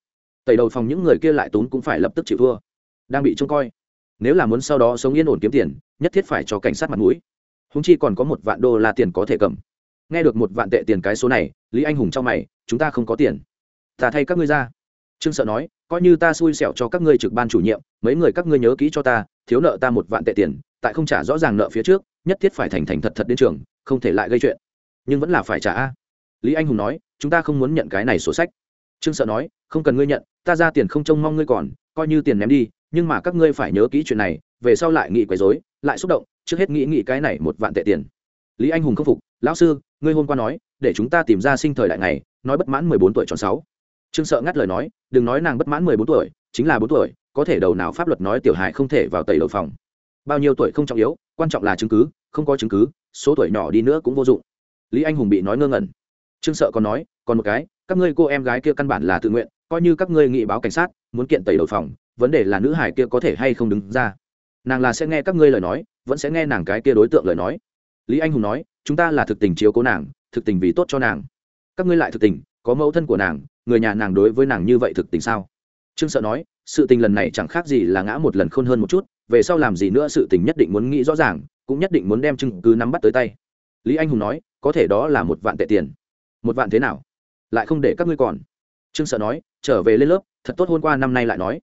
Tẩy đầu phòng những người kia lại tốn cũng phải lập tức chịu thua. Đang bị trông coi. Nếu là muốn sau đó sống yên ổn kiếm tiền, nhất thiết phải cho cảnh sát mặt mũi. Húng chi còn có một vạn đô la tiền có thể cầm. Nghe được một vạn tệ tiền cái số này, lý anh hùng trong mày, chúng ta không có tiền. Ta thay các ngươi ra. Trương sợ nói, coi như ta xui xẻo cho các ngươi trực ban chủ nhiệm, mấy người các ngươi nhớ kỹ cho ta, thiếu nợ ta một vạn tệ tiền, tại không trả rõ ràng nợ phía trước, nhất thiết phải thành thành thật thật đến trường, không thể lại gây chuyện. Nhưng vẫn là phải trả a lý anh hùng nói, chúng ta không muốn nhận cái này sổ sách. Trương sợ nói, không cần ngươi nhận, ta ra tiền không trông mong ngươi còn, coi như tiền ném đi, nhưng mà các ngươi phải nhớ kỹ chuyện này, về sau lại nghĩ quấy dối lại xúc động, trước hết nghĩ nghĩ cái này một vạn tệ tiền. Lý anh hùng không phục, lão sư, ngươi hôm qua nói, để chúng ta tìm ra sinh thời đại này nói bất mãn mười bốn tuổi tròn sáu. Trương sợ ngắt lời nói, đừng nói nàng bất mãn mười bốn tuổi, chính là bốn tuổi, có thể đầu nào pháp luật nói tiểu hài không thể vào tẩy đầu phòng. Bao nhiêu tuổi không trọng yếu, quan trọng là chứng cứ, không có chứng cứ, số tuổi nhỏ đi nữa cũng vô dụng. Lý anh hùng bị nói ngơ ngẩn trương sợ còn nói, còn một cái, các ngươi cô em gái kia căn bản là tự nguyện, coi như các ngươi nghị báo cảnh sát, muốn kiện tẩy đầu phòng, vấn đề là nữ hải kia có thể hay không đứng ra. Nàng là sẽ nghe các ngươi lời nói, vẫn sẽ nghe nàng cái kia đối tượng lời nói. Lý anh hùng nói, chúng ta là thực tình chiếu cố nàng, thực tình vì tốt cho nàng. Các ngươi lại thực tình, có mẫu thân của nàng, người nhà nàng đối với nàng như vậy thực tình sao? Trương sợ nói, sự tình lần này chẳng khác gì là ngã một lần khôn hơn một chút, về sau làm gì nữa sự tình nhất định muốn nghĩ rõ ràng, cũng nhất định muốn đem chứng cứ nắm bắt tới tay. Lý anh hùng nói, có thể đó là một vạn tệ tiền một vạn thế nào? Lại không để các ngươi còn. Trương sợ nói, trở về lên lớp, thật tốt hôm qua năm nay lại nói.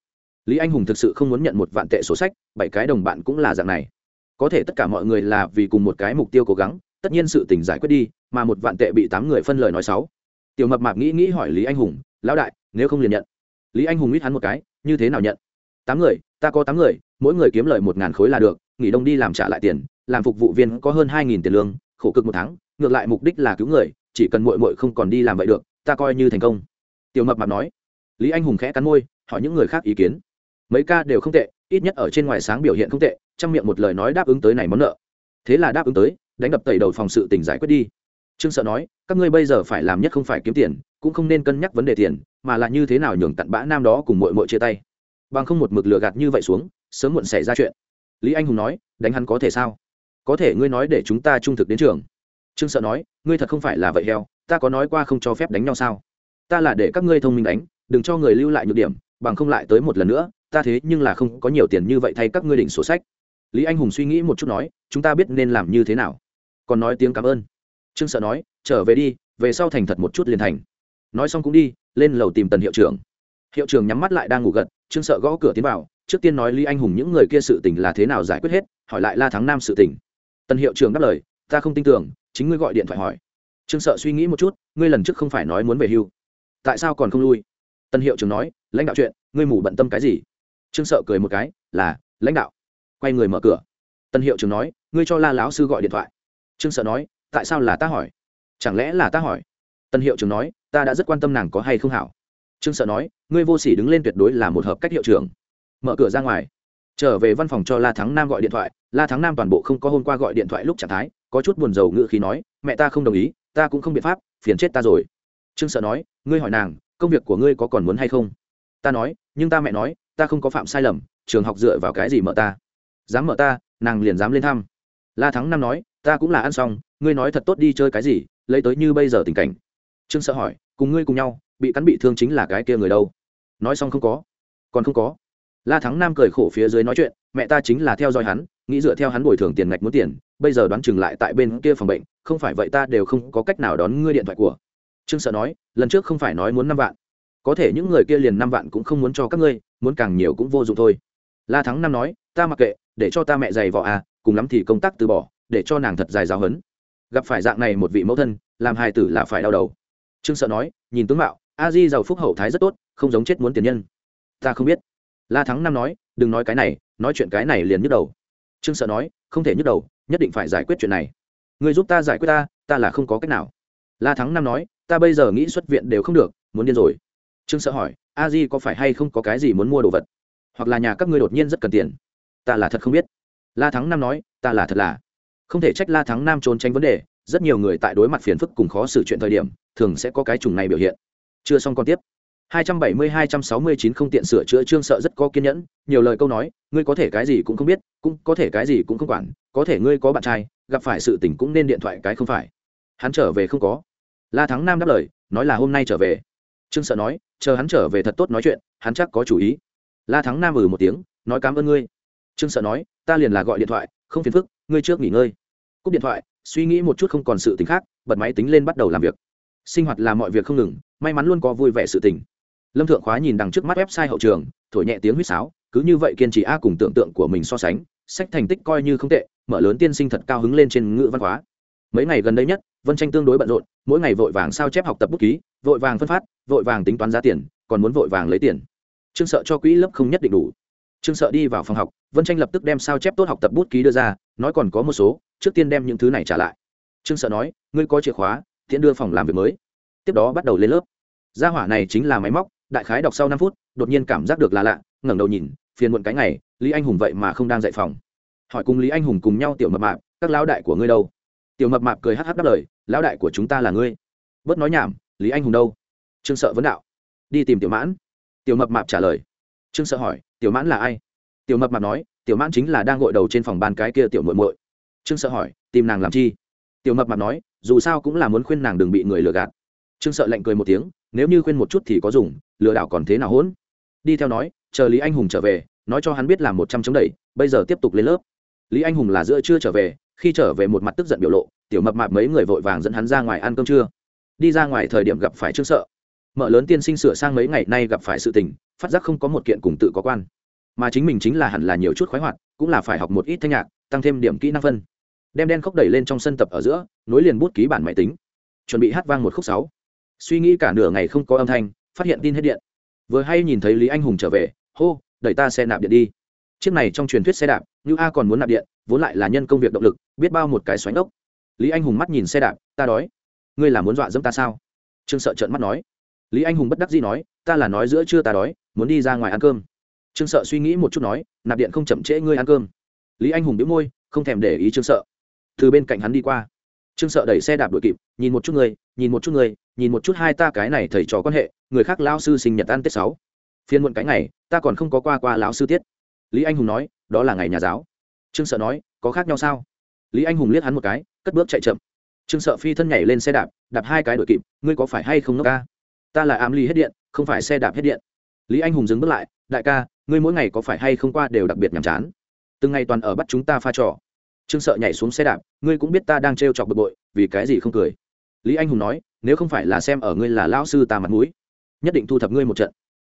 Lý anh hùng thực sự không muốn nhận một vạn tệ sổ sách, bảy cái đồng bạn cũng là dạng này. Có thể tất cả mọi người là vì cùng một cái mục tiêu cố gắng, tất nhiên sự tình giải quyết đi, mà một vạn tệ bị tám người phân lời nói sáu tiểu mập mạp nghĩ nghĩ hỏi lý anh hùng, lão đại, nếu không liền nhận. Lý anh hùng ít hắn một cái, như thế nào nhận? Tám người, ta có tám người, mỗi người kiếm lời một ngàn khối là được, nghỉ đông đi làm trả lại tiền, làm phục vụ viên có hơn hai nghìn tiền lương, khổ cực một tháng, ngược lại mục đích là cứu người chỉ cần muội muội không còn đi làm vậy được, ta coi như thành công. Tiểu mập mạp nói. Lý anh hùng khẽ cắn môi, hỏi những người khác ý kiến. Mấy ca đều không tệ, ít nhất ở trên ngoài sáng biểu hiện không tệ, trong miệng một lời nói đáp ứng tới này món nợ. Thế là đáp ứng tới, đánh đập tẩy đầu phòng sự tỉnh giải quyết đi. Trương sợ nói, các ngươi bây giờ phải làm nhất không phải kiếm tiền, cũng không nên cân nhắc vấn đề tiền, mà là như thế nào nhường tận bã nam đó cùng mội mội chia tay. Bằng không một mực lừa gạt như vậy xuống, sớm muộn xảy ra chuyện. Lý anh hùng nói, đánh hắn có thể sao? Có thể ngươi nói để chúng ta trung thực đến trường trương sợ nói, ngươi thật không phải là vậy heo, ta có nói qua không cho phép đánh nhau sao? Ta là để các ngươi thông minh đánh, đừng cho người lưu lại nhược điểm, bằng không lại tới một lần nữa, ta thế nhưng là không có nhiều tiền như vậy thay các ngươi đỉnh sổ sách. Lý anh hùng suy nghĩ một chút nói, chúng ta biết nên làm như thế nào. Còn nói tiếng cảm ơn. Trương sợ nói, trở về đi, về sau thành thật một chút liền thành. Nói xong cũng đi, lên lầu tìm tần hiệu trưởng. Hiệu trưởng nhắm mắt lại đang ngủ gật, trương sợ gõ cửa tiến vào, trước tiên nói lý anh hùng những người kia sự tình là thế nào giải quyết hết, hỏi lại la thắng nam sự tình. Tần hiệu trưởng đáp lời, ta không tin tưởng chính ngươi gọi điện thoại hỏi. Trương sợ suy nghĩ một chút, ngươi lần trước không phải nói muốn về hưu. Tại sao còn không lui? Tân hiệu trưởng nói, lãnh đạo chuyện, ngươi mù bận tâm cái gì? Trương sợ cười một cái, là, lãnh đạo. Quay người mở cửa. Tân hiệu trưởng nói, ngươi cho la lão sư gọi điện thoại. Trương sợ nói, tại sao là ta hỏi? Chẳng lẽ là ta hỏi? Tân hiệu trưởng nói, ta đã rất quan tâm nàng có hay không hảo. Trương sợ nói, ngươi vô sỉ đứng lên tuyệt đối là một hợp cách hiệu trưởng. Mở cửa ra ngoài. Trở về văn phòng cho la thắng nam gọi điện thoại. La thắng nam toàn bộ không có hôm qua gọi điện thoại lúc trạng thái có chút buồn rầu ngự khí nói, mẹ ta không đồng ý, ta cũng không biện pháp, phiền chết ta rồi. Trương sợ nói, ngươi hỏi nàng, công việc của ngươi có còn muốn hay không? Ta nói, nhưng ta mẹ nói, ta không có phạm sai lầm, trường học dựa vào cái gì mở ta? Dám mở ta, nàng liền dám lên thăm. La thắng năm nói, ta cũng là ăn xong, ngươi nói thật tốt đi chơi cái gì, lấy tới như bây giờ tình cảnh. Trương sợ hỏi, cùng ngươi cùng nhau, bị cắn bị thương chính là cái kia người đâu? Nói xong không có. Còn không có. La thắng nam cười khổ phía dưới nói chuyện, mẹ ta chính là theo dõi hắn nghĩ dựa theo hắn bồi thường tiền ngạch muốn tiền, bây giờ đoán chừng lại tại bên kia phòng bệnh, không phải vậy ta đều không có cách nào đón ngươi điện thoại của. Trương sợ nói, lần trước không phải nói muốn năm vạn. Có thể những người kia liền năm vạn cũng không muốn cho các ngươi, muốn càng nhiều cũng vô dụng thôi. La thắng năm nói, ta mặc kệ, để cho ta mẹ giày vọ à cùng lắm thì công tác từ bỏ, để cho nàng thật dài giáo hấn gặp phải dạng này một vị mẫu thân, làm hài tử là phải đau đầu. Trương sợ nói, nhìn tướng mạo, a di giàu phúc hậu thái rất tốt, không giống chết muốn tiền nhân. Ta không biết. La thắng năm nói, đừng nói cái này, nói chuyện cái này liền nhức đầu trương sợ nói, không thể nhức đầu, nhất định phải giải quyết chuyện này. Người giúp ta giải quyết ta ta là không có cách nào. La thắng năm nói, ta bây giờ nghĩ xuất viện đều không được, muốn điên rồi. Trương sợ hỏi, a di có phải hay không có cái gì muốn mua đồ vật? Hoặc là nhà các ngươi đột nhiên rất cần tiền? Ta là thật không biết. La thắng năm nói, ta là thật là. Không thể trách la thắng nam trốn tránh vấn đề, rất nhiều người tại đối mặt phiền phức cùng khó xử chuyện thời điểm, thường sẽ có cái chủng này biểu hiện. Chưa xong còn tiếp. 270-269 không tiện sửa chữa trương sợ rất có kiên nhẫn, nhiều lời câu nói, ngươi có thể cái gì cũng không biết, cũng có thể cái gì cũng không quản, có thể ngươi có bạn trai, gặp phải sự tình cũng nên điện thoại cái không phải. Hắn trở về không có. La thắng nam đáp lời, nói là hôm nay trở về. Trương sợ nói, chờ hắn trở về thật tốt nói chuyện, hắn chắc có chủ ý. La thắng nam ừ một tiếng, nói cảm ơn ngươi. Trương sợ nói, ta liền là gọi điện thoại, không phiền phức, ngươi trước nghỉ ngơi. Cúp điện thoại, suy nghĩ một chút không còn sự tình khác, bật máy tính lên bắt đầu làm việc. Sinh hoạt là mọi việc không ngừng, may mắn luôn có vui vẻ sự tình lâm thượng khóa nhìn đằng trước mắt website hậu trường, thổi nhẹ tiếng huýt sáo, cứ như vậy kiên trì a cùng tưởng tượng của mình so sánh, sách thành tích coi như không tệ, mở lớn tiên sinh thật cao hứng lên trên ngữ văn hóa. Mấy ngày gần đây nhất, vân tranh tương đối bận rộn, mỗi ngày vội vàng sao chép học tập bút ký, vội vàng phân phát, vội vàng tính toán giá tiền, còn muốn vội vàng lấy tiền. Trương sợ cho quỹ lớp không nhất định đủ. Trương sợ đi vào phòng học, vân tranh lập tức đem sao chép tốt học tập bút ký đưa ra, nói còn có một số, trước tiên đem những thứ này trả lại. Trương sợ nói, ngươi có chìa khóa tiễn đưa phòng làm việc mới. Tiếp đó bắt đầu lên lớp. Gia hỏa này chính là máy móc đại khái đọc sau năm phút, đột nhiên cảm giác được là lạ, ngẩng đầu nhìn, phiền muộn cái ngày, lý anh hùng vậy mà không đang dạy phòng. Hỏi cùng lý anh hùng cùng nhau, tiểu mập mạp, các lão đại của ngươi đâu? Tiểu mập mạp cười hắc hắc đáp lời, lão đại của chúng ta là ngươi. Bớt nói nhảm, lý anh hùng đâu? Trương sợ vấn đạo. Đi tìm tiểu mãn. Tiểu mập mạp trả lời. Trương sợ hỏi, tiểu mãn là ai? Tiểu mập mạp nói, tiểu mãn chính là đang gội đầu trên phòng ban cái kia tiểu muội muội. Trương sợ hỏi, tìm nàng làm chi? Tiểu mập mạp nói, dù sao cũng là muốn khuyên nàng đừng bị người lừa gạt. Trương sợ lạnh cười một tiếng nếu như khuyên một chút thì có dùng, lừa đảo còn thế nào hỗn? Đi theo nói, chờ lý anh hùng trở về, nói cho hắn biết là một trăm chống đẩy, bây giờ tiếp tục lên lớp. Lý anh hùng là giữa chưa trở về, khi trở về một mặt tức giận biểu lộ, tiểu mập mạp mấy người vội vàng dẫn hắn ra ngoài ăn cơm trưa. Đi ra ngoài thời điểm gặp phải trương sợ. Mợ lớn tiên sinh sửa sang mấy ngày nay gặp phải sự tình, phát giác không có một kiện cùng tự có quan. Mà chính mình chính là hẳn là nhiều chút khoái hoạt, cũng là phải học một ít thanh nhạc, tăng thêm điểm kỹ năng phân. Đem đen khóc đẩy lên trong sân tập ở giữa, nối liền bút ký bản máy tính. Chuẩn bị hát vang một khúc sáu suy nghĩ cả nửa ngày không có âm thanh, phát hiện tin hết điện. Vừa hay nhìn thấy lý anh hùng trở về, hô, đẩy ta xe nạp điện đi. Chiếc này trong truyền thuyết xe đạp như a còn muốn nạp điện, vốn lại là nhân công việc động lực, biết bao một cái xoánh ốc. Lý anh hùng mắt nhìn xe đạp, ta đói. Ngươi là muốn dọa dẫm ta sao? Trương sợ trợn mắt nói. Lý anh hùng bất đắc dĩ nói, ta là nói giữa trưa ta đói, muốn đi ra ngoài ăn cơm. Trương sợ suy nghĩ một chút nói, nạp điện không chậm trễ ngươi ăn cơm. Lý anh hùng đĩu môi, không thèm để ý trương sợ. Từ bên cạnh hắn đi qua trương sợ đẩy xe đạp đội kịp, nhìn một chút người, nhìn một chút người, nhìn một chút hai ta cái này thầy trò quan hệ, người khác lao sư sinh nhật ăn tết sáu. Phiên muộn cái ngày, ta còn không có qua qua lão sư tiết. Lý anh hùng nói, đó là ngày nhà giáo. Trương sợ nói, có khác nhau sao? Lý anh hùng liếc hắn một cái, cất bước chạy chậm. Trương sợ phi thân nhảy lên xe đạp đạp hai cái đội kịp, ngươi có phải hay không nước ca? Ta là ám ly hết điện, không phải xe đạp hết điện. Lý anh hùng dừng bước lại, đại ca, ngươi mỗi ngày có phải hay không qua đều đặc biệt nhàm chán. Từng ngày toàn ở bắt chúng ta pha trò trương sợ nhảy xuống xe đạp, ngươi cũng biết ta đang trêu chọc bực bội, vì cái gì không cười? Lý anh hùng nói, nếu không phải là xem ở ngươi là lão sư ta mặt mũi, nhất định thu thập ngươi một trận.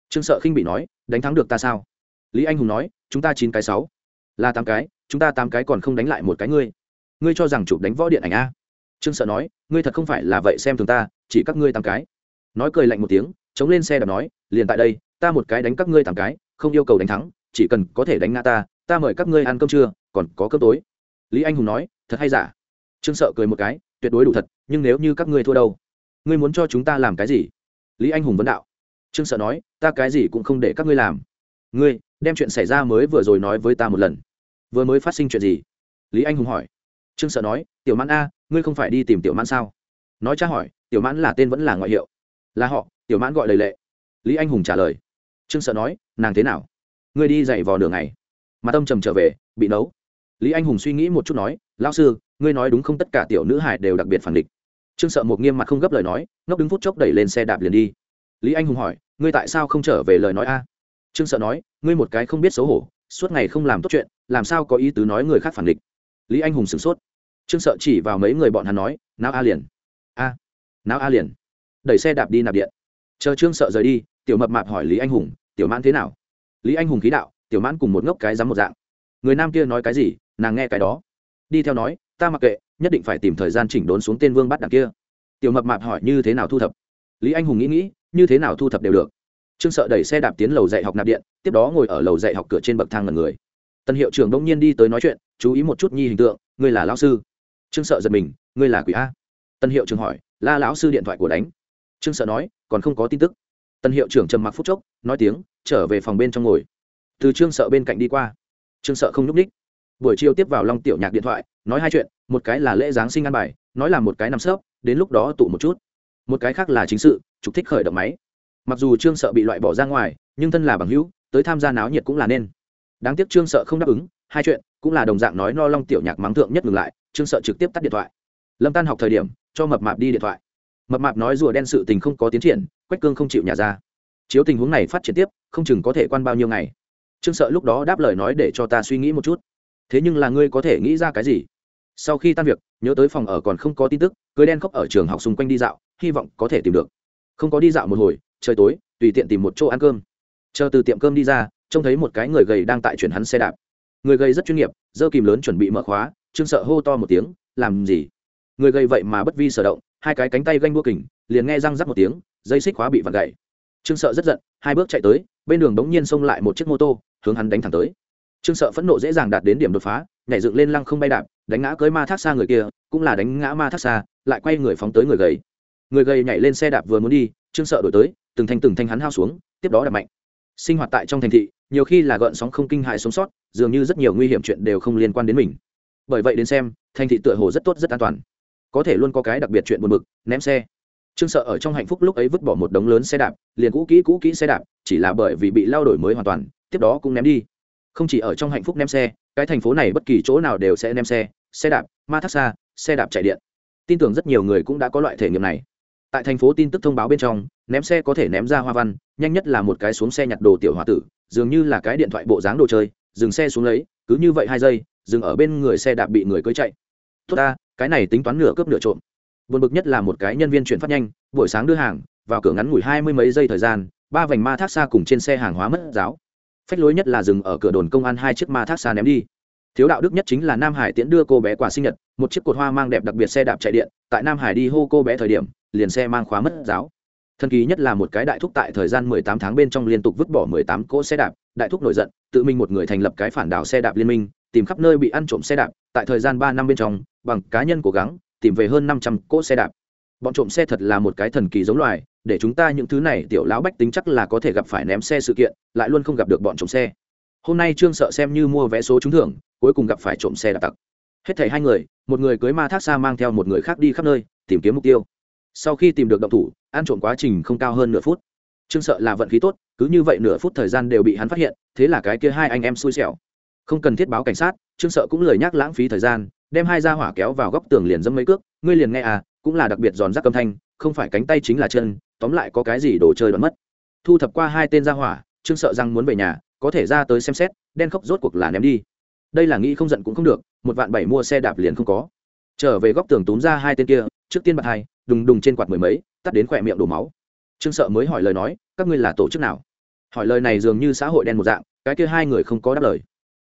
Trương sợ khinh bị nói, đánh thắng được ta sao? Lý anh hùng nói, chúng ta chín cái sáu, là tám cái, chúng ta tám cái còn không đánh lại một cái ngươi. Ngươi cho rằng chụp đánh võ điện ảnh a? Trương sợ nói, ngươi thật không phải là vậy xem thường ta, chỉ các ngươi tám cái. Nói cười lạnh một tiếng, chống lên xe đạp nói, liền tại đây, ta một cái đánh các ngươi tám cái, không yêu cầu đánh thắng, chỉ cần có thể đánh ngã ta ta mời các ngươi ăn cơm trưa, còn có cơm tối lý anh hùng nói thật hay giả? Trương sợ cười một cái tuyệt đối đủ thật nhưng nếu như các ngươi thua đâu? Ngươi muốn cho chúng ta làm cái gì? Lý anh hùng vấn đạo. Trương sợ nói ta cái gì cũng không để các ngươi làm. Ngươi đem chuyện xảy ra mới vừa rồi nói với ta một lần. Vừa mới phát sinh chuyện gì? Lý anh hùng hỏi. Trương sợ nói tiểu mãn a ngươi không phải đi tìm tiểu mãn sao? Nói cha hỏi tiểu mãn là tên vẫn là ngoại hiệu? Là họ tiểu mãn gọi lời lệ. Lý anh hùng trả lời. Trương sợ nói nàng thế nào? Ngươi đi dậy vò đường này, mà tâm trầm trở về bị nấu lý anh hùng suy nghĩ một chút nói, lão sư, ngươi nói đúng không? Tất cả tiểu nữ hải đều đặc biệt phản địch. Trương sợ một nghiêm mặt không gấp lời nói, ngốc đứng phút chốc đẩy lên xe đạp liền đi. Lý anh hùng hỏi, ngươi tại sao không trở về lời nói a? Trương sợ nói, ngươi một cái không biết xấu hổ, suốt ngày không làm tốt chuyện, làm sao có ý tứ nói người khác phản địch? Lý anh hùng sửng sốt. Trương sợ chỉ vào mấy người bọn hắn nói, nào a liền. A, nào a liền. Đẩy xe đạp đi nạp điện. Chờ trương sợ rời đi, tiểu mập mạp hỏi lý anh hùng, tiểu mãn thế nào? Lý anh hùng khí đạo, tiểu mãn cùng một ngốc cái dám một dạng người nam kia nói cái gì, nàng nghe cái đó. Đi theo nói, ta mặc kệ, nhất định phải tìm thời gian chỉnh đốn xuống tên vương bắt đằng kia. Tiểu mập mạp hỏi như thế nào thu thập? Lý anh hùng nghĩ nghĩ, như thế nào thu thập đều được. Trương sợ đẩy xe đạp tiến lầu dạy học nạp điện, tiếp đó ngồi ở lầu dạy học cửa trên bậc thang lần người. Tân hiệu trưởng đông nhiên đi tới nói chuyện, chú ý một chút nhi hình tượng, ngươi là lão sư. Trương sợ giật mình, ngươi là quỷ a. Tân hiệu trưởng hỏi, la lão sư điện thoại của đánh. Trương sợ nói, còn không có tin tức. Tân hiệu trưởng trầm mặc phút chốc, nói tiếng, trở về phòng bên trong ngồi. Từ trương sợ bên cạnh đi qua trương sợ không nhúc ních buổi chiều tiếp vào long tiểu nhạc điện thoại, nói hai chuyện, một cái là lễ giáng sinh ăn bài, nói là một cái nằm sớp đến lúc đó tụ một chút. Một cái khác là chính sự, trục thích khởi động máy. Mặc dù trương sợ bị loại bỏ ra ngoài, nhưng thân là bằng hữu, tới tham gia náo nhiệt cũng là nên. Đáng tiếc trương sợ không đáp ứng, hai chuyện, cũng là đồng dạng nói no long tiểu nhạc mắng thượng nhất ngừng lại, trương sợ trực tiếp tắt điện thoại. Lâm tan học thời điểm, cho mập mạp đi điện thoại. Mập mạp nói rùa đen sự tình không có tiến triển, quách cương không chịu nhà ra. Chiếu tình huống này phát triển tiếp, không chừng có thể quan bao nhiêu ngày trương sợ lúc đó đáp lời nói để cho ta suy nghĩ một chút. Thế nhưng là ngươi có thể nghĩ ra cái gì? Sau khi tan việc, nhớ tới phòng ở còn không có tin tức, cưới đen khóc ở trường học xung quanh đi dạo, hy vọng có thể tìm được. Không có đi dạo một hồi, trời tối, tùy tiện tìm một chỗ ăn cơm. Chờ từ tiệm cơm đi ra, trông thấy một cái người gầy đang tại chuyển hắn xe đạp. Người gầy rất chuyên nghiệp dơ kìm lớn chuẩn bị mở khóa, trương sợ hô to một tiếng, làm gì? Người gầy vậy mà bất vi sở động, hai cái cánh tay ganh đua kình, liền nghe răng rắc một tiếng, dây xích khóa bị vặn gậy trương sợ rất giận, hai bước chạy tới, bên đường bỗng nhiên xông lại một chiếc mô tô hướng hắn đánh thẳng tới. Trương sợ phẫn nộ dễ dàng đạt đến điểm đột phá, nhảy dựng lên lăng không bay đạp, đánh ngã cưới ma thác xa người kia, cũng là đánh ngã ma thác xa, lại quay người phóng tới người gầy. Người gầy nhảy lên xe đạp vừa muốn đi, trương sợ đổi tới, từng thanh từng thanh hắn hao xuống, tiếp đó đạp mạnh. Sinh hoạt tại trong thành thị, nhiều khi là gợn sóng không kinh hại sống sót, dường như rất nhiều nguy hiểm chuyện đều không liên quan đến mình. Bởi vậy đến xem, thành thị tựa hồ rất tốt, rất an toàn. Có thể luôn có cái đặc biệt chuyện buồn bực, ném xe. Trương sợ ở trong hạnh phúc lúc ấy vứt bỏ một đống lớn xe đạp, liền cũ kỹ cũ kỹ xe đạp, chỉ là bởi vì bị lao đổi mới hoàn toàn tiếp đó cũng ném đi. Không chỉ ở trong hạnh phúc ném xe, cái thành phố này bất kỳ chỗ nào đều sẽ ném xe xe đạp, ma thác xa, xe đạp chạy điện. Tin tưởng rất nhiều người cũng đã có loại thể nghiệm này. Tại thành phố tin tức thông báo bên trong, ném xe có thể ném ra hoa văn, nhanh nhất là một cái xuống xe nhặt đồ tiểu h o a tử, dường như là cái điện thoại bộ dáng đồ chơi, dừng xe xuống lấy, cứ như vậy hai giây, dừng ở bên người xe đạp bị người cưới chạy. Tốt ta, cái này tính toán nửa cướp nửa trộm. Buồn bực nhất là một cái nhân viên chuyển phát nhanh, buổi sáng đưa hàng, vào cửa ngắn ngủi hai mươi mấy giây thời gian, ba vành ma thác xa cùng trên xe hàng hóa mất giáo phách lối nhất là dừng ở cửa đồn công an hai chiếc ma thác xa ném đi. Thiếu đạo đức nhất chính là nam hải tiễn đưa cô bé quà sinh nhật, một chiếc cột hoa mang đẹp đặc biệt xe đạp chạy điện, tại nam hải đi hô cô bé thời điểm, liền xe mang khóa mất giáo. Thần kỳ nhất là một cái đại thúc tại thời gian mười tám tháng bên trong liên tục vứt bỏ mười tám cỗ xe đạp, đại thúc nổi giận, tự mình một người thành lập cái phản đảo xe đạp liên minh, tìm khắp nơi bị ăn trộm xe đạp, tại thời gian ba năm bên trong, bằng cá nhân cố gắng, tìm về hơn năm trăm cỗ xe đạp bọn trộm xe thật là một cái thần kỳ giống loài, để chúng ta những thứ này tiểu lão bách tính chắc là có thể gặp phải ném xe sự kiện, lại luôn không gặp được bọn trộm xe. Hôm nay trương sợ xem như mua vé số trúng thưởng, cuối cùng gặp phải trộm xe đạp tặc. Hết thảy hai người, một người cưới ma thác xa mang theo một người khác đi khắp nơi, tìm kiếm mục tiêu. Sau khi tìm được động thủ, ăn trộm quá trình không cao hơn nửa phút. Trương sợ là vận khí tốt, cứ như vậy nửa phút thời gian đều bị hắn phát hiện, thế là cái kia hai anh em xui xẻo. Không cần thiết báo cảnh sát, trương sợ cũng lời nhắc lãng phí thời gian, đem hai ra hỏa kéo vào góc tường liền dâm mấy cước, ngươi liền nghe à cũng là đặc biệt giòn rắc âm thanh, không phải cánh tay chính là chân, tóm lại có cái gì đồ chơi đoán mất. Thu thập qua hai tên ra hỏa, trương sợ rằng muốn về nhà, có thể ra tới xem xét, đen khóc rốt cuộc là ném đi. Đây là nghĩ không giận cũng không được, một vạn bảy mua xe đạp liền không có. Trở về góc tường túm ra hai tên kia, trước tiên bật hai, đùng đùng trên quạt mười mấy, tắt đến khỏe miệng đổ máu. Trương sợ mới hỏi lời nói, các ngươi là tổ chức nào? Hỏi lời này dường như xã hội đen một dạng, cái kia hai người không có đáp lời.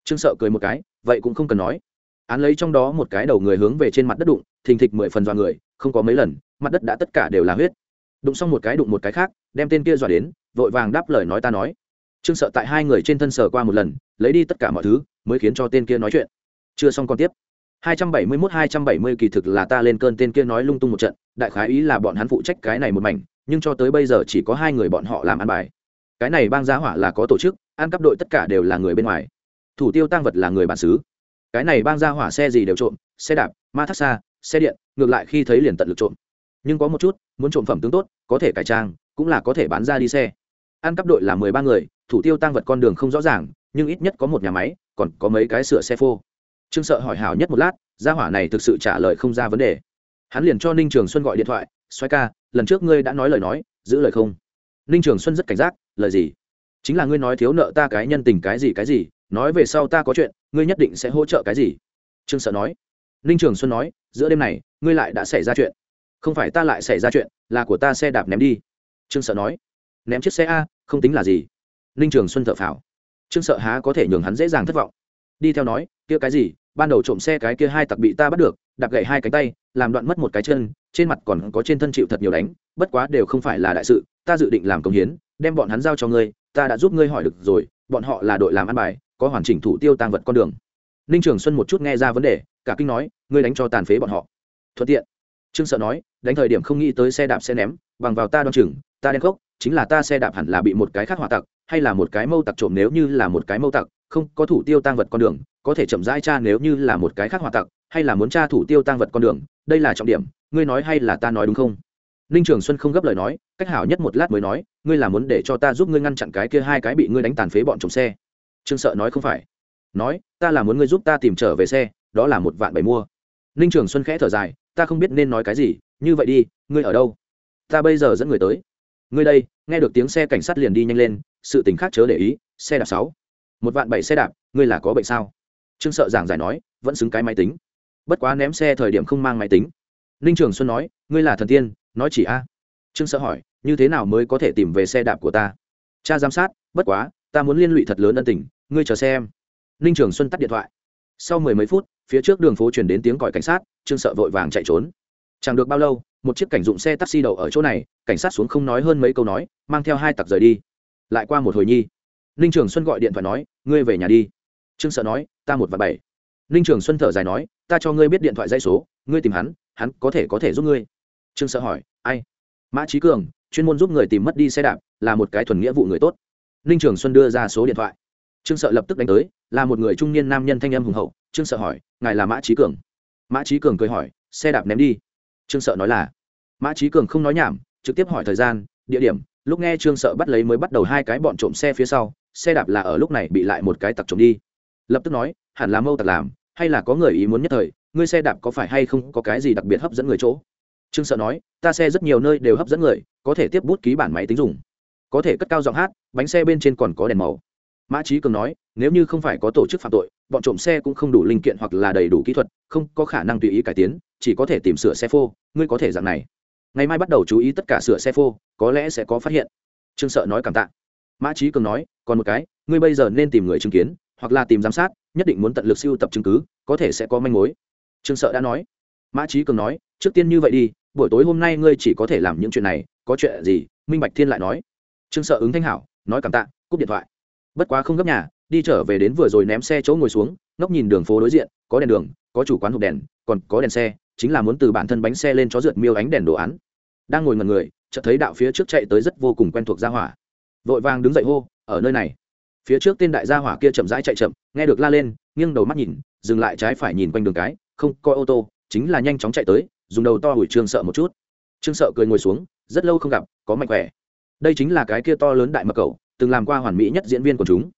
Trương sợ cười một cái, vậy cũng không cần nói. Án lấy trong đó một cái đầu người hướng về trên mặt đất đụng, thình thịch mười phần dọa người không có mấy lần, mặt đất đã tất cả đều là huyết. Đụng xong một cái đụng một cái khác, đem tên kia dọa đến, vội vàng đáp lời nói ta nói. Trương sợ tại hai người trên thân sờ qua một lần, lấy đi tất cả mọi thứ, mới khiến cho tên kia nói chuyện. Chưa xong còn tiếp. 271 270 kỳ thực là ta lên cơn tên kia nói lung tung một trận, đại khái ý là bọn hắn phụ trách cái này một mảnh, nhưng cho tới bây giờ chỉ có hai người bọn họ làm ăn bài. Cái này bang giá hỏa là có tổ chức, ăn cắp đội tất cả đều là người bên ngoài. Thủ tiêu tăng vật là người bản xứ. Cái này bang giá hỏa xe gì đều trộm, xe đạp, ma thác xa xe điện, ngược lại khi thấy liền tận lực trộm. Nhưng có một chút, muốn trộm phẩm tướng tốt, có thể cải trang, cũng là có thể bán ra đi xe. Ăn cắp đội là mười ba người, thủ tiêu tăng vật con đường không rõ ràng, nhưng ít nhất có một nhà máy, còn có mấy cái sửa xe phô. Trương sợ hỏi hảo nhất một lát, gia hỏa này thực sự trả lời không ra vấn đề. Hắn liền cho ninh trường xuân gọi điện thoại xoay ca, lần trước ngươi đã nói lời nói, giữ lời không? Ninh trường xuân rất cảnh giác, lời gì? Chính là ngươi nói thiếu nợ ta cái nhân tình cái gì cái gì, nói về sau ta có chuyện, ngươi nhất định sẽ hỗ trợ cái gì? Trương sợ nói. Ninh trường xuân nói giữa đêm này, ngươi lại đã xảy ra chuyện. Không phải ta lại xảy ra chuyện, là của ta xe đạp ném đi. Trương sợ nói. Ném chiếc xe a, không tính là gì. Ninh trường xuân thợ phào. Trương sợ há có thể nhường hắn dễ dàng thất vọng. Đi theo nói, kia cái gì? Ban đầu trộm xe cái kia hai tặc bị ta bắt được, đạp gậy hai cánh tay, làm đoạn mất một cái chân, trên mặt còn có trên thân chịu thật nhiều đánh, bất quá đều không phải là đại sự, ta dự định làm công hiến, đem bọn hắn giao cho ngươi, ta đã giúp ngươi hỏi được rồi, bọn họ là đội làm ăn bài, có hoàn chỉnh thủ tiêu tăng vật con đường ninh trường xuân một chút nghe ra vấn đề, cả kinh nói, ngươi đánh cho tàn phế bọn họ. Thuận tiện. Trương sợ nói, đánh thời điểm không nghĩ tới xe đạp xe ném, bằng vào ta đ o chừng, ta đen khốc, chính là ta xe đạp hẳn là bị một cái khác hỏa tặc, hay là một cái mâu tặc trộm nếu như là một cái mâu tặc, không, có thủ tiêu tăng vật con đường, có thể chậm rãi tra nếu như là một cái khác hỏa tặc, hay là muốn tra thủ tiêu tăng vật con đường, đây là trọng điểm, ngươi nói hay là ta nói đúng không? Ninh trường xuân không gấp lời nói, cách hảo nhất một lát mới nói, ngươi là muốn để cho ta giúp ngươi ngăn chặn cái kia hai cái bị ngươi đánh tàn phế bọn trộm xe. Trương sợ nói, không phải nói, ta là muốn ngươi giúp ta tìm trở về xe, đó là một vạn bảy mua. Ninh trường xuân khẽ thở dài, ta không biết nên nói cái gì, như vậy đi, ngươi ở đâu? Ta bây giờ dẫn người tới. Ngươi đây, nghe được tiếng xe cảnh sát liền đi nhanh lên, sự tình khác chớ để ý, xe đạp sáu. Một vạn bảy xe đạp, ngươi là có bệnh sao? Trương sợ giảng giải nói, vẫn xứng cái máy tính. Bất quá ném xe thời điểm không mang máy tính. Ninh trường xuân nói, ngươi là thần tiên, nói chỉ a. Trương sợ hỏi, như thế nào mới có thể tìm về xe đạp của ta? Cha giám sát, bất quá, ta muốn liên lụy thật lớn ân tình, ngươi chờ xe em ninh trường xuân tắt điện thoại. Sau mười mấy phút, phía trước đường phố chuyển đến tiếng còi cảnh sát, trương sợ vội vàng chạy trốn. Chẳng được bao lâu, một chiếc cảnh dụng xe taxi đậu ở chỗ này, cảnh sát xuống không nói hơn mấy câu nói, mang theo hai tặc rời đi. Lại qua một hồi nhi. Ninh trường xuân gọi điện thoại nói, ngươi về nhà đi. Trương sợ nói, ta một và bảy. Ninh trường xuân thở dài nói, ta cho ngươi biết điện thoại dây số, ngươi tìm hắn hắn có thể có thể giúp ngươi. Trương sợ hỏi, ai? Mã trí cường, chuyên môn giúp người tìm mất đi xe đạp, là một cái thuần nghĩa vụ người tốt. Ninh trường xuân đưa ra số điện thoại trương sợ lập tức đánh tới, là một người trung niên nam nhân thanh âm hùng hậu, trương sợ hỏi, ngài là mã trí cường? Mã trí cường cười hỏi, xe đạp ném đi. Trương sợ nói là, mã trí cường không nói nhảm, trực tiếp hỏi thời gian, địa điểm, lúc nghe trương sợ bắt lấy mới bắt đầu hai cái bọn trộm xe phía sau, xe đạp là ở lúc này bị lại một cái tặc trộm đi. Lập tức nói, hẳn là mâu tặc làm, hay là có người ý muốn nhất thời, ngươi xe đạp có phải hay không có cái gì đặc biệt hấp dẫn người chỗ? Trương sợ nói, ta xe rất nhiều nơi đều hấp dẫn người, có thể tiếp bút ký bản máy tính dùng, có thể cất cao giọng hát, bánh xe bên trên còn có đèn màu mã trí cường nói, nếu như không phải có tổ chức phạm tội, bọn trộm xe cũng không đủ linh kiện hoặc là đầy đủ kỹ thuật, không có khả năng tùy ý cải tiến, chỉ có thể tìm sửa xe phô, ngươi có thể dạng này. Ngày mai bắt đầu chú ý tất cả sửa xe phô, có lẽ sẽ có phát hiện. Trương sợ nói cảm tạ. Mã trí cường nói, còn một cái, ngươi bây giờ nên tìm người chứng kiến, hoặc là tìm giám sát, nhất định muốn tận lực siêu tập chứng cứ, có thể sẽ có manh mối. Trương sợ đã nói. Mã trí cường nói, trước tiên như vậy đi, buổi tối hôm nay ngươi chỉ có thể làm những chuyện này, có chuyện gì? Minh bạch thiên lại nói. Trương sợ ứng thanh hảo, nói cảm tạ, cúp điện thoại bất quá không gấp nhà, đi trở về đến vừa rồi ném xe chỗ ngồi xuống ngóc nhìn đường phố đối diện, có đèn đường, có chủ quán hộp đèn, còn có đèn xe, chính là muốn từ bản thân bánh xe lên chó rượt miêu ánh đèn đồ án. Đang ngồi ngần người, chợt thấy đạo phía trước chạy tới rất vô cùng quen thuộc gia hỏa. Vội vàng đứng dậy hô, ở nơi này. Phía trước tên đại gia hỏa kia chậm rãi chạy chậm, nghe được la lên, nghiêng đầu mắt nhìn, dừng lại trái phải nhìn quanh đường cái, không coi ô tô, chính là nhanh chóng chạy tới, dùng đầu to hủi trương sợ một chút. Trương sợ cười ngồi xuống, rất lâu không gặp, có mạnh khỏe. Đây chính là cái kia to lớn đại mật cầu từng làm qua hoàn mỹ nhất diễn viên của chúng.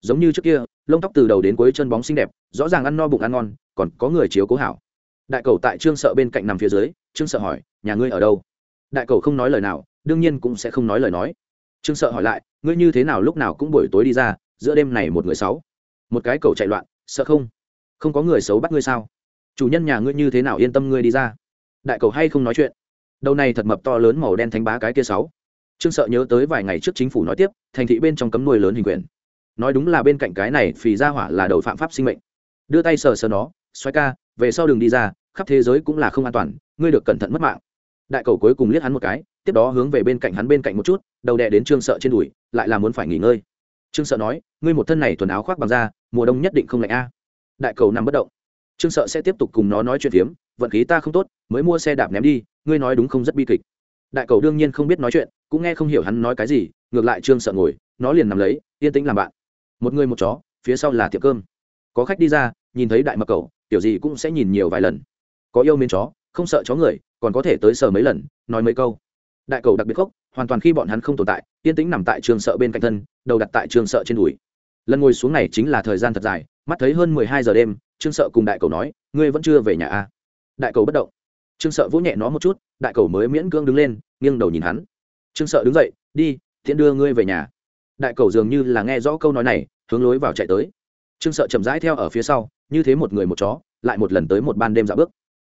Giống như trước kia, lông tóc từ đầu đến cuối chân bóng xinh đẹp, rõ ràng ăn no bụng ăn ngon, còn có người chiếu cố hảo. Đại cầu tại trương sợ bên cạnh nằm phía dưới, trương sợ hỏi, nhà ngươi ở đâu? Đại cầu không nói lời nào, đương nhiên cũng sẽ không nói lời nói. Trương sợ hỏi lại, ngươi như thế nào lúc nào cũng buổi tối đi ra, giữa đêm này một người sáu? Một cái cầu chạy loạn, sợ không? Không có người xấu bắt ngươi sao? Chủ nhân nhà ngươi như thế nào yên tâm ngươi đi ra? Đại cầu hay không nói chuyện. Đầu này thật mập to lớn màu đen thánh bá cái kia sáu trương sợ nhớ tới vài ngày trước chính phủ nói tiếp, thành thị bên trong cấm nuôi lớn hình quyền. Nói đúng là bên cạnh cái này phì ra hỏa là đầu phạm pháp sinh mệnh. Đưa tay sờ sờ nó xoay ca, về sau đường đi ra, khắp thế giới cũng là không an toàn, ngươi được cẩn thận mất mạng. Đại cầu cuối cùng liếc hắn một cái, tiếp đó hướng về bên cạnh hắn bên cạnh một chút, đầu đè đến trương sợ trên đùi, lại là muốn phải nghỉ ngơi. Trương sợ nói, ngươi một thân này thuần áo khoác bằng da, mùa đông nhất định không lạnh a. Đại cầu nằm bất động. Trương sợ sẽ tiếp tục cùng nó nói chuyện phiếm, vận khí ta không tốt, mới mua xe đạp ném đi, ngươi nói đúng không rất bi kịch đại cầu đương nhiên không biết nói chuyện, cũng nghe không hiểu hắn nói cái gì, ngược lại trương sợ ngồi, nó liền nằm lấy, yên tĩnh làm bạn. Một người một chó, phía sau là tiệm cơm. Có khách đi ra, nhìn thấy đại mập cầu tiểu gì cũng sẽ nhìn nhiều vài lần. Có yêu mến chó, không sợ chó người, còn có thể tới sờ mấy lần, nói mấy câu. Đại cầu đặc biệt khóc hoàn toàn khi bọn hắn không tồn tại, yên tĩnh nằm tại trường sợ bên cạnh thân, đầu đặt tại trường sợ trên đùi. Lần ngồi xuống này chính là thời gian thật dài, mắt thấy hơn mười hai giờ đêm, trương sợ cùng đại cầu nói, ngươi vẫn chưa về nhà à? đại cầu bất động trương sợ vỗ nhẹ nó một chút, đại cầu mới miễn cưỡng đứng lên, nghiêng đầu nhìn hắn. Trương sợ đứng dậy, đi, tiễn đưa ngươi về nhà. Đại cầu dường như là nghe rõ câu nói này, hướng lối vào chạy tới. Trương sợ chậm rãi theo ở phía sau, như thế một người một chó, lại một lần tới một ban đêm dạo bước.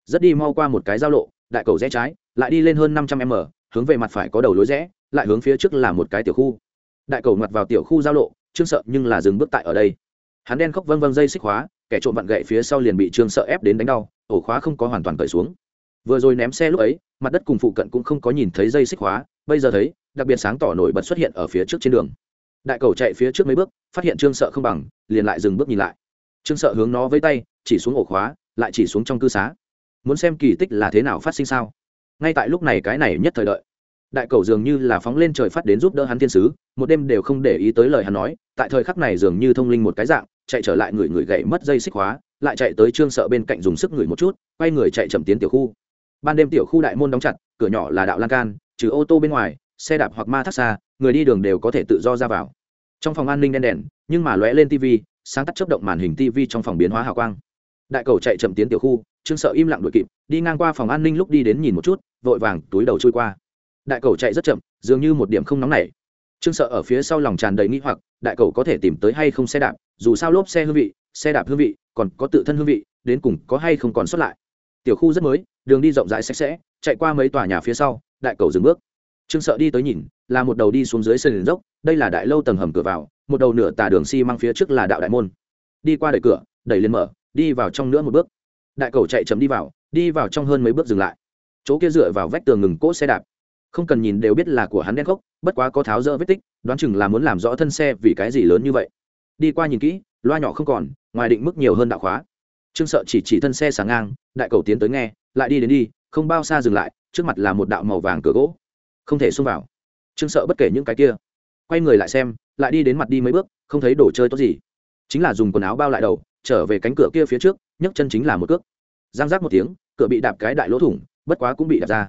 Rất đi mau qua một cái giao lộ, đại cầu rẽ trái, lại đi lên hơn năm trăm m, hướng về mặt phải có đầu lối rẽ, lại hướng phía trước là một cái tiểu khu. Đại cầu ngoặt vào tiểu khu giao lộ, trương sợ nhưng là dừng bước tại ở đây. Hắn đen khóc vâng vâng dây xích khóa, kẻ trộm vặn gậy phía sau liền bị trương sợ ép đến đánh đau, ổ khóa không có hoàn toàn cởi xuống vừa rồi ném xe lúc ấy, mặt đất cùng phụ cận cũng không có nhìn thấy dây xích hóa, bây giờ thấy, đặc biệt sáng tỏ nổi bật xuất hiện ở phía trước trên đường. Đại cầu chạy phía trước mấy bước, phát hiện trương sợ không bằng, liền lại dừng bước nhìn lại. Trương sợ hướng nó với tay, chỉ xuống ổ khóa, lại chỉ xuống trong cư xá. Muốn xem kỳ tích là thế nào phát sinh sao? Ngay tại lúc này cái này nhất thời đợi. Đại cầu dường như là phóng lên trời phát đến giúp đỡ hắn thiên sứ, một đêm đều không để ý tới lời hắn nói, tại thời khắc này dường như thông linh một cái dạng, chạy trở lại người người gậy mất dây xích hóa, lại chạy tới trương sợ bên cạnh dùng sức người một chút, quay người chạy chậm tiến tiểu khu ban đêm tiểu khu đại môn đóng chặt, cửa nhỏ là đạo lan can, trừ ô tô bên ngoài, xe đạp hoặc ma thác xa, người đi đường đều có thể tự do ra vào. Trong phòng an ninh đen đèn, nhưng mà lóe lên tv, sáng tắt chớp động màn hình tv trong phòng biến hóa hào quang. Đại cầu chạy chậm tiến tiểu khu, trương sợ im lặng đuổi kịp, đi ngang qua phòng an ninh lúc đi đến nhìn một chút, vội vàng túi đầu trôi qua. Đại cầu chạy rất chậm, dường như một điểm không nóng nảy. Trương sợ ở phía sau lòng tràn đầy nghĩ hoặc, đại cầu có thể tìm tới hay không xe đạp, dù sao lốp xe hương vị, xe đạp hương vị, còn có tự thân hương vị, đến cùng có hay không còn xuất lại. Tiểu khu rất mới đường đi rộng rãi sạch sẽ, chạy qua mấy tòa nhà phía sau, đại cầu dừng bước. Trương sợ đi tới nhìn, là một đầu đi xuống dưới sân dốc, đây là đại lâu tầng hầm cửa vào, một đầu nửa tà đường xi、si、măng phía trước là đạo đại môn. Đi qua đẩy cửa, đẩy lên mở, đi vào trong nữa một bước. Đại cầu chạy chấm đi vào đi vào trong hơn mấy bước dừng lại. Chỗ kia dựa vào vách tường ngừng cỗ xe đạp. Không cần nhìn đều biết là của hắn đen khốc bất quá có tháo rỡ vết tích, đoán chừng là muốn làm rõ thân xe vì cái gì lớn như vậy. Đi qua nhìn kỹ, loa nhỏ không còn, ngoài định mức nhiều hơn đạo khóa trương sợ chỉ chỉ thân xe sáng ngang, đại cầu tiến tới nghe, lại đi đến đi, không bao xa dừng lại, trước mặt là một đạo màu vàng cửa gỗ. Không thể xông vào. Trương sợ bất kể những cái kia. Quay người lại xem, lại đi đến mặt đi mấy bước, không thấy đồ chơi tốt gì. Chính là dùng quần áo bao lại đầu, trở về cánh cửa kia phía trước, nhấc chân chính là một cước. Giang giác một tiếng, cửa bị đạp cái đại lỗ thủng, bất quá cũng bị đạp ra.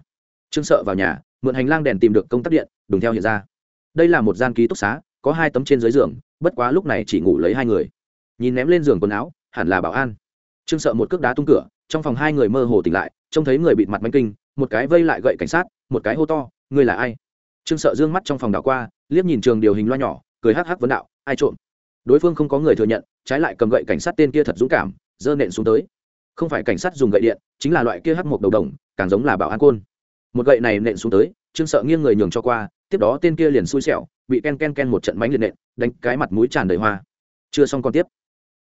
Trương sợ vào nhà, mượn hành lang đèn tìm được công tắc điện, đùng theo hiện ra. Đây là một gian ký túc xá, có hai tấm trên dưới giường, bất quá lúc này chỉ ngủ lấy hai người. Nhìn ném lên giường quần áo, hẳn là bảo an trương sợ một cước đá tung cửa, trong phòng hai người mơ hồ tỉnh lại, trông thấy người bịt mặt bánh kinh, một cái vây lại gậy cảnh sát, một cái hô to, ngươi là ai? Trương sợ d ư ơ n g mắt trong phòng đảo qua, liếc nhìn trường điều hình loa nhỏ, cười hắc hắc vấn đạo, ai trộm? Đối phương không có người thừa nhận, trái lại cầm gậy cảnh sát tên kia thật dũng cảm dơ nện xuống tới. Không phải cảnh sát dùng gậy điện, chính là loại kia hắc một đầu đồng, càng giống là bảo an côn. Một gậy này nện xuống tới, trương sợ nghiêng người nhường cho qua, tiếp đó tên kia liền xui xẻo, bị ken ken ken một trận mánh liệt nện, đánh cái mặt mũi tràn đầy hoa. Chưa xong còn tiếp.